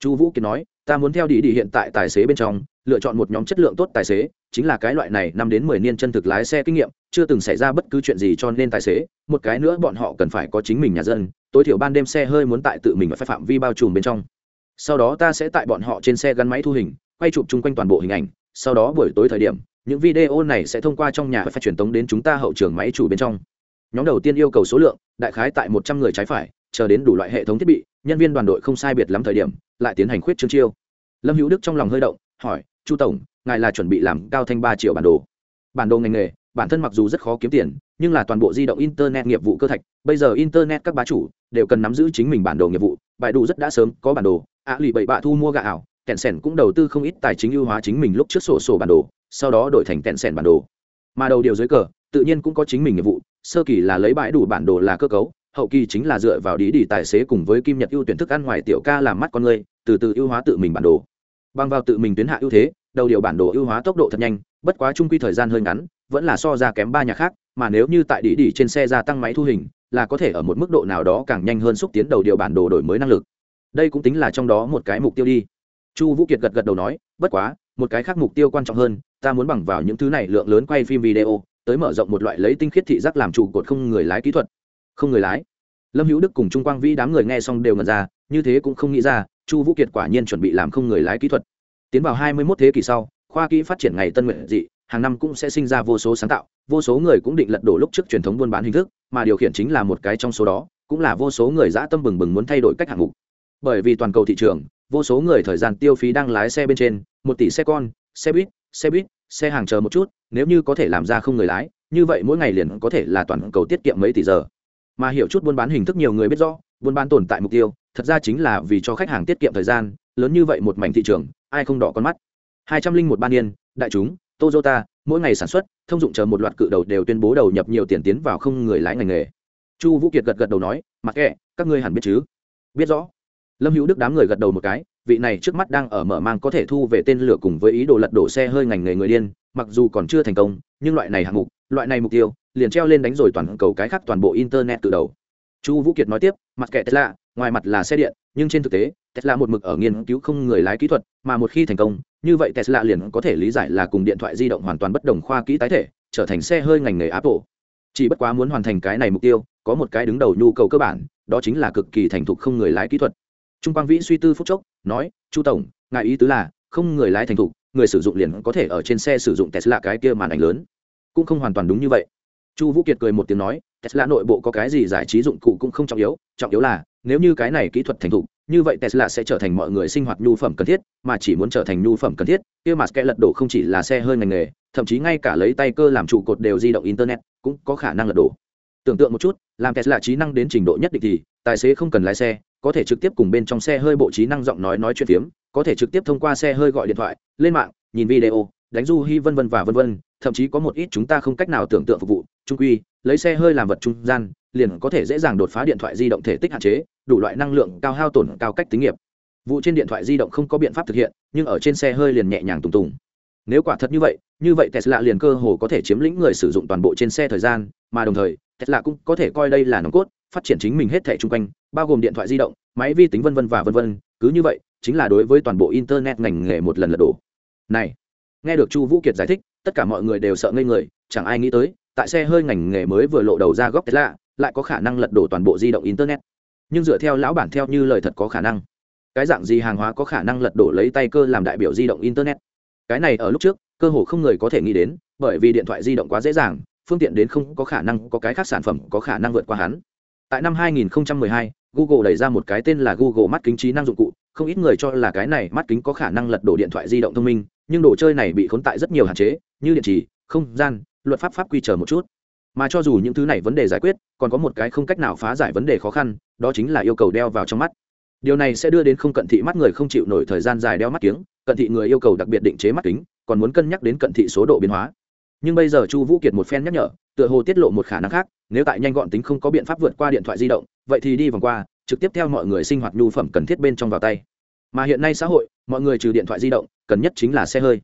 Chu vũ kiệt nói, ta muốn theo đi đi hiện tại tài xế bên trong, lựa chọn một nhóm chất lượng tốt tài xế, chính là cái loại này năm đến mười niên chân thực lái xe kinh nghiệm, chưa từng xảy ra bất cứ chuyện gì cho nên tài xế, một cái nữa bọn họ cần phải có chính mình nhà dân, tối thiểu ban đêm xe hơi muốn tại tự mình và phạm vi bao trùm bên trong. Sau đó ta sẽ tại bọn họ trên xe gắn máy thu hình, quay chụp chung quanh toàn bộ hình ảnh, sau đó buổi tối thời điểm, những video này sẽ thông qua trong nhà và phải truyền tống đến chúng ta hậu trường máy chủ bên trong nhóm đầu tiên yêu cầu số lượng, đại khái tại một trăm người trái phải, chờ đến đủ loại hệ thống thiết bị, nhân viên đoàn đội không sai biệt lắm thời điểm, lại tiến hành khuyết trương chiêu. Lâm hữu đức trong lòng hơi động, hỏi, chu tổng, ngài là chuẩn bị làm cao thanh ba triệu bản đồ? Bản đồ ngành nghề, bản thân mặc dù rất khó kiếm tiền, nhưng là toàn bộ di động internet nghiệp vụ cơ thạch, bây giờ internet các bá chủ đều cần nắm giữ chính mình bản đồ nghiệp vụ, bài đủ rất đã sớm có bản đồ, ạ lụy bậy bạ thu mua gà ảo tẹn sẻn cũng đầu tư không ít tài chính ưu hóa chính mình lúc trước sổ sổ bản đồ, sau đó đổi thành tẹn sẻn bản đồ. Mà đầu điều dưới cờ, tự nhiên cũng có chính mình nghiệp vụ sơ kỳ là lấy bãi đủ bản đồ là cơ cấu, hậu kỳ chính là dựa vào đi đi tài xế cùng với kim nhật ưu tuyển thức ăn ngoài tiểu ca làm mắt con người, từ từ ưu hóa tự mình bản đồ. Bằng vào tự mình tuyến hạ ưu thế, đầu điều bản đồ ưu hóa tốc độ thật nhanh, bất quá trung quy thời gian hơi ngắn, vẫn là so ra kém ba nhà khác, mà nếu như tại đi đi trên xe gia tăng máy thu hình, là có thể ở một mức độ nào đó càng nhanh hơn xúc tiến đầu điều bản đồ đổi mới năng lực. Đây cũng tính là trong đó một cái mục tiêu đi. Chu vũ kiệt gật gật đầu nói, bất quá, một cái khác mục tiêu quan trọng hơn, ta muốn bằng vào những thứ này lượng lớn quay phim video tới mở rộng một loại lấy tinh khiết thị giác làm trụ cột không người lái kỹ thuật. Không người lái. Lâm hữu đức cùng trung quang vĩ đám người nghe xong đều ngần ra, như thế cũng không nghĩ ra, chu vũ kiệt quả nhiên chuẩn bị làm không người lái kỹ thuật. Tiến vào hai mươi mốt thế kỷ sau, khoa kỹ phát triển ngày tân nguyện dị, hàng năm cũng sẽ sinh ra vô số sáng tạo, vô số người cũng định lật đổ lúc trước truyền thống buôn bán hình thức, mà điều khiển chính là một cái trong số đó, cũng là vô số người dã tâm bừng bừng muốn thay đổi cách hạng mục. Bởi vì toàn cầu thị trường, vô số người thời gian tiêu phí đang lái xe bên trên, một tỷ xe con, xe buýt xe buýt, xe hàng chờ một chút nếu như có thể làm ra không người lái, như vậy mỗi ngày liền có thể là toàn cầu tiết kiệm mấy tỷ giờ. Mà hiểu chút buôn bán hình thức nhiều người biết rõ, buôn bán tồn tại mục tiêu, thật ra chính là vì cho khách hàng tiết kiệm thời gian, lớn như vậy một mảnh thị trường, ai không đỏ con mắt. Hai trăm linh một ban niên đại chúng, toyota, mỗi ngày sản xuất, thông dụng chờ một loạt cự đầu đều tuyên bố đầu nhập nhiều tiền tiến vào không người lái ngành nghề. Chu vũ kiệt gật gật đầu nói, mặc kệ, các ngươi hẳn biết chứ? Biết rõ lâm hữu đức đám người gật đầu một cái, vị này trước mắt đang ở mở mang có thể thu về tên lửa cùng với ý đồ lật đổ xe hơi ngành nghề người điên, mặc dù còn chưa thành công, nhưng loại này hạng mục, loại này mục tiêu, liền treo lên đánh rồi toàn cầu cái khác toàn bộ internet từ đầu. Chu vũ kiệt nói tiếp, mặt kệ tesla, ngoài mặt là xe điện, nhưng trên thực tế, tesla một mực ở nghiên cứu không người lái kỹ thuật, mà một khi thành công, như vậy tesla liền có thể lý giải là cùng điện thoại di động hoàn toàn bất đồng khoa kỹ tái thể, trở thành xe hơi ngành nghề apple. Chỉ bất quá muốn hoàn thành cái này mục tiêu, có một cái đứng đầu nhu cầu cơ bản, đó chính là cực kỳ thành thục không người lái kỹ thuật trung quang vĩ suy tư phúc chốc, nói, chu tổng, ngài ý tứ là, không người lái thành thục, người sử dụng liền có thể ở trên xe sử dụng tesla cái kia màn ảnh lớn. Cũng không hoàn toàn đúng như vậy. Chu vũ kiệt cười một tiếng nói, tesla nội bộ có cái gì giải trí dụng cụ cũng không trọng yếu trọng yếu là, nếu như cái này kỹ thuật thành thục, như vậy tesla sẽ trở thành mọi người sinh hoạt nhu phẩm cần thiết, mà chỉ muốn trở thành nhu phẩm cần thiết, kia mà kẽ lật đổ không chỉ là xe hơi ngành nghề, thậm chí ngay cả lấy tay cơ làm trụ cột đều di động internet, cũng có khả năng lật đổ. Tưởng tượng một chút, làm tesla trí năng đến trình độ nhất định thì, tài xế không cần lái xe có thể trực tiếp cùng bên trong xe hơi bộ trí năng giọng nói nói chuyện phiếm, có thể trực tiếp thông qua xe hơi gọi điện thoại, lên mạng, nhìn video, đánh du hy vân vân và vân vân, thậm chí có một ít chúng ta không cách nào tưởng tượng phục vụ, trung quy, lấy xe hơi làm vật trung gian, liền có thể dễ dàng đột phá điện thoại di động thể tích hạn chế, đủ loại năng lượng cao hao tổn cao cách tính nghiệp. Vụ trên điện thoại di động không có biện pháp thực hiện, nhưng ở trên xe hơi liền nhẹ nhàng tùng tùng. Nếu quả thật như vậy như vậy tesla liền cơ hồ có thể chiếm lĩnh người sử dụng toàn bộ trên xe thời gian, mà đồng thời, tesla cũng có thể coi đây là nòng cốt, phát triển chính mình hết thẻ chung quanh bao gồm điện thoại di động, máy vi tính vân vân và vân vân, cứ như vậy, chính là đối với toàn bộ internet ngành nghề một lần lật đổ. Này, nghe được chu vũ kiệt giải thích, tất cả mọi người đều sợ ngây người, chẳng ai nghĩ tới, tại xe hơi ngành nghề mới vừa lộ đầu ra góc tesla, lại có khả năng lật đổ toàn bộ di động internet. Nhưng dựa theo lão bản theo như lời thật có khả năng. Cái dạng gì hàng hóa có khả năng lật đổ lấy tay cơ làm đại biểu di động internet? Cái này ở lúc trước, cơ hồ không người có thể nghĩ đến, bởi vì điện thoại di động quá dễ dàng, phương tiện đến không có khả năng có cái khác sản phẩm có khả năng vượt qua hắn tại năm 2012, google đẩy ra một cái tên là google mắt kính trí năng dụng cụ. Không ít người cho là cái này mắt kính có khả năng lật đổ điện thoại di động thông minh nhưng đồ chơi này bị khốn tại rất nhiều hạn chế như điện trì không gian luật pháp pháp quy chờ một chút. Mà cho dù những thứ này vấn đề giải quyết còn có một cái không cách nào phá giải vấn đề khó khăn đó chính là yêu cầu đeo vào trong mắt. Điều này sẽ đưa đến không cận thị mắt người không chịu nổi thời gian dài đeo mắt kiếng cận thị người yêu cầu đặc biệt định chế mắt kính còn muốn cân nhắc đến cận thị số độ biến hóa. Nhưng bây giờ chu vũ kiệt một phen nhắc nhở tựa hồ tiết lộ một khả năng khác nếu tại nhanh gọn tính không có biện pháp vượt qua điện thoại di động vậy thì đi vòng qua trực tiếp theo mọi người sinh hoạt nhu phẩm cần thiết bên trong vào tay. Mà hiện nay xã hội mọi người trừ điện thoại di động cần nhất chính là xe hơi.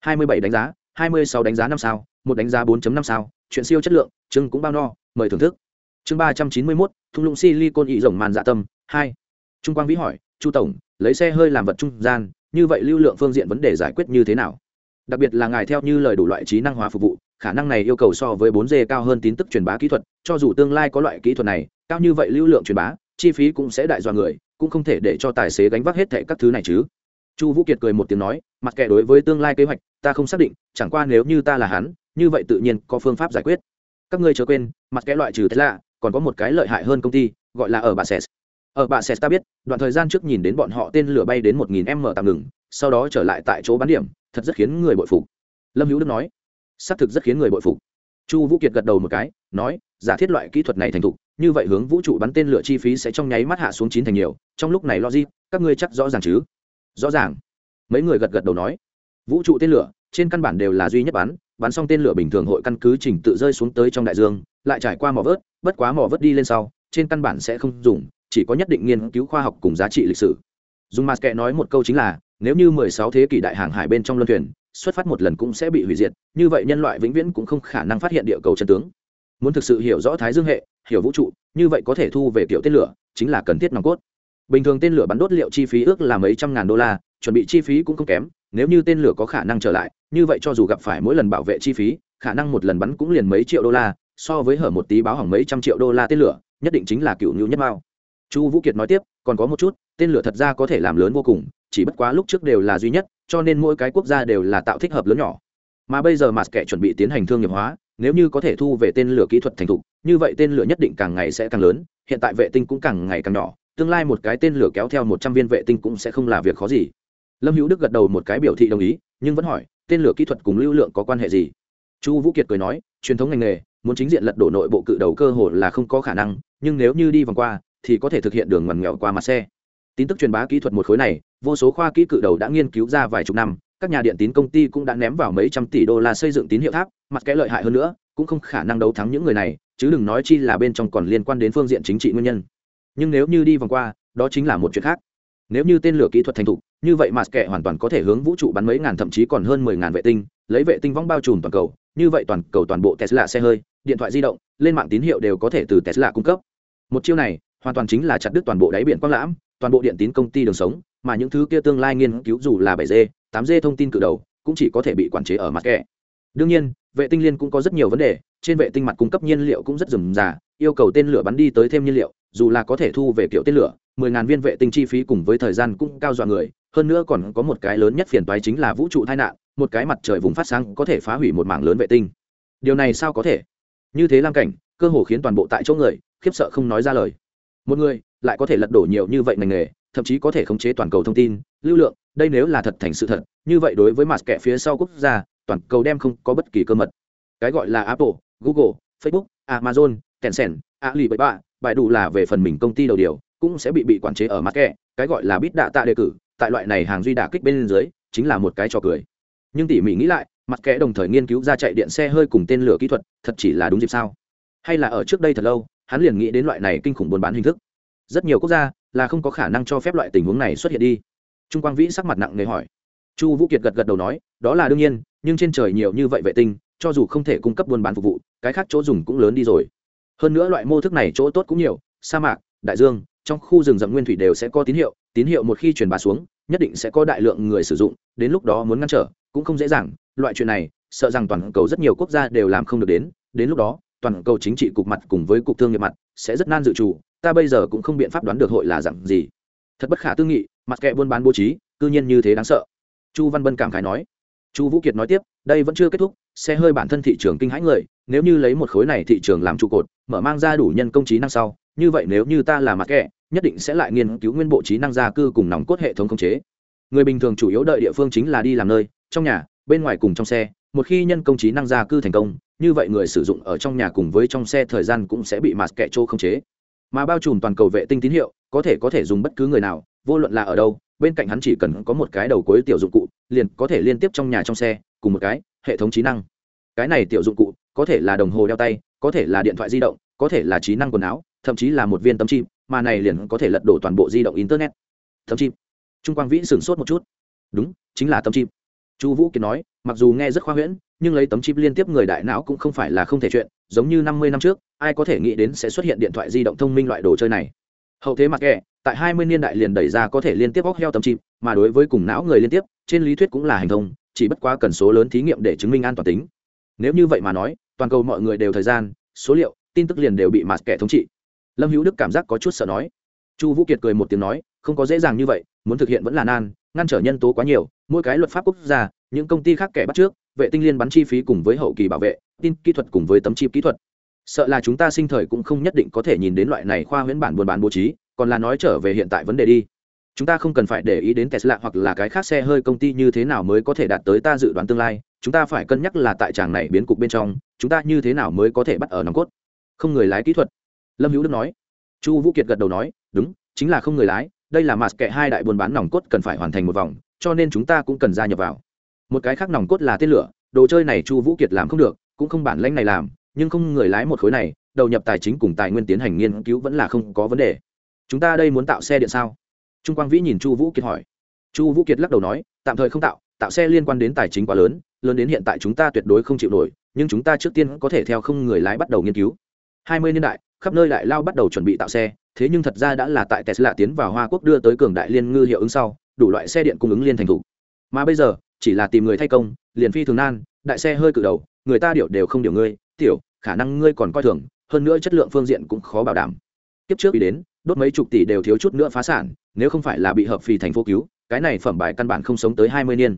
27 đánh giá 26 đánh giá năm sao một đánh giá 4.5 sao chuyện siêu chất lượng chưng cũng bao no mời thưởng thức. Chương 391, thung lũng silicon ị rồng màn dạ tâm hai. Trung quang vĩ hỏi chu tổng lấy xe hơi làm vật trung gian như vậy lưu lượng phương diện vấn đề giải quyết như thế nào? Đặc biệt là ngài theo như lời đủ loại trí năng hóa phục vụ khả năng này yêu cầu so với 4G cao hơn tín tức truyền bá kỹ thuật, cho dù tương lai có loại kỹ thuật này, cao như vậy lưu lượng truyền bá, chi phí cũng sẽ đại dọa người, cũng không thể để cho tài xế gánh vác hết thệ các thứ này chứ. Chu vũ kiệt cười một tiếng nói, mặc kệ đối với tương lai kế hoạch, ta không xác định, chẳng qua nếu như ta là hắn, như vậy tự nhiên có phương pháp giải quyết. Các ngươi chớ quên, mặc kệ loại trừ thế lạ còn có một cái lợi hại hơn công ty, gọi là ở bà Sess. ở bà Sess ta biết, đoạn thời gian trước nhìn đến bọn họ tên lửa bay đến một nghìn m tạm ngừng, sau đó trở lại tại chỗ bán điểm, thật rất khiến người bội phục. Lâm hữu đức nói xác thực rất khiến người bội phục. Chu vũ kiệt gật đầu một cái, nói, giả thiết loại kỹ thuật này thành thục, như vậy hướng vũ trụ bắn tên lửa chi phí sẽ trong nháy mắt hạ xuống chín thành nhiều, trong lúc này logic, các ngươi chắc rõ ràng chứ? Rõ ràng. Mấy người gật gật đầu nói. Vũ trụ tên lửa, trên căn bản đều là duy nhất bắn bắn xong tên lửa bình thường hội căn cứ trình tự rơi xuống tới trong đại dương, lại trải qua mỏ vớt, bất quá mỏ vớt đi lên sau, trên căn bản sẽ không dùng, chỉ có nhất định nghiên cứu khoa học cùng giá trị lịch sử. Dùng mặt kệ nói một câu chính là, nếu như 16 thế kỷ đại hàng hải bên trong luân thuyền xuất phát một lần cũng sẽ bị hủy diệt, như vậy nhân loại vĩnh viễn cũng không khả năng phát hiện địa cầu chân tướng. Muốn thực sự hiểu rõ thái dương hệ, hiểu vũ trụ, như vậy có thể thu về kiểu tên lửa, chính là cần thiết nòng cốt. Bình thường tên lửa bắn đốt liệu chi phí ước là mấy trăm ngàn đô la, chuẩn bị chi phí cũng không kém, nếu như tên lửa có khả năng trở lại, như vậy cho dù gặp phải mỗi lần bảo vệ chi phí, khả năng một lần bắn cũng liền mấy triệu đô la, so với hở một tí báo hỏng mấy trăm triệu đô la tên lửa, nhất định chính là cựu nhu nhất mao. Chu vũ kiệt nói tiếp, còn có một chút, tên lửa thật ra có thể làm lớn vô cùng, chỉ bất quá lúc trước đều là duy nhất cho nên mỗi cái quốc gia đều là tạo thích hợp lớn nhỏ. Mà bây giờ mặt kệ chuẩn bị tiến hành thương nghiệp hóa, nếu như có thể thu về tên lửa kỹ thuật thành thục, như vậy tên lửa nhất định càng ngày sẽ càng lớn, hiện tại vệ tinh cũng càng ngày càng nhỏ, tương lai một cái tên lửa kéo theo một trăm viên vệ tinh cũng sẽ không là việc khó gì. Lâm hữu đức gật đầu một cái biểu thị đồng ý, nhưng vẫn hỏi, tên lửa kỹ thuật cùng lưu lượng có quan hệ gì? Chu vũ kiệt cười nói, truyền thống ngành nghề, muốn chính diện lật đổ nội bộ cự đầu cơ hồ là không có khả năng, nhưng nếu như đi vòng qua, thì có thể thực hiện đường ngoằn nghèo qua mặt xe. Tin tức truyền bá kỹ thuật một khối này vô số khoa kỹ cự đầu đã nghiên cứu ra vài chục năm, các nhà điện tín công ty cũng đã ném vào mấy trăm tỷ đô la xây dựng tín hiệu tháp, mặt kẽ lợi hại hơn nữa, cũng không khả năng đấu thắng những người này, chứ đừng nói chi là bên trong còn liên quan đến phương diện chính trị nguyên nhân. Nhưng nếu như đi vòng qua, đó chính là một chuyện khác. Nếu như tên lửa kỹ thuật thành thục, như vậy mặt kệ hoàn toàn có thể hướng vũ trụ bắn mấy ngàn thậm chí còn hơn mười ngàn vệ tinh, lấy vệ tinh vong bao trùm toàn cầu, như vậy toàn cầu toàn bộ tesla xe hơi, điện thoại di động, lên mạng tín hiệu đều có thể từ tesla cung cấp. Một chiêu này, hoàn toàn chính là chặt đứt toàn bộ đáy biển quang lãm, toàn bộ điện tín công ty đường sống mà những thứ kia tương lai nghiên cứu dù là bảy g tám g thông tin cự đầu, cũng chỉ có thể bị quản chế ở mặt kệ đương nhiên, vệ tinh liên cũng có rất nhiều vấn đề, trên vệ tinh mặt cung cấp nhiên liệu cũng rất rườm rà, yêu cầu tên lửa bắn đi tới thêm nhiên liệu, dù là có thể thu về kiểu tên lửa, mười ngàn viên vệ tinh chi phí cùng với thời gian cũng cao dọa người, hơn nữa còn có một cái lớn nhất phiền toái chính là vũ trụ tai nạn, một cái mặt trời vùng phát sáng có thể phá hủy một mảng lớn vệ tinh. Điều này sao có thể? Như thế lam cảnh, cơ hồ khiến toàn bộ tại chỗ người, khiếp sợ không nói ra lời. Một người lại có thể lật đổ nhiều như vậy ngành nghề, thậm chí có thể khống chế toàn cầu thông tin, lưu lượng, đây nếu là thật thành sự thật, như vậy đối với mặt kẻ phía sau quốc gia, toàn cầu đem không có bất kỳ cơ mật. Cái gọi là apple, google, facebook, amazon, tencent, alibaba, bài đủ là về phần mình công ty đầu điều, cũng sẽ bị bị quản chế ở mặt kẻ, cái gọi là bít đạ tạ đề cử, tại loại này hàng duy đả kích bên dưới, chính là một cái trò cười. Nhưng tỉ mỉ nghĩ lại mặt kẽ đồng thời nghiên cứu ra chạy điện xe hơi cùng tên lửa kỹ thuật, thật chỉ là đúng dịp sao? Hay là ở trước đây thật lâu, hắn liền nghĩ đến loại này kinh khủng buôn bán hình thức rất nhiều quốc gia là không có khả năng cho phép loại tình huống này xuất hiện đi. Trung quang vĩ sắc mặt nặng nề hỏi. Chu vũ kiệt gật gật đầu nói, đó là đương nhiên, nhưng trên trời nhiều như vậy vệ tinh, cho dù không thể cung cấp buôn bán phục vụ, cái khác chỗ dùng cũng lớn đi rồi. Hơn nữa loại mô thức này chỗ tốt cũng nhiều, sa mạc, đại dương, trong khu rừng rậm nguyên thủy đều sẽ có tín hiệu tín hiệu một khi truyền bá xuống, nhất định sẽ có đại lượng người sử dụng, đến lúc đó muốn ngăn trở, cũng không dễ dàng. Loại chuyện này, sợ rằng toàn cầu rất nhiều quốc gia đều làm không được đến đến lúc đó, toàn cầu chính trị cục mặt cùng với cục thương nghiệp mặt sẽ rất nan dự trù ta bây giờ cũng không biện pháp đoán được hội là dặn gì. Thật bất khả tư nghị mặt kệ buôn bán bố trí, cư nhiên như thế đáng sợ. Chu văn bân cảm khái nói. Chu vũ kiệt nói tiếp, đây vẫn chưa kết thúc, xe hơi bản thân thị trường kinh hãi người, nếu như lấy một khối này thị trường làm trụ cột, mở mang ra đủ nhân công trí năng sau, như vậy nếu như ta là mặt kệ, nhất định sẽ lại nghiên cứu nguyên bộ trí năng gia cư cùng nòng cốt hệ thống khống chế. Người bình thường chủ yếu đợi địa phương chính là đi làm nơi, trong nhà, bên ngoài cùng trong xe, một khi nhân công trí năng gia cư thành công, như vậy người sử dụng ở trong nhà cùng với trong xe thời gian cũng sẽ bị mặt kệ trô khống chế mà bao trùm toàn cầu vệ tinh tín hiệu, có thể có thể dùng bất cứ người nào, vô luận là ở đâu, bên cạnh hắn chỉ cần có một cái đầu cuối tiểu dụng cụ, liền có thể liên tiếp trong nhà trong xe, cùng một cái hệ thống trí năng. Cái này tiểu dụng cụ có thể là đồng hồ đeo tay, có thể là điện thoại di động, có thể là trí năng quần áo, thậm chí là một viên tấm chip, mà này liền có thể lật đổ toàn bộ di động internet. Tấm chip. Trung quang vĩ sửng sốt một chút. Đúng, chính là tấm chip chu vũ kiệt nói, mặc dù nghe rất khoa huyễn, nhưng lấy tấm chip liên tiếp người đại não cũng không phải là không thể chuyện, giống như năm mươi năm trước, ai có thể nghĩ đến sẽ xuất hiện điện thoại di động thông minh loại đồ chơi này. Hậu thế mặc kệ, tại hai mươi niên đại liền đẩy ra có thể liên tiếp bóc heo tấm chip, mà đối với cùng não người liên tiếp, trên lý thuyết cũng là hành thông, chỉ bất quá cần số lớn thí nghiệm để chứng minh an toàn tính. Nếu như vậy mà nói, toàn cầu mọi người đều thời gian, số liệu, tin tức liền đều bị mặc kệ thống trị. Lâm hữu đức cảm giác có chút sợ nói. Chu vũ kiệt cười một tiếng nói, không có dễ dàng như vậy, muốn thực hiện vẫn là nan ngăn trở nhân tố quá nhiều, mỗi cái luật pháp quốc gia, những công ty khác kẻ bắt trước, vệ tinh liên bắn chi phí cùng với hậu kỳ bảo vệ, tin kỹ thuật cùng với tấm chip kỹ thuật. Sợ là chúng ta sinh thời cũng không nhất định có thể nhìn đến loại này khoa huyễn bản buôn bán bố trí, còn là nói trở về hiện tại vấn đề đi. Chúng ta không cần phải để ý đến tesla hoặc là cái khác xe hơi công ty như thế nào mới có thể đạt tới ta dự đoán tương lai, chúng ta phải cân nhắc là tại tràng này biến cục bên trong, chúng ta như thế nào mới có thể bắt ở nòng cốt. Không người lái kỹ thuật. Lâm hữu đức nói. Chu vũ kiệt gật đầu nói, đúng, chính là không người lái đây là mặt kệ hai đại buôn bán nòng cốt cần phải hoàn thành một vòng, cho nên chúng ta cũng cần gia nhập vào. Một cái khác nòng cốt là tên lửa, đồ chơi này chu vũ kiệt làm không được, cũng không bản lãnh này làm, nhưng không người lái một khối này, đầu nhập tài chính cùng tài nguyên tiến hành nghiên cứu vẫn là không có vấn đề. Chúng ta đây muốn tạo xe điện sao? Trung quang vĩ nhìn chu vũ kiệt hỏi. Chu vũ kiệt lắc đầu nói, tạm thời không tạo tạo xe liên quan đến tài chính quá lớn lớn đến hiện tại chúng ta tuyệt đối không chịu nổi, nhưng chúng ta trước tiên có thể theo không người lái bắt đầu nghiên cứu. Hai mươi niên đại, khắp nơi đại lao bắt đầu chuẩn bị tạo xe thế nhưng thật ra đã là tại tesla tiến vào hoa quốc đưa tới cường đại liên ngư hiệu ứng sau, đủ loại xe điện cung ứng liên thành thủ mà bây giờ, chỉ là tìm người thay công, liền phi thường nan, đại xe hơi cự đầu, người ta điều đều không điều ngươi, tiểu, khả năng ngươi còn coi thường, hơn nữa chất lượng phương diện cũng khó bảo đảm. Tiếp trước đi đến, đốt mấy chục tỷ đều thiếu chút nữa phá sản, nếu không phải là bị hợp phì thành phố cứu, cái này phẩm bài căn bản không sống tới hai mươi niên.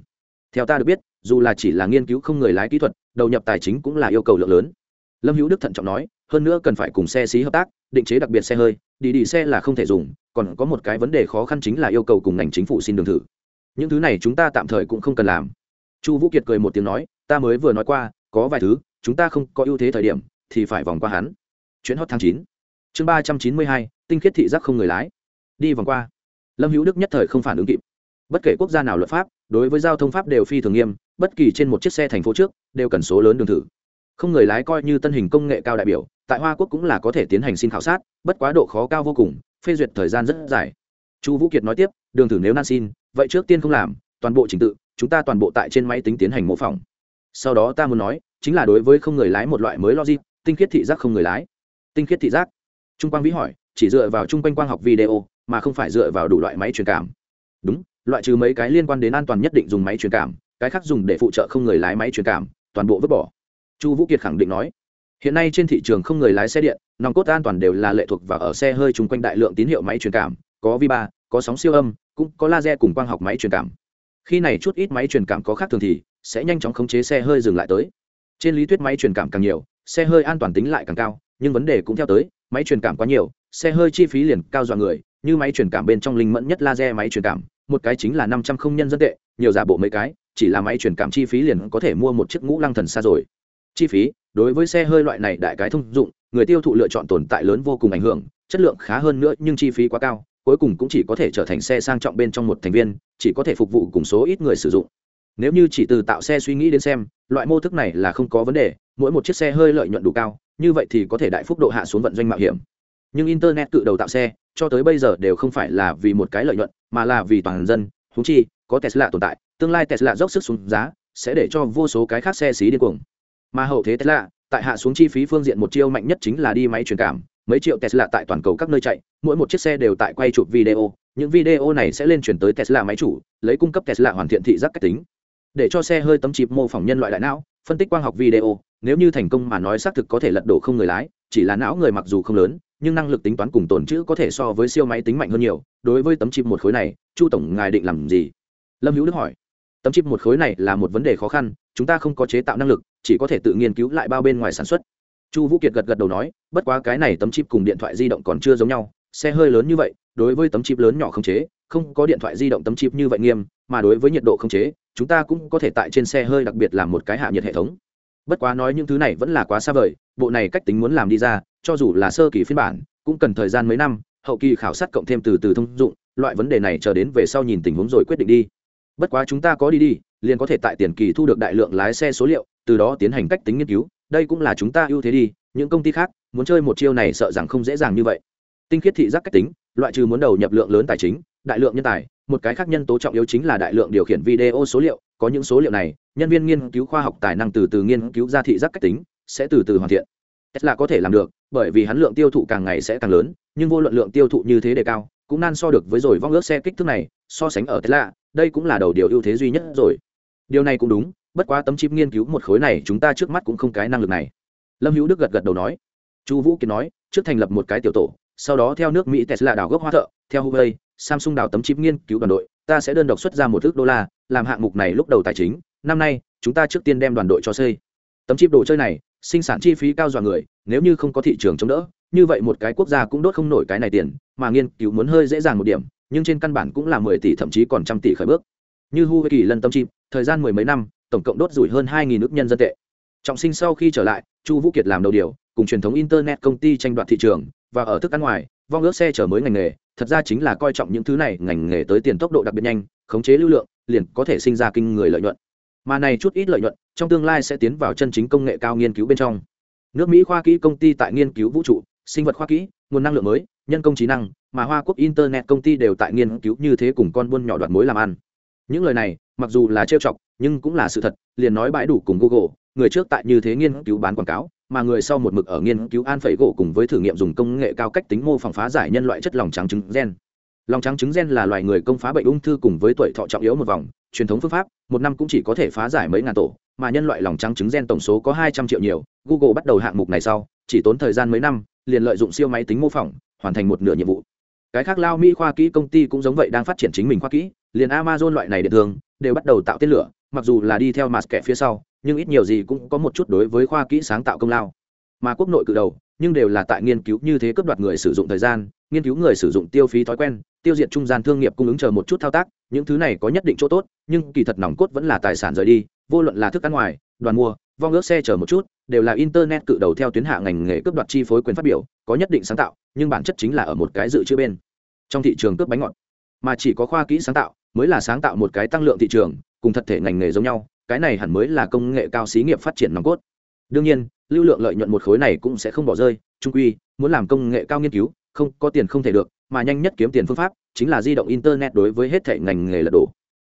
Theo ta được biết, dù là chỉ là nghiên cứu không người lái kỹ thuật, đầu nhập tài chính cũng là yêu cầu lượng lớn. Lâm hữu đức thận trọng nói, hơn nữa cần phải cùng xe xí hợp tác định chế đặc biệt xe hơi, đi đi xe là không thể dùng, còn có một cái vấn đề khó khăn chính là yêu cầu cùng ngành chính phủ xin đường thử. Những thứ này chúng ta tạm thời cũng không cần làm. Chu vũ kiệt cười một tiếng nói, ta mới vừa nói qua, có vài thứ, chúng ta không có ưu thế thời điểm, thì phải vòng qua hắn. Chuyến hot tháng chín. Chương ba trăm chín mươi hai, tinh khiết thị giác không người lái. Đi vòng qua. Lâm hữu đức nhất thời không phản ứng kịp. Bất kể quốc gia nào luật pháp, đối với giao thông pháp đều phi thường nghiêm, bất kỳ trên một chiếc xe thành phố trước, đều cần số lớn đường thử không người lái coi như tân hình công nghệ cao đại biểu, tại hoa quốc cũng là có thể tiến hành xin khảo sát, bất quá độ khó cao vô cùng, phê duyệt thời gian rất dài. Chu vũ kiệt nói tiếp, đường thử nếu nan xin, vậy trước tiên không làm, toàn bộ trình tự, chúng ta toàn bộ tại trên máy tính tiến hành mô phỏng. Sau đó ta muốn nói, chính là đối với không người lái một loại mới logic, tinh khiết thị giác không người lái. Tinh khiết thị giác? Trung quang vĩ hỏi, chỉ dựa vào trung quanh quang học video, mà không phải dựa vào đủ loại máy truyền cảm? Đúng, loại trừ mấy cái liên quan đến an toàn nhất định dùng máy truyền cảm, cái khác dùng để phụ trợ không người lái máy truyền cảm, toàn bộ vứt bỏ chu vũ kiệt khẳng định nói, hiện nay trên thị trường không người lái xe điện, nòng cốt an toàn đều là lệ thuộc vào ở xe hơi chung quanh đại lượng tín hiệu máy truyền cảm, có vi ba, có sóng siêu âm, cũng có laser cùng quang học máy truyền cảm. Khi này chút ít máy truyền cảm có khác thường thì sẽ nhanh chóng khống chế xe hơi dừng lại tới. Trên lý thuyết máy truyền cảm càng nhiều, xe hơi an toàn tính lại càng cao, nhưng vấn đề cũng theo tới, máy truyền cảm quá nhiều, xe hơi chi phí liền cao dọa người, như máy truyền cảm bên trong linh mẫn nhất laser máy truyền cảm, một cái chính là năm trăm không nhân dân tệ, nhiều giả bộ mấy cái, chỉ là máy truyền cảm chi phí liền có thể mua một chiếc ngũ lăng thần xa rồi chi phí, đối với xe hơi loại này đại cái thông dụng, người tiêu thụ lựa chọn tồn tại lớn vô cùng ảnh hưởng, chất lượng khá hơn nữa nhưng chi phí quá cao, cuối cùng cũng chỉ có thể trở thành xe sang trọng bên trong một thành viên, chỉ có thể phục vụ cùng số ít người sử dụng. Nếu như chỉ từ tạo xe suy nghĩ đến xem, loại mô thức này là không có vấn đề, mỗi một chiếc xe hơi lợi nhuận đủ cao, như vậy thì có thể đại phúc độ hạ xuống vận doanh mạo hiểm. Nhưng internet cự đầu tạo xe, cho tới bây giờ đều không phải là vì một cái lợi nhuận, mà là vì toàn dân húng chi, có tesla tồn tại, tương lai tesla dốc sức xuống giá, sẽ để cho vô số cái khác xe xí điên cuồng mà hậu thế tesla, tại hạ xuống chi phí phương diện một chiêu mạnh nhất chính là đi máy truyền cảm. Mấy triệu tesla tại toàn cầu các nơi chạy, mỗi một chiếc xe đều tại quay chụp video. Những video này sẽ lên chuyển tới tesla máy chủ, lấy cung cấp tesla hoàn thiện thị giác cách tính. Để cho xe hơi tấm chip mô phỏng nhân loại đại não, phân tích quang học video, nếu như thành công mà nói xác thực có thể lật đổ không người lái, chỉ là não người mặc dù không lớn, nhưng năng lực tính toán cùng tồn chữ có thể so với siêu máy tính mạnh hơn nhiều. Đối với tấm chip một khối này, chu tổng ngài định làm gì? Lâm hữu đức hỏi. Tấm chip một khối này là một vấn đề khó khăn, chúng ta không có chế tạo năng lực chỉ có thể tự nghiên cứu lại bao bên ngoài sản xuất. Chu vũ kiệt gật gật đầu nói, bất quá cái này tấm chip cùng điện thoại di động còn chưa giống nhau, xe hơi lớn như vậy, đối với tấm chip lớn nhỏ không chế, không có điện thoại di động tấm chip như vậy nghiêm, mà đối với nhiệt độ không chế, chúng ta cũng có thể tại trên xe hơi đặc biệt làm một cái hạ nhiệt hệ thống. Bất quá nói những thứ này vẫn là quá xa vời, bộ này cách tính muốn làm đi ra, cho dù là sơ kỳ phiên bản, cũng cần thời gian mấy năm, hậu kỳ khảo sát cộng thêm từ từ thông dụng, loại vấn đề này chờ đến về sau nhìn tình huống rồi quyết định đi. Bất quá chúng ta có đi đi liền có thể tại tiền kỳ thu được đại lượng lái xe số liệu, từ đó tiến hành cách tính nghiên cứu. Đây cũng là chúng ta ưu thế đi, những công ty khác muốn chơi một chiêu này sợ rằng không dễ dàng như vậy. Tinh khiết thị giác cách tính, loại trừ muốn đầu nhập lượng lớn tài chính, đại lượng nhân tài, một cái khác nhân tố trọng yếu chính là đại lượng điều khiển video số liệu. Có những số liệu này, nhân viên nghiên cứu khoa học tài năng từ từ nghiên cứu ra thị giác cách tính, sẽ từ từ hoàn thiện. Tesla có thể làm được, bởi vì hắn lượng tiêu thụ càng ngày sẽ càng lớn, nhưng vô luận lượng tiêu thụ như thế đề cao, cũng nan so được với rồi vong ước xe kích thước này, so sánh ở tesla, đây cũng là đầu điều ưu thế duy nhất rồi điều này cũng đúng, bất quá tấm chip nghiên cứu một khối này chúng ta trước mắt cũng không cái năng lực này. Lâm hữu đức gật gật đầu nói. Chu vũ kiến nói, trước thành lập một cái tiểu tổ, sau đó theo nước mỹ tesla đào gốc hoa thợ, theo huawei, samsung đào tấm chip nghiên cứu đoàn đội, ta sẽ đơn độc xuất ra một thước đô la, làm hạng mục này lúc đầu tài chính, năm nay, chúng ta trước tiên đem đoàn đội cho xây. Tấm chip đồ chơi này, sinh sản chi phí cao dọa người, nếu như không có thị trường chống đỡ, như vậy một cái quốc gia cũng đốt không nổi cái này tiền, mà nghiên cứu muốn hơi dễ dàng một điểm, nhưng trên căn bản cũng là mười tỷ, thậm chí còn trăm tỷ khởi bước. Như hu kỳ lần tâm chip thời gian mười mấy năm, tổng cộng đốt rủi hơn hai nghìn nước nhân dân tệ. Trọng sinh sau khi trở lại, chu vũ kiệt làm đầu điều, cùng truyền thống internet công ty tranh đoạt thị trường, và ở thức ăn ngoài, vong ước xe chở mới ngành nghề, thật ra chính là coi trọng những thứ này, ngành nghề tới tiền tốc độ đặc biệt nhanh, khống chế lưu lượng, liền có thể sinh ra kinh người lợi nhuận. Mà này chút ít lợi nhuận, trong tương lai sẽ tiến vào chân chính công nghệ cao nghiên cứu bên trong. Nước mỹ khoa kỹ công ty tại nghiên cứu vũ trụ, sinh vật khoa kỹ, nguồn năng lượng mới, nhân công trí năng, mà hoa quốc internet công ty đều tại nghiên cứu như thế cùng con buôn nhỏ đoạt mối làm ăn những lời này, mặc dù là trêu chọc, nhưng cũng là sự thật, liền nói bãi đủ cùng google, người trước tại như thế nghiên cứu bán quảng cáo, mà người sau một mực ở nghiên cứu an phẩy gỗ cùng với thử nghiệm dùng công nghệ cao cách tính mô phỏng phá giải nhân loại chất lòng trắng trứng gen. Lòng trắng trứng gen là loài người công phá bệnh ung thư cùng với tuổi thọ trọng yếu một vòng, truyền thống phương pháp, một năm cũng chỉ có thể phá giải mấy ngàn tổ, mà nhân loại lòng trắng trứng gen tổng số có hai trăm triệu nhiều, google bắt đầu hạng mục này sau, chỉ tốn thời gian mấy năm, liền lợi dụng siêu máy tính mô phỏng, hoàn thành một nửa nhiệm vụ cái khác lao mỹ khoa kỹ công ty cũng giống vậy đang phát triển chính mình khoa kỹ, liền amazon loại này điện thường, đều bắt đầu tạo tên lửa, mặc dù là đi theo mặt kẻ phía sau, nhưng ít nhiều gì cũng có một chút đối với khoa kỹ sáng tạo công lao. Mà quốc nội cự đầu, nhưng đều là tại nghiên cứu như thế cướp đoạt người sử dụng thời gian, nghiên cứu người sử dụng tiêu phí thói quen, tiêu diệt trung gian thương nghiệp cung ứng chờ một chút thao tác, những thứ này có nhất định chỗ tốt, nhưng kỳ thật nòng cốt vẫn là tài sản rời đi, vô luận là thức ăn ngoài, đoàn mua vong ước xe chờ một chút, đều là internet cự đầu theo tuyến hạ ngành nghề cướp đoạt chi phối quyền phát biểu, có nhất định sáng tạo, nhưng bản chất chính là ở một cái dự trữ bên. Trong thị trường cướp bánh ngọt, mà chỉ có khoa kỹ sáng tạo mới là sáng tạo một cái tăng lượng thị trường, cùng thật thể ngành nghề giống nhau, cái này hẳn mới là công nghệ cao xí nghiệp phát triển nòng cốt. Đương nhiên, lưu lượng lợi nhuận một khối này cũng sẽ không bỏ rơi, trung quy, muốn làm công nghệ cao nghiên cứu, không, có tiền không thể được, mà nhanh nhất kiếm tiền phương pháp chính là di động internet đối với hết thể ngành nghề lật đổ.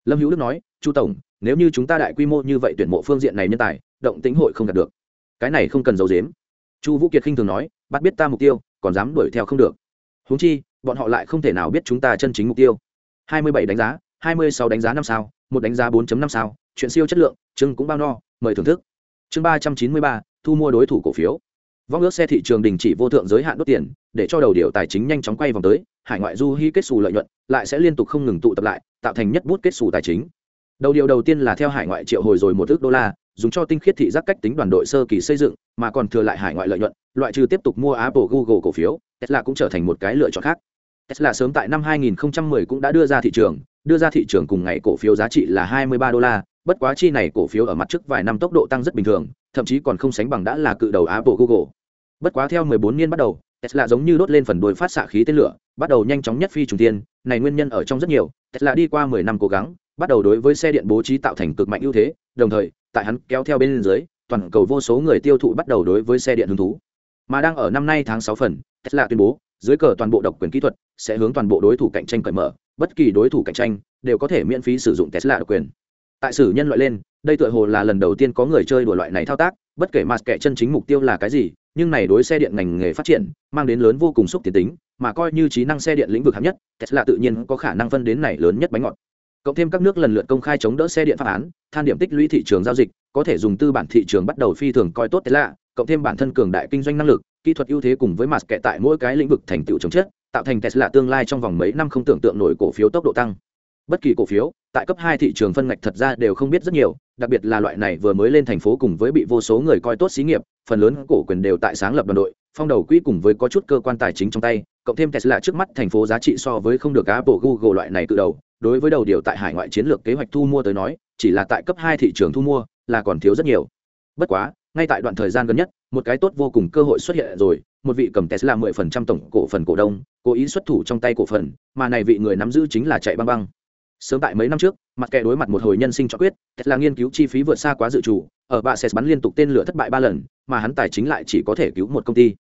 Lâm hữu đức nói, chu tổng, nếu như chúng ta đại quy mô như vậy tuyển mộ phương diện này nhân tài động tính hội không đạt được. Cái này không cần giấu dếm chu vũ kiệt khinh thường nói, bắt biết ta mục tiêu, còn dám đuổi theo không được. Huống chi, bọn họ lại không thể nào biết chúng ta chân chính mục tiêu. Hai mươi bảy đánh giá, hai mươi sáu đánh giá năm sao, một đánh giá 4 năm sao, chuyện siêu chất lượng chưng cũng bao no, mời thưởng thức. Chương ba trăm chín mươi ba, thu mua đối thủ cổ phiếu. Vong ước xe thị trường đình chỉ vô thượng giới hạn đốt tiền, để cho đầu điều tài chính nhanh chóng quay vòng tới, hải ngoại du hy kết xù lợi nhuận, lại sẽ liên tục không ngừng tụ tập lại, tạo thành nhất bút kết xù tài chính đầu điều đầu tiên là theo hải ngoại triệu hồi rồi một ước đô la, dùng cho tinh khiết thị giác cách tính đoàn đội sơ kỳ xây dựng, mà còn thừa lại hải ngoại lợi nhuận, loại trừ tiếp tục mua apple, google cổ phiếu, tesla cũng trở thành một cái lựa chọn khác. Tesla sớm tại năm 2010 cũng đã đưa ra thị trường, đưa ra thị trường cùng ngày cổ phiếu giá trị là 23 đô la, bất quá chi này cổ phiếu ở mặt trước vài năm tốc độ tăng rất bình thường, thậm chí còn không sánh bằng đã là cự đầu apple, google. Bất quá theo 14 niên bắt đầu, tesla giống như đốt lên phần đuôi phát xạ khí tên lửa, bắt đầu nhanh chóng nhất phi trùng tiên này nguyên nhân ở trong rất nhiều, tesla đi qua 10 năm cố gắng bắt đầu đối với xe điện bố trí tạo thành cực mạnh ưu thế, đồng thời, tại hắn kéo theo bên dưới, toàn cầu vô số người tiêu thụ bắt đầu đối với xe điện hứng thú. Mà đang ở năm nay tháng 6 phần, tesla tuyên bố, dưới cờ toàn bộ độc quyền kỹ thuật sẽ hướng toàn bộ đối thủ cạnh tranh cởi mở, bất kỳ đối thủ cạnh tranh đều có thể miễn phí sử dụng tesla độc quyền. Tại sử nhân loại lên, đây tựa hồ là lần đầu tiên có người chơi đùa loại này thao tác, bất kể mặt kệ chân chính mục tiêu là cái gì, nhưng này đối xe điện ngành nghề phát triển, mang đến lớn vô cùng xúc tiến tính, mà coi như trí năng xe điện lĩnh vực hạng nhất, tesla tự nhiên có khả năng phân đến này lớn nhất bánh ngọt cộng thêm các nước lần lượt công khai chống đỡ xe điện pháp án, than điểm tích lũy thị trường giao dịch, có thể dùng tư bản thị trường bắt đầu phi thường coi tốt tesla cộng thêm bản thân cường đại kinh doanh năng lực, kỹ thuật ưu thế cùng với mặt kệ tại mỗi cái lĩnh vực thành tựu chống chết tạo thành tesla tương lai trong vòng mấy năm không tưởng tượng nổi cổ phiếu tốc độ tăng. Bất kỳ cổ phiếu, tại cấp hai thị trường phân ngạch thật ra đều không biết rất nhiều, đặc biệt là loại này vừa mới lên thành phố cùng với bị vô số người coi tốt xí nghiệp, phần lớn cổ quyền đều tại sáng lập đoàn đội, phong đầu quỹ cùng với có chút cơ quan tài chính trong tay cộng thêm tesla trước mắt thành phố giá trị so với không được apple, google loại này tự đầu. Đối với đầu điều tại hải ngoại chiến lược kế hoạch thu mua tới nói, chỉ là tại cấp hai thị trường thu mua là còn thiếu rất nhiều. Bất quá, ngay tại đoạn thời gian gần nhất, một cái tốt vô cùng cơ hội xuất hiện rồi. Một vị cầm tesla 10% tổng cổ phần cổ đông, cố ý xuất thủ trong tay cổ phần, mà này vị người nắm giữ chính là chạy băng băng. Sớm tại mấy năm trước, mặt kẻ đối mặt một hồi nhân sinh cho quyết, tesla nghiên cứu chi phí vượt xa quá dự trù, ở bạ sẽ bắn liên tục tên lửa thất bại ba lần, mà hắn tài chính lại chỉ có thể cứu một công ty.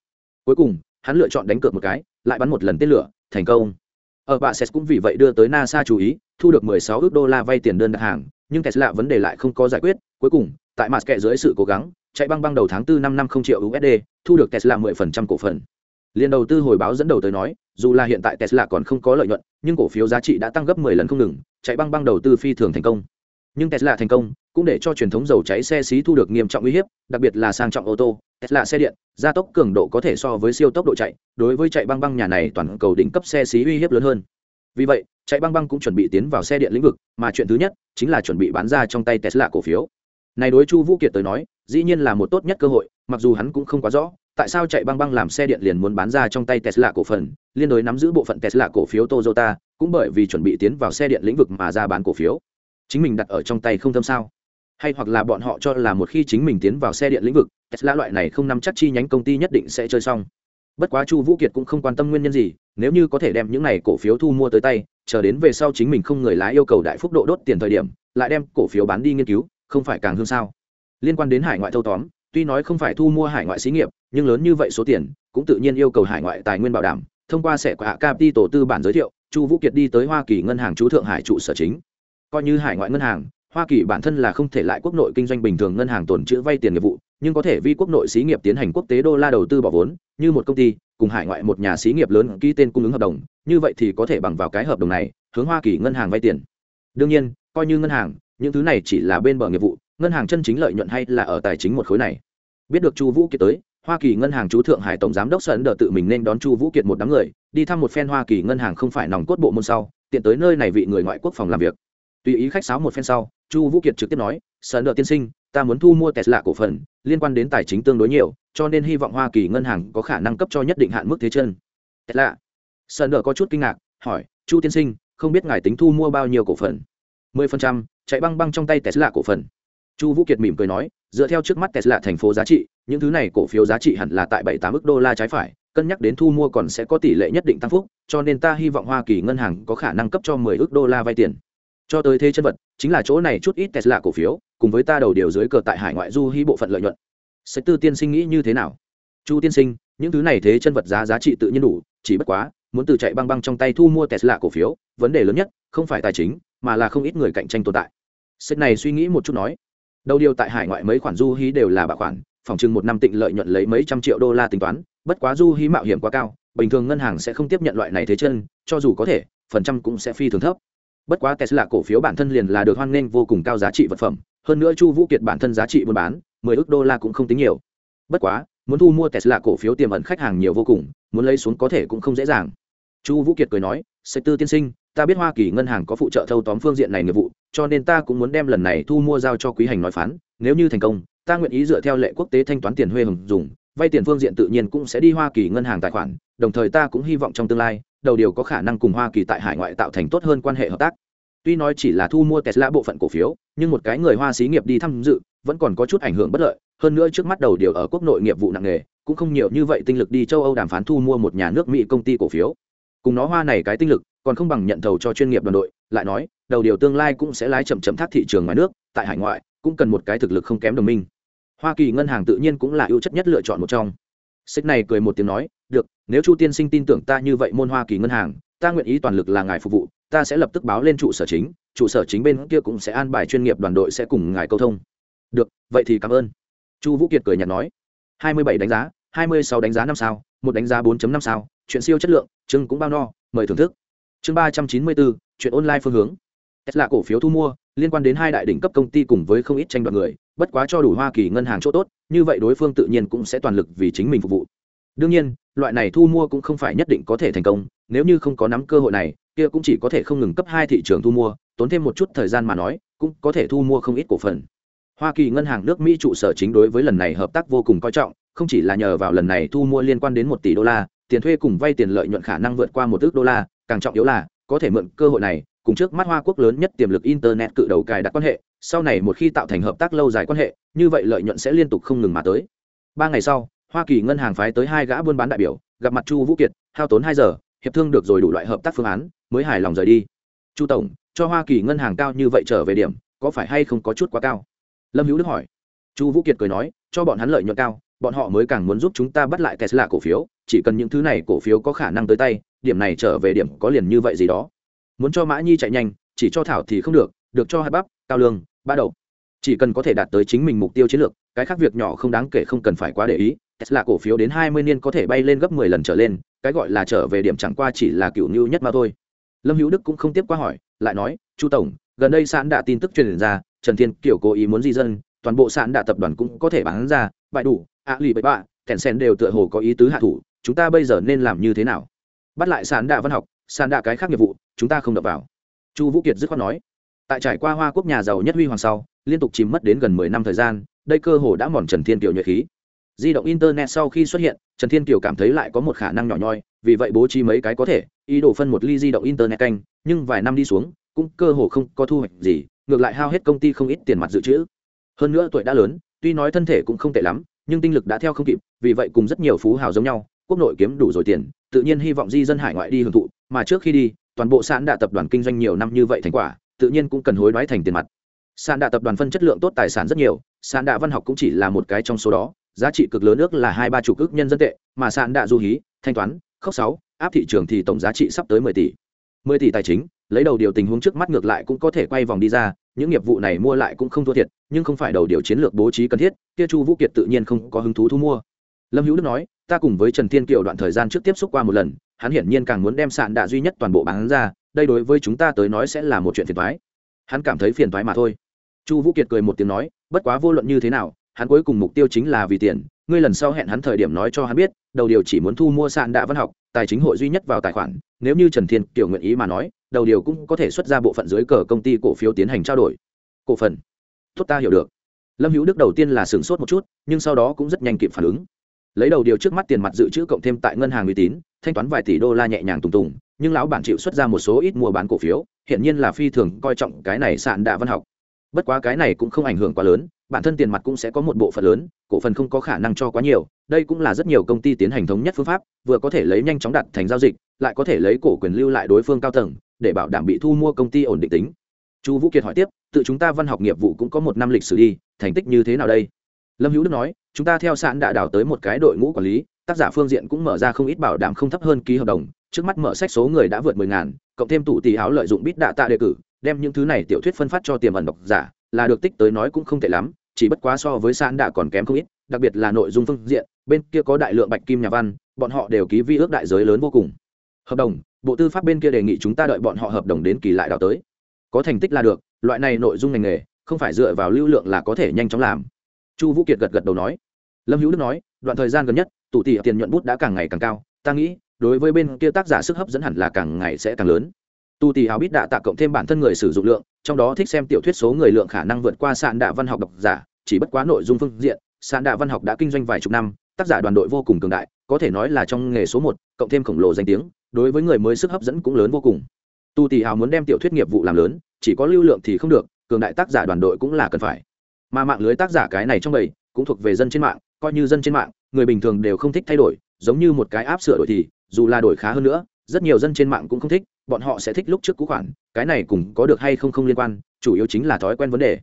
Cuối cùng, hắn lựa chọn đánh cược một cái lại bắn một lần tên lửa thành công ở bạ sẽ cũng vì vậy đưa tới nasa chú ý thu được 16 ước đô la vay tiền đơn đặt hàng nhưng tesla vấn đề lại không có giải quyết cuối cùng tại mặt kệ dưới sự cố gắng chạy băng băng đầu tháng 4 năm năm không triệu USD, thu được Tesla 10% cổ phần. Liên đầu tư hồi báo dẫn đầu tới nói, dù là hiện tại Tesla còn không có lợi nhuận, nhưng cổ phiếu giá trị đã tăng gấp 10 lần không ngừng, chạy băng băng đầu tư phi thường thành công. Nhưng Tesla thành công, cũng để cho truyền thống dầu cháy xe xí thu được nghiêm trọng uy hiếp, đặc biệt là sang trọng ô tô, Tesla xe điện, gia tốc cường độ có thể so với siêu tốc độ chạy, đối với chạy băng băng nhà này toàn cầu đỉnh cấp xe xí uy hiếp lớn hơn. Vì vậy, chạy băng băng cũng chuẩn bị tiến vào xe điện lĩnh vực, mà chuyện thứ nhất chính là chuẩn bị bán ra trong tay Tesla cổ phiếu. Này đối Chu Vũ Kiệt tới nói, dĩ nhiên là một tốt nhất cơ hội, mặc dù hắn cũng không quá rõ, tại sao chạy băng băng làm xe điện liền muốn bán ra trong tay Tesla cổ phần, liên đối nắm giữ bộ phận Tesla cổ phiếu Toyota, cũng bởi vì chuẩn bị tiến vào xe điện lĩnh vực mà ra bán cổ phiếu. Chính mình đặt ở trong tay không thâm sao? Hay hoặc là bọn họ cho là một khi chính mình tiến vào xe điện lĩnh vực, Tesla loại này không nắm chắc chi nhánh công ty nhất định sẽ chơi xong. Bất quá Chu Vũ Kiệt cũng không quan tâm nguyên nhân gì, nếu như có thể đem những này cổ phiếu thu mua tới tay, chờ đến về sau chính mình không người lái yêu cầu đại phúc độ đốt tiền thời điểm, lại đem cổ phiếu bán đi nghiên cứu, không phải càng hương sao? liên quan đến hải ngoại thâu tóm tuy nói không phải thu mua hải ngoại xí nghiệp nhưng lớn như vậy số tiền cũng tự nhiên yêu cầu hải ngoại tài nguyên bảo đảm thông qua sẽ của hạ capital tổ tư bản giới thiệu chu vũ kiệt đi tới hoa kỳ ngân hàng chú thượng hải trụ sở chính coi như hải ngoại ngân hàng hoa kỳ bản thân là không thể lại quốc nội kinh doanh bình thường ngân hàng tồn chữ vay tiền nghiệp vụ, nhưng có thể vi quốc nội xí nghiệp tiến hành quốc tế đô la đầu tư bỏ vốn, như một công ty, cùng hải ngoại một nhà xí nghiệp lớn ký tên cung ứng hợp đồng, như vậy thì có thể bằng vào cái hợp đồng này, hướng hoa kỳ ngân hàng vay tiền. Đương nhiên, coi như ngân hàng, những thứ này chỉ là bên bờ nghiệp vụ, ngân hàng chân chính lợi nhuận hay là ở tài chính một khối này. Biết được chu vũ kiệt tới, hoa kỳ ngân hàng chú thượng hải tổng giám đốc sơn đờ tự mình nên đón chu vũ kiệt một đám người, đi thăm một phen hoa kỳ ngân hàng không phải nòng cốt bộ môn sau, tiện tới nơi này vị người ngoại quốc phòng làm việc tùy ý khách sáo một phen sau, chu vũ kiệt trực tiếp nói, sơn nợ tiên sinh, ta muốn thu mua tesla cổ phần, liên quan đến tài chính tương đối nhiều, cho nên hy vọng hoa kỳ ngân hàng có khả năng cấp cho nhất định hạn mức thế chân. Tesla. Sơn nợ có chút kinh ngạc, hỏi, chu tiên sinh, không biết ngài tính thu mua bao nhiêu cổ phần? Mười phần trăm, chạy băng băng trong tay tesla cổ phần. Chu vũ kiệt mỉm cười nói, dựa theo trước mắt tesla thành phố giá trị, những thứ này cổ phiếu giá trị hẳn là tại bảy tám ước đô la trái phải, cân nhắc đến thu mua còn sẽ có tỷ lệ nhất định tăng phúc, cho nên ta hy vọng hoa kỳ ngân hàng có khả năng cấp cho mười ước đô la vay tiền cho tới thế chân vật, chính là chỗ này chút ít tesla cổ phiếu, cùng với ta đầu điều dưới cờ tại hải ngoại du hy bộ phận lợi nhuận. Sách tư tiên sinh nghĩ như thế nào? Chu tiên sinh, những thứ này thế chân vật giá giá trị tự nhiên đủ, chỉ bất quá, muốn từ chạy băng băng trong tay thu mua tesla cổ phiếu, vấn đề lớn nhất, không phải tài chính, mà là không ít người cạnh tranh tồn tại. Sách này suy nghĩ một chút nói. Đầu điều tại hải ngoại mấy khoản du hí đều là bạc khoản, phòng chừng một năm tịnh lợi nhuận lấy mấy trăm triệu đô la tính toán, bất quá du hí mạo hiểm quá cao, bình thường ngân hàng sẽ không tiếp nhận loại này thế chân, cho dù có thể, phần trăm cũng sẽ phi thường thấp bất quá tesla cổ phiếu bản thân liền là được hoan nghênh vô cùng cao giá trị vật phẩm, hơn nữa chu vũ kiệt bản thân giá trị buôn bán, mười ước đô la cũng không tính nhiều. Bất quá, muốn thu mua tesla cổ phiếu tiềm ẩn khách hàng nhiều vô cùng, muốn lấy xuống có thể cũng không dễ dàng. Chu vũ kiệt cười nói sạch tư tiên sinh, ta biết hoa kỳ ngân hàng có phụ trợ thâu tóm phương diện này nghiệp vụ, cho nên ta cũng muốn đem lần này thu mua giao cho quý hành nói phán, nếu như thành công, ta nguyện ý dựa theo lệ quốc tế thanh toán tiền huê hồng dùng, vay tiền phương diện tự nhiên cũng sẽ đi hoa kỳ ngân hàng tài khoản, đồng thời ta cũng hy vọng trong tương lai đầu điều có khả năng cùng hoa kỳ tại hải ngoại tạo thành tốt hơn quan hệ hợp tác. Tuy nói chỉ là thu mua tesla bộ phận cổ phiếu, nhưng một cái người hoa xí nghiệp đi tham dự vẫn còn có chút ảnh hưởng bất lợi. Hơn nữa trước mắt đầu điều ở quốc nội nghiệp vụ nặng nghề cũng không nhiều như vậy tinh lực đi châu âu đàm phán thu mua một nhà nước mỹ công ty cổ phiếu. Cùng nó hoa này cái tinh lực, còn không bằng nhận thầu cho chuyên nghiệp đoàn đội, lại nói, đầu điều tương lai cũng sẽ lái chậm chậm thác thị trường ngoài nước, tại hải ngoại cũng cần một cái thực lực không kém đồng minh. Hoa kỳ ngân hàng tự nhiên cũng là ưu chất nhất lựa chọn một trong. Sách này cười một tiếng nói được, nếu chu tiên sinh tin tưởng ta như vậy môn hoa kỳ ngân hàng, ta nguyện ý toàn lực là ngài phục vụ, ta sẽ lập tức báo lên trụ sở chính, trụ sở chính bên kia cũng sẽ an bài chuyên nghiệp đoàn đội sẽ cùng ngài câu thông. Được, vậy thì cảm ơn. Chu vũ kiệt cười nhạt nói. Hai mươi bảy đánh giá, hai mươi sáu đánh giá năm sao, một đánh giá 4 năm sao, chuyện siêu chất lượng chưng cũng bao no, mời thưởng thức. Chương ba trăm chín mươi bốn, chuyện online phương hướng. Tesla cổ phiếu thu mua, liên quan đến hai đại đỉnh cấp công ty cùng với không ít tranh đoạt người, bất quá cho đủ hoa kỳ ngân hàng chỗ tốt, như vậy đối phương tự nhiên cũng sẽ toàn lực vì chính mình phục vụ. Đương nhiên loại này thu mua cũng không phải nhất định có thể thành công, nếu như không có nắm cơ hội này, kia cũng chỉ có thể không ngừng cấp hai thị trường thu mua, tốn thêm một chút thời gian mà nói, cũng có thể thu mua không ít cổ phần. Hoa kỳ ngân hàng nước mỹ trụ sở chính đối với lần này hợp tác vô cùng coi trọng, không chỉ là nhờ vào lần này thu mua liên quan đến một tỷ đô la, tiền thuê cùng vay tiền lợi nhuận khả năng vượt qua một ước đô la, càng trọng yếu là, có thể mượn cơ hội này, cùng trước mắt hoa quốc lớn nhất tiềm lực internet cự đầu cài đặt quan hệ, sau này một khi tạo thành hợp tác lâu dài quan hệ, như vậy lợi nhuận sẽ liên tục không ngừng mà tới. Ba ngày sau hoa kỳ ngân hàng phái tới hai gã buôn bán đại biểu, gặp mặt chu vũ kiệt, hao tốn hai giờ, hiệp thương được rồi đủ loại hợp tác phương án, mới hài lòng rời đi. Chu tổng, cho hoa kỳ ngân hàng cao như vậy trở về điểm, có phải hay không có chút quá cao? Lâm hữu đức hỏi. Chu vũ kiệt cười nói, cho bọn hắn lợi nhuận cao, bọn họ mới càng muốn giúp chúng ta bắt lại tesla cổ phiếu, chỉ cần những thứ này cổ phiếu có khả năng tới tay, điểm này trở về điểm có liền như vậy gì đó. Muốn cho mã nhi chạy nhanh, chỉ cho thảo thì không được được cho hạt bắp, cao lương ba đầu chỉ cần có thể đạt tới chính mình mục tiêu chiến lược, cái khác việc nhỏ không đáng kể không cần phải quá để ý tesla cổ phiếu đến hai mươi niên có thể bay lên gấp mười lần trở lên, cái gọi là trở về điểm chẳng qua chỉ là cựu nhu nhất mà thôi. Lâm hữu đức cũng không tiếp qua hỏi, lại nói, chu tổng, gần đây sạn đã tin tức truyền ra, trần thiên kiểu cố ý muốn di dân, toàn bộ sạn đã tập đoàn cũng có thể bán ra, bại đủ, ạ lì bậy bạ kèn sen đều tựa hồ có ý tứ hạ thủ, chúng ta bây giờ nên làm như thế nào? Bắt lại sạn đã văn học sạn đã cái khác nghiệp vụ, chúng ta không đập vào. Chu vũ kiệt dứt khoát nói, tại trải qua hoa quốc nhà giàu nhất huy hoàng sau, liên tục chìm mất đến gần mười năm thời gian, đây cơ hồ đã mòn trần thiên tiểu nhuệ khí di động internet sau khi xuất hiện, trần thiên kiều cảm thấy lại có một khả năng nhỏ nhoi, vì vậy bố trí mấy cái có thể, ý đồ phân một ly di động internet canh, nhưng vài năm đi xuống, cũng cơ hồ không có thu hoạch gì, ngược lại hao hết công ty không ít tiền mặt dự trữ. Hơn nữa tuổi đã lớn, tuy nói thân thể cũng không tệ lắm, nhưng tinh lực đã theo không kịp, vì vậy cùng rất nhiều phú hào giống nhau, quốc nội kiếm đủ rồi tiền, tự nhiên hy vọng di dân hải ngoại đi hưởng thụ, mà trước khi đi, toàn bộ sản đã tập đoàn kinh doanh nhiều năm như vậy thành quả, tự nhiên cũng cần hối đoái thành tiền mặt. Sản đã tập đoàn phân chất lượng tốt, tài sản rất nhiều sản đã văn học cũng chỉ là một cái trong số đó giá trị cực lớn ước là hai ba chục ước nhân dân tệ, mà sạn đạ du hí, thanh toán, khốc sáu, áp thị trường thì tổng giá trị sắp tới mười tỷ. Mười tỷ tài chính, lấy đầu điều tình huống trước mắt ngược lại cũng có thể quay vòng đi ra, những nghiệp vụ này mua lại cũng không thua thiệt, nhưng không phải đầu điều chiến lược bố trí cần thiết, kia chu vũ kiệt tự nhiên không có hứng thú thu mua. Lâm hữu đức nói, ta cùng với trần thiên kiều đoạn thời gian trước tiếp xúc qua một lần, hắn hiển nhiên càng muốn đem sạn đạ duy nhất toàn bộ bán ra, đây đối với chúng ta tới nói sẽ là một chuyện phiền thoái hắn cảm thấy phiền thoái mà thôi. Chu vũ kiệt cười một tiếng nói, bất quá vô luận như thế nào hắn cuối cùng mục tiêu chính là vì tiền, ngươi lần sau hẹn hắn thời điểm nói cho hắn biết, đầu điều chỉ muốn thu mua sạn đạ văn học, tài chính hội duy nhất vào tài khoản, nếu như trần thiên kiều nguyện ý mà nói, đầu điều cũng có thể xuất ra bộ phận dưới cờ công ty cổ phiếu tiến hành trao đổi. Cổ phần. Tốt ta hiểu được. Lâm hữu đức đầu tiên là sửng sốt một chút, nhưng sau đó cũng rất nhanh kịp phản ứng. Lấy đầu điều trước mắt tiền mặt dự trữ cộng thêm tại ngân hàng uy tín, thanh toán vài tỷ đô la nhẹ nhàng tùng tùng, nhưng lão bản chịu xuất ra một số ít mua bán cổ phiếu hiện nhiên là phi thường coi trọng cái này sạn đạ văn học bất quá cái này cũng không ảnh hưởng quá lớn, bản thân tiền mặt cũng sẽ có một bộ phận lớn, cổ phần không có khả năng cho quá nhiều, đây cũng là rất nhiều công ty tiến hành thống nhất phương pháp, vừa có thể lấy nhanh chóng đặt thành giao dịch, lại có thể lấy cổ quyền lưu lại đối phương cao tầng, để bảo đảm bị thu mua công ty ổn định tính. Chu vũ kiệt hỏi tiếp, tự chúng ta văn học nghiệp vụ cũng có một năm lịch sử đi, thành tích như thế nào đây? Lâm hữu đức nói, chúng ta theo sạn đã đào tới một cái đội ngũ quản lý, tác giả phương diện cũng mở ra không ít bảo đảm không thấp hơn ký hợp đồng, trước mắt mở sách số người đã vượt mười ngàn, cộng thêm tủ tỷ áo lợi dụng bít đạ tạ đề cử đem những thứ này tiểu thuyết phân phát cho tiềm ẩn độc giả, là được tích tới nói cũng không tệ lắm, chỉ bất quá so với sạn đã còn kém không ít, đặc biệt là nội dung phương diện, bên kia có đại lượng bạch kim nhà văn, bọn họ đều ký vi ước đại giới lớn vô cùng. Hợp đồng, bộ tư pháp bên kia đề nghị chúng ta đợi bọn họ hợp đồng đến kỳ lại đào tới. Có thành tích là được, loại này nội dung ngành nghề, không phải dựa vào lưu lượng là có thể nhanh chóng làm. Chu vũ kiệt gật gật đầu nói. Lâm hữu đức nói, đoạn thời gian gần nhất, tụ tỷ tiền nhuận bút đã càng ngày càng cao, ta nghĩ, đối với bên kia tác giả sức hấp dẫn hẳn là càng ngày sẽ càng lớn tu tỷ hào biết đạ tạ cộng thêm bản thân người sử dụng lượng, trong đó thích xem tiểu thuyết số người lượng khả năng vượt qua sạn đạ văn học độc giả, chỉ bất quá nội dung phương diện, sạn đạ văn học đã kinh doanh vài chục năm, tác giả đoàn đội vô cùng cường đại, có thể nói là trong nghề số một, cộng thêm khổng lồ danh tiếng, đối với người mới sức hấp dẫn cũng lớn vô cùng. Tu tỷ hào muốn đem tiểu thuyết nghiệp vụ làm lớn, chỉ có lưu lượng thì không được, cường đại tác giả đoàn đội cũng là cần phải. Mà mạng lưới tác giả cái này trong bầy, cũng thuộc về dân trên mạng, coi như dân trên mạng, người bình thường đều không thích thay đổi, giống như một cái áp sửa đổi thì, dù là đổi khá hơn nữa, rất nhiều dân trên mạng cũng không thích bọn họ sẽ thích lúc trước cũ khoản, cái này cùng có được hay không không liên quan, chủ yếu chính là thói quen vấn đề.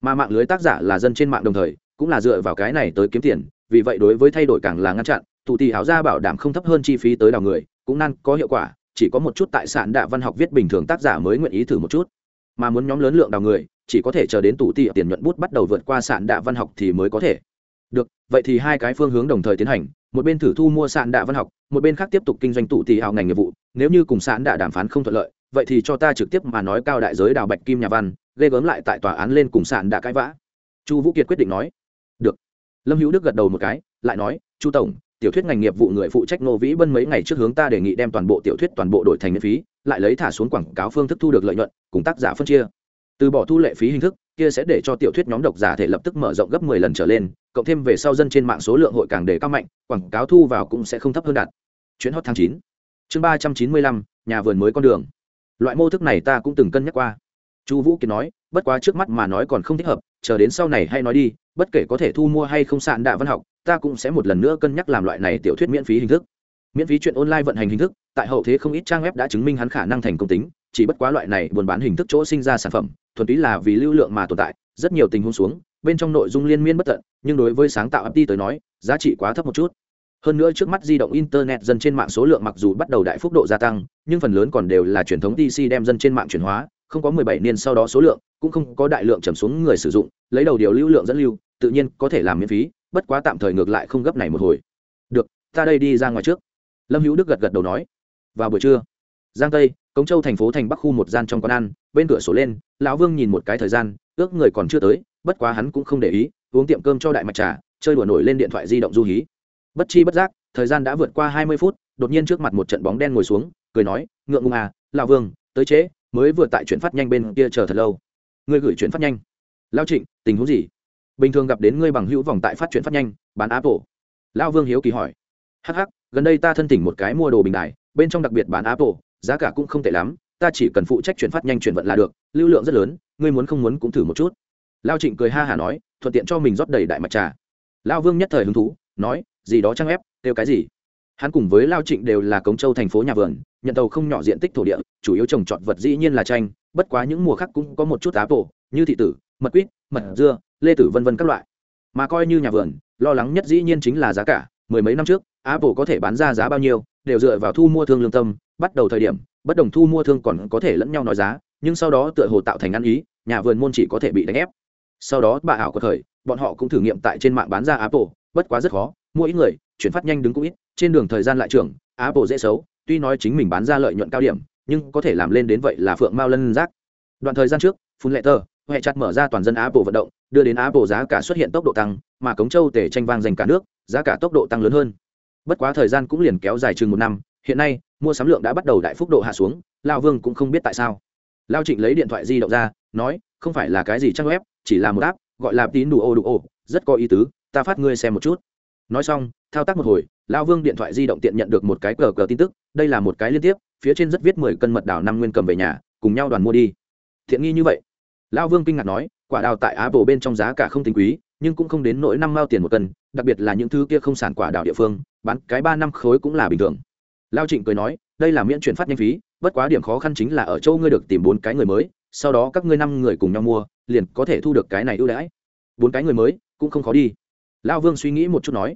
Mà mạng lưới tác giả là dân trên mạng đồng thời, cũng là dựa vào cái này tới kiếm tiền, vì vậy đối với thay đổi càng là ngăn chặn tụ tỷ hảo ra bảo đảm không thấp hơn chi phí tới đào người, cũng nan có hiệu quả, chỉ có một chút tại sản đạ văn học viết bình thường tác giả mới nguyện ý thử một chút. Mà muốn nhóm lớn lượng đào người, chỉ có thể chờ đến tụ tỷ tiền nhuận bút bắt đầu vượt qua sản đạ văn học thì mới có thể được, vậy thì hai cái phương hướng đồng thời tiến hành, một bên thử thu mua sạn đạ văn học, một bên khác tiếp tục kinh doanh tụ tỷ hào ngành nghiệp vụ. Nếu như cùng sạn đạ đàm phán không thuận lợi, vậy thì cho ta trực tiếp mà nói cao đại giới đào bạch kim nhà văn, ghê gớm lại tại tòa án lên cùng sạn đạ cãi vã. Chu vũ kiệt quyết định nói. Được. Lâm hữu đức gật đầu một cái, lại nói, chu tổng, tiểu thuyết ngành nghiệp vụ người phụ trách nô vĩ bân mấy ngày trước hướng ta đề nghị đem toàn bộ tiểu thuyết toàn bộ đổi thành miễn phí, lại lấy thả xuống quảng cáo phương thức thu được lợi nhuận, cùng tác giả phân chia. Từ bỏ thu lệ phí hình thức kia sẽ để cho tiểu thuyết nhóm độc giả thể lập tức mở rộng gấp 10 lần trở lên cộng thêm về sau dân trên mạng số lượng hội càng đề cao mạnh quảng cáo thu vào cũng sẽ không thấp hơn đạt. Chuyến hot tháng 9. chương 395, nhà vườn mới con đường. Loại mô thức này ta cũng từng cân nhắc qua. Chu vũ kiệt nói bất quá trước mắt mà nói còn không thích hợp chờ đến sau này hay nói đi bất kể có thể thu mua hay không sạn đạ văn học ta cũng sẽ một lần nữa cân nhắc làm loại này tiểu thuyết miễn phí hình thức. Miễn phí chuyện online vận hành hình thức tại hậu thế không ít trang web đã chứng minh hắn khả năng thành công tính chỉ bất quá loại này buôn bán hình thức chỗ sinh ra sản phẩm, thuần túy là vì lưu lượng mà tồn tại, rất nhiều tình huống xuống, bên trong nội dung liên miên bất tận, nhưng đối với sáng tạo FT tới nói, giá trị quá thấp một chút. Hơn nữa trước mắt di động internet dân trên mạng số lượng mặc dù bắt đầu đại phúc độ gia tăng, nhưng phần lớn còn đều là truyền thống pc đem dân trên mạng chuyển hóa, không có 17 niên sau đó số lượng, cũng không có đại lượng trầm xuống người sử dụng, lấy đầu điều lưu lượng dẫn lưu, tự nhiên có thể làm miễn phí, bất quá tạm thời ngược lại không gấp này một hồi. Được, ta đây đi ra ngoài trước. Lâm hữu đức gật gật đầu nói. Vào buổi trưa. Giang tây cống châu thành phố thành bắc khu một gian trong quán ăn, bên cửa sổ lên, lão vương nhìn một cái thời gian, ước người còn chưa tới, bất quá hắn cũng không để ý, uống tiệm cơm cho đại mạch trà, chơi đùa nổi lên điện thoại di động du hí. Bất chi bất giác, thời gian đã vượt qua hai mươi phút, đột nhiên trước mặt một trận bóng đen ngồi xuống, cười nói, ngượng ngùng à lão vương, tới trễ, mới vừa tại chuyển phát nhanh bên kia chờ thật lâu. Ngươi gửi chuyển phát nhanh. Lao trịnh, tình huống gì? Bình thường gặp đến ngươi bằng hữu vòng tại phát chuyển phát nhanh, bán apple. Lão vương hiếu kỳ hỏi. Hh gần đây ta thân tỉnh một cái mua đồ bình đài, bên trong đặc biệt bán apple giá cả cũng không tệ lắm, ta chỉ cần phụ trách chuyển phát nhanh chuyển vận là được, lưu lượng rất lớn, ngươi muốn không muốn cũng thử một chút. Lao trịnh cười ha hả nói, thuận tiện cho mình rót đầy đại mạch trà. Lao vương nhất thời hứng thú, nói, gì đó trang ép, kêu cái gì? Hắn cùng với lao trịnh đều là cống châu thành phố nhà vườn, nhận tàu không nhỏ diện tích thổ địa, chủ yếu trồng trọt vật dĩ nhiên là tranh, bất quá những mùa khác cũng có một chút apple như thị tử, mật quýt, mật dưa, lê tử vân vân các loại. Mà coi như nhà vườn, lo lắng nhất dĩ nhiên chính là giá cả, mười mấy năm trước apple có thể bán ra giá bao nhiêu đều dựa vào thu mua thương lương tâm, bắt đầu thời điểm, bất đồng thu mua thương còn có thể lẫn nhau nói giá, nhưng sau đó tựa hồ tạo thành ăn ý, nhà vườn môn chỉ có thể bị đánh ép sau đó bà ảo có thời, bọn họ cũng thử nghiệm tại trên mạng bán ra apple, bất quá rất khó, mua ít người, chuyển phát nhanh đứng cũng ít, trên đường thời gian lại trưởng, apple dễ xấu, tuy nói chính mình bán ra lợi nhuận cao điểm, nhưng có thể làm lên đến vậy là phượng mao lân rác. đoạn thời gian trước, phun lệ tờ huệ chặt mở ra toàn dân apple vận động, đưa đến apple giá cả xuất hiện tốc độ tăng, mà cống châu tể tranh vang dành cả nước, giá cả tốc độ tăng lớn hơn bất quá thời gian cũng liền kéo dài chừng một năm, hiện nay, mua sắm lượng đã bắt đầu đại phúc độ hạ xuống lao vương cũng không biết tại sao. Lao trịnh lấy điện thoại di động ra, nói, không phải là cái gì trang web, chỉ là một app, gọi là tín đủ ô đủ ô, rất có ý tứ, ta phát ngươi xem một chút. Nói xong, thao tác một hồi lao vương điện thoại di động tiện nhận được một cái cờ cờ tin tức, đây là một cái liên tiếp, phía trên rất viết mười cân mật đào năm nguyên cầm về nhà, cùng nhau đoàn mua đi. Thiện nghi như vậy. Lao vương kinh ngạc nói, quả đào tại apple bên trong giá cả không tính quý nhưng cũng không đến nỗi năm mao tiền một cân, đặc biệt là những thứ kia không sản quả đảo địa phương, bán cái ba năm khối cũng là bình thường. Lao trịnh cười nói, đây là miễn chuyển phát nhanh phí, bất quá điểm khó khăn chính là ở châu ngươi được tìm bốn cái người mới, sau đó các ngươi năm người cùng nhau mua, liền có thể thu được cái này ưu đãi. Bốn cái người mới, cũng không khó đi. Lao vương suy nghĩ một chút nói,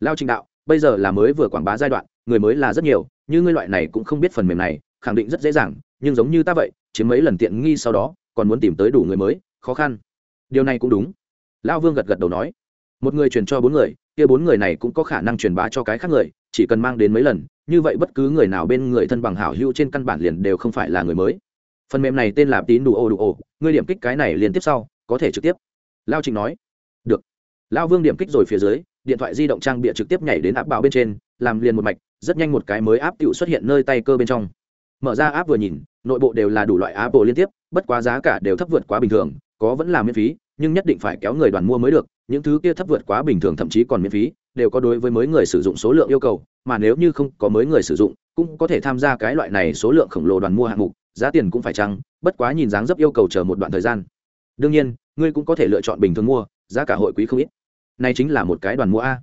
lao trịnh đạo, bây giờ là mới vừa quảng bá giai đoạn, người mới là rất nhiều, như ngươi loại này cũng không biết phần mềm này, khẳng định rất dễ dàng, nhưng giống như ta vậy, chiếm mấy lần tiện nghi sau đó, còn muốn tìm tới đủ người mới, khó khăn. Điều này cũng đúng lao vương gật gật đầu nói, một người truyền cho bốn người, kia bốn người này cũng có khả năng truyền bá cho cái khác người, chỉ cần mang đến mấy lần, như vậy bất cứ người nào bên người thân bằng hảo hữu trên căn bản liền đều không phải là người mới. Phần mềm này tên là tín đủ ô đủ ô, ngươi điểm kích cái này liên tiếp sau, có thể trực tiếp. Lao Trình nói, được. Lao vương điểm kích rồi phía dưới, điện thoại di động trang bịa trực tiếp nhảy đến áp bào bên trên, làm liền một mạch, rất nhanh một cái mới áp tựu xuất hiện nơi tay cơ bên trong. Mở ra áp vừa nhìn, nội bộ đều là đủ loại áp bộ liên tiếp, bất quá giá cả đều thấp vượt quá bình thường, có vẫn là miễn phí nhưng nhất định phải kéo người đoàn mua mới được, những thứ kia thấp vượt quá bình thường thậm chí còn miễn phí, đều có đối với mới người sử dụng số lượng yêu cầu, mà nếu như không có mới người sử dụng, cũng có thể tham gia cái loại này số lượng khổng lồ đoàn mua hạng mục, giá tiền cũng phải chăng, bất quá nhìn dáng dấp yêu cầu chờ một đoạn thời gian. Đương nhiên, ngươi cũng có thể lựa chọn bình thường mua, giá cả hội quý không ít. Này chính là một cái đoàn mua a.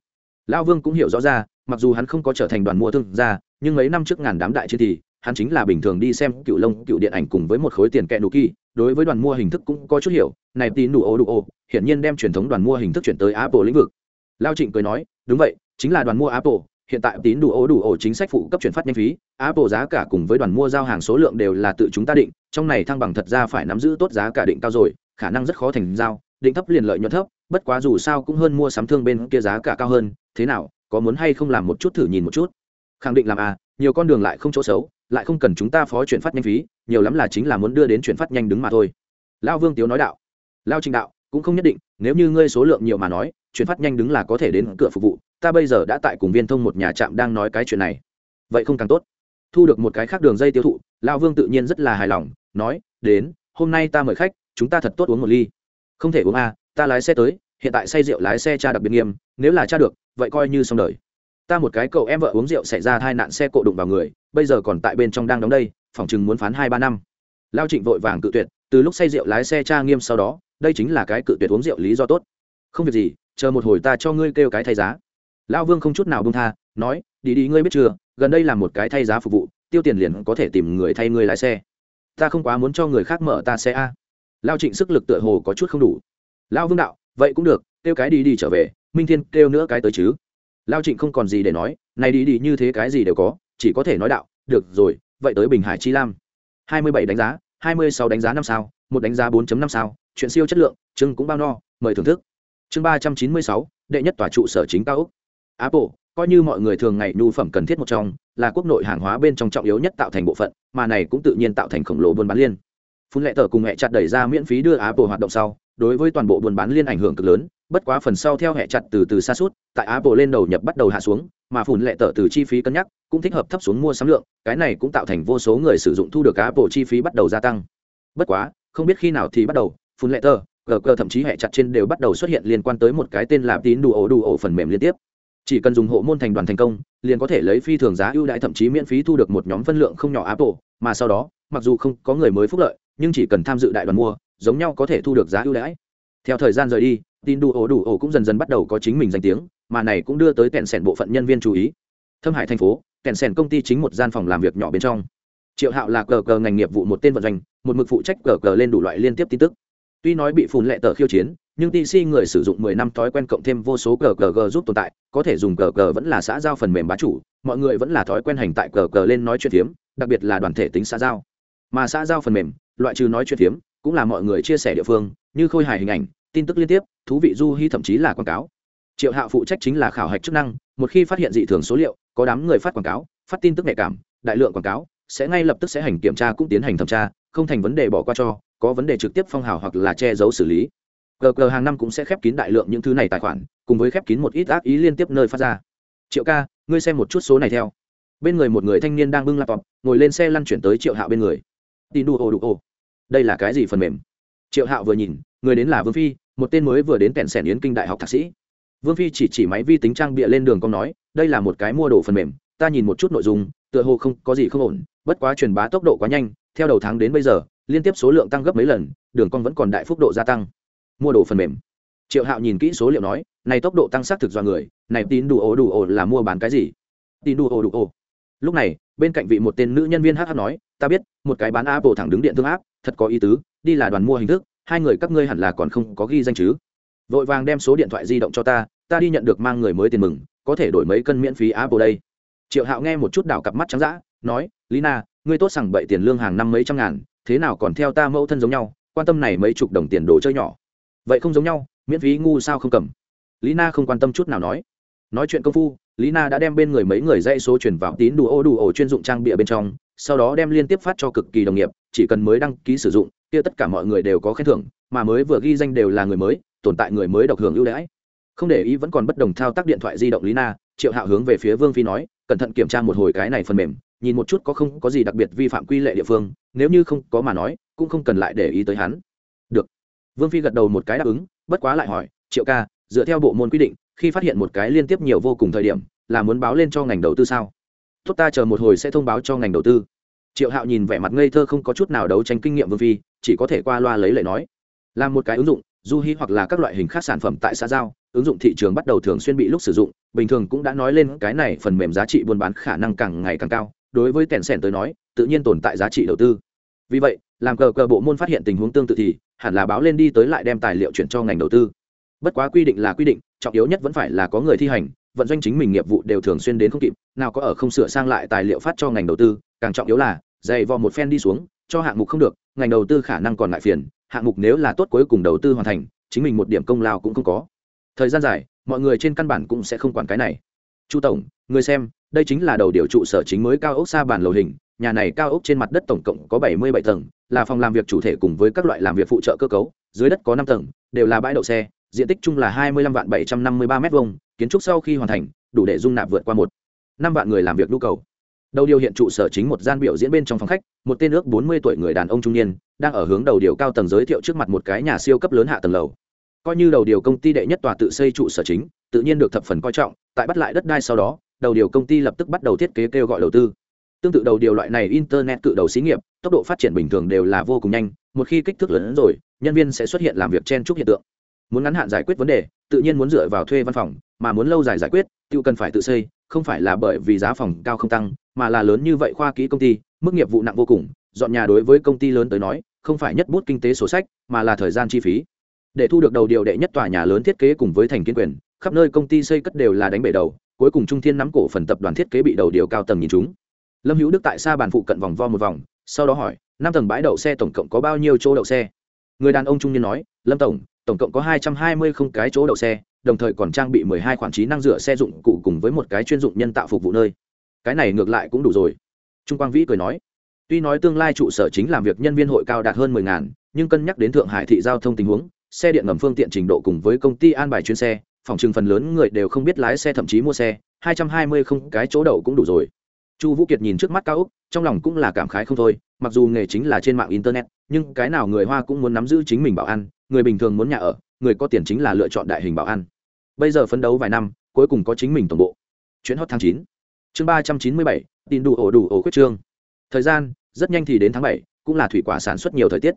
Lão vương cũng hiểu rõ ra, mặc dù hắn không có trở thành đoàn mua thương gia, nhưng mấy năm trước ngàn đám đại chiến thì hắn chính là bình thường đi xem cựu lông, cựu điện ảnh cùng với một khối tiền kẹ nụ kỳ, đối với đoàn mua hình thức cũng có chút hiểu, này tín đủ ô đủ ô, hiển nhiên đem truyền thống đoàn mua hình thức chuyển tới apple lĩnh vực. Lao trịnh cười nói, đúng vậy, chính là đoàn mua apple, hiện tại tín đủ ố đủ ổ chính sách phụ cấp chuyển phát nhanh phí, apple giá cả cùng với đoàn mua giao hàng số lượng đều là tự chúng ta định, trong này thăng bằng thật ra phải nắm giữ tốt giá cả định cao rồi, khả năng rất khó thành giao, định thấp liền lợi nhuận thấp, bất quá dù sao cũng hơn mua sắm thương bên kia giá cả cao hơn, thế nào, có muốn hay không làm một chút thử nhìn một chút? Khẳng định làm à nhiều con đường lại không chỗ xấu lại không cần chúng ta phó chuyển phát nhanh phí, nhiều lắm là chính là muốn đưa đến chuyển phát nhanh đứng mà thôi. Lao vương tiếu nói đạo. Lao trình đạo, cũng không nhất định, nếu như ngươi số lượng nhiều mà nói, chuyển phát nhanh đứng là có thể đến cửa phục vụ, ta bây giờ đã tại cùng viên thông một nhà trạm đang nói cái chuyện này. Vậy không càng tốt. Thu được một cái khác đường dây tiêu thụ lao vương tự nhiên rất là hài lòng, nói, đến, hôm nay ta mời khách, chúng ta thật tốt uống một ly. Không thể uống à ta lái xe tới, hiện tại say rượu lái xe cha đặc biệt nghiêm, nếu là cha được, vậy coi như xong đời ta một cái cậu em vợ uống rượu xảy ra tai nạn xe cộ đụng vào người, bây giờ còn tại bên trong đang đóng đây, phòng chừng muốn phán hai ba năm. Lao trịnh vội vàng cự tuyệt, từ lúc say rượu lái xe tra nghiêm sau đó, đây chính là cái cự tuyệt uống rượu lý do tốt. Không việc gì, chờ một hồi ta cho ngươi kêu cái thay giá. Lão vương không chút nào bông tha, nói, đi đi, ngươi biết chưa, gần đây là một cái thay giá phục vụ, tiêu tiền liền có thể tìm người thay ngươi lái xe. Ta không quá muốn cho người khác mở ta xe a. Lao trịnh sức lực tựa hồ có chút không đủ. Lao vương đạo, vậy cũng được, kêu cái đi đi trở về, minh thiên kêu nữa cái tới chứ lao trịnh không còn gì để nói, này đi đi như thế cái gì đều có, chỉ có thể nói đạo, được rồi, vậy tới bình hải chi lam. Hai mươi bảy đánh giá, hai mươi sáu đánh giá năm sao, một đánh giá bốn năm sao, chuyện siêu chất lượng chưng cũng bao no, mời thưởng thức. Chương ba trăm chín mươi sáu, đệ nhất tòa trụ sở chính cao úc apple, coi như mọi người thường ngày nhu phẩm cần thiết một trong, là quốc nội hàng hóa bên trong trọng yếu nhất tạo thành bộ phận, mà này cũng tự nhiên tạo thành khổng lồ buôn bán liên. Phun lệ tờ cùng hẹ chặt đẩy ra miễn phí đưa apple hoạt động sau, đối với toàn bộ buôn bán liên ảnh hưởng cực lớn bất quá phần sau theo hệ chặt từ từ xa suốt, tại apple lên đầu nhập bắt đầu hạ xuống, mà phủn lệ tờ từ chi phí cân nhắc, cũng thích hợp thấp xuống mua sắm lượng, cái này cũng tạo thành vô số người sử dụng thu được apple chi phí bắt đầu gia tăng. Bất quá, không biết khi nào thì bắt đầu, phủn lệ tờ gờ gờ thậm chí hệ chặt trên đều bắt đầu xuất hiện liên quan tới một cái tên là tín đủ ổ đủ ổ phần mềm liên tiếp. Chỉ cần dùng hộ môn thành đoàn thành công, liền có thể lấy phi thường giá ưu đãi thậm chí miễn phí thu được một nhóm phân lượng không nhỏ apple, mà sau đó, mặc dù không có người mới phúc lợi, nhưng chỉ cần tham dự đại đoàn mua, giống nhau có thể thu được giá ưu đãi. Theo thời gian rời đi tin đủ ổ đủ ổ cũng dần dần bắt đầu có chính mình danh tiếng, mà này cũng đưa tới kẹn sẻn bộ phận nhân viên chú ý. Thâm hải thành phố kẹn sẻn công ty chính một gian phòng làm việc nhỏ bên trong. Triệu hạo là cờ cờ ngành nghiệp vụ một tên vận doanh, một mực phụ trách cờ cờ lên đủ loại liên tiếp tin tức. Tuy nói bị phùn lệ tờ khiêu chiến, nhưng tc người sử dụng 10 năm thói quen cộng thêm vô số cờ cờ g giúp tồn tại, có thể dùng cờ cờ vẫn là xã giao phần mềm bá chủ, mọi người vẫn là thói quen hành tại cờ cờ lên nói chuyện phiếm, đặc biệt là đoàn thể tính xã giao. Mà xã giao phần mềm, loại trừ nói chuyện phiếm, cũng là mọi người chia sẻ địa phương, như khôi hài hình ảnh tin tức liên tiếp, thú vị du hy thậm chí là quảng cáo. Triệu hạo phụ trách chính là khảo hạch chức năng, một khi phát hiện dị thường số liệu, có đám người phát quảng cáo, phát tin tức nhạy cảm, đại lượng quảng cáo, sẽ ngay lập tức sẽ hành kiểm tra cũng tiến hành thẩm tra, không thành vấn đề bỏ qua cho, có vấn đề trực tiếp phong hào hoặc là che giấu xử lý. Gg hàng năm cũng sẽ khép kín đại lượng những thứ này tài khoản, cùng với khép kín một ít ác ý liên tiếp nơi phát ra. Triệu ca, ngươi xem một chút số này theo. Bên người một người thanh niên đang bưng laptop, ngồi lên xe lăn chuyển tới triệu hạo bên người. Tin đu ô đu ô đây là cái gì phần mềm? Triệu hạo vừa nhìn, người đến là vương phi một tên mới vừa đến kẹn sẻn yến kinh đại học thạc sĩ. Vương phi chỉ chỉ máy vi tính trang bịa lên đường công nói, đây là một cái mua đồ phần mềm, ta nhìn một chút nội dung, tựa hồ không có gì không ổn, bất quá truyền bá tốc độ quá nhanh, theo đầu tháng đến bây giờ, liên tiếp số lượng tăng gấp mấy lần, đường con vẫn còn đại phúc độ gia tăng. Mua đồ phần mềm. Triệu hạo nhìn kỹ số liệu nói, này tốc độ tăng xác thực do người, này tín đủ ổ đủ ổ là mua bán cái gì? Tín đủ ổ đủ ổ. Lúc này, bên cạnh vị một tên nữ nhân viên hh nói, ta biết, một cái bán apple thẳng đứng điện thương áp thật có ý tứ, đi là đoàn mua hình thức hai người các ngươi hẳn là còn không có ghi danh chứ? Vội vàng đem số điện thoại di động cho ta ta đi nhận được mang người mới tiền mừng, có thể đổi mấy cân miễn phí apple đây. Triệu hạo nghe một chút đảo cặp mắt trắng d ã nói, lina, ngươi tốt sẳng bậy tiền lương hàng năm mấy trăm ngàn, thế nào còn theo ta mẫu thân giống nhau, quan tâm này mấy chục đồng tiền đồ chơi nhỏ. Vậy không giống nhau, miễn phí ngu sao không cầm. Lý na không quan tâm chút nào nói. Nói chuyện công phu lý na đã đem bên người mấy người dây số chuyển vào tín đủ ô đủ ổ chuyên dụng trang bịa bên trong, sau đó đem liên tiếp phát cho cực kỳ đồng nghiệp, chỉ cần mới đăng ký sử dụng kia tất cả mọi người đều có khen thưởng, mà mới vừa ghi danh đều là người mới, tồn tại người mới độc hưởng ưu đãi. Không để ý vẫn còn bất đồng thao tác điện thoại di động lý na triệu hạo hướng về phía vương phi nói, cẩn thận kiểm tra một hồi cái này phần mềm, nhìn một chút có không có gì đặc biệt vi phạm quy lệ địa phương, nếu như không có mà nói, cũng không cần lại để ý tới hắn. Được. Vương phi gật đầu một cái đáp ứng, bất quá lại hỏi, triệu ca, dựa theo bộ môn quy định, khi phát hiện một cái liên tiếp nhiều vô cùng thời điểm, là muốn báo lên cho ngành đầu tư sao? Tốt ta chờ một hồi sẽ thông báo cho ngành đầu tư triệu hạo nhìn vẻ mặt ngây thơ không có chút nào đấu tranh kinh nghiệm vương phi, chỉ có thể qua loa lấy lệ nói. Làm một cái ứng dụng, du hy hoặc là các loại hình khác sản phẩm tại xã giao, ứng dụng thị trường bắt đầu thường xuyên bị lúc sử dụng, bình thường cũng đã nói lên cái này phần mềm giá trị buôn bán khả năng càng ngày càng cao, đối với tèn sèn tới nói, tự nhiên tồn tại giá trị đầu tư. Vì vậy, làm cờ cờ bộ môn phát hiện tình huống tương tự thì, hẳn là báo lên đi tới lại đem tài liệu chuyển cho ngành đầu tư. Bất quá quy định là quy định, trọng yếu nhất vẫn phải là có người thi hành, vận doanh chính mình nghiệp vụ đều thường xuyên đến không kịp, nào có ở không sửa sang lại tài liệu phát cho ngành đầu tư càng trọng yếu là, dày vò một phen đi xuống, cho hạng mục không được, ngành đầu tư khả năng còn ngại phiền, hạng mục nếu là tốt cuối cùng đầu tư hoàn thành, chính mình một điểm công lao cũng không có. Thời gian dài, mọi người trên căn bản cũng sẽ không quản cái này. Chu tổng, người xem, đây chính là đầu điều trụ sở chính mới cao ốc xa bản lầu hình, nhà này cao ốc trên mặt đất tổng cộng có bảy mươi bảy tầng, là phòng làm việc chủ thể cùng với các loại làm việc phụ trợ cơ cấu, dưới đất có năm tầng, đều là bãi đậu xe, diện tích chung là hai mươi lăm vạn bảy trăm năm mươi ba m hai kiến trúc sau khi hoàn thành, đủ để dung nạp vượt qua một năm vạn người làm việc nhu cầu đầu điều hiện trụ sở chính một gian biểu diễn bên trong phòng khách, một tên ước bốn mươi tuổi người đàn ông trung niên, đang ở hướng đầu điều cao tầng giới thiệu trước mặt một cái nhà siêu cấp lớn hạ tầng lầu. Coi như đầu điều công ty đệ nhất tòa tự xây trụ sở chính, tự nhiên được thập phần coi trọng, tại bắt lại đất đai sau đó, đầu điều công ty lập tức bắt đầu thiết kế kêu gọi đầu tư. Tương tự đầu điều loại này internet cự đầu xí nghiệp, tốc độ phát triển bình thường đều là vô cùng nhanh, một khi kích thước lớn rồi, nhân viên sẽ xuất hiện làm việc chen chúc hiện tượng. Muốn ngắn hạn giải quyết vấn đề, tự nhiên muốn dựa vào thuê văn phòng, mà muốn lâu dài giải quyết tự cần phải tự xây, không phải là bởi vì giá phòng cao không tăng mà là lớn như vậy khoa kỹ công ty, mức nghiệp vụ nặng vô cùng, dọn nhà đối với công ty lớn tới nói, không phải nhất bút kinh tế sổ sách, mà là thời gian chi phí. Để thu được đầu điều đệ nhất tòa nhà lớn thiết kế cùng với thành kiến quyền, khắp nơi công ty xây cất đều là đánh bể đầu, cuối cùng trung thiên nắm cổ phần tập đoàn thiết kế bị đầu điều cao tầng nhìn chúng. Lâm hữu đức tại xa bàn phụ cận vòng vo một vòng, sau đó hỏi, năm tầng bãi đậu xe tổng cộng có bao nhiêu chỗ đậu xe? Người đàn ông trung niên nói, lâm tổng tổng cộng có hai trăm hai mươi không cái chỗ đậu xe, đồng thời còn trang bị mười hai khoản trí năng rửa xe dụng cụ cùng với một cái chuyên dụng nhân tạo phục vụ nơi cái này ngược lại cũng đủ rồi. Trung quang vĩ cười nói, tuy nói tương lai trụ sở chính làm việc nhân viên hội cao đạt hơn mười ngàn, nhưng cân nhắc đến thượng hải thị giao thông tình huống, xe điện ngầm phương tiện trình độ cùng với công ty an bài chuyên xe, phòng chừng phần lớn người đều không biết lái xe thậm chí mua xe, hai trăm hai mươi không cái chỗ đậu cũng đủ rồi. Chu vũ kiệt nhìn trước mắt cao úc, trong lòng cũng là cảm khái không thôi, mặc dù nghề chính là trên mạng internet, nhưng cái nào người hoa cũng muốn nắm giữ chính mình bảo ăn người bình thường muốn nhà ở, người có tiền chính là lựa chọn đại hình bảo ăn bây giờ phấn đấu vài năm, cuối cùng có chính mình tổng bộ. Chuyến hot tháng chín chương ba trăm chín mươi bảy, tin đủ ổ đủ ổ quyết trương. Thời gian, rất nhanh thì đến tháng bảy, cũng là thủy quả sản xuất nhiều thời tiết.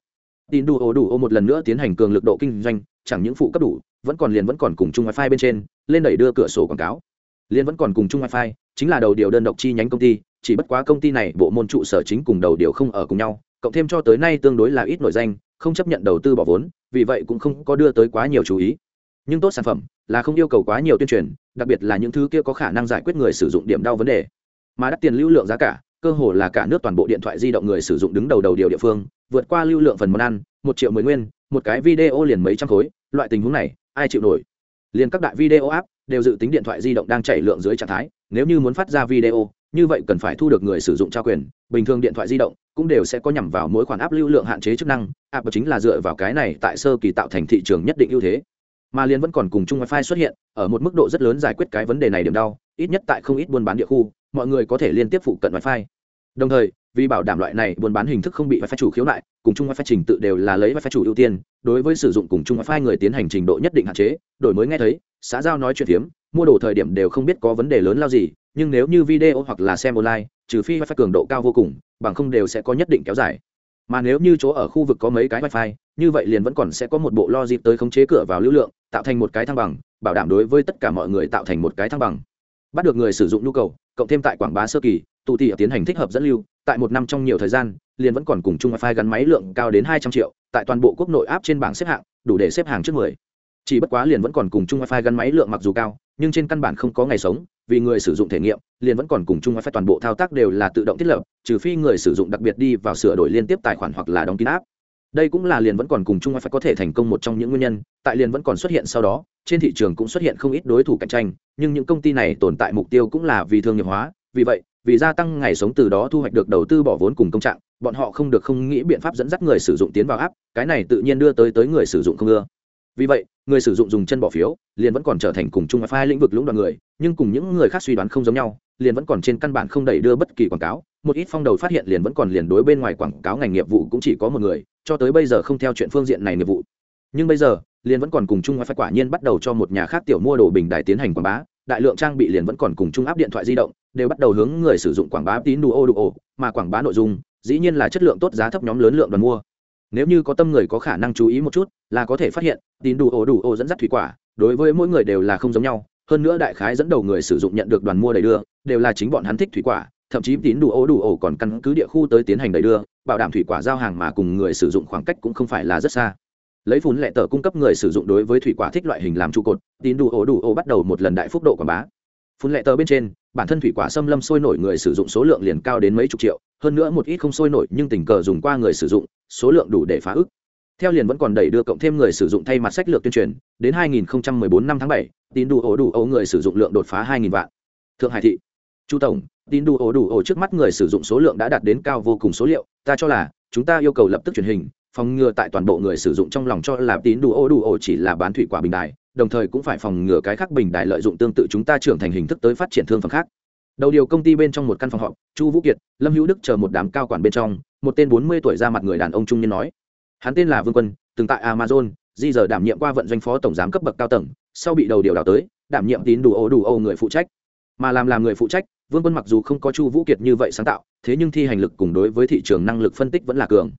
Tin đủ ổ đủ ổ một lần nữa tiến hành cường lực độ kinh doanh, chẳng những phụ cấp đủ, vẫn còn liền vẫn còn cùng chung wifi bên trên, lên đẩy đưa cửa sổ quảng cáo. Liền vẫn còn cùng chung wifi, chính là đầu điều đơn độc chi nhánh công ty, chỉ bất quá công ty này bộ môn trụ sở chính cùng đầu điều không ở cùng nhau, cộng thêm cho tới nay tương đối là ít nội danh, không chấp nhận đầu tư bỏ vốn, vì vậy cũng không có đưa tới quá nhiều chú ý nhưng tốt sản phẩm là không yêu cầu quá nhiều tuyên truyền, đặc biệt là những thứ kia có khả năng giải quyết người sử dụng điểm đau vấn đề. Mà đắt tiền lưu lượng giá cả, cơ hồ là cả nước toàn bộ điện thoại di động người sử dụng đứng đầu đầu điều địa phương, vượt qua lưu lượng phần món ăn, một triệu mười nguyên, một cái video liền mấy trăm khối, loại tình huống này, ai chịu nổi? Liền các đại video app đều dự tính điện thoại di động đang chảy lượng dưới trạng thái, nếu như muốn phát ra video, như vậy cần phải thu được người sử dụng trao quyền, bình thường điện thoại di động cũng đều sẽ có nhằm vào mỗi khoản áp lưu lượng hạn chế chức năng, app chính là dựa vào cái này tại sơ kỳ tạo thành thị trường nhất định ưu thế mà liên vẫn còn cùng chung wifi xuất hiện, ở một mức độ rất lớn giải quyết cái vấn đề này điểm đau, ít nhất tại không ít buôn bán địa khu, mọi người có thể liên tiếp phụ cận wifi. Đồng thời, vì bảo đảm loại này buôn bán hình thức không bị wifi chủ khiếu nại, cùng chung wifi trình tự đều là lấy wifi chủ ưu tiên, đối với sử dụng cùng chung wifi người tiến hành trình độ nhất định hạn chế, đổi mới nghe thấy, xã giao nói chuyện phiếm, mua đồ thời điểm đều không biết có vấn đề lớn lao gì, nhưng nếu như video hoặc là xem online, trừ phi wifi cường độ cao vô cùng, bằng không đều sẽ có nhất định kéo dài. Mà nếu như chỗ ở khu vực có mấy cái wifi như vậy liền vẫn còn sẽ có một bộ logic tới khống chế cửa vào lưu lượng, tạo thành một cái thăng bằng, bảo đảm đối với tất cả mọi người tạo thành một cái thăng bằng. Bắt được người sử dụng nhu cầu, cộng thêm tại quảng bá sơ kỳ, tụ tỉ tiến hành thích hợp dẫn lưu, tại một năm trong nhiều thời gian, liền vẫn còn cùng chung wifi gắn máy lượng cao đến hai trăm triệu, tại toàn bộ quốc nội áp trên bảng xếp hạng, đủ để xếp hàng trước mười. Chỉ bất quá liền vẫn còn cùng chung wifi gắn máy lượng mặc dù cao, nhưng trên căn bản không có ngày sống, vì người sử dụng thể nghiệm, liền vẫn còn cùng chung wifi toàn bộ thao tác đều là tự động thiết lập, trừ phi người sử dụng đặc biệt đi vào sửa đổi liên tiếp tài khoản hoặc là đóng kín áp đây cũng là liền vẫn còn cùng chung phải có thể thành công một trong những nguyên nhân, tại liền vẫn còn xuất hiện sau đó, trên thị trường cũng xuất hiện không ít đối thủ cạnh tranh, nhưng những công ty này tồn tại mục tiêu cũng là vì thương nghiệp hóa, vì vậy, vì gia tăng ngày sống từ đó thu hoạch được đầu tư bỏ vốn cùng công trạng, bọn họ không được không nghĩ biện pháp dẫn dắt người sử dụng tiến vào áp cái này tự nhiên đưa tới tới người sử dụng không ưa. Vì vậy, người sử dụng dùng chân bỏ phiếu, liền vẫn còn trở thành cùng chung wifi lĩnh vực lũng đoạn người, nhưng cùng những người khác suy đoán không giống nhau, liền vẫn còn trên căn bản không đẩy đưa bất kỳ quảng cáo, một ít phong đầu phát hiện liền vẫn còn liền đối bên ngoài quảng cáo ngành nghiệp vụ cũng chỉ có một người cho tới bây giờ không theo chuyện phương diện này nghiệp vụ. Nhưng bây giờ liền vẫn còn cùng chung wifi quả nhiên bắt đầu cho một nhà khác tiểu mua đồ bình đài tiến hành quảng bá, đại lượng trang bị liền vẫn còn cùng chung áp điện thoại di động, đều bắt đầu hướng người sử dụng quảng bá tín đủ ô đủ ô, mà quảng bá nội dung, dĩ nhiên là chất lượng tốt giá thấp nhóm lớn lượng đoàn mua. Nếu như có tâm người có khả năng chú ý một chút, là có thể phát hiện, tín đủ ô đủ ô dẫn dắt thủy quả, đối với mỗi người đều là không giống nhau, hơn nữa đại khái dẫn đầu người sử dụng nhận được đoàn mua đầy đưa, đều là chính bọn hắn thích thủy quả thậm chí tín đủ ố đủ ổ còn căn cứ địa khu tới tiến hành đầy đưa bảo đảm thủy quả giao hàng mà cùng người sử dụng khoảng cách cũng không phải là rất xa. Lấy phun lệ tờ cung cấp người sử dụng đối với thủy quả thích loại hình làm trụ cột tín đủ ổ đủ ổ bắt đầu một lần đại phúc độ quảng bá. Phun lệ tờ bên trên bản thân thủy quả xâm lâm sôi nổi người sử dụng số lượng liền cao đến mấy chục triệu hơn nữa một ít không sôi nổi nhưng tình cờ dùng qua người sử dụng số lượng đủ để phá ức theo liền vẫn còn đẩy đưa cộng thêm người sử dụng thay mặt sách lược tuyên truyền đến 2014 năm tháng 7, tín đủ ổ đủ ổ người sử dụng lượng đột phá 2.000 vạn. Thượng hải thị chu tổng, tín đủ ổ đủ ổ trước mắt người sử dụng số lượng đã đạt đến cao vô cùng số liệu, ta cho là, chúng ta yêu cầu lập tức truyền hình, phòng ngừa tại toàn bộ người sử dụng trong lòng cho là tín đủ ô đủ ổ chỉ là bán thủy quả bình đài, đồng thời cũng phải phòng ngừa cái khác bình đài lợi dụng tương tự chúng ta trưởng thành hình thức tới phát triển thương phẩm khác. Đầu điều công ty bên trong một căn phòng họp, chu vũ kiệt, lâm hữu đức chờ một đám cao quản bên trong, một tên bốn mươi tuổi ra mặt người đàn ông trung niên nói. Hắn tên là vương quân, từng tại amazon, di giờ đảm nhiệm qua vận doanh phó tổng giám cấp bậc cao tầng, sau bị đầu điều đào tới, đảm nhiệm tín đủ ô đủ ô người phụ trách mà làm làm người phụ trách, vương quân mặc dù không có chu vũ kiệt như vậy sáng tạo, thế nhưng thi hành lực cùng đối với thị trường năng lực phân tích vẫn là cường.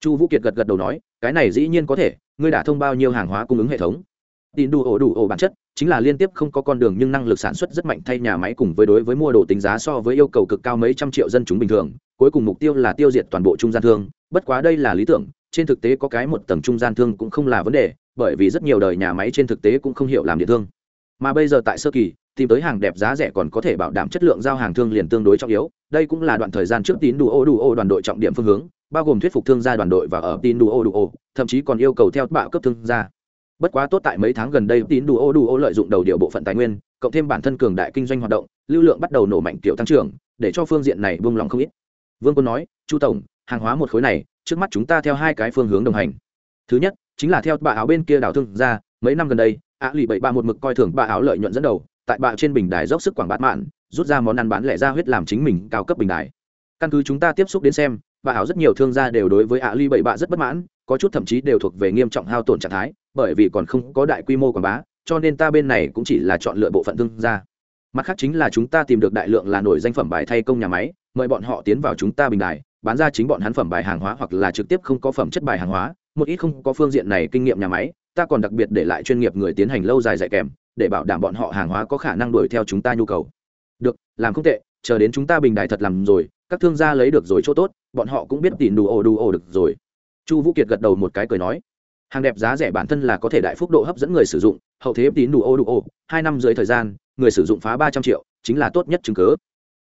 Chu vũ kiệt gật gật đầu nói, cái này dĩ nhiên có thể, ngươi đã thông bao nhiêu hàng hóa cung ứng hệ thống? Tin đủ ổ đủ ổ bản chất, chính là liên tiếp không có con đường nhưng năng lực sản xuất rất mạnh thay nhà máy cùng với đối với mua đồ tính giá so với yêu cầu cực cao mấy trăm triệu dân chúng bình thường, cuối cùng mục tiêu là tiêu diệt toàn bộ trung gian thương. Bất quá đây là lý tưởng, trên thực tế có cái một tầng trung gian thương cũng không là vấn đề, bởi vì rất nhiều đời nhà máy trên thực tế cũng không hiểu làm điện thương. Mà bây giờ tại sơ kỳ tìm tới hàng đẹp giá rẻ còn có thể bảo đảm chất lượng giao hàng thương liền tương đối trọng yếu. Đây cũng là đoạn thời gian trước tín đủ ô đủ ô đoàn đội trọng điểm phương hướng, bao gồm thuyết phục thương gia đoàn đội và ở tín đủ ô đủ ô thậm chí còn yêu cầu theo bạo cấp thương gia. Bất quá tốt tại mấy tháng gần đây, tín đủ ô đủ ô lợi dụng đầu điều bộ phận tài nguyên, cộng thêm bản thân cường đại kinh doanh hoạt động, lưu lượng bắt đầu nổ mạnh kiểu tăng trưởng, để cho phương diện này buông lòng không ít. Vương quân nói, chu tổng, hàng hóa một khối này, trước mắt chúng ta theo hai cái phương hướng đồng hành. Thứ nhất, chính là theo bà áo bên kia đảo thương gia, mấy năm gần đây, ạ lụy bảy ba một mực coi thường bà áo lợi nhuận dẫn đầu tại bạ trên bình đài dốc sức quảng bá mạn, rút ra món ăn bán lẻ ra huyết làm chính mình cao cấp bình đài. Căn cứ chúng ta tiếp xúc đến xem bà hảo rất nhiều thương gia đều đối với ạ ly bảy bạ rất bất mãn, có chút thậm chí đều thuộc về nghiêm trọng hao tổn trạng thái, bởi vì còn không có đại quy mô quảng bá, cho nên ta bên này cũng chỉ là chọn lựa bộ phận thương gia. Mặt khác chính là chúng ta tìm được đại lượng là nổi danh phẩm bài thay công nhà máy, mời bọn họ tiến vào chúng ta bình đài, bán ra chính bọn hắn phẩm bài hàng hóa hoặc là trực tiếp không có phẩm chất bài hàng hóa, một ít không có phương diện này kinh nghiệm nhà máy, ta còn đặc biệt để lại chuyên nghiệp người tiến hành lâu dài dạy kèm để bảo đảm bọn họ hàng hóa có khả năng đuổi theo chúng ta nhu cầu. Được, làm không tệ, chờ đến chúng ta bình đại thật làm rồi, các thương gia lấy được rồi chỗ tốt, bọn họ cũng biết tìm đủ ồ đủ ồ được rồi. Chu vũ kiệt gật đầu một cái cười nói, hàng đẹp giá rẻ bản thân là có thể đại phúc độ hấp dẫn người sử dụng, hậu thế tín đủ ô đủ ô hai năm dưới thời gian, người sử dụng phá ba trăm triệu, chính là tốt nhất chứng cớ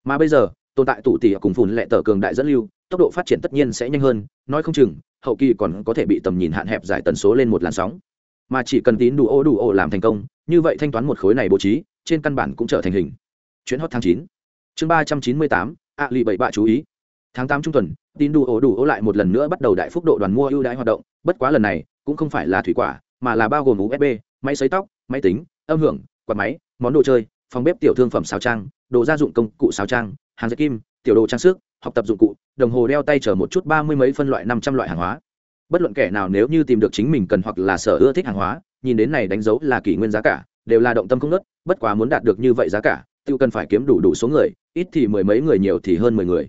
mà bây giờ, tồn tại tụ tỉ cùng phùn lệ tờ cường đại dẫn lưu, tốc độ phát triển tất nhiên sẽ nhanh hơn, nói không chừng, hậu kỳ còn có thể bị tầm nhìn hạn hẹp giải tần số lên một làn sóng mà chỉ cần tín đủ ô đủ ô làm thành công, như vậy thanh toán một khối này bố trí, trên căn bản cũng trở thành hình. Chuyến hot tháng chín. Chương ba trăm chín mươi tám, ạ lì bảy bạ chú ý. Tháng tám trung tuần tin đủ ổ đủ ổ lại một lần nữa bắt đầu đại phúc độ đoàn mua ưu đãi hoạt động. Bất quá lần này, cũng không phải là thủy quả, mà là bao gồm usb máy xấy tóc, máy tính, âm hưởng, quạt máy, món đồ chơi, phòng bếp tiểu thương phẩm xào trang, đồ gia dụng công cụ xào trang, hàng dệt kim, tiểu đồ trang sức, học tập dụng cụ, đồng hồ đeo tay chở một chút ba mươi mấy phân loại năm trăm loại hàng hóa bất luận kẻ nào nếu như tìm được chính mình cần hoặc là sở ưa thích hàng hóa, nhìn đến này đánh dấu là kỷ nguyên giá cả, đều là động tâm không nớt, bất quá muốn đạt được như vậy giá cả, tiêu cần phải kiếm đủ đủ số người, ít thì mười mấy người, nhiều thì hơn mười người.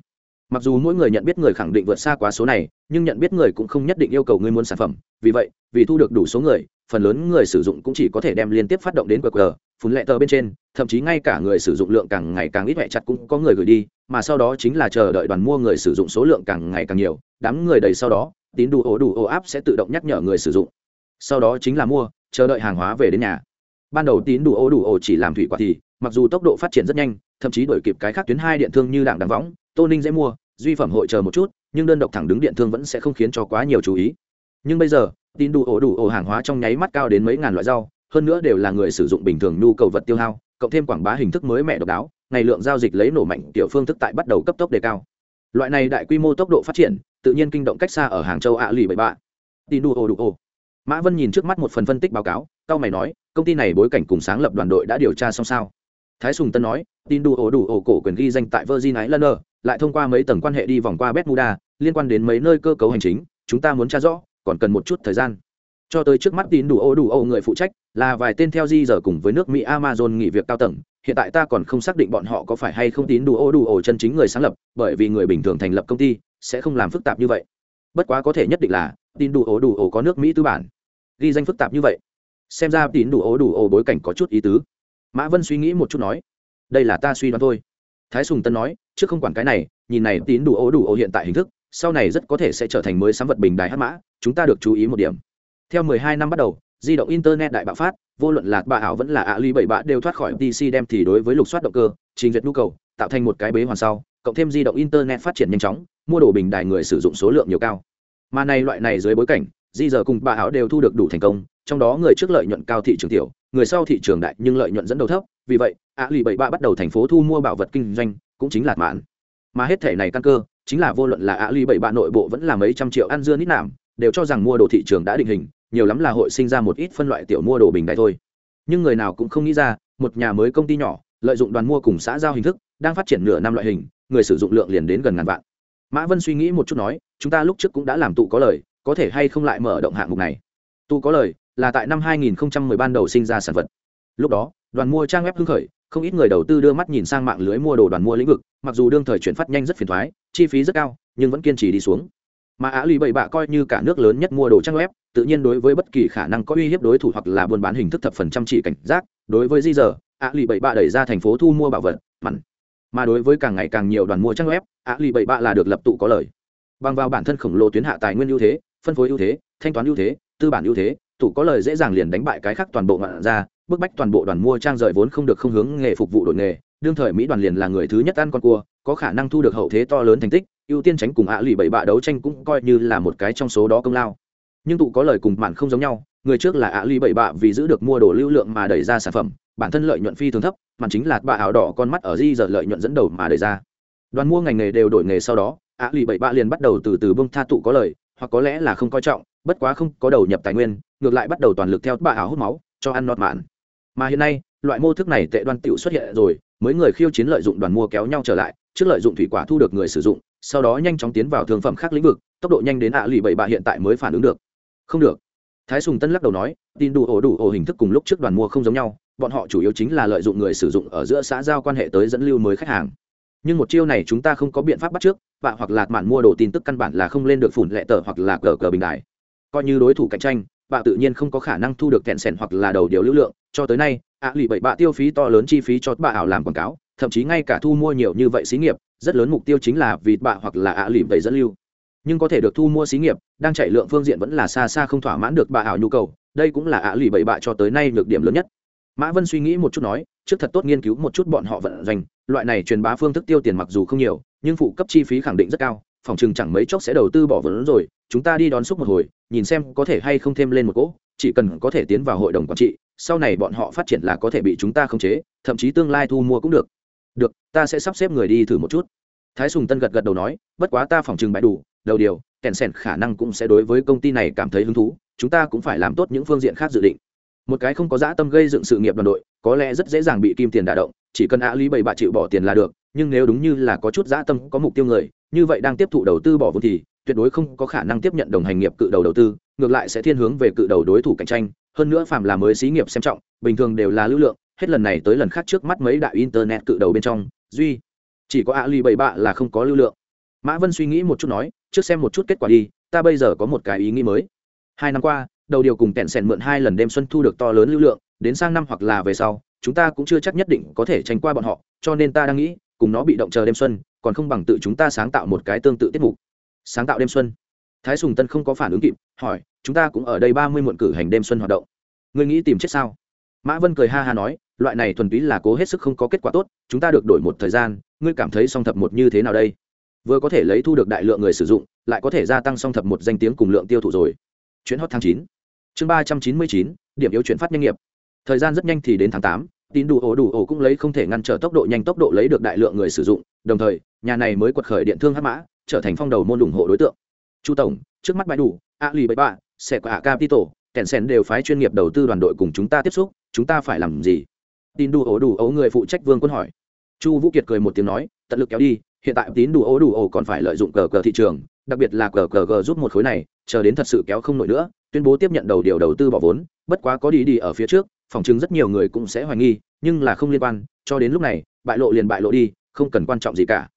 Mặc dù mỗi người nhận biết người khẳng định vượt xa quá số này, nhưng nhận biết người cũng không nhất định yêu cầu người muốn sản phẩm. Vì vậy, vì thu được đủ số người, phần lớn người sử dụng cũng chỉ có thể đem liên tiếp phát động đến qr phun lệ tờ bên trên, thậm chí ngay cả người sử dụng lượng càng ngày càng ít mẹ chặt cũng có người gửi đi, mà sau đó chính là chờ đợi đoàn mua người sử dụng số lượng càng ngày càng nhiều, đám người đầy sau đó tín đủ ổ đủ ổ áp sẽ tự động nhắc nhở người sử dụng. Sau đó chính là mua, chờ đợi hàng hóa về đến nhà. Ban đầu tín đủ ổ đủ ổ chỉ làm thủy quả thì, mặc dù tốc độ phát triển rất nhanh, thậm chí đổi kịp cái khác tuyến hai điện thương như đảng đằng võng, tô ninh dễ mua, duy phẩm hội chờ một chút, nhưng đơn độc thẳng đứng điện thương vẫn sẽ không khiến cho quá nhiều chú ý. Nhưng bây giờ, tín đủ ổ đủ ổ hàng hóa trong nháy mắt cao đến mấy ngàn loại rau, hơn nữa đều là người sử dụng bình thường nhu cầu vật tiêu hao, cộng thêm quảng bá hình thức mới mẹ độc đáo, ngày lượng giao dịch lấy nổ mạnh tiểu phương thức tại bắt đầu cấp tốc đề cao loại này đại quy mô tốc độ phát triển, tự nhiên kinh động cách xa ở hàng châu ạ lì bảy bạ. Tin đủ ô đu ô mã vân nhìn trước mắt một phần phân tích báo cáo, cao mày nói, công ty này bối cảnh cùng sáng lập đoàn đội đã điều tra xong sao? Thái sùng tân nói tin đủ ô đủ ô cổ quyền ghi danh tại virgin island, lại thông qua mấy tầng quan hệ đi vòng qua bermuda, liên quan đến mấy nơi cơ cấu hành chính, chúng ta muốn tra rõ, còn cần một chút thời gian. Cho tới trước mắt tín đủ ô đủ ô người phụ trách, là vài tên theo di giờ cùng với nước mỹ amazon nghỉ việc cao tầng hiện tại ta còn không xác định bọn họ có phải hay không tín đủ ô đủ ổ chân chính người sáng lập, bởi vì người bình thường thành lập công ty sẽ không làm phức tạp như vậy. Bất quá có thể nhất định là, tín đủ ổ đủ ổ có nước mỹ tư bản. Ghi danh phức tạp như vậy, xem ra tín đủ ổ đủ ổ bối cảnh có chút ý tứ. Mã vân suy nghĩ một chút nói, đây là ta suy đoán thôi. Thái sùng tân nói, trước không quản cái này, nhìn này, tín đủ ổ đủ ổ hiện tại hình thức, sau này rất có thể sẽ trở thành mới sắm vật bình đài hát mã, chúng ta được chú ý một điểm. Theo 12 năm bắt đầu, di động internet đại bạo phát vô luận là bà ảo vẫn là ạ ly bảy bạ đều thoát khỏi pc đem thì đối với lục soát động cơ, trình duyệt nhu cầu, tạo thành một cái bế hoàn sau, cộng thêm di động internet phát triển nhanh chóng, mua đồ bình đài người sử dụng số lượng nhiều cao. Mà này loại này dưới bối cảnh, di giờ cùng bà ảo đều thu được đủ thành công, trong đó người trước lợi nhuận cao thị trường tiểu, người sau thị trường đại nhưng lợi nhuận dẫn đầu thấp, vì vậy, ạ lì bảy bạ bắt đầu thành phố thu mua bảo vật kinh doanh, cũng chính là mãn mà hết thể này căn cơ, chính là vô luận là ạ lì bảy bạ nội bộ vẫn là mấy trăm triệu ăn dưa nít nảm đều cho rằng mua đồ thị trường đã định hình nhiều lắm là hội sinh ra một ít phân loại tiểu mua đồ bình đại thôi. Nhưng người nào cũng không nghĩ ra, một nhà mới công ty nhỏ, lợi dụng đoàn mua cùng xã giao hình thức, đang phát triển nửa năm loại hình, người sử dụng lượng liền đến gần ngàn vạn. Mã vân suy nghĩ một chút nói, chúng ta lúc trước cũng đã làm tụ có lời, có thể hay không lại mở động hạng mục này? Tụ có lời là tại năm 2010 ban đầu sinh ra sản vật. Lúc đó, đoàn mua trang web hưng khởi, không ít người đầu tư đưa mắt nhìn sang mạng lưới mua đồ đoàn mua lĩnh vực, mặc dù đương thời chuyển phát nhanh rất phiền thoái, chi phí rất cao, nhưng vẫn kiên trì đi xuống mà á lì bảy bạ coi như cả nước lớn nhất mua đồ trang web, tự nhiên đối với bất kỳ khả năng có uy hiếp đối thủ hoặc là buôn bán hình thức thập phần chăm chỉ cảnh giác, đối với di giờ á lì bảy bạ đẩy ra thành phố thu mua bảo vật, mặn. Mà đối với càng ngày càng nhiều đoàn mua trang web, á lì bảy bạ là được lập tụ có lời. Bằng vào bản thân khổng lồ tuyến hạ tài nguyên ưu thế, phân phối ưu thế, thanh toán ưu thế, tư bản ưu thế, tụ có lời dễ dàng liền đánh bại cái khác toàn bộ ngoạn ra bức bách toàn bộ đoàn mua trang rời vốn không được không hướng nghề phục vụ đội nghề, đương thời mỹ đoàn liền là người thứ nhất ăn con cua, có khả năng thu được hậu thế to lớn thành tích ưu tiên tránh cùng ạ lì bảy bạ đấu tranh cũng coi như là một cái trong số đó công lao. Nhưng tụ có lời cùng mạn không giống nhau, người trước là ạ lì bảy bạ vì giữ được mua đồ lưu lượng mà đẩy ra sản phẩm, bản thân lợi nhuận phi thường thấp mạn chính là bạ ảo đỏ con mắt ở di giờ lợi nhuận dẫn đầu mà đẩy ra. Đoàn mua ngành nghề đều đổi nghề sau đó, ạ lì bảy bạ liền bắt đầu từ từ bông tha tụ có lời, hoặc có lẽ là không coi trọng, bất quá không có đầu nhập tài nguyên, ngược lại bắt đầu toàn lực theo bạ ảo hút máu, cho ăn nọt mạn. Mà hiện nay, loại mô thức này tệ đoan tiểu xuất hiện rồi, mới người khiêu chiến lợi dụng đoàn mua kéo nhau trở lại trước lợi dụng thủy quả thu được người sử dụng, sau đó nhanh chóng tiến vào thương phẩm khác lĩnh vực, tốc độ nhanh đến ạ lì bảy bạ hiện tại mới phản ứng được. Không được. Thái sùng tân lắc đầu nói, tin đủ ổ đủ ổ hình thức cùng lúc trước đoàn mua không giống nhau, bọn họ chủ yếu chính là lợi dụng người sử dụng ở giữa xã giao quan hệ tới dẫn lưu mới khách hàng. Nhưng một chiêu này chúng ta không có biện pháp bắt trước bạn hoặc là mạn mua đồ tin tức căn bản là không lên được phủn lệ tờ hoặc là cờ cờ bình đại coi như đối thủ cạnh tranh bạn tự nhiên không có khả năng thu được kẹn sẻn hoặc là đầu điều lưu lượng, cho tới nay, ạ lì bảy bạ tiêu phí to lớn chi phí cho bà ảo làm quảng cáo thậm chí ngay cả thu mua nhiều như vậy xí nghiệp, rất lớn mục tiêu chính là vì bạ hoặc là ạ lì bảy dẫn lưu. Nhưng có thể được thu mua xí nghiệp, đang chạy lượng phương diện vẫn là xa xa không thỏa mãn được bà ảo nhu cầu, đây cũng là ạ lì bảy bạ cho tới nay được điểm lớn nhất. Mã vân suy nghĩ một chút nói, trước thật tốt nghiên cứu một chút bọn họ vận doanh, loại này truyền bá phương thức tiêu tiền mặc dù không nhiều, nhưng phụ cấp chi phí khẳng định rất cao, phòng chừng chẳng mấy chốc sẽ đầu tư bỏ vốn rồi, chúng ta đi đón xúc một hồi, nhìn xem có thể hay không thêm lên một cỗ, chỉ cần có thể tiến vào hội đồng quản trị, sau này bọn họ phát triển là có thể bị chúng ta khống chế, thậm chí tương lai thu mua cũng được được, ta sẽ sắp xếp người đi thử một chút. Thái sùng tân gật gật đầu nói, bất quá ta phòng chừng bãi đủ, đầu điều, kèn sèn khả năng cũng sẽ đối với công ty này cảm thấy hứng thú, chúng ta cũng phải làm tốt những phương diện khác dự định. Một cái không có dã tâm gây dựng sự nghiệp đoàn đội, có lẽ rất dễ dàng bị kim tiền đả động, chỉ cần ạ lý bảy bạ chịu bỏ tiền là được, nhưng nếu đúng như là có chút dã tâm, có mục tiêu người, như vậy đang tiếp thụ đầu tư bỏ vốn thì tuyệt đối không có khả năng tiếp nhận đồng hành nghiệp cự đầu đầu tư, ngược lại sẽ thiên hướng về cự đầu đối thủ cạnh tranh, hơn nữa phạm là mới xí nghiệp xem trọng, bình thường đều là lưu lượng hết lần này tới lần khác trước mắt mấy đại internet cự đầu bên trong, duy, chỉ có ali bảy bạ là không có lưu lượng. Mã vân suy nghĩ một chút nói, trước xem một chút kết quả đi, ta bây giờ có một cái ý nghĩ mới. Hai năm qua, đầu điều cùng kẹn sẻn mượn hai lần đêm xuân thu được to lớn lưu lượng, đến sang năm hoặc là về sau, chúng ta cũng chưa chắc nhất định có thể tranh qua bọn họ, cho nên ta đang nghĩ, cùng nó bị động chờ đêm xuân, còn không bằng tự chúng ta sáng tạo một cái tương tự tiết mục. Sáng tạo đêm xuân. Thái sùng tân không có phản ứng kịp, hỏi, chúng ta cũng ở đây ba mươi muộn cử hành đêm xuân hoạt động. Ngươi nghĩ tìm chết sao? Mã vân cười ha ha nói loại này thuần túy là cố hết sức không có kết quả tốt, chúng ta được đổi một thời gian, ngươi cảm thấy song thập một như thế nào đây? Vừa có thể lấy thu được đại lượng người sử dụng, lại có thể gia tăng song thập một danh tiếng cùng lượng tiêu thụ rồi. Chuyến hot tháng chín. Chương ba trăm chín mươi chín, điểm yếu chuyển phát nhanh nghiệp. Thời gian rất nhanh thì đến tháng tám, tín đủ ổ đủ ổ cũng lấy không thể ngăn trở tốc độ nhanh tốc độ lấy được đại lượng người sử dụng, đồng thời, nhà này mới quật khởi điện thương hát mã, trở thành phong đầu môn ủng hộ đối tượng. Chu tổng, trước mắt bãi đủ a lì bậy bạ sẽ có a capital kèn sen đều phái chuyên nghiệp đầu tư đoàn đội cùng chúng ta tiếp xúc, chúng ta phải làm gì? Tín đủ ổ đủ ổ người phụ trách vương quân hỏi. Chu vũ kiệt cười một tiếng nói, tận lực kéo đi, hiện tại tín đủ ổ đủ ổ còn phải lợi dụng cờ cờ thị trường, đặc biệt là cờ cờ g giúp một khối này, chờ đến thật sự kéo không nổi nữa, tuyên bố tiếp nhận đầu điều đầu tư bỏ vốn, bất quá có đi đi ở phía trước, phòng chứng rất nhiều người cũng sẽ hoài nghi, nhưng là không liên quan, cho đến lúc này, bại lộ liền bại lộ đi, không cần quan trọng gì cả.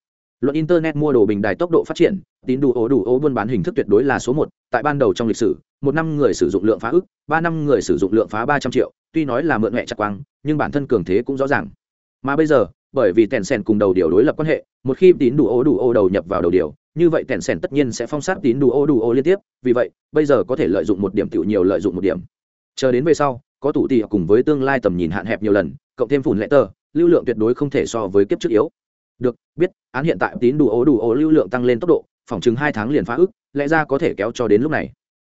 Luận internet mua đồ bình đài tốc độ phát triển tín đủ ố đủ ố buôn bán hình thức tuyệt đối là số một. Tại ban đầu trong lịch sử, một năm người sử dụng lượng phá ức ba năm người sử dụng lượng phá ba trăm triệu, tuy nói là mượn mẹ chặt quang, nhưng bản thân cường thế cũng rõ ràng. Mà bây giờ, bởi vì tèn sèn cùng đầu điều đối lập quan hệ, một khi tín đủ ố đủ ô đầu nhập vào đầu điều, như vậy tèn sèn tất nhiên sẽ phong sát tín đủ ô đủ ô liên tiếp. Vì vậy, bây giờ có thể lợi dụng một điểm tiểu nhiều lợi dụng một điểm. Chờ đến về sau, có tủ tì cùng với tương lai tầm nhìn hạn hẹp nhiều lần, cộng thêm phủn lệ tờ, lưu lượng tuyệt đối không thể so với kiếp trước yếu. Được, biết, án hiện tại tín đủ ố đủ ố lưu lượng tăng lên tốc độ phòng chừng hai tháng liền phá ức, lẽ ra có thể kéo cho đến lúc này.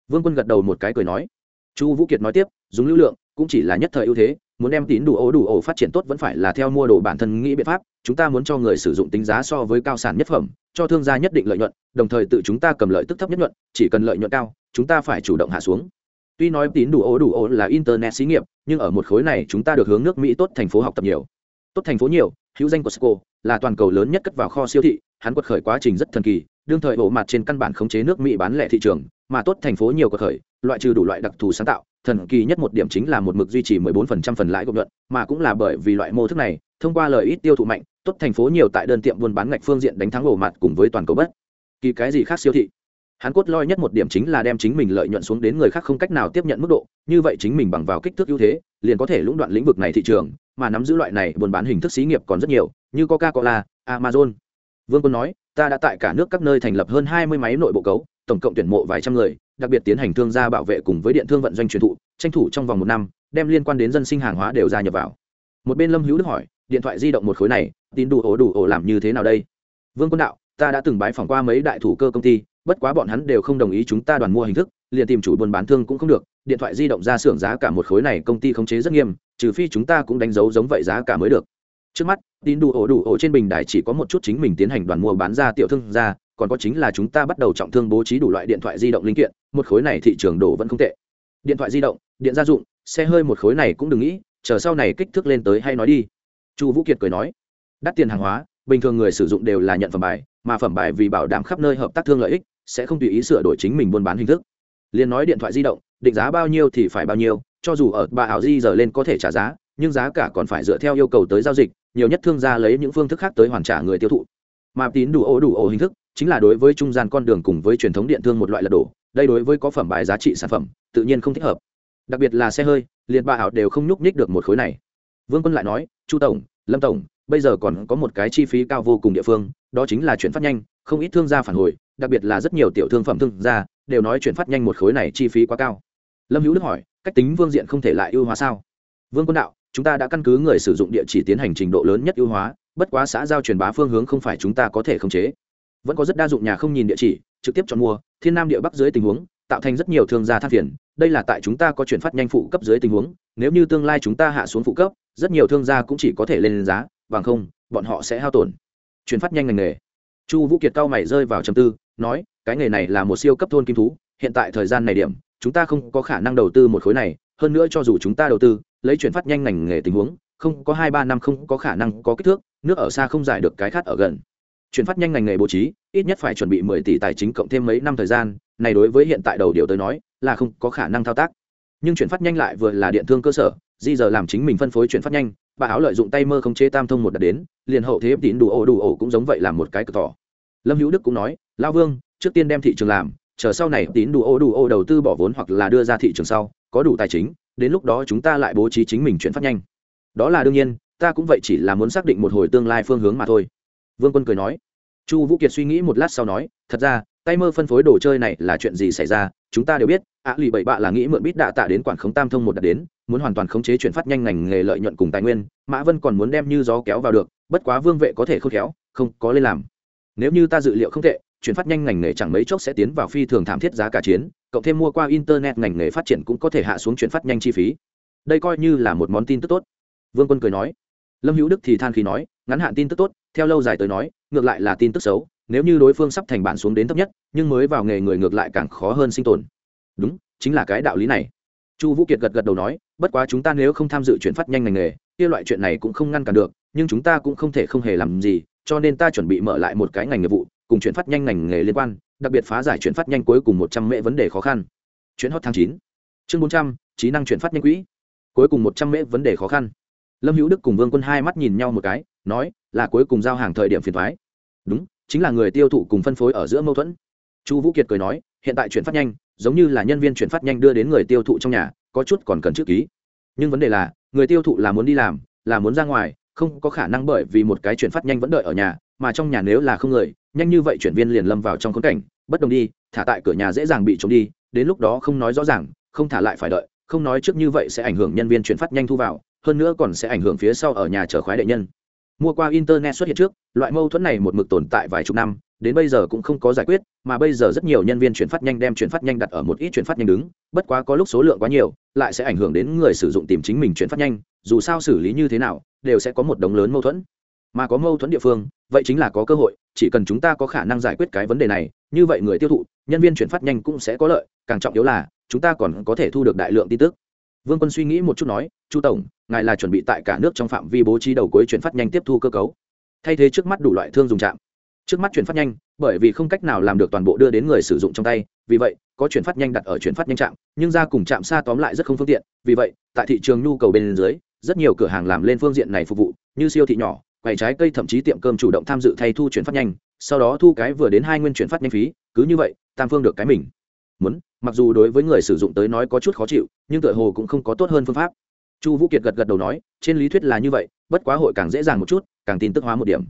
Vương quân gật đầu một cái cười nói. Chu vũ kiệt nói tiếp, dùng lưu lượng, cũng chỉ là nhất thời ưu thế, muốn đem tín đủ ố đủ ổ phát triển tốt vẫn phải là theo mua đồ bản thân nghĩ biện pháp, chúng ta muốn cho người sử dụng tính giá so với cao sản nhất phẩm, cho thương gia nhất định lợi nhuận, đồng thời tự chúng ta cầm lợi tức thấp nhất nhuận, chỉ cần lợi nhuận cao, chúng ta phải chủ động hạ xuống. Tuy nói tín đủ ố đủ ổ là internet xí nghiệp, nhưng ở một khối này chúng ta được hướng nước mỹ tốt thành phố học tập nhiều. Tốt thành phố nhiều, hữu danh của sco là toàn cầu lớn nhất cất vào kho siêu thị hắn quật khởi quá trình rất thần kỳ, đương thời bộ mặt trên căn bản khống chế nước mỹ bán lẻ thị trường, mà tốt thành phố nhiều quật khởi, loại trừ đủ loại đặc thù sáng tạo, thần kỳ nhất một điểm chính là một mực duy trì 14% phần lãi gộp nhuận, mà cũng là bởi vì loại mô thức này, thông qua lời ít tiêu thụ mạnh, tốt thành phố nhiều tại đơn tiệm buôn bán ngạch phương diện đánh thắng ổ mặt cùng với toàn cầu bất. Kỳ cái gì khác siêu thị? Hắn cốt loi nhất một điểm chính là đem chính mình lợi nhuận xuống đến người khác không cách nào tiếp nhận mức độ, như vậy chính mình bằng vào kích thước ưu thế, liền có thể lũng đoạn lĩnh vực này thị trường, mà nắm giữ loại này buôn bán hình thức xí nghiệp còn rất nhiều, như coca cola amazon vương quân nói, ta đã tại cả nước các nơi thành lập hơn hai mươi máy nội bộ cấu, tổng cộng tuyển mộ vài trăm người, đặc biệt tiến hành thương gia bảo vệ cùng với điện thương vận doanh truyền thụ, tranh thủ trong vòng một năm, đem liên quan đến dân sinh hàng hóa đều gia nhập vào. Một bên lâm hữu đức hỏi, điện thoại di động một khối này tin đủ ổ đủ ổ làm như thế nào đây? Vương quân đạo, ta đã từng bái phỏng qua mấy đại thủ cơ công ty, bất quá bọn hắn đều không đồng ý chúng ta đoàn mua hình thức, liền tìm chủ buôn bán thương cũng không được, điện thoại di động ra xưởng giá cả một khối này công ty khống chế rất nghiêm, trừ phi chúng ta cũng đánh dấu giống vậy giá cả mới được. Trước mắt tin đủ ổ đủ ổ trên bình đài chỉ có một chút chính mình tiến hành đoàn mua bán ra tiểu thương ra, còn có chính là chúng ta bắt đầu trọng thương bố trí đủ loại điện thoại di động linh kiện, một khối này thị trường đổ vẫn không tệ. Điện thoại di động, điện gia dụng, xe hơi một khối này cũng đừng nghĩ, chờ sau này kích thước lên tới hay nói đi. Chu vũ kiệt cười nói, đắt tiền hàng hóa, bình thường người sử dụng đều là nhận phẩm bài, mà phẩm bài vì bảo đảm khắp nơi hợp tác thương lợi ích, sẽ không tùy ý sửa đổi chính mình buôn bán hình thức. Liền nói điện thoại di động, định giá bao nhiêu thì phải bao nhiêu, cho dù ở bà ảo di giờ lên có thể trả giá nhưng giá cả còn phải dựa theo yêu cầu tới giao dịch, nhiều nhất thương gia lấy những phương thức khác tới hoàn trả người tiêu thụ. Mà tín đủ ô đủ ô hình thức chính là đối với trung gian con đường cùng với truyền thống điện thương một loại lật đổ, đây đối với có phẩm bài giá trị sản phẩm, tự nhiên không thích hợp. Đặc biệt là xe hơi, liệt ba ảo đều không nhúc nhích được một khối này. Vương quân lại nói, chu tổng, lâm tổng, bây giờ còn có một cái chi phí cao vô cùng địa phương, đó chính là chuyển phát nhanh, không ít thương gia phản hồi, đặc biệt là rất nhiều tiểu thương phẩm thương gia đều nói chuyển phát nhanh một khối này chi phí quá cao. Lâm hữu đức hỏi, cách tính vương diện không thể lại ưu hóa sao? Vương quân đạo chúng ta đã căn cứ người sử dụng địa chỉ tiến hành trình độ lớn nhất ưu hóa, bất quá xã giao truyền bá phương hướng không phải chúng ta có thể khống chế. Vẫn có rất đa dụng nhà không nhìn địa chỉ, trực tiếp chọn mua, thiên nam địa bắc dưới tình huống, tạo thành rất nhiều thương gia than phiền, đây là tại chúng ta có chuyển phát nhanh phụ cấp dưới tình huống, nếu như tương lai chúng ta hạ xuống phụ cấp, rất nhiều thương gia cũng chỉ có thể lên giá, bằng không, bọn họ sẽ hao tổn. Chuyển phát nhanh ngành nghề. Chu vũ kiệt cao mày rơi vào trầm tư, nói, cái nghề này là một siêu cấp thôn kim thú, hiện tại thời gian này điểm, chúng ta không có khả năng đầu tư một khối này, hơn nữa cho dù chúng ta đầu tư lấy chuyển phát nhanh ngành nghề tình huống, không có hai ba năm không có khả năng có kích thước, nước ở xa không giải được cái khát ở gần. Chuyển phát nhanh ngành nghề bố trí, ít nhất phải chuẩn bị mười tỷ tài chính cộng thêm mấy năm thời gian, này đối với hiện tại đầu điều tới nói, là không có khả năng thao tác. Nhưng chuyển phát nhanh lại vừa là điện thương cơ sở, di giờ làm chính mình phân phối chuyển phát nhanh, bà áo lợi dụng tay mơ không chế tam thông một đặt đến, liền hậu thế tín đủ ổ đủ ổ cũng giống vậy làm một cái cờ tỏ. Lâm hữu đức cũng nói lao vương, trước tiên đem thị trường làm, chờ sau này tín đủ ổ đủ ổ đầu tư bỏ vốn hoặc là đưa ra thị trường sau, có đủ tài chính đến lúc đó chúng ta lại bố trí chính mình chuyển phát nhanh. Đó là đương nhiên, ta cũng vậy chỉ là muốn xác định một hồi tương lai phương hướng mà thôi. Vương quân cười nói. Chu vũ kiệt suy nghĩ một lát sau nói, thật ra, tay mơ phân phối đồ chơi này là chuyện gì xảy ra, chúng ta đều biết, ạ lì bảy bạ là nghĩ mượn bít đạ tạ đến quản khống tam thông một đợt đến, muốn hoàn toàn khống chế chuyển phát nhanh ngành nghề lợi nhuận cùng tài nguyên, mã vân còn muốn đem như gió kéo vào được, bất quá vương vệ có thể khôn khéo, không có lên làm. Nếu như ta dự liệu không tệ chuyển phát nhanh ngành nghề chẳng mấy chốc sẽ tiến vào phi thường thảm thiết giá cả chiến, cộng thêm mua qua internet ngành nghề phát triển cũng có thể hạ xuống chuyển phát nhanh chi phí. Đây coi như là một món tin tức tốt. Vương quân cười nói. Lâm hữu đức thì than khí nói, ngắn hạn tin tức tốt, theo lâu dài tới nói, ngược lại là tin tức xấu, nếu như đối phương sắp thành bản xuống đến thấp nhất, nhưng mới vào nghề người ngược lại càng khó hơn sinh tồn. Đúng, chính là cái đạo lý này. Chu vũ kiệt gật gật đầu nói, bất quá chúng ta nếu không tham dự chuyển phát nhanh ngành nghề, kia loại chuyện này cũng không ngăn cản được, nhưng chúng ta cũng không thể không hề làm gì, cho nên ta chuẩn bị mở lại một cái ngành nghiệp vụ cùng chuyển phát nhanh ngành nghề liên quan, đặc biệt phá giải chuyển phát nhanh cuối cùng một trăm mễ vấn đề khó khăn. Chuyến hot tháng chín. Chương bốn trăm, trí năng chuyển phát nhanh quỹ. Cuối cùng một trăm mễ vấn đề khó khăn. Lâm hữu đức cùng vương quân hai mắt nhìn nhau một cái, nói, là cuối cùng giao hàng thời điểm phiền thoái đúng, chính là người tiêu thụ cùng phân phối ở giữa mâu thuẫn. Chu vũ kiệt cười nói, hiện tại chuyển phát nhanh, giống như là nhân viên chuyển phát nhanh đưa đến người tiêu thụ trong nhà, có chút còn cần chữ ký. Nhưng vấn đề là, người tiêu thụ là muốn đi làm, là muốn ra ngoài, không có khả năng bởi vì một cái chuyển phát nhanh vẫn đợi ở nhà, mà trong nhà nếu là không người nhanh như vậy chuyển viên liền lâm vào trong khốn cảnh, bất đồng đi, thả tại cửa nhà dễ dàng bị trộm đi, đến lúc đó không nói rõ ràng, không thả lại phải đợi, không nói trước như vậy sẽ ảnh hưởng nhân viên chuyển phát nhanh thu vào, hơn nữa còn sẽ ảnh hưởng phía sau ở nhà chờ khoái đệ nhân. Mua qua internet xuất hiện trước, loại mâu thuẫn này một mực tồn tại vài chục năm, đến bây giờ cũng không có giải quyết, mà bây giờ rất nhiều nhân viên chuyển phát nhanh đem chuyển phát nhanh đặt ở một ít chuyển phát nhanh đứng, bất quá có lúc số lượng quá nhiều, lại sẽ ảnh hưởng đến người sử dụng tìm chính mình chuyển phát nhanh, dù sao xử lý như thế nào, đều sẽ có một đống lớn mâu thuẫn mà có mâu thuẫn địa phương, vậy chính là có cơ hội, chỉ cần chúng ta có khả năng giải quyết cái vấn đề này, như vậy người tiêu thụ, nhân viên chuyển phát nhanh cũng sẽ có lợi, càng trọng yếu là, chúng ta còn có thể thu được đại lượng tin tức. Vương quân suy nghĩ một chút nói, chu tổng, ngài là chuẩn bị tại cả nước trong phạm vi bố trí đầu cuối chuyển phát nhanh tiếp thu cơ cấu. Thay thế trước mắt đủ loại thương dùng trạm. Trước mắt chuyển phát nhanh, bởi vì không cách nào làm được toàn bộ đưa đến người sử dụng trong tay, vì vậy, có chuyển phát nhanh đặt ở chuyển phát nhanh trạm, nhưng ra cùng trạm xa tóm lại rất không phương tiện, vì vậy, tại thị trường nhu cầu bên dưới, rất nhiều cửa hàng làm lên phương diện này phục vụ, như siêu thị nhỏ quầy trái cây thậm chí tiệm cơm chủ động tham dự thay thu chuyển phát nhanh, sau đó thu cái vừa đến hai nguyên chuyển phát nhanh phí, cứ như vậy, tam phương được cái mình. Muốn, mặc dù đối với người sử dụng tới nói có chút khó chịu, nhưng tựa hồ cũng không có tốt hơn phương pháp. Chu vũ kiệt gật gật đầu nói, trên lý thuyết là như vậy, bất quá hội càng dễ dàng một chút, càng tin tức hóa một điểm.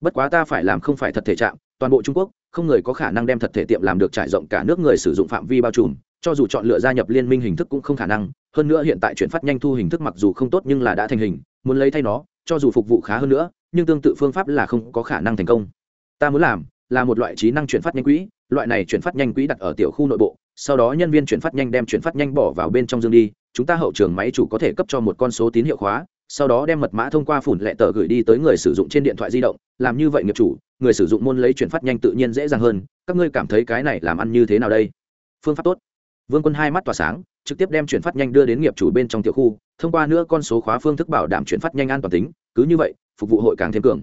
Bất quá ta phải làm không phải thật thể trạm toàn bộ trung quốc, không người có khả năng đem thật thể tiệm làm được trải rộng cả nước người sử dụng phạm vi bao trùm, cho dù chọn lựa gia nhập liên minh hình thức cũng không khả năng, hơn nữa hiện tại chuyển phát nhanh thu hình thức mặc dù không tốt nhưng là đã thành hình, muốn lấy thay nó cho dù phục vụ khá hơn nữa, nhưng tương tự phương pháp là không có khả năng thành công. Ta muốn làm là một loại trí năng chuyển phát nhanh quỹ, loại này chuyển phát nhanh quỹ đặt ở tiểu khu nội bộ, sau đó nhân viên chuyển phát nhanh đem chuyển phát nhanh bỏ vào bên trong dương đi, chúng ta hậu trường máy chủ có thể cấp cho một con số tín hiệu khóa, sau đó đem mật mã thông qua phủn lệ tờ gửi đi tới người sử dụng trên điện thoại di động, làm như vậy nghiệp chủ, người sử dụng môn lấy chuyển phát nhanh tự nhiên dễ dàng hơn, các ngươi cảm thấy cái này làm ăn như thế nào đây? Phương pháp tốt. Vương quân hai mắt tỏa sáng, trực tiếp đem chuyển phát nhanh đưa đến nghiệp chủ bên trong tiểu khu thông qua nữa con số khóa phương thức bảo đảm chuyển phát nhanh an toàn tính, cứ như vậy, phục vụ hội càng thêm cường.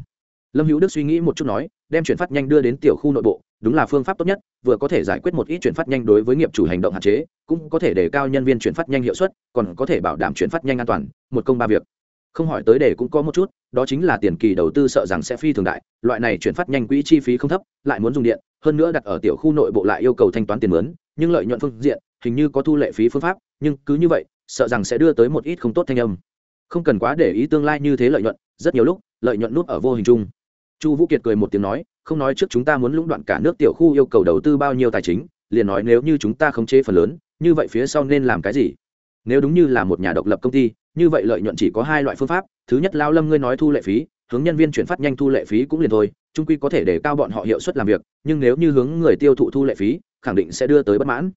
Lâm hữu đức suy nghĩ một chút nói, đem chuyển phát nhanh đưa đến tiểu khu nội bộ, đúng là phương pháp tốt nhất, vừa có thể giải quyết một ít chuyển phát nhanh đối với nghiệp chủ hành động hạn chế, cũng có thể để cao nhân viên chuyển phát nhanh hiệu suất, còn có thể bảo đảm chuyển phát nhanh an toàn, một công ba việc. Không hỏi tới để cũng có một chút, đó chính là tiền kỳ đầu tư sợ rằng sẽ phi thường đại, loại này chuyển phát nhanh quỹ chi phí không thấp, lại muốn dùng điện, hơn nữa đặt ở tiểu khu nội bộ lại yêu cầu thanh toán tiền mướn, nhưng lợi nhuận phương diện, hình như có thu lệ phí phương pháp, nhưng cứ như vậy sợ rằng sẽ đưa tới một ít không tốt thanh âm. Không cần quá để ý tương lai như thế lợi nhuận, rất nhiều lúc, lợi nhuận nút ở vô hình chung. Chu vũ kiệt cười một tiếng nói, không nói trước chúng ta muốn lũng đoạn cả nước tiểu khu yêu cầu đầu tư bao nhiêu tài chính, liền nói nếu như chúng ta khống chế phần lớn, như vậy phía sau nên làm cái gì? Nếu đúng như là một nhà độc lập công ty, như vậy lợi nhuận chỉ có hai loại phương pháp, thứ nhất lao lâm ngươi nói thu lệ phí, hướng nhân viên chuyển phát nhanh thu lệ phí cũng liền thôi trung quy có thể để cao bọn họ hiệu suất làm việc, nhưng nếu như hướng người tiêu thụ thu lệ phí, khẳng định sẽ đưa tới bất mãn.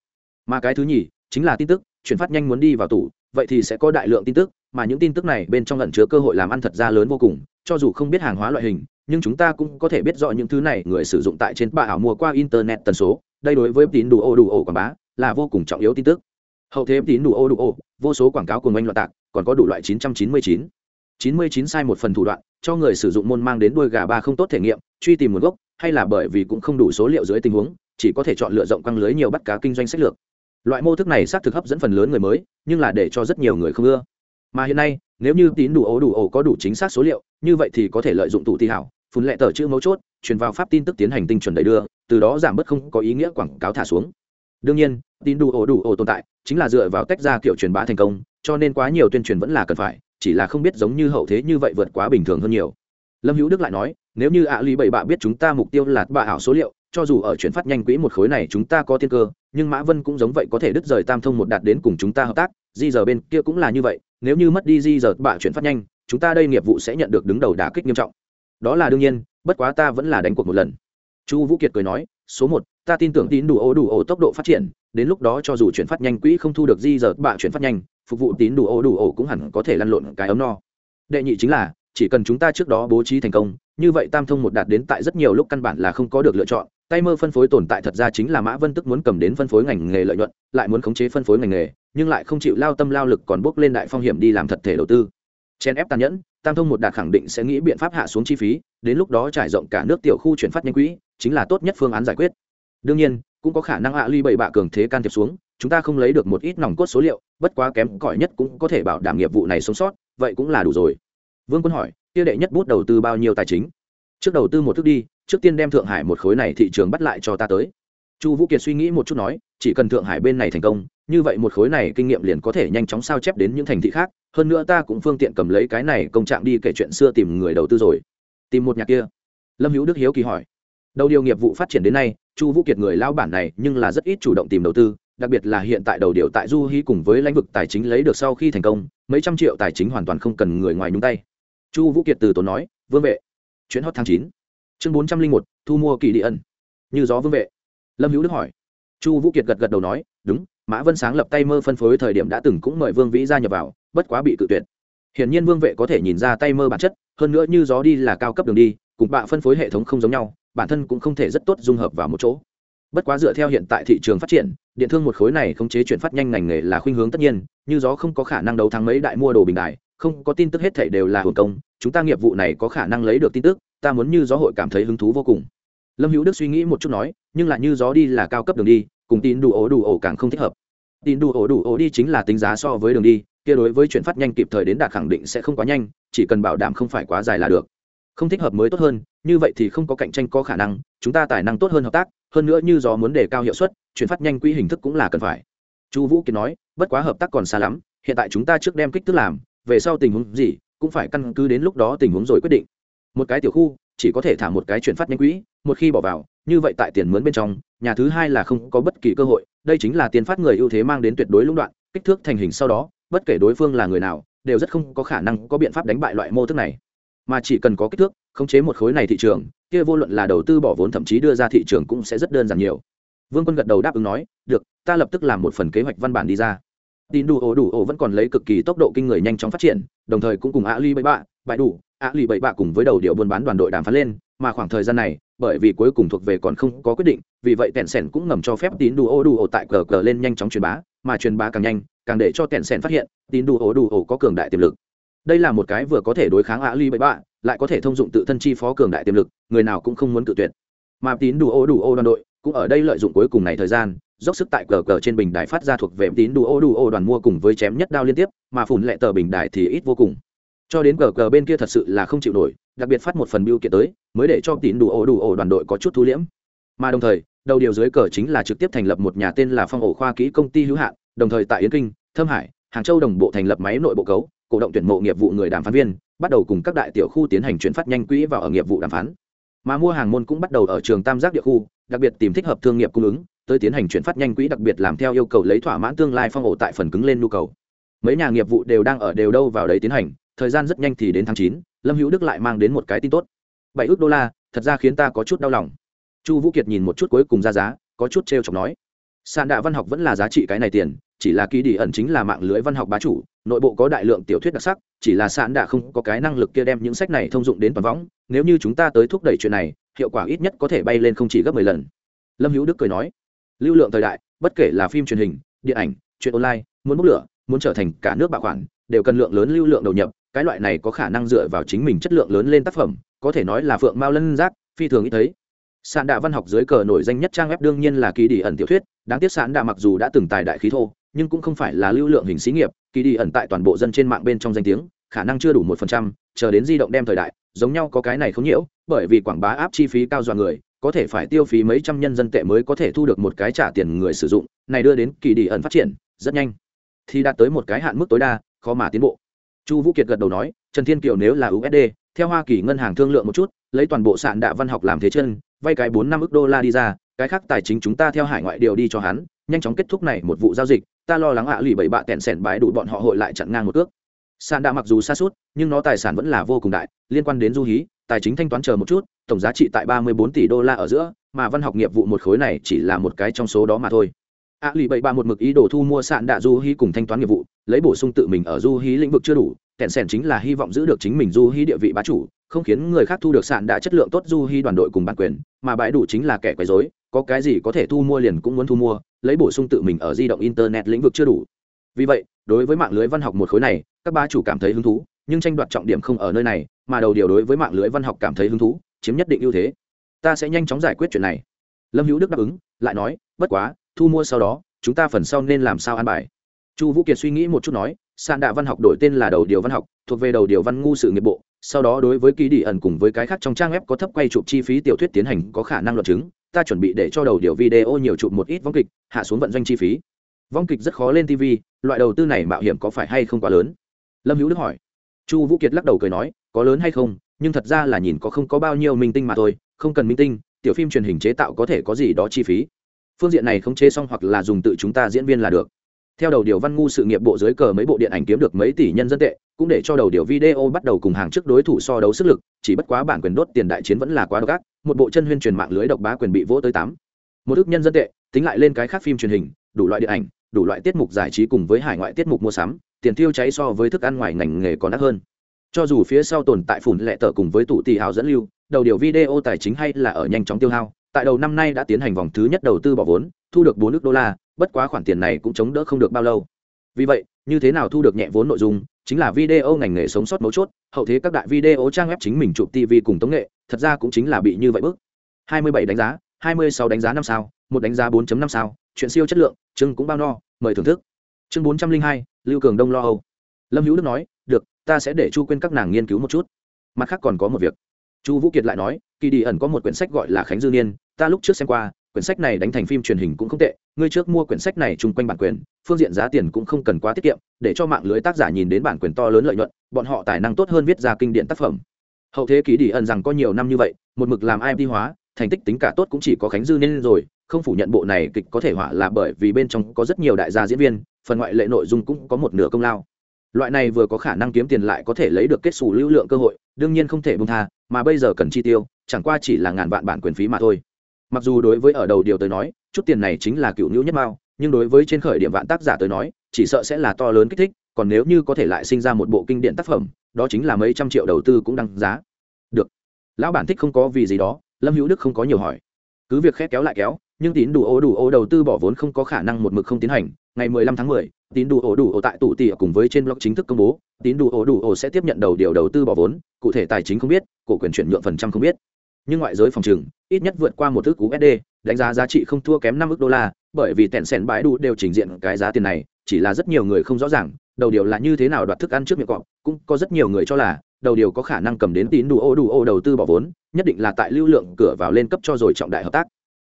Mà cái thứ nhì, chính là tin tức chuyển phát nhanh muốn đi vào tủ, vậy thì sẽ có đại lượng tin tức, mà những tin tức này bên trong lẩn chứa cơ hội làm ăn thật ra lớn vô cùng. Cho dù không biết hàng hóa loại hình, nhưng chúng ta cũng có thể biết rõ những thứ này người sử dụng tại trên bạ ảo mua qua internet tần số, đây đối với tín đủ ô đủ ổ quảng bá là vô cùng trọng yếu tin tức. Hậu thế tín đủ ô đủ ổ, vô số quảng cáo cùng anh loạn tạc, còn có đủ loại 999. 99 sai một phần thủ đoạn, cho người sử dụng môn mang đến đuôi gà ba không tốt thể nghiệm, truy tìm nguồn gốc, hay là bởi vì cũng không đủ số liệu dưới tình huống, chỉ có thể chọn lựa rộng căng lưới nhiều bắt cá kinh doanh sách lược loại mô thức này xác thực hấp dẫn phần lớn người mới, nhưng là để cho rất nhiều người không ưa. Mà hiện nay, nếu như tín đủ ố đủ ổ có đủ chính xác số liệu, như vậy thì có thể lợi dụng tụ thi hảo, phun lệ tờ chữ mấu chốt, truyền vào pháp tin tức tiến hành tinh chuẩn đầy đưa, từ đó giảm bớt không có ý nghĩa quảng cáo thả xuống. Đương nhiên, tín đủ ổ đủ ổ tồn tại, chính là dựa vào tách ra kiểu truyền bá thành công, cho nên quá nhiều tuyên truyền vẫn là cần phải, chỉ là không biết giống như hậu thế như vậy vượt quá bình thường hơn nhiều. Lâm hữu đức lại nói nếu như ạ lý bảy bạ biết chúng ta mục tiêu là bạ ảo số liệu, cho dù ở chuyển phát nhanh quỹ một khối này chúng ta có tiên cơ, nhưng mã vân cũng giống vậy có thể đứt rời tam thông một đạt đến cùng chúng ta hợp tác, di giờ bên kia cũng là như vậy, nếu như mất đi di giờ bạ chuyển phát nhanh, chúng ta đây nghiệp vụ sẽ nhận được đứng đầu đả kích nghiêm trọng. Đó là đương nhiên, bất quá ta vẫn là đánh cuộc một lần. Chu vũ kiệt cười nói, số một, ta tin tưởng tín đủ ô đủ ổ tốc độ phát triển, đến lúc đó cho dù chuyển phát nhanh quỹ không thu được di giờ bạ chuyển phát nhanh, phục vụ tín đủ ô đủ ổ cũng hẳn có thể lăn lộn cái ấm no. Đệ nhị chính là chỉ cần chúng ta trước đó bố trí thành công, như vậy tam thông một đạt đến tại rất nhiều lúc căn bản là không có được lựa chọn. Tay mơ phân phối tồn tại thật ra chính là mã vân tức muốn cầm đến phân phối ngành nghề lợi nhuận, lại muốn khống chế phân phối ngành nghề, nhưng lại không chịu lao tâm lao lực còn bước lên đại phong hiểm đi làm thật thể đầu tư. Chen ép tàn nhẫn, tam thông một đạt khẳng định sẽ nghĩ biện pháp hạ xuống chi phí, đến lúc đó trải rộng cả nước tiểu khu chuyển phát nhanh quỹ, chính là tốt nhất phương án giải quyết. Đương nhiên, cũng có khả năng hạ ly bảy bạ cường thế can thiệp xuống, chúng ta không lấy được một ít nòng cốt số liệu, bất quá kém cỏi nhất cũng có thể bảo đảm nghiệp vụ này sống sót, vậy cũng là đủ rồi vương quân hỏi tiêu đệ nhất bút đầu tư bao nhiêu tài chính? Trước đầu tư một thước đi, trước tiên đem thượng hải một khối này thị trường bắt lại cho ta tới. Chu vũ kiệt suy nghĩ một chút nói, chỉ cần thượng hải bên này thành công, như vậy một khối này kinh nghiệm liền có thể nhanh chóng sao chép đến những thành thị khác, hơn nữa ta cũng phương tiện cầm lấy cái này công trạng đi kể chuyện xưa tìm người đầu tư rồi. Tìm một nhà kia. Lâm hữu đức hiếu kỳ hỏi. Đầu điều nghiệp vụ phát triển đến nay, chu vũ kiệt người lao bản này nhưng là rất ít chủ động tìm đầu tư, đặc biệt là hiện tại đầu điều tại du hy cùng với lãnh vực tài chính lấy được sau khi thành công, mấy trăm triệu tài chính hoàn toàn không cần người ngoài nhúng tay chu vũ kiệt từ tốn nói, vương vệ, chuyến hot tháng chín, chương bốn trăm linh một, thu mua kỳ địa ân. Như gió vương vệ. Lâm hữu đức hỏi. Chu vũ kiệt gật gật đầu nói, đúng, mã vân sáng lập tay mơ phân phối thời điểm đã từng cũng mời vương vĩ gia nhập vào, bất quá bị cự tuyệt. Hiển nhiên vương vệ có thể nhìn ra tay mơ bản chất, hơn nữa như gió đi là cao cấp đường đi, cùng bạ phân phối hệ thống không giống nhau, bản thân cũng không thể rất tốt dung hợp vào một chỗ. Bất quá dựa theo hiện tại thị trường phát triển, điện thương một khối này không chế chuyển phát nhanh ngành nghề là khuynh hướng tất nhiên, như gió không có khả năng đấu thắng mấy đại mua đồ bình đại không có tin tức hết thảy đều là hưởng công, chúng ta nghiệp vụ này có khả năng lấy được tin tức, ta muốn như gió hội cảm thấy hứng thú vô cùng. Lâm hữu đức suy nghĩ một chút nói, nhưng là như gió đi là cao cấp đường đi, cùng tin đủ ổ đủ ổ càng không thích hợp. Tin đủ ổ đủ ổ đi chính là tính giá so với đường đi, kia đối với chuyển phát nhanh kịp thời đến đạt khẳng định sẽ không quá nhanh, chỉ cần bảo đảm không phải quá dài là được. Không thích hợp mới tốt hơn, như vậy thì không có cạnh tranh có khả năng, chúng ta tài năng tốt hơn hợp tác, hơn nữa như gió muốn đề cao hiệu suất, chuyển phát nhanh quỹ hình thức cũng là cần phải. Chu vũ kiến nói, bất quá hợp tác còn xa lắm, hiện tại chúng ta trước đem kích thước làm về sau tình huống gì, cũng phải căn cứ đến lúc đó tình huống rồi quyết định. Một cái tiểu khu, chỉ có thể thả một cái chuyển phát nhanh quỹ, một khi bỏ vào, như vậy tại tiền mướn bên trong, nhà thứ hai là không có bất kỳ cơ hội. Đây chính là tiền phát người ưu thế mang đến tuyệt đối lũng đoạn, kích thước thành hình sau đó, bất kể đối phương là người nào, đều rất không có khả năng có biện pháp đánh bại loại mô thức này. Mà chỉ cần có kích thước, khống chế một khối này thị trường, kia vô luận là đầu tư bỏ vốn thậm chí đưa ra thị trường cũng sẽ rất đơn giản nhiều. Vương quân gật đầu đáp ứng nói, được, ta lập tức làm một phần kế hoạch văn bản đi ra tin đủ ổ đủ ổ vẫn còn lấy cực kỳ tốc độ kinh người nhanh chóng phát triển, đồng thời cũng cùng ạ ly bậy bạ bại đủ ạ ly bậy bạ cùng với đầu điệu buôn bán đoàn đội đàm phán lên, mà khoảng thời gian này, bởi vì cuối cùng thuộc về còn không có quyết định, vì vậy tẹn sẻn cũng ngầm cho phép tín đủ ổ đủ ổ tại cờ cờ lên nhanh chóng truyền bá, mà truyền bá càng nhanh, càng để cho tẹn sẻn phát hiện, tín đủ ổ đủ ổ có cường đại tiềm lực. Đây là một cái vừa có thể đối kháng ạ ly bậy bạ lại có thể thông dụng tự thân chi phó cường đại tiềm lực, người nào cũng không muốn cự tuyệt. Mà tín đủ ổ đủ ổ đoàn đội cũng ở đây lợi dụng cuối cùng này thời gian dốc sức tại cờ cờ trên bình đài phát ra thuộc về tín đủ ô đủ ô đoàn mua cùng với chém nhất đao liên tiếp, mà phủn lệ tờ bình đài thì ít vô cùng. Cho đến cờ cờ bên kia thật sự là không chịu nổi, đặc biệt phát một phần biêu kiện tới, mới để cho tín đủ ô đủ ô đoàn đội có chút thu liễm. Mà đồng thời, đầu điều dưới cờ chính là trực tiếp thành lập một nhà tên là phong ổ khoa kỹ công ty hữu hạn, đồng thời tại yến kinh, thâm hải, hàng châu đồng bộ thành lập máy nội bộ cấu, cổ động tuyển mộ nghiệp vụ người đàm phán viên, bắt đầu cùng các đại tiểu khu tiến hành chuyển phát nhanh quỹ vào ở nghiệp vụ đàm phán. Mà mua hàng môn cũng bắt đầu ở trường tam giác địa khu, đặc biệt tìm thích hợp thương nghiệp cung ứng tới tiến hành chuyển phát nhanh quỹ đặc biệt làm theo yêu cầu lấy thỏa mãn tương lai phong ổ tại phần cứng lên nhu cầu. Mấy nhà nghiệp vụ đều đang ở đều đâu vào đấy tiến hành, thời gian rất nhanh thì đến tháng chín, lâm hữu đức lại mang đến một cái tin tốt. Bảy ước đô la, thật ra khiến ta có chút đau lòng. Chu vũ kiệt nhìn một chút cuối cùng ra giá, có chút t r chọc nói. Sàn đạ văn học vẫn là giá trị cái này tiền, chỉ là ký đi ẩn chính là mạng lưới văn học bá chủ, nội bộ có đại lượng tiểu thuyết đặc sắc, chỉ là sàn đạ không có cái năng lực kia đem những sách này thông dụng đến toàn võng, nếu như chúng ta tới thúc đẩy chuyện này, hiệu quả ít nhất có thể bay lên không chỉ gấp mười lần. Lâm hữu đức cười nói lưu lượng thời đại, bất kể là phim truyền hình, điện ảnh, chuyện online, muốn bốc lửa, muốn trở thành cả nước bạo khoản đều cần lượng lớn lưu lượng đầu nhập, cái loại này có khả năng dựa vào chính mình chất lượng lớn lên tác phẩm, có thể nói là phượng mao lân giác, phi thường ít thấy. Sạn đạ văn học dưới cờ nổi danh nhất trang web đương nhiên là kỳ đi ẩn tiểu thuyết, đáng tiếc sạn đạ mặc dù đã từng tài đại khí thô, nhưng cũng không phải là lưu lượng hình xí nghiệp kỳ đi ẩn tại toàn bộ dân trên mạng bên trong danh tiếng, khả năng chưa đủ một phần trăm, chờ đến di động đem thời đại, giống nhau có cái này không nhiễu, bởi vì quảng bá áp chi phí cao dọa người có thể phải tiêu phí mấy trăm nhân dân tệ mới có thể thu được một cái trả tiền người sử dụng, này đưa đến kỳ đi ẩn phát triển, rất nhanh. Thì đạt tới một cái hạn mức tối đa, khó mà tiến bộ. Chu vũ kiệt gật đầu nói, trần thiên kiều nếu là usd theo hoa kỳ ngân hàng thương lượng một chút, lấy toàn bộ sạn đạ văn học làm thế chân, vay cái bốn năm ức đô la đi ra, cái khác tài chính chúng ta theo hải ngoại điều đi cho hắn, nhanh chóng kết thúc này một vụ giao dịch, ta lo lắng ạ lì bảy bạ tẹn sẻn bãi đủ bọn họ hội lại chặn ngang một cước sạn đạ mặc dù xa suốt, nhưng nó tài sản vẫn là vô cùng đại, liên quan đến du hí tài chính thanh toán chờ một chút, tổng giá trị tại ba mươi bốn tỷ đô la ở giữa, mà văn học nghiệp vụ một khối này chỉ là một cái trong số đó mà thôi. A lì bảy ba một mực ý đồ thu mua sạn đạ du hí cùng thanh toán nghiệp vụ, lấy bổ sung tự mình ở du hí lĩnh vực chưa đủ, kẹn sẻn chính là hy vọng giữ được chính mình du hí địa vị bá chủ, không khiến người khác thu được sạn đạ chất lượng tốt du hí đoàn đội cùng bản quyền, mà bãi đủ chính là kẻ quấy dối có cái gì có thể thu mua liền cũng muốn thu mua, lấy bổ sung tự mình ở di động internet lĩnh vực chưa đủ. Vì vậy, đối với mạng lưới văn học một khối này, các bá chủ cảm thấy hứng thú, nhưng tranh đoạt trọng điểm không ở nơi này mà đầu điều đối với mạng lưới văn học cảm thấy hứng thú, chiếm nhất định ưu thế. Ta sẽ nhanh chóng giải quyết chuyện này. Lâm hữu đức đáp ứng, lại nói, bất quá, thu mua sau đó, chúng ta phần sau nên làm sao an bài? Chu vũ kiệt suy nghĩ một chút nói sàn đạ văn học đổi tên là đầu điều văn học, thuộc về đầu điều văn ngu sự nghiệp bộ, sau đó đối với ký đi ẩn cùng với cái khác trong trang web có thấp quay chụp chi phí tiểu thuyết tiến hành có khả năng luận chứng, ta chuẩn bị để cho đầu điều video nhiều chụp một ít vong kịch, hạ xuống vận doanh chi phí. Vong kịch rất khó lên tv loại đầu tư này mạo hiểm có phải hay không quá lớn? Lâm hữu đức hỏi. Chu vũ kiệt lắc đầu cười nói có lớn hay không, nhưng thật ra là nhìn có không có bao nhiêu minh tinh mà thôi, không cần minh tinh, tiểu phim truyền hình chế tạo có thể có gì đó chi phí. Phương diện này không chế xong hoặc là dùng tự chúng ta diễn viên là được. Theo đầu điều văn ngu sự nghiệp bộ dưới cờ mấy bộ điện ảnh kiếm được mấy tỷ nhân dân tệ, cũng để cho đầu điều video bắt đầu cùng hàng trước đối thủ so đấu sức lực, chỉ bất quá bản quyền đốt tiền đại chiến vẫn là quá độc ác, một bộ chân huyên truyền mạng lưới độc bá quyền bị vỗ tới tám. Một ước nhân dân tệ, tính lại lên cái khác phim truyền hình, đủ loại điện ảnh, đủ loại tiết mục giải trí cùng với hải ngoại tiết mục mua sắm, tiền tiêu cháy so với thức ăn ngoài ngành nghề còn đắt hơn cho dù phía sau tồn tại phủn lệ tờ cùng với tụ tỷ hào dẫn lưu đầu điều video tài chính hay là ở nhanh chóng tiêu hao tại đầu năm nay đã tiến hành vòng thứ nhất đầu tư bỏ vốn thu được bốn nước đô la bất quá khoản tiền này cũng chống đỡ không được bao lâu. Vì vậy như thế nào thu được nhẹ vốn nội dung chính là video ngành nghề sống sót mấu chốt hậu thế các đại video trang web chính mình chụp tv cùng tống nghệ thật ra cũng chính là bị như vậy bước 27 đánh giá 26 đánh giá năm sao một đánh giá 4.5 sao chuyện siêu chất lượng chương cũng bao no mời thưởng thức. Chương 402, lưu cường đông lo âu. Lâm hữu đức nói được, ta sẽ để chu quên các nàng nghiên cứu một chút. Mặt khác còn có một việc. Chu vũ kiệt lại nói, kỳ đi ẩn có một quyển sách gọi là khánh dư niên, ta lúc trước xem qua, quyển sách này đánh thành phim truyền hình cũng không tệ, ngươi trước mua quyển sách này chung quanh bản quyền, phương diện giá tiền cũng không cần quá tiết kiệm, để cho mạng lưới tác giả nhìn đến bản quyền to lớn lợi nhuận, bọn họ tài năng tốt hơn viết ra kinh điển tác phẩm. Hậu thế Kỳ đi ẩn rằng có nhiều năm như vậy, một mực làm ai đi hóa, thành tích tính cả tốt cũng chỉ có khánh dư Niên rồi, không phủ nhận bộ này kịch có thể họa là bởi vì bên trong có rất nhiều đại gia diễn viên, phần ngoại lệ nội dung cũng có một nửa công lao loại này vừa có khả năng kiếm tiền lại có thể lấy được kết xù lưu lượng cơ hội đương nhiên không thể bông tha mà bây giờ cần chi tiêu chẳng qua chỉ là ngàn vạn bản quyền phí mà thôi. Mặc dù đối với ở đầu điều tới nói chút tiền này chính là cựu nhũ nhất mao nhưng đối với trên khởi điểm vạn tác giả tới nói chỉ sợ sẽ là to lớn kích thích còn nếu như có thể lại sinh ra một bộ kinh điển tác phẩm đó chính là mấy trăm triệu đầu tư cũng đăng giá. Được. Lão bản thích không có vì gì đó lâm hữu đức không có nhiều hỏi. Cứ việc khét kéo lại kéo nhưng tín đủ ô đủ ô đầu tư bỏ vốn không có khả năng một mực không tiến hành ngày 15 tháng 10, tín đủ ổ đủ ổ tại tụ tỉ cùng với trên blog chính thức công bố, tín đủ ổ đủ ổ sẽ tiếp nhận đầu điều đầu tư bỏ vốn, cụ thể tài chính không biết, cổ quyền chuyển nhượng phần trăm không biết. Nhưng ngoại giới phòng trừng ít nhất vượt qua một ước usd đánh giá giá trị không thua kém năm ước đô la, bởi vì tẹn sẻn bãi đủ đều trình diện cái giá tiền này, chỉ là rất nhiều người không rõ ràng, đầu điều là như thế nào đoạt thức ăn trước miệng cọp, cũng có rất nhiều người cho là, đầu điều có khả năng cầm đến tín đủ ô đủ ô đầu tư bỏ vốn, nhất định là tại lưu lượng cửa vào lên cấp cho rồi trọng đại hợp tác.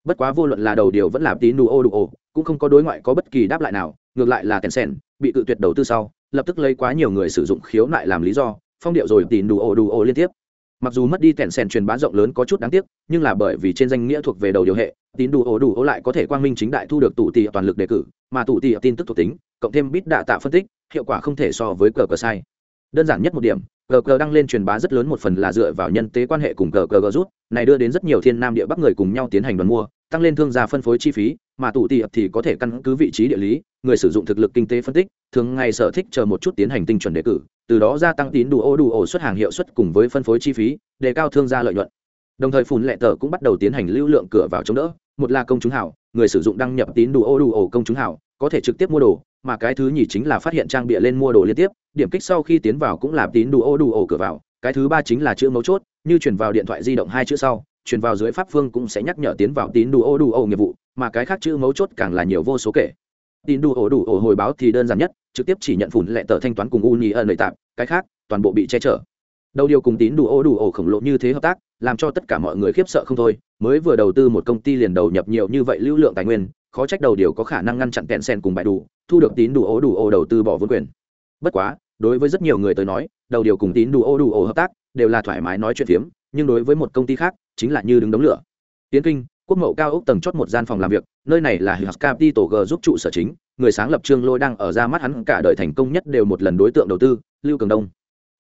Bất quá vô luận là đầu điều vẫn là tín đủ ô đủ ô cũng không có đối ngoại có bất kỳ đáp lại nào ngược lại là tèn sèn, bị cự tuyệt đầu tư sau, lập tức lấy quá nhiều người sử dụng khiếu nại làm lý do, phong điệu rồi tín đủ ổ đủ ổ liên tiếp. Mặc dù mất đi tèn sèn truyền bá rộng lớn có chút đáng tiếc, nhưng là bởi vì trên danh nghĩa thuộc về đầu điều hệ, tín đủ ổ đủ ổ lại có thể quang minh chính đại thu được tụ tỷ toàn lực đề cử, mà tụ tỷ tin tức thuộc tính, cộng thêm bít đạ tạ phân tích, hiệu quả không thể so với cờ cờ sai. Đơn giản nhất một điểm gg đăng lên truyền bá rất lớn một phần là dựa vào nhân tế quan hệ cùng gg rút, này đưa đến rất nhiều thiên nam địa bắc người cùng nhau tiến hành đoàn mua, tăng lên thương gia phân phối chi phí, mà tụ tiệp thì có thể căn cứ vị trí địa lý, người sử dụng thực lực kinh tế phân tích, thường ngày sở thích chờ một chút tiến hành tinh chuẩn đề cử, từ đó gia tăng tín đủ ô đủ ổ xuất hàng hiệu suất cùng với phân phối chi phí, đề cao thương gia lợi nhuận. Đồng thời phùn lệ tờ cũng bắt đầu tiến hành lưu lượng cửa vào chống đỡ, một là công chúng hảo, người sử dụng đăng nhập tín đủ ô đủ ổ công chúng hảo, có thể trực tiếp mua đồ mà cái thứ nhì chính là phát hiện trang bịa lên mua đồ liên tiếp, điểm kích sau khi tiến vào cũng là tín đủ ô đủ ổ cửa vào, cái thứ ba chính là chữ mấu chốt, như chuyển vào điện thoại di động hai chữ sau, chuyển vào dưới pháp phương cũng sẽ nhắc nhở tiến vào tín đủ ô đủ ổ nghiệp vụ, mà cái khác chữ mấu chốt càng là nhiều vô số kể. Tín đủ ô đủ ổ hồi báo thì đơn giản nhất, trực tiếp chỉ nhận phủn lệ tờ thanh toán cùng u nhì ân lợi tạp cái khác, toàn bộ bị che chở. Đầu điều cùng tín đủ ô đủ ổ khổng lồ như thế hợp tác, làm cho tất cả mọi người khiếp sợ không thôi, mới vừa đầu tư một công ty liền đầu nhập nhiều như vậy lưu lượng tài nguyên khó trách đầu điều có khả năng ngăn chặn kẹn sen cùng bài đủ, thu được tín đủ ô đủ ô đầu tư bỏ vốn quyền. Bất quá, đối với rất nhiều người tới nói, đầu điều cùng tín đủ ô đủ ô hợp tác đều là thoải mái nói chuyện phiếm, nhưng đối với một công ty khác, chính là như đứng đống lửa. Tiến kinh, quốc mậu cao ốc tầng chót một gian phòng làm việc, nơi này là Hughes Capital G giúp trụ sở chính, người sáng lập trương lôi đang ở ra mắt hắn cả đời thành công nhất đều một lần đối tượng đầu tư, lưu cường đông.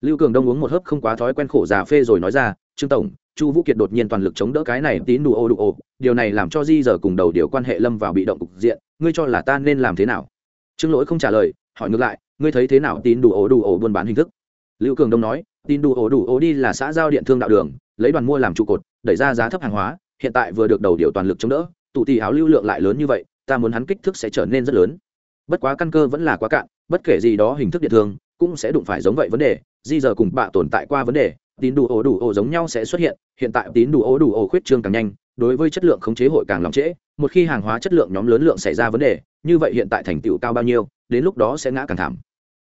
Lưu cường đông uống một hớp không quá thói quen khổ già phê rồi nói ra, trương tổng chu vũ kiệt đột nhiên toàn lực chống đỡ cái này tín đủ ô đủ ô. Điều này làm cho di giờ cùng đầu điều quan hệ lâm vào bị động cục diện. Ngươi cho là ta nên làm thế nào? Trương lỗi không trả lời, hỏi ngược lại, ngươi thấy thế nào tín đủ ô đủ ô buôn bán hình thức? Lưu cường đông nói tín đủ ô đủ ô đi là xã giao điện thương đạo đường, lấy đoàn mua làm trụ cột, đẩy ra giá thấp hàng hóa, hiện tại vừa được đầu điều toàn lực chống đỡ, tụ tỷ áo lưu lượng lại lớn như vậy, ta muốn hắn kích thước sẽ trở nên rất lớn. Bất quá căn cơ vẫn là quá cạn, bất kể gì đó hình thức điện thương, cũng sẽ đụng phải giống vậy vấn đề. Di giờ cùng bạ tồn tại qua vấn đề tín đủ ổ đủ ổ giống nhau sẽ xuất hiện hiện tại tín đủ ổ đủ ổ khuyết trương càng nhanh, đối với chất lượng khống chế hội càng lòng trễ, một khi hàng hóa chất lượng nhóm lớn lượng xảy ra vấn đề, như vậy hiện tại thành tựu cao bao nhiêu, đến lúc đó sẽ ngã càng thảm.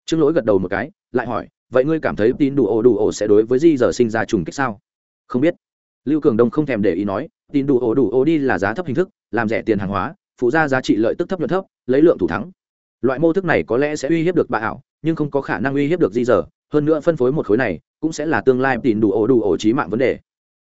Trương lỗi gật đầu một cái, lại hỏi, vậy ngươi cảm thấy tín đủ ổ đủ ổ sẽ đối với di giờ sinh ra trùng kích sao? Không biết. Lưu cường đông không thèm để ý nói, tín đủ ổ đủ ổ đi là giá thấp hình thức, làm rẻ tiền hàng hóa, phụ ra giá trị lợi tức thấp nhuận thấp, lấy lượng thủ thắng. Loại mô thức này có lẽ sẽ uy hiếp được bà ảo, nhưng không có khả năng uy hiếp được di giờ hơn nữa phân phối một khối này, cũng sẽ là tương lai tín đủ ổ đủ ổ trí mạng vấn đề.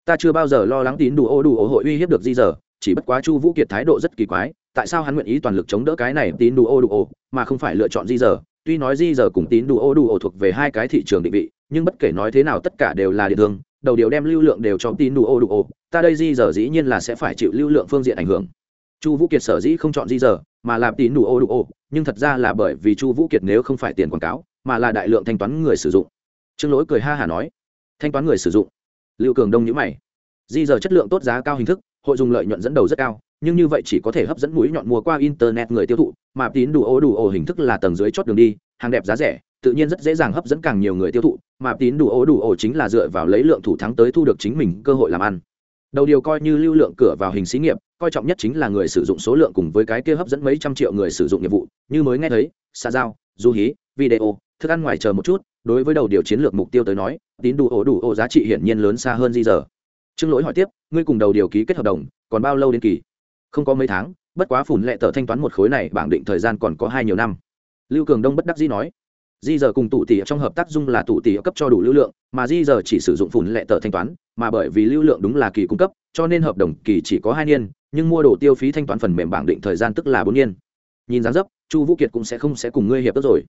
Ta chưa bao giờ lo lắng tín đủ ổ đủ ổ hội uy hiếp được di giờ chỉ bất quá chu vũ kiệt thái độ rất kỳ quái, tại sao hắn nguyện ý toàn lực chống đỡ cái này tín đủ ổ đủ ổ, mà không phải lựa chọn di giờ tuy nói di giờ cùng tín đủ ổ đủ ổ thuộc về hai cái thị trường định vị, nhưng bất kể nói thế nào tất cả đều là địa thương, đầu điều đem lưu lượng đều cho tín đủ ổ đủ ổ, ta đây di giờ dĩ nhiên là sẽ phải chịu lưu lượng phương diện ảnh hưởng. Chu vũ kiệt sở dĩ không chọn di giờ mà là tín đủ ô đủ ô, nhưng thật ra là bởi vì chu vũ kiệt nếu không phải tiền quảng cáo, mà là đại lượng thanh toán người sử dụng. Trương lỗi cười ha hả nói, thanh toán người sử dụng. Lưu cường đông nhữ mày. Di giờ chất lượng tốt giá cao hình thức, hội dùng lợi nhuận dẫn đầu rất cao, nhưng như vậy chỉ có thể hấp dẫn mũi nhọn mua qua internet người tiêu thụ, mà tín đủ ô đủ ô hình thức là tầng dưới chót đường đi, hàng đẹp giá rẻ, tự nhiên rất dễ dàng hấp dẫn càng nhiều người tiêu thụ, mà tín đủ ô đủ ô chính là dựa vào lấy lượng thủ thắng tới thu được chính mình cơ hội làm ăn đầu điều coi như lưu lượng cửa vào hình xí nghiệp, coi trọng nhất chính là người sử dụng số lượng cùng với cái kia hấp dẫn mấy trăm triệu người sử dụng nghiệp vụ. Như mới nghe thấy xa giao, du hí, video, thức ăn ngoài chờ một chút, đối với đầu điều chiến lược mục tiêu tới nói, tín đủ ổ đủ ổ giá trị hiển nhiên lớn xa hơn di giờ. Trương lỗi hỏi tiếp, ngươi cùng đầu điều ký kết hợp đồng, còn bao lâu đến kỳ? Không có mấy tháng, bất quá phủn lệ tờ thanh toán một khối này bảng định thời gian còn có hai nhiều năm. Lưu cường đông bất đắc dĩ nói di giờ cùng tụ tỷ trong hợp tác dung là tụ tỷ cấp cho đủ lưu lượng, mà di giờ chỉ sử dụng phủn lệ tờ thanh toán, mà bởi vì lưu lượng đúng là kỳ cung cấp, cho nên hợp đồng kỳ chỉ có hai niên, nhưng mua đồ tiêu phí thanh toán phần mềm bảng định thời gian tức là bốn niên. Nhìn dáng dấp, chu vũ kiệt cũng sẽ không sẽ cùng ngươi hiệp tức rồi.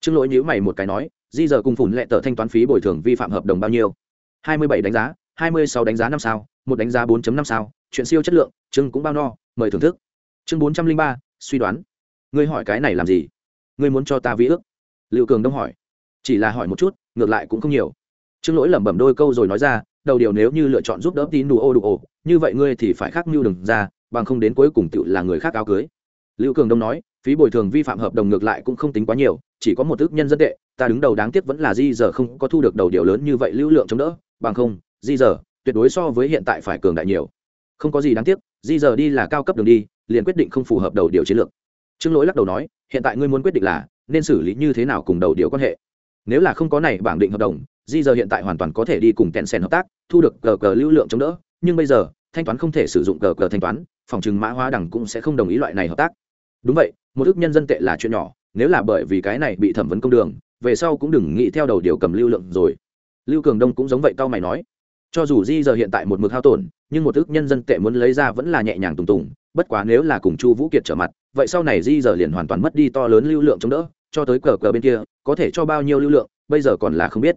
Trương lỗi nhữ mày một cái nói, di giờ cùng phủn lệ tờ thanh toán phí bồi thường vi phạm hợp đồng bao nhiêu? Hai mươi bảy đánh giá, hai mươi sáu đánh giá năm sao, một đánh giá bốn năm sao, chuyện siêu chất lượng, chương cũng bao no, mời thưởng thức. Chương bốn trăm linh ba, suy đoán. Ngươi hỏi cái này làm gì? Ngươi muốn cho ta vi ước? Lưu cường đông hỏi. Chỉ là hỏi một chút, ngược lại cũng không nhiều. Trương lỗi lẩm bẩm đôi câu rồi nói ra, đầu điều nếu như lựa chọn giúp đỡ tín đủ ô đủ ô, như vậy ngươi thì phải khác mưu đừng ra, bằng không đến cuối cùng tự là người khác áo cưới. Lưu cường đông nói, phí bồi thường vi phạm hợp đồng ngược lại cũng không tính quá nhiều, chỉ có một ước nhân dân tệ, ta đứng đầu đáng tiếc vẫn là di giờ không có thu được đầu điều lớn như vậy lưu lượng chống đỡ, bằng không, di giờ tuyệt đối so với hiện tại phải cường đại nhiều. Không có gì đáng tiếc, di giờ đi là cao cấp đường đi, liền quyết định không phù hợp đầu điều chiến lược. Trương lỗi lắc đầu nói, hiện tại ngươi muốn quyết định là nên xử lý như thế nào cùng đầu điều quan hệ. Nếu là không có này bảng định hợp đồng di giờ hiện tại hoàn toàn có thể đi cùng kẹn sen hợp tác, thu được cờ cờ lưu lượng chống đỡ. Nhưng bây giờ, thanh toán không thể sử dụng cờ cờ thanh toán, phòng trừng mã hóa đẳng cũng sẽ không đồng ý loại này hợp tác. Đúng vậy, một ước nhân dân tệ là chuyện nhỏ, nếu là bởi vì cái này bị thẩm vấn công đường, về sau cũng đừng nghĩ theo đầu điều cầm lưu lượng rồi. Lưu cường đông cũng giống vậy tao mày nói. Cho dù di giờ hiện tại một mực hao tổn, nhưng một ước nhân dân tệ muốn lấy ra vẫn là nhẹ nhàng tùng tùng, bất quá nếu là cùng chu vũ kiệt trở mặt vậy sau này di giờ liền hoàn toàn mất đi to lớn lưu lượng chống đỡ, cho tới cờ cờ bên kia, có thể cho bao nhiêu lưu lượng, bây giờ còn là không biết.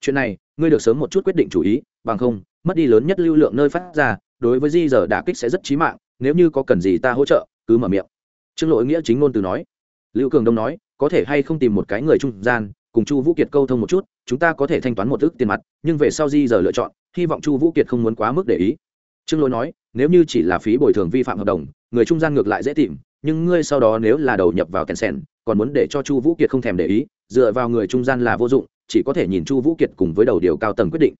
Chuyện này, ngươi được sớm một chút quyết định chủ ý, bằng không, mất đi lớn nhất lưu lượng nơi phát ra, đối với di giờ đả kích sẽ rất chí mạng, nếu như có cần gì ta hỗ trợ, cứ mở miệng. Trương lỗi nghĩa chính ngôn từ nói. Lưu cường đông nói, có thể hay không tìm một cái người trung gian, cùng chu vũ kiệt câu thông một chút, chúng ta có thể thanh toán một ước tiền mặt, nhưng về sau di giờ lựa chọn, hy vọng chu vũ kiệt không muốn quá mức để ý. Trương lỗi nói, nếu như chỉ là phí bồi thường vi phạm hợp đồng, người trung gian ngược lại dễ tìm nhưng ngươi sau đó nếu là đầu nhập vào tèn sèn, còn muốn để cho chu vũ kiệt không thèm để ý, dựa vào người trung gian là vô dụng, chỉ có thể nhìn chu vũ kiệt cùng với đầu điều cao tầng quyết định.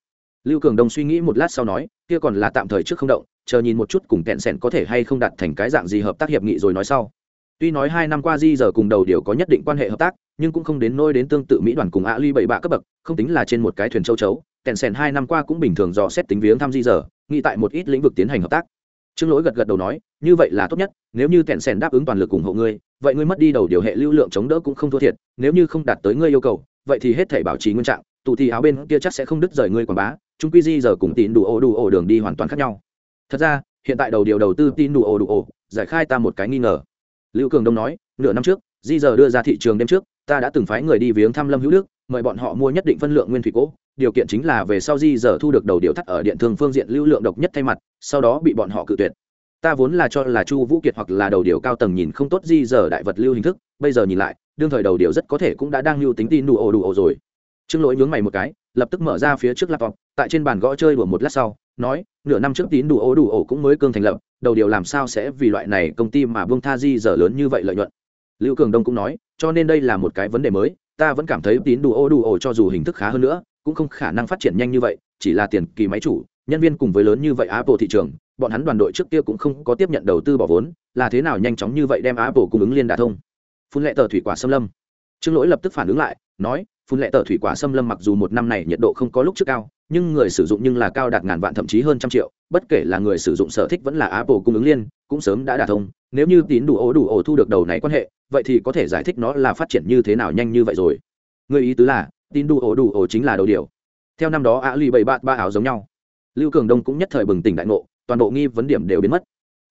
Lưu cường đông suy nghĩ một lát sau nói, kia còn là tạm thời trước không động, chờ nhìn một chút cùng kẹn sẻn có thể hay không đạt thành cái dạng gì hợp tác hiệp nghị rồi nói sau. Tuy nói hai năm qua di giờ cùng đầu điều có nhất định quan hệ hợp tác, nhưng cũng không đến nôi đến tương tự mỹ đoàn cùng a ly bảy bạ cấp bậc, không tính là trên một cái thuyền châu chấu kẹn sẻn hai năm qua cũng bình thường dò xét tính viếng thăm di giờ, nghĩ tại một ít lĩnh vực tiến hành hợp tác trương lỗi gật gật đầu nói, như vậy là tốt nhất, nếu như kẹn sẻn đáp ứng toàn lực ủng hộ ngươi, vậy ngươi mất đi đầu điều hệ lưu lượng chống đỡ cũng không thua thiệt, nếu như không đạt tới ngươi yêu cầu, vậy thì hết thể bảo trì nguyên trạng tụ thì áo bên kia chắc sẽ không đứt rời ngươi quảng bá, chúng quy di giờ cùng tín đủ ổ đủ ổ đường đi hoàn toàn khác nhau. Thật ra, hiện tại đầu điều đầu tư tin đủ ổ đủ ổ giải khai ta một cái nghi ngờ. Lưu cường đông nói, nửa năm trước, di giờ đưa ra thị trường đêm trước, ta đã từng phái người đi viếng thăm lâm hữu đức mời bọn họ mua nhất định phân lượng nguyên thủy cố điều kiện chính là về sau di giờ thu được đầu điều thắt ở điện thương phương diện lưu lượng độc nhất thay mặt, sau đó bị bọn họ cự tuyệt. Ta vốn là cho là chu vũ kiệt hoặc là đầu điều cao tầng nhìn không tốt di giờ đại vật lưu hình thức, bây giờ nhìn lại, đương thời đầu điều rất có thể cũng đã đang lưu tính tin đủ ồ đủ ồ rồi. Trương lỗi nhướng mày một cái, lập tức mở ra phía trước laptop, tại trên bàn gõ chơi đùa một lát sau, nói, nửa năm trước tín đủ ổ đủ ổ cũng mới cương thành lập, đầu điều làm sao sẽ vì loại này công ty mà buông tha di giờ lớn như vậy lợi nhuận? Lưu cường đông cũng nói, cho nên đây là một cái vấn đề mới ta vẫn cảm thấy tín đủ ô đủ ổ cho dù hình thức khá hơn nữa, cũng không khả năng phát triển nhanh như vậy, chỉ là tiền kỳ máy chủ, nhân viên cùng với lớn như vậy apple thị trường, bọn hắn đoàn đội trước kia cũng không có tiếp nhận đầu tư bỏ vốn, là thế nào nhanh chóng như vậy đem apple cung ứng liên đà thông. Phun lệ tờ thủy quả xâm lâm. Trương lỗi lập tức phản ứng lại, nói, phun lệ tờ thủy quả xâm lâm mặc dù một năm này nhiệt độ không có lúc trước cao nhưng người sử dụng nhưng là cao đạt ngàn vạn thậm chí hơn trăm triệu, bất kể là người sử dụng sở thích vẫn là apple cung ứng liên, cũng sớm đã đả thông. Nếu như tín đủ ố đủ ổ thu được đầu này quan hệ, vậy thì có thể giải thích nó là phát triển như thế nào nhanh như vậy rồi. Người ý tứ là, tín đủ ổ đủ ổ chính là đầu điều. Theo năm đó ạ lì bảy bạt ba áo giống nhau. Lưu cường đông cũng nhất thời bừng tỉnh đại ngộ, toàn bộ nghi vấn điểm đều biến mất.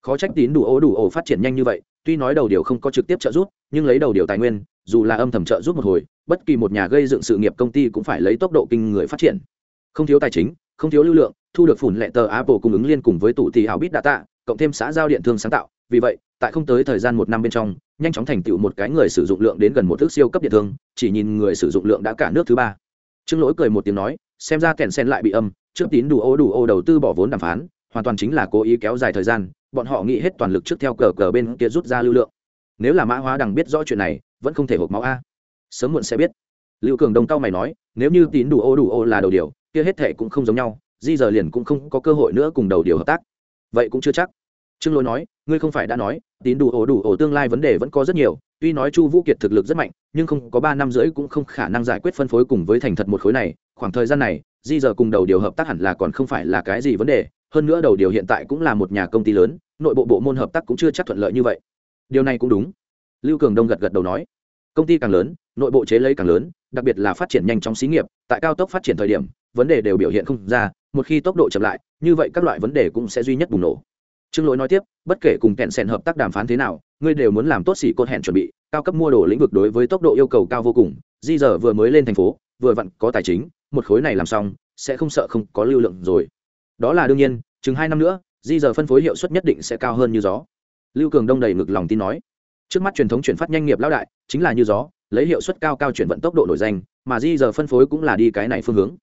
Khó trách tín đủ ố đủ ổ phát triển nhanh như vậy, tuy nói đầu điều không có trực tiếp trợ giúp, nhưng lấy đầu điều tài nguyên, dù là âm thầm trợ giúp một hồi, bất kỳ một nhà gây dựng sự nghiệp công ty cũng phải lấy tốc độ kinh người phát triển không thiếu tài chính, không thiếu lưu lượng, thu được phủn lệ tờ apple cung ứng liên cùng với tủ tỷ ảo bit data, cộng thêm xã giao điện thương sáng tạo. Vì vậy, tại không tới thời gian một năm bên trong, nhanh chóng thành tựu một cái người sử dụng lượng đến gần một thước siêu cấp điện thương, chỉ nhìn người sử dụng lượng đã cả nước thứ ba. Trương lỗi cười một tiếng nói, xem ra kèn sen lại bị âm, trước tín đủ ô đủ ô đầu tư bỏ vốn đàm phán, hoàn toàn chính là cố ý kéo dài thời gian, bọn họ nghĩ hết toàn lực trước theo cờ cờ bên kia rút ra lưu lượng. Nếu là mã hóa đằng biết rõ chuyện này, vẫn không thể hộp máu a. Sớm muộn sẽ biết. Lưu cường đồng cao mày nói, nếu như tín đủ ô đủ ô là đầu điều kia hết thệ cũng không giống nhau, di giờ liền cũng không có cơ hội nữa cùng đầu điều hợp tác. Vậy cũng chưa chắc. Trương lỗi nói, ngươi không phải đã nói, tín đủ ổ đủ ổ tương lai vấn đề vẫn có rất nhiều, tuy nói chu vũ kiệt thực lực rất mạnh, nhưng không có ba năm rưỡi cũng không khả năng giải quyết phân phối cùng với thành thật một khối này, khoảng thời gian này, di giờ cùng đầu điều hợp tác hẳn là còn không phải là cái gì vấn đề, hơn nữa đầu điều hiện tại cũng là một nhà công ty lớn, nội bộ bộ môn hợp tác cũng chưa chắc thuận lợi như vậy. Điều này cũng đúng. Lưu cường đông gật gật đầu nói, công ty càng lớn, nội bộ chế lấy càng lớn, đặc biệt là phát triển nhanh trong xí nghiệp, tại cao tốc phát triển thời điểm vấn đề đều biểu hiện không ra, một khi tốc độ chậm lại, như vậy các loại vấn đề cũng sẽ duy nhất bùng nổ. Trương lỗi nói tiếp, bất kể cùng kẹn sẻn hợp tác đàm phán thế nào, ngươi đều muốn làm tốt xỉ cột hẹn chuẩn bị, cao cấp mua đồ lĩnh vực đối với tốc độ yêu cầu cao vô cùng, di giờ vừa mới lên thành phố, vừa vặn có tài chính, một khối này làm xong, sẽ không sợ không có lưu lượng rồi. Đó là đương nhiên, chừng hai năm nữa, di giờ phân phối hiệu suất nhất định sẽ cao hơn như gió. Lưu cường đông đầy ngực lòng tin nói. Trước mắt truyền thống chuyển phát nhanh nghiệp lão đại, chính là như gió, lấy hiệu suất cao cao chuyển vận tốc độ nổi danh, mà di giờ phân phối cũng là đi cái này phương hướng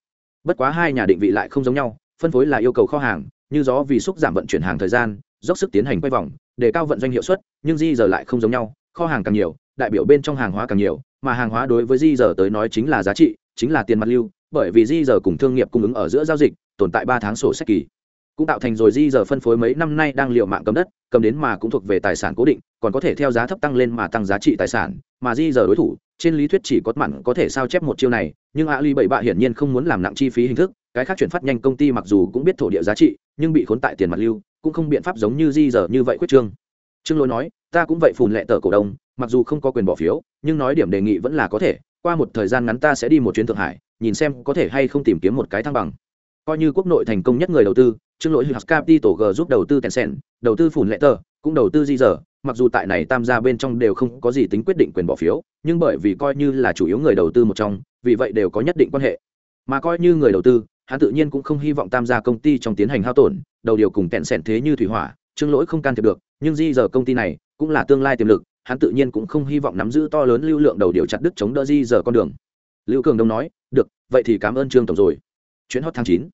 bất quá hai nhà định vị lại không giống nhau, phân phối là yêu cầu kho hàng, như gió vì xúc giảm vận chuyển hàng thời gian, dốc sức tiến hành quay vòng, để cao vận doanh hiệu suất, nhưng di giờ lại không giống nhau, kho hàng càng nhiều, đại biểu bên trong hàng hóa càng nhiều, mà hàng hóa đối với di giờ tới nói chính là giá trị, chính là tiền mặt lưu, bởi vì di giờ cùng thương nghiệp cung ứng ở giữa giao dịch, tồn tại ba tháng sổ sách kỳ cũng tạo thành rồi di giờ phân phối mấy năm nay đang liệu mạng cầm đất, cầm đến mà cũng thuộc về tài sản cố định, còn có thể theo giá thấp tăng lên mà tăng giá trị tài sản, mà di giờ đối thủ, trên lý thuyết chỉ có mặn có thể sao chép một chiêu này, nhưng ali bảy bạ hiển nhiên không muốn làm nặng chi phí hình thức, cái khác chuyển phát nhanh công ty mặc dù cũng biết thổ địa giá trị, nhưng bị khốn tại tiền mặt lưu, cũng không biện pháp giống như di giờ như vậy quyết trương. Trương lỗi nói, ta cũng vậy phùn lệ tờ cổ đông, mặc dù không có quyền bỏ phiếu, nhưng nói điểm đề nghị vẫn là có thể, qua một thời gian ngắn ta sẽ đi một chuyến thượng hải, nhìn xem có thể hay không tìm kiếm một cái thăng bằng. Coi như quốc nội thành công nhất người đầu tư trương lỗi hạt capital g giúp đầu tư tencent đầu tư phùn lệ tờ cũng đầu tư di dở, mặc dù tại này tam gia bên trong đều không có gì tính quyết định quyền bỏ phiếu nhưng bởi vì coi như là chủ yếu người đầu tư một trong vì vậy đều có nhất định quan hệ. Mà coi như người đầu tư hắn tự nhiên cũng không hy vọng tam gia công ty trong tiến hành hao tổn đầu điều cùng kẹn sẻn thế như thủy hỏa trương lỗi không can thiệp được nhưng di dở công ty này cũng là tương lai tiềm lực hắn tự nhiên cũng không hy vọng nắm giữ to lớn lưu lượng đầu điều chặt đứt chống đỡ di dở con đường. Lưu cường đông nói được vậy thì cảm ơn trương tổng rồi. Chuyến hot tháng chín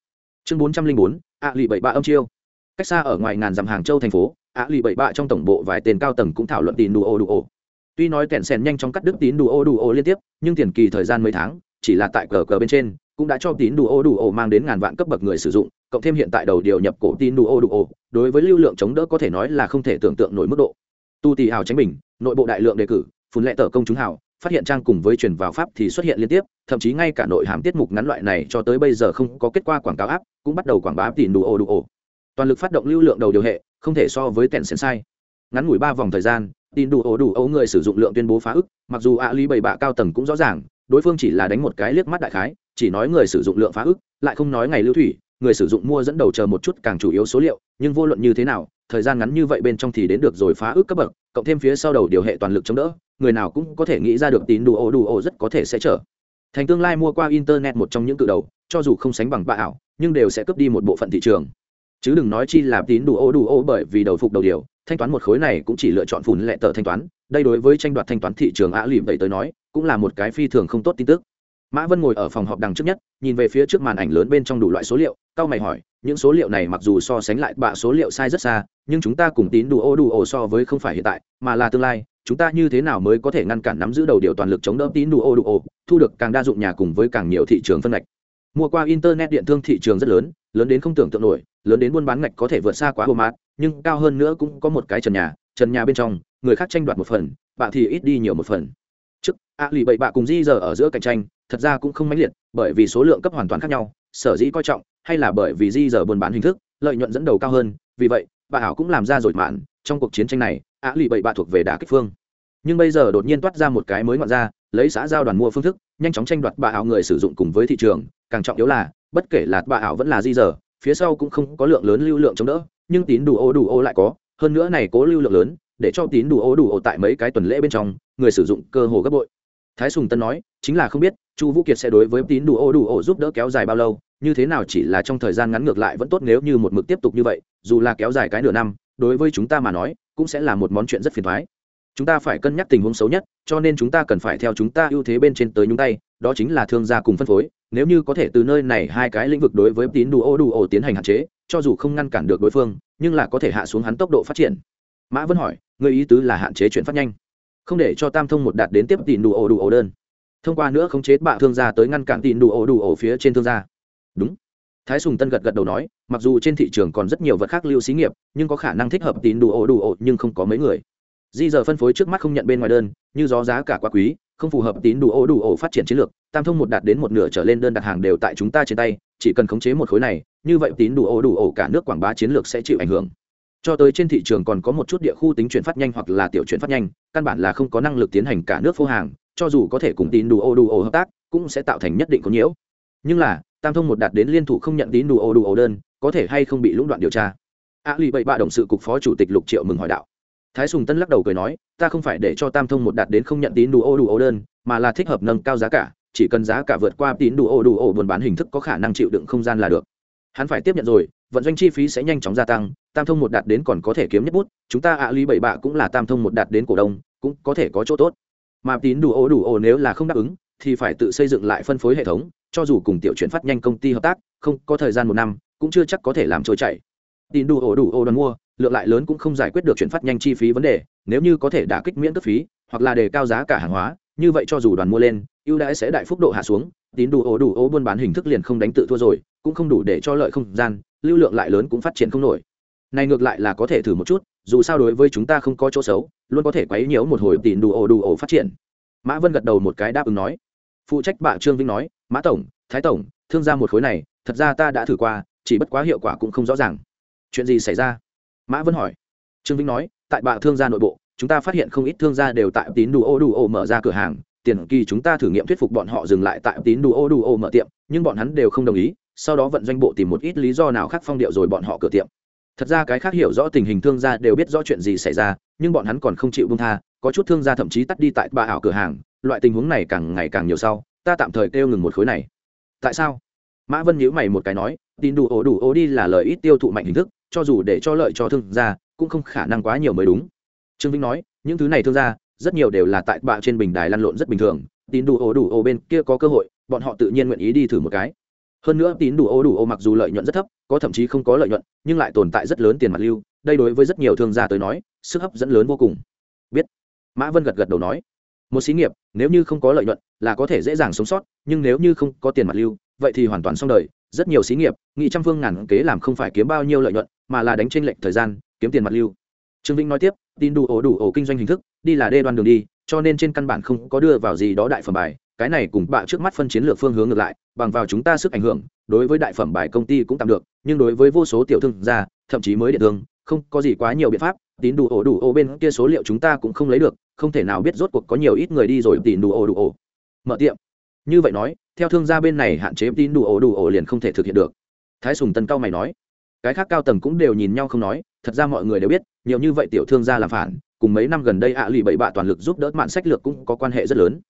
chương bốn trăm linh bốn, ạ lì bảy ba âm chiêu. Cách xa ở ngoài ngàn dặm hàng châu thành phố, ạ lì bảy bạ trong tổng bộ vài tên cao tầng cũng thảo luận tín đủ ô đủ ô tuy nói kẹn sèn nhanh chóng cắt đứt tín đủ ô đủ ô liên tiếp, nhưng tiền kỳ thời gian mấy tháng, chỉ là tại cờ cờ bên trên, cũng đã cho tín đủ ô đủ ô mang đến ngàn vạn cấp bậc người sử dụng, cộng thêm hiện tại đầu điều nhập cổ tín đủ ô đủ ô đối với lưu lượng chống đỡ có thể nói là không thể tưởng tượng nổi mức độ. Tu tì hào tránh bình, nội bộ đại lượng đề cử, phun lệ tờ công chúng hào phát hiện trang cùng với truyền vào pháp thì xuất hiện liên tiếp, thậm chí ngay cả nội hàm tiết mục ngắn loại này cho tới bây giờ không có kết quả quảng cáo áp cũng bắt đầu quảng bá tỷ đủ ô đủ ô toàn lực phát động lưu lượng đầu điều hệ, không thể so với tèn sen sai. Ngắn ngủi ba vòng thời gian tin đủ ổ đủ ấu người sử dụng lượng tuyên bố phá ức, mặc dù ạ lý bảy bạ cao tầng cũng rõ ràng, đối phương chỉ là đánh một cái liếc mắt đại khái, chỉ nói người sử dụng lượng phá ức, lại không nói ngày lưu thủy, người sử dụng mua dẫn đầu chờ một chút càng chủ yếu số liệu, nhưng vô luận như thế nào thời gian ngắn như vậy bên trong thì đến được rồi phá ước cấp bậc, cộng thêm phía sau đầu điều hệ toàn lực chống đỡ, người nào cũng có thể nghĩ ra được tín đủ ô đủ ô rất có thể sẽ trở thành tương lai mua qua internet một trong những cự đầu, cho dù không sánh bằng bạ ảo, nhưng đều sẽ cướp đi một bộ phận thị trường. Chứ đừng nói chi là tín đủ ô đủ ô bởi vì đầu phục đầu điều, thanh toán một khối này cũng chỉ lựa chọn phùn lệ tờ thanh toán, đây đối với tranh đoạt thanh toán thị trường ạ lìm vậy tới nói, cũng là một cái phi thường không tốt tin tức. Mã vân ngồi ở phòng họp đằng trước nhất, nhìn về phía trước màn ảnh lớn bên trong đủ loại số liệu cao mày hỏi những số liệu này mặc dù so sánh lại bạ số liệu sai rất xa, nhưng chúng ta cùng tín đủ ô đủ ổ so với không phải hiện tại, mà là tương lai. Chúng ta như thế nào mới có thể ngăn cản nắm giữ đầu điều toàn lực chống đỡ tín đủ ô đủ ổ, thu được càng đa dụng nhà cùng với càng nhiều thị trường phân ngạch? Mua qua internet điện thương thị trường rất lớn lớn đến không tưởng tượng nổi, lớn đến buôn bán ngạch có thể vượt xa quá hô mát, nhưng cao hơn nữa cũng có một cái trần nhà trần nhà bên trong, người khác tranh đoạt một phần, bạ thì ít đi nhiều một phần. Trước a lì bậy bạ cùng di giờ ở giữa cạnh tranh, thật ra cũng không mãnh liệt, bởi vì số lượng cấp hoàn toàn khác nhau, sở dĩ coi trọng hay là bởi vì di giờ buôn bán hình thức, lợi nhuận dẫn đầu cao hơn, vì vậy, bà ảo cũng làm ra rồi mạn, trong cuộc chiến tranh này ả lì bậy bạ thuộc về đả kích phương. Nhưng bây giờ đột nhiên toát ra một cái mới ngoạn ra, lấy xã giao đoàn mua phương thức, nhanh chóng tranh đoạt bà ảo người sử dụng cùng với thị trường, càng trọng yếu là, bất kể là bà ảo vẫn là di giờ, phía sau cũng không có lượng lớn lưu lượng chống đỡ, nhưng tín đủ ô đủ ô lại có, hơn nữa này cố lưu lượng lớn, để cho tín đủ ô đủ ô tại mấy cái tuần lễ bên trong, người sử dụng cơ hồ gấp bội thái sùng tân nói, chính là không biết, chu vũ kiệt sẽ đối với tín đủ ô đủ ô giúp đỡ kéo dài bao lâu, như thế nào chỉ là trong thời gian ngắn ngược lại vẫn tốt nếu như một mực tiếp tục như vậy, dù là kéo dài cái nửa năm, đối với chúng ta mà nói, cũng sẽ là một món chuyện rất phiền thoái chúng ta phải cân nhắc tình huống xấu nhất, cho nên chúng ta cần phải theo chúng ta ưu thế bên trên tới nhúng tay, đó chính là thương gia cùng phân phối, nếu như có thể từ nơi này hai cái lĩnh vực đối với tín đủ ô đủ ô tiến hành hạn chế, cho dù không ngăn cản được đối phương, nhưng là có thể hạ xuống hắn tốc độ phát triển. Mã vẫn hỏi, người ý tứ là hạn chế chuyện phát nhanh không để cho tam thông một đạt đến tiếp tỷ đủ ổ đủ ổ đơn. Thông qua nữa khống chế bạ thương gia tới ngăn cản tỷ đủ ổ đủ ổ phía trên thương gia. Đúng. Thái sùng tân gật gật đầu nói, mặc dù trên thị trường còn rất nhiều vật khác lưu xí nghiệp, nhưng có khả năng thích hợp tín đủ ổ đủ ổ, nhưng không có mấy người. Di giờ phân phối trước mắt không nhận bên ngoài đơn, như gió giá cả quá quý, không phù hợp tín đủ ô đủ ổ phát triển chiến lược, tam thông một đạt đến một nửa trở lên đơn đặt hàng đều tại chúng ta trên tay, chỉ cần khống chế một khối này, như vậy tín đủ ô đủ ổ cả nước quảng bá chiến lược sẽ chịu ảnh hưởng cho tới trên thị trường còn có một chút địa khu tính chuyển phát nhanh hoặc là tiểu chuyển phát nhanh, căn bản là không có năng lực tiến hành cả nước phô hàng, cho dù có thể cùng tín đủ ô đủ ô hợp tác, cũng sẽ tạo thành nhất định có nhiễu. Nhưng là, tam thông một đạt đến liên thủ không nhận tín đủ ô đủ ô đơn, có thể hay không bị lũng đoạn điều tra? A lì bậy bạ đồng sự cục phó chủ tịch lục triệu mừng hỏi đạo. Thái sùng tân lắc đầu cười nói, ta không phải để cho tam thông một đạt đến không nhận tín đủ ô đủ ô đơn, mà là thích hợp nâng cao giá cả, chỉ cần giá cả vượt qua tín đủ ô đủ ô buôn bán hình thức có khả năng chịu đựng không gian là được. Hắn phải tiếp nhận rồi, vận doanh chi phí sẽ nhanh chóng gia tăng tam thông một đạt đến còn có thể kiếm nhất bút, chúng ta ạ à lý bảy bạ cũng là tam thông một đạt đến cổ đông, cũng có thể có chỗ tốt. Mà tín đủ ô đủ ô nếu là không đáp ứng, thì phải tự xây dựng lại phân phối hệ thống, cho dù cùng tiểu chuyển phát nhanh công ty hợp tác, không có thời gian một năm, cũng chưa chắc có thể làm trôi chảy. Tín đủ ô đủ ô đoàn mua, lượng lại lớn cũng không giải quyết được chuyển phát nhanh chi phí vấn đề, nếu như có thể đả kích miễn cấp phí, hoặc là đề cao giá cả hàng hóa, như vậy cho dù đoàn mua lên, ưu đãi sẽ đại phúc độ hạ xuống, tín đủ ổ đủ ổ buôn bán hình thức liền không đánh tự thua rồi, cũng không đủ để cho lợi không gian, lưu lượng lại lớn cũng phát triển không nổi này ngược lại là có thể thử một chút, dù sao đối với chúng ta không có chỗ xấu, luôn có thể quấy nhiễu một hồi tìm đủ ổ đủ ổ phát triển. Mã vân gật đầu một cái đáp ứng nói. Phụ trách bạ trương vinh nói, mã tổng, thái tổng, thương ra một khối này, thật ra ta đã thử qua, chỉ bất quá hiệu quả cũng không rõ ràng. Chuyện gì xảy ra? Mã vân hỏi. Trương vinh nói, tại bạ thương gia nội bộ, chúng ta phát hiện không ít thương gia đều tại tín đủ ô đủ ô mở ra cửa hàng, tiền kỳ chúng ta thử nghiệm thuyết phục bọn họ dừng lại tại tín đủ ô đủ ô mở tiệm, nhưng bọn hắn đều không đồng ý, sau đó vận doanh bộ tìm một ít lý do nào khác phong điệu rồi bọn họ cửa tiệm thật ra cái khác hiểu rõ tình hình thương gia đều biết rõ chuyện gì xảy ra, nhưng bọn hắn còn không chịu bông tha, có chút thương gia thậm chí tắt đi tại bà ảo cửa hàng, loại tình huống này càng ngày càng nhiều sau, ta tạm thời kêu ngừng một khối này. Tại sao? Mã vân nhíu mày một cái nói, tin đủ ổ đủ ổ đi là lợi ít tiêu thụ mạnh hình thức, cho dù để cho lợi cho thương gia, cũng không khả năng quá nhiều mới đúng. Trương vĩnh nói, những thứ này thương gia, rất nhiều đều là tại bạ trên bình đài lăn lộn rất bình thường, tin đủ ổ đủ ổ bên kia có cơ hội, bọn họ tự nhiên nguyện ý đi thử một cái hơn nữa tín đủ ô đủ ô mặc dù lợi nhuận rất thấp, có thậm chí không có lợi nhuận, nhưng lại tồn tại rất lớn tiền mặt lưu, đây đối với rất nhiều thương gia tới nói, sức hấp dẫn lớn vô cùng. Biết. Mã vân gật gật đầu nói. Một xí nghiệp, nếu như không có lợi nhuận, là có thể dễ dàng sống sót, nhưng nếu như không có tiền mặt lưu, vậy thì hoàn toàn xong đời. Rất nhiều xí nghiệp, nghị trăm phương ngàn kế làm không phải kiếm bao nhiêu lợi nhuận, mà là đánh tranh lệch thời gian, kiếm tiền mặt lưu. Trương vĩnh nói tiếp tin đủ ổ đủ ổ kinh doanh hình thức, đi là đê đoan đường đi, cho nên trên căn bản không có đưa vào gì đó đại phẩm bài cái này cùng bạ trước mắt phân chiến lược phương hướng ngược lại, bằng vào chúng ta sức ảnh hưởng, đối với đại phẩm bài công ty cũng tạm được, nhưng đối với vô số tiểu thương gia thậm chí mới địa thương, không có gì quá nhiều biện pháp, tín đủ ổ đủ ổ bên kia số liệu chúng ta cũng không lấy được, không thể nào biết rốt cuộc có nhiều ít người đi rồi tín đủ ổ đủ ổ. Mở tiệm. Như vậy nói, theo thương gia bên này hạn chế tín đủ ổ đủ ổ liền không thể thực hiện được. Thái sùng tân cao mày nói. Cái khác cao tầng cũng đều nhìn nhau không nói, thật ra mọi người đều biết, nhiều như vậy tiểu thương gia làm phản, cùng mấy năm gần đây ạ lì bảy bạ toàn lực giúp đỡ mạn sách lược cũng có quan hệ rất lớn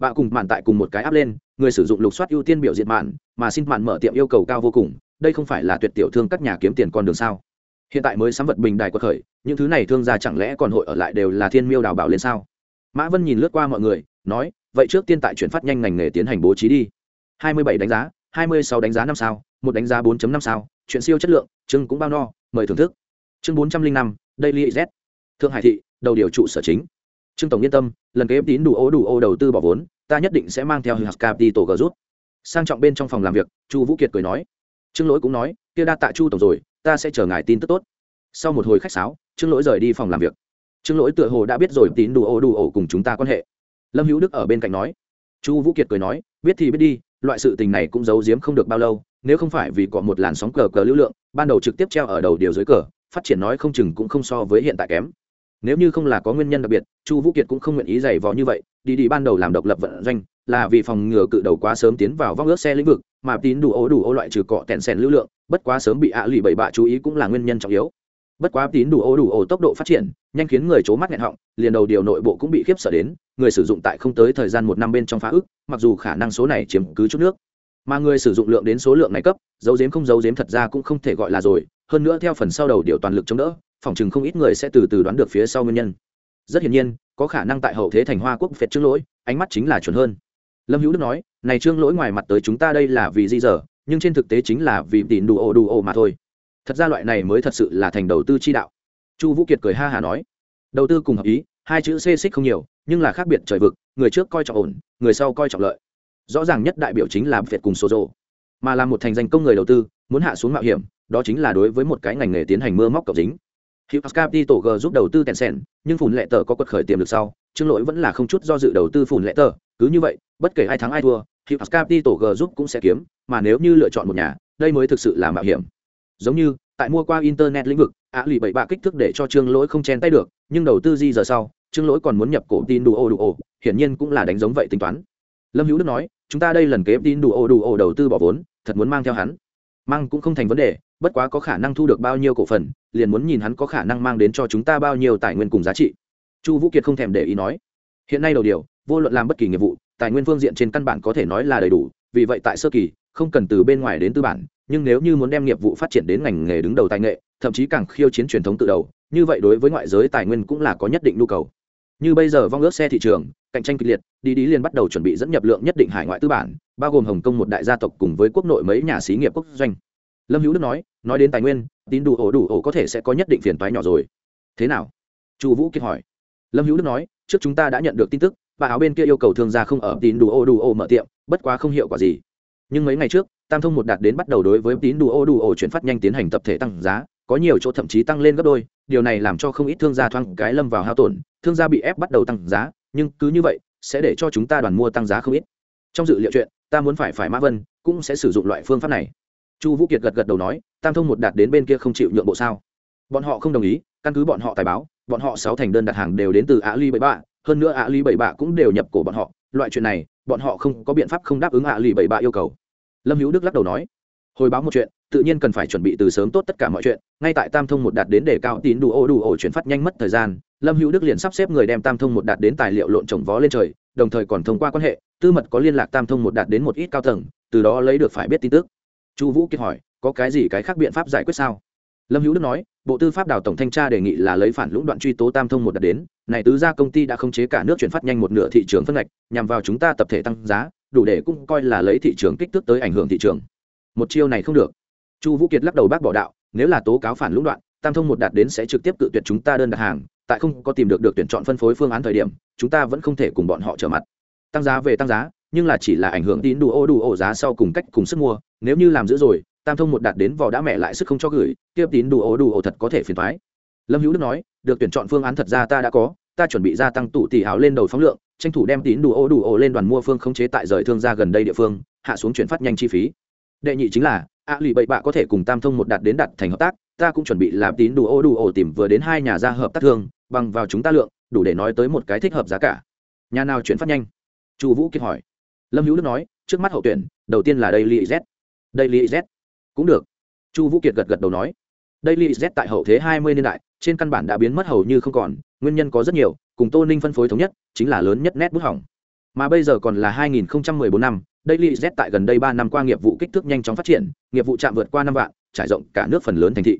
bạ cùng mạn tại cùng một cái áp lên, người sử dụng lục soát ưu tiên biểu diện mạn, mà xin mạn mở tiệm yêu cầu cao vô cùng, đây không phải là tuyệt tiểu thương các nhà kiếm tiền con đường sao? Hiện tại mới sắm vật bình đài quật khởi, những thứ này thương gia chẳng lẽ còn hội ở lại đều là thiên miêu đào bảo lên sao? Mã vân nhìn lướt qua mọi người, nói, vậy trước tiên tại chuyển phát nhanh ngành nghề tiến hành bố trí đi. Hai mươi bảy đánh giá, hai mươi sáu đánh giá năm sao, một đánh giá 4 năm sao, chuyện siêu chất lượng chưng cũng bao no, mời thưởng thức. Chương bốn trăm linh năm, daily z. Thượng hải thị, đầu điều trụ sở chính. Trương tổng yên tâm lần kế tín đủ ô đủ ô đầu tư bỏ vốn, ta nhất định sẽ mang theo hạt capital g rút. Sang trọng bên trong phòng làm việc, chu vũ kiệt cười nói. Trương lỗi cũng nói, kia đa tạ chu tổng rồi, ta sẽ chờ ngài tin tức tốt. Sau một hồi khách sáo, trương lỗi rời đi phòng làm việc. Trương lỗi tựa hồ đã biết rồi tín đủ ô đủ ổ cùng chúng ta quan hệ. Lâm hữu đức ở bên cạnh nói. Chu vũ kiệt cười nói, biết thì biết đi, loại sự tình này cũng giấu giếm không được bao lâu, nếu không phải vì có một làn sóng cờ cờ lưu lượng, ban đầu trực tiếp treo ở đầu điều dưới cờ, phát triển nói không chừng cũng không so với hiện tại kém nếu như không là có nguyên nhân đặc biệt, chu vũ kiệt cũng không nguyện ý giày vò như vậy, đi đi ban đầu làm độc lập vận doanh, là vì phòng ngừa cự đầu quá sớm tiến vào vong ước xe lĩnh vực, mà tín đủ ô đủ ô loại trừ cọ tẹn sèn lưu lượng, bất quá sớm bị ạ lụy bậy bạ chú ý cũng là nguyên nhân trọng yếu. Bất quá tín đủ ô đủ ô tốc độ phát triển, nhanh khiến người c mắt nghẹn họng, liền đầu điều nội bộ cũng bị khiếp sợ đến, người sử dụng tại không tới thời gian một năm bên trong phá ức, mặc dù khả năng số này chiếm cứ chút nước mà người sử dụng lượng đến số lượng này cấp, dấu dếm không dấu dếm thật ra cũng không thể gọi là rồi. Hơn nữa theo phần sau đầu điều toàn lực chống đỡ, phòng chừng không ít người sẽ từ từ đoán được phía sau nguyên nhân. Rất hiển nhiên, có khả năng tại hậu thế thành hoa quốc phệt trương lỗi, ánh mắt chính là chuẩn hơn. Lâm hữu đức nói, này trương lỗi ngoài mặt tới chúng ta đây là vì di dở, nhưng trên thực tế chính là vì tìm đủ ồ đủ ồ mà thôi. Thật ra loại này mới thật sự là thành đầu tư chi đạo. Chu vũ kiệt cười ha hà nói, đầu tư cùng hợp ý, hai chữ xê xích không nhiều, nhưng là khác biệt trời vực, người trước coi trọng ổn, người sau coi trọng lợi rõ ràng nhất đại biểu chính là việt cùng số mà là một thành danh công người đầu tư muốn hạ xuống mạo hiểm đó chính là đối với một cái ngành nghề tiến hành mưa móc cọc dính Hughes Capital G giúp đầu tư Tencent, nhưng phùn lệ tờ có quật khởi tiềm lực sau, Trương Lỗi vẫn là không chút do dự đầu tư phùn lệ tờ, cứ như vậy, bất kể ai thắng ai thua, Hughes Capital G giúp cũng sẽ kiếm, mà nếu như lựa chọn một nhà, đây mới thực sự là mạo hiểm. Giống như, tại mua qua internet lĩnh vực, ạ lụy bảy bạ kích thước để cho Trương Lỗi không chen tay được, nhưng đầu tư gì giờ sau, Trương Lỗi còn muốn nhập cổ tin đủ ô đủ ô, hiển nhiên cũng là đánh giống vậy tính toán. Lâm Hữu Đức nói, chúng ta đây lần kế tin đủ ô đủ ô đầu tư bỏ vốn, thật muốn mang theo hắn. Mang cũng không thành vấn đề, bất quá có khả năng thu được bao nhiêu cổ phần liền muốn nhìn hắn có khả năng mang đến cho chúng ta bao nhiêu tài nguyên cùng giá trị chu vũ kiệt không thèm để ý nói hiện nay đầu điều vô luận làm bất kỳ nghiệp vụ tài nguyên phương diện trên căn bản có thể nói là đầy đủ vì vậy tại sơ kỳ không cần từ bên ngoài đến tư bản nhưng nếu như muốn đem nghiệp vụ phát triển đến ngành nghề đứng đầu tài nghệ thậm chí càng khiêu chiến truyền thống tự đầu như vậy đối với ngoại giới tài nguyên cũng là có nhất định nhu cầu như bây giờ vong ước xe thị trường cạnh tranh kịch liệt, đi đi liền bắt đầu chuẩn bị dẫn nhập lượng nhất định hải ngoại tư bản, bao gồm hồng kông một đại gia tộc cùng với quốc nội mấy nhà xí nghiệp quốc doanh. Lâm hữu đức nói nói đến tài nguyên, tín đủ ổ đủ ổ có thể sẽ có nhất định phiền toái nhỏ rồi. Thế nào? Chu vũ kiệt hỏi. Lâm hữu đức nói, trước chúng ta đã nhận được tin tức và áo bên kia yêu cầu thương gia không ở tín đủ ổ đủ ổ mở tiệm, bất quá không hiệu quả gì. Nhưng mấy ngày trước, tam thông một đạt đến bắt đầu đối với tín đủ ổ đủ ổ chuyển phát nhanh tiến hành tập thể tăng giá, có nhiều chỗ thậm chí tăng lên gấp đôi, điều này làm cho không ít thương gia thoáng cái lâm vào hao tổn, thương gia bị ép bắt đầu tăng giá nhưng cứ như vậy sẽ để cho chúng ta đoàn mua tăng giá không ít. Trong dự liệu chuyện, ta muốn phải phải mã vân cũng sẽ sử dụng loại phương pháp này. Chu vũ kiệt gật gật đầu nói, tam thông một đạt đến bên kia không chịu nhượng bộ sao? Bọn họ không đồng ý, căn cứ bọn họ tài báo, bọn họ sáu thành đơn đặt hàng đều đến từ ạ ly bảy bạ, hơn nữa ạ ly bảy bạ cũng đều nhập cổ bọn họ. Loại chuyện này, bọn họ không có biện pháp không đáp ứng ạ ly bảy bạ yêu cầu. Lâm hữu đức lắc đầu nói hồi báo một chuyện, tự nhiên cần phải chuẩn bị từ sớm tốt tất cả mọi chuyện. Ngay tại tam thông một đạt đến để cao tín đủ ô đủ ổ chuyển phát nhanh mất thời gian, lâm hữu đức liền sắp xếp người đem tam thông một đạt đến tài liệu lộn trồng vó lên trời, đồng thời còn thông qua quan hệ, tư mật có liên lạc tam thông một đạt đến một ít cao tầng, từ đó lấy được phải biết tin tức. Chu vũ kiệt hỏi, có cái gì cái khác biện pháp giải quyết sao? Lâm hữu đức nói, bộ tư pháp đào tổng thanh tra đề nghị là lấy phản lũng đoạn truy tố tam thông một đạt đến. Này tứ gia công ty đã khống chế cả nước chuyển phát nhanh một nửa thị trường phân ngạch, nhằm vào chúng ta tập thể tăng giá, đủ để cũng coi là lấy thị trường kích thước tới ảnh hưởng thị trường một chiêu này không được. Chu vũ kiệt lắc đầu bác bỏ đạo, nếu là tố cáo phản lũng đoạn, tam thông một đạt đến sẽ trực tiếp cự tuyệt chúng ta đơn đặt hàng, tại không có tìm được được tuyển chọn phân phối phương án thời điểm, chúng ta vẫn không thể cùng bọn họ trở mặt. Tăng giá về tăng giá, nhưng là chỉ là ảnh hưởng tín đủ ô đủ ổ giá sau cùng cách cùng sức mua, nếu như làm giữ rồi, tam thông một đạt đến vò đã mẹ lại sức không cho gửi tiếp tín đủ ổ đủ ổ thật có thể phiền thoái lâm hữu đức nói, được tuyển chọn phương án thật ra ta đã có, ta chuẩn bị gia tăng tụ tỷ hào lên đầu phóng lượng, tranh thủ đem tín đủ ô đủ ổ lên đoàn mua phương khống chế tại rời thương gia gần đây địa phương, hạ xuống chuyển phát nhanh chi phí đệ nhị chính là, ạ lì bậy bạ có thể cùng tam thông một đạt đến đạt thành hợp tác, ta cũng chuẩn bị làm tín đủ ô đủ ổ tìm vừa đến hai nhà ra hợp tác thương, bằng vào chúng ta lượng, đủ để nói tới một cái thích hợp giá cả. Nhà nào chuyển phát nhanh? Chu vũ kiệt hỏi. Lâm hữu đức nói, trước mắt hậu tuyển, đầu tiên là đây li z. Đây li z. Cũng được. Chu vũ kiệt gật gật đầu nói. Đây li z tại hậu thế hai mươi niên đại, trên căn bản đã biến mất hầu như không còn, nguyên nhân có rất nhiều, cùng tô ninh phân phối thống nhất, chính là lớn nhất nét bút hỏng mà bây giờ còn là 2014 năm, daily z tại gần đây ba năm qua nghiệp vụ kích thước nhanh chóng phát triển, nghiệp vụ chạm vượt qua năm vạn, trải rộng cả nước phần lớn thành thị.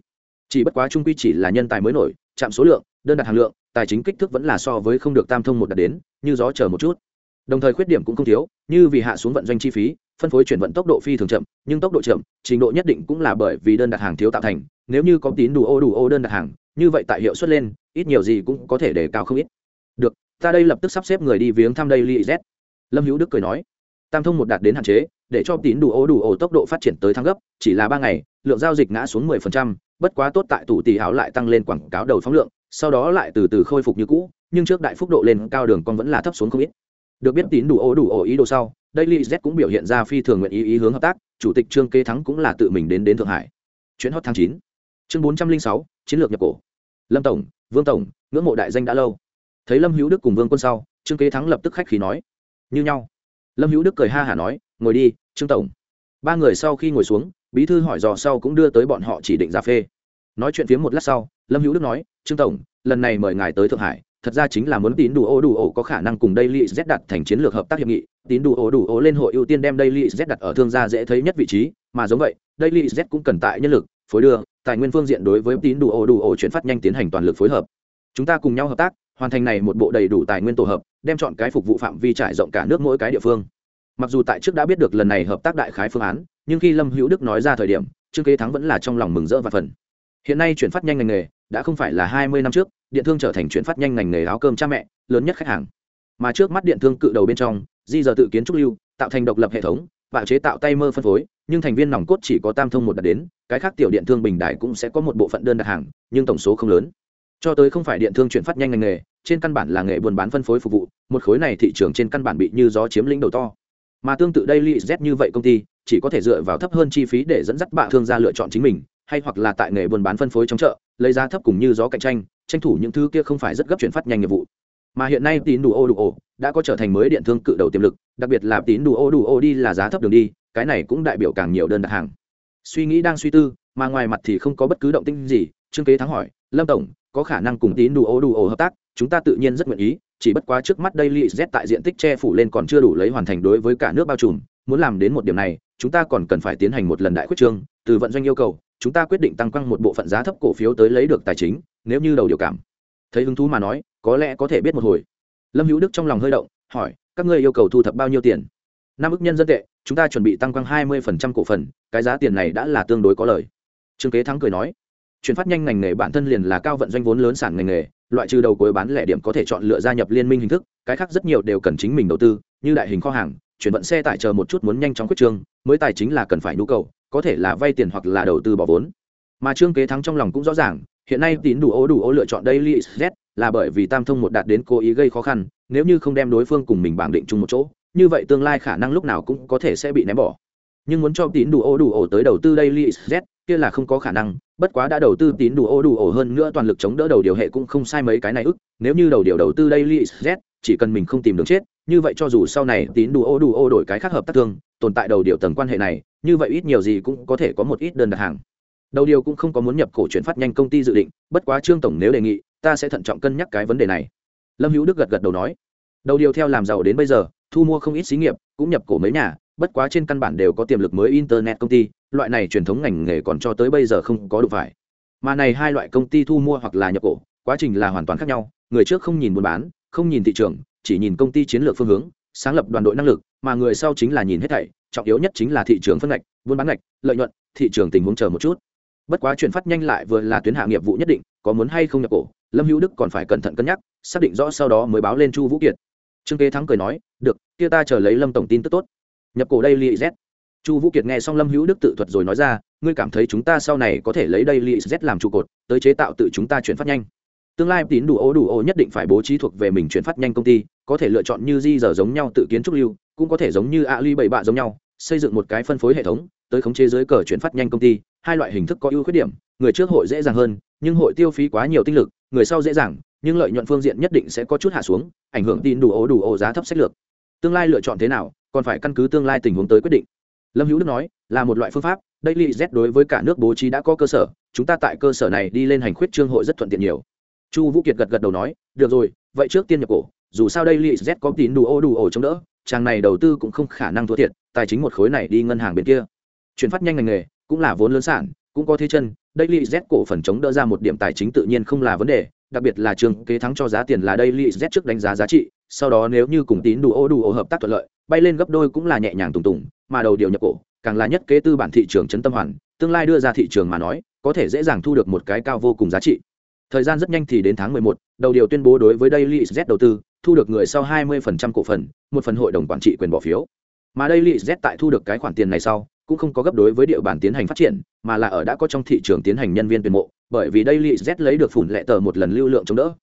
Chỉ bất quá trung quy chỉ là nhân tài mới nổi, chạm số lượng, đơn đặt hàng lượng, tài chính kích thước vẫn là so với không được tam thông một đạt đến, như gió chờ một chút. Đồng thời khuyết điểm cũng không thiếu, như vì hạ xuống vận doanh chi phí, phân phối chuyển vận tốc độ phi thường chậm, nhưng tốc độ chậm, trình độ nhất định cũng là bởi vì đơn đặt hàng thiếu tạo thành, nếu như có tín đủ ô đủ ô đơn đặt hàng, như vậy tại hiệu suất lên, ít nhiều gì cũng có thể để cao không ít. Được ta đây lập tức sắp xếp người đi viếng thăm đây li z. Lâm hữu đức cười nói tam thông một đạt đến hạn chế để cho tín đủ ô đủ ổ tốc độ phát triển tới thăng gấp chỉ là ba ngày lượng giao dịch ngã xuống 10%, bất quá tốt tại tủ tỷ áo lại tăng lên quảng cáo đầu phóng lượng sau đó lại từ từ khôi phục như cũ nhưng trước đại phúc độ lên cao đường con vẫn là thấp xuống không ít. Được biết tín đủ ô đủ ổ ý đồ sau daily z cũng biểu hiện ra phi thường nguyện ý ý hướng hợp tác chủ tịch trương kế thắng cũng là tự mình đến đến thượng hải. Chuyến hot tháng chín chương bốn trăm linh sáu chiến lược nhập cổ. Lâm tổng vương tổng ngưỡng mộ đại danh đã lâu thấy lâm hữu đức cùng vương quân sau trương kế thắng lập tức khách khí nói như nhau. Lâm hữu đức cười ha hả nói ngồi đi trương tổng. Ba người sau khi ngồi xuống bí thư hỏi dò sau cũng đưa tới bọn họ chỉ định ra phê. Nói chuyện phiếm một lát sau lâm hữu đức nói trương tổng lần này mời ngài tới thượng hải thật ra chính là muốn tín đủ ô đủ ổ có khả năng cùng Daily Z đặt thành chiến lược hợp tác hiệp nghị, tín đủ ô đủ ổ lên hội ưu tiên đem Daily Z đặt ở thương gia dễ thấy nhất vị trí, mà giống vậy, Daily Z cũng cần tại nhân lực, phối đưa, tài nguyên phương diện đối với tín đủ ô đủ ổ chuyển phát nhanh tiến hành toàn lực phối hợp. Chúng ta cùng nhau hợp tác, hoàn thành này một bộ đầy đủ tài nguyên tổ hợp, đem chọn cái phục vụ phạm vi trải rộng cả nước mỗi cái địa phương. Mặc dù tại trước đã biết được lần này hợp tác đại khái phương án, nhưng khi Lâm Hữu Đức nói ra thời điểm, Trương Kế Thắng vẫn là trong lòng mừng rỡ và phần. Hiện nay chuyển phát nhanh ngành nghề đã không phải là hai mươi năm trước, điện thương trở thành chuyển phát nhanh ngành nghề áo cơm cha mẹ lớn nhất khách hàng mà trước mắt điện thương cự đầu bên trong di giờ tự kiến trúc lưu tạo thành độc lập hệ thống và chế tạo tay mơ phân phối nhưng thành viên nòng cốt chỉ có tam thông một đặt đến cái khác tiểu điện thương bình đại cũng sẽ có một bộ phận đơn đặt hàng nhưng tổng số không lớn cho tới không phải điện thương chuyển phát nhanh ngành nghề trên căn bản là nghề buôn bán phân phối phục vụ, một khối này thị trường trên căn bản bị như gió chiếm lĩnh đầu to. Mà tương tự đây li z như vậy công ty, chỉ có thể dựa vào thấp hơn chi phí để dẫn dắt bạ thương gia lựa chọn chính mình, hay hoặc là tại nghề buôn bán phân phối trong chợ, lấy giá thấp cùng như gió cạnh tranh tranh thủ những thứ kia không phải rất gấp chuyển phát nhanh nghiệp vụ. Mà hiện nay tín đủ ô đủ ô đã có trở thành mới điện thương cự đầu tiềm lực, đặc biệt là tín đủ ô đủ ô đi là giá thấp đường đi, cái này cũng đại biểu càng nhiều đơn đặt hàng. Suy nghĩ đang suy tư, mà ngoài mặt thì không có bất cứ động tĩnh gì, trương kế thắng hỏi, lâm tổng, có khả năng cùng tín đủ ô đủ ô hợp tác? Chúng ta tự nhiên rất nguyện ý, chỉ bất quá trước mắt đây li z tại diện tích che phủ lên còn chưa đủ lấy hoàn thành đối với cả nước bao trùm, muốn làm đến một điểm này, chúng ta còn cần phải tiến hành một lần đại quyết trương, từ vận doanh yêu cầu, chúng ta quyết định tăng quăng một bộ phận giá thấp cổ phiếu tới lấy được tài chính, nếu như đầu điều cảm. Thấy hứng thú mà nói, có lẽ có thể biết một hồi. Lâm hữu đức trong lòng hơi động, hỏi, các ngươi yêu cầu thu thập bao nhiêu tiền? Năm ức nhân dân tệ, chúng ta chuẩn bị tăng quăng hai mươi cổ phần, cái giá tiền này đã là tương đối có lời. Trương kế thắng cười nói, chuyển phát nhanh ngành nghề bản thân liền là cao vận doanh vốn lớn sản ngành nghề loại trừ đầu cuối bán lẻ điểm có thể chọn lựa gia nhập liên minh hình thức, cái khác rất nhiều đều cần chính mình đầu tư, như đại hình kho hàng, chuyển vận xe tải chờ một chút muốn nhanh chóng quyết trương mới tài chính là cần phải nhu cầu, có thể là vay tiền hoặc là đầu tư bỏ vốn. Mà trương kế thắng trong lòng cũng rõ ràng, hiện nay tín đủ ố đủ ố lựa chọn daily z là bởi vì tam thông một đạt đến cố ý gây khó khăn, nếu như không đem đối phương cùng mình bảng định chung một chỗ, như vậy tương lai khả năng lúc nào cũng có thể sẽ bị ném bỏ. Nhưng muốn cho tín đủ ô đủ ố tới đầu tư daily z, kia là không có khả năng bất quá đã đầu tư tín đủ ô đủ ổ hơn nữa toàn lực chống đỡ đầu điều hệ cũng không sai mấy cái này ức, nếu như đầu điều đầu tư daily z chỉ cần mình không tìm đường chết, như vậy cho dù sau này tín đủ ô đủ ô đổi cái khác hợp tác thương, tồn tại đầu điều tầng quan hệ này, như vậy ít nhiều gì cũng có thể có một ít đơn đặt hàng. Đầu điều cũng không có muốn nhập cổ chuyển phát nhanh công ty dự định, bất quá trương tổng nếu đề nghị, ta sẽ thận trọng cân nhắc cái vấn đề này. Lâm hữu đức gật gật đầu nói, đầu điều theo làm giàu đến bây giờ, thu mua không ít xí nghiệp, cũng nhập cổ mấy nhà, bất quá trên căn bản đều có tiềm lực mới internet công ty loại này truyền thống ngành nghề còn cho tới bây giờ không có đủ phải. Mà này hai loại công ty thu mua hoặc là nhập cổ, quá trình là hoàn toàn khác nhau. Người trước không nhìn buôn bán, không nhìn thị trường, chỉ nhìn công ty chiến lược phương hướng, sáng lập đoàn đội năng lực, mà người sau chính là nhìn hết thảy, trọng yếu nhất chính là thị trường phân ngạch, buôn bán ngạch, lợi nhuận, thị trường tình huống chờ một chút. Bất quá chuyển phát nhanh lại vừa là tuyến hạ nghiệp vụ nhất định, có muốn hay không nhập cổ, lâm hữu đức còn phải cẩn thận cân nhắc, xác định rõ sau đó mới báo lên chu vũ kiệt. Trương kế thắng cười nói, được, kia ta chờ lấy lâm tổng tin tức tốt. Nhập cổ đây li z chu vũ kiệt nghe xong lâm hữu đức tự thuật rồi nói ra, ngươi cảm thấy chúng ta sau này có thể lấy đây li z làm trụ cột, tới chế tạo tự chúng ta chuyển phát nhanh. Tương lai tín đủ ô đủ ô nhất định phải bố trí thuộc về mình chuyển phát nhanh công ty, có thể lựa chọn như di giờ giống nhau tự kiến trúc lưu, cũng có thể giống như a ly bảy bạ giống nhau, xây dựng một cái phân phối hệ thống, tới khống chế dưới cờ chuyển phát nhanh công ty. Hai loại hình thức có ưu khuyết điểm, người trước hội dễ dàng hơn, nhưng hội tiêu phí quá nhiều tinh lực, người sau dễ dàng, nhưng lợi nhuận phương diện nhất định sẽ có chút hạ xuống, ảnh hưởng tin đủ ô đủ ô giá thấp sách lược. Tương lai lựa chọn thế nào, còn phải căn cứ tương lai tình huống tới quyết định lâm hữu đức nói, là một loại phương pháp Đây Li z đối với cả nước bố trí đã có cơ sở, chúng ta tại cơ sở này đi lên hành khuyết trương hội rất thuận tiện nhiều. Chu vũ kiệt gật gật đầu nói, được rồi, vậy trước tiên nhập cổ, dù sao đây Li z có tín đủ ô đủ ổ chống đỡ, chàng này đầu tư cũng không khả năng thua thiệt, tài chính một khối này đi ngân hàng bên kia. Chuyển phát nhanh ngành nghề, cũng là vốn lớn sản, cũng có thế chân Đây Li z cổ phần chống đỡ ra một điểm tài chính tự nhiên không là vấn đề, đặc biệt là trường kế thắng cho giá tiền là đây Li z trước đánh giá giá trị, sau đó nếu như cùng tín đủ ô đủ ổ hợp tác thuận lợi, bay lên gấp đôi cũng là nhẹ nhàng tùng tùng mà đầu điều nhập cổ càng là nhất kế tư bản thị trường chấn tâm hoàn tương lai đưa ra thị trường mà nói có thể dễ dàng thu được một cái cao vô cùng giá trị. Thời gian rất nhanh thì đến tháng 11, đầu điều tuyên bố đối với daily z đầu tư thu được người sau 20% cổ phần một phần hội đồng quản trị quyền bỏ phiếu. Mà đây z tại thu được cái khoản tiền này sau cũng không có gấp đối với địa bàn tiến hành phát triển mà là ở đã có trong thị trường tiến hành nhân viên tuyển mộ bởi vì đây z lấy được phủn lệ tờ một lần lưu lượng chống đỡ.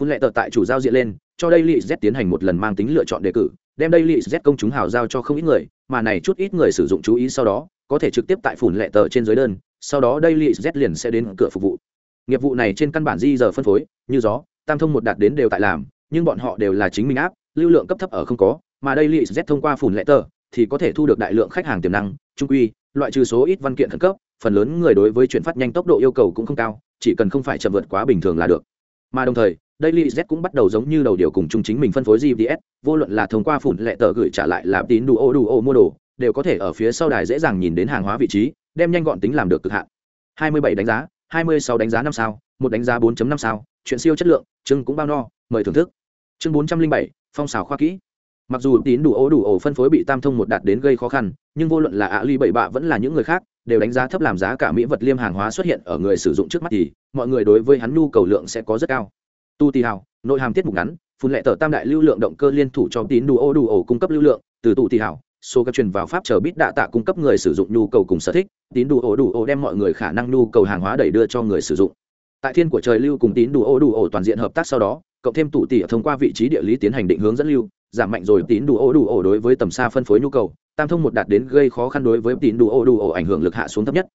Phun lệ tờ tại chủ giao diện lên cho đây z tiến hành một lần mang tính lựa chọn đề cử đem đây lì z công chúng hào giao cho không ít người, mà này chút ít người sử dụng chú ý sau đó, có thể trực tiếp tại phủn lệ tờ trên dưới đơn, sau đó đây lì z liền sẽ đến cửa phục vụ. Nghiệp vụ này trên căn bản di giờ phân phối, như gió, tam thông một đạt đến đều tại làm, nhưng bọn họ đều là chính mình áp, lưu lượng cấp thấp ở không có, mà đây lì z thông qua phủn lệ tờ, thì có thể thu được đại lượng khách hàng tiềm năng, trung quy, loại trừ số ít văn kiện khẩn cấp, phần lớn người đối với chuyển phát nhanh tốc độ yêu cầu cũng không cao, chỉ cần không phải chậm vượt quá bình thường là được. Mà đồng thời Daily Z cũng bắt đầu giống như đầu điều cùng chung chính mình phân phối GPS, vô luận là thông qua phủn lệ tờ gửi trả lại là tín đủ ô đủ ô mua đồ, đều có thể ở phía sau đài dễ dàng nhìn đến hàng hóa vị trí, đem nhanh gọn tính làm được cực hạn. 27 đánh giá, 26 đánh giá 5 sao, một đánh giá 4.5 sao, chuyện siêu chất lượng, chương cũng bao no, mời thưởng thức. Chương 407, phong xào khoa kỹ. Mặc dù tín đủ ô đủ ổ phân phối bị tam thông một đạt đến gây khó khăn, nhưng vô luận là ạ ly bảy bạ vẫn là những người khác, đều đánh giá thấp làm giá cả mỹ vật liêm hàng hóa xuất hiện ở người sử dụng trước mắt thì, mọi người đối với hắn nhu cầu lượng sẽ có rất cao tu tì hào, nội hàm tiết mục ngắn, phun lệ tờ tam đại lưu lượng động cơ liên thủ cho tín đủ ô đủ ổ cung cấp lưu lượng, từ tụ tì hào, số các truyền vào pháp chờ bít đạ tạ cung cấp người sử dụng nhu cầu cùng sở thích, tín đủ ổ đủ ổ đem mọi người khả năng nhu cầu hàng hóa đẩy đưa cho người sử dụng. Tại thiên của trời lưu cùng tín đủ ô đủ ổ toàn diện hợp tác sau đó, cộng thêm tụ tỉ thông qua vị trí địa lý tiến hành định hướng dẫn lưu, giảm mạnh rồi tín đủ ô đủ ổ đối với tầm xa phân phối nhu cầu, tam thông một đạt đến gây khó khăn đối với tín đủ ô đủ ổ ảnh hưởng lực hạ xuống thấp nhất.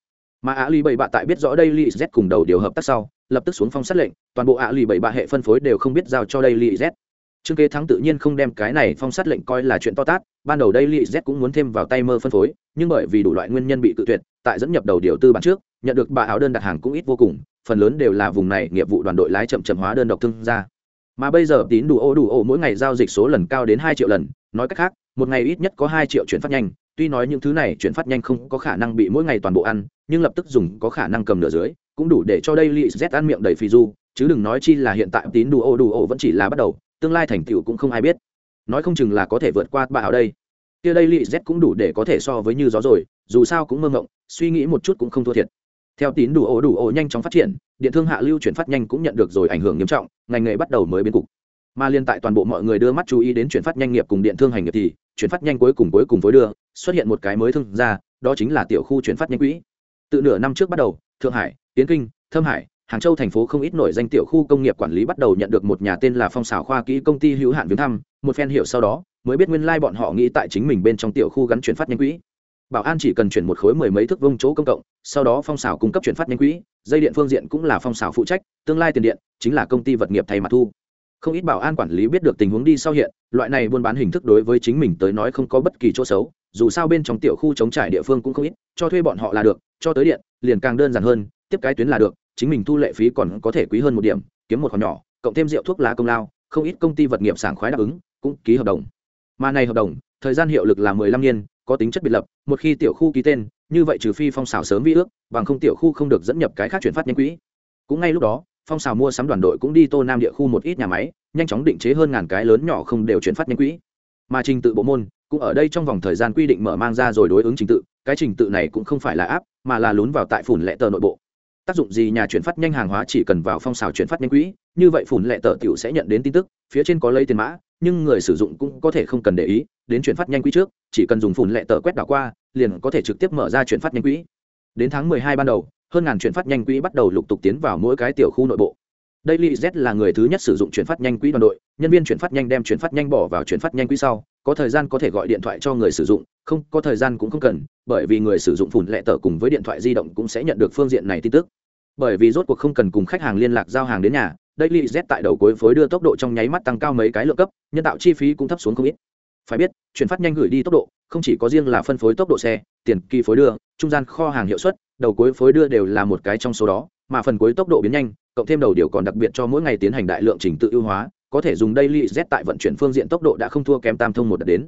Mà Á Ly bảy bạ tại biết rõ đây li z cùng đầu điều hợp tác sau lập tức xuống phong sát lệnh, toàn bộ ạ lì bảy bạ hệ phân phối đều không biết giao cho đây lì z. Trương kế thắng tự nhiên không đem cái này phong sát lệnh coi là chuyện to tát, ban đầu đây lì z cũng muốn thêm vào tay mơ phân phối, nhưng bởi vì đủ loại nguyên nhân bị tự tuyệt, tại dẫn nhập đầu điều tư bản trước, nhận được bà áo đơn đặt hàng cũng ít vô cùng, phần lớn đều là vùng này nghiệp vụ đoàn đội lái chậm chậm hóa đơn độc thương ra. Mà bây giờ tín đủ ô đủ ô mỗi ngày giao dịch số lần cao đến hai triệu lần, nói cách khác, một ngày ít nhất có hai triệu chuyển phát nhanh, tuy nói những thứ này chuyển phát nhanh không có khả năng bị mỗi ngày toàn bộ ăn, nhưng lập tức dùng có khả năng cầm nửa dưới cũng đủ để cho đây li z ăn miệng đầy phi du, chứ đừng nói chi là hiện tại tín đủ ô đủ ô vẫn chỉ là bắt đầu, tương lai thành tựu cũng không ai biết. Nói không chừng là có thể vượt qua bà ở đây. Kia đây li z cũng đủ để có thể so với như gió rồi, dù sao cũng mơ ngộng suy nghĩ một chút cũng không thua thiệt. Theo tín đủ ô đủ ô nhanh chóng phát triển, điện thương hạ lưu chuyển phát nhanh cũng nhận được rồi ảnh hưởng nghiêm trọng, ngành nghề bắt đầu mới biến cục. Mà liên tại toàn bộ mọi người đưa mắt chú ý đến chuyển phát nhanh nghiệp cùng điện thương hành nghiệp thì, chuyển phát nhanh cuối cùng cuối cùng phối đưa, xuất hiện một cái mới thương ra đó chính là tiểu khu chuyển phát nhanh quỹ. Từ nửa năm trước bắt đầu, thượng hải tiến kinh, thâm hải, hàng châu thành phố không ít nổi danh tiểu khu công nghiệp quản lý bắt đầu nhận được một nhà tên là phong xảo khoa kỹ công ty hữu hạn viếng thăm, một phen hiệu sau đó, mới biết nguyên lai、like、bọn họ nghĩ tại chính mình bên trong tiểu khu gắn chuyển phát nhanh quỹ. Bảo an chỉ cần chuyển một khối mười mấy thước vông chỗ công cộng, sau đó phong xảo cung cấp chuyển phát nhanh quỹ, dây điện phương diện cũng là phong xảo phụ trách, tương lai tiền điện chính là công ty vật nghiệp thay mặt thu. Không ít bảo an quản lý biết được tình huống đi sau hiện, loại này buôn bán hình thức đối với chính mình tới nói không có bất kỳ chỗ xấu, dù sao bên trong tiểu khu chống trải địa phương cũng không ít, cho thuê bọn họ là được, cho tới điện, liền càng đơn giản hơn tiếp cái tuyến là được, chính mình thu lệ phí còn có thể quý hơn một điểm, kiếm một khoản nhỏ, cộng thêm rượu thuốc lá công lao, không ít công ty vật nghiệp sảng khoái đáp ứng, cũng ký hợp đồng. Mà này hợp đồng, thời gian hiệu lực là mười lăm niên, có tính chất biệt lập, một khi tiểu khu ký tên, như vậy trừ phi phong xảo sớm vi ước, bằng không tiểu khu không được dẫn nhập cái khác chuyển phát nhanh quỹ. Cũng ngay lúc đó, phong xào mua sắm đoàn đội cũng đi tô nam địa khu một ít nhà máy, nhanh chóng định chế hơn ngàn cái lớn nhỏ không đều chuyển phát nhanh quỹ. Mà trình tự bộ môn, cũng ở đây trong vòng thời gian quy định mở mang ra rồi đối ứng trình tự, cái trình tự này cũng không phải là áp mà là lún vào tại phủn lệ tờ nội bộ tác dụng gì nhà chuyển phát nhanh hàng hóa chỉ cần vào phong xào chuyển phát nhanh quỹ như vậy phủn lệ tờ tiểu sẽ nhận đến tin tức phía trên có lấy tiền mã nhưng người sử dụng cũng có thể không cần để ý đến chuyển phát nhanh quỹ trước chỉ cần dùng phủn lệ tờ quét đảo qua liền có thể trực tiếp mở ra chuyển phát nhanh quỹ. Đến tháng 12 ban đầu hơn ngàn chuyển phát nhanh quỹ bắt đầu lục tục tiến vào mỗi cái tiểu khu nội bộ. Daily Z là người thứ nhất sử dụng chuyển phát nhanh quỹ đoàn đội, nhân viên chuyển phát nhanh đem chuyển phát nhanh bỏ vào chuyển phát nhanh quỹ sau, có thời gian có thể gọi điện thoại cho người sử dụng, không có thời gian cũng không cần, bởi vì người sử dụng phủn lệ tờ cùng với điện thoại di động cũng sẽ nhận được phương diện này tin tức. Bởi vì rốt cuộc không cần cùng khách hàng liên lạc giao hàng đến nhà, Daily Z tại đầu cuối phối đưa tốc độ trong nháy mắt tăng cao mấy cái lượng cấp, nhân tạo chi phí cũng thấp xuống không ít. Phải biết, chuyển phát nhanh gửi đi tốc độ, không chỉ có riêng là phân phối tốc độ xe, tiền kỳ phối đưa, trung gian kho hàng hiệu suất, đầu cuối phối đưa đều là một cái trong số đó, mà phần cuối tốc độ biến nhanh, cộng thêm đầu điều còn đặc biệt cho mỗi ngày tiến hành đại lượng trình tự ưu hóa, có thể dùng daily z tại vận chuyển phương diện tốc độ đã không thua kém tam thông một đợt đến.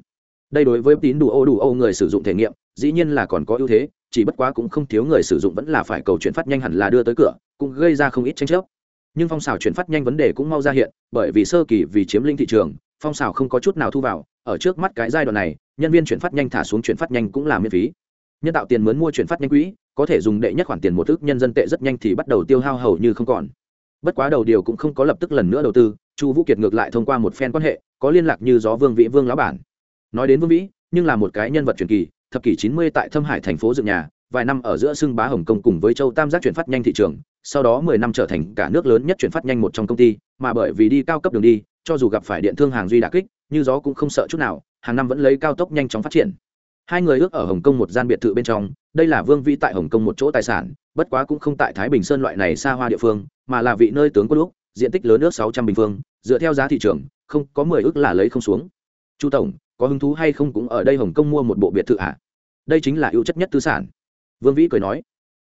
Đây đối với tín đủ ô đủ ô người sử dụng thể nghiệm, dĩ nhiên là còn có ưu thế, chỉ bất quá cũng không thiếu người sử dụng vẫn là phải cầu chuyển phát nhanh hẳn là đưa tới cửa, cũng gây ra không ít tranh chấp. Nhưng phong xào chuyển phát nhanh vấn đề cũng mau ra hiện, bởi vì sơ kỳ vì chiếm lĩnh thị trường, phong xào không có chút nào thu vào, ở trước mắt cái giai đoạn này, nhân viên chuyển phát nhanh thả xuống chuyển phát nhanh cũng là miễn phí. Nhân tạo tiền mướn mua chuyển phát nhanh quỹ, có thể dùng đệ nhất khoản tiền một ước nhân dân tệ rất nhanh thì bắt đầu tiêu hao hầu như không còn bất quá đầu điều cũng không có lập tức lần nữa đầu tư chu vũ kiệt ngược lại thông qua một phen quan hệ, có liên lạc như gió vương vĩ vương lão bản. Nói đến vương vĩ, nhưng là một cái nhân vật truyền kỳ, thập kỷ chín mươi tại thâm hải thành phố dựng nhà, vài năm ở giữa xưng bá hồng kông cùng với châu tam giác chuyển phát nhanh thị trường, sau đó mười năm trở thành cả nước lớn nhất chuyển phát nhanh một trong công ty, mà bởi vì đi cao cấp đường đi, cho dù gặp phải điện thương hàng duy đà kích, như gió cũng không sợ chút nào, hàng năm vẫn lấy cao tốc nhanh chóng phát triển. Hai người ước ở hồng kông một gian biệt thự bên trong, đây là vương vĩ tại hồng kông một chỗ tài sản, bất quá cũng không tại thái bình sơn loại này xa hoa địa phương, mà là vị nơi tướng quân lúc diện tích lớn nước sáu trăm bình phương, dựa theo giá thị trường, không có mười ước là lấy không xuống. Chu tổng, có hứng thú hay không cũng ở đây hồng kông mua một bộ biệt thự ạ à? đây chính là ưu chất nhất tư sản. Vương vĩ cười nói.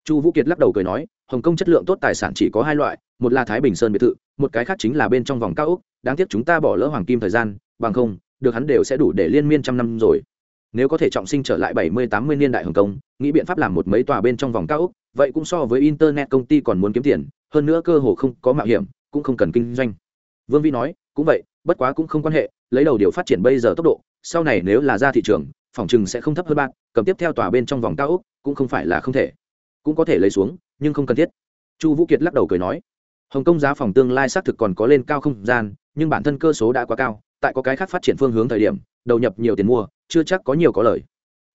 Chu vũ kiệt lắc đầu cười nói, hồng kông chất lượng tốt tài sản chỉ có hai loại, một là thái bình sơn biệt thự, một cái khác chính là bên trong vòng cao úc đáng tiếc chúng ta bỏ lỡ hoàng kim thời gian, bằng không, được hắn đều sẽ đủ để liên miên trăm năm rồi. Nếu có thể trọng sinh trở lại bảy mươi, tám mươi niên đại hồng kông, nghĩ biện pháp làm một mấy tòa bên trong vòng cao úc vậy cũng so với internet công ty còn muốn kiếm tiền, hơn nữa cơ hồ không có mạo hiểm cũng không cần kinh doanh. Vương vĩ nói, cũng vậy, bất quá cũng không quan hệ, lấy đầu điều phát triển bây giờ tốc độ, sau này nếu là ra thị trường, phòng chừng sẽ không thấp hơn bạn, cầm tiếp theo tòa bên trong vòng cao úc cũng không phải là không thể. Cũng có thể lấy xuống, nhưng không cần thiết. Chu vũ kiệt lắc đầu cười nói, hồng kông giá phòng tương lai xác thực còn có lên cao không gian, nhưng bản thân cơ số đã quá cao, tại có cái khác phát triển phương hướng thời điểm, đầu nhập nhiều tiền mua, chưa chắc có nhiều có lời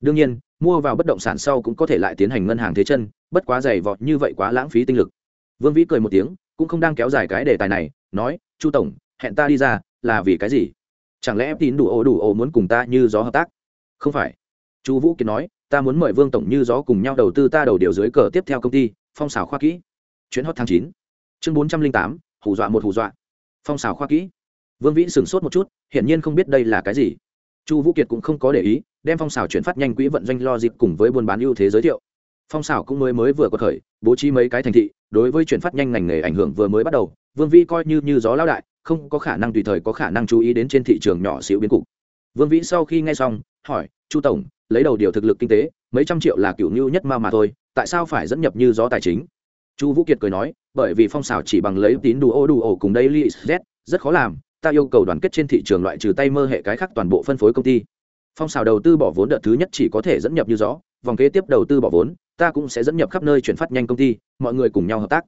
đương nhiên, mua vào bất động sản sau cũng có thể lại tiến hành ngân hàng thế chân, bất quá dày vọt như vậy quá lãng phí tinh lực. Vương vĩ cười một tiếng cũng không đang kéo dài cái đề tài này, nói, chu tổng, hẹn ta đi ra, là vì cái gì? Chẳng lẽ tín đủ ô đủ ô muốn cùng ta như gió hợp tác? Không phải. Chu vũ kiệt nói, ta muốn mời vương tổng như gió cùng nhau đầu tư ta đầu điều dưới cờ tiếp theo công ty, phong xào khoa kỹ. Chuyến hot tháng chín, chương bốn trăm linh tám, hù dọa một hù dọa. Phong xào khoa kỹ. Vương vĩ sửng sốt một chút, hiển nhiên không biết đây là cái gì. Chu vũ kiệt cũng không có để ý, đem phong xào chuyển phát nhanh quỹ vận doanh lo dịp cùng với buôn bán ưu thế giới thiệu phong xảo cũng mới mới vừa có khởi bố trí mấy cái thành thị, đối với chuyển phát nhanh ngành nghề ảnh hưởng vừa mới bắt đầu, vương vĩ coi như như gió lao đại, không có khả năng tùy thời có khả năng chú ý đến trên thị trường nhỏ xíu biến cục. Vương vĩ sau khi nghe xong, hỏi, chu tổng, lấy đầu điều thực lực kinh tế, mấy trăm triệu là cựu ngưu nhất ma mà thôi, tại sao phải dẫn nhập như gió tài chính? Chu vũ kiệt cười nói, bởi vì phong xảo chỉ bằng lấy tín đủ ô đủ ổ cùng đây li z rất khó làm, ta yêu cầu đoàn kết trên thị trường loại trừ tay mơ hệ cái khác toàn bộ phân phối công ty. Phong xào đầu tư bỏ vốn đợt thứ nhất chỉ có thể dẫn nhập như gió, vòng kế tiếp đầu tư bỏ vốn ta cũng sẽ dẫn nhập khắp nơi chuyển phát nhanh công ty, mọi người cùng nhau hợp tác.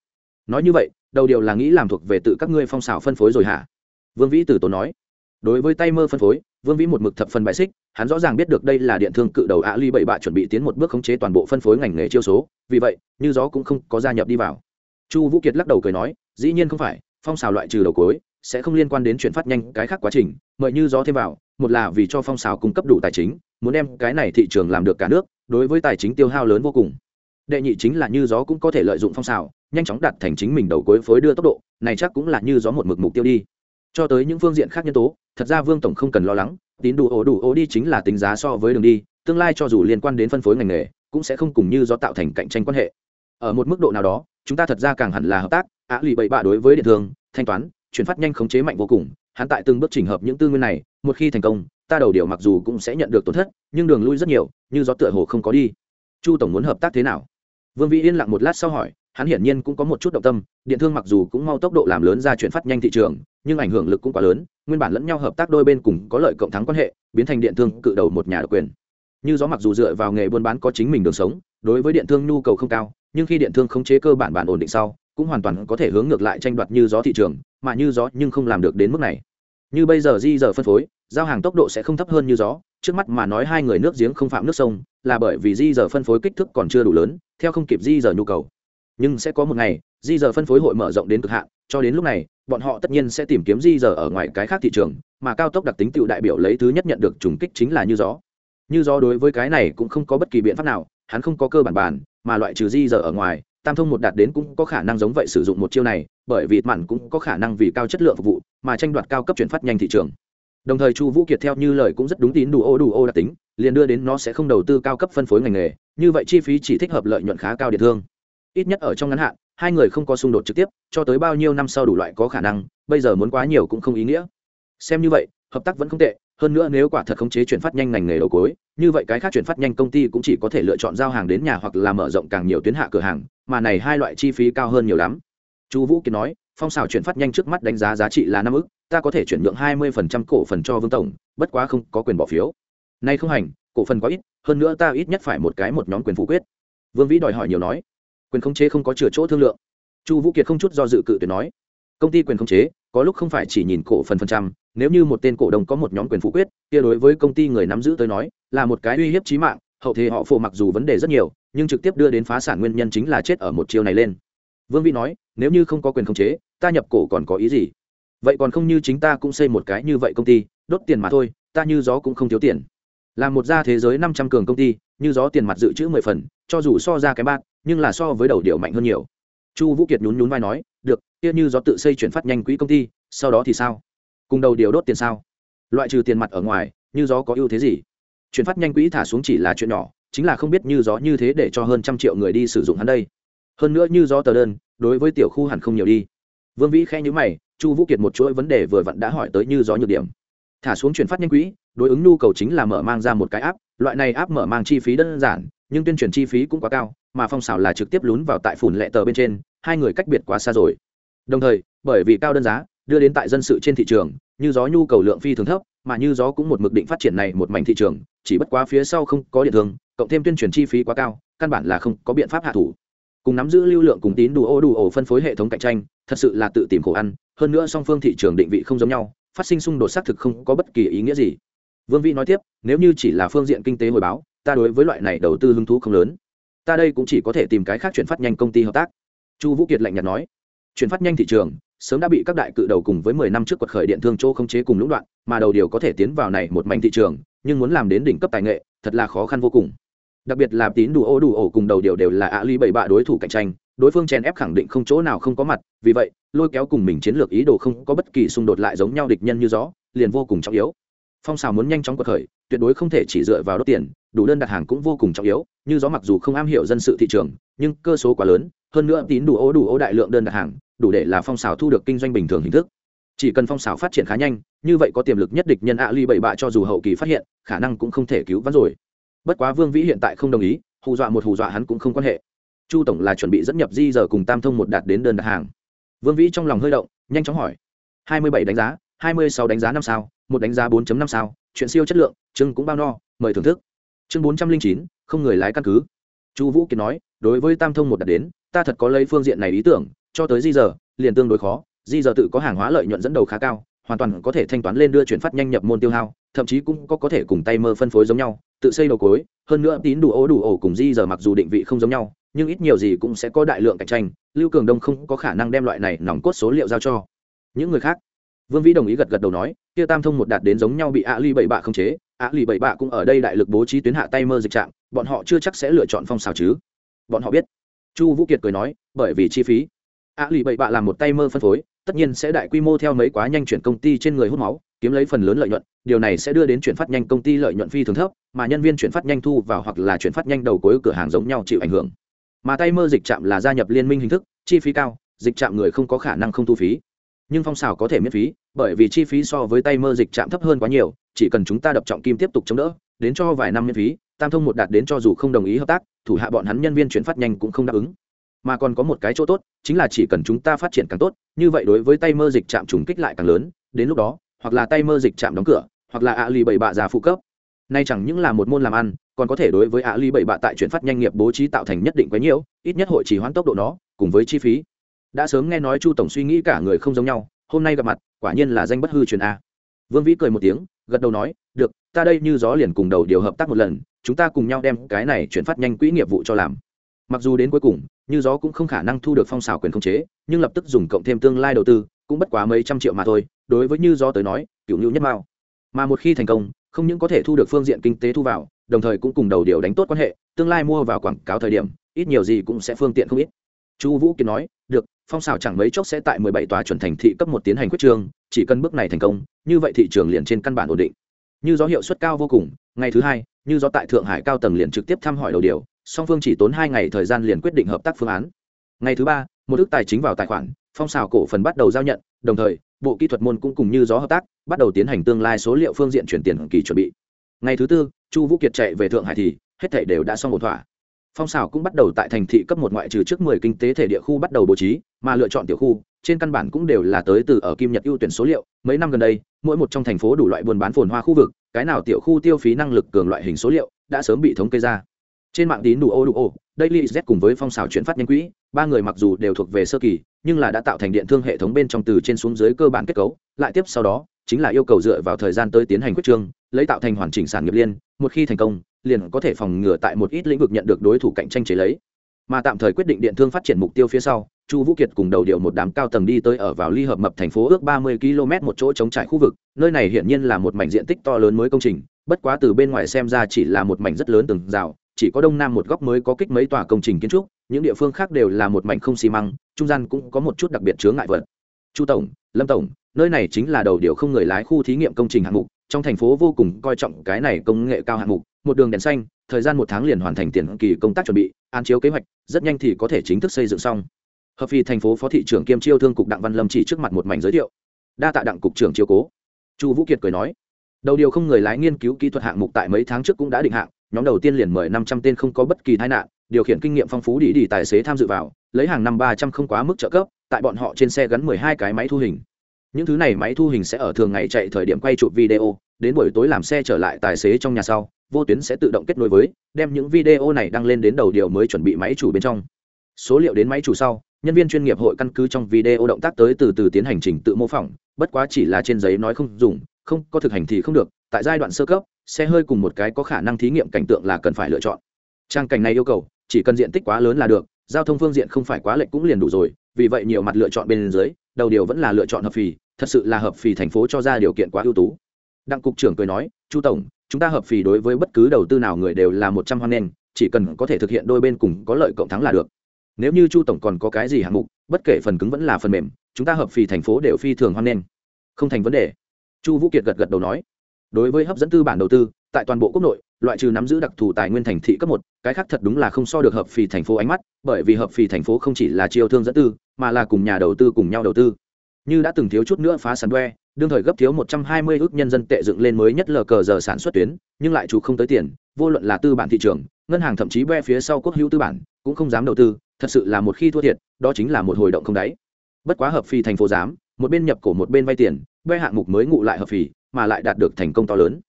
Nói như vậy, đầu điều là nghĩ làm thuộc về tự các ngươi phong xào phân phối rồi hả? Vương vĩ từ tốn nói. Đối với tay mơ phân phối, vương vĩ một mực thập phần bại xích, hắn rõ ràng biết được đây là điện thương cự đầu ạ ly bảy bạ chuẩn bị tiến một bước khống chế toàn bộ phân phối ngành nghề chiêu số, vì vậy, như gió cũng không có gia nhập đi vào. Chu vũ kiệt lắc đầu cười nói, dĩ nhiên không phải, phong xào loại trừ đầu cối sẽ không liên quan đến chuyển phát nhanh cái khác quá trình, mời như gió thêm vào, một là vì cho phong xào cung cấp đủ tài chính, muốn đem cái này thị trường làm được cả nước đối với tài chính tiêu hao lớn vô cùng. Đệ nhị chính là như gió cũng có thể lợi dụng phong xào, nhanh chóng đạt thành chính mình đầu cuối phối đưa tốc độ, này chắc cũng là như gió một mực mục tiêu đi. Cho tới những phương diện khác nhân tố, thật ra vương tổng không cần lo lắng, tín đủ ổ đủ ổ đi chính là tính giá so với đường đi, tương lai cho dù liên quan đến phân phối ngành nghề, cũng sẽ không cùng như do tạo thành cạnh tranh quan hệ. Ở một mức độ nào đó, chúng ta thật ra càng hẳn là hợp tác, ạ lì bậy bạ đối với điện thương, thanh toán, chuyển phát nhanh khống chế mạnh vô cùng hắn tại từng bước chỉnh hợp những tư nguyên này, một khi thành công, ta đầu điều mặc dù cũng sẽ nhận được tổn thất, nhưng đường lui rất nhiều, như gió tựa hồ không có đi. Chu tổng muốn hợp tác thế nào? Vương vĩ yên lặng một lát sau hỏi, hắn hiển nhiên cũng có một chút động tâm, điện thương mặc dù cũng mau tốc độ làm lớn ra chuyển phát nhanh thị trường, nhưng ảnh hưởng lực cũng quá lớn, nguyên bản lẫn nhau hợp tác đôi bên cùng có lợi cộng thắng quan hệ, biến thành điện thương cự đầu một nhà độc quyền. Như gió mặc dù dựa vào nghề buôn bán có chính mình đường sống, đối với điện thương nhu cầu không cao, nhưng khi điện thương khống chế cơ bản bản ổn định sau cũng hoàn toàn có thể hướng ngược lại tranh đoạt như gió thị trường, mà như gió nhưng không làm được đến mức này. Như bây giờ di giờ phân phối, giao hàng tốc độ sẽ không thấp hơn như gió, trước mắt mà nói hai người nước giếng không phạm nước sông, là bởi vì di giờ phân phối kích thước còn chưa đủ lớn, theo không kịp di giờ nhu cầu. Nhưng sẽ có một ngày, di giờ phân phối hội mở rộng đến cực hạn, cho đến lúc này, bọn họ tất nhiên sẽ tìm kiếm di giờ ở ngoài cái khác thị trường, mà cao tốc đặc tính tựu đại biểu lấy thứ nhất nhận được trùng kích chính là như gió. Như gió đối với cái này cũng không có bất kỳ biện pháp nào, hắn không có cơ bản bản mà loại trừ di giờ ở ngoài tam thông một đạt đến cũng có khả năng giống vậy sử dụng một chiêu này, bởi vì mặn cũng có khả năng vì cao chất lượng phục vụ, mà tranh đoạt cao cấp chuyển phát nhanh thị trường. Đồng thời chu vũ kiệt theo như lời cũng rất đúng tín đủ ô đủ ô đặc tính, liền đưa đến nó sẽ không đầu tư cao cấp phân phối ngành nghề, như vậy chi phí chỉ thích hợp lợi nhuận khá cao điện thương. Ít nhất ở trong ngắn hạn, hai người không có xung đột trực tiếp, cho tới bao nhiêu năm sau đủ loại có khả năng, bây giờ muốn quá nhiều cũng không ý nghĩa. Xem như vậy, hợp tác vẫn không tệ, hơn nữa nếu quả thật khống chế chuyển phát nhanh ngành nghề đầu cối như vậy cái khác chuyển phát nhanh công ty cũng chỉ có thể lựa chọn giao hàng đến nhà hoặc là mở rộng càng nhiều tuyến hạ cửa hàng, mà này hai loại chi phí cao hơn nhiều lắm. Chu vũ kiệt nói, phong xào chuyển phát nhanh trước mắt đánh giá giá trị là năm ức, ta có thể chuyển nhượng hai mươi phần trăm cổ phần cho vương tổng, bất quá không có quyền bỏ phiếu. Nay không hành, cổ phần quá ít, hơn nữa ta ít nhất phải một cái một nhóm quyền phủ quyết. Vương vĩ đòi hỏi nhiều nói, quyền khống chế không có chừa chỗ thương lượng. Chu vũ kiệt không chút do dự cự tuyệt nói, công ty quyền khống chế, có lúc không phải chỉ nhìn cổ phần phần trăm nếu như một tên cổ đông có một nhóm quyền phủ quyết, kia đối với công ty người nắm giữ tới nói, là một cái uy hiếp chí mạng, hậu thế họ phổ mặc dù vấn đề rất nhiều, nhưng trực tiếp đưa đến phá sản nguyên nhân chính là chết ở một chiêu này lên. Vương vĩ nói, nếu như không có quyền khống chế, ta nhập cổ còn có ý gì? Vậy còn không như chính ta cũng xây một cái như vậy công ty, đốt tiền mà thôi, ta như gió cũng không thiếu tiền. Là một gia thế giới năm trăm cường công ty, như gió tiền mặt dự trữ mười phần, cho dù so ra cái bát, nhưng là so với đầu điệu mạnh hơn nhiều. Chu vũ kiệt nhún nhún vai nói, được, kia như gió tự xây chuyển phát nhanh quỹ công ty, sau đó thì sao? Cùng đầu điều đốt tiền sao? Loại trừ tiền mặt ở ngoài, như gió có ưu thế gì? Chuyển phát nhanh quỹ thả xuống chỉ là chuyện nhỏ, chính là không biết như gió như thế để cho hơn trăm triệu người đi sử dụng hắn đây. Hơn nữa như gió tờ đơn, đối với tiểu khu hẳn không nhiều đi. Vương vĩ khe nhữ mày, chu vũ kiệt một chuỗi vấn đề vừa vặn đã hỏi tới như gió nhược điểm. Thả xuống chuyển phát nhanh quỹ, đối ứng nhu cầu chính là mở mang ra một cái áp loại này áp mở mang chi phí đơn giản, nhưng tuyên truyền chi phí cũng quá cao, mà phong xảo là trực tiếp lún vào tại phủn lệ tờ bên trên, hai người cách biệt quá xa rồi. Đồng thời, bởi vì cao đơn giá đưa đến tại dân sự trên thị trường như gió nhu cầu lượng phi thường thấp mà như gió cũng một mực định phát triển này một mảnh thị trường chỉ bất quá phía sau không có điện thương, cộng thêm tuyên truyền chi phí quá cao căn bản là không có biện pháp hạ thủ. Cùng nắm giữ lưu lượng cùng tín đủ ô đủ ổ phân phối hệ thống cạnh tranh thật sự là tự tìm khổ ăn hơn nữa song phương thị trường định vị không giống nhau phát sinh xung đột xác thực không có bất kỳ ý nghĩa gì. Vương vĩ nói tiếp nếu như chỉ là phương diện kinh tế hồi báo ta đối với loại này đầu tư hứng thú không lớn. Ta đây cũng chỉ có thể tìm cái khác chuyển phát nhanh công ty hợp tác. Chu vũ kiệt lạnh nhạt nói chuyển phát nhanh thị trường sớm đã bị các đại cự đầu cùng với mười năm trước quật khởi điện thương châu không chế cùng lũng đoạn, mà đầu điều có thể tiến vào này một mảnh thị trường, nhưng muốn làm đến đỉnh cấp tài nghệ, thật là khó khăn vô cùng. Đặc biệt là tín đủ ô đủ ổ cùng đầu điều đều là ạ ly bảy bạ đối thủ cạnh tranh, đối phương chen ép khẳng định không chỗ nào không có mặt, vì vậy, lôi kéo cùng mình chiến lược ý đồ không có bất kỳ xung đột lại giống nhau địch nhân như gió, liền vô cùng trọng yếu. Phong xào muốn nhanh chóng quật khởi, tuyệt đối không thể chỉ dựa vào đốt tiền, đủ đơn đặt hàng cũng vô cùng trọng yếu, như gió mặc dù không am hiểu dân sự thị trường, nhưng cơ số quá lớn, hơn nữa tín đủ ô đủ ô đại lượng đơn đặt hàng đủ để là phong xào thu được kinh doanh bình thường hình thức. Chỉ cần phong xào phát triển khá nhanh, như vậy có tiềm lực nhất địch nhân ạ ly bảy bạ cho dù hậu kỳ phát hiện, khả năng cũng không thể cứu vãn rồi. Bất quá vương vĩ hiện tại không đồng ý, hù dọa một hù dọa hắn cũng không quan hệ. Chu tổng là chuẩn bị dẫn nhập di giờ cùng tam thông một đạt đến đơn đặt hàng. Vương vĩ trong lòng hơi động, nhanh chóng hỏi. Hai mươi bảy đánh giá, hai mươi sáu đánh giá năm sao, một đánh giá 4 năm sao, chuyện siêu chất lượng, chương cũng bao no, mời thưởng thức. Chương bốn trăm linh chín, không người lái căn cứ. Chu vũ kiệt nói, đối với tam thông một đạt đến, ta thật có lấy phương diện này ý tưởng cho tới di giờ liền tương đối khó. Di giờ tự có hàng hóa lợi nhuận dẫn đầu khá cao, hoàn toàn có thể thanh toán lên đưa chuyển phát nhanh nhập môn tiêu hao, thậm chí cũng có có thể cùng tay mơ phân phối giống nhau, tự xây đầu cối. Hơn nữa, tín đủ ố đủ ổ cùng di giờ mặc dù định vị không giống nhau, nhưng ít nhiều gì cũng sẽ có đại lượng cạnh tranh. Lưu cường đông không có khả năng đem loại này nòng cốt số liệu giao cho những người khác. Vương vĩ đồng ý gật gật đầu nói, kia tam thông một đạt đến giống nhau bị ạ ly bảy bạ không chế ạ ly bảy bạ cũng ở đây đại lực bố trí tuyến hạ tay mơ dịch trạng, bọn họ chưa chắc sẽ lựa chọn phong xào chứ. Bọn họ biết. Chu vũ kiệt cười nói, bởi vì chi phí ạ lì bảy bạ làm một tay mơ phân phối, tất nhiên sẽ đại quy mô theo mấy quá nhanh chuyển công ty trên người hút máu, kiếm lấy phần lớn lợi nhuận, điều này sẽ đưa đến chuyển phát nhanh công ty lợi nhuận phi thường thấp, mà nhân viên chuyển phát nhanh thu vào hoặc là chuyển phát nhanh đầu cuối cửa hàng giống nhau chịu ảnh hưởng. Mà tay mơ dịch trạm là gia nhập liên minh hình thức, chi phí cao, dịch trạm người không có khả năng không thu phí. Nhưng phong xào có thể miễn phí, bởi vì chi phí so với tay mơ dịch trạm thấp hơn quá nhiều, chỉ cần chúng ta đập trọng kim tiếp tục chống đỡ, đến cho vài năm miễn phí, tam thông một đạt đến cho dù không đồng ý hợp tác, thủ hạ bọn hắn nhân viên chuyển phát nhanh cũng không đáp ứng mà còn có một cái chỗ tốt, chính là chỉ cần chúng ta phát triển càng tốt, như vậy đối với tay mơ dịch trạm trùng kích lại càng lớn, đến lúc đó, hoặc là tay mơ dịch trạm đóng cửa, hoặc là ạ lì bảy bạ già phụ cấp. Nay chẳng những là một môn làm ăn, còn có thể đối với ạ lì bảy bạ tại chuyển phát nhanh nghiệp bố trí tạo thành nhất định quấy nhiễu, ít nhất hội chỉ hoãn tốc độ nó, cùng với chi phí. Đã sớm nghe nói chu tổng suy nghĩ cả người không giống nhau, hôm nay gặp mặt, quả nhiên là danh bất hư truyền a. Vương vĩ cười một tiếng, gật đầu nói, được, ta đây như gió liền cùng đầu điều hợp tác một lần, chúng ta cùng nhau đem cái này chuyển phát nhanh quỹ nghiệp vụ cho làm mặc dù đến cuối cùng như gió cũng không khả năng thu được phong xào quyền khống chế nhưng lập tức dùng cộng thêm tương lai đầu tư cũng bất quá mấy trăm triệu mà thôi đối với như gió tới nói cựu nhu nhất mao. Mà một khi thành công không những có thể thu được phương diện kinh tế thu vào đồng thời cũng cùng đầu điều đánh tốt quan hệ tương lai mua vào quảng cáo thời điểm ít nhiều gì cũng sẽ phương tiện không ít. Chu vũ kiến nói được phong xào chẳng mấy chốc sẽ tại mười bảy tòa chuẩn thành thị cấp một tiến hành quyết trường, chỉ cần bước này thành công như vậy thị trường liền trên căn bản ổn định. Như gió hiệu suất cao vô cùng ngày thứ hai như gió tại thượng hải cao tầng liền trực tiếp thăm hỏi đầu điều song phương chỉ tốn hai ngày thời gian liền quyết định hợp tác phương án. Ngày thứ ba, một ước tài chính vào tài khoản, phong xào cổ phần bắt đầu giao nhận, đồng thời, bộ kỹ thuật môn cũng cùng như gió hợp tác, bắt đầu tiến hành tương lai số liệu phương diện chuyển tiền kỳ chuẩn bị. Ngày thứ tư, chu vũ kiệt chạy về thượng hải thì hết thảy đều đã xong ổn thỏa. Phong xào cũng bắt đầu tại thành thị cấp một ngoại trừ trước mười kinh tế thể địa khu bắt đầu bố trí, mà lựa chọn tiểu khu, trên căn bản cũng đều là tới từ ở kim nhật ưu tuyển số liệu. Mấy năm gần đây, mỗi một trong thành phố đủ loại buôn bán phồn hoa khu vực, cái nào tiểu khu tiêu phí năng lực cường loại hình số liệu đã sớm bị thống kê ra trên mạng tín đủ ô đủ ô, daily z cùng với phong xào chuyển phát nhanh quỹ, ba người mặc dù đều thuộc về sơ kỳ, nhưng là đã tạo thành điện thương hệ thống bên trong từ trên xuống dưới cơ bản kết cấu. Lại tiếp sau đó, chính là yêu cầu dựa vào thời gian tới tiến hành quyết trương, lấy tạo thành hoàn chỉnh sản nghiệp liên, một khi thành công, liền có thể phòng ngừa tại một ít lĩnh vực nhận được đối thủ cạnh tranh chế lấy. Mà tạm thời quyết định điện thương phát triển mục tiêu phía sau, chu vũ kiệt cùng đầu điều một đám cao tầng đi tới ở vào ly hợp mập thành phố ước ba mươi km một chỗ chống trải khu vực, nơi này hiển nhiên là một mảnh diện tích to lớn mới công trình, bất quá từ bên ngoài xem ra chỉ là một mảnh rất lớn từng rào chỉ có đông nam một góc mới có kích mấy tòa công trình kiến trúc, những địa phương khác đều là một mảnh không xi măng, trung gian cũng có một chút đặc biệt chướng ngại vật. Chu tổng, lâm tổng, nơi này chính là đầu điều không người lái khu thí nghiệm công trình hạng mục, trong thành phố vô cùng coi trọng cái này công nghệ cao hạng mục, một đường đèn xanh, thời gian một tháng liền hoàn thành tiền kỳ công tác chuẩn bị an chiếu kế hoạch, rất nhanh thì có thể chính thức xây dựng xong. Hợp phi thành phố phó thị trưởng kiêm chiêu thương cục đặng văn lâm chỉ trước mặt một mảnh giới thiệu. Đa tạ đặng cục trưởng chiếu cố. Chu vũ kiệt cười nói, đầu điều không người lái nghiên cứu kỹ thuật hạng mục tại mấy tháng trước cũng đã định hạng nhóm đầu tiên liền mời năm trăm tên không có bất kỳ tai nạn, điều khiển kinh nghiệm phong phú đi đi tài xế tham dự vào, lấy hàng năm ba trăm không quá mức trợ cấp, tại bọn họ trên xe gắn mười hai cái máy thu hình. Những thứ này máy thu hình sẽ ở thường ngày chạy thời điểm quay chụp video, đến buổi tối làm xe trở lại tài xế trong nhà sau, vô tuyến sẽ tự động kết nối với, đem những video này đăng lên đến đầu điều mới chuẩn bị máy chủ bên trong. Số liệu đến máy chủ sau, nhân viên chuyên nghiệp hội căn cứ trong video động tác tới từ từ tiến hành trình tự mô phỏng, bất quá chỉ là trên giấy nói không dùng, không có thực hành thì không được, tại giai đoạn sơ cấp xe hơi cùng một cái có khả năng thí nghiệm cảnh tượng là cần phải lựa chọn. Trang cảnh này yêu cầu, chỉ cần diện tích quá lớn là được, giao thông phương diện không phải quá lệch cũng liền đủ rồi, vì vậy nhiều mặt lựa chọn bên dưới, đầu điều vẫn là lựa chọn hợp phì, thật sự là hợp phì thành phố cho ra điều kiện quá ưu tú. Đặng cục trưởng cười nói, chu tổng, chúng ta hợp phì đối với bất cứ đầu tư nào người đều là một trăm hoan nghênh, chỉ cần có thể thực hiện đôi bên cùng có lợi cộng thắng là được. Nếu như chu tổng còn có cái gì hạng mục, bất kể phần cứng vẫn là phần mềm, chúng ta hợp phì thành phố đều phi thường hoan nghênh. Không thành vấn đề. Chu vũ kiệt gật gật đầu nói đối với hấp dẫn tư bản đầu tư, tại toàn bộ quốc nội, loại trừ nắm giữ đặc thù tài nguyên thành thị cấp một, cái khác thật đúng là không so được hợp phì thành phố ánh mắt, bởi vì hợp phì thành phố không chỉ là chiêu thương dẫn tư, mà là cùng nhà đầu tư cùng nhau đầu tư. Như đã từng thiếu chút nữa phá sản đoe đương thời gấp thiếu một trăm hai mươi ước nhân dân tệ dựng lên mới nhất lờ cờ giờ sản xuất tuyến, nhưng lại chủ không tới tiền, vô luận là tư bản thị trường, ngân hàng thậm chí be phía sau quốc hữu tư bản, cũng không dám đầu tư, thật sự là một khi thua thiệt, đó chính là một hồi động không đáy. Bất quá hợp phì thành phố dám, một bên nhập cổ một bên vay tiền be hạng mục mới ngụ lại hợp phì mà lại đạt được thành công to lớn.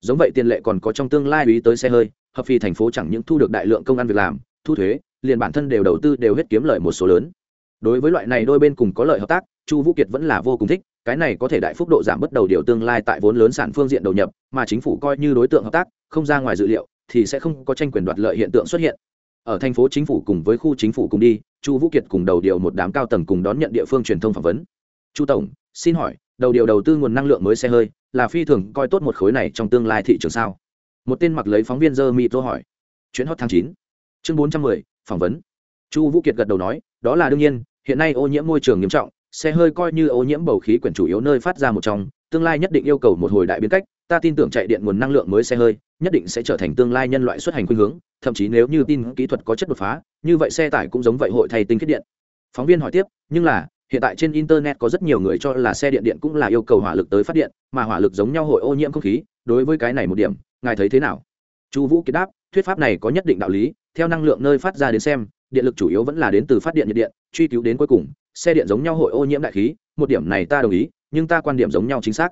Giống vậy tiền lệ còn có trong tương lai ý tới xe hơi, hợp phi thành phố chẳng những thu được đại lượng công ăn việc làm, thu thuế, liền bản thân đều đầu tư đều hết kiếm lợi một số lớn. Đối với loại này đôi bên cùng có lợi hợp tác, chu vũ kiệt vẫn là vô cùng thích, cái này có thể đại phúc độ giảm bất đầu điều tương lai tại vốn lớn sản phương diện đầu nhập, mà chính phủ coi như đối tượng hợp tác, không ra ngoài dự liệu, thì sẽ không có tranh quyền đoạt lợi hiện tượng xuất hiện. Ở thành phố chính phủ cùng với khu chính phủ cùng đi, chu vũ kiệt cùng đầu điều một đám cao tầng cùng đón nhận địa phương truyền thông phỏng vấn. Chu tổng, xin hỏi đầu điều đầu tư nguồn năng lượng mới xe hơi, là phi thường coi tốt một khối này trong tương lai thị trường sao? Một tên mặc lấy phóng viên dơ mỹ tô hỏi. Chuyến hot tháng chín, chương bốn trăm mười, phỏng vấn. Chu vũ kiệt gật đầu nói, đó là đương nhiên, hiện nay ô nhiễm môi trường nghiêm trọng, xe hơi coi như ô nhiễm bầu khí quyển chủ yếu nơi phát ra một trong, tương lai nhất định yêu cầu một hồi đại biến cách, ta tin tưởng chạy điện nguồn năng lượng mới xe hơi, nhất định sẽ trở thành tương lai nhân loại xuất hành khuynh hướng, thậm chí nếu như tin kỹ thuật có chất đột phá, như vậy xe tải cũng giống vậy hội thay tinh kết điện. Phóng viên hỏi tiếp, nhưng là hiện tại trên internet có rất nhiều người cho là xe điện điện cũng là yêu cầu hỏa lực tới phát điện, mà hỏa lực giống nhau hội ô nhiễm không khí, đối với cái này một điểm, ngài thấy thế nào? Chu vũ kiệt đáp, thuyết pháp này có nhất định đạo lý, theo năng lượng nơi phát ra đến xem, điện lực chủ yếu vẫn là đến từ phát điện nhiệt điện, truy cứu đến cuối cùng, xe điện giống nhau hội ô nhiễm đại khí, một điểm này ta đồng ý, nhưng ta quan điểm giống nhau chính xác.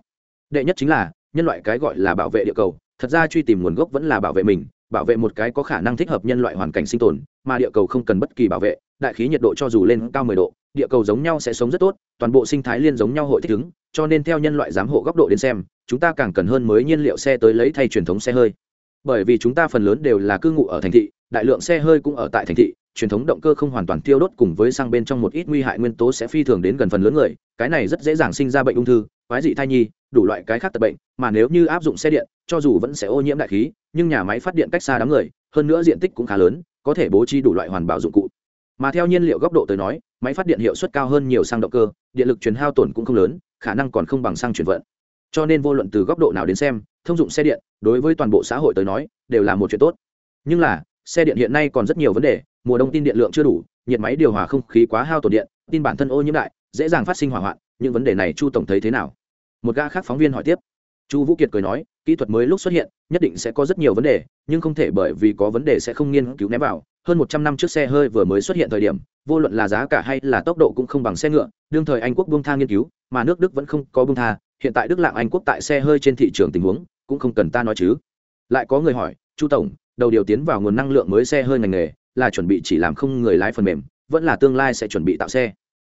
Đệ nhất chính là, nhân loại cái gọi là bảo vệ địa cầu, thật ra truy tìm nguồn gốc vẫn là bảo vệ mình bảo vệ một cái có khả năng thích hợp nhân loại hoàn cảnh sinh tồn, mà địa cầu không cần bất kỳ bảo vệ, đại khí nhiệt độ cho dù lên cao 10 độ, địa cầu giống nhau sẽ sống rất tốt, toàn bộ sinh thái liên giống nhau hội thích ứng, cho nên theo nhân loại giám hộ góc độ đến xem, chúng ta càng cần hơn mới nhiên liệu xe tới lấy thay truyền thống xe hơi. Bởi vì chúng ta phần lớn đều là cư ngụ ở thành thị, đại lượng xe hơi cũng ở tại thành thị, truyền thống động cơ không hoàn toàn tiêu đốt cùng với sang bên trong một ít nguy hại nguyên tố sẽ phi thường đến gần phần lớn người, cái này rất dễ dàng sinh ra bệnh ung thư, quái dị thai nhi, đủ loại cái khác tật bệnh, mà nếu như áp dụng xe điện, cho dù vẫn sẽ ô nhiễm đại khí nhưng nhà máy phát điện cách xa đám người, hơn nữa diện tích cũng khá lớn, có thể bố trí đủ loại hoàn bảo dụng cụ. Mà theo nhiên liệu góc độ tới nói, máy phát điện hiệu suất cao hơn nhiều sang động cơ, điện lực truyền hao tổn cũng không lớn, khả năng còn không bằng sang chuyển vận. Cho nên vô luận từ góc độ nào đến xem, thông dụng xe điện, đối với toàn bộ xã hội tới nói, đều là một chuyện tốt. Nhưng là, xe điện hiện nay còn rất nhiều vấn đề, mùa đông tin điện lượng chưa đủ, nhiệt máy điều hòa không khí quá hao tổn điện, tin bản thân ô nhiễm đại, dễ dàng phát sinh hỏa hoạn, những vấn đề này chu tổng thấy thế nào? Một gã khác phóng viên hỏi tiếp. Chu vũ kiệt cười nói kỹ thuật mới lúc xuất hiện, nhất định sẽ có rất nhiều vấn đề, nhưng không thể bởi vì có vấn đề sẽ không nghiên cứu ném vào. Hơn một trăm năm trước xe hơi vừa mới xuất hiện thời điểm, vô luận là giá cả hay là tốc độ cũng không bằng xe ngựa, đương thời anh quốc buông tha nghiên cứu, mà nước đức vẫn không có buông tha, hiện tại đức lạng anh quốc tại xe hơi trên thị trường tình huống cũng không cần ta nói chứ. Lại có người hỏi, chu tổng, đầu điều tiến vào nguồn năng lượng mới xe hơi ngành nghề là chuẩn bị chỉ làm không người lái phần mềm, vẫn là tương lai sẽ chuẩn bị tạo xe?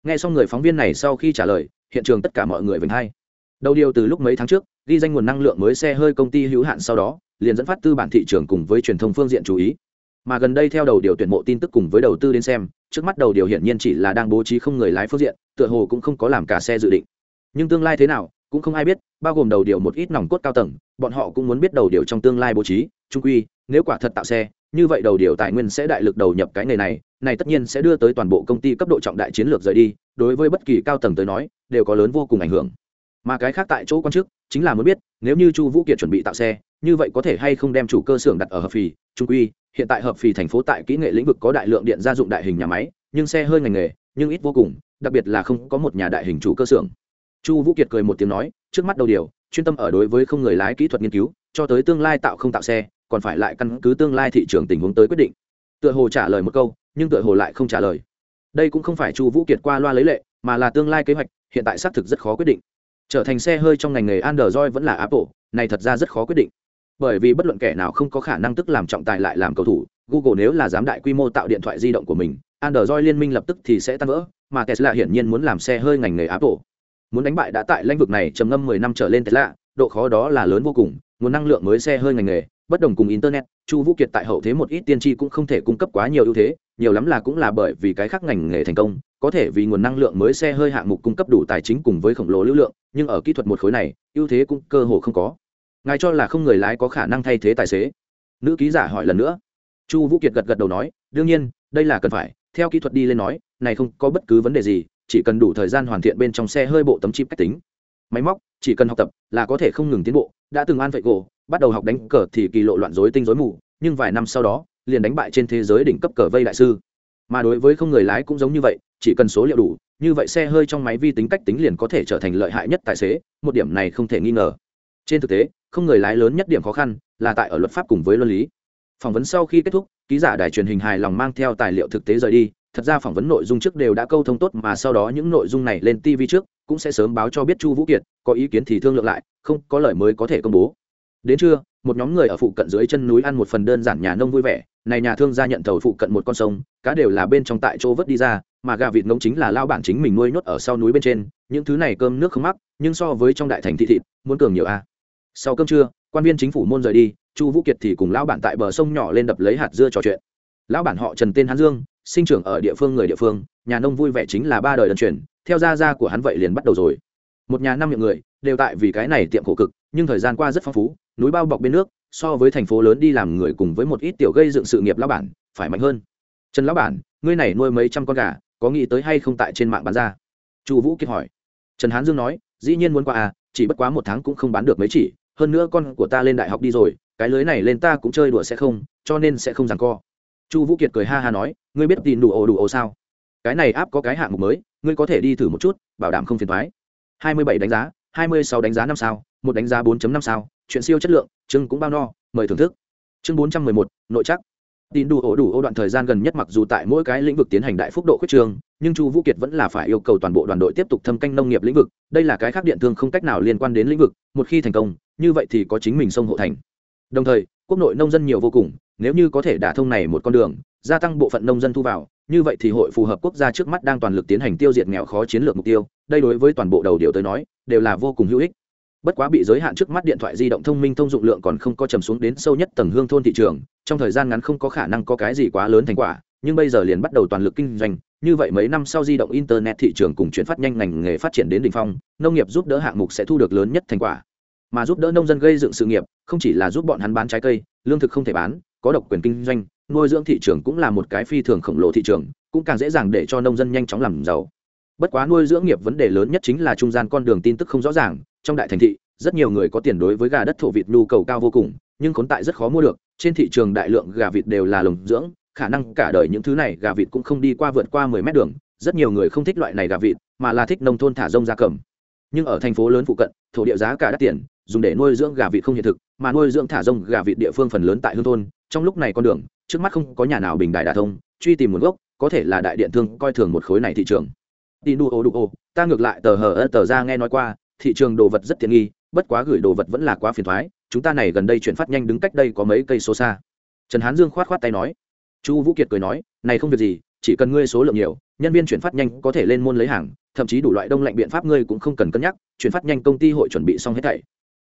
Nghe xong người phóng viên này sau khi trả lời, hiện trường tất cả mọi người vinh hay đầu điều từ lúc mấy tháng trước, ghi danh nguồn năng lượng mới xe hơi công ty hữu hạn sau đó, liền dẫn phát tư bản thị trường cùng với truyền thông phương diện chú ý. Mà gần đây theo đầu điều tuyển mộ tin tức cùng với đầu tư đến xem, trước mắt đầu điều hiển nhiên chỉ là đang bố trí không người lái phương diện, tựa hồ cũng không có làm cả xe dự định. Nhưng tương lai thế nào, cũng không ai biết, bao gồm đầu điều một ít nòng cốt cao tầng, bọn họ cũng muốn biết đầu điều trong tương lai bố trí, trung quy, nếu quả thật tạo xe, như vậy đầu điều tài nguyên sẽ đại lực đầu nhập cái nghề này này tất nhiên sẽ đưa tới toàn bộ công ty cấp độ trọng đại chiến lược rời đi, đối với bất kỳ cao tầng tới nói, đều có lớn vô cùng ảnh hưởng mà cái khác tại chỗ quan chức chính là muốn biết, nếu như chu vũ kiệt chuẩn bị tạo xe, như vậy có thể hay không đem chủ cơ xưởng đặt ở hợp phì, trung quy. Hiện tại hợp phì thành phố tại kỹ nghệ lĩnh vực có đại lượng điện gia dụng đại hình nhà máy, nhưng xe hơi ngành nghề, nhưng ít vô cùng, đặc biệt là không có một nhà đại hình chủ cơ xưởng. Chu vũ kiệt cười một tiếng nói, trước mắt đầu điều, chuyên tâm ở đối với không người lái kỹ thuật nghiên cứu, cho tới tương lai tạo không tạo xe, còn phải lại căn cứ tương lai thị trường tình huống tới quyết định. Tựa hồ trả lời một câu, nhưng tựa hồ lại không trả lời. Đây cũng không phải chu vũ kiệt qua loa lấy lệ, mà là tương lai kế hoạch, hiện tại xác thực rất khó quyết định trở thành xe hơi trong ngành nghề android vẫn là apple, này thật ra rất khó quyết định. Bởi vì bất luận kẻ nào không có khả năng tức làm trọng tài lại làm cầu thủ, google nếu là dám đại quy mô tạo điện thoại di động của mình, android liên minh lập tức thì sẽ tan vỡ, mà tesla hiển nhiên muốn làm xe hơi ngành nghề apple. Muốn đánh bại đã tại lĩnh vực này trầm ngâm mười năm trở lên tesla, độ khó đó là lớn vô cùng, nguồn năng lượng mới xe hơi ngành nghề bất đồng cùng internet, chu vũ kiệt tại hậu thế một ít tiên tri cũng không thể cung cấp quá nhiều ưu thế, nhiều lắm là cũng là bởi vì cái khác ngành nghề thành công, có thể vì nguồn năng lượng mới xe hơi hạng mục cung cấp đủ tài chính cùng với khổng lồ lưu lượng, nhưng ở kỹ thuật một khối này, ưu thế cũng cơ hồ không có. Ngài cho là không người lái có khả năng thay thế tài xế? Nữ ký giả hỏi lần nữa. Chu vũ kiệt gật gật đầu nói, đương nhiên, đây là cần phải. Theo kỹ thuật đi lên nói, này không có bất cứ vấn đề gì, chỉ cần đủ thời gian hoàn thiện bên trong xe hơi bộ tấm chip cách tính. Máy móc, chỉ cần học tập là có thể không ngừng tiến bộ đã từng an vậy gỗ, bắt đầu học đánh cờ thì kỳ lộ loạn rối tinh rối mù, nhưng vài năm sau đó, liền đánh bại trên thế giới đỉnh cấp cờ vây đại sư. Mà đối với không người lái cũng giống như vậy, chỉ cần số liệu đủ, như vậy xe hơi trong máy vi tính cách tính liền có thể trở thành lợi hại nhất tài xế, một điểm này không thể nghi ngờ. Trên thực tế, không người lái lớn nhất điểm khó khăn là tại ở luật pháp cùng với luân lý. Phỏng vấn sau khi kết thúc, ký giả đài truyền hình hài lòng mang theo tài liệu thực tế rời đi, thật ra phỏng vấn nội dung trước đều đã câu thông tốt mà sau đó những nội dung này lên tv trước cũng sẽ sớm báo cho biết chu vũ kiệt, có ý kiến thì thương lượng lại, không có lời mới có thể công bố. Đến trưa, một nhóm người ở phụ cận dưới chân núi ăn một phần đơn giản nhà nông vui vẻ, này nhà thương gia nhận thầu phụ cận một con sông, cá đều là bên trong tại chỗ vớt đi ra, mà gà vịt ngỗng chính là lao bản chính mình nuôi nhốt ở sau núi bên trên, những thứ này cơm nước không mắc, nhưng so với trong đại thành thị thịt, muốn cường nhiều a. Sau cơm trưa, quan viên chính phủ môn rời đi, chu vũ kiệt thì cùng lão bản tại bờ sông nhỏ lên đập lấy hạt dưa trò chuyện. Lão bản họ trần tên hán dương, sinh trưởng ở địa phương người địa phương, nhà nông vui vẻ chính là ba đời đơn truyền theo gia gia của hắn vậy liền bắt đầu rồi. Một nhà năm miệng người, đều tại vì cái này tiệm khổ cực, nhưng thời gian qua rất phong phú, núi bao bọc bên nước, so với thành phố lớn đi làm người cùng với một ít tiểu gây dựng sự nghiệp lão bản, phải mạnh hơn. Trần lão bản, ngươi này nuôi mấy trăm con gà, có nghĩ tới hay không tại trên mạng bán ra? Chu vũ kiệt hỏi. Trần hán dương nói, dĩ nhiên muốn qua à chỉ bất quá một tháng cũng không bán được mấy chỉ, hơn nữa con của ta lên đại học đi rồi, cái lưới này lên ta cũng chơi đùa sẽ không, cho nên sẽ không rằng co. Chu vũ kiệt cười ha ha nói, ngươi biết tìm đủ ồ đủ ồ sao? Cái này áp có cái hạng mục mới ngươi có thể đi thử một chút, bảo đảm không phiền thoái hai mươi bảy đánh giá, hai mươi sáu đánh giá năm sao, một đánh giá 4 năm sao, chuyện siêu chất lượng, chương cũng bao no, mời thưởng thức. Chương bốn trăm mười một, nội chắc tin đủ ổ đủ ô đoạn thời gian gần nhất mặc dù tại mỗi cái lĩnh vực tiến hành đại phúc độ khuyết trường, nhưng chu vũ kiệt vẫn là phải yêu cầu toàn bộ đoàn đội tiếp tục thâm canh nông nghiệp lĩnh vực, đây là cái khác điện thương không cách nào liên quan đến lĩnh vực, một khi thành công, như vậy thì có chính mình sông hộ thành. Đồng thời, quốc nội nông dân nhiều vô cùng, nếu như có thể đả thông này một con đường, gia tăng bộ phận nông dân thu vào như vậy thì hội phù hợp quốc gia trước mắt đang toàn lực tiến hành tiêu diệt nghèo khó chiến lược mục tiêu, đây đối với toàn bộ đầu điều tới nói, đều là vô cùng hữu ích. Bất quá bị giới hạn trước mắt điện thoại di động thông minh thông dụng lượng còn không có trầm xuống đến sâu nhất tầng hương thôn thị trường, trong thời gian ngắn không có khả năng có cái gì quá lớn thành quả, nhưng bây giờ liền bắt đầu toàn lực kinh doanh, như vậy mấy năm sau di động internet thị trường cùng chuyển phát nhanh ngành nghề phát triển đến đ ỉ n h phong, nông nghiệp giúp đỡ hạng mục sẽ thu được lớn nhất thành quả. Mà giúp đỡ nông dân gây dựng sự nghiệp, không chỉ là giúp bọn hắn bán trái cây, lương thực không thể bán, có độc quyền kinh doanh nuôi dưỡng thị trường cũng là một cái phi thường khổng lồ thị trường, cũng càng dễ dàng để cho nông dân nhanh chóng làm giàu. Bất quá nuôi dưỡng nghiệp vấn đề lớn nhất chính là trung gian con đường tin tức không rõ ràng, trong đại thành thị, rất nhiều người có tiền đối với gà đất thổ vịt nhu cầu cao vô cùng, nhưng khốn tại rất khó mua được, trên thị trường đại lượng gà vịt đều là lồng dưỡng, khả năng cả đời những thứ này gà vịt cũng không đi qua vượt qua mười mét đường, rất nhiều người không thích loại này gà vịt, mà là thích nông thôn thả rông gia cầm. Nhưng ở thành phố lớn phụ cận, thổ địa giá cả đắt tiền, dùng để nuôi dưỡng gà vịt không hiện thực, mà nuôi dưỡng thả rông gà vịt địa phương phần lớn tại hương thôn, trong lúc này con đường trước mắt không có nhà nào bình đại đà thông, truy tìm nguồn gốc, có thể là đại điện thương coi thường một khối này thị trường. Đi đu ô đu ô, ta ngược lại tờ hờ ơ tờ ra nghe nói qua, thị trường đồ vật rất tiện nghi, bất quá gửi đồ vật vẫn là quá phiền thoái, chúng ta này gần đây chuyển phát nhanh đứng cách đây có mấy cây số xa. Trần hán dương khoát khoát tay nói. Chu vũ kiệt cười nói, này không việc gì, chỉ cần ngươi số lượng nhiều, nhân viên chuyển phát nhanh có thể lên môn lấy hàng, thậm chí đủ loại đông lạnh biện pháp ngươi cũng không cần cân nhắc, chuyển phát nhanh công ty hội chuẩn bị xong hết thảy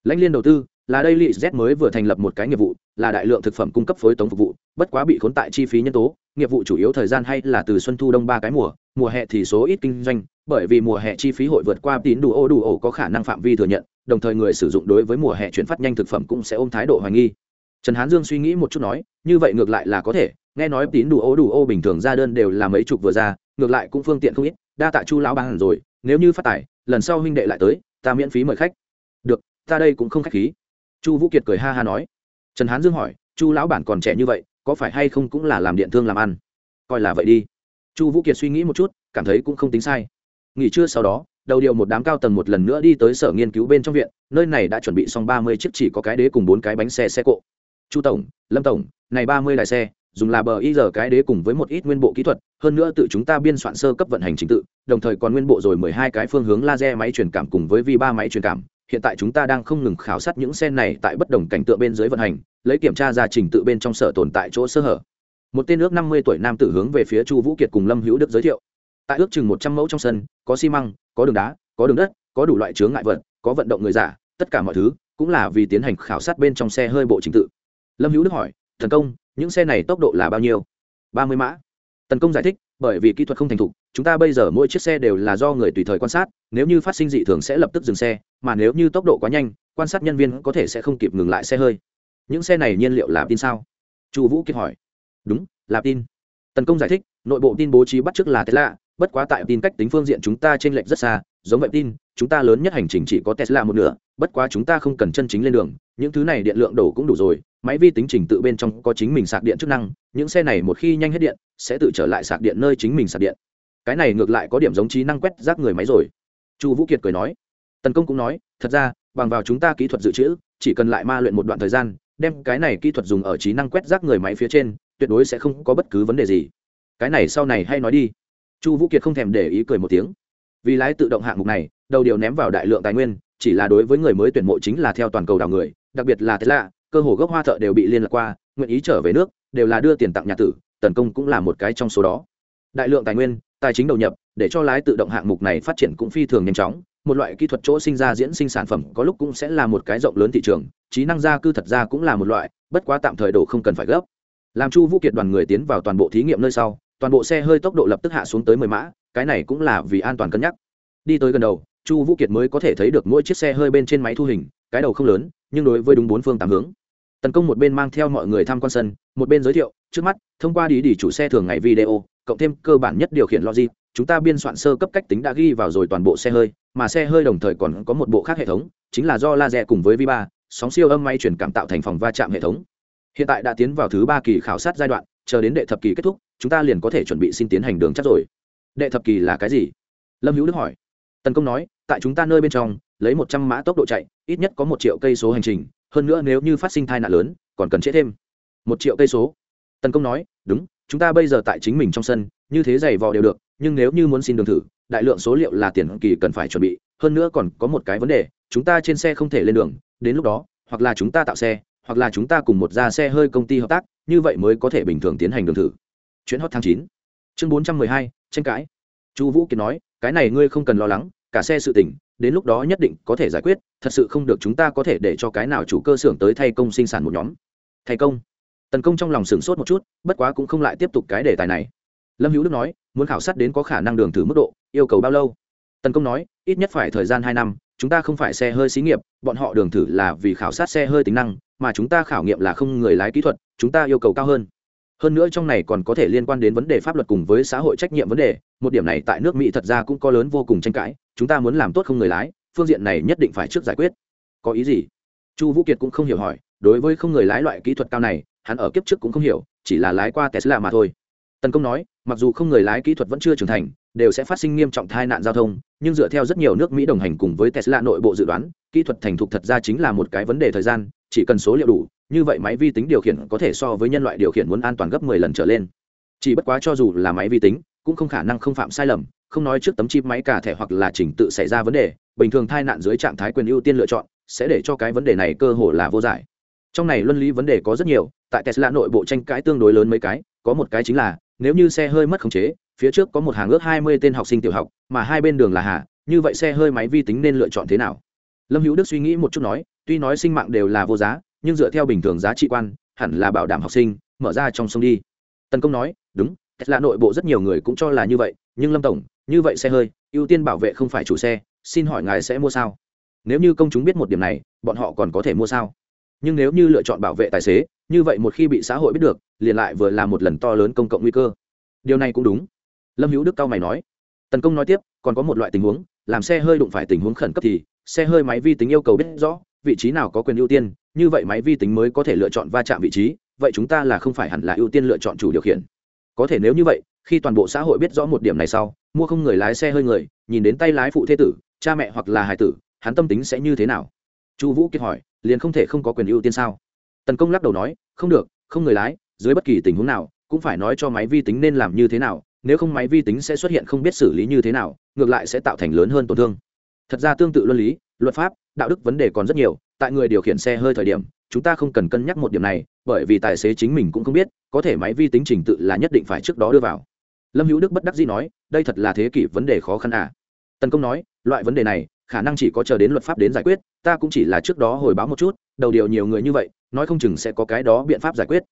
lãnh liên đầu tư, là đây lì z mới vừa thành lập một cái nghiệp vụ, là đại lượng thực phẩm cung cấp phối tống phục vụ, bất quá bị khốn tại chi phí nhân tố. Nghiệp vụ chủ yếu thời gian hay là từ xuân thu đông ba cái mùa mùa hè thì số ít kinh doanh, bởi vì mùa hè chi phí hội vượt qua tín đủ ô đủ ổ có khả năng phạm vi thừa nhận, đồng thời người sử dụng đối với mùa hè chuyển phát nhanh thực phẩm cũng sẽ ôm thái độ hoài nghi. Trần hán dương suy nghĩ một chút nói, như vậy ngược lại là có thể, nghe nói tín đủ ô đủ ô bình thường ra đơn đều là mấy chục vừa ra, ngược lại cũng phương tiện không ít, đa tạ chu lão ban rồi, nếu như phát tài, lần sau huynh đệ lại tới, ta miễn phí mời khách. Được ta đây cũng không khách khí. Chu vũ kiệt cười ha ha nói. Trần hán dương hỏi, chu lão bản còn trẻ như vậy, có phải hay không cũng là làm điện thương làm ăn? Coi là vậy đi. Chu vũ kiệt suy nghĩ một chút, cảm thấy cũng không tính sai. Nghỉ trưa sau đó, đầu điều một đám cao tầng một lần nữa đi tới sở nghiên cứu bên trong viện, nơi này đã chuẩn bị xong ba mươi chiếc chỉ có cái đế cùng bốn cái bánh xe xe cộ. Chu tổng, lâm tổng, này ba mươi đài xe, dùng là bờ y giờ cái đế cùng với một ít nguyên bộ kỹ thuật, hơn nữa tự chúng ta biên soạn sơ cấp vận hành trình tự, đồng thời còn nguyên bộ rồi mười hai cái phương hướng laser máy truyền cảm cùng với vi ba máy truyền cảm hiện tại chúng ta đang không ngừng khảo sát những xe này tại bất đồng cảnh tượng bên dưới vận hành, lấy kiểm tra ra trình tự bên trong sở tồn tại chỗ sơ hở. Một tên ước năm mươi tuổi nam tử hướng về phía chu vũ kiệt cùng lâm hữu đức giới thiệu. Tại ước chừng một trăm mẫu trong sân, có xi măng, có đường đá, có đường đất, có đủ loại chướng ngại vật, có vận động người giả, tất cả mọi thứ cũng là vì tiến hành khảo sát bên trong xe hơi bộ trình tự. Lâm hữu đức hỏi thần công, những xe này tốc độ là bao nhiêu? Ba mươi mã. Tấn công giải thích bởi vì kỹ thuật không thành thục, chúng ta bây giờ mỗi chiếc xe đều là do người tùy thời quan sát, nếu như phát sinh dị thường sẽ lập tức dừng xe, mà nếu như tốc độ quá nhanh, quan sát nhân viên có thể sẽ không kịp ngừng lại xe hơi. Những xe này nhiên liệu là tin sao? Chu vũ kiệt hỏi. Đúng, là tin. Tấn công giải thích, nội bộ tin bố trí bắt chước là thế lạ bất quá tại tin cách tính phương diện chúng ta trên lệch rất xa, giống vậy tin, chúng ta lớn nhất hành trình chỉ có tesla một nửa, bất quá chúng ta không cần chân chính lên đường những thứ này điện lượng đổ cũng đủ rồi, máy vi tính trình tự bên trong có chính mình sạc điện chức năng, những xe này một khi nhanh hết điện, sẽ tự trở lại sạc điện nơi chính mình sạc điện. Cái này ngược lại có điểm giống trí năng quét rác người máy rồi. Chu vũ kiệt cười nói. Tần công cũng nói, thật ra, bằng vào chúng ta kỹ thuật dự trữ, chỉ cần lại ma luyện một đoạn thời gian, đem cái này kỹ thuật dùng ở trí năng quét rác người máy phía trên, tuyệt đối sẽ không có bất cứ vấn đề gì. Cái này sau này hay nói đi. Chu vũ kiệt không thèm để ý cười một tiếng. Vì lái tự động hạng mục này, đầu điều ném vào đại lượng tài nguyên, chỉ là đối với người mới tuyển mộ chính là theo toàn cầu đào người đặc biệt là thế lạ, cơ hồ gốc hoa thợ đều bị liên lạc qua, nguyện ý trở về nước, đều là đưa tiền tặng nhà tử tấn công cũng là một cái trong số đó. Đại lượng tài nguyên, tài chính đầu nhập, để cho lái tự động hạng mục này phát triển cũng phi thường nhanh chóng. Một loại kỹ thuật chỗ sinh ra diễn sinh sản phẩm có lúc cũng sẽ là một cái rộng lớn thị trường, trí năng gia cư thật ra cũng là một loại, bất quá tạm thời đồ không cần phải gấp. Làm chu vũ kiệt đoàn người tiến vào toàn bộ thí nghiệm nơi sau, toàn bộ xe hơi tốc độ lập tức hạ xuống tới mười mã, cái này cũng là vì an toàn cân nhắc. Đi tới gần đầu chu vũ kiệt mới có thể thấy được mỗi chiếc xe hơi bên trên máy thu hình, cái đầu không lớn, nhưng đối với đúng bốn phương tám hướng. Tấn công một bên mang theo mọi người tham quan sân, một bên giới thiệu, trước mắt, thông qua đi đi chủ xe thường ngày video, cộng thêm cơ bản nhất điều khiển logic, chúng ta biên soạn sơ cấp cách tính đã ghi vào rồi toàn bộ xe hơi, mà xe hơi đồng thời còn có một bộ khác hệ thống, chính là do laser cùng với vi ba, sóng siêu âm may chuyển cảm tạo thành phòng va chạm hệ thống. Hiện tại đã tiến vào thứ ba kỳ khảo sát giai đoạn, chờ đến đệ thập kỳ kết thúc, chúng ta liền có thể chuẩn bị xin tiến hành đường chắc rồi. Đệ thập kỳ là cái gì? Lâm hữu đức hỏi tần công nói, tại chúng ta nơi bên trong, lấy một trăm mã tốc độ chạy, ít nhất có một triệu cây số hành trình, hơn nữa nếu như phát sinh tai nạn lớn, còn cần chế thêm. Một triệu cây số. Tần công nói, đúng, chúng ta bây giờ tại chính mình trong sân, như thế giày vò đều được, nhưng nếu như muốn xin đường thử, đại lượng số liệu là tiền kỳ cần phải chuẩn bị, hơn nữa còn có một cái vấn đề, chúng ta trên xe không thể lên đường, đến lúc đó, hoặc là chúng ta tạo xe, hoặc là chúng ta cùng một ra xe hơi công ty hợp tác, như vậy mới có thể bình thường tiến hành đường thử. Chuyến hot tháng chín. Chương bốn trăm mười hai, tranh cãi. Chu vũ kiệt nói cái này ngươi không cần lo lắng, cả xe sự tỉnh đến lúc đó nhất định có thể giải quyết, thật sự không được chúng ta có thể để cho cái nào chủ cơ xưởng tới thay công sinh sản một nhóm. Thay công? Tần công trong lòng sửng sốt một chút, bất quá cũng không lại tiếp tục cái đề tài này. Lâm hữu đức nói, muốn khảo sát đến có khả năng đường thử mức độ, yêu cầu bao lâu? Tần công nói, ít nhất phải thời gian hai năm, chúng ta không phải xe hơi xí nghiệp, bọn họ đường thử là vì khảo sát xe hơi tính năng, mà chúng ta khảo nghiệm là không người lái kỹ thuật, chúng ta yêu cầu cao hơn hơn nữa trong này còn có thể liên quan đến vấn đề pháp luật cùng với xã hội trách nhiệm vấn đề, một điểm này tại nước mỹ thật ra cũng có lớn vô cùng tranh cãi, chúng ta muốn làm tốt không người lái, phương diện này nhất định phải trước giải quyết. Có ý gì? Chu vũ kiệt cũng không hiểu hỏi, đối với không người lái loại kỹ thuật cao này, hắn ở kiếp trước cũng không hiểu, chỉ là lái qua tesla mà thôi. Tần công nói, mặc dù không người lái kỹ thuật vẫn chưa trưởng thành, đều sẽ phát sinh nghiêm trọng tai nạn giao thông, nhưng dựa theo rất nhiều nước mỹ đồng hành cùng với tesla nội bộ dự đoán, kỹ thuật thành thục thật ra chính là một cái vấn đề thời gian, chỉ cần số liệu đủ như vậy máy vi tính điều khiển có thể so với nhân loại điều khiển muốn an toàn gấp 10 lần trở lên. Chỉ bất quá cho dù là máy vi tính, cũng không khả năng không phạm sai lầm, không nói trước tấm chip máy cả thẻ hoặc là trình tự xảy ra vấn đề, bình thường tai nạn dưới trạng thái quyền ưu tiên lựa chọn, sẽ để cho cái vấn đề này cơ hội là vô giải. Trong này luân lý vấn đề có rất nhiều, tại tesla nội bộ tranh cãi tương đối lớn mấy cái, có một cái chính là, nếu như xe hơi mất khống chế, phía trước có một hàng ước 20 tên học sinh tiểu học, mà hai bên đường là hà như vậy xe hơi máy vi tính nên lựa chọn thế nào? Lâm hữu đức suy nghĩ một chút nói, tuy nói sinh mạng đều là vô giá nhưng dựa theo bình thường giá trị quan, hẳn là bảo đảm học sinh, mở ra trong sông đi. Tần công nói, đúng là nội bộ rất nhiều người cũng cho là như vậy, nhưng lâm tổng, như vậy xe hơi, ưu tiên bảo vệ không phải chủ xe, xin hỏi ngài sẽ mua sao? Nếu như công chúng biết một điểm này, bọn họ còn có thể mua sao? Nhưng nếu như lựa chọn bảo vệ tài xế, như vậy một khi bị xã hội biết được, liền lại vừa là một lần to lớn công cộng nguy cơ. Điều này cũng đúng. Lâm hữu đức cao mày nói. Tần công nói tiếp, còn có một loại tình huống, làm xe hơi đụng phải tình huống khẩn cấp thì, xe hơi máy vi tính yêu cầu biết rõ vị trí nào có quyền ưu tiên, như vậy máy vi tính mới có thể lựa chọn va chạm vị trí, vậy chúng ta là không phải hẳn là ưu tiên lựa chọn chủ điều khiển. Có thể nếu như vậy, khi toàn bộ xã hội biết rõ một điểm này sau, mua không người lái xe hơi người, nhìn đến tay lái phụ thế tử, cha mẹ hoặc là hải tử, hắn tâm tính sẽ như thế nào? Chu vũ kiệt hỏi, liền không thể không có quyền ưu tiên sao? Tần công lắc đầu nói, không được, không người lái, dưới bất kỳ tình huống nào, cũng phải nói cho máy vi tính nên làm như thế nào, nếu không máy vi tính sẽ xuất hiện không biết xử lý như thế nào, ngược lại sẽ tạo thành lớn hơn tổn thương. Thật ra tương tự luân lý, luật pháp đạo đức vấn đề còn rất nhiều, tại người điều khiển xe hơi thời điểm, chúng ta không cần cân nhắc một điểm này, bởi vì tài xế chính mình cũng không biết, có thể máy vi tính trình tự là nhất định phải trước đó đưa vào. Lâm hữu đức bất đắc dĩ nói, đây thật là thế kỷ vấn đề khó khăn à. Tần công nói, loại vấn đề này, khả năng chỉ có chờ đến luật pháp đến giải quyết, ta cũng chỉ là trước đó hồi báo một chút, đầu điều nhiều người như vậy, nói không chừng sẽ có cái đó biện pháp giải quyết.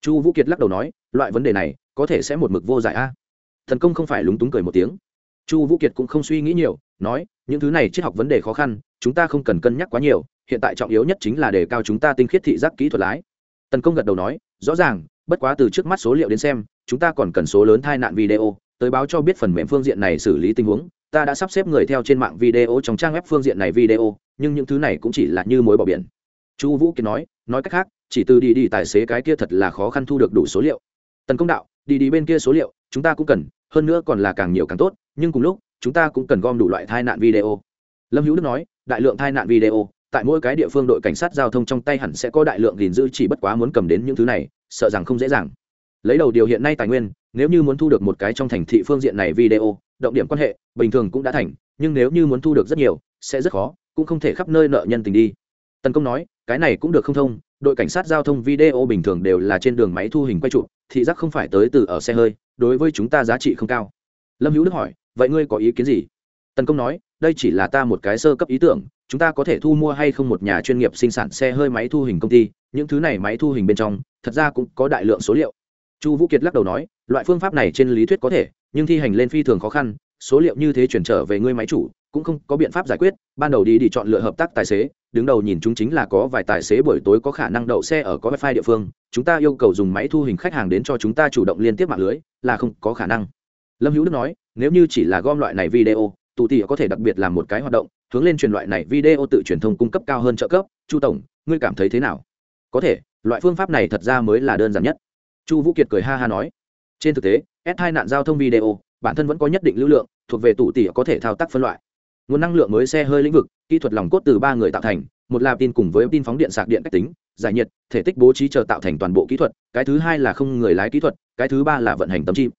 Chu vũ kiệt lắc đầu nói, loại vấn đề này, có thể sẽ một mực vô giải à. a thần công không phải lúng túng cười một tiếng chu vũ kiệt cũng không suy nghĩ nhiều, nói, những thứ này triết học vấn đề khó khăn, chúng ta không cần cân nhắc quá nhiều, hiện tại trọng yếu nhất chính là đề cao chúng ta tinh khiết thị giác kỹ thuật lái. Tần công gật đầu nói, rõ ràng, bất quá từ trước mắt số liệu đến xem, chúng ta còn cần số lớn tai nạn video, tới báo cho biết phần mềm phương diện này xử lý tình huống, ta đã sắp xếp người theo trên mạng video trong trang web phương diện này video, nhưng những thứ này cũng chỉ là như mối bỏ biển. Chu vũ kiệt nói nói cách khác, chỉ từ đi đi tài xế cái kia thật là khó khăn thu được đủ số liệu. Tần công đạo, đi đi bên kia số liệu, chúng ta cũng cần, hơn nữa còn là càng nhiều càng tốt nhưng cùng lúc, chúng ta cũng cần gom đủ loại tai nạn video. Lâm hữu đức nói, đại lượng tai nạn video, tại mỗi cái địa phương đội cảnh sát giao thông trong tay hẳn sẽ có đại lượng gìn giữ, chỉ bất quá muốn cầm đến những thứ này, sợ rằng không dễ dàng. Lấy đầu điều hiện nay tài nguyên, nếu như muốn thu được một cái trong thành thị phương diện này video, động điểm quan hệ, bình thường cũng đã thành, nhưng nếu như muốn thu được rất nhiều, sẽ rất khó, cũng không thể khắp nơi nợ nhân tình đi. Tần công nói, cái này cũng được không thông, đội cảnh sát giao thông video bình thường đều là trên đường máy thu hình quay trụ thị giác không phải tới từ ở xe hơi, đối với chúng ta giá trị không cao. Lâm hữu đức hỏi vậy ngươi có ý kiến gì? Tần công nói, đây chỉ là ta một cái sơ cấp ý tưởng, chúng ta có thể thu mua hay không một nhà chuyên nghiệp sinh sản xe hơi máy thu hình công ty, những thứ này máy thu hình bên trong, thật ra cũng có đại lượng số liệu. Chu vũ kiệt lắc đầu nói, loại phương pháp này trên lý thuyết có thể, nhưng thi hành lên phi thường khó khăn, số liệu như thế chuyển trở về ngươi máy chủ, cũng không có biện pháp giải quyết, ban đầu đi đi chọn lựa hợp tác tài xế, đứng đầu nhìn chúng chính là có vài tài xế buổi tối có khả năng đậu xe ở có wifi địa phương, chúng ta yêu cầu dùng máy thu hình khách hàng đến cho chúng ta chủ động liên tiếp mạng lưới, là không có khả năng lâm hữu đức nói, nếu như chỉ là gom loại này video, tụ tỉ có thể đặc biệt làm một cái hoạt động, hướng lên truyền loại này video tự truyền thông cung cấp cao hơn trợ cấp. Chu tổng, ngươi cảm thấy thế nào? Có thể, loại phương pháp này thật ra mới là đơn giản nhất. Chu vũ kiệt cười ha ha nói, trên thực tế, s hai nạn giao thông video, bản thân vẫn có nhất định lưu lượng, thuộc về tụ tỉ có thể thao tác phân loại. Nguồn năng lượng mới xe hơi lĩnh vực, kỹ thuật lòng cốt từ ba người tạo thành, một là tin cùng với tin phóng điện sạc điện cách tính, giải nhiệt, thể tích bố trí chờ tạo thành toàn bộ kỹ thuật, cái thứ hai là không người lái kỹ thuật, cái thứ ba là vận hành tấm chim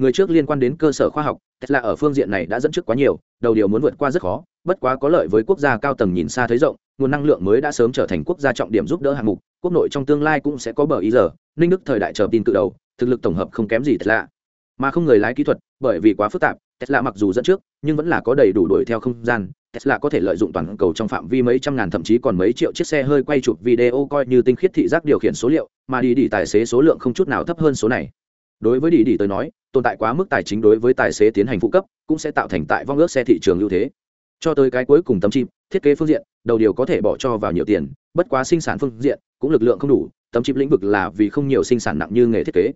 người trước liên quan đến cơ sở khoa học, tesla ở phương diện này đã dẫn trước quá nhiều, đầu điều muốn vượt qua rất khó, bất quá có lợi với quốc gia cao tầng nhìn xa thấy rộng, nguồn năng lượng mới đã sớm trở thành quốc gia trọng điểm giúp đỡ hạng mục, quốc nội trong tương lai cũng sẽ có bờ ý giờ, ninh đức thời đại chờ tin cự đầu, thực lực tổng hợp không kém gì tesla. Mà không người lái kỹ thuật, bởi vì quá phức tạp, tesla mặc dù dẫn trước, nhưng vẫn là có đầy đủ đuổi theo không gian, tesla có thể lợi dụng toàn cầu trong phạm vi mấy trăm ngàn thậm chí còn mấy triệu chiếc xe hơi quay chụp video coi như tinh khiết thị giác điều khiển số liệu, mà đi đi tài xế số lượng không chút nào thấp hơn số này đối với đi đi tới nói, tồn tại quá mức tài chính đối với tài xế tiến hành phụ cấp, cũng sẽ tạo thành tại vong ước xe thị trường ưu thế. Cho tới cái cuối cùng tấm chip, thiết kế phương diện, đầu điều có thể bỏ cho vào nhiều tiền, bất quá sinh sản phương diện, cũng lực lượng không đủ, tấm chip lĩnh vực là vì không nhiều sinh sản nặng như nghề thiết kế.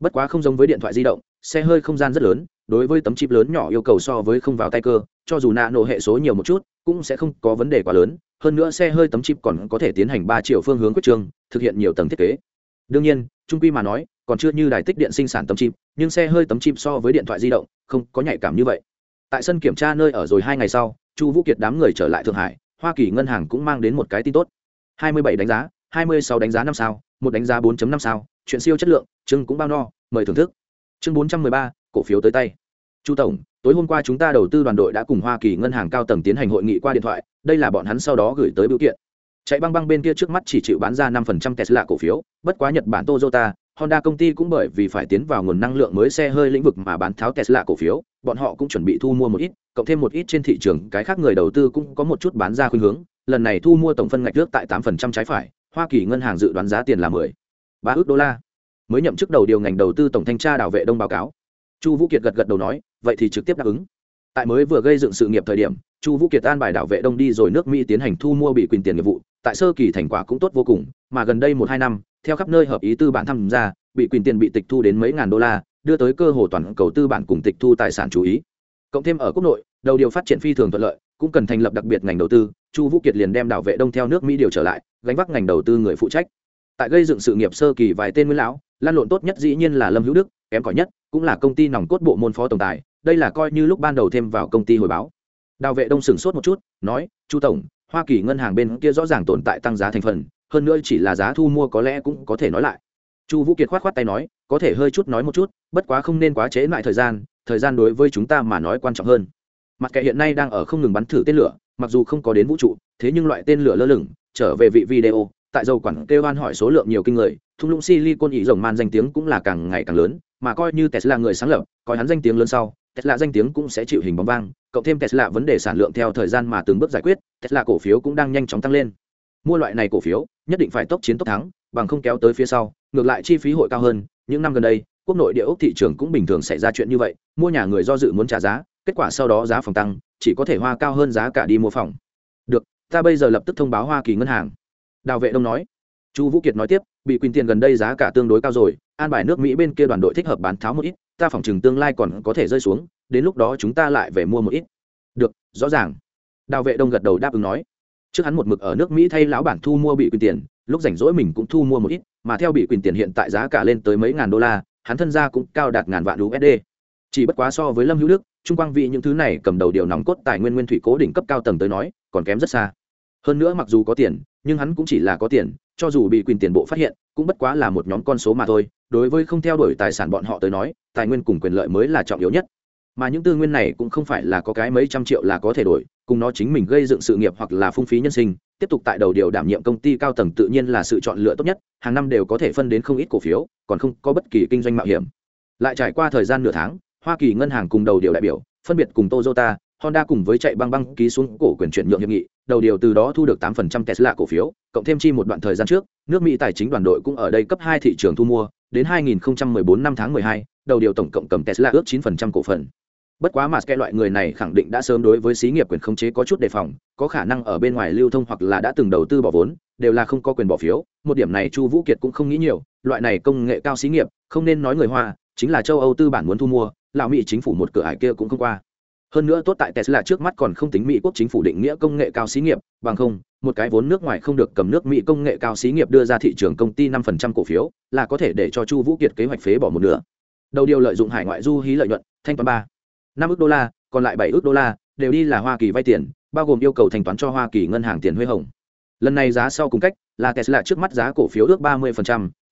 Bất quá không giống với điện thoại di động, xe hơi không gian rất lớn, đối với tấm chip lớn nhỏ yêu cầu so với không vào tay cơ, cho dù nạ nổ hệ số nhiều một chút, cũng sẽ không có vấn đề quá lớn, hơn nữa xe hơi tấm chip còn có thể tiến hành ba triệu phương hướng quyết trương thực hiện nhiều tầng thiết kế. Đương nhiên, trung quy mà nói còn chưa như đài tích điện sinh sản tấm chip nhưng xe hơi tấm chip so với điện thoại di động không có nhạy cảm như vậy. Tại sân kiểm tra nơi ở rồi hai ngày sau chu vũ kiệt đám người trở lại thượng hải hoa kỳ ngân hàng cũng mang đến một cái tin tốt. 27 đánh giá 26 đánh giá năm sao một đánh giá 4.5 sao chuyện siêu chất lượng chương cũng bao no mời thưởng thức. Chương 413, cổ phiếu tới tay. Chu tổng tối hôm qua chúng ta đầu tư đoàn đội đã cùng hoa kỳ ngân hàng cao tầng tiến hành hội nghị qua điện thoại đây là bọn hắn sau đó gửi tới biểu kiện. Chạy băng băng bên kia trước mắt chỉ chịu bán ra 5% tesla cổ phiếu bất quá nhật bản toyota honda công ty cũng bởi vì phải tiến vào nguồn năng lượng mới xe hơi lĩnh vực mà bán tháo tesla cổ phiếu, bọn họ cũng chuẩn bị thu mua một ít, cộng thêm một ít trên thị trường, cái khác người đầu tư cũng có một chút bán ra khuynh hướng. Lần này thu mua tổng phân ngạch nước tại 8% trái phải, hoa kỳ ngân hàng dự đoán giá tiền là 10 3 ức đô la. Mới nhậm chức đầu điều ngành đầu tư tổng thanh tra đảo vệ đông báo cáo. Chu vũ kiệt gật gật đầu nói, vậy thì trực tiếp đáp ứng. Tại mới vừa gây dựng sự nghiệp thời điểm, chu vũ kiệt an bài đảo vệ đông đi rồi nước mỹ tiến hành thu mua bị quyền tiền nghiệp vụ, tại sơ kỳ thành quả cũng tốt vô cùng, mà gần đây một hai năm theo khắp nơi hợp ý tư bản tham gia, bị quyền tiền bị tịch thu đến mấy ngàn đô la, đưa tới cơ hồ toàn cầu tư bản cùng tịch thu tài sản chú ý. Cộng thêm ở quốc nội, đầu điều phát triển phi thường thuận lợi, cũng cần thành lập đặc biệt ngành đầu tư, chu vũ kiệt liền đem đảo vệ đông theo nước mỹ điều trở lại, gánh vác ngành đầu tư người phụ trách. Tại gây dựng sự nghiệp sơ kỳ vài tên nguyên lão, lan lộn tốt nhất dĩ nhiên là lâm hữu đức, kém cỏi nhất, cũng là công ty nòng cốt bộ môn phó tổng tài, đây là coi như lúc ban đầu thêm vào công ty hồi báo. Đào vệ đông sửng sốt một chút, nói, chu tổng, hoa kỳ ngân hàng bên kia rõ ràng tồn tại tăng giá thành phần hơn nữa chỉ là giá thu mua có lẽ cũng có thể nói lại. Chu vũ kiệt k h o á t khoát tay nói, có thể hơi chút nói một chút, bất quá không nên quá chế lại thời gian thời gian đối với chúng ta mà nói quan trọng hơn. Mặt kệ hiện nay đang ở không ngừng bắn thử tên lửa, mặc dù không có đến vũ trụ, thế nhưng loại tên lửa lơ lửng, trở về vị video, tại dầu quản kêu oan hỏi số lượng nhiều kinh người, thung lũng silicon ý rồng man danh tiếng cũng là càng ngày càng lớn, mà coi như tesla người sáng lập, coi hắn danh tiếng lớn sau, tesla danh tiếng cũng sẽ chịu hình bóng vang, cộng thêm tesla vấn đề sản lượng theo thời gian mà từng bước giải quyết, tesla cổ phiếu cũng đang nhanh chóng tăng lên. Mua loại này cổ phiếu nhất định phải tốc chiến tốc thắng, bằng không kéo tới phía sau, ngược lại chi phí hội cao hơn. Những năm gần đây, quốc nội địa ốc thị trường cũng bình thường xảy ra chuyện như vậy, mua nhà người do dự muốn trả giá, kết quả sau đó giá phòng tăng, chỉ có thể hoa cao hơn giá cả đi mua phòng. Được, ta bây giờ lập tức thông báo hoa kỳ ngân hàng. Đào vệ đông nói. Chu vũ kiệt nói tiếp, bị quyền tiền gần đây giá cả tương đối cao rồi, an bài nước mỹ bên kia đoàn đội thích hợp bán tháo một ít, ta phỏng chừng tương lai còn có thể rơi xuống, đến lúc đó chúng ta lại về mua một ít. Được, rõ ràng. Đào vệ đông gật đầu đáp ứng nói trước hắn một mực ở nước mỹ thay lão bản thu mua bị quyền tiền, lúc rảnh rỗi mình cũng thu mua một ít, mà theo bị quyền tiền hiện tại giá cả lên tới mấy ngàn đô la, hắn thân gia cũng cao đạt ngàn vạn usd chỉ bất quá so với lâm hữu đức, trung quang vị những thứ này cầm đầu điều nòng cốt tài nguyên nguyên thủy cố đỉnh cấp cao tầng tới nói, còn kém rất xa. Hơn nữa mặc dù có tiền, nhưng hắn cũng chỉ là có tiền, cho dù bị quyền tiền bộ phát hiện, cũng bất quá là một nhóm con số mà thôi. Đối với không theo đuổi tài sản bọn họ tới nói, tài nguyên cùng quyền lợi mới là trọng yếu nhất mà những tư nguyên này cũng không phải là có cái mấy trăm triệu là có thể đổi cùng nó chính mình gây dựng sự nghiệp hoặc là phung phí nhân sinh tiếp tục tại đầu điều đảm nhiệm công ty cao tầng tự nhiên là sự chọn lựa tốt nhất hàng năm đều có thể phân đến không ít cổ phiếu còn không có bất kỳ kinh doanh mạo hiểm lại trải qua thời gian nửa tháng hoa kỳ ngân hàng cùng đầu điều đại biểu phân biệt cùng toyota honda cùng với chạy băng băng ký xuống cổ quyền chuyển nhượng hiệp nghị đầu điều từ đó thu được 8% Tesla cổ phiếu, cộng thêm chi một đoạn thời gian trước, nước Mỹ tài chính đoàn đội cũng ở đây cấp hai thị trường thu mua, đến 2014 năm tháng 12, đầu điều tổng cộng cầm Tesla ước 9% cổ phần. Bất quá mà kẻ loại người này khẳng định đã sớm đối với xí nghiệp quyền khống chế có chút đề phòng, có khả năng ở bên ngoài lưu thông hoặc là đã từng đầu tư bỏ vốn, đều là không có quyền bỏ phiếu, một điểm này Chu Vũ Kiệt cũng không nghĩ nhiều, loại này công nghệ cao xí nghiệp, không nên nói người Hoa, chính là châu Âu tư bản muốn thu mua, lão Mỹ chính phủ một cửa ải kia cũng không qua. Hơn nữa tốt tại tesla trước mắt còn không tính mỹ quốc chính phủ định nghĩa công nghệ cao xí nghiệp bằng không một cái vốn nước ngoài không được cầm nước mỹ công nghệ cao xí nghiệp đưa ra thị trường công ty năm phần trăm cổ phiếu là có thể để cho chu vũ kiệt kế hoạch phế bỏ một nửa. Đầu điều lợi dụng hải ngoại du hí lợi nhuận thanh toán ba năm ước đô la, còn lại bảy ước đô la đều đi là hoa kỳ vay tiền, bao gồm yêu cầu thanh toán cho hoa kỳ ngân hàng tiền huê hồng. Lần này giá sau cùng cách là tesla trước mắt giá cổ phiếu ước ba mươi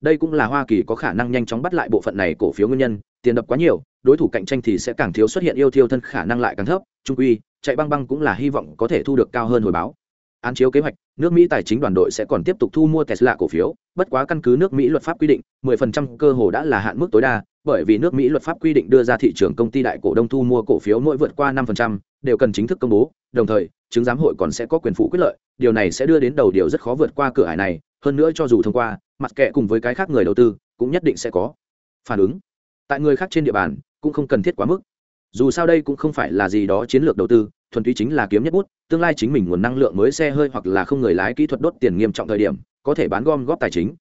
đây cũng là hoa kỳ có khả năng nhanh chóng bắt lại bộ phận này cổ phiếu nguyên nhân, tiền đập quá nhiều, đối thủ cạnh tranh thì sẽ càng thiếu xuất hiện yêu thiêu thân khả năng lại càng thấp, trung quy, chạy băng băng cũng là hy vọng có thể thu được cao hơn hồi báo án chiếu kế hoạch nước mỹ tài chính đoàn đội sẽ còn tiếp tục thu mua tesla cổ phiếu bất quá căn cứ nước mỹ luật pháp quy định 10% cơ hồ đã là hạn mức tối đa bởi vì nước mỹ luật pháp quy định đưa ra thị trường công ty đại cổ đông thu mua cổ phiếu mỗi vượt qua 5%, đều cần chính thức công bố đồng thời chứng giám hội còn sẽ có quyền phụ quyết lợi điều này sẽ đưa đến đầu điều rất khó vượt qua cửa ải này hơn nữa cho dù thông qua mặt kệ cùng với cái khác người đầu tư cũng nhất định sẽ có. Phản ứng. Tại người khác trên địa bàn cũng không cần thiết quá mức dù sao đây cũng không phải là gì đó chiến lược đầu tư, thuần túy chính là kiếm nhất bút, tương lai chính mình nguồn năng lượng mới xe hơi hoặc là không người lái kỹ thuật đốt tiền nghiêm trọng thời điểm, có thể bán gom góp tài chính.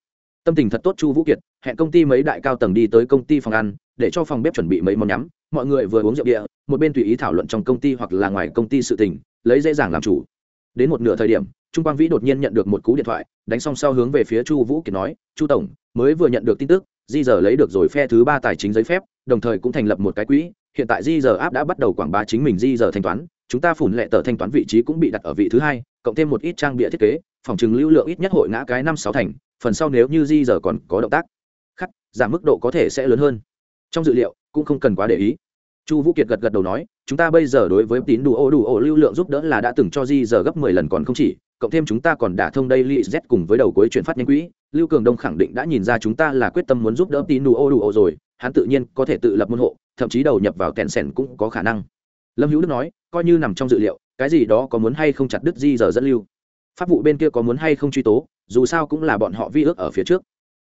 Tâm tình thật tốt chu vũ kiệt, hẹn công ty mấy đại cao tầng đi tới công ty phòng ăn, để cho phòng bếp chuẩn bị mấy món nhắm. Mọi người vừa uống rượu địa một bên tùy ý thảo luận trong công ty hoặc là ngoài công ty sự tình, lấy dễ dàng làm chủ. Đến một nửa thời điểm, trung quang vĩ đột nhiên nhận được một cú điện thoại, đánh xong sau hướng về phía chu vũ kiệt nói, chu tổng, mới vừa nhận được tin tức di giờ lấy được rồi phe thứ ba tài chính giấy phép, đồng thời cũng thành lập một cái quỹ. Hiện tại di giờ áp đã bắt đầu quảng bá chính mình di giờ thanh toán. Chúng ta phủn lệ tờ thanh toán vị trí cũng bị đặt ở vị thứ hai, cộng thêm một ít trang bịa thiết kế, phòng chừng lưu lượng ít nhất hội ngã cái năm sáu thành. Phần sau nếu như di giờ còn có động tác, khắc, giảm mức độ có thể sẽ lớn hơn. Trong dự liệu, cũng không cần quá để ý. Chu vũ kiệt gật gật đầu nói, chúng ta bây giờ đối với tín đủ ô đủ ô lưu lượng giúp đỡ là đã từng cho di giờ gấp mười lần còn không chỉ, cộng thêm chúng ta còn đả thông đây li z cùng với đầu cuối chuyển phát nhanh quỹ lưu cường đông khẳng định đã nhìn ra chúng ta là quyết tâm muốn giúp đỡ tín đủ ô đủ ô rồi, hắn tự nhiên có thể tự lập môn hộ, thậm chí đầu nhập vào kèn sẻn cũng có khả năng. Lâm hữu đức nói, coi như nằm trong dự liệu, cái gì đó có muốn hay không chặt đứt di giờ dẫn lưu? Pháp vụ bên kia có muốn hay không truy tố, dù sao cũng là bọn họ vi ước ở phía trước.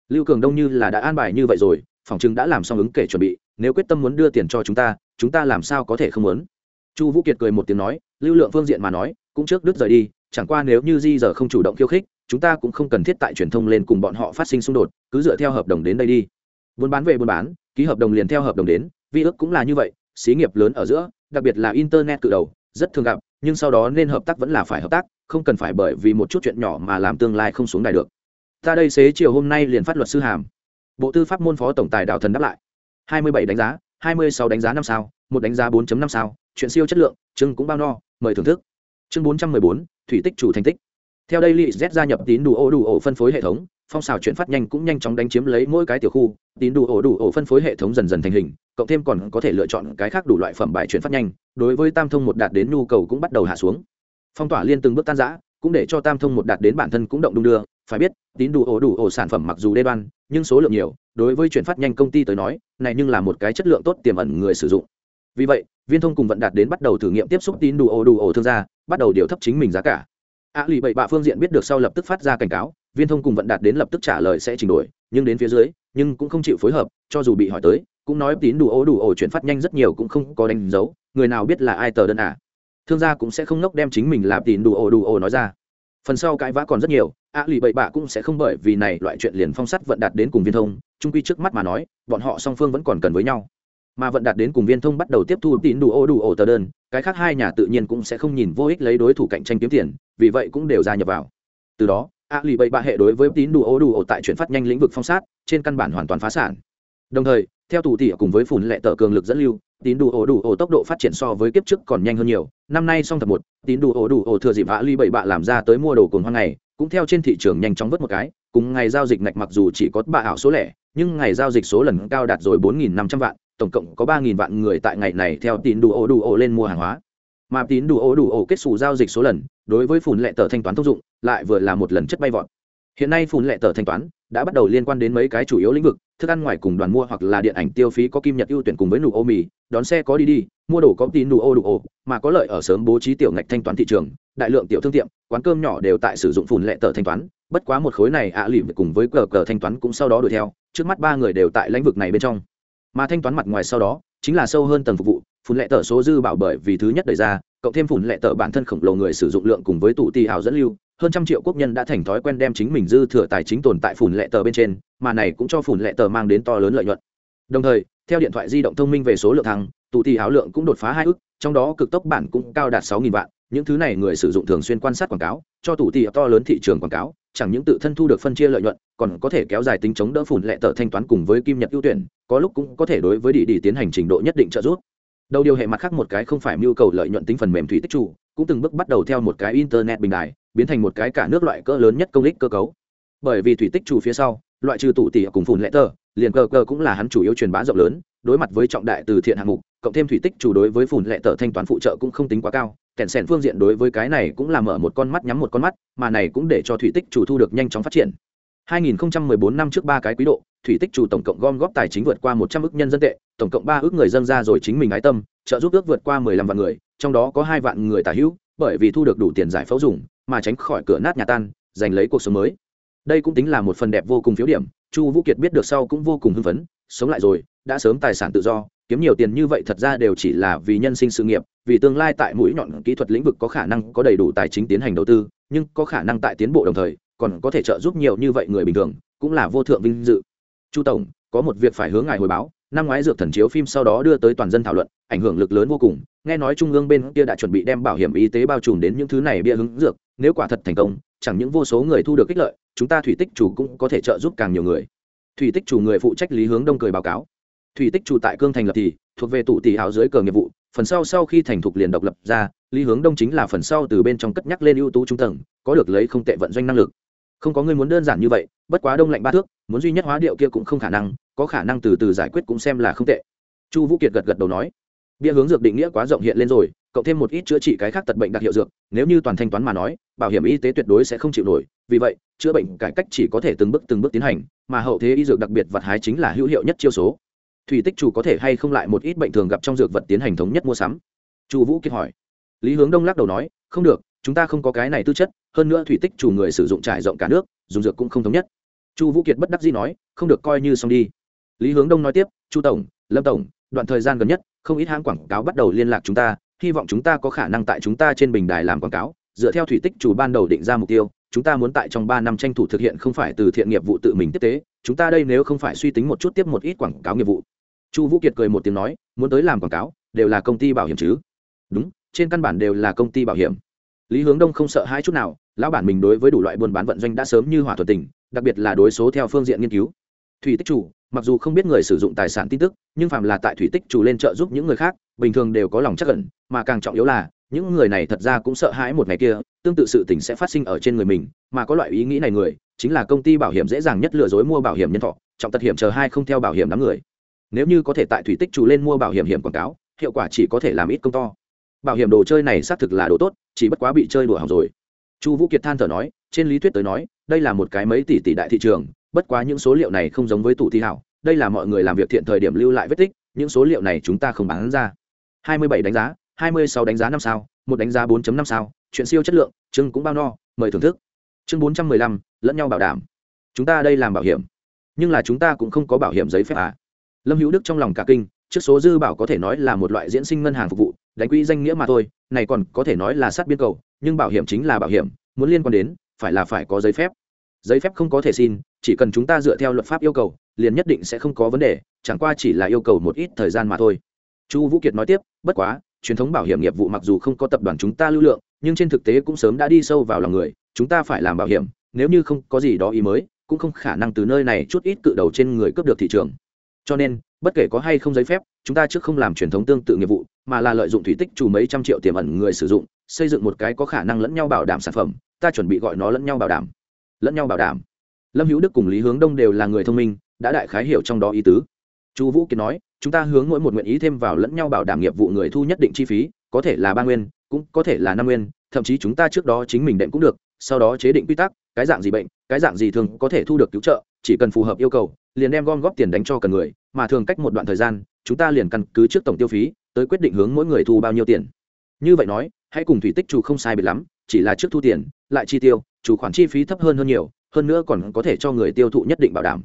Lưu cường đông như là đã an bài như vậy rồi, phòng chứng đã làm xong ứng kể chuẩn bị, nếu quyết tâm muốn đưa tiền cho chúng ta chúng ta làm sao có thể không muốn? Chu vũ kiệt cười một tiếng nói, lưu lượng phương diện mà nói, cũng trước đứt rời đi, chẳng qua nếu như di giờ không chủ động khiêu khích chúng ta cũng không cần thiết tại truyền thông lên cùng bọn họ phát sinh xung đột, cứ dựa theo hợp đồng đến đây đi. Buôn bán về buôn bán, ký hợp đồng liền theo hợp đồng đến, vi ước cũng là như vậy, xí nghiệp lớn ở giữa, đặc biệt là internet cự đầu, rất thường gặp, nhưng sau đó nên hợp tác vẫn là phải hợp tác, không cần phải bởi vì một chút chuyện nhỏ mà làm tương lai không xuống đài được. Ta đây xế chiều hôm nay liền phát luật sư hàm. Bộ tư pháp môn phó tổng tài đào thần đáp lại. Hai mươi bảy đánh giá, hai mươi sáu đánh giá năm sao, một đánh giá 4 năm sao, chuyện siêu chất lượng, chương cũng bao no, mời thưởng thức. Chương bốn trăm mười bốn, thủy tích chủ thành tích theo đây lì z gia nhập tín đủ ổ đủ ổ phân phối hệ thống, phong xào chuyển phát nhanh cũng nhanh chóng đánh chiếm lấy mỗi cái tiểu khu. Tín đủ ổ đủ ổ phân phối hệ thống dần dần thành hình, cộng thêm còn có thể lựa chọn cái khác đủ loại phẩm bài chuyển phát nhanh, đối với tam thông một đạt đến nhu cầu cũng bắt đầu hạ xuống. Phong tỏa liên từng bước tan giã cũng để cho tam thông một đạt đến bản thân cũng động đung đưa. Phải biết, tín đủ ổ đủ ổ sản phẩm mặc dù đê đoan, nhưng số lượng nhiều, đối với chuyển phát nhanh công ty tới nói, này nhưng là một cái chất lượng tốt tiềm ẩn người sử dụng. Vì vậy, viên thông cùng vận đạt đến bắt đầu thử nghiệm tiếp xúc tín đủ ổ đủ ổ thương gia, bắt đầu điều thấp chính mình giá cả a lì bậy bạ phương diện biết được sau lập tức phát ra cảnh cáo, viên thông cùng vận đạt đến lập tức trả lời sẽ chỉnh đổi, nhưng đến phía dưới, nhưng cũng không chịu phối hợp, cho dù bị hỏi tới, cũng nói tín đủ ổ đủ ổ chuyển phát nhanh rất nhiều cũng không có đánh dấu, người nào biết là ai tờ đơn à. Thương gia cũng sẽ không ngốc đem chính mình làm tín đủ ổ đủ ổ nói ra. Phần sau cãi vã còn rất nhiều, a lì bậy bạ cũng sẽ không bởi vì này loại chuyện liền phong sắt vận đạt đến cùng viên thông, trung quy trước mắt mà nói, bọn họ song phương vẫn còn cần với nhau mà vận đạt đến cùng viên thông bắt đầu tiếp thu tín đủ ô đủ ổ tờ đơn, cái khác hai nhà tự nhiên cũng sẽ không nhìn vô ích lấy đối thủ cạnh tranh kiếm tiền, vì vậy cũng đều gia nhập vào. Từ đó a lì bậy bạ hệ đối với tín đủ ô đủ ổ tại chuyển phát nhanh lĩnh vực phong sát, trên căn bản hoàn toàn phá sản. Đồng thời, theo tủ tỉ cùng với phùn lệ tờ cường lực dẫn lưu, tín đủ ổ đủ ổ tốc độ phát triển so với kiếp trước còn nhanh hơn nhiều. Năm nay song thập một, tín đủ ổ đủ ổ thừa dịp a lì bậy bạ làm ra tới mua đồ cồn hoang ngày, cũng theo trên thị trường nhanh chóng vớt một cái, cùng ngày giao dịch ngạch mặc dù chỉ có bạ ảo số lẻ, nhưng ngày giao dịch số lần cao đạt rồi bốn nghìn năm trăm vạn tổng cộng có ba nghìn vạn người tại ngày này theo tín đủ ổ đủ ổ lên mua hàng hóa. Mà tín đủ ổ đủ ổ kết xù giao dịch số lần, đối với phùn lệ tờ thanh toán thông dụng, lại vừa là một lần chất bay vọt. Hiện nay phùn lệ tờ thanh toán đã bắt đầu liên quan đến mấy cái chủ yếu lĩnh vực, thức ăn ngoài cùng đoàn mua hoặc là điện ảnh tiêu phí có kim nhật ưu tuyển cùng với nụ ô mì, đón xe có đi đi, mua đồ có tín đủ ô đủ ô, mà có lợi ở sớm bố trí tiểu ngạch thanh toán thị trường, đại lượng tiểu thương tiệm, quán cơm nhỏ đều tại sử dụng phùn lệ tờ thanh toán, bất quá một khối này ạ à cùng với cờ cờ thanh toán cũng sau đó đuổi theo, trước mắt ba người đều tại lĩnh vực này bên trong mà thanh toán mặt ngoài sau đó, chính là sâu hơn tầng phục vụ, phun lệ tờ số dư bảo bởi vì thứ nhất đẩy ra, cộng thêm phun lệ tờ bản thân khổng lồ người sử dụng lượng cùng với tụ tì ảo dẫn lưu, hơn trăm triệu quốc nhân đã thành thói quen đem chính mình dư thừa tài chính tồn tại phủn lệ tờ bên trên, mà này cũng cho phủn lệ tờ mang đến to lớn lợi nhuận. Đồng thời, theo điện thoại di động thông minh về số lượng thăng, tụ tì áo lượng cũng đột phá hai ước trong đó cực tốc bản cũng cao đạt sáu nghìn vạn, những thứ này người sử dụng thường xuyên quan sát quảng cáo, cho tụ tì to lớn thị trường quảng cáo chẳng những tự thân thu được phân chia lợi nhuận, còn có thể kéo dài tính chống đỡ phủn lệ tờ thanh toán cùng với kim nhật ưu tuyển, có lúc cũng có thể đối với đi đi tiến hành trình độ nhất định trợ giúp. Đầu điều hệ mặt khác một cái không phải mưu cầu lợi nhuận tính phần mềm thủy tích chủ, cũng từng bước bắt đầu theo một cái internet bình đài, biến thành một cái cả nước loại cỡ lớn nhất công lích cơ cấu. Bởi vì thủy tích chủ phía sau, loại trừ tụ tỉ cùng phủn lệ tờ liền cơ cơ cũng là hắn chủ yếu truyền bá rộng lớn, đối mặt với trọng đại từ thiện hạng mục, cộng thêm thủy tích chủ đối với phủn lệ tờ thanh toán phụ trợ cũng không tính quá cao, kèn sèn phương diện đối với cái này cũng là mở một con mắt nhắm một con mắt, mà này cũng để cho thủy tích chủ thu được nhanh chóng phát triển. 2014 năm trước ba cái quý độ, thủy tích chủ tổng cộng gom góp tài chính vượt qua 100 ức nhân dân tệ, tổng cộng ba ước người dân ra rồi chính mình ái tâm, trợ giúp ước vượt qua 15 vạn người, trong đó có hai vạn người tả hữu, bởi vì thu được đủ tiền giải phẫu dùng, mà tránh khỏi cửa nát nhà tan, giành lấy cuộc sống mới. Đây cũng tính là một phần đẹp vô cùng phiếu điểm chu vũ kiệt biết được sau cũng vô cùng hưng phấn, sống lại rồi, đã sớm tài sản tự do, kiếm nhiều tiền như vậy thật ra đều chỉ là vì nhân sinh sự nghiệp, vì tương lai tại mũi nhọn kỹ thuật lĩnh vực có khả năng có đầy đủ tài chính tiến hành đầu tư, nhưng có khả năng tại tiến bộ đồng thời, còn có thể trợ giúp nhiều như vậy người bình thường, cũng là vô thượng vinh dự. Chu tổng, có một việc phải hướng ngài hồi báo năm ngoái dược thần chiếu phim sau đó đưa tới toàn dân thảo luận, ảnh hưởng lực lớn vô cùng. Nghe nói trung ương bên kia đã chuẩn bị đem bảo hiểm y tế bao trùm đến những thứ này bia hướng dược, nếu quả thật thành công, chẳng những vô số người thu được ích lợi, chúng ta thủy tích chủ cũng có thể trợ giúp càng nhiều người. Thủy tích chủ người phụ trách lý hướng đông cười báo cáo. Thủy tích chủ tại cương thành lập thì, thuộc về tụ tỷ áo dưới cờ nghiệp vụ, phần sau sau khi thành thục liền độc lập ra, lý hướng đông chính là phần sau từ bên trong cất nhắc lên ưu tú trung tầng, có được lấy không tệ vận doanh năng lực. Không có người muốn đơn giản như vậy, bất quá đông lạnh ba thước, muốn duy nhất hóa điệu kia cũng không khả năng có khả năng từ từ giải quyết cũng xem là không tệ. Chu vũ kiệt gật gật đầu nói, bia hướng dược định nghĩa quá rộng hiện lên rồi, cộng thêm một ít chữa trị cái khác tật bệnh đặc hiệu dược, nếu như toàn thanh toán mà nói, bảo hiểm y tế tuyệt đối sẽ không chịu nổi, vì vậy, chữa bệnh cải cách chỉ có thể từng bước từng bước tiến hành, mà hậu thế y dược đặc biệt vật hái chính là hữu hiệu nhất chiêu số. Thủy tích chủ có thể hay không lại một ít bệnh thường gặp trong dược vật tiến hành thống nhất mua sắm? Chu vũ kiệt hỏi. Lý hướng đông lắc đầu nói, không được, chúng ta không có cái này tư chất, hơn nữa thủy tích chủ người sử dụng trải rộng cả nước, dùng dược cũng không thống nhất. Chu vũ kiệt bất đắc dĩ nói, không được, coi như xong đi lý hướng đông nói tiếp, chu tổng, lâm tổng, đoạn thời gian gần nhất, không ít hãng quảng cáo bắt đầu liên lạc chúng ta, hy vọng chúng ta có khả năng tại chúng ta trên bình đài làm quảng cáo. Dựa theo thủy tích chủ ban đầu định ra mục tiêu, chúng ta muốn tại trong ba năm tranh thủ thực hiện không phải từ thiện nghiệp vụ tự mình tiếp tế. Chúng ta đây nếu không phải suy tính một chút tiếp một ít quảng cáo nghiệp vụ. Chu vũ kiệt cười một tiếng nói, muốn tới làm quảng cáo, đều là công ty bảo hiểm chứ? Đúng, trên căn bản đều là công ty bảo hiểm. Lý hướng đông không sợ hai chút nào, lão bản mình đối với đủ loại buôn bán vận doanh đã sớm như hỏa thuật tình, đặc biệt là đối số theo phương diện nghiên cứu thủy tích chủ mặc dù không biết người sử dụng tài sản tin tức nhưng phạm là tại thủy tích chủ lên trợ giúp những người khác bình thường đều có lòng chắc ẩn, mà càng trọng yếu là những người này thật ra cũng sợ hãi một ngày kia tương tự sự tình sẽ phát sinh ở trên người mình mà có loại ý nghĩ này người chính là công ty bảo hiểm dễ dàng nhất lừa dối mua bảo hiểm nhân thọ trọng tật hiểm chờ hai không theo bảo hiểm đám người. Nếu như có thể tại thủy tích chủ lên mua bảo hiểm hiểm quảng cáo hiệu quả chỉ có thể làm ít công to. Bảo hiểm đồ chơi này xác thực là đồ tốt chỉ bất quá bị chơi đùa hỏng rồi. Chu vũ kiệt than thở nói trên lý thuyết tới nói đây là một cái mấy tỷ tỷ đại thị trường bất quá những số liệu này không giống với tủ thi hảo đây là mọi người làm việc thiện thời điểm lưu lại vết tích những số liệu này chúng ta không bán ra. 27 đánh giá 26 đánh giá năm sao một đánh giá 4 năm sao chuyện siêu chất lượng chương cũng bao no mời thưởng thức. Chương 415, lẫn nhau bảo đảm. Chúng ta đây làm bảo hiểm. Nhưng là chúng ta cũng không có bảo hiểm giấy phép à. Lâm hữu đức trong lòng cả kinh trước số dư bảo có thể nói là một loại diễn sinh ngân hàng phục vụ đánh quỹ danh nghĩa mà thôi này còn có thể nói là sát biên cầu nhưng bảo hiểm chính là bảo hiểm muốn liên quan đến phải là phải có giấy phép. Giấy phép không có thể xin chỉ cần chúng ta dựa theo luật pháp yêu cầu, liền nhất định sẽ không có vấn đề, chẳng qua chỉ là yêu cầu một ít thời gian mà thôi. Chu vũ kiệt nói tiếp, bất quá, truyền thống bảo hiểm nghiệp vụ mặc dù không có tập đoàn chúng ta lưu lượng, nhưng trên thực tế cũng sớm đã đi sâu vào lòng người, chúng ta phải làm bảo hiểm, nếu như không có gì đó ý mới, cũng không khả năng từ nơi này chút ít cự đầu trên người cướp được thị trường. Cho nên, bất kể có hay không giấy phép, chúng ta trước không làm truyền thống tương tự nghiệp vụ, mà là lợi dụng thủy tích chủ mấy trăm triệu tiềm ẩn người sử dụng, xây dựng một cái có khả năng lẫn nhau bảo đảm sản phẩm, ta chuẩn bị gọi nó lẫn nhau bảo đảm. Lẫn nhau bảo đảm lâm hữu đức cùng lý hướng đông đều là người thông minh, đã đại khái hiểu trong đó ý tứ. Chu vũ kiệt nói, chúng ta hướng mỗi một nguyện ý thêm vào lẫn nhau bảo đảm nghiệp vụ người thu nhất định chi phí, có thể là ba nguyên, cũng có thể là năm nguyên, thậm chí chúng ta trước đó chính mình đệm cũng được, sau đó chế định quy tắc, cái dạng gì bệnh, cái dạng gì thường có thể thu được cứu trợ, chỉ cần phù hợp yêu cầu, liền đem gom góp tiền đánh cho cần người, mà thường cách một đoạn thời gian, chúng ta liền căn cứ trước tổng tiêu phí, tới quyết định hướng mỗi người thu bao nhiêu tiền. Như vậy nói, hãy cùng thủy tích chủ không sai biệt lắm, chỉ là trước thu tiền, lại chi tiêu, chủ khoản chi phí thấp hơn hơn nhiều hơn nữa còn có thể cho người tiêu thụ nhất định bảo đảm.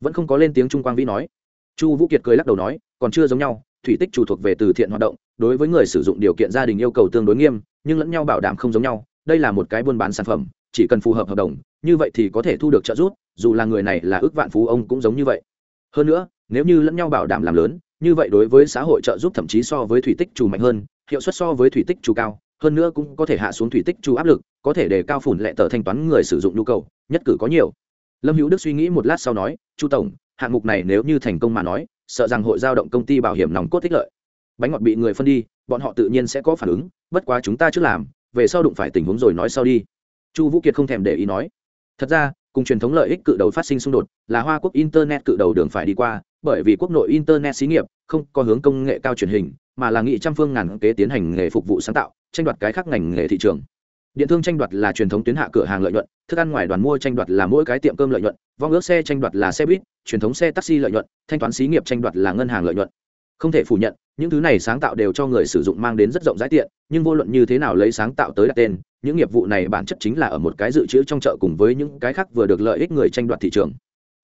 Vẫn không có lên tiếng trung quang vĩ nói. Chu vũ kiệt cười lắc đầu nói, còn chưa giống nhau, thủy tích chủ thuộc về từ thiện hoạt động, đối với người sử dụng điều kiện gia đình yêu cầu tương đối nghiêm, nhưng lẫn nhau bảo đảm không giống nhau, đây là một cái buôn bán sản phẩm, chỉ cần phù hợp hợp đồng, như vậy thì có thể thu được trợ giúp, dù là người này là ước vạn phú ông cũng giống như vậy. Hơn nữa, nếu như lẫn nhau bảo đảm làm lớn, như vậy đối với xã hội trợ giúp thậm chí so với thủy tích chủ mạnh hơn, hiệu suất so với thủy tích chủ cao, hơn nữa cũng có thể hạ xuống thủy tích chủ áp lực, có thể đề cao phủn lệ tờ thanh toán người sử dụng nhu cầu nhất cử có nhiều. Lâm hữu đức suy nghĩ một lát sau nói, chu tổng, hạng mục này nếu như thành công mà nói, sợ rằng hội giao động công ty bảo hiểm nòng cốt tích lợi. Bánh ngọt bị người phân đi, bọn họ tự nhiên sẽ có phản ứng, bất quá chúng ta chưa làm, về sau đụng phải tình huống rồi nói sau đi. Chu vũ kiệt không thèm để ý nói. Thật ra, cùng truyền thống lợi ích cự đầu phát sinh xung đột, là hoa quốc internet cự đầu đường phải đi qua, bởi vì quốc nội internet xí nghiệp không có hướng công nghệ cao truyền hình, mà là nghị trăm phương ngàn kế tiến hành nghề phục vụ sáng tạo, tranh đoạt cái khác ngành nghề thị trường điện thương tranh đoạt là truyền thống tuyến hạ cửa hàng lợi nhuận, thức ăn ngoài đoàn mua tranh đoạt là mỗi cái tiệm cơm lợi nhuận, vong ước xe tranh đoạt là xe buýt, truyền thống xe taxi lợi nhuận, thanh toán xí nghiệp tranh đoạt là ngân hàng lợi nhuận. Không thể phủ nhận, những thứ này sáng tạo đều cho người sử dụng mang đến rất rộng rãi tiện, nhưng vô luận như thế nào lấy sáng tạo tới đặt tên, những nghiệp vụ này bản chất chính là ở một cái dự trữ trong chợ cùng với những cái khác vừa được lợi ích người tranh đoạt thị trường.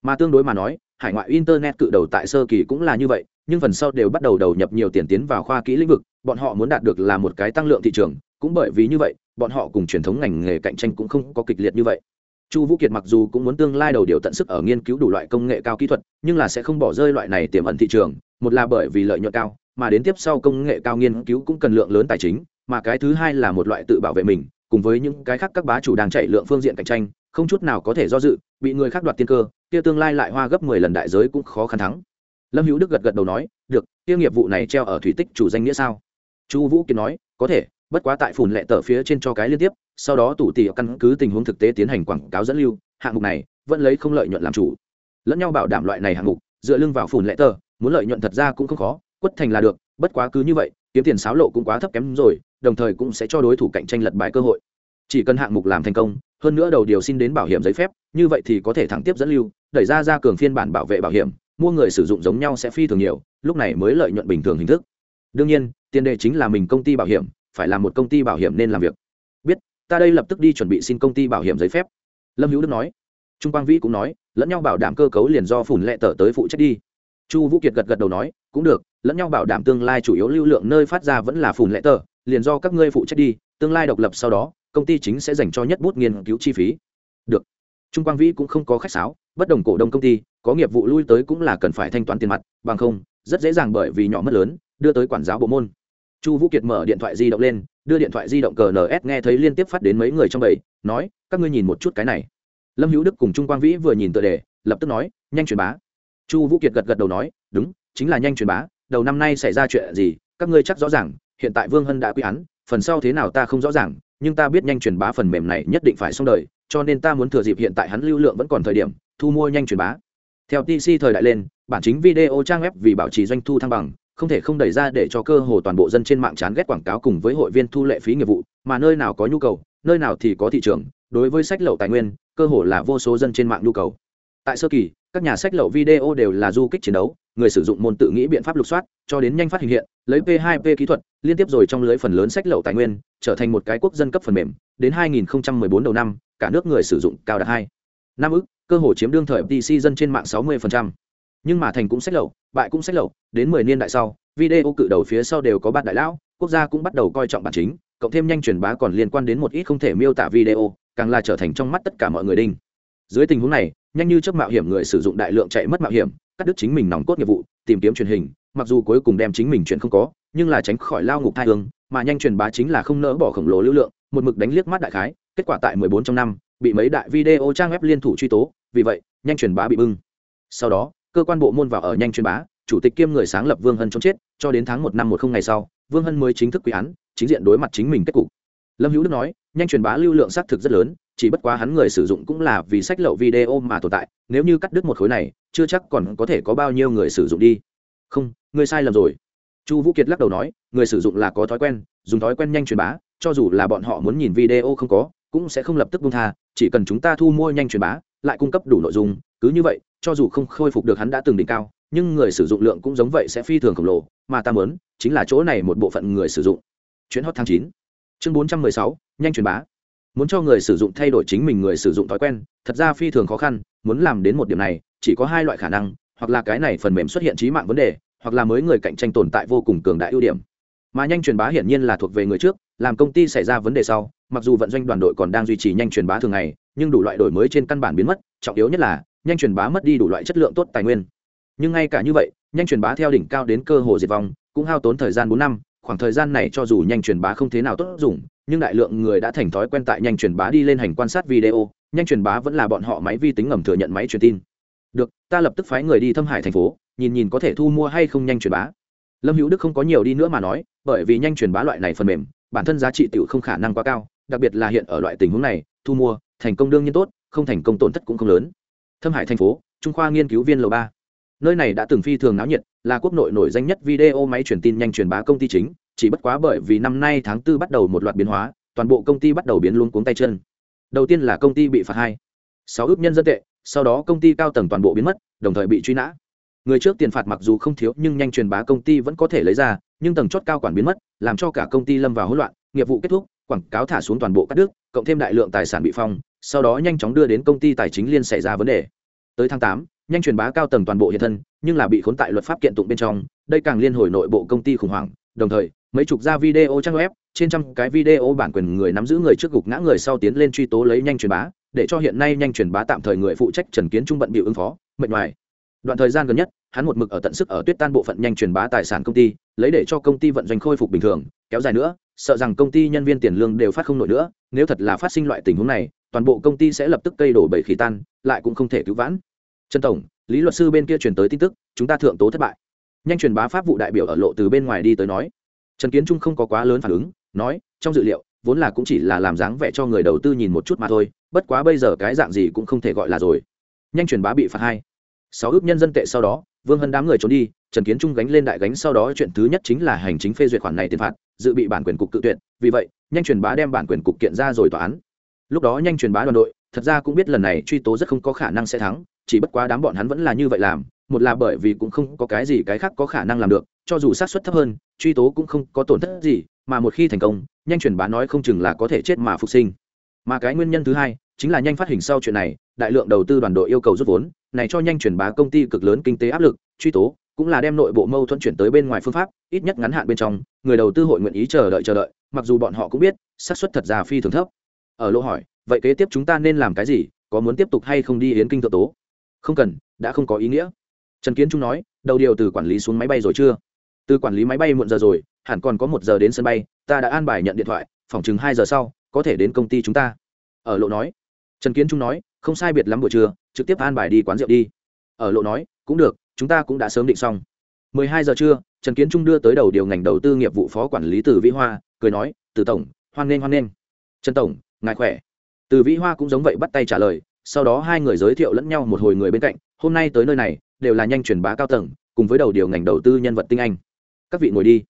Mà tương đối mà nói, hải ngoại internet cự đầu tại sơ kỳ cũng là như vậy, nhưng phần sau đều bắt đầu đầu nhập nhiều tiền tiến vào khoa kỹ lĩnh vực, bọn họ muốn đạt được là một cái tăng lượng thị trường, cũng bởi vì như vậy bọn họ cùng truyền thống ngành nghề cạnh tranh cũng không có kịch liệt như vậy. Chu vũ kiệt mặc dù cũng muốn tương lai đầu điều tận sức ở nghiên cứu đủ loại công nghệ cao kỹ thuật, nhưng là sẽ không bỏ rơi loại này tiềm ẩn thị trường, một là bởi vì lợi nhuận cao, mà đến tiếp sau công nghệ cao nghiên cứu cũng cần lượng lớn tài chính, mà cái thứ hai là một loại tự bảo vệ mình, cùng với những cái khác các bá chủ đang chạy lượng phương diện cạnh tranh, không chút nào có thể do dự, bị người khác đoạt tiên cơ, kia tương lai lại hoa gấp mười lần đại giới cũng khó khăn thắng. Lâm hữu đức gật gật đầu nói, được, kia nghiệp vụ này treo ở thủy tích chủ danh nghĩa sao? Chu vũ kiệt nói, có thể bất quá tại phủn lệ tờ phía trên cho cái liên tiếp, sau đó tủ tỉ căn cứ tình huống thực tế tiến hành quảng cáo dẫn lưu, hạng mục này vẫn lấy không lợi nhuận làm chủ. Lẫn nhau bảo đảm loại này hạng mục, dựa lưng vào phủn lệ tờ, muốn lợi nhuận thật ra cũng không khó, quất thành là được, bất quá cứ như vậy, kiếm tiền xáo lộ cũng quá thấp kém rồi, đồng thời cũng sẽ cho đối thủ cạnh tranh lật bài cơ hội. Chỉ cần hạng mục làm thành công, hơn nữa đầu điều xin đến bảo hiểm giấy phép, như vậy thì có thể thẳng tiếp dẫn lưu, đẩy ra ra cường phiên bản bảo vệ bảo hiểm, mua người sử dụng giống nhau sẽ phi thường nhiều, lúc này mới lợi nhuận bình thường hình thức. Đương nhiên, tiền đề chính là mình công ty bảo hiểm phải là một công ty bảo hiểm nên làm việc. Biết, ta đây lập tức đi chuẩn bị xin công ty bảo hiểm giấy phép. Lâm hữu đức nói. Trung quang vĩ cũng nói, lẫn nhau bảo đảm cơ cấu liền do phủn lệ tờ tới phụ trách đi. Chu vũ kiệt gật gật đầu nói, cũng được, lẫn nhau bảo đảm tương lai chủ yếu lưu lượng nơi phát ra vẫn là phủn lệ tờ, liền do các ngươi phụ trách đi, tương lai độc lập sau đó, công ty chính sẽ dành cho nhất bút nghiên cứu chi phí. Được. Trung quang vĩ cũng không có khách sáo, bất đồng cổ đông công ty, có nghiệp vụ lui tới cũng là cần phải thanh toán tiền mặt, bằng không, rất dễ dàng bởi vì nhỏ mất lớn, đưa tới quản giáo bộ môn chu vũ kiệt mở điện thoại di động lên, đưa điện thoại di động cờ ns nghe thấy liên tiếp phát đến mấy người trong bầy, nói, các ngươi nhìn một chút cái này. Lâm hữu đức cùng trung quang vĩ vừa nhìn tựa đề, lập tức nói, nhanh truyền bá. Chu vũ kiệt gật gật đầu nói, đúng, chính là nhanh truyền bá, đầu năm nay xảy ra chuyện gì, các ngươi chắc rõ ràng, hiện tại vương hân đã quy án, phần sau thế nào ta không rõ ràng, nhưng ta biết nhanh truyền bá phần mềm này nhất định phải xong đời, cho nên ta muốn thừa dịp hiện tại hắn lưu lượng vẫn còn thời điểm, thu mua nhanh truyền bá. Theo tc thời đại lên, bản chính video trang web vì bảo trì doanh thu thăng bằng không thể không đẩy ra để cho cơ hồ toàn bộ dân trên mạng chán ghét quảng cáo cùng với hội viên thu lệ phí nghiệp vụ, mà nơi nào có nhu cầu, nơi nào thì có thị trường, đối với sách lậu tài nguyên, cơ hồ là vô số dân trên mạng nhu cầu tại sơ kỳ, các nhà sách lậu video đều là du kích chiến đấu, người sử dụng môn tự nghĩ biện pháp lục soát, cho đến nhanh phát hình hiện, lấy p 2 p kỹ thuật, liên tiếp rồi trong lưới phần lớn sách lậu tài nguyên, trở thành một cái quốc dân cấp phần mềm, đến 2014 đầu năm, cả nước người sử dụng cao đạt hai năm ức, cơ hồ chiếm đương thời pc dân trên mạng 60% nhưng mà thành cũng sách lậu, bại cũng sách lậu, đến 10 niên đại sau, video cự đầu phía sau đều có bạn đại lão, quốc gia cũng bắt đầu coi trọng bản chính, cộng thêm nhanh truyền bá còn liên quan đến một ít không thể miêu tả video, càng là trở thành trong mắt tất cả mọi người đinh. Dưới tình huống này, nhanh như chấp mạo hiểm người sử dụng đại lượng chạy mất mạo hiểm, cắt đứt chính mình nòng cốt nghiệp vụ, tìm kiếm truyền hình, mặc dù cuối cùng đem chính mình chuyện không có, nhưng là tránh khỏi lao ngục thai hương, mà nhanh truyền bá chính là không nỡ bỏ khổng lồ lưu lượng, một mực đánh liếc mắt đại khái, kết quả tại 14 trong năm, bị mấy đại video trang web liên thủ truy tố, vì vậy, nhanh truyền bá bị bưng. Sau đó cơ quan bộ môn vào ở nhanh truyền bá, chủ tịch kiêm người sáng lập vương hân chống chết, cho đến tháng một năm một không ngày sau, vương hân mới chính thức quy án, chính diện đối mặt chính mình kết cục. Lâm hữu đức nói, nhanh truyền bá lưu lượng xác thực rất lớn, chỉ bất quá hắn người sử dụng cũng là vì sách lậu video mà tồn tại, nếu như cắt đứt một khối này, chưa chắc còn có thể có bao nhiêu người sử dụng đi. Không người sai lầm rồi. Chu vũ kiệt lắc đầu nói, người sử dụng là có thói quen, dùng thói quen nhanh truyền bá, cho dù là bọn họ muốn nhìn video không có, cũng sẽ không lập tức buông tha, chỉ cần chúng ta thu mua nhanh truyền bá, lại cung cấp đủ nội dung, cứ như vậy cho dù không khôi phục được hắn đã từng đỉnh cao, nhưng người sử dụng lượng cũng giống vậy sẽ phi thường khổng lồ, mà ta muốn chính là chỗ này một bộ phận người sử dụng. Chuyến hot tháng chín, chương bốn trăm mười sáu, nhanh truyền bá. Muốn cho người sử dụng thay đổi chính mình người sử dụng thói quen, thật ra phi thường khó khăn, muốn làm đến một điểm này, chỉ có hai loại khả năng, hoặc là cái này phần mềm xuất hiện trí mạng vấn đề, hoặc là mới người cạnh tranh tồn tại vô cùng cường đại ưu điểm. Mà nhanh truyền bá hiển nhiên là thuộc về người trước, làm công ty xảy ra vấn đề sau, mặc dù vận doanh đoàn đội còn đang duy trì nhanh truyền bá thường ngày, nhưng đủ loại đổi mới trên căn bản biến mất, trọng yếu nhất là nhanh truyền bá mất đi đủ loại chất lượng tốt tài nguyên. Nhưng ngay cả như vậy, nhanh truyền bá theo đỉnh cao đến cơ hồ diệt vong, cũng hao tốn thời gian bốn năm, khoảng thời gian này cho dù nhanh truyền bá không thế nào tốt dùng, nhưng đại lượng người đã thành thói quen tại nhanh truyền bá đi lên hành quan sát video, nhanh truyền bá vẫn là bọn họ máy vi tính ngầm thừa nhận máy truyền tin. Được, ta lập tức phái người đi thâm hải thành phố, nhìn nhìn có thể thu mua hay không nhanh truyền bá. Lâm hữu đức không có nhiều đi nữa mà nói, bởi vì nhanh truyền bá loại này phần mềm, bản thân giá trị tiểu không khả năng quá cao, đặc biệt là hiện ở loại tình huống này, thu mua, thành công đương nhiên tốt, không thành công tổn thất cũng không lớn thâm hải thành phố, trung khoa nghiên cứu viên lầu ba. Nơi này đã từng phi thường náo nhiệt, là quốc nội nổi danh nhất video máy truyền tin nhanh truyền bá công ty chính, chỉ bất quá bởi vì năm nay tháng tư bắt đầu một loạt biến hóa, toàn bộ công ty bắt đầu biến luôn cuống tay chân. Đầu tiên là công ty bị phạt hai, sáu ước nhân dân tệ, sau đó công ty cao tầng toàn bộ biến mất, đồng thời bị truy nã. Người trước tiền phạt mặc dù không thiếu nhưng nhanh truyền bá công ty vẫn có thể lấy ra, nhưng tầng chốt cao quản biến mất, làm cho cả công ty lâm vào hỗn loạn, nghiệp vụ kết thúc, quảng cáo thả xuống toàn bộ các nước cộng thêm đại lượng tài sản bị phong sau đó nhanh chóng đưa đến công ty tài chính liên xảy ra vấn đề. Tới tháng tám, nhanh truyền bá cao tầng toàn bộ hiện thân, nhưng là bị khốn tại luật pháp kiện tụng bên trong, đây càng liên hồi nội bộ công ty khủng hoảng. Đồng thời, mấy chục ra video trang web, trên trăm cái video bản quyền người nắm giữ người trước gục ngã người sau tiến lên truy tố lấy nhanh truyền bá, để cho hiện nay nhanh truyền bá tạm thời người phụ trách trần kiến trung bận bị ứng phó, mệt ngoài đoạn thời gian gần nhất, hắn một mực ở tận sức ở tuyết tan bộ phận nhanh truyền bá tài sản công ty, lấy để cho công ty vận doanh khôi phục bình thường, kéo dài nữa, sợ rằng công ty nhân viên tiền lương đều phát không nổi nữa, nếu thật là phát sinh loại tình huống này toàn bộ công ty sẽ lập tức cây đổ bầy khí tan, lại cũng không thể cứu vãn. Trần tổng, lý luật sư bên kia truyền tới tin tức, chúng ta thượng tố thất bại. Nhanh truyền bá pháp vụ đại biểu ở lộ từ bên ngoài đi tới nói. Trần kiến trung không có quá lớn phản ứng, nói, trong dự liệu, vốn là cũng chỉ là làm dáng vẻ cho người đầu tư nhìn một chút mà thôi, bất quá bây giờ cái dạng gì cũng không thể gọi là rồi. Nhanh truyền bá bị phạt hai. Sáu ước nhân dân tệ sau đó, vương hân đám người trốn đi, trần kiến trung gánh lên đại gánh sau đó chuyện thứ nhất chính là hành chính phê duyệt khoản này tiền phạt, dự bị bản quyền cục tự tuyệt, vì vậy, nhanh truyền bá đem bản quyền cục kiện ra rồi tòa án lúc đó nhanh truyền bá đoàn đội, thật ra cũng biết lần này truy tố rất không có khả năng sẽ thắng, chỉ bất quá đám bọn hắn vẫn là như vậy làm, một là bởi vì cũng không có cái gì cái khác có khả năng làm được, cho dù xác suất thấp hơn, truy tố cũng không có tổn thất gì, mà một khi thành công, nhanh truyền bá nói không chừng là có thể chết mà phục sinh. Mà cái nguyên nhân thứ hai, chính là nhanh phát hình sau chuyện này, đại lượng đầu tư đoàn đội yêu cầu rút vốn, này cho nhanh truyền bá công ty cực lớn kinh tế áp lực, truy tố cũng là đem nội bộ mâu thuẫn chuyển tới bên ngoài phương pháp, ít nhất ngắn hạn bên trong, người đầu tư hội nguyện ý chờ đợi chờ đợi, mặc dù bọn họ cũng biết, xác suất thật ra phi thường thấp ở lỗ hỏi, vậy kế tiếp chúng ta nên làm cái gì, có muốn tiếp tục hay không đi yến kinh thượng tố? Không cần, đã không có ý nghĩa. Trần kiến trung nói, đầu điều từ quản lý xuống máy bay rồi chưa? Từ quản lý máy bay muộn giờ rồi, hẳn còn có một giờ đến sân bay, ta đã an bài nhận điện thoại, phòng chừng hai giờ sau, có thể đến công ty chúng ta. Ở lộ nói, trần kiến trung nói, không sai biệt lắm buổi trưa, trực tiếp an bài đi quán rượu đi. Ở lộ nói, cũng được, chúng ta cũng đã sớm định xong. 12 giờ trưa, trần kiến trung đưa tới đầu điều ngành đầu tư nghiệp vụ phó quản lý từ vĩ hoa, cười nói, từ tổng, hoan nghênh hoan nghênh. Trần tổng ngài khỏe? Từ vĩ hoa cũng giống vậy bắt tay trả lời, sau đó hai người giới thiệu lẫn nhau một hồi người bên cạnh, hôm nay tới nơi này, đều là nhanh truyền bá cao tầng, cùng với đầu điều ngành đầu tư nhân vật tinh anh. Các vị ngồi đi.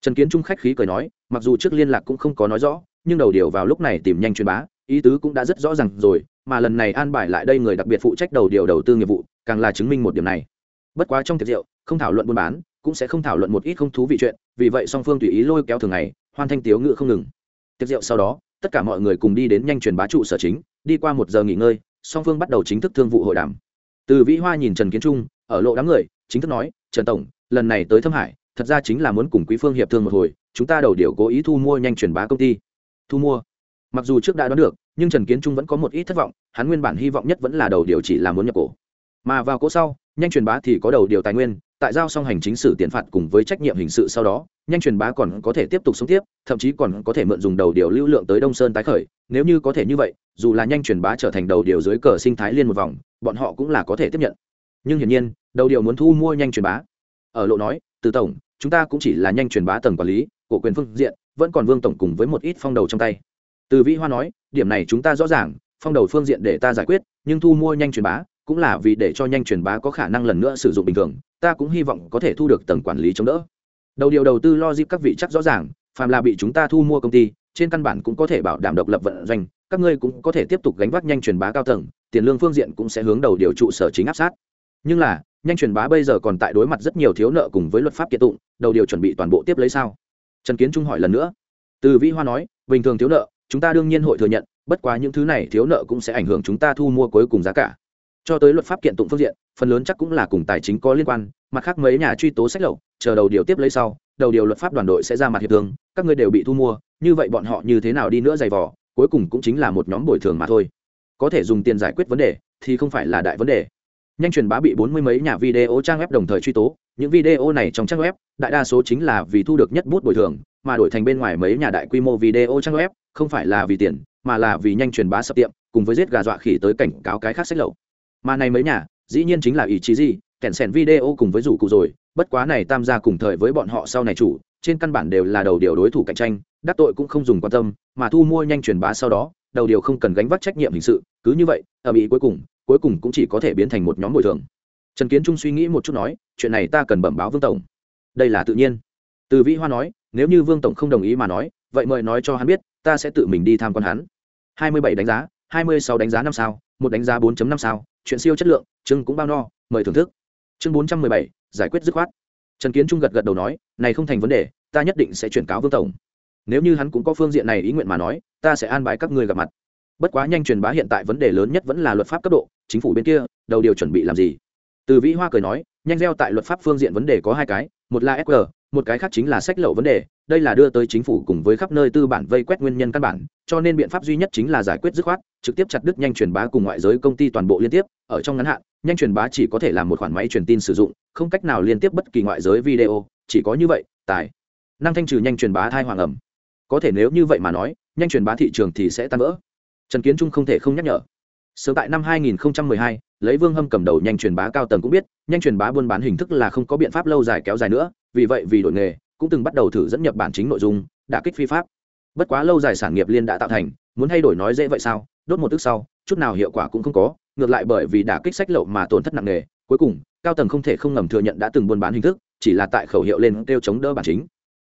Trần kiến trung khách khí cười nói, mặc dù trước liên lạc cũng không có nói rõ, nhưng đầu điều vào lúc này tìm nhanh truyền bá, ý tứ cũng đã rất rõ ràng rồi, mà lần này an bài lại đây người đặc biệt phụ trách đầu điều đầu tư nghiệp vụ, càng là chứng minh một điểm này. Bất quá trong tiệc rượu, không thảo luận buôn bán, cũng sẽ không thảo luận một ít không thú vị chuyện, vì vậy song phương tùy ý lôi kéo thường ngày, hoan thanh tiếu ngự không ngừng. Tiệc rượu sau đó tất cả mọi người cùng đi đến nhanh truyền bá trụ sở chính, đi qua một giờ nghỉ ngơi, song phương bắt đầu chính thức thương vụ hội đàm. Từ vĩ hoa nhìn trần kiến trung, ở lộ đám người, chính thức nói, trần tổng, lần này tới thâm hải, thật ra chính là muốn cùng quý phương hiệp thương một hồi, chúng ta đầu điều cố ý thu mua nhanh truyền bá công ty. Thu mua? Mặc dù trước đã đoán được, nhưng trần kiến trung vẫn có một ít thất vọng, hắn nguyên bản hy vọng nhất vẫn là đầu điều chỉ là muốn nhập cổ. Mà vào cỗ sau, nhanh truyền bá thì có đầu điều tài nguyên tại giao xong hành chính sự tiền phạt cùng với trách nhiệm hình sự sau đó, nhanh truyền bá còn có thể tiếp tục sống tiếp, thậm chí còn có thể mượn dùng đầu điều lưu lượng tới đông sơn tái khởi. Nếu như có thể như vậy, dù là nhanh truyền bá trở thành đầu điều dưới cờ sinh thái liên một vòng, bọn họ cũng là có thể tiếp nhận. Nhưng hiển nhiên, đầu điều muốn thu mua nhanh truyền bá. Ở lộ nói, từ tổng, chúng ta cũng chỉ là nhanh truyền bá tầng quản lý, cổ quyền phương diện, vẫn còn vương tổng cùng với một ít phong đầu trong tay. Từ vĩ hoa nói, điểm này chúng ta rõ ràng, phong đầu phương diện để ta giải quyết, nhưng thu mua nhanh truyền bá cũng là vì để cho nhanh truyền bá có khả năng lần nữa sử dụng bình thường, ta cũng hy vọng có thể thu được tầng quản lý chống đỡ. Đầu điều đầu tư lo dịp các vị chắc rõ ràng, phàm là bị chúng ta thu mua công ty, trên căn bản cũng có thể bảo đảm độc lập vận doanh, các ngươi cũng có thể tiếp tục gánh vác nhanh truyền bá cao tầng, tiền lương phương diện cũng sẽ hướng đầu điều trụ sở chính áp sát. Nhưng là, nhanh truyền bá bây giờ còn tại đối mặt rất nhiều thiếu nợ cùng với luật pháp kiện tụng, đầu điều chuẩn bị toàn bộ tiếp lấy sao? Trần kiến trung hỏi lần nữa. Từ vĩ hoa nói, bình thường thiếu nợ, chúng ta đương nhiên hội thừa nhận, bất quá những thứ này thiếu nợ cũng sẽ ảnh hưởng chúng ta thu mua cuối cùng giá cả cho tới luật pháp kiện tụng phương diện, phần lớn chắc cũng là cùng tài chính có liên quan, mặt khác mấy nhà truy tố sách lậu, chờ đầu điều tiếp lấy sau, đầu điều luật pháp đoàn đội sẽ ra mặt hiệp thương, các ngươi đều bị thu mua, như vậy bọn họ như thế nào đi nữa giày vò, cuối cùng cũng chính là một nhóm bồi thường mà thôi. Có thể dùng tiền giải quyết vấn đề, thì không phải là đại vấn đề. Nhanh truyền bá bị bốn mươi mấy nhà video trang web đồng thời truy tố, những video này trong trang web, đại đa số chính là vì thu được nhất bút bồi thường, mà đổi thành bên ngoài mấy nhà đại quy mô video trang web, không phải là vì tiền, mà là vì nhanh truyền bá sập tiệm, cùng với giết gà dọa khỉ tới cảnh cáo cái khác sách lậu mà này mấy nhà, dĩ nhiên chính là ý chí gì, kẹn sẻn video cùng với rủ cụ rồi, bất quá này tam gia cùng thời với bọn họ sau này chủ, trên căn bản đều là đầu điều đối thủ cạnh tranh, đắc tội cũng không dùng quan tâm, mà thu mua nhanh truyền bá sau đó, đầu điều không cần gánh vác trách nhiệm hình sự, cứ như vậy, ở mỹ cuối cùng cuối cùng cũng chỉ có thể biến thành một nhóm bồi thường. Trần kiến trung suy nghĩ một chút nói, chuyện này ta cần bẩm báo vương tổng. Đây là tự nhiên. Từ vĩ hoa nói, nếu như vương tổng không đồng ý mà nói, vậy mời nói cho hắn biết, ta sẽ tự mình đi tham quan hắn. Hai mươi bảy đánh giá, hai mươi sáu đánh giá năm sao, một đánh giá 4 năm sao chuyện siêu chất lượng, chương cũng bao no, mời thưởng thức. Chương bốn trăm mười bảy, giải quyết dứt khoát. Trần kiến trung gật gật đầu nói, này không thành vấn đề, ta nhất định sẽ chuyển cáo vương tổng. Nếu như hắn cũng có phương diện này ý nguyện mà nói, ta sẽ an bài các ngươi gặp mặt. Bất quá nhanh truyền bá hiện tại vấn đề lớn nhất vẫn là luật pháp cấp độ, chính phủ bên kia, đầu điều chuẩn bị làm gì? Từ vĩ hoa cười nói, nhanh gieo tại luật pháp phương diện vấn đề có hai cái, một là fg một cái khác chính là sách lậu vấn đề đây là đưa tới chính phủ cùng với khắp nơi tư bản vây quét nguyên nhân căn bản cho nên biện pháp duy nhất chính là giải quyết dứt khoát trực tiếp chặt đứt nhanh truyền bá cùng ngoại giới công ty toàn bộ liên tiếp ở trong ngắn hạn nhanh truyền bá chỉ có thể làm một khoản máy truyền tin sử dụng không cách nào liên tiếp bất kỳ ngoại giới video chỉ có như vậy tài. Năng thanh trừ nhanh truyền bá thai hoàng ẩm. Có thể nếu như vậy mà nói nhanh truyền bá thị trường thì sẽ tan vỡ. Trần kiến trung không thể không nhắc nhở. Sớm tại năm 2012, lấy vương hâm cầm đầu nhanh truyền bá cao tầng cũng biết nhanh truyền bá buôn bán hình thức là không có biện pháp lâu dài kéo dài nữa vì vậy vì đổi nghề, cũng từng bắt đầu thử dẫn nhập bản chính nội dung, đả kích phi pháp. Bất quá lâu dài sản nghiệp liên đã tạo thành, muốn thay đổi nói dễ vậy sao? Đốt một tức sau, chút nào hiệu quả cũng không có, ngược lại bởi vì đả kích sách lậu mà tổn thất nặng nề, cuối cùng, cao tầng không thể không ngầm thừa nhận đã từng buôn bán hình thức, chỉ là tại khẩu hiệu lên kêu chống đỡ bản chính.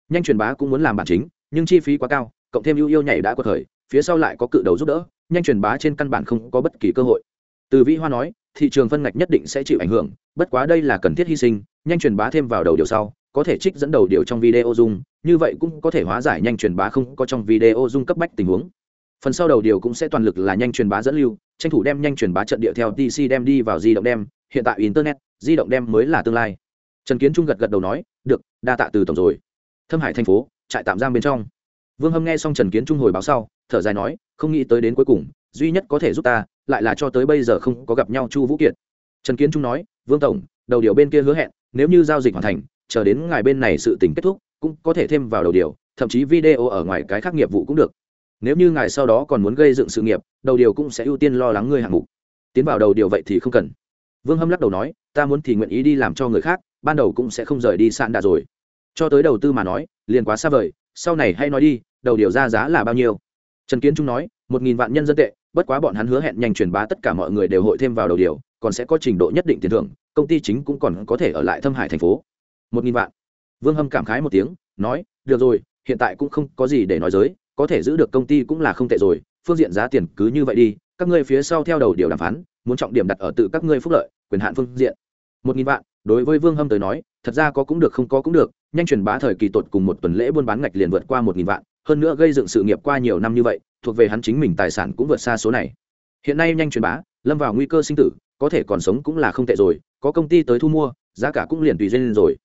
Nhanh truyền bá cũng muốn làm bản chính, nhưng chi phí quá cao, cộng thêm ưu yêu nhảy đã có thời, phía sau lại có cự đầu giúp đỡ, nhanh truyền bá trên căn bản không có bất kỳ cơ hội. Từ vĩ hoa nói, thị trường phân ngạch nhất định sẽ chịu ảnh hưởng, bất quá đây là cần thiết hy sinh, nhanh truyền bá thêm vào đầu điều sau có thể trích dẫn đầu điều trong video dung, như vậy cũng có thể hóa giải nhanh truyền bá không có trong video dung cấp bách tình huống. Phần sau đầu điều cũng sẽ toàn lực là nhanh truyền bá dẫn lưu, tranh thủ đem nhanh truyền bá trận địa theo tc đem đi vào di động đem, hiện tại internet, di động đem mới là tương lai. Trần kiến trung gật gật đầu nói, được, đa tạ từ tổng rồi. Thâm hải thành phố, trại tạm giam bên trong. Vương hâm nghe xong trần kiến trung hồi báo sau, thở dài nói, không nghĩ tới đến cuối cùng, duy nhất có thể giúp ta, lại là cho tới bây giờ không có gặp nhau chu vũ kiệt. Trần kiến trung nói, vương tổng, đầu điều bên kia hứa hẹn, nếu như giao dịch hoàn thành chờ đến ngài bên này sự tình kết thúc, cũng có thể thêm vào đầu điều, thậm chí video ở ngoài cái khác nghiệp vụ cũng được. Nếu như ngài sau đó còn muốn gây dựng sự nghiệp, đầu điều cũng sẽ ưu tiên lo lắng ngươi hạng mục. Tiến vào đầu điều vậy thì không cần. Vương hâm lắc đầu nói, ta muốn thì nguyện ý đi làm cho người khác, ban đầu cũng sẽ không rời đi sạn đà rồi. Cho tới đầu tư mà nói, liền quá xa vời, sau này hay nói đi, đầu điều ra giá là bao nhiêu? Trần kiến trung nói, một nghìn vạn nhân dân tệ, bất quá bọn hắn hứa hẹn nhanh truyền bá tất cả mọi người đều hội thêm vào đầu điều, còn sẽ có trình độ nhất định tiền thưởng, công ty chính cũng còn có thể ở lại thâm hải thành phố một nghìn vạn. Vương hâm cảm khái một tiếng, nói, được rồi, hiện tại cũng không có gì để nói giới có thể giữ được công ty cũng là không tệ rồi, phương diện giá tiền cứ như vậy đi, các ngươi phía sau theo đầu điều đàm phán, muốn trọng điểm đặt ở tự các ngươi phúc lợi, quyền hạn phương diện. Một nghìn vạn, đối với vương hâm tới nói, thật ra có cũng được không có cũng được, nhanh truyền bá thời kỳ tột cùng một tuần lễ buôn bán ngạch liền vượt qua một nghìn vạn, hơn nữa gây dựng sự nghiệp qua nhiều năm như vậy, thuộc về hắn chính mình tài sản cũng vượt xa số này. Hiện nay nhanh truyền bá, lâm vào nguy cơ sinh tử, có thể còn sống cũng là không tệ rồi, có công ty tới thu mua, giá cả cũng liền tùy duyên rồi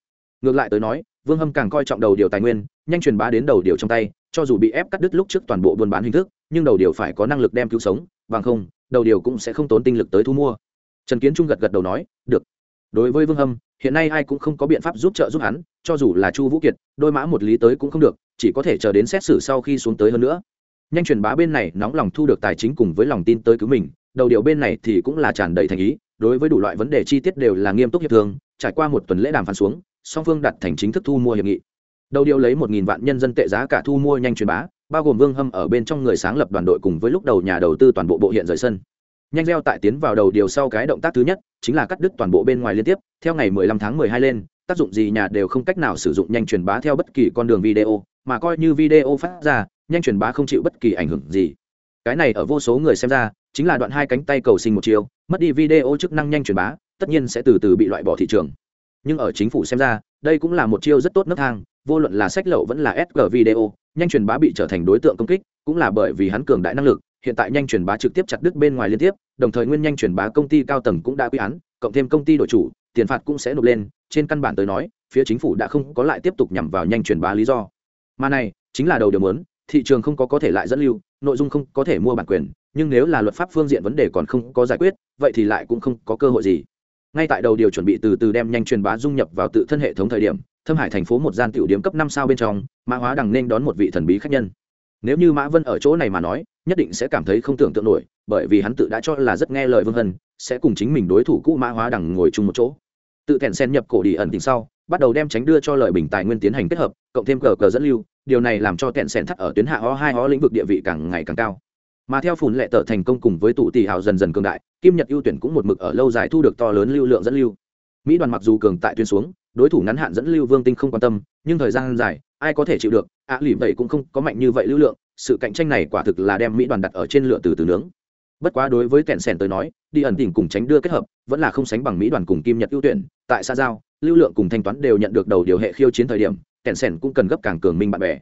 ngược lại tới nói, vương hâm càng coi trọng đầu điều tài nguyên, nhanh truyền bá đến đầu điều trong tay, cho dù bị ép cắt đứt lúc trước toàn bộ buôn bán hình thức, nhưng đầu điều phải có năng lực đem cứu sống, bằng không, đầu điều cũng sẽ không tốn tinh lực tới thu mua. Trần kiến trung gật gật đầu nói, được. Đối với vương hâm, hiện nay ai cũng không có biện pháp giúp trợ giúp hắn, cho dù là chu vũ kiệt, đôi mã một lý tới cũng không được, chỉ có thể chờ đến xét xử sau khi xuống tới hơn nữa. Nhanh truyền bá bên này nóng lòng thu được tài chính cùng với lòng tin tới cứu mình, đầu điều bên này thì cũng là tràn đầy thành ý, đối với đủ loại vấn đề chi tiết đều là nghiêm túc hiệp thương, trải qua một tuần lễ đàm phán xuống song phương đặt thành chính thức thu mua hiệp nghị. Đầu điều lấy một nghìn vạn nhân dân tệ giá cả thu mua nhanh truyền bá, bao gồm vương hâm ở bên trong người sáng lập đoàn đội cùng với lúc đầu nhà đầu tư toàn bộ bộ hiện rời sân. Nhanh gieo tại tiến vào đầu điều sau cái động tác thứ nhất, chính là cắt đứt toàn bộ bên ngoài liên tiếp, theo ngày 15 tháng 12 lên, tác dụng gì nhà đều không cách nào sử dụng nhanh truyền bá theo bất kỳ con đường video, mà coi như video phát ra, nhanh truyền bá không chịu bất kỳ ảnh hưởng gì. Cái này ở vô số người xem ra, chính là đoạn hai cánh tay cầu sinh một chiều mất đi video chức năng nhanh truyền bá, tất nhiên sẽ từ từ bị loại bỏ thị trường nhưng ở chính phủ xem ra, đây cũng là một chiêu rất tốt nấc thang, vô luận là sách lậu vẫn là sg video, nhanh truyền bá bị trở thành đối tượng công kích, cũng là bởi vì hắn cường đại năng lực, hiện tại nhanh truyền bá trực tiếp chặt đứt bên ngoài liên tiếp, đồng thời nguyên nhanh truyền bá công ty cao tầng cũng đã quy án, cộng thêm công ty đổi chủ, tiền phạt cũng sẽ nộp lên, trên căn bản tới nói, phía chính phủ đã không có lại tiếp tục nhằm vào nhanh truyền bá lý do. Mà này, chính là đầu điều muốn, thị trường không có có thể lại dẫn lưu, nội dung không có thể mua bản quyền, nhưng nếu là luật pháp phương diện vấn đề còn không có giải quyết, vậy thì lại cũng không có cơ hội gì ngay tại đầu điều chuẩn bị từ từ đem nhanh truyền bá dung nhập vào tự thân hệ thống thời điểm, thâm hải thành phố một gian tiểu điểm cấp năm sao bên trong, mã hóa đằng nên đón một vị thần bí khách nhân. Nếu như mã vân ở chỗ này mà nói, nhất định sẽ cảm thấy không tưởng tượng nổi, bởi vì hắn tự đã cho là rất nghe lời vương hân, sẽ cùng chính mình đối thủ cũ mã hóa đằng ngồi chung một chỗ. Tự thẹn sen nhập cổ đi ẩn tình sau, bắt đầu đem tránh đưa cho lời bình tài nguyên tiến hành kết hợp, cộng thêm cờ cờ dẫn lưu, điều này làm cho thẹn sen thắt ở tuyến hạ ho hai ho lĩnh vực địa vị càng ngày càng cao. Mà theo phùn lệ tờ thành công cùng với tụ tỷ hào dần dần cường đại kim nhật ưu tuyển cũng một mực ở lâu dài thu được to lớn lưu lượng dẫn lưu. Mỹ đoàn mặc dù cường tại tuyến xuống đối thủ ngắn hạn dẫn lưu vương tinh không quan tâm nhưng thời gian dài ai có thể chịu được ạ à, vậy cũng không có mạnh như vậy lưu lượng sự cạnh tranh này quả thực là đem mỹ đoàn đặt ở trên lửa từ từ nướng. Bất quá đối với tẹn sẻn tới nói đi ẩn tỉnh cùng tránh đưa kết hợp vẫn là không sánh bằng mỹ đoàn cùng kim nhật ưu tuyển tại xa giao lưu lượng cùng thanh toán đều nhận được đầu điều hệ khiêu chiến thời điểm tẹn sẻn cũng cần gấp càng cường minh bạn bè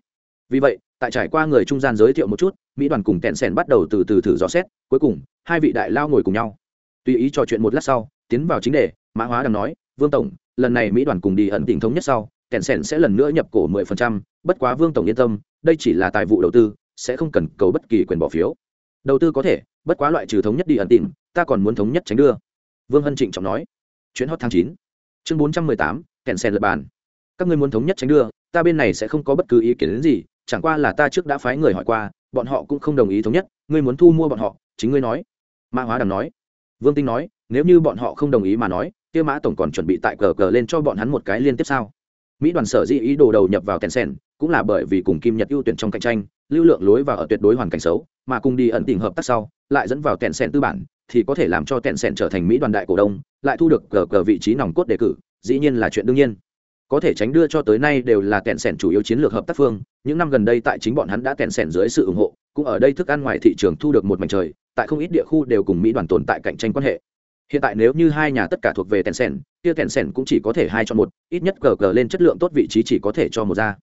vì vậy tại trải qua người trung gian giới thiệu một chút mỹ đoàn cùng tẹn sẻn bắt đầu từ từ thử dò xét cuối cùng hai vị đại lao ngồi cùng nhau. Tùy ý trò chuyện một lát sau tiến vào chính đề mã hóa đang nói vương tổng lần này mỹ đoàn cùng đi ẩn tình thống nhất sau tẹn sẻn sẽ lần nữa nhập cổ 10%, bất quá vương tổng yên tâm đây chỉ là tài vụ đầu tư sẽ không cần cầu bất kỳ quyền bỏ phiếu. Đầu tư có thể bất quá loại trừ thống nhất đi ẩn tình ta còn muốn thống nhất tránh đưa. Vương hân trịnh trọng nói. Chuyến hot tháng chín chương bốn trăm mười tám kẹn sèn lập bàn. Các ngươi muốn thống nhất tránh đưa ta bên này sẽ không có bất cứ ý kiến đến gì chẳng qua là ta trước đã phái người hỏi qua, bọn họ cũng không đồng ý thống nhất, ngươi muốn thu mua bọn họ, chính ngươi nói. Mã hóa đằng nói. Vương tinh nói, nếu như bọn họ không đồng ý mà nói, kia mã tổng còn chuẩn bị tại cờ cờ lên cho bọn hắn một cái liên tiếp sao? Mỹ đoàn sở dĩ ý đồ đầu nhập vào tencent, cũng là bởi vì cùng kim nhật ưu tuyển trong cạnh tranh, lưu lượng lối vào ở tuyệt đối hoàn cảnh xấu, mà cùng đi ẩn tình hợp tác sau, lại dẫn vào tencent tư bản, thì có thể làm cho tencent trở thành mỹ đoàn đại cổ đông, lại thu được cờ cờ vị trí nòng cốt đề cử, dĩ nhiên là chuyện đương nhiên có thể tránh đưa cho tới nay đều là kẹn sẻn chủ yếu chiến lược hợp tác phương. Những năm gần đây tại chính bọn hắn đã kẹn sẻn dưới sự ủng hộ, cũng ở đây thức ăn ngoài thị trường thu được một mảnh trời, tại không ít địa khu đều cùng mỹ đoàn tồn tại cạnh tranh quan hệ. Hiện tại nếu như hai nhà tất cả thuộc về kẹn sẻn, kia kẹn sẻn cũng chỉ có thể hai cho một, ít nhất cờ cờ lên chất lượng tốt vị trí chỉ có thể cho một ra.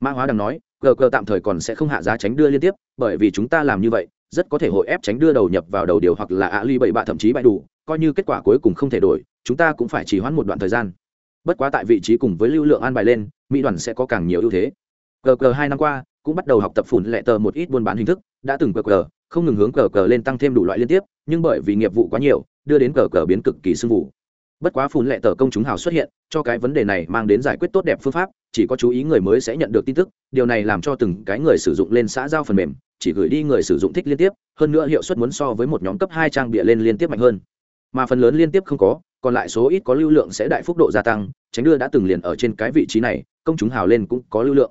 Mã hóa đang nói, cờ cờ tạm thời còn sẽ không hạ giá tránh đưa liên tiếp, bởi vì chúng ta làm như vậy, rất có thể hội ép tránh đưa đầu nhập vào đầu điều hoặc là ạ ly bảy bạ thậm chí bại đủ coi như kết quả cuối cùng không thể đổi, chúng ta cũng phải chỉ hoãn một đoạn thời gian bất quá tại vị trí cùng với lưu lượng an bài lên, mỹ đoàn sẽ có càng nhiều ưu thế. Cờ cờ hai năm qua, cũng bắt đầu học tập phủn lệ tờ một ít buôn bán hình thức, đã từng cờ cờ không ngừng hướng cờ cờ lên tăng thêm đủ loại liên tiếp, nhưng bởi vì nghiệp vụ quá nhiều, đưa đến cờ cờ biến cực kỳ sưng vụ. Bất quá phủn lệ tờ công chúng hào xuất hiện, cho cái vấn đề này mang đến giải quyết tốt đẹp phương pháp, chỉ có chú ý người mới sẽ nhận được tin tức, điều này làm cho từng cái người sử dụng lên xã giao phần mềm, chỉ gửi đi người sử dụng thích liên tiếp, hơn nữa hiệu suất muốn so với một nhóm cấp hai trang bịa lên liên tiếp mạnh hơn mà phần lớn liên tiếp không có, còn lại số ít có lưu lượng sẽ đại phúc độ gia tăng, tránh đưa đã từng liền ở trên cái vị trí này, công chúng hào lên cũng có lưu lượng.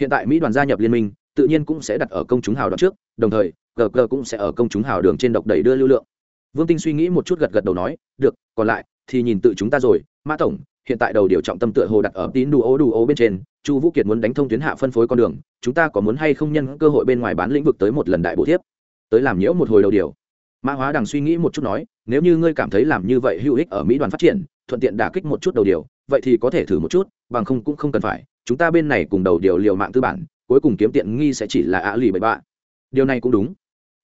Hiện tại mỹ đoàn gia nhập liên minh, tự nhiên cũng sẽ đặt ở công chúng hào đoạn trước, đồng thời gg cũng sẽ ở công chúng hào đường trên độc đẩy đưa lưu lượng. Vương tinh suy nghĩ một chút gật gật đầu nói, được, còn lại thì nhìn tự chúng ta rồi, mã tổng, hiện tại đầu điều trọng tâm tựa hồ đặt ở tín đủ ô đủ ô bên trên, chu vũ kiệt muốn đánh thông tuyến hạ phân phối con đường, chúng ta có muốn hay không nhân cơ hội bên ngoài bán lĩnh vực tới một lần đại bộ thiếp tới làm nhiễu một hồi đầu điều mã hóa đằng suy nghĩ một chút nói, nếu như ngươi cảm thấy làm như vậy hữu ích ở mỹ đoàn phát triển, thuận tiện đả kích một chút đầu điều, vậy thì có thể thử một chút, bằng không cũng không cần phải. Chúng ta bên này cùng đầu điều liều mạng tư bản, cuối cùng kiếm tiện nghi sẽ chỉ là ạ lì bậy bạ. Điều này cũng đúng.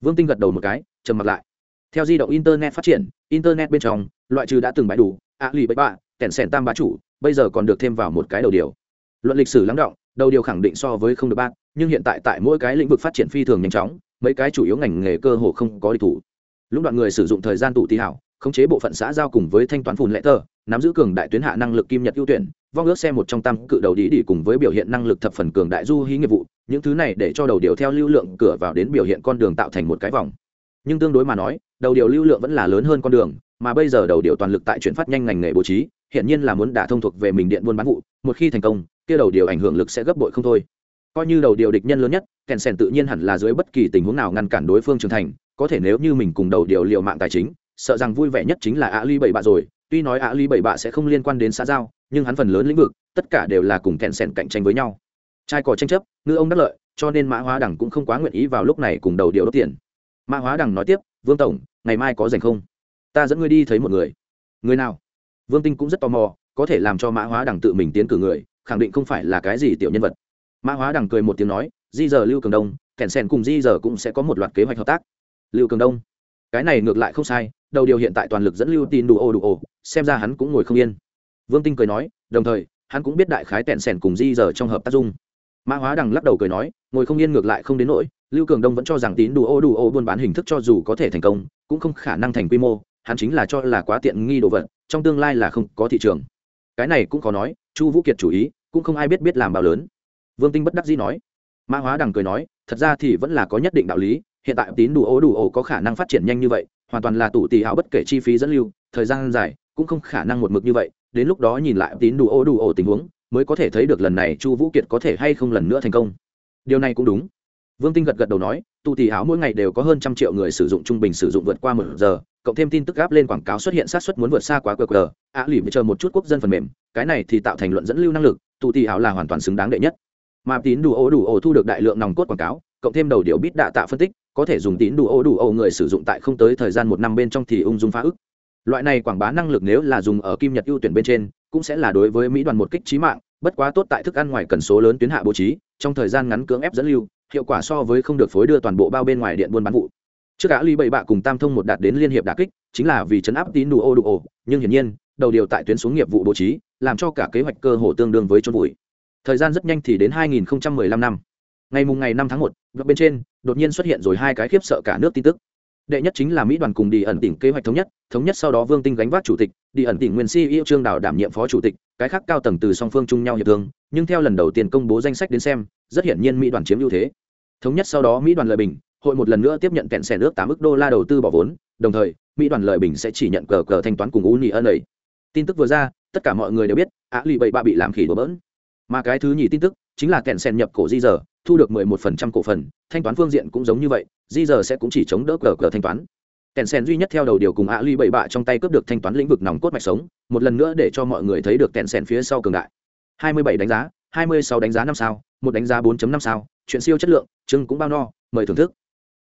Vương tinh gật đầu một cái, trầm mặt lại. Theo di động internet phát triển, internet bên trong, loại trừ đã từng bãi đủ, ạ lì bậy bạ kẻn sẻn tam bá chủ, bây giờ còn được thêm vào một cái đầu điều. Luận lịch sử lắng động, đầu điều khẳng định so với không được bác nhưng hiện tại tại mỗi cái lĩnh vực phát triển phi thường nhanh chóng, mấy cái chủ yếu ngành nghề cơ hồ không có địch thủ lũng đoạn người sử dụng thời gian tụ tí hảo, khống chế bộ phận xã giao cùng với thanh toán phùn lệ tờ, nắm giữ cường đại tuyến hạ năng lực kim nhật ưu tuyển, vong ước xe một trong tam cự đầu đi đi cùng với biểu hiện năng lực thập phần cường đại du hí nghiệp vụ, những thứ này để cho đầu điều theo lưu lượng cửa vào đến biểu hiện con đường tạo thành một cái vòng. Nhưng tương đối mà nói, đầu điều lưu lượng vẫn là lớn hơn con đường, mà bây giờ đầu điều toàn lực tại chuyển phát nhanh ngành nghề bố trí hiện nhiên là muốn đả thông thuộc về mình điện buôn bán vụ, một khi thành công, kia đầu điều ảnh hưởng lực sẽ gấp bội không thôi. Coi như đầu điều địch nhân lớn nhất, kèn sèn tự nhiên hẳn là dưới bất kỳ tình huống nào ngăn cản đối phương trưởng thành có thể nếu như mình cùng đầu điều liệu mạng tài chính, sợ rằng vui vẻ nhất chính là ạ ly bảy bạ rồi. Tuy nói ạ ly bảy bạ sẽ không liên quan đến xã giao, nhưng hắn phần lớn lĩnh vực, tất cả đều là cùng kẹn sẻn cạnh tranh với nhau. Trai cò tranh chấp, ngư ông đắc lợi, cho nên mã hóa đẳng cũng không quá nguyện ý vào lúc này cùng đầu điều đốt tiền. Mã hóa đẳng nói tiếp, vương tổng, ngày mai có dành không? Ta dẫn ngươi đi thấy một người. Người nào? Vương tinh cũng rất tò mò, có thể làm cho mã hóa đẳng tự mình tiến cử người, khẳng định không phải là cái gì tiểu nhân vật. Mã hóa đẳng cười một tiếng nói, di giờ lưu cường đông, kẹn sẻn cùng di giờ cũng sẽ có một loạt kế hoạch hợp tác lưu cường đông. Cái này ngược lại không sai, đầu điều hiện tại toàn lực dẫn lưu tin đủ ô đủ ô, xem ra hắn cũng ngồi không yên. Vương tinh cười nói, đồng thời, hắn cũng biết đại khái tẹn sẻn cùng di giờ trong hợp tác dung. Mã hóa đằng lắc đầu cười nói, ngồi không yên ngược lại không đến nỗi, lưu cường đông vẫn cho rằng tín đủ ô đủ ô buôn bán hình thức cho dù có thể thành công, cũng không khả năng thành quy mô, hắn chính là cho là quá tiện nghi đồ vật, trong tương lai là không có thị trường. Cái này cũng có nói, chu vũ kiệt chủ ý, cũng không ai biết biết làm bao lớn. Vương tinh bất đắc dĩ nói. Mã hóa đằng cười nói, thật ra thì vẫn là có nhất định đạo lý hiện tại tín đủ ố đủ ổ có khả năng phát triển nhanh như vậy, hoàn toàn là tủ tỷ hào bất kể chi phí dẫn lưu, thời gian dài cũng không khả năng một mực như vậy, đến lúc đó nhìn lại tín đủ ố đủ ổ tình huống, mới có thể thấy được lần này chu vũ kiệt có thể hay không lần nữa thành công. Điều này cũng đúng. Vương tinh gật gật đầu nói tụ tỷ hảo mỗi ngày đều có hơn trăm triệu người sử dụng trung bình sử dụng vượt qua một giờ, cộng thêm tin tức gáp lên quảng cáo xuất hiện sát xuất muốn vượt xa quá qr ạ lỉ chờ một chút quốc dân phần mềm, cái này thì tạo thành luận dẫn lưu năng lực tụ tỷ hảo là hoàn toàn xứng đáng đệ nhất. Mà tín đủ ố đủ ổ thu được đại lượng nòng cốt quảng cáo, cộng thêm đầu điều bít đạ tạ phân tích có thể dùng tín đủ ô đủ ô người sử dụng tại không tới thời gian một năm bên trong thì ung dung phá ức. Loại này quảng bá năng lực nếu là dùng ở kim nhật ưu tuyển bên trên, cũng sẽ là đối với mỹ đoàn một kích trí mạng, bất quá tốt tại thức ăn ngoài cần số lớn tuyến hạ bố trí, trong thời gian ngắn cưỡng ép dẫn lưu, hiệu quả so với không được phối đưa toàn bộ bao bên ngoài điện buôn bán vụ. Trước cả ly bảy bạ cùng tam thông một đạt đến liên hiệp đà kích, chính là vì chấn áp tín đủ ô đủ ô, nhưng hiển nhiên, đầu điều tại tuyến xuống nghiệp vụ bố trí, làm cho cả kế hoạch cơ hồ tương đương với chôn vùi. Thời gian rất nhanh thì đến 2015 năm ngày mùng ngày 5 tháng 1, bên trên đột nhiên xuất hiện rồi hai cái khiếp sợ cả nước tin tức. Đệ nhất chính là mỹ đoàn cùng đi ẩn tỉnh kế hoạch thống nhất thống nhất sau đó vương tinh gánh vác chủ tịch đi ẩn tỉnh nguyên ceo trương đào đảm nhiệm phó chủ tịch cái khác cao tầng từ song phương chung nhau hiệp thương nhưng theo lần đầu tiên công bố danh sách đến xem rất hiển nhiên mỹ đoàn chiếm ưu thế. Thống nhất sau đó mỹ đoàn lợi bình hội một lần nữa tiếp nhận kẹn xẻ nước tám ức đô la đầu tư bỏ vốn đồng thời mỹ đoàn lợi bình sẽ chỉ nhận cờ cờ thanh toán cùng uni ân ấy. Tin tức vừa ra tất cả mọi người đều biết á lì bảy ba bị làm khỉ đổ bỡn. Mà cái thứ nhì tin tức chính là kẹn sen nhập cổ di giờ thu được 11% cổ phần, thanh toán phương diện cũng giống như vậy di giờ sẽ cũng chỉ chống đỡ cờ cờ thanh toán. Kèn sen duy nhất theo đầu điều cùng ạ ly bảy bạ trong tay cướp được thanh toán lĩnh vực nòng cốt mạch sống, một lần nữa để cho mọi người thấy được kèn sen phía sau cường đại. 27 đánh giá 26 đánh giá năm sao, một đánh giá 4.5 sao, chuyện siêu chất lượng, chương cũng bao no, mời thưởng thức.